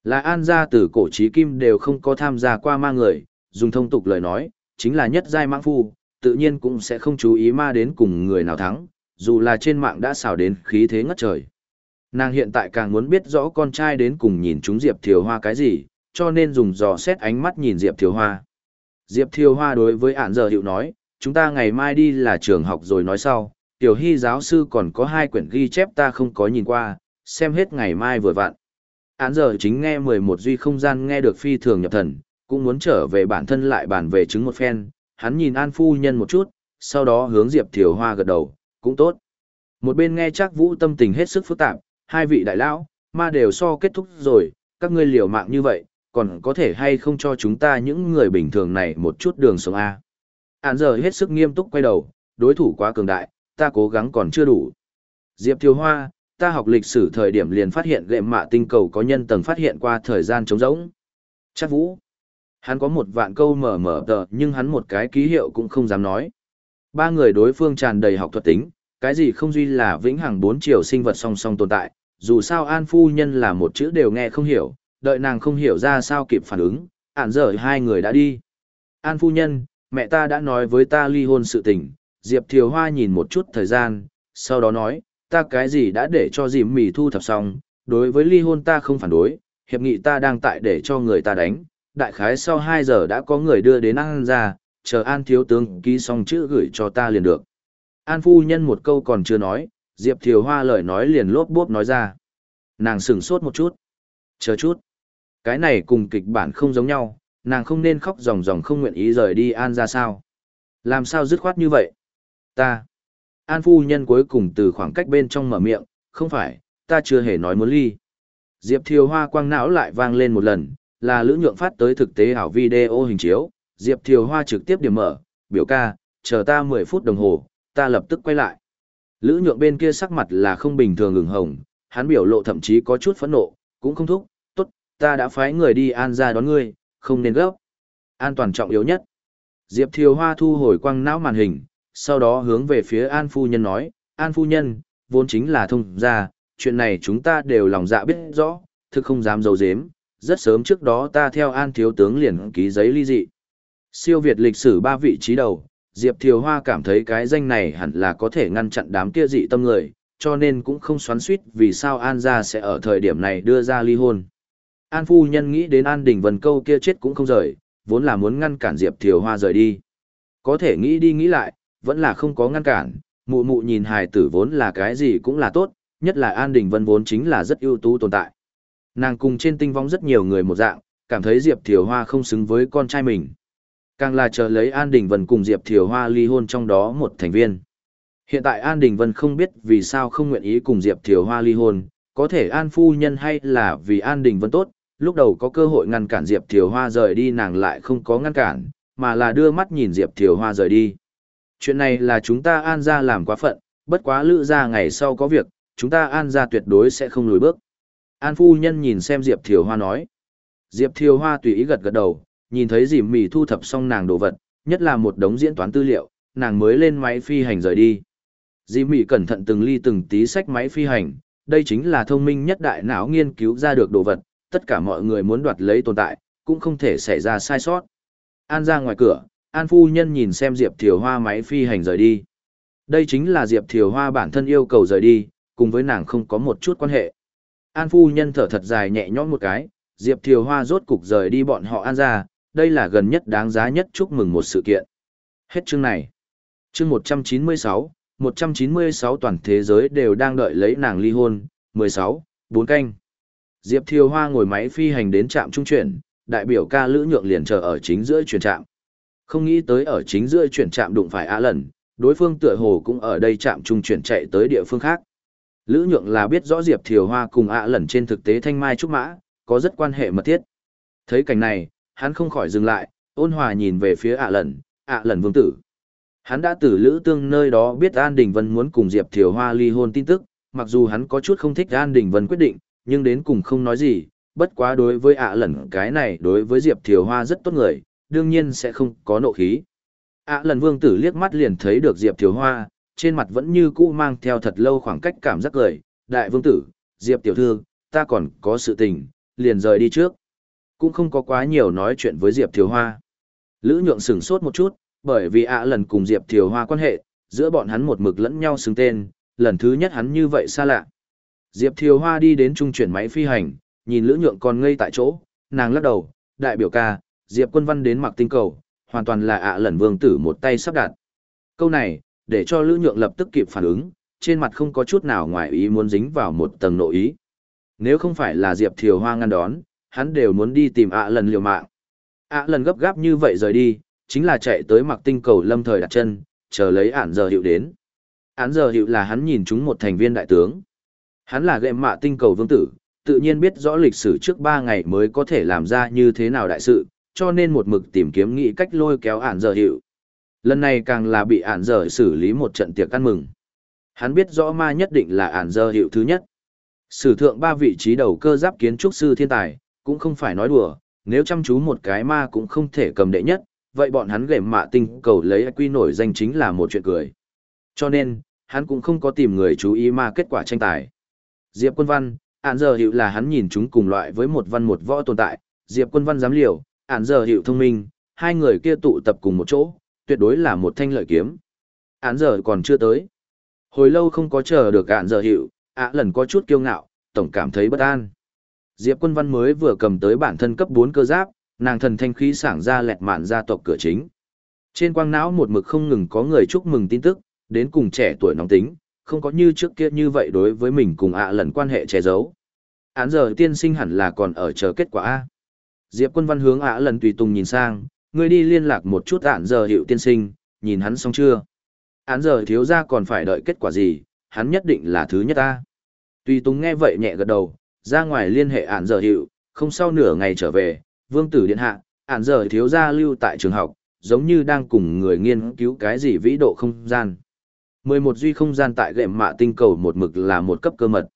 Là An gia từ cổ trí kim đều không có tham gia qua ma người, dùng thông tục lời nói, chính là nhất giai mãng phu, tự nhiên cũng sẽ không chú ý ma đến cùng người nào thắng, dù là trên mạng đã xào đến khí thế ngất trời. Nàng hiện tại càng muốn biết rõ con trai đến cùng nhìn chúng Diệp Thiều Hoa cái gì, cho nên dùng dò xét ánh mắt nhìn Diệp Thiều Hoa. Diệp Thiều Hoa đối với ản giờ hiệu nói, chúng ta ngày mai đi là trường học rồi nói sau, Tiểu Hy giáo sư còn có hai quyển ghi chép ta không có nhìn qua, xem hết ngày mai vừa vặn. Án giờ chính nghe 11 duy không gian nghe được phi thường nhập thần, cũng muốn trở về bản thân lại bản về chứng một phen, hắn nhìn An Phu Nhân một chút, sau đó hướng Diệp Thiều Hoa gật đầu, cũng tốt. Một bên nghe chắc vũ tâm tình hết sức phức tạp, hai vị đại lão, ma đều so kết thúc rồi, các ngươi liều mạng như vậy, còn có thể hay không cho chúng ta những người bình thường này một chút đường sống A. Án giờ hết sức nghiêm túc quay đầu, đối thủ quá cường đại, ta cố gắng còn chưa đủ. Diệp Thiều Hoa, ta học lịch sử thời điểm liền phát hiện lệ mạ tinh cầu có nhân tầng phát hiện qua thời gian trống rỗng. Chắc vũ. Hắn có một vạn câu mở mở tờ nhưng hắn một cái ký hiệu cũng không dám nói. Ba người đối phương tràn đầy học thuật tính, cái gì không duy là vĩnh hằng bốn chiều sinh vật song song tồn tại, dù sao An Phu Nhân là một chữ đều nghe không hiểu, đợi nàng không hiểu ra sao kịp phản ứng, ản dở hai người đã đi. An Phu Nhân, mẹ ta đã nói với ta ly hôn sự tình, Diệp Thiều Hoa nhìn một chút thời gian, sau đó nói, ta cái gì đã để cho dìm mì thu thập xong, đối với ly hôn ta không phản đối, hiệp nghị ta đang tại để cho người ta đánh, đại khái sau 2 giờ đã có người đưa đến An ra, chờ An thiếu tướng ký xong chữ gửi cho ta liền được. An phu nhân một câu còn chưa nói, Diệp Thiều Hoa lời nói liền lốp bốp nói ra. Nàng sửng sốt một chút. Chờ chút. Cái này cùng kịch bản không giống nhau, nàng không nên khóc ròng ròng không nguyện ý rời đi An ra sao. Làm sao dứt khoát như vậy? Ta. An phu nhân cuối cùng từ khoảng cách bên trong mở miệng, không phải, ta chưa hề nói muốn ly. Diệp Thiều Hoa quang não lại vang lên một lần, là lữ nhượng phát tới thực tế ảo video hình chiếu, Diệp Thiều Hoa trực tiếp điểm mở, biểu ca, chờ ta 10 phút đồng hồ, ta lập tức quay lại. Lữ nhượng bên kia sắc mặt là không bình thường ửng hồng, hắn biểu lộ thậm chí có chút phẫn nộ, cũng không thúc, ta đã phái người đi an ra đón ngươi, không nên gấp. An toàn trọng yếu nhất. Diệp Thiều Hoa thu hồi quăng não màn hình, sau đó hướng về phía An Phu Nhân nói, An Phu Nhân, vốn chính là thông gia, chuyện này chúng ta đều lòng dạ biết rõ, thực không dám dấu dếm, rất sớm trước đó ta theo An Thiếu Tướng liền ký giấy ly dị. Siêu Việt lịch sử ba vị trí đầu, Diệp Thiều Hoa cảm thấy cái danh này hẳn là có thể ngăn chặn đám kia dị tâm người, cho nên cũng không xoắn suýt vì sao An gia sẽ ở thời điểm này đưa ra ly hôn. An phu nhân nghĩ đến An Đình Vân câu kia chết cũng không rời, vốn là muốn ngăn cản Diệp Thiều Hoa rời đi. Có thể nghĩ đi nghĩ lại, vẫn là không có ngăn cản, mụ mụ nhìn hài tử vốn là cái gì cũng là tốt, nhất là An Đình Vân vốn chính là rất ưu tú tồn tại. Nàng cùng trên tinh vong rất nhiều người một dạng, cảm thấy Diệp Thiều Hoa không xứng với con trai mình. Càng là chờ lấy An Đình Vân cùng Diệp Thiều Hoa ly hôn trong đó một thành viên. Hiện tại An Đình Vân không biết vì sao không nguyện ý cùng Diệp Thiều Hoa ly hôn, có thể An Phu Nhân hay là vì An Đình Vân tốt, lúc đầu có cơ hội ngăn cản Diệp Thiều Hoa rời đi nàng lại không có ngăn cản, mà là đưa mắt nhìn Diệp Thiều Hoa rời đi. Chuyện này là chúng ta An ra làm quá phận, bất quá lữ ra ngày sau có việc, chúng ta An ra tuyệt đối sẽ không lùi bước. An Phu Nhân nhìn xem Diệp Thiều Hoa nói. Diệp Thiều Hoa tùy ý gật gật đầu, nhìn thấy dì mì thu thập xong nàng đồ vật, nhất là một đống diễn toán tư liệu, nàng mới lên máy phi hành rời đi. Dì mì cẩn thận từng ly từng tí sách máy phi hành, đây chính là thông minh nhất đại não nghiên cứu ra được đồ vật, tất cả mọi người muốn đoạt lấy tồn tại, cũng không thể xảy ra sai sót. An ra ngoài cửa, An phu nhân nhìn xem Diệp Thiều Hoa máy phi hành rời đi. Đây chính là Diệp Thiều Hoa bản thân yêu cầu rời đi, cùng với nàng không có một chút quan hệ. An phu nhân thở thật dài nhẹ nhõm một cái, Diệp Thiều Hoa rốt cục rời đi bọn họ an ra, đây là gần nhất đáng giá nhất chúc mừng một sự kiện. Hết chương này. Chương 196, 196 toàn thế giới đều đang đợi lấy nàng ly hôn, 16, 4 canh. Diệp Thiều Hoa ngồi máy phi hành đến trạm trung chuyển, đại biểu ca lữ nhượng liền chờ ở chính giữa chuyển trạm. Không nghĩ tới ở chính giữa chuyển trạm đụng phải á lần, đối phương tựa hồ cũng ở đây trạm trung chuyển chạy tới địa phương khác. Lữ nhượng là biết rõ Diệp Thiều Hoa cùng A lần trên thực tế thanh mai trúc mã, có rất quan hệ mật thiết. Thấy cảnh này, hắn không khỏi dừng lại, ôn hòa nhìn về phía A lần, A lần vương tử. Hắn đã từ Lữ Tương nơi đó biết An Đình Vân muốn cùng Diệp Thiều Hoa ly hôn tin tức, mặc dù hắn có chút không thích An Đình Vân quyết định, nhưng đến cùng không nói gì, bất quá đối với ạ lần cái này đối với Diệp Thiều Hoa rất tốt người, đương nhiên sẽ không có nộ khí. ạ lần vương tử liếc mắt liền thấy được Diệp Thiều Hoa, trên mặt vẫn như cũ mang theo thật lâu khoảng cách cảm giác cười, đại vương tử, Diệp tiểu thư, ta còn có sự tình, liền rời đi trước. Cũng không có quá nhiều nói chuyện với Diệp Thiều Hoa. Lữ nhượng sửng sốt một chút, bởi vì ạ lần cùng Diệp Thiều Hoa quan hệ, giữa bọn hắn một mực lẫn nhau xứng tên, lần thứ nhất hắn như vậy xa lạ. Diệp Thiều Hoa đi đến trung chuyển máy phi hành, nhìn Lữ Nhượng còn ngây tại chỗ, nàng lắc đầu, đại biểu ca, Diệp Quân Văn đến mặc tinh cầu, hoàn toàn là ạ lẩn vương tử một tay sắp đặt. Câu này, để cho Lữ Nhượng lập tức kịp phản ứng, trên mặt không có chút nào ngoài ý muốn dính vào một tầng nội ý. Nếu không phải là Diệp Thiều Hoa ngăn đón, hắn đều muốn đi tìm ạ lần liều mạng. ạ lần gấp gáp như vậy rời đi, chính là chạy tới mặc tinh cầu lâm thời đặt chân, chờ lấy ản giờ hiệu đến. Án giờ hiệu là hắn nhìn chúng một thành viên đại tướng. Hắn là gệm mạ tinh cầu vương tử, tự nhiên biết rõ lịch sử trước ba ngày mới có thể làm ra như thế nào đại sự, cho nên một mực tìm kiếm nghĩ cách lôi kéo ản giờ hiệu. Lần này càng là bị ản giờ xử lý một trận tiệc ăn mừng. Hắn biết rõ ma nhất định là ản giờ hiệu thứ nhất. Sử thượng ba vị trí đầu cơ giáp kiến trúc sư thiên tài, cũng không phải nói đùa, nếu chăm chú một cái ma cũng không thể cầm đệ nhất, vậy bọn hắn gệm mạ tinh cầu lấy quy nổi danh chính là một chuyện cười. Cho nên, hắn cũng không có tìm người chú ý ma kết quả tranh tài. Diệp quân văn, án giờ hiệu là hắn nhìn chúng cùng loại với một văn một võ tồn tại, Diệp quân văn dám liều, án giờ hiệu thông minh, hai người kia tụ tập cùng một chỗ, tuyệt đối là một thanh lợi kiếm. Án giờ còn chưa tới. Hồi lâu không có chờ được án giờ hiệu, ạ lần có chút kiêu ngạo, tổng cảm thấy bất an. Diệp quân văn mới vừa cầm tới bản thân cấp 4 cơ giáp, nàng thần thanh khí sảng ra lẹt mạn gia tộc cửa chính. Trên quang não một mực không ngừng có người chúc mừng tin tức, đến cùng trẻ tuổi nóng tính, không có như trước kia như vậy đối với mình cùng ạ lần quan hệ che giấu. Án giờ tiên sinh hẳn là còn ở chờ kết quả A. Diệp quân văn hướng ạ lần tùy tùng nhìn sang, người đi liên lạc một chút án giờ hiệu tiên sinh, nhìn hắn xong chưa. Án giờ thiếu ra còn phải đợi kết quả gì, hắn nhất định là thứ nhất A. Tùy tùng nghe vậy nhẹ gật đầu, ra ngoài liên hệ án giờ hiệu, không sau nửa ngày trở về, vương tử điện hạ, án giờ thiếu ra lưu tại trường học, giống như đang cùng người nghiên cứu cái gì vĩ độ không gian. 11 duy không gian tại gệm mạ tinh cầu một mực là một cấp cơ mật.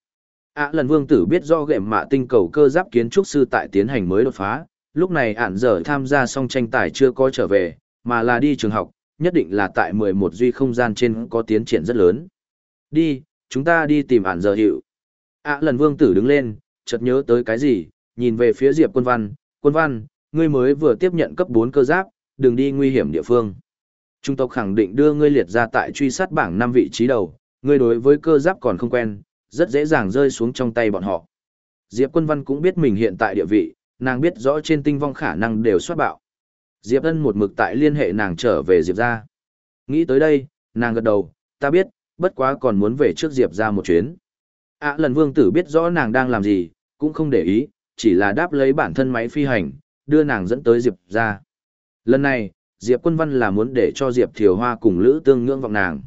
ạ lần vương tử biết do gệm mạ tinh cầu cơ giáp kiến trúc sư tại tiến hành mới đột phá, lúc này ản giờ tham gia xong tranh tài chưa có trở về, mà là đi trường học, nhất định là tại 11 duy không gian trên có tiến triển rất lớn. Đi, chúng ta đi tìm ản giờ hiệu. ạ lần vương tử đứng lên, chợt nhớ tới cái gì, nhìn về phía Diệp quân văn, quân văn, ngươi mới vừa tiếp nhận cấp 4 cơ giáp, đừng đi nguy hiểm địa phương. Trung tộc khẳng định đưa ngươi liệt ra tại truy sát bảng năm vị trí đầu, ngươi đối với cơ giáp còn không quen, rất dễ dàng rơi xuống trong tay bọn họ. Diệp Quân Văn cũng biết mình hiện tại địa vị, nàng biết rõ trên tinh vong khả năng đều soát bạo. Diệp Ân một mực tại liên hệ nàng trở về Diệp ra. Nghĩ tới đây, nàng gật đầu, ta biết, bất quá còn muốn về trước Diệp ra một chuyến. À lần vương tử biết rõ nàng đang làm gì, cũng không để ý, chỉ là đáp lấy bản thân máy phi hành, đưa nàng dẫn tới Diệp ra. Lần này, Diệp Quân Văn là muốn để cho Diệp Thiều Hoa cùng Lữ Tương ngưỡng vọng nàng.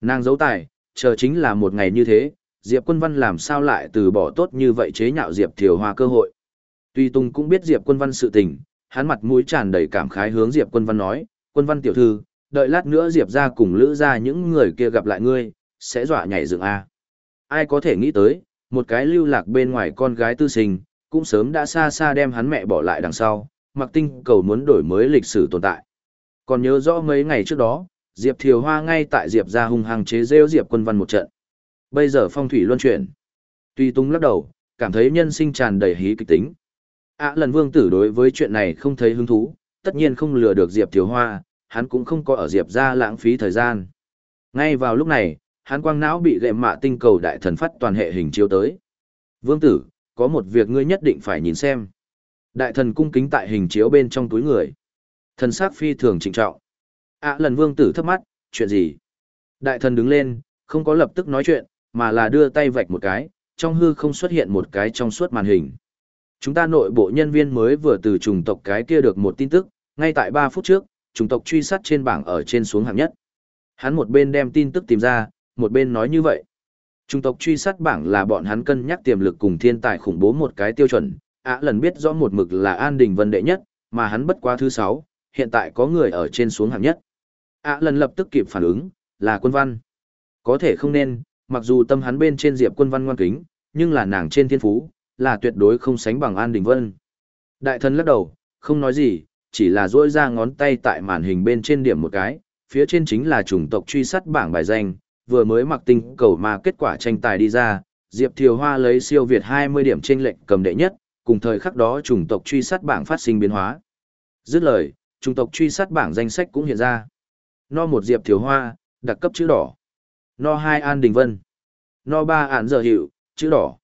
Nàng giấu tài, chờ chính là một ngày như thế, Diệp Quân Văn làm sao lại từ bỏ tốt như vậy chế nhạo Diệp Thiều Hoa cơ hội. Tuy Tùng cũng biết Diệp Quân Văn sự tình, hắn mặt mũi tràn đầy cảm khái hướng Diệp Quân Văn nói, Quân Văn tiểu thư, đợi lát nữa Diệp ra cùng Lữ ra những người kia gặp lại ngươi, sẽ dọa nhảy dựng A. Ai có thể nghĩ tới, một cái lưu lạc bên ngoài con gái tư sinh, cũng sớm đã xa xa đem hắn mẹ bỏ lại đằng sau, mặc tinh cầu muốn đổi mới lịch sử tồn tại. Còn nhớ rõ mấy ngày trước đó, Diệp Thiều Hoa ngay tại Diệp ra hung hăng chế rêu Diệp quân văn một trận. Bây giờ phong thủy luân chuyển. Tuy tung lắc đầu, cảm thấy nhân sinh tràn đầy hí kịch tính. À lần vương tử đối với chuyện này không thấy hứng thú, tất nhiên không lừa được Diệp Thiều Hoa, hắn cũng không có ở Diệp ra lãng phí thời gian. Ngay vào lúc này, hắn quang não bị gệm mạ tinh cầu đại thần phát toàn hệ hình chiếu tới. Vương tử, có một việc ngươi nhất định phải nhìn xem. Đại thần cung kính tại hình chiếu bên trong túi người. Thần sắc phi thường trịnh trọng. ạ lần vương tử thấp mắt, chuyện gì? Đại thần đứng lên, không có lập tức nói chuyện, mà là đưa tay vạch một cái, trong hư không xuất hiện một cái trong suốt màn hình. Chúng ta nội bộ nhân viên mới vừa từ trùng tộc cái kia được một tin tức, ngay tại 3 phút trước, trùng tộc truy sát trên bảng ở trên xuống hạng nhất. Hắn một bên đem tin tức tìm ra, một bên nói như vậy. Trùng tộc truy sát bảng là bọn hắn cân nhắc tiềm lực cùng thiên tài khủng bố một cái tiêu chuẩn, ạ lần biết rõ một mực là An Đình Vân đệ nhất, mà hắn bất quá thứ 6, hiện tại có người ở trên xuống hạng nhất. ạ lần lập tức kịp phản ứng, là quân văn. Có thể không nên, mặc dù tâm hắn bên trên diệp quân văn ngoan kính, nhưng là nàng trên thiên phú, là tuyệt đối không sánh bằng An Đình Vân. Đại thần lắc đầu, không nói gì, chỉ là duỗi ra ngón tay tại màn hình bên trên điểm một cái, phía trên chính là chủng tộc truy sát bảng bài danh, vừa mới mặc tinh cầu mà kết quả tranh tài đi ra, Diệp Thiều Hoa lấy siêu việt 20 điểm trên lệnh cầm đệ nhất, cùng thời khắc đó chủng tộc truy sát bảng phát sinh biến hóa. Dứt lời, chủng tộc truy sát bảng danh sách cũng hiện ra. No một Diệp Thiều Hoa, đặc cấp chữ đỏ. No hai An Đình Vân. No ba Án Giờ Hiệu, chữ đỏ.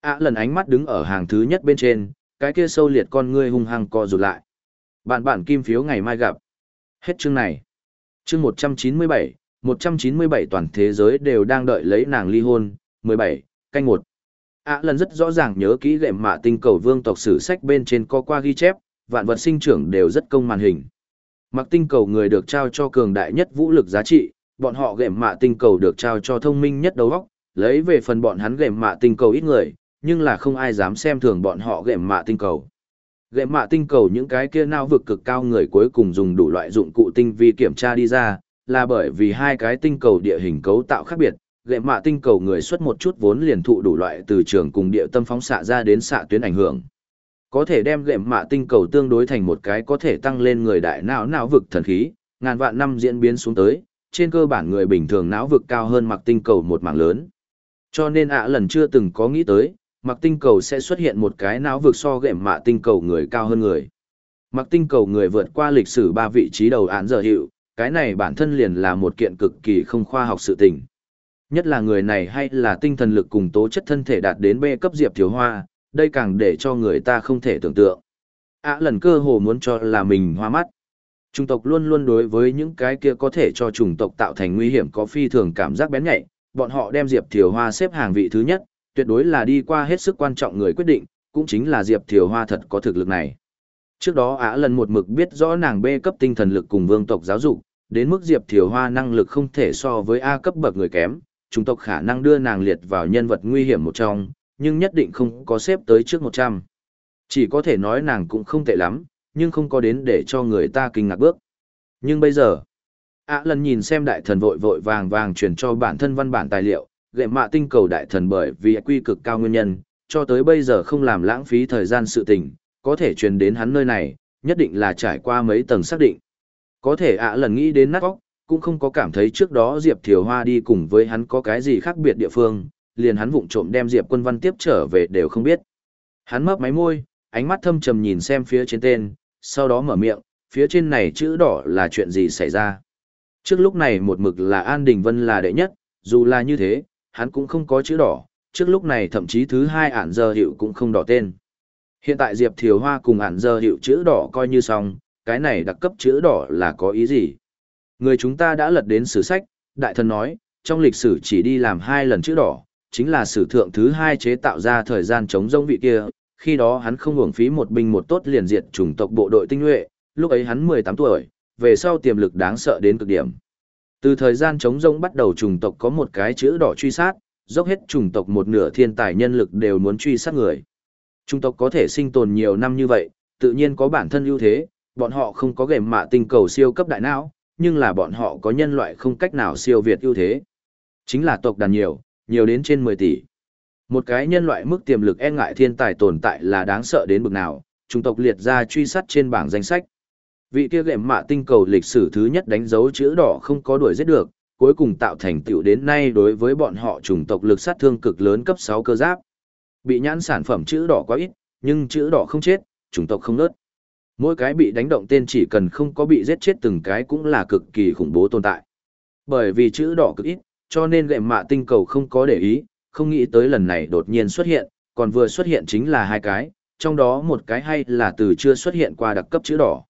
À lần ánh mắt đứng ở hàng thứ nhất bên trên, cái kia sâu liệt con ngươi hung hăng co rụt lại. Bạn bạn kim phiếu ngày mai gặp. Hết chương này. Chương 197, 197 toàn thế giới đều đang đợi lấy nàng ly hôn, 17, canh một. À lần rất rõ ràng nhớ kỹ lệm mạ tinh cầu vương tộc sử sách bên trên có qua ghi chép, vạn vật sinh trưởng đều rất công màn hình. Mặc tinh cầu người được trao cho cường đại nhất vũ lực giá trị, bọn họ gệm mạ tinh cầu được trao cho thông minh nhất đầu óc, lấy về phần bọn hắn gệm mạ tinh cầu ít người, nhưng là không ai dám xem thường bọn họ gệm mạ tinh cầu. Gệm mạ tinh cầu những cái kia nao vực cực cao người cuối cùng dùng đủ loại dụng cụ tinh vi kiểm tra đi ra, là bởi vì hai cái tinh cầu địa hình cấu tạo khác biệt, gệm mạ tinh cầu người xuất một chút vốn liền thụ đủ loại từ trường cùng địa tâm phóng xạ ra đến xạ tuyến ảnh hưởng. Có thể đem gệm mạ tinh cầu tương đối thành một cái có thể tăng lên người đại não não vực thần khí, ngàn vạn năm diễn biến xuống tới, trên cơ bản người bình thường não vực cao hơn mặc tinh cầu một mảng lớn. Cho nên ạ lần chưa từng có nghĩ tới, mặc tinh cầu sẽ xuất hiện một cái não vực so gệm mạ tinh cầu người cao hơn người. Mặc tinh cầu người vượt qua lịch sử ba vị trí đầu án giờ hiệu, cái này bản thân liền là một kiện cực kỳ không khoa học sự tình. Nhất là người này hay là tinh thần lực cùng tố chất thân thể đạt đến B cấp diệp thiếu hoa, đây càng để cho người ta không thể tưởng tượng. ạ lần cơ hồ muốn cho là mình hoa mắt. Chủng tộc luôn luôn đối với những cái kia có thể cho chủng tộc tạo thành nguy hiểm có phi thường cảm giác bén nhạy, bọn họ đem Diệp Thiều Hoa xếp hàng vị thứ nhất, tuyệt đối là đi qua hết sức quan trọng người quyết định, cũng chính là Diệp Thiều Hoa thật có thực lực này. Trước đó Ả lần một mực biết rõ nàng B cấp tinh thần lực cùng vương tộc giáo dục, đến mức Diệp Thiều Hoa năng lực không thể so với A cấp bậc người kém, chủng tộc khả năng đưa nàng liệt vào nhân vật nguy hiểm một trong, nhưng nhất định không có xếp tới trước 100. Chỉ có thể nói nàng cũng không tệ lắm, nhưng không có đến để cho người ta kinh ngạc bước. Nhưng bây giờ, ạ lần nhìn xem đại thần vội vội vàng vàng truyền cho bản thân văn bản tài liệu, gệ mạ tinh cầu đại thần bởi vì quy cực cao nguyên nhân, cho tới bây giờ không làm lãng phí thời gian sự tình, có thể truyền đến hắn nơi này, nhất định là trải qua mấy tầng xác định. Có thể ạ lần nghĩ đến nát óc, cũng không có cảm thấy trước đó Diệp Thiều Hoa đi cùng với hắn có cái gì khác biệt địa phương, liền hắn vụng trộm đem Diệp Quân Văn tiếp trở về đều không biết. Hắn mấp máy môi, ánh mắt thâm trầm nhìn xem phía trên tên, sau đó mở miệng, phía trên này chữ đỏ là chuyện gì xảy ra. Trước lúc này một mực là An Đình Vân là đệ nhất, dù là như thế, hắn cũng không có chữ đỏ, trước lúc này thậm chí thứ hai ản giờ hiệu cũng không đỏ tên. Hiện tại Diệp Thiều Hoa cùng ản giờ hiệu chữ đỏ coi như xong, cái này đặc cấp chữ đỏ là có ý gì? Người chúng ta đã lật đến sử sách, đại thần nói, trong lịch sử chỉ đi làm hai lần chữ đỏ, chính là sử thượng thứ hai chế tạo ra thời gian chống rông vị kia, khi đó hắn không hưởng phí một binh một tốt liền diệt chủng tộc bộ đội tinh nhuệ, lúc ấy hắn 18 tuổi, về sau tiềm lực đáng sợ đến cực điểm. Từ thời gian chống rông bắt đầu chủng tộc có một cái chữ đỏ truy sát, dốc hết chủng tộc một nửa thiên tài nhân lực đều muốn truy sát người. Chủng tộc có thể sinh tồn nhiều năm như vậy, tự nhiên có bản thân ưu thế, bọn họ không có gềm mạ tinh cầu siêu cấp đại não, nhưng là bọn họ có nhân loại không cách nào siêu việt ưu thế. Chính là tộc đàn nhiều, nhiều đến trên 10 tỷ. Một cái nhân loại mức tiềm lực e ngại thiên tài tồn tại là đáng sợ đến bực nào, chủng tộc liệt ra truy sát trên bảng danh sách. Vị kia gệm mạ tinh cầu lịch sử thứ nhất đánh dấu chữ đỏ không có đuổi giết được, cuối cùng tạo thành tựu đến nay đối với bọn họ chủng tộc lực sát thương cực lớn cấp 6 cơ giáp. Bị nhãn sản phẩm chữ đỏ quá ít, nhưng chữ đỏ không chết, chủng tộc không nớt. Mỗi cái bị đánh động tên chỉ cần không có bị giết chết từng cái cũng là cực kỳ khủng bố tồn tại. Bởi vì chữ đỏ cực ít, cho nên gệm mạ tinh cầu không có để ý, không nghĩ tới lần này đột nhiên xuất hiện, còn vừa xuất hiện chính là hai cái, trong đó một cái hay là từ chưa xuất hiện qua đặc cấp chữ đỏ.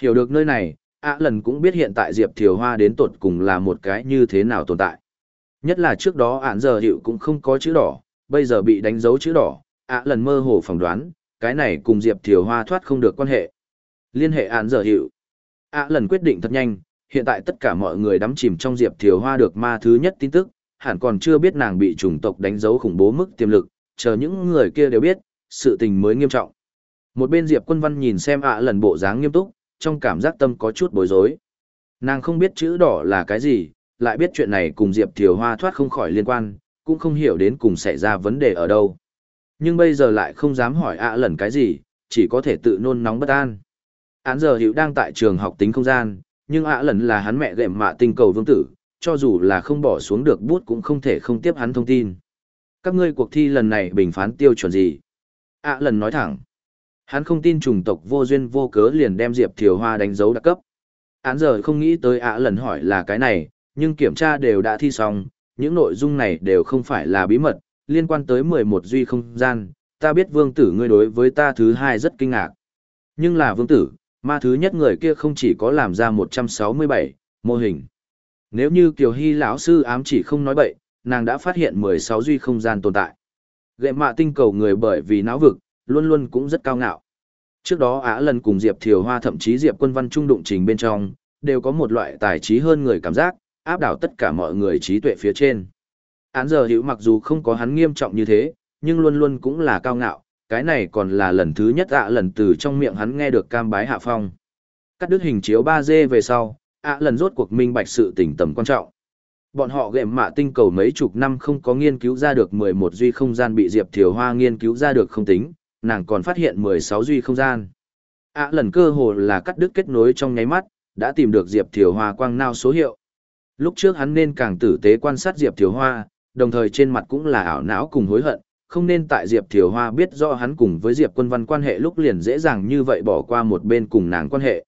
Hiểu được nơi này, ạ lần cũng biết hiện tại Diệp Thiều Hoa đến tột cùng là một cái như thế nào tồn tại. Nhất là trước đó ạn giờ hiệu cũng không có chữ đỏ, bây giờ bị đánh dấu chữ đỏ, ạ lần mơ hồ phỏng đoán, cái này cùng Diệp Thiều Hoa thoát không được quan hệ. Liên hệ ạn giờ hiệu. ạ lần quyết định thật nhanh, hiện tại tất cả mọi người đắm chìm trong Diệp Thiều Hoa được ma thứ nhất tin tức, hẳn còn chưa biết nàng bị chủng tộc đánh dấu khủng bố mức tiềm lực, chờ những người kia đều biết, sự tình mới nghiêm trọng. Một bên Diệp Quân Văn nhìn xem ạ lần bộ dáng nghiêm túc, trong cảm giác tâm có chút bối rối. Nàng không biết chữ đỏ là cái gì, lại biết chuyện này cùng Diệp Thiều Hoa thoát không khỏi liên quan, cũng không hiểu đến cùng xảy ra vấn đề ở đâu. Nhưng bây giờ lại không dám hỏi ạ lần cái gì, chỉ có thể tự nôn nóng bất an. Án giờ hiệu đang tại trường học tính không gian, nhưng ạ lần là hắn mẹ gệm mạ tinh cầu vương tử, cho dù là không bỏ xuống được bút cũng không thể không tiếp hắn thông tin. Các ngươi cuộc thi lần này bình phán tiêu chuẩn gì? ạ lần nói thẳng. Hắn không tin chủng tộc vô duyên vô cớ liền đem Diệp Thiều Hoa đánh dấu đặc cấp. Án giờ không nghĩ tới ạ lần hỏi là cái này, nhưng kiểm tra đều đã thi xong, những nội dung này đều không phải là bí mật, liên quan tới 11 duy không gian, ta biết vương tử ngươi đối với ta thứ hai rất kinh ngạc. Nhưng là vương tử, ma thứ nhất người kia không chỉ có làm ra 167 mô hình. Nếu như Kiều Hy lão sư ám chỉ không nói bậy, nàng đã phát hiện 16 duy không gian tồn tại. Gệ mạ tinh cầu người bởi vì não vực, luôn luôn cũng rất cao ngạo. Trước đó Á lần cùng Diệp Thiều Hoa thậm chí Diệp Quân Văn trung đụng trình bên trong, đều có một loại tài trí hơn người cảm giác, áp đảo tất cả mọi người trí tuệ phía trên. Án giờ hữu mặc dù không có hắn nghiêm trọng như thế, nhưng luôn luôn cũng là cao ngạo, cái này còn là lần thứ nhất ạ lần từ trong miệng hắn nghe được cam bái hạ phong. Cắt đứt hình chiếu 3D về sau, ạ lần rốt cuộc minh bạch sự tỉnh tầm quan trọng. Bọn họ gệm mạ tinh cầu mấy chục năm không có nghiên cứu ra được 11 duy không gian bị Diệp Thiều Hoa nghiên cứu ra được không tính, nàng còn phát hiện 16 duy không gian. ạ lần cơ hồ là cắt đứt kết nối trong nháy mắt, đã tìm được Diệp Thiều Hoa quang nao số hiệu. Lúc trước hắn nên càng tử tế quan sát Diệp Thiều Hoa, đồng thời trên mặt cũng là ảo não cùng hối hận, không nên tại Diệp Thiều Hoa biết rõ hắn cùng với Diệp Quân Văn quan hệ lúc liền dễ dàng như vậy bỏ qua một bên cùng nàng quan hệ.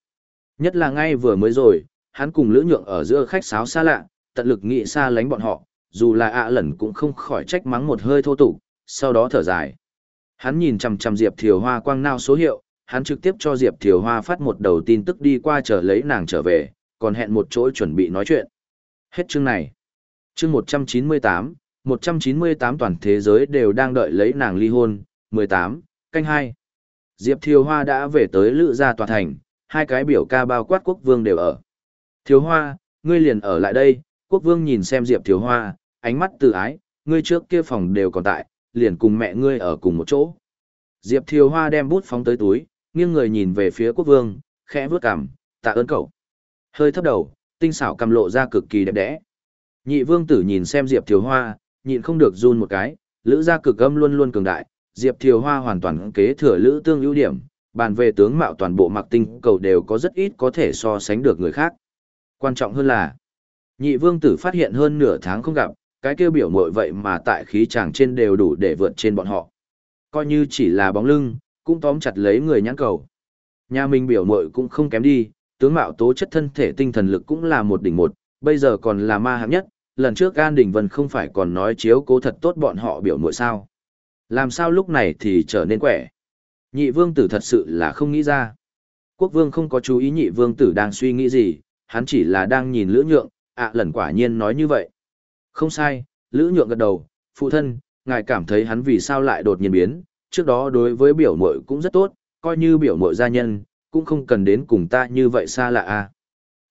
Nhất là ngay vừa mới rồi, hắn cùng Lữ Nhượng ở giữa khách sáo xa lạ, tận lực nghị xa lánh bọn họ, dù là ạ lẩn cũng không khỏi trách mắng một hơi thô tục, sau đó thở dài. Hắn nhìn chằm chằm Diệp Thiều Hoa quang nao số hiệu, hắn trực tiếp cho Diệp Thiều Hoa phát một đầu tin tức đi qua chờ lấy nàng trở về, còn hẹn một chỗ chuẩn bị nói chuyện. Hết chương này. Chương 198, 198 toàn thế giới đều đang đợi lấy nàng ly hôn, 18, canh 2. Diệp Thiều Hoa đã về tới Lữ Gia Tòa Thành, hai cái biểu ca bao quát quốc vương đều ở. Thiều Hoa, ngươi liền ở lại đây, quốc vương nhìn xem Diệp Thiều Hoa, ánh mắt từ ái, ngươi trước kia phòng đều còn tại, liền cùng mẹ ngươi ở cùng một chỗ. Diệp Thiều Hoa đem bút phóng tới túi, nghiêng người nhìn về phía quốc vương, khẽ vướt cằm, tạ ơn cậu. Hơi thấp đầu, tinh xảo cầm lộ ra cực kỳ đẹp đẽ. Nhị vương tử nhìn xem Diệp Thiều Hoa, nhịn không được run một cái, lữ gia cực âm luôn luôn cường đại, Diệp Thiều Hoa hoàn toàn kế thừa lữ tương ưu điểm, bàn về tướng mạo toàn bộ mặc tinh cầu đều có rất ít có thể so sánh được người khác. Quan trọng hơn là, nhị vương tử phát hiện hơn nửa tháng không gặp, cái kêu biểu mội vậy mà tại khí chàng trên đều đủ để vượt trên bọn họ. Coi như chỉ là bóng lưng, cũng tóm chặt lấy người nhãn cầu. Nhà mình biểu mội cũng không kém đi, tướng mạo tố chất thân thể tinh thần lực cũng là một đỉnh một, bây giờ còn là ma hạng nhất, lần trước An Đình Vân không phải còn nói chiếu cố thật tốt bọn họ biểu muội sao. Làm sao lúc này thì trở nên quẻ. Nhị vương tử thật sự là không nghĩ ra. Quốc vương không có chú ý nhị vương tử đang suy nghĩ gì, hắn chỉ là đang nhìn lữ nhượng, ạ à, lần quả nhiên nói như vậy. Không sai, lữ nhượng gật đầu, phụ thân, ngài cảm thấy hắn vì sao lại đột nhiên biến, trước đó đối với biểu muội cũng rất tốt, coi như biểu muội gia nhân, cũng không cần đến cùng ta như vậy xa lạ à.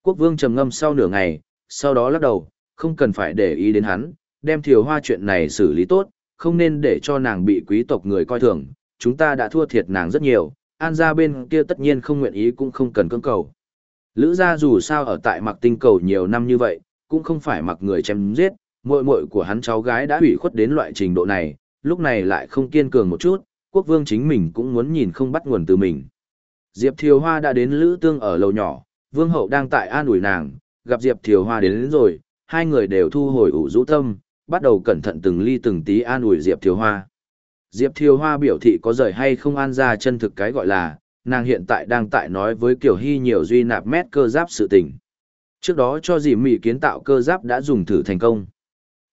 Quốc vương trầm ngâm sau nửa ngày, sau đó lắc đầu, không cần phải để ý đến hắn, đem thiều hoa chuyện này xử lý tốt, không nên để cho nàng bị quý tộc người coi thường, chúng ta đã thua thiệt nàng rất nhiều, an gia bên kia tất nhiên không nguyện ý cũng không cần cưỡng cầu. Lữ gia dù sao ở tại mặc tinh cầu nhiều năm như vậy, cũng không phải mặc người chém giết, muội muội của hắn cháu gái đã hủy khuất đến loại trình độ này, lúc này lại không kiên cường một chút, quốc vương chính mình cũng muốn nhìn không bắt nguồn từ mình. Diệp Thiều Hoa đã đến Lữ Tương ở lầu nhỏ, vương hậu đang tại an ủi nàng, gặp Diệp Thiều Hoa đến, đến rồi, hai người đều thu hồi ủ rũ tâm, bắt đầu cẩn thận từng ly từng tí an ủi Diệp Thiều Hoa. Diệp Thiều Hoa biểu thị có rời hay không an ra chân thực cái gọi là, nàng hiện tại đang tại nói với Kiều Hy nhiều duy nạp mét cơ giáp sự tình. Trước đó cho dì mỉ kiến tạo cơ giáp đã dùng thử thành công.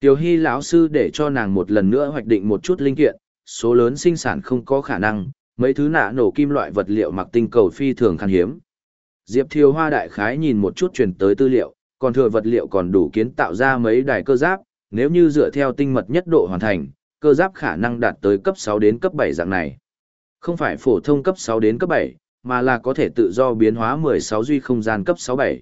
kiều Hy lão sư để cho nàng một lần nữa hoạch định một chút linh kiện, số lớn sinh sản không có khả năng, mấy thứ nạ nổ kim loại vật liệu mặc tinh cầu phi thường khan hiếm. Diệp Thiều Hoa đại khái nhìn một chút truyền tới tư liệu, còn thừa vật liệu còn đủ kiến tạo ra mấy đài cơ giáp, nếu như dựa theo tinh mật nhất độ hoàn thành, cơ giáp khả năng đạt tới cấp 6 đến cấp 7 dạng này. Không phải phổ thông cấp 6 đến cấp 7, mà là có thể tự do biến hóa 16 duy không gian cấp 6-7.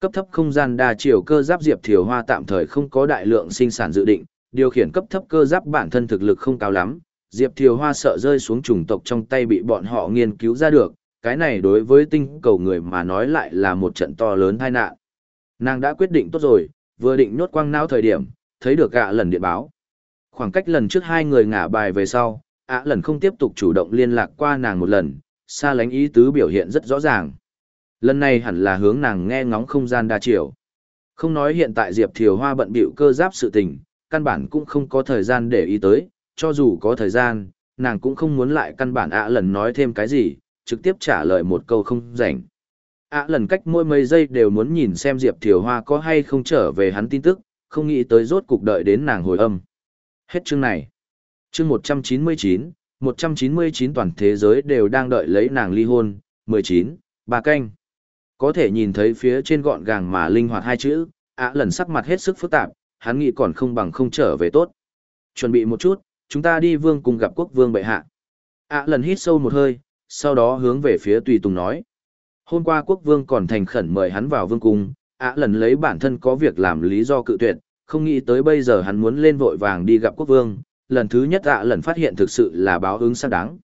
Cấp thấp không gian đa chiều cơ giáp Diệp Thiều Hoa tạm thời không có đại lượng sinh sản dự định, điều khiển cấp thấp cơ giáp bản thân thực lực không cao lắm, Diệp Thiều Hoa sợ rơi xuống chủng tộc trong tay bị bọn họ nghiên cứu ra được, cái này đối với tinh cầu người mà nói lại là một trận to lớn tai nạn. Nàng đã quyết định tốt rồi, vừa định nhốt quang não thời điểm, thấy được gạ lần điện báo. Khoảng cách lần trước hai người ngả bài về sau, ạ lần không tiếp tục chủ động liên lạc qua nàng một lần, xa lánh ý tứ biểu hiện rất rõ ràng. Lần này hẳn là hướng nàng nghe ngóng không gian đa chiều. Không nói hiện tại Diệp Thiều Hoa bận bịu cơ giáp sự tình, căn bản cũng không có thời gian để ý tới, cho dù có thời gian, nàng cũng không muốn lại căn bản ạ lần nói thêm cái gì, trực tiếp trả lời một câu không rảnh ạ lần cách mỗi mấy giây đều muốn nhìn xem Diệp Thiều Hoa có hay không trở về hắn tin tức, không nghĩ tới rốt cục đợi đến nàng hồi âm. Hết chương này. Chương 199, 199 toàn thế giới đều đang đợi lấy nàng ly hôn, 19, bà canh. Có thể nhìn thấy phía trên gọn gàng mà linh hoạt hai chữ, ạ lần sắc mặt hết sức phức tạp, hắn nghĩ còn không bằng không trở về tốt. Chuẩn bị một chút, chúng ta đi vương cùng gặp quốc vương bệ hạ. ạ lần hít sâu một hơi, sau đó hướng về phía tùy tùng nói. Hôm qua quốc vương còn thành khẩn mời hắn vào vương cung, ạ lần lấy bản thân có việc làm lý do cự tuyệt, không nghĩ tới bây giờ hắn muốn lên vội vàng đi gặp quốc vương, lần thứ nhất ạ lần phát hiện thực sự là báo ứng xác đáng.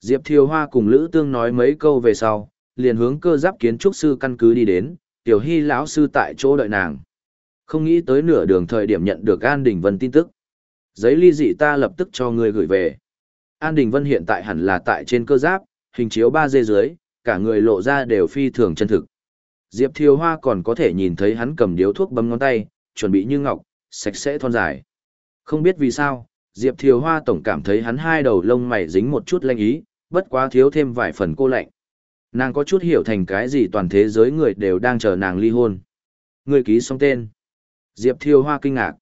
Diệp Thiều Hoa cùng Lữ Tương nói mấy câu về sau, liền hướng cơ giáp kiến trúc sư căn cứ đi đến, Tiểu Hy lão sư tại chỗ đợi nàng. Không nghĩ tới nửa đường thời điểm nhận được An Đình Vân tin tức. Giấy ly dị ta lập tức cho người gửi về. An Đình Vân hiện tại hẳn là tại trên cơ giáp, hình chiếu ba d dưới, cả người lộ ra đều phi thường chân thực. Diệp Thiều Hoa còn có thể nhìn thấy hắn cầm điếu thuốc bấm ngón tay, chuẩn bị như ngọc, sạch sẽ thon dài. Không biết vì sao, Diệp Thiều Hoa tổng cảm thấy hắn hai đầu lông mày dính một chút lanh ý, bất quá thiếu thêm vài phần cô lạnh. Nàng có chút hiểu thành cái gì toàn thế giới người đều đang chờ nàng ly hôn. Người ký xong tên. Diệp Thiều Hoa kinh ngạc.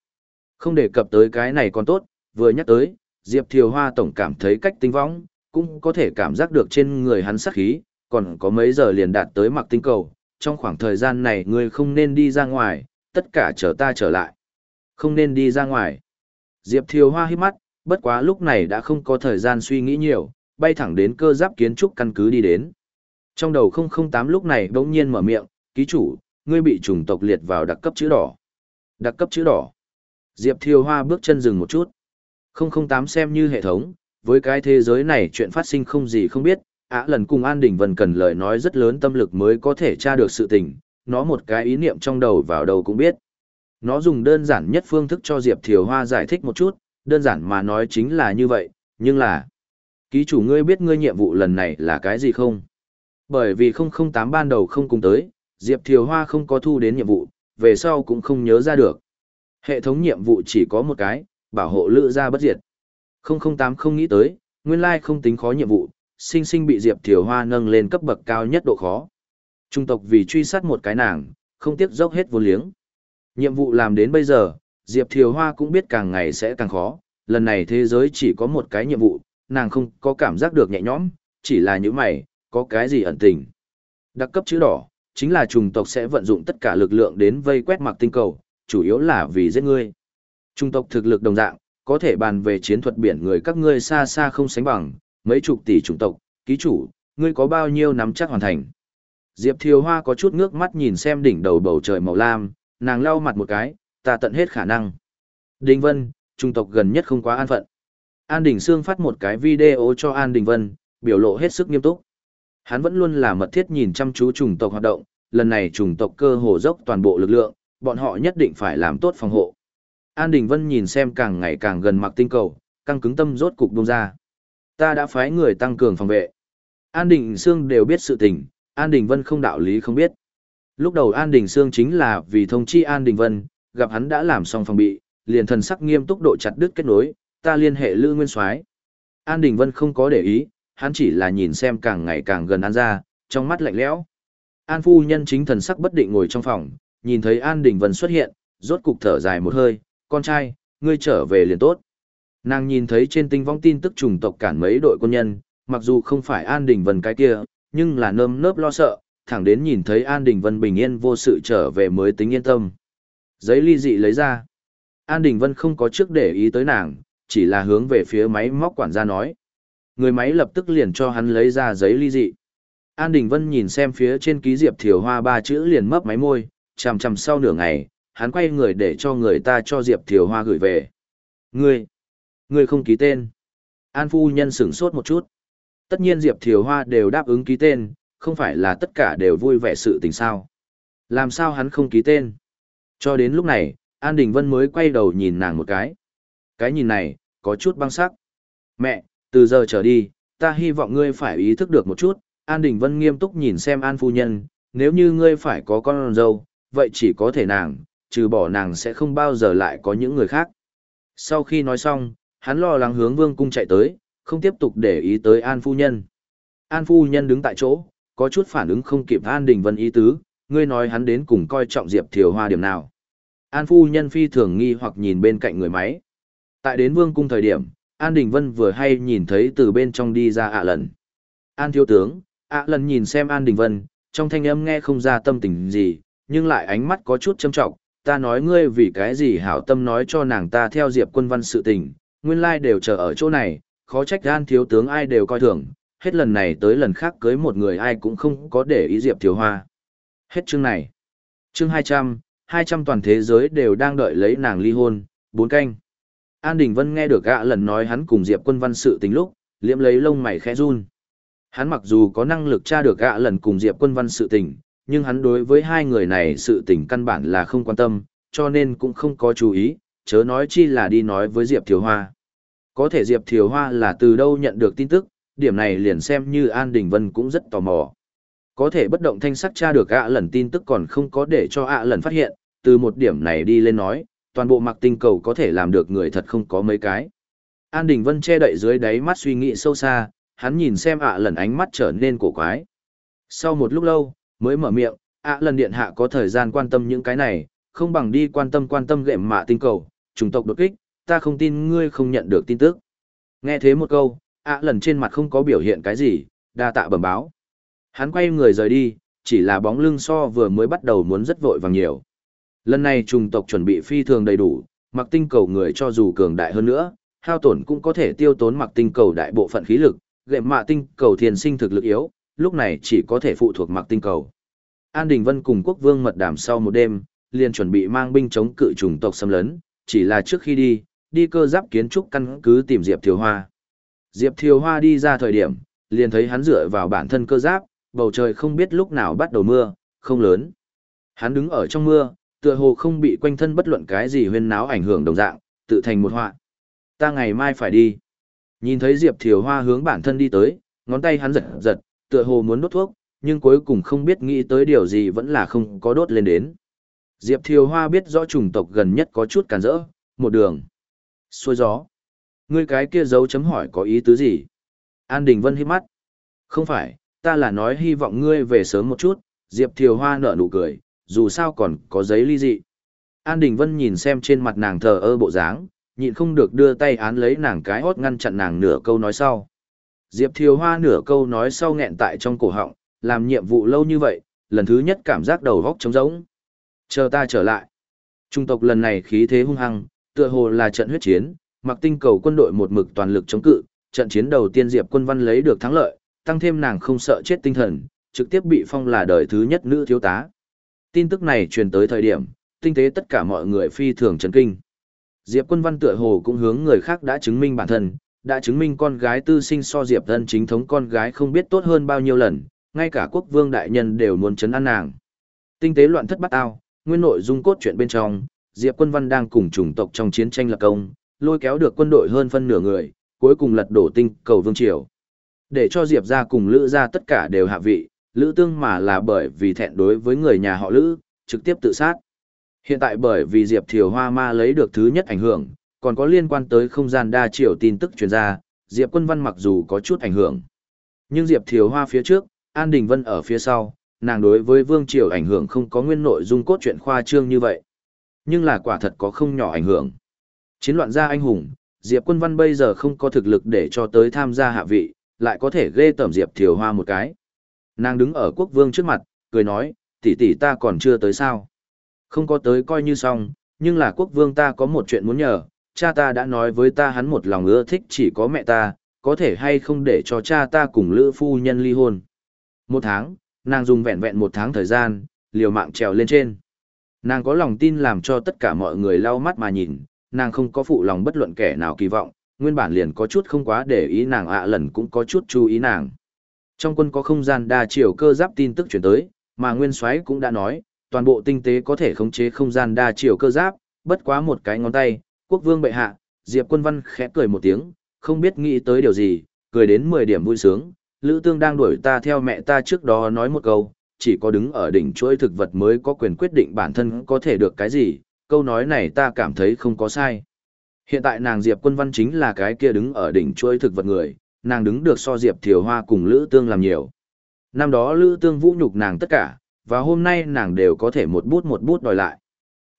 Không đề cập tới cái này còn tốt, vừa nhắc tới, Diệp Thiều Hoa tổng cảm thấy cách tinh võng, cũng có thể cảm giác được trên người hắn sắc khí, còn có mấy giờ liền đạt tới mặc tinh cầu, trong khoảng thời gian này ngươi không nên đi ra ngoài, tất cả chờ ta trở lại. Không nên đi ra ngoài. Diệp Thiều Hoa hít mắt, bất quá lúc này đã không có thời gian suy nghĩ nhiều, bay thẳng đến cơ giáp kiến trúc căn cứ đi đến. Trong đầu 008 lúc này đống nhiên mở miệng, ký chủ, ngươi bị chủng tộc liệt vào đặc cấp chữ đỏ. Đặc cấp chữ đỏ. Diệp Thiều Hoa bước chân dừng một chút. 008 xem như hệ thống, với cái thế giới này chuyện phát sinh không gì không biết, ạ lần cùng An Đình Vân cần lời nói rất lớn tâm lực mới có thể tra được sự tình, nó một cái ý niệm trong đầu vào đầu cũng biết. Nó dùng đơn giản nhất phương thức cho Diệp Thiều Hoa giải thích một chút, đơn giản mà nói chính là như vậy, nhưng là... Ký chủ ngươi biết ngươi nhiệm vụ lần này là cái gì không? Bởi vì 008 ban đầu không cùng tới, Diệp Thiều Hoa không có thu đến nhiệm vụ, về sau cũng không nhớ ra được. Hệ thống nhiệm vụ chỉ có một cái, bảo hộ lựa ra bất diệt. 008 không nghĩ tới, nguyên lai không tính khó nhiệm vụ, sinh sinh bị Diệp Thiều Hoa nâng lên cấp bậc cao nhất độ khó. Trung tộc vì truy sát một cái nàng, không tiếc dốc hết vô liếng. Nhiệm vụ làm đến bây giờ, Diệp Thiều Hoa cũng biết càng ngày sẽ càng khó, lần này thế giới chỉ có một cái nhiệm vụ, nàng không có cảm giác được nhẹ nhõm, chỉ là những mày, có cái gì ẩn tình. Đặc cấp chữ đỏ, chính là trùng tộc sẽ vận dụng tất cả lực lượng đến vây quét mặc tinh cầu, chủ yếu là vì giết ngươi. Trung tộc thực lực đồng dạng, có thể bàn về chiến thuật biển người các ngươi xa xa không sánh bằng, mấy chục tỷ chủng tộc, ký chủ, ngươi có bao nhiêu nắm chắc hoàn thành. Diệp Thiều Hoa có chút ngước mắt nhìn xem đỉnh đầu bầu trời màu lam, nàng lau mặt một cái, ta tận hết khả năng. Đình Vân, trung tộc gần nhất không quá an phận. An Đình Sương phát một cái video cho An Đình Vân, biểu lộ hết sức nghiêm túc. Hắn vẫn luôn là mật thiết nhìn chăm chú chủng tộc hoạt động, lần này chủng tộc cơ hồ dốc toàn bộ lực lượng, bọn họ nhất định phải làm tốt phòng hộ. An Đình Vân nhìn xem càng ngày càng gần mặc tinh cầu, căng cứng tâm rốt cục buông ra. Ta đã phái người tăng cường phòng vệ. An Đình Sương đều biết sự tình, An Đình Vân không đạo lý không biết. Lúc đầu An Đình Sương chính là vì thông chi An Đình Vân, gặp hắn đã làm xong phòng bị, liền thần sắc nghiêm túc độ chặt đứt kết nối, ta liên hệ Lư Nguyên Soái. An Đình Vân không có để ý, hắn chỉ là nhìn xem càng ngày càng gần An ra, trong mắt lạnh lẽo. An phu nhân chính thần sắc bất định ngồi trong phòng, nhìn thấy An Đình Vân xuất hiện, rốt cục thở dài một hơi, con trai, ngươi trở về liền tốt. Nàng nhìn thấy trên tinh vong tin tức trùng tộc cản mấy đội quân nhân, mặc dù không phải An Đình Vân cái kia, nhưng là nơm nớp lo sợ, thẳng đến nhìn thấy An Đình Vân bình yên vô sự trở về mới tính yên tâm. Giấy ly dị lấy ra. An Đình Vân không có trước để ý tới nàng, chỉ là hướng về phía máy móc quản gia nói. Người máy lập tức liền cho hắn lấy ra giấy ly dị. An Đình Vân nhìn xem phía trên ký diệp thiểu hoa ba chữ liền mấp máy môi, chằm chằm sau nửa ngày, hắn quay người để cho người ta cho diệp thiểu hoa gửi về. Ngươi, ngươi không ký tên. An phu nhân sửng sốt một chút. Tất nhiên diệp thiều hoa đều đáp ứng ký tên, không phải là tất cả đều vui vẻ sự tình sao. Làm sao hắn không ký tên? Cho đến lúc này, An Đình Vân mới quay đầu nhìn nàng một cái. Cái nhìn này, có chút băng sắc. Mẹ, từ giờ trở đi, ta hy vọng ngươi phải ý thức được một chút. An Đình Vân nghiêm túc nhìn xem An Phu Nhân, nếu như ngươi phải có con dâu, vậy chỉ có thể nàng, trừ bỏ nàng sẽ không bao giờ lại có những người khác. Sau khi nói xong, hắn lo lắng hướng vương cung chạy tới, không tiếp tục để ý tới An Phu Nhân. An Phu Nhân đứng tại chỗ, có chút phản ứng không kịp An Đình Vân ý tứ, ngươi nói hắn đến cùng coi trọng Diệp Thiều Hoa điểm nào. An Phu Nhân phi thường nghi hoặc nhìn bên cạnh người máy. Tại đến vương cung thời điểm, An Đình Vân vừa hay nhìn thấy từ bên trong đi ra ạ lần. An thiếu tướng, ạ lần nhìn xem An Đình Vân, trong thanh âm nghe không ra tâm tình gì, nhưng lại ánh mắt có chút châm trọng. Ta nói ngươi vì cái gì hảo tâm nói cho nàng ta theo Diệp quân văn sự tình, nguyên lai đều chờ ở chỗ này, khó trách Gan thiếu tướng ai đều coi thường, hết lần này tới lần khác cưới một người ai cũng không có để ý Diệp thiếu hoa. Hết chương này. Chương 200, 200 toàn thế giới đều đang đợi lấy nàng ly hôn, bốn canh. An Đình Vân nghe được gạ lần nói hắn cùng Diệp Quân Văn sự tình lúc, liễm lấy lông mày khẽ run. Hắn mặc dù có năng lực tra được gạ lần cùng Diệp Quân Văn sự tình, nhưng hắn đối với hai người này sự tình căn bản là không quan tâm, cho nên cũng không có chú ý, chớ nói chi là đi nói với Diệp Thiều Hoa. Có thể Diệp Thiều Hoa là từ đâu nhận được tin tức, điểm này liền xem như An Đình Vân cũng rất tò mò. Có thể bất động thanh sắc tra được ạ lần tin tức còn không có để cho ạ lần phát hiện, từ một điểm này đi lên nói, toàn bộ mặc tinh cầu có thể làm được người thật không có mấy cái. An Đình Vân che đậy dưới đáy mắt suy nghĩ sâu xa, hắn nhìn xem ạ lần ánh mắt trở nên cổ quái. Sau một lúc lâu, mới mở miệng, ạ lần điện hạ có thời gian quan tâm những cái này, không bằng đi quan tâm quan tâm gệm mạ tinh cầu, trùng tộc đột kích, ta không tin ngươi không nhận được tin tức. Nghe thế một câu, ạ lần trên mặt không có biểu hiện cái gì, đa tạ bẩm báo. Hắn quay người rời đi, chỉ là bóng lưng so vừa mới bắt đầu muốn rất vội vàng nhiều. Lần này trùng tộc chuẩn bị phi thường đầy đủ, mặc tinh cầu người cho dù cường đại hơn nữa, hao tổn cũng có thể tiêu tốn mặc tinh cầu đại bộ phận khí lực, gệ mạ tinh cầu thiền sinh thực lực yếu, lúc này chỉ có thể phụ thuộc mặc tinh cầu. An Đình Vân cùng quốc vương mật đàm sau một đêm, liền chuẩn bị mang binh chống cự trùng tộc xâm lấn, chỉ là trước khi đi, đi cơ giáp kiến trúc căn cứ tìm Diệp Thiều Hoa. Diệp Thiều Hoa đi ra thời điểm, liền thấy hắn dựa vào bản thân cơ giáp, bầu trời không biết lúc nào bắt đầu mưa, không lớn. Hắn đứng ở trong mưa, tựa hồ không bị quanh thân bất luận cái gì huyên náo ảnh hưởng đồng dạng, tự thành một họa. Ta ngày mai phải đi. Nhìn thấy Diệp Thiều Hoa hướng bản thân đi tới, ngón tay hắn giật giật, tựa hồ muốn đốt thuốc, nhưng cuối cùng không biết nghĩ tới điều gì vẫn là không có đốt lên đến. Diệp Thiều Hoa biết rõ chủng tộc gần nhất có chút cản rỡ, một đường. Xuôi gió. Ngươi cái kia dấu chấm hỏi có ý tứ gì? An Đình Vân hít mắt. Không phải, ta là nói hy vọng ngươi về sớm một chút, Diệp Thiều Hoa nở nụ cười, dù sao còn có giấy ly dị. An Đình Vân nhìn xem trên mặt nàng thờ ơ bộ dáng, nhịn không được đưa tay án lấy nàng cái hót ngăn chặn nàng nửa câu nói sau. Diệp Thiều Hoa nửa câu nói sau nghẹn tại trong cổ họng, làm nhiệm vụ lâu như vậy, lần thứ nhất cảm giác đầu góc trống rỗng. Chờ ta trở lại. Trung tộc lần này khí thế hung hăng, tựa hồ là trận huyết chiến, mặc tinh cầu quân đội một mực toàn lực chống cự, trận chiến đầu tiên Diệp Quân Văn lấy được thắng lợi, tăng thêm nàng không sợ chết tinh thần, trực tiếp bị phong là đời thứ nhất nữ thiếu tá. Tin tức này truyền tới thời điểm, tinh tế tất cả mọi người phi thường chấn kinh. Diệp Quân Văn tựa hồ cũng hướng người khác đã chứng minh bản thân, đã chứng minh con gái tư sinh so Diệp thân chính thống con gái không biết tốt hơn bao nhiêu lần, ngay cả quốc vương đại nhân đều muốn chấn an nàng. Tinh tế loạn thất bắt ao, nguyên nội dung cốt truyện bên trong, Diệp Quân Văn đang cùng chủng tộc trong chiến tranh lập công, lôi kéo được quân đội hơn phân nửa người, cuối cùng lật đổ tinh cầu vương triều. Để cho Diệp gia cùng Lữ gia tất cả đều hạ vị, Lữ Tương mà là bởi vì thẹn đối với người nhà họ Lữ, trực tiếp tự sát. Hiện tại bởi vì Diệp Thiều Hoa ma lấy được thứ nhất ảnh hưởng, còn có liên quan tới không gian đa chiều tin tức truyền ra, Diệp Quân Văn mặc dù có chút ảnh hưởng. Nhưng Diệp Thiều Hoa phía trước, An Đình Vân ở phía sau, nàng đối với Vương Triều ảnh hưởng không có nguyên nội dung cốt truyện khoa trương như vậy. Nhưng là quả thật có không nhỏ ảnh hưởng. Chiến loạn gia anh hùng, Diệp Quân Văn bây giờ không có thực lực để cho tới tham gia hạ vị, lại có thể ghê tẩm Diệp Thiều Hoa một cái. Nàng đứng ở quốc vương trước mặt, cười nói, tỷ tỷ ta còn chưa tới sao. Không có tới coi như xong, nhưng là quốc vương ta có một chuyện muốn nhờ, cha ta đã nói với ta hắn một lòng ưa thích chỉ có mẹ ta, có thể hay không để cho cha ta cùng lữ phu nhân ly hôn. Một tháng, nàng dùng vẹn vẹn một tháng thời gian, liều mạng trèo lên trên. Nàng có lòng tin làm cho tất cả mọi người lau mắt mà nhìn, nàng không có phụ lòng bất luận kẻ nào kỳ vọng, nguyên bản liền có chút không quá để ý nàng ạ lần cũng có chút chú ý nàng. Trong quân có không gian đa chiều cơ giáp tin tức chuyển tới, mà Nguyên Soái cũng đã nói, toàn bộ tinh tế có thể khống chế không gian đa chiều cơ giáp, bất quá một cái ngón tay, quốc vương bệ hạ, Diệp Quân Văn khẽ cười một tiếng, không biết nghĩ tới điều gì, cười đến 10 điểm vui sướng, Lữ Tương đang đuổi ta theo mẹ ta trước đó nói một câu, chỉ có đứng ở đỉnh chuỗi thực vật mới có quyền quyết định bản thân có thể được cái gì, câu nói này ta cảm thấy không có sai. Hiện tại nàng Diệp Quân Văn chính là cái kia đứng ở đỉnh chuỗi thực vật người, nàng đứng được so Diệp Thiều Hoa cùng Lữ Tương làm nhiều. Năm đó Lữ Tương vũ nhục nàng tất cả, và hôm nay nàng đều có thể một bút một bút đòi lại.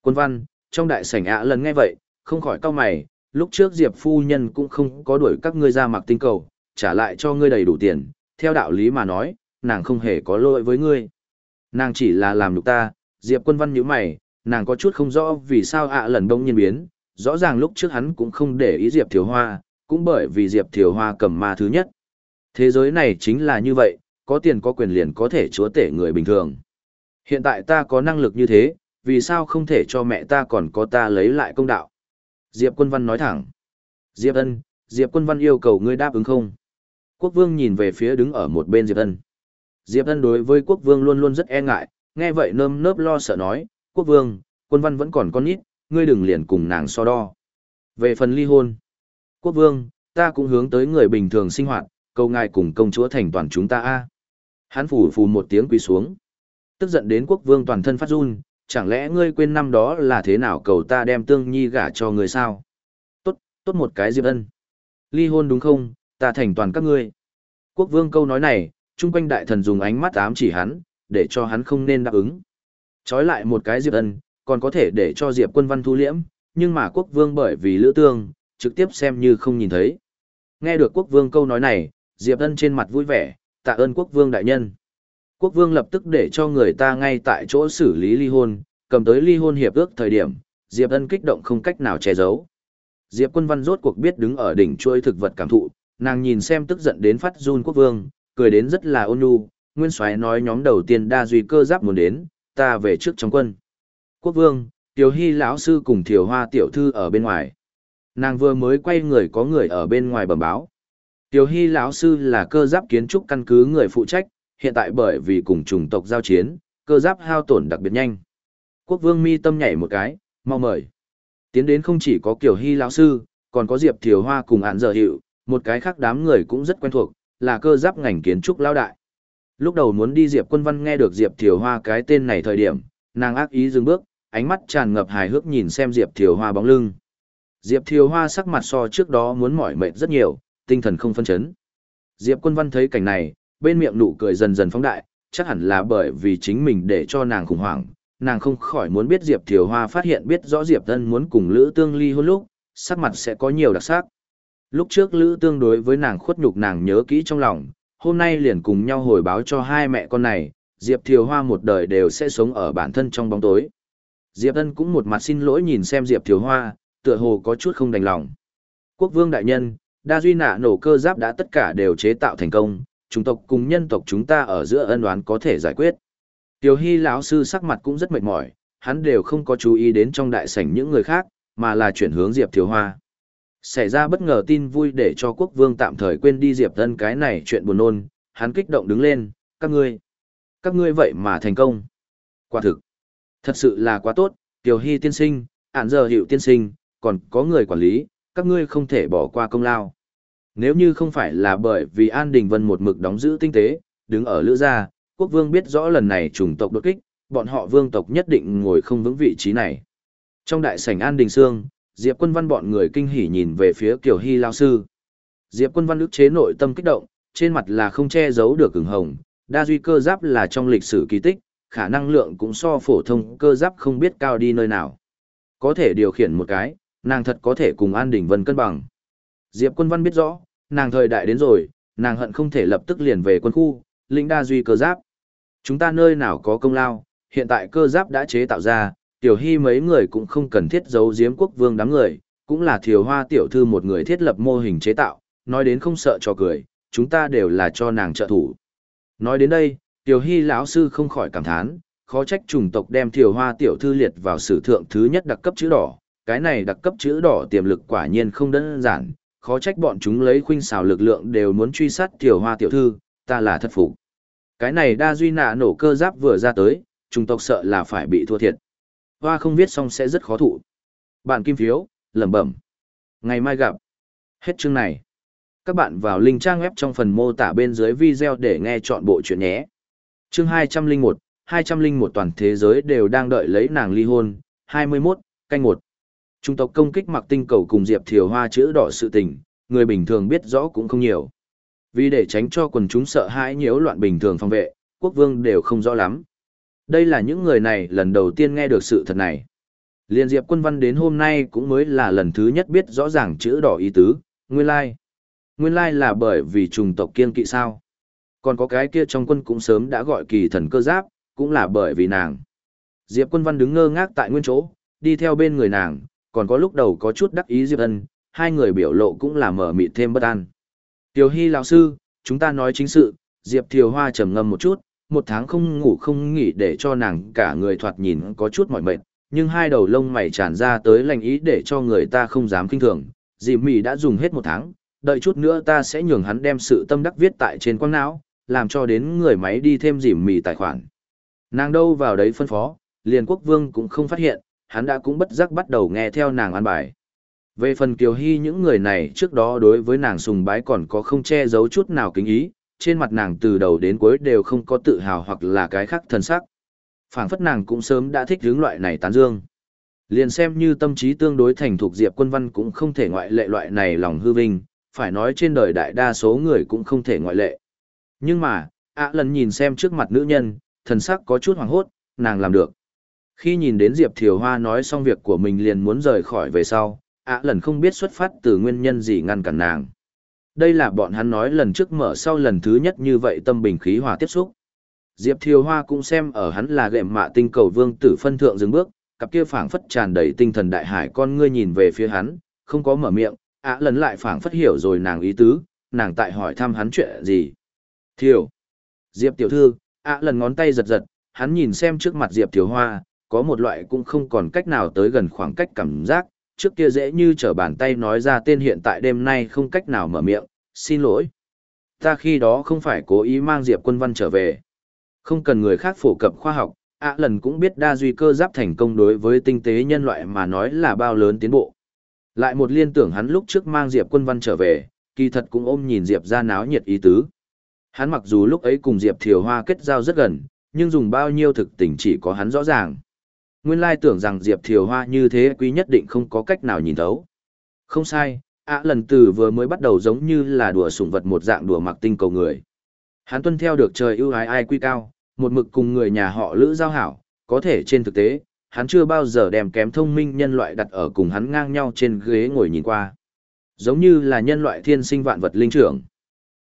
Quân Văn, trong đại sảnh ạ lần nghe vậy, không khỏi cau mày, lúc trước Diệp phu nhân cũng không có đuổi các ngươi ra mặc tinh cầu, trả lại cho ngươi đầy đủ tiền, theo đạo lý mà nói, nàng không hề có lỗi với ngươi. Nàng chỉ là làm nhục ta, Diệp quân văn nhíu mày, nàng có chút không rõ vì sao ạ lần đông nhiên biến, rõ ràng lúc trước hắn cũng không để ý Diệp Thiều Hoa, cũng bởi vì Diệp Thiều Hoa cầm ma thứ nhất. Thế giới này chính là như vậy, có tiền có quyền liền có thể chúa tể người bình thường. Hiện tại ta có năng lực như thế, vì sao không thể cho mẹ ta còn có ta lấy lại công đạo? Diệp Quân Văn nói thẳng. Diệp Ân, Diệp Quân Văn yêu cầu ngươi đáp ứng không? Quốc vương nhìn về phía đứng ở một bên Diệp Ân. Diệp Ân đối với quốc vương luôn luôn rất e ngại, nghe vậy nơm nớp lo sợ nói, quốc vương, quân văn vẫn còn con nít, ngươi đừng liền cùng nàng so đo. Về phần ly hôn, quốc vương, ta cũng hướng tới người bình thường sinh hoạt, cầu ngài cùng công chúa thành toàn chúng ta a. Hắn phủ phù một tiếng quỳ xuống. Tức giận đến quốc vương toàn thân phát run, chẳng lẽ ngươi quên năm đó là thế nào cầu ta đem tương nhi gả cho người sao? Tốt, tốt một cái diệp ân. Ly hôn đúng không, ta thành toàn các ngươi. Quốc vương câu nói này, chung quanh đại thần dùng ánh mắt ám chỉ hắn, để cho hắn không nên đáp ứng. Chói lại một cái diệp ân, còn có thể để cho diệp quân văn thu liễm, nhưng mà quốc vương bởi vì lữ tương, trực tiếp xem như không nhìn thấy. Nghe được quốc vương câu nói này, diệp ân trên mặt vui vẻ, tạ ơn quốc vương đại nhân. Quốc vương lập tức để cho người ta ngay tại chỗ xử lý ly hôn, cầm tới ly hôn hiệp ước thời điểm, Diệp Ân kích động không cách nào che giấu. Diệp Quân Văn rốt cuộc biết đứng ở đỉnh chuỗi thực vật cảm thụ, nàng nhìn xem tức giận đến phát run quốc vương, cười đến rất là ôn nhu, Nguyên Soái nói nhóm đầu tiên đa duy cơ giáp muốn đến, ta về trước trong quân. Quốc vương, Tiểu Hy lão sư cùng Thiều Hoa tiểu thư ở bên ngoài. Nàng vừa mới quay người có người ở bên ngoài bẩm báo. Tiểu Hy lão sư là cơ giáp kiến trúc căn cứ người phụ trách, hiện tại bởi vì cùng chủng tộc giao chiến, cơ giáp hao tổn đặc biệt nhanh. Quốc vương mi tâm nhảy một cái, mau mời. Tiến đến không chỉ có Kiều Hy lão sư, còn có Diệp Thiều Hoa cùng án giờ hiệu, một cái khác đám người cũng rất quen thuộc, là cơ giáp ngành kiến trúc lão đại. Lúc đầu muốn đi Diệp Quân Văn nghe được Diệp Thiều Hoa cái tên này thời điểm, nàng ác ý dừng bước, ánh mắt tràn ngập hài hước nhìn xem Diệp Thiều Hoa bóng lưng. Diệp Thiều Hoa sắc mặt so trước đó muốn mỏi mệt rất nhiều, tinh thần không phân chấn. Diệp Quân Văn thấy cảnh này, bên miệng nụ cười dần dần phóng đại, chắc hẳn là bởi vì chính mình để cho nàng khủng hoảng, nàng không khỏi muốn biết Diệp Thiều Hoa phát hiện biết rõ Diệp Tân muốn cùng Lữ Tương ly hôn lúc, sắc mặt sẽ có nhiều đặc sắc. Lúc trước Lữ Tương đối với nàng khuất nhục nàng nhớ kỹ trong lòng, hôm nay liền cùng nhau hồi báo cho hai mẹ con này, Diệp Thiều Hoa một đời đều sẽ sống ở bản thân trong bóng tối. Diệp Ân cũng một mặt xin lỗi nhìn xem Diệp Thiều Hoa, tựa hồ có chút không đành lòng. Quốc vương đại nhân, đa duy nạ nổ cơ giáp đã tất cả đều chế tạo thành công, chủng tộc cùng nhân tộc chúng ta ở giữa ân oán có thể giải quyết. Tiểu Hy lão sư sắc mặt cũng rất mệt mỏi, hắn đều không có chú ý đến trong đại sảnh những người khác, mà là chuyển hướng Diệp Thiếu Hoa. Xảy ra bất ngờ tin vui để cho quốc vương tạm thời quên đi Diệp Tân cái này chuyện buồn nôn, hắn kích động đứng lên, các ngươi, các ngươi vậy mà thành công. Quả thực, thật sự là quá tốt, Tiểu Hy tiên sinh, ạn giờ hiệu tiên sinh, còn có người quản lý, các ngươi không thể bỏ qua công lao. Nếu như không phải là bởi vì An Đình Vân một mực đóng giữ tinh tế, đứng ở lữ gia, quốc vương biết rõ lần này chủng tộc đột kích, bọn họ vương tộc nhất định ngồi không vững vị trí này. Trong đại sảnh An Đình Sương, Diệp Quân Văn bọn người kinh hỉ nhìn về phía Kiều Hy lao sư. Diệp Quân Văn ức chế nội tâm kích động, trên mặt là không che giấu được cứng hồng, đa duy cơ giáp là trong lịch sử kỳ tích, khả năng lượng cũng so phổ thông cơ giáp không biết cao đi nơi nào. Có thể điều khiển một cái, nàng thật có thể cùng An Đình Vân cân bằng. Diệp Quân Văn biết rõ, nàng thời đại đến rồi, nàng hận không thể lập tức liền về quân khu, lĩnh đa duy cơ giáp. Chúng ta nơi nào có công lao, hiện tại cơ giáp đã chế tạo ra, tiểu hy mấy người cũng không cần thiết giấu giếm quốc vương đám người, cũng là thiều hoa tiểu thư một người thiết lập mô hình chế tạo, nói đến không sợ cho cười, chúng ta đều là cho nàng trợ thủ. Nói đến đây, tiểu hy lão sư không khỏi cảm thán, khó trách chủng tộc đem thiều hoa tiểu thư liệt vào sử thượng thứ nhất đặc cấp chữ đỏ, cái này đặc cấp chữ đỏ tiềm lực quả nhiên không đơn giản, khó trách bọn chúng lấy khuynh xào lực lượng đều muốn truy sát thiều hoa tiểu thư, ta là thất phục. Cái này đa duy nạ nổ cơ giáp vừa ra tới, chủng tộc sợ là phải bị thua thiệt. Hoa không viết xong sẽ rất khó thụ. Bạn kim phiếu, lẩm bẩm. Ngày mai gặp. Hết chương này. Các bạn vào link trang web trong phần mô tả bên dưới video để nghe chọn bộ chuyện nhé. Chương 201, 201 toàn thế giới đều đang đợi lấy nàng ly hôn, 21, canh 1. Trung tộc công kích mặc tinh cầu cùng Diệp Thiều Hoa chữ đỏ sự tình, người bình thường biết rõ cũng không nhiều. Vì để tránh cho quần chúng sợ hãi nhiễu loạn bình thường phòng vệ, quốc vương đều không rõ lắm. Đây là những người này lần đầu tiên nghe được sự thật này. Liên Diệp quân văn đến hôm nay cũng mới là lần thứ nhất biết rõ ràng chữ đỏ ý tứ, nguyên lai. Nguyên lai là bởi vì trùng tộc kiên kỵ sao. Còn có cái kia trong quân cũng sớm đã gọi kỳ thần cơ giáp, cũng là bởi vì nàng. Diệp quân văn đứng ngơ ngác tại nguyên chỗ, đi theo bên người nàng, còn có lúc đầu có chút đắc ý Diệp ân, hai người biểu lộ cũng là mở mịt thêm bất an. Tiểu Hy lão sư, chúng ta nói chính sự, Diệp Thiều Hoa trầm ngâm một chút, một tháng không ngủ không nghỉ để cho nàng cả người thoạt nhìn có chút mỏi mệt, nhưng hai đầu lông mày tràn ra tới lành ý để cho người ta không dám kinh thường. Dì mì đã dùng hết một tháng, đợi chút nữa ta sẽ nhường hắn đem sự tâm đắc viết tại trên quang não, làm cho đến người máy đi thêm dì mì tài khoản. Nàng đâu vào đấy phân phó, liền quốc vương cũng không phát hiện, hắn đã cũng bất giác bắt đầu nghe theo nàng an bài. Về phần Kiều Hy những người này trước đó đối với nàng sùng bái còn có không che giấu chút nào kính ý, trên mặt nàng từ đầu đến cuối đều không có tự hào hoặc là cái khác thân sắc. phảng phất nàng cũng sớm đã thích hướng loại này tán dương. Liền xem như tâm trí tương đối thành thục Diệp Quân Văn cũng không thể ngoại lệ loại này lòng hư vinh, phải nói trên đời đại đa số người cũng không thể ngoại lệ. Nhưng mà, ạ lần nhìn xem trước mặt nữ nhân, thần sắc có chút hoàng hốt, nàng làm được. Khi nhìn đến Diệp Thiều Hoa nói xong việc của mình liền muốn rời khỏi về sau, ạ lần không biết xuất phát từ nguyên nhân gì ngăn cản nàng. Đây là bọn hắn nói lần trước mở sau lần thứ nhất như vậy tâm bình khí hòa tiếp xúc. Diệp Thiều Hoa cũng xem ở hắn là gệm mạ tinh cầu vương tử phân thượng dừng bước, cặp kia phảng phất tràn đầy tinh thần đại hải con ngươi nhìn về phía hắn, không có mở miệng, ạ lần lại phảng phất hiểu rồi nàng ý tứ, nàng tại hỏi thăm hắn chuyện gì. Thiều. Diệp tiểu thư, ạ lần ngón tay giật giật, hắn nhìn xem trước mặt Diệp Thiều Hoa, có một loại cũng không còn cách nào tới gần khoảng cách cảm giác, trước kia dễ như trở bàn tay nói ra tên hiện tại đêm nay không cách nào mở miệng, xin lỗi. Ta khi đó không phải cố ý mang Diệp quân văn trở về. Không cần người khác phổ cập khoa học, ạ lần cũng biết đa duy cơ giáp thành công đối với tinh tế nhân loại mà nói là bao lớn tiến bộ. Lại một liên tưởng hắn lúc trước mang Diệp quân văn trở về, kỳ thật cũng ôm nhìn Diệp ra náo nhiệt ý tứ. Hắn mặc dù lúc ấy cùng Diệp Thiều Hoa kết giao rất gần, nhưng dùng bao nhiêu thực tình chỉ có hắn rõ ràng nguyên lai tưởng rằng Diệp Thiều Hoa như thế quý nhất định không có cách nào nhìn thấu. Không sai, ạ lần từ vừa mới bắt đầu giống như là đùa sủng vật một dạng đùa mặc tinh cầu người. Hắn tuân theo được trời ưu ái ai quy cao, một mực cùng người nhà họ lữ giao hảo, có thể trên thực tế, hắn chưa bao giờ đem kém thông minh nhân loại đặt ở cùng hắn ngang nhau trên ghế ngồi nhìn qua. Giống như là nhân loại thiên sinh vạn vật linh trưởng.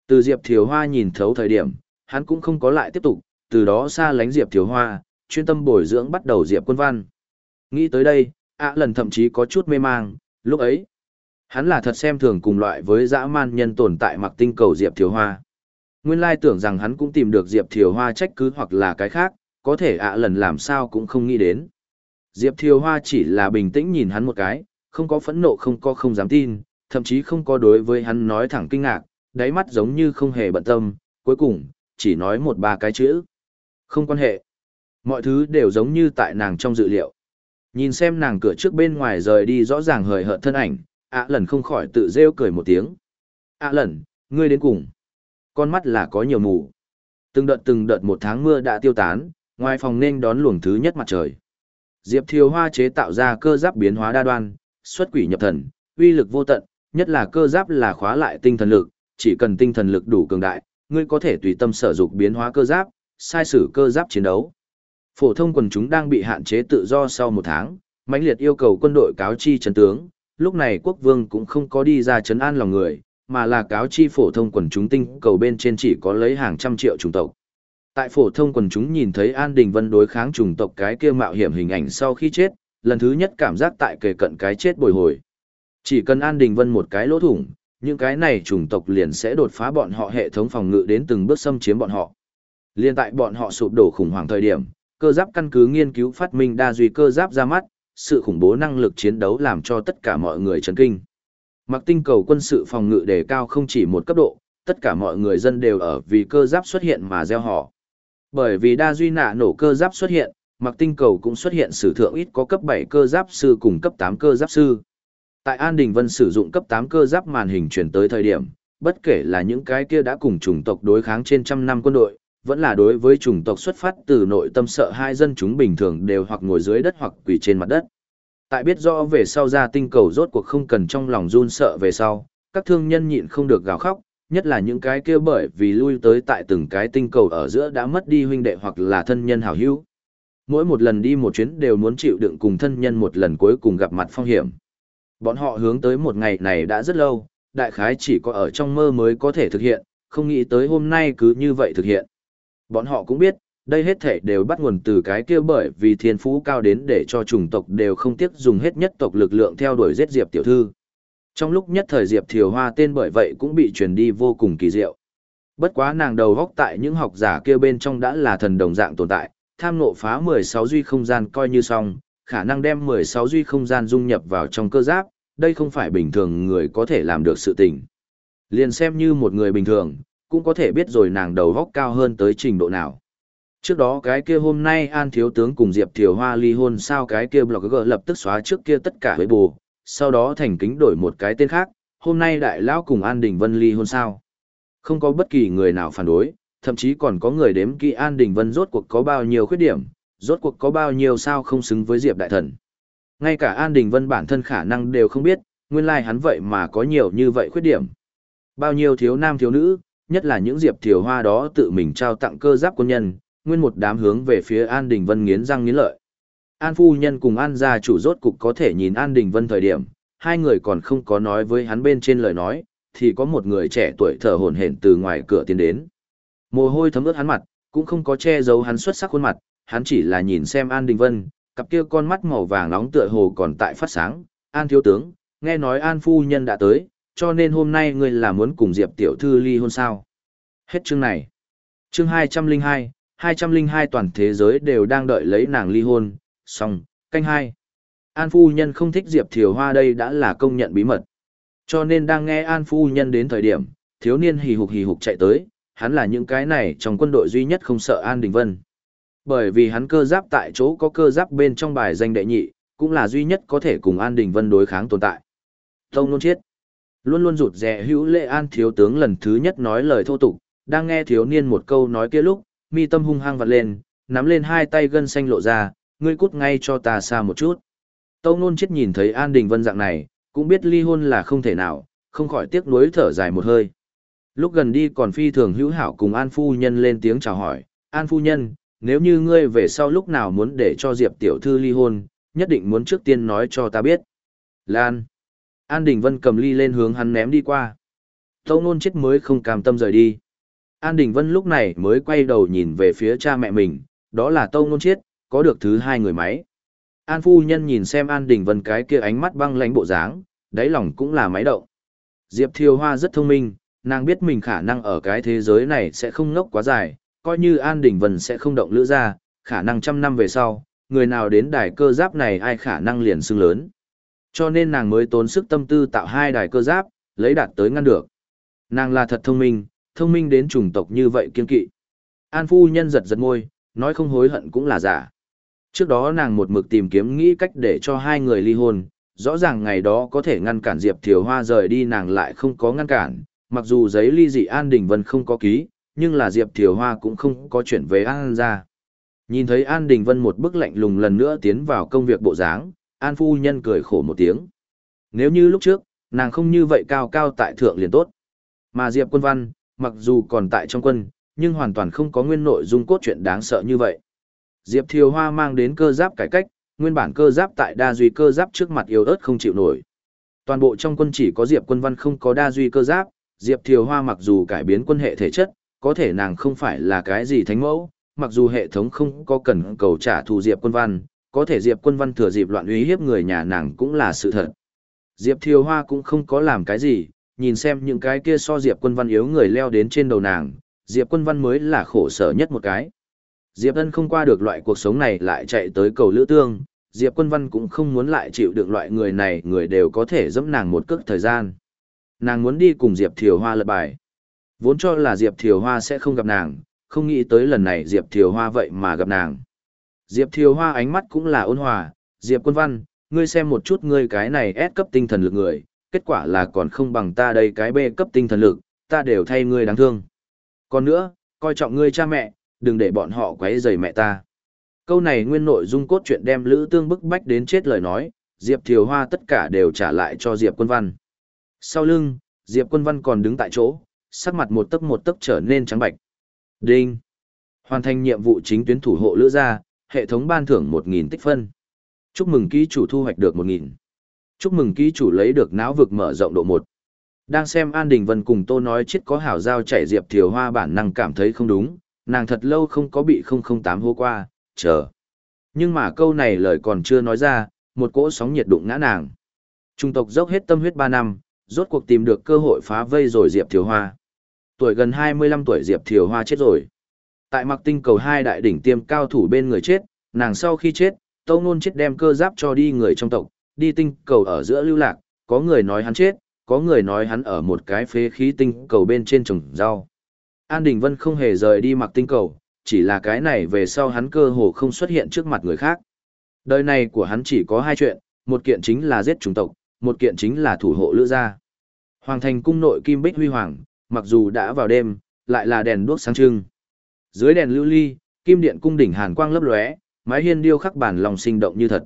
Từ Diệp Thiều Hoa nhìn thấu thời điểm, hắn cũng không có lại tiếp tục, từ đó xa lánh Diệp Thiều Hoa, chuyên tâm bồi dưỡng bắt đầu diệp quân văn. Nghĩ tới đây ạ lần thậm chí có chút mê mang, lúc ấy, hắn là thật xem thường cùng loại với dã man nhân tồn tại mặc tinh cầu diệp thiều hoa. Nguyên lai tưởng rằng hắn cũng tìm được diệp thiều hoa trách cứ hoặc là cái khác, có thể ạ lần làm sao cũng không nghĩ đến. Diệp thiều hoa chỉ là bình tĩnh nhìn hắn một cái, không có phẫn nộ, không có không dám tin, thậm chí không có đối với hắn nói thẳng kinh ngạc, đáy mắt giống như không hề bận tâm, cuối cùng, chỉ nói một ba cái chữ. Không quan hệ. Mọi thứ đều giống như tại nàng trong dự liệu. Nhìn xem nàng cửa trước bên ngoài rời đi rõ ràng hời hợt thân ảnh, ạ lần không khỏi tự rêu cười một tiếng. ạ lần, ngươi đến cùng. Con mắt là có nhiều mù. Từng đợt từng đợt một tháng mưa đã tiêu tán, ngoài phòng nên đón luồng thứ nhất mặt trời. Diệp Thiều Hoa chế tạo ra cơ giáp biến hóa đa đoan, xuất quỷ nhập thần, uy lực vô tận, nhất là cơ giáp là khóa lại tinh thần lực, chỉ cần tinh thần lực đủ cường đại, ngươi có thể tùy tâm sở dục biến hóa cơ giáp, sai sử cơ giáp chiến đấu. Phổ thông quần chúng đang bị hạn chế tự do sau một tháng, mãnh liệt yêu cầu quân đội cáo chi chấn tướng, lúc này quốc vương cũng không có đi ra chấn an lòng người, mà là cáo chi phổ thông quần chúng tinh cầu bên trên chỉ có lấy hàng trăm triệu chủng tộc. Tại phổ thông quần chúng nhìn thấy An Đình Vân đối kháng chủng tộc cái kia mạo hiểm hình ảnh sau khi chết, lần thứ nhất cảm giác tại kề cận cái chết bồi hồi. Chỉ cần An Đình Vân một cái lỗ thủng, những cái này chủng tộc liền sẽ đột phá bọn họ hệ thống phòng ngự đến từng bước xâm chiếm bọn họ. Liên tại bọn họ sụp đổ khủng hoảng thời điểm, cơ giáp căn cứ nghiên cứu phát minh đa duy cơ giáp ra mắt, sự khủng bố năng lực chiến đấu làm cho tất cả mọi người chấn kinh. Mặc tinh cầu quân sự phòng ngự đề cao không chỉ một cấp độ, tất cả mọi người dân đều ở vì cơ giáp xuất hiện mà gieo họ. Bởi vì đa duy nạ nổ cơ giáp xuất hiện, mặc tinh cầu cũng xuất hiện sử thượng ít có cấp 7 cơ giáp sư cùng cấp 8 cơ giáp sư. Tại An Đình Vân sử dụng cấp 8 cơ giáp màn hình chuyển tới thời điểm, bất kể là những cái kia đã cùng chủng tộc đối kháng trên trăm năm quân đội, vẫn là đối với chủng tộc xuất phát từ nội tâm sợ hai dân chúng bình thường đều hoặc ngồi dưới đất hoặc quỳ trên mặt đất. Tại biết rõ về sau ra tinh cầu rốt cuộc không cần trong lòng run sợ về sau, các thương nhân nhịn không được gào khóc, nhất là những cái kia bởi vì lui tới tại từng cái tinh cầu ở giữa đã mất đi huynh đệ hoặc là thân nhân hảo hữu. Mỗi một lần đi một chuyến đều muốn chịu đựng cùng thân nhân một lần cuối cùng gặp mặt phong hiểm. Bọn họ hướng tới một ngày này đã rất lâu, đại khái chỉ có ở trong mơ mới có thể thực hiện, không nghĩ tới hôm nay cứ như vậy thực hiện. Bọn họ cũng biết, đây hết thể đều bắt nguồn từ cái kia bởi vì thiên phú cao đến để cho chủng tộc đều không tiếc dùng hết nhất tộc lực lượng theo đuổi giết Diệp tiểu thư. Trong lúc nhất thời Diệp Thiều Hoa tên bởi vậy cũng bị truyền đi vô cùng kỳ diệu. Bất quá nàng đầu góc tại những học giả kia bên trong đã là thần đồng dạng tồn tại, tham ngộ phá 16 duy không gian coi như xong, khả năng đem 16 duy không gian dung nhập vào trong cơ giáp, đây không phải bình thường người có thể làm được sự tình. Liền xem như một người bình thường, cũng có thể biết rồi nàng đầu góc cao hơn tới trình độ nào. Trước đó cái kia hôm nay An Thiếu Tướng cùng Diệp Thiều Hoa ly hôn sao cái kia blogger lập tức xóa trước kia tất cả với bù, sau đó thành kính đổi một cái tên khác, hôm nay đại lão cùng An Đình Vân ly hôn sao. Không có bất kỳ người nào phản đối, thậm chí còn có người đếm kỹ An Đình Vân rốt cuộc có bao nhiêu khuyết điểm, rốt cuộc có bao nhiêu sao không xứng với Diệp Đại Thần. Ngay cả An Đình Vân bản thân khả năng đều không biết, nguyên lai like hắn vậy mà có nhiều như vậy khuyết điểm. Bao nhiêu thiếu nam thiếu nữ, nhất là những Diệp Thiều Hoa đó tự mình trao tặng cơ giáp quân nhân, nguyên một đám hướng về phía An Đình Vân nghiến răng nghiến lợi. An phu nhân cùng An gia chủ rốt cục có thể nhìn An Đình Vân thời điểm, hai người còn không có nói với hắn bên trên lời nói, thì có một người trẻ tuổi thở hổn hển từ ngoài cửa tiến đến. Mồ hôi thấm ướt hắn mặt, cũng không có che giấu hắn xuất sắc khuôn mặt, hắn chỉ là nhìn xem An Đình Vân, cặp kia con mắt màu vàng nóng tựa hồ còn tại phát sáng. An thiếu tướng, nghe nói An phu nhân đã tới, cho nên hôm nay ngươi là muốn cùng Diệp tiểu thư ly hôn sao? Hết chương này. Chương 202, 202 toàn thế giới đều đang đợi lấy nàng ly hôn, xong, canh hai. An phu nhân không thích Diệp Thiều Hoa đây đã là công nhận bí mật. Cho nên đang nghe An phu nhân đến thời điểm, thiếu niên hì hục hì hục chạy tới, hắn là những cái này trong quân đội duy nhất không sợ An Đình Vân. Bởi vì hắn cơ giáp tại chỗ có cơ giáp bên trong bài danh đệ nhị, cũng là duy nhất có thể cùng An Đình Vân đối kháng tồn tại. Tông luôn chết. Luôn luôn rụt rè hữu lệ An thiếu tướng lần thứ nhất nói lời thô tục, đang nghe thiếu niên một câu nói kia lúc, mi tâm hung hăng vặt lên, nắm lên hai tay gân xanh lộ ra, ngươi cút ngay cho ta xa một chút. Tâu nôn chết nhìn thấy An Đình Vân dạng này, cũng biết ly hôn là không thể nào, không khỏi tiếc nuối thở dài một hơi. Lúc gần đi còn phi thường hữu hảo cùng An Phu Nhân lên tiếng chào hỏi, An Phu Nhân, nếu như ngươi về sau lúc nào muốn để cho Diệp Tiểu Thư ly hôn, nhất định muốn trước tiên nói cho ta biết. Lan. An Đình Vân cầm ly lên hướng hắn ném đi qua. Tâu nôn chết mới không cam tâm rời đi. An Đình Vân lúc này mới quay đầu nhìn về phía cha mẹ mình, đó là Tâu nôn chết, có được thứ hai người máy. An phu nhân nhìn xem An Đình Vân cái kia ánh mắt băng lãnh bộ dáng, đáy lòng cũng là máy động. Diệp Thiều Hoa rất thông minh, nàng biết mình khả năng ở cái thế giới này sẽ không ngốc quá dài, coi như An Đình Vân sẽ không động lữ ra, khả năng trăm năm về sau, người nào đến đài cơ giáp này ai khả năng liền xưng lớn. Cho nên nàng mới tốn sức tâm tư tạo hai đài cơ giáp, lấy đạt tới ngăn được. Nàng là thật thông minh, thông minh đến chủng tộc như vậy kiên kỵ. An phu nhân giật giật môi, nói không hối hận cũng là giả. Trước đó nàng một mực tìm kiếm nghĩ cách để cho hai người ly hôn, rõ ràng ngày đó có thể ngăn cản Diệp Thiều Hoa rời đi nàng lại không có ngăn cản, mặc dù giấy ly dị An Đình Vân không có ký, nhưng là Diệp Thiều Hoa cũng không có chuyển về An ra. Nhìn thấy An Đình Vân một bức lạnh lùng lần nữa tiến vào công việc bộ dáng, An Phu Nhân cười khổ một tiếng. Nếu như lúc trước, nàng không như vậy cao cao tại thượng liền tốt. Mà Diệp Quân Văn, mặc dù còn tại trong quân, nhưng hoàn toàn không có nguyên nội dung cốt truyện đáng sợ như vậy. Diệp Thiều Hoa mang đến cơ giáp cải cách, nguyên bản cơ giáp tại đa duy cơ giáp trước mặt yếu ớt không chịu nổi. Toàn bộ trong quân chỉ có Diệp Quân Văn không có đa duy cơ giáp, Diệp Thiều Hoa mặc dù cải biến quân hệ thể chất, có thể nàng không phải là cái gì thánh mẫu, mặc dù hệ thống không có cần cầu trả thù Diệp Quân Văn, có thể Diệp Quân Văn thừa dịp loạn uy hiếp người nhà nàng cũng là sự thật. Diệp Thiều Hoa cũng không có làm cái gì, nhìn xem những cái kia so Diệp Quân Văn yếu người leo đến trên đầu nàng, Diệp Quân Văn mới là khổ sở nhất một cái. Diệp Ân không qua được loại cuộc sống này lại chạy tới cầu lữ tương, Diệp Quân Văn cũng không muốn lại chịu được loại người này, người đều có thể dẫm nàng một cước thời gian. Nàng muốn đi cùng Diệp Thiều Hoa lật bài. Vốn cho là Diệp Thiều Hoa sẽ không gặp nàng, không nghĩ tới lần này Diệp Thiều Hoa vậy mà gặp nàng. Diệp Thiều Hoa ánh mắt cũng là ôn hòa, Diệp Quân Văn, ngươi xem một chút ngươi cái này ép cấp tinh thần lực người, kết quả là còn không bằng ta đây cái bê cấp tinh thần lực, ta đều thay ngươi đáng thương. Còn nữa, coi trọng ngươi cha mẹ, đừng để bọn họ quấy rầy mẹ ta. Câu này nguyên nội dung cốt truyện đem Lữ Tương bức bách đến chết lời nói, Diệp Thiều Hoa tất cả đều trả lại cho Diệp Quân Văn. Sau lưng, Diệp Quân Văn còn đứng tại chỗ, sắc mặt một tấc một tấc trở nên trắng bạch. Đinh. Hoàn thành nhiệm vụ chính tuyến thủ hộ lữ gia, hệ thống ban thưởng 1.000 tích phân. Chúc mừng ký chủ thu hoạch được 1.000. Chúc mừng ký chủ lấy được não vực mở rộng độ 1. Đang xem An Đình Vân cùng Tô nói chết có hảo giao chảy Diệp Thiều Hoa bản năng cảm thấy không đúng, nàng thật lâu không có bị 008 hô qua, chờ. Nhưng mà câu này lời còn chưa nói ra, một cỗ sóng nhiệt đụng ngã nàng. Trung tộc dốc hết tâm huyết 3 năm, rốt cuộc tìm được cơ hội phá vây rồi Diệp Thiều Hoa. Tuổi gần 25 tuổi Diệp Thiều Hoa chết rồi. Tại mặc tinh cầu hai đại đỉnh tiêm cao thủ bên người chết, nàng sau khi chết, Tâu Nôn chết đem cơ giáp cho đi người trong tộc, đi tinh cầu ở giữa lưu lạc, có người nói hắn chết, có người nói hắn ở một cái phế khí tinh cầu bên trên trồng rau. An Đình Vân không hề rời đi mặc tinh cầu, chỉ là cái này về sau hắn cơ hồ không xuất hiện trước mặt người khác. Đời này của hắn chỉ có hai chuyện, một kiện chính là giết chủng tộc, một kiện chính là thủ hộ lữ gia. Hoàng thành cung nội kim bích huy hoàng, mặc dù đã vào đêm, lại là đèn đuốc sáng trưng. Dưới đèn lưu ly, kim điện cung đỉnh hàn quang lấp lóe, mái hiên điêu khắc bản lòng sinh động như thật.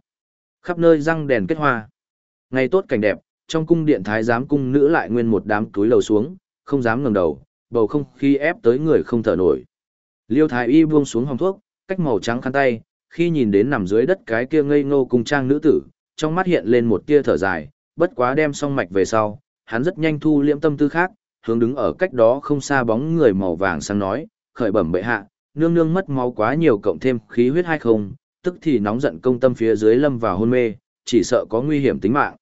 Khắp nơi răng đèn kết hoa. Ngày tốt cảnh đẹp, trong cung điện thái giám cung nữ lại nguyên một đám túi lầu xuống, không dám ngẩng đầu, bầu không khí ép tới người không thở nổi. Liêu thái y buông xuống hồng thuốc, cách màu trắng khăn tay, khi nhìn đến nằm dưới đất cái kia ngây ngô cung trang nữ tử, trong mắt hiện lên một tia thở dài, bất quá đem song mạch về sau, hắn rất nhanh thu liễm tâm tư khác, hướng đứng ở cách đó không xa bóng người màu vàng sang nói, khởi bẩm bệ hạ, nương nương mất máu quá nhiều cộng thêm khí huyết hay không, tức thì nóng giận công tâm phía dưới lâm vào hôn mê, chỉ sợ có nguy hiểm tính mạng.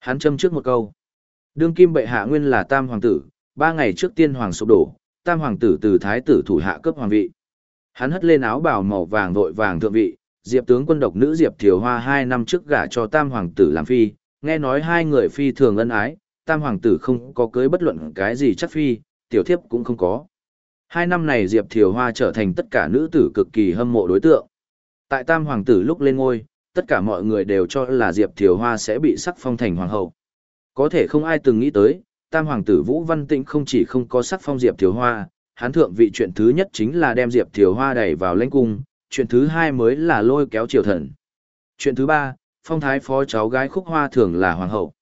Hắn châm trước một câu. Đương kim bệ hạ nguyên là tam hoàng tử, ba ngày trước tiên hoàng sụp đổ, tam hoàng tử từ thái tử thủ hạ cấp hoàng vị. Hắn hất lên áo bào màu vàng vội vàng thượng vị, diệp tướng quân độc nữ diệp thiều hoa hai năm trước gả cho tam hoàng tử làm phi, nghe nói hai người phi thường ân ái, tam hoàng tử không có cưới bất luận cái gì chắc phi, tiểu thiếp cũng không có. Hai năm này Diệp Thiều Hoa trở thành tất cả nữ tử cực kỳ hâm mộ đối tượng. Tại tam hoàng tử lúc lên ngôi, tất cả mọi người đều cho là Diệp Thiều Hoa sẽ bị sắc phong thành hoàng hậu. Có thể không ai từng nghĩ tới, tam hoàng tử Vũ Văn Tĩnh không chỉ không có sắc phong Diệp Thiều Hoa, hán thượng vị chuyện thứ nhất chính là đem Diệp Thiều Hoa đẩy vào lãnh cung, chuyện thứ hai mới là lôi kéo triều thần. Chuyện thứ ba, phong thái phó cháu gái khúc hoa thường là hoàng hậu.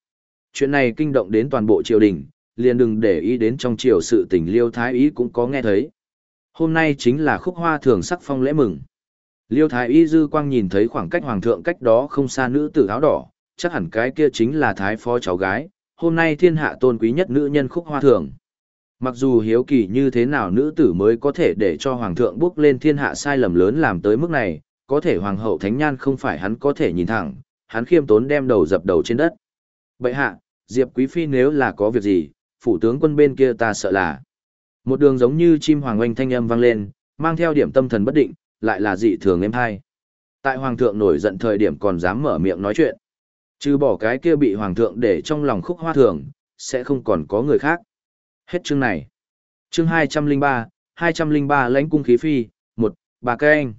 Chuyện này kinh động đến toàn bộ triều đình, liền đừng để ý đến trong triều sự tình liêu thái ý cũng có nghe thấy. Hôm nay chính là khúc hoa thường sắc phong lễ mừng. Liêu thái y dư quang nhìn thấy khoảng cách hoàng thượng cách đó không xa nữ tử áo đỏ, chắc hẳn cái kia chính là thái phó cháu gái, hôm nay thiên hạ tôn quý nhất nữ nhân khúc hoa thường. Mặc dù hiếu kỳ như thế nào nữ tử mới có thể để cho hoàng thượng bước lên thiên hạ sai lầm lớn làm tới mức này, có thể hoàng hậu thánh nhan không phải hắn có thể nhìn thẳng, hắn khiêm tốn đem đầu dập đầu trên đất. Bậy hạ, Diệp Quý Phi nếu là có việc gì, phủ tướng quân bên kia ta sợ là. Một đường giống như chim hoàng oanh thanh âm vang lên, mang theo điểm tâm thần bất định, lại là dị thường em hai. Tại hoàng thượng nổi giận thời điểm còn dám mở miệng nói chuyện. Trừ bỏ cái kia bị hoàng thượng để trong lòng khúc hoa thường, sẽ không còn có người khác. Hết chương này. Chương 203, 203 lãnh cung khí phi, một bà cây anh.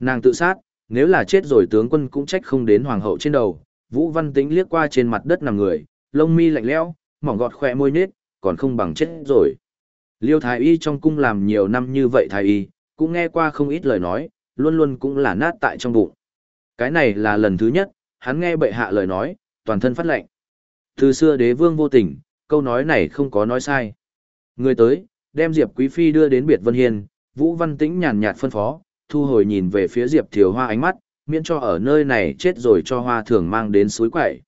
Nàng tự sát, nếu là chết rồi tướng quân cũng trách không đến hoàng hậu trên đầu. Vũ Văn Tĩnh liếc qua trên mặt đất nằm người, lông mi lạnh lẽo, mỏng gọt khỏe môi nết, còn không bằng chết rồi. Liêu Thái Y trong cung làm nhiều năm như vậy Thái Y, cũng nghe qua không ít lời nói, luôn luôn cũng là nát tại trong bụng. Cái này là lần thứ nhất, hắn nghe bệ hạ lời nói, toàn thân phát lệnh. Từ xưa đế vương vô tình, câu nói này không có nói sai. Người tới, đem Diệp Quý Phi đưa đến Biệt Vân Hiên, Vũ Văn Tĩnh nhàn nhạt phân phó, thu hồi nhìn về phía Diệp Thiều Hoa ánh mắt, miễn cho ở nơi này chết rồi cho hoa thường mang đến suối quậy.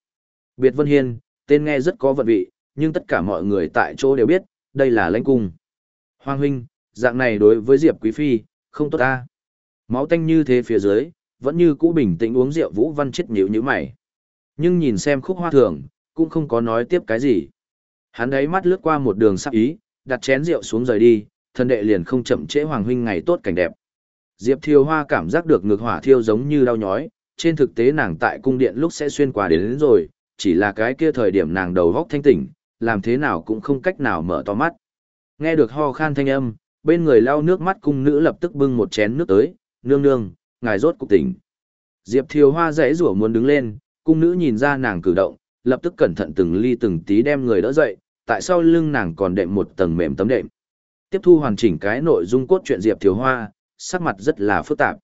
Biệt Vân Hiên, tên nghe rất có vận vị, nhưng tất cả mọi người tại chỗ đều biết, đây là lãnh cung. Hoàng huynh, dạng này đối với Diệp Quý Phi, không tốt ta. Máu tanh như thế phía dưới, vẫn như cũ bình tĩnh uống rượu Vũ Văn chết nhíu như mày. Nhưng nhìn xem khúc hoa thường, cũng không có nói tiếp cái gì. Hắn đấy mắt lướt qua một đường sắc ý, đặt chén rượu xuống rời đi, thân đệ liền không chậm trễ Hoàng huynh ngày tốt cảnh đẹp. Diệp Thiều Hoa cảm giác được ngược hỏa thiêu giống như đau nhói, trên thực tế nàng tại cung điện lúc sẽ xuyên qua đến, đến rồi, chỉ là cái kia thời điểm nàng đầu góc thanh tỉnh, làm thế nào cũng không cách nào mở to mắt. Nghe được ho khan thanh âm, bên người lau nước mắt cung nữ lập tức bưng một chén nước tới, nương nương, ngài rốt cục tỉnh. Diệp Thiều Hoa dãy rủa muốn đứng lên, cung nữ nhìn ra nàng cử động, lập tức cẩn thận từng ly từng tí đem người đỡ dậy, tại sao lưng nàng còn đệm một tầng mềm tấm đệm. Tiếp thu hoàn chỉnh cái nội dung cốt truyện Diệp Thiều Hoa, sắc mặt rất là phức tạp.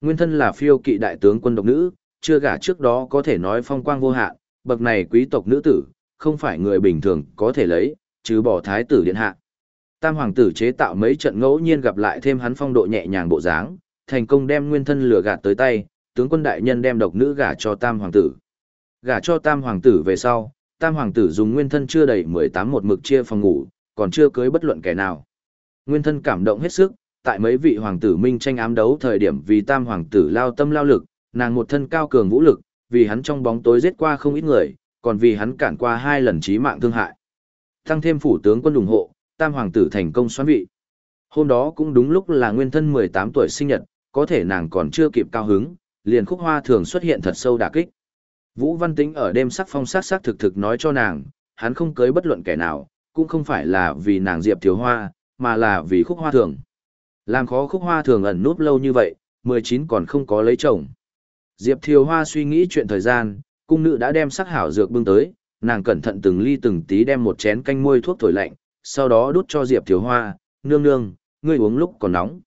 Nguyên thân là phiêu kỵ đại tướng quân độc nữ, chưa gả trước đó có thể nói phong quang vô hạn, bậc này quý tộc nữ tử, không phải người bình thường có thể lấy, chứ bỏ thái tử điện hạ. Tam hoàng tử chế tạo mấy trận ngẫu nhiên gặp lại thêm hắn phong độ nhẹ nhàng bộ dáng, thành công đem nguyên thân lừa gạt tới tay, tướng quân đại nhân đem độc nữ gả cho tam hoàng tử. Gả cho tam hoàng tử về sau, tam hoàng tử dùng nguyên thân chưa đầy 18 một mực chia phòng ngủ, còn chưa cưới bất luận kẻ nào. Nguyên thân cảm động hết sức, tại mấy vị hoàng tử minh tranh ám đấu thời điểm vì tam hoàng tử lao tâm lao lực, nàng một thân cao cường vũ lực, vì hắn trong bóng tối giết qua không ít người, còn vì hắn cản qua hai lần chí mạng thương hại. Tăng thêm phủ tướng quân ủng hộ, tam hoàng tử thành công xoán vị. Hôm đó cũng đúng lúc là nguyên thân 18 tuổi sinh nhật, có thể nàng còn chưa kịp cao hứng, liền khúc hoa thường xuất hiện thật sâu đả kích. Vũ Văn Tĩnh ở đêm sắc phong sát sát thực thực nói cho nàng, hắn không cưới bất luận kẻ nào, cũng không phải là vì nàng Diệp Thiếu Hoa, mà là vì khúc hoa thường. Làm khó khúc hoa thường ẩn núp lâu như vậy, 19 còn không có lấy chồng. Diệp Thiều Hoa suy nghĩ chuyện thời gian, cung nữ đã đem sắc hảo dược bưng tới, nàng cẩn thận từng ly từng tí đem một chén canh môi thuốc thổi lạnh, sau đó đút cho Diệp Thiếu Hoa, nương nương, ngươi uống lúc còn nóng.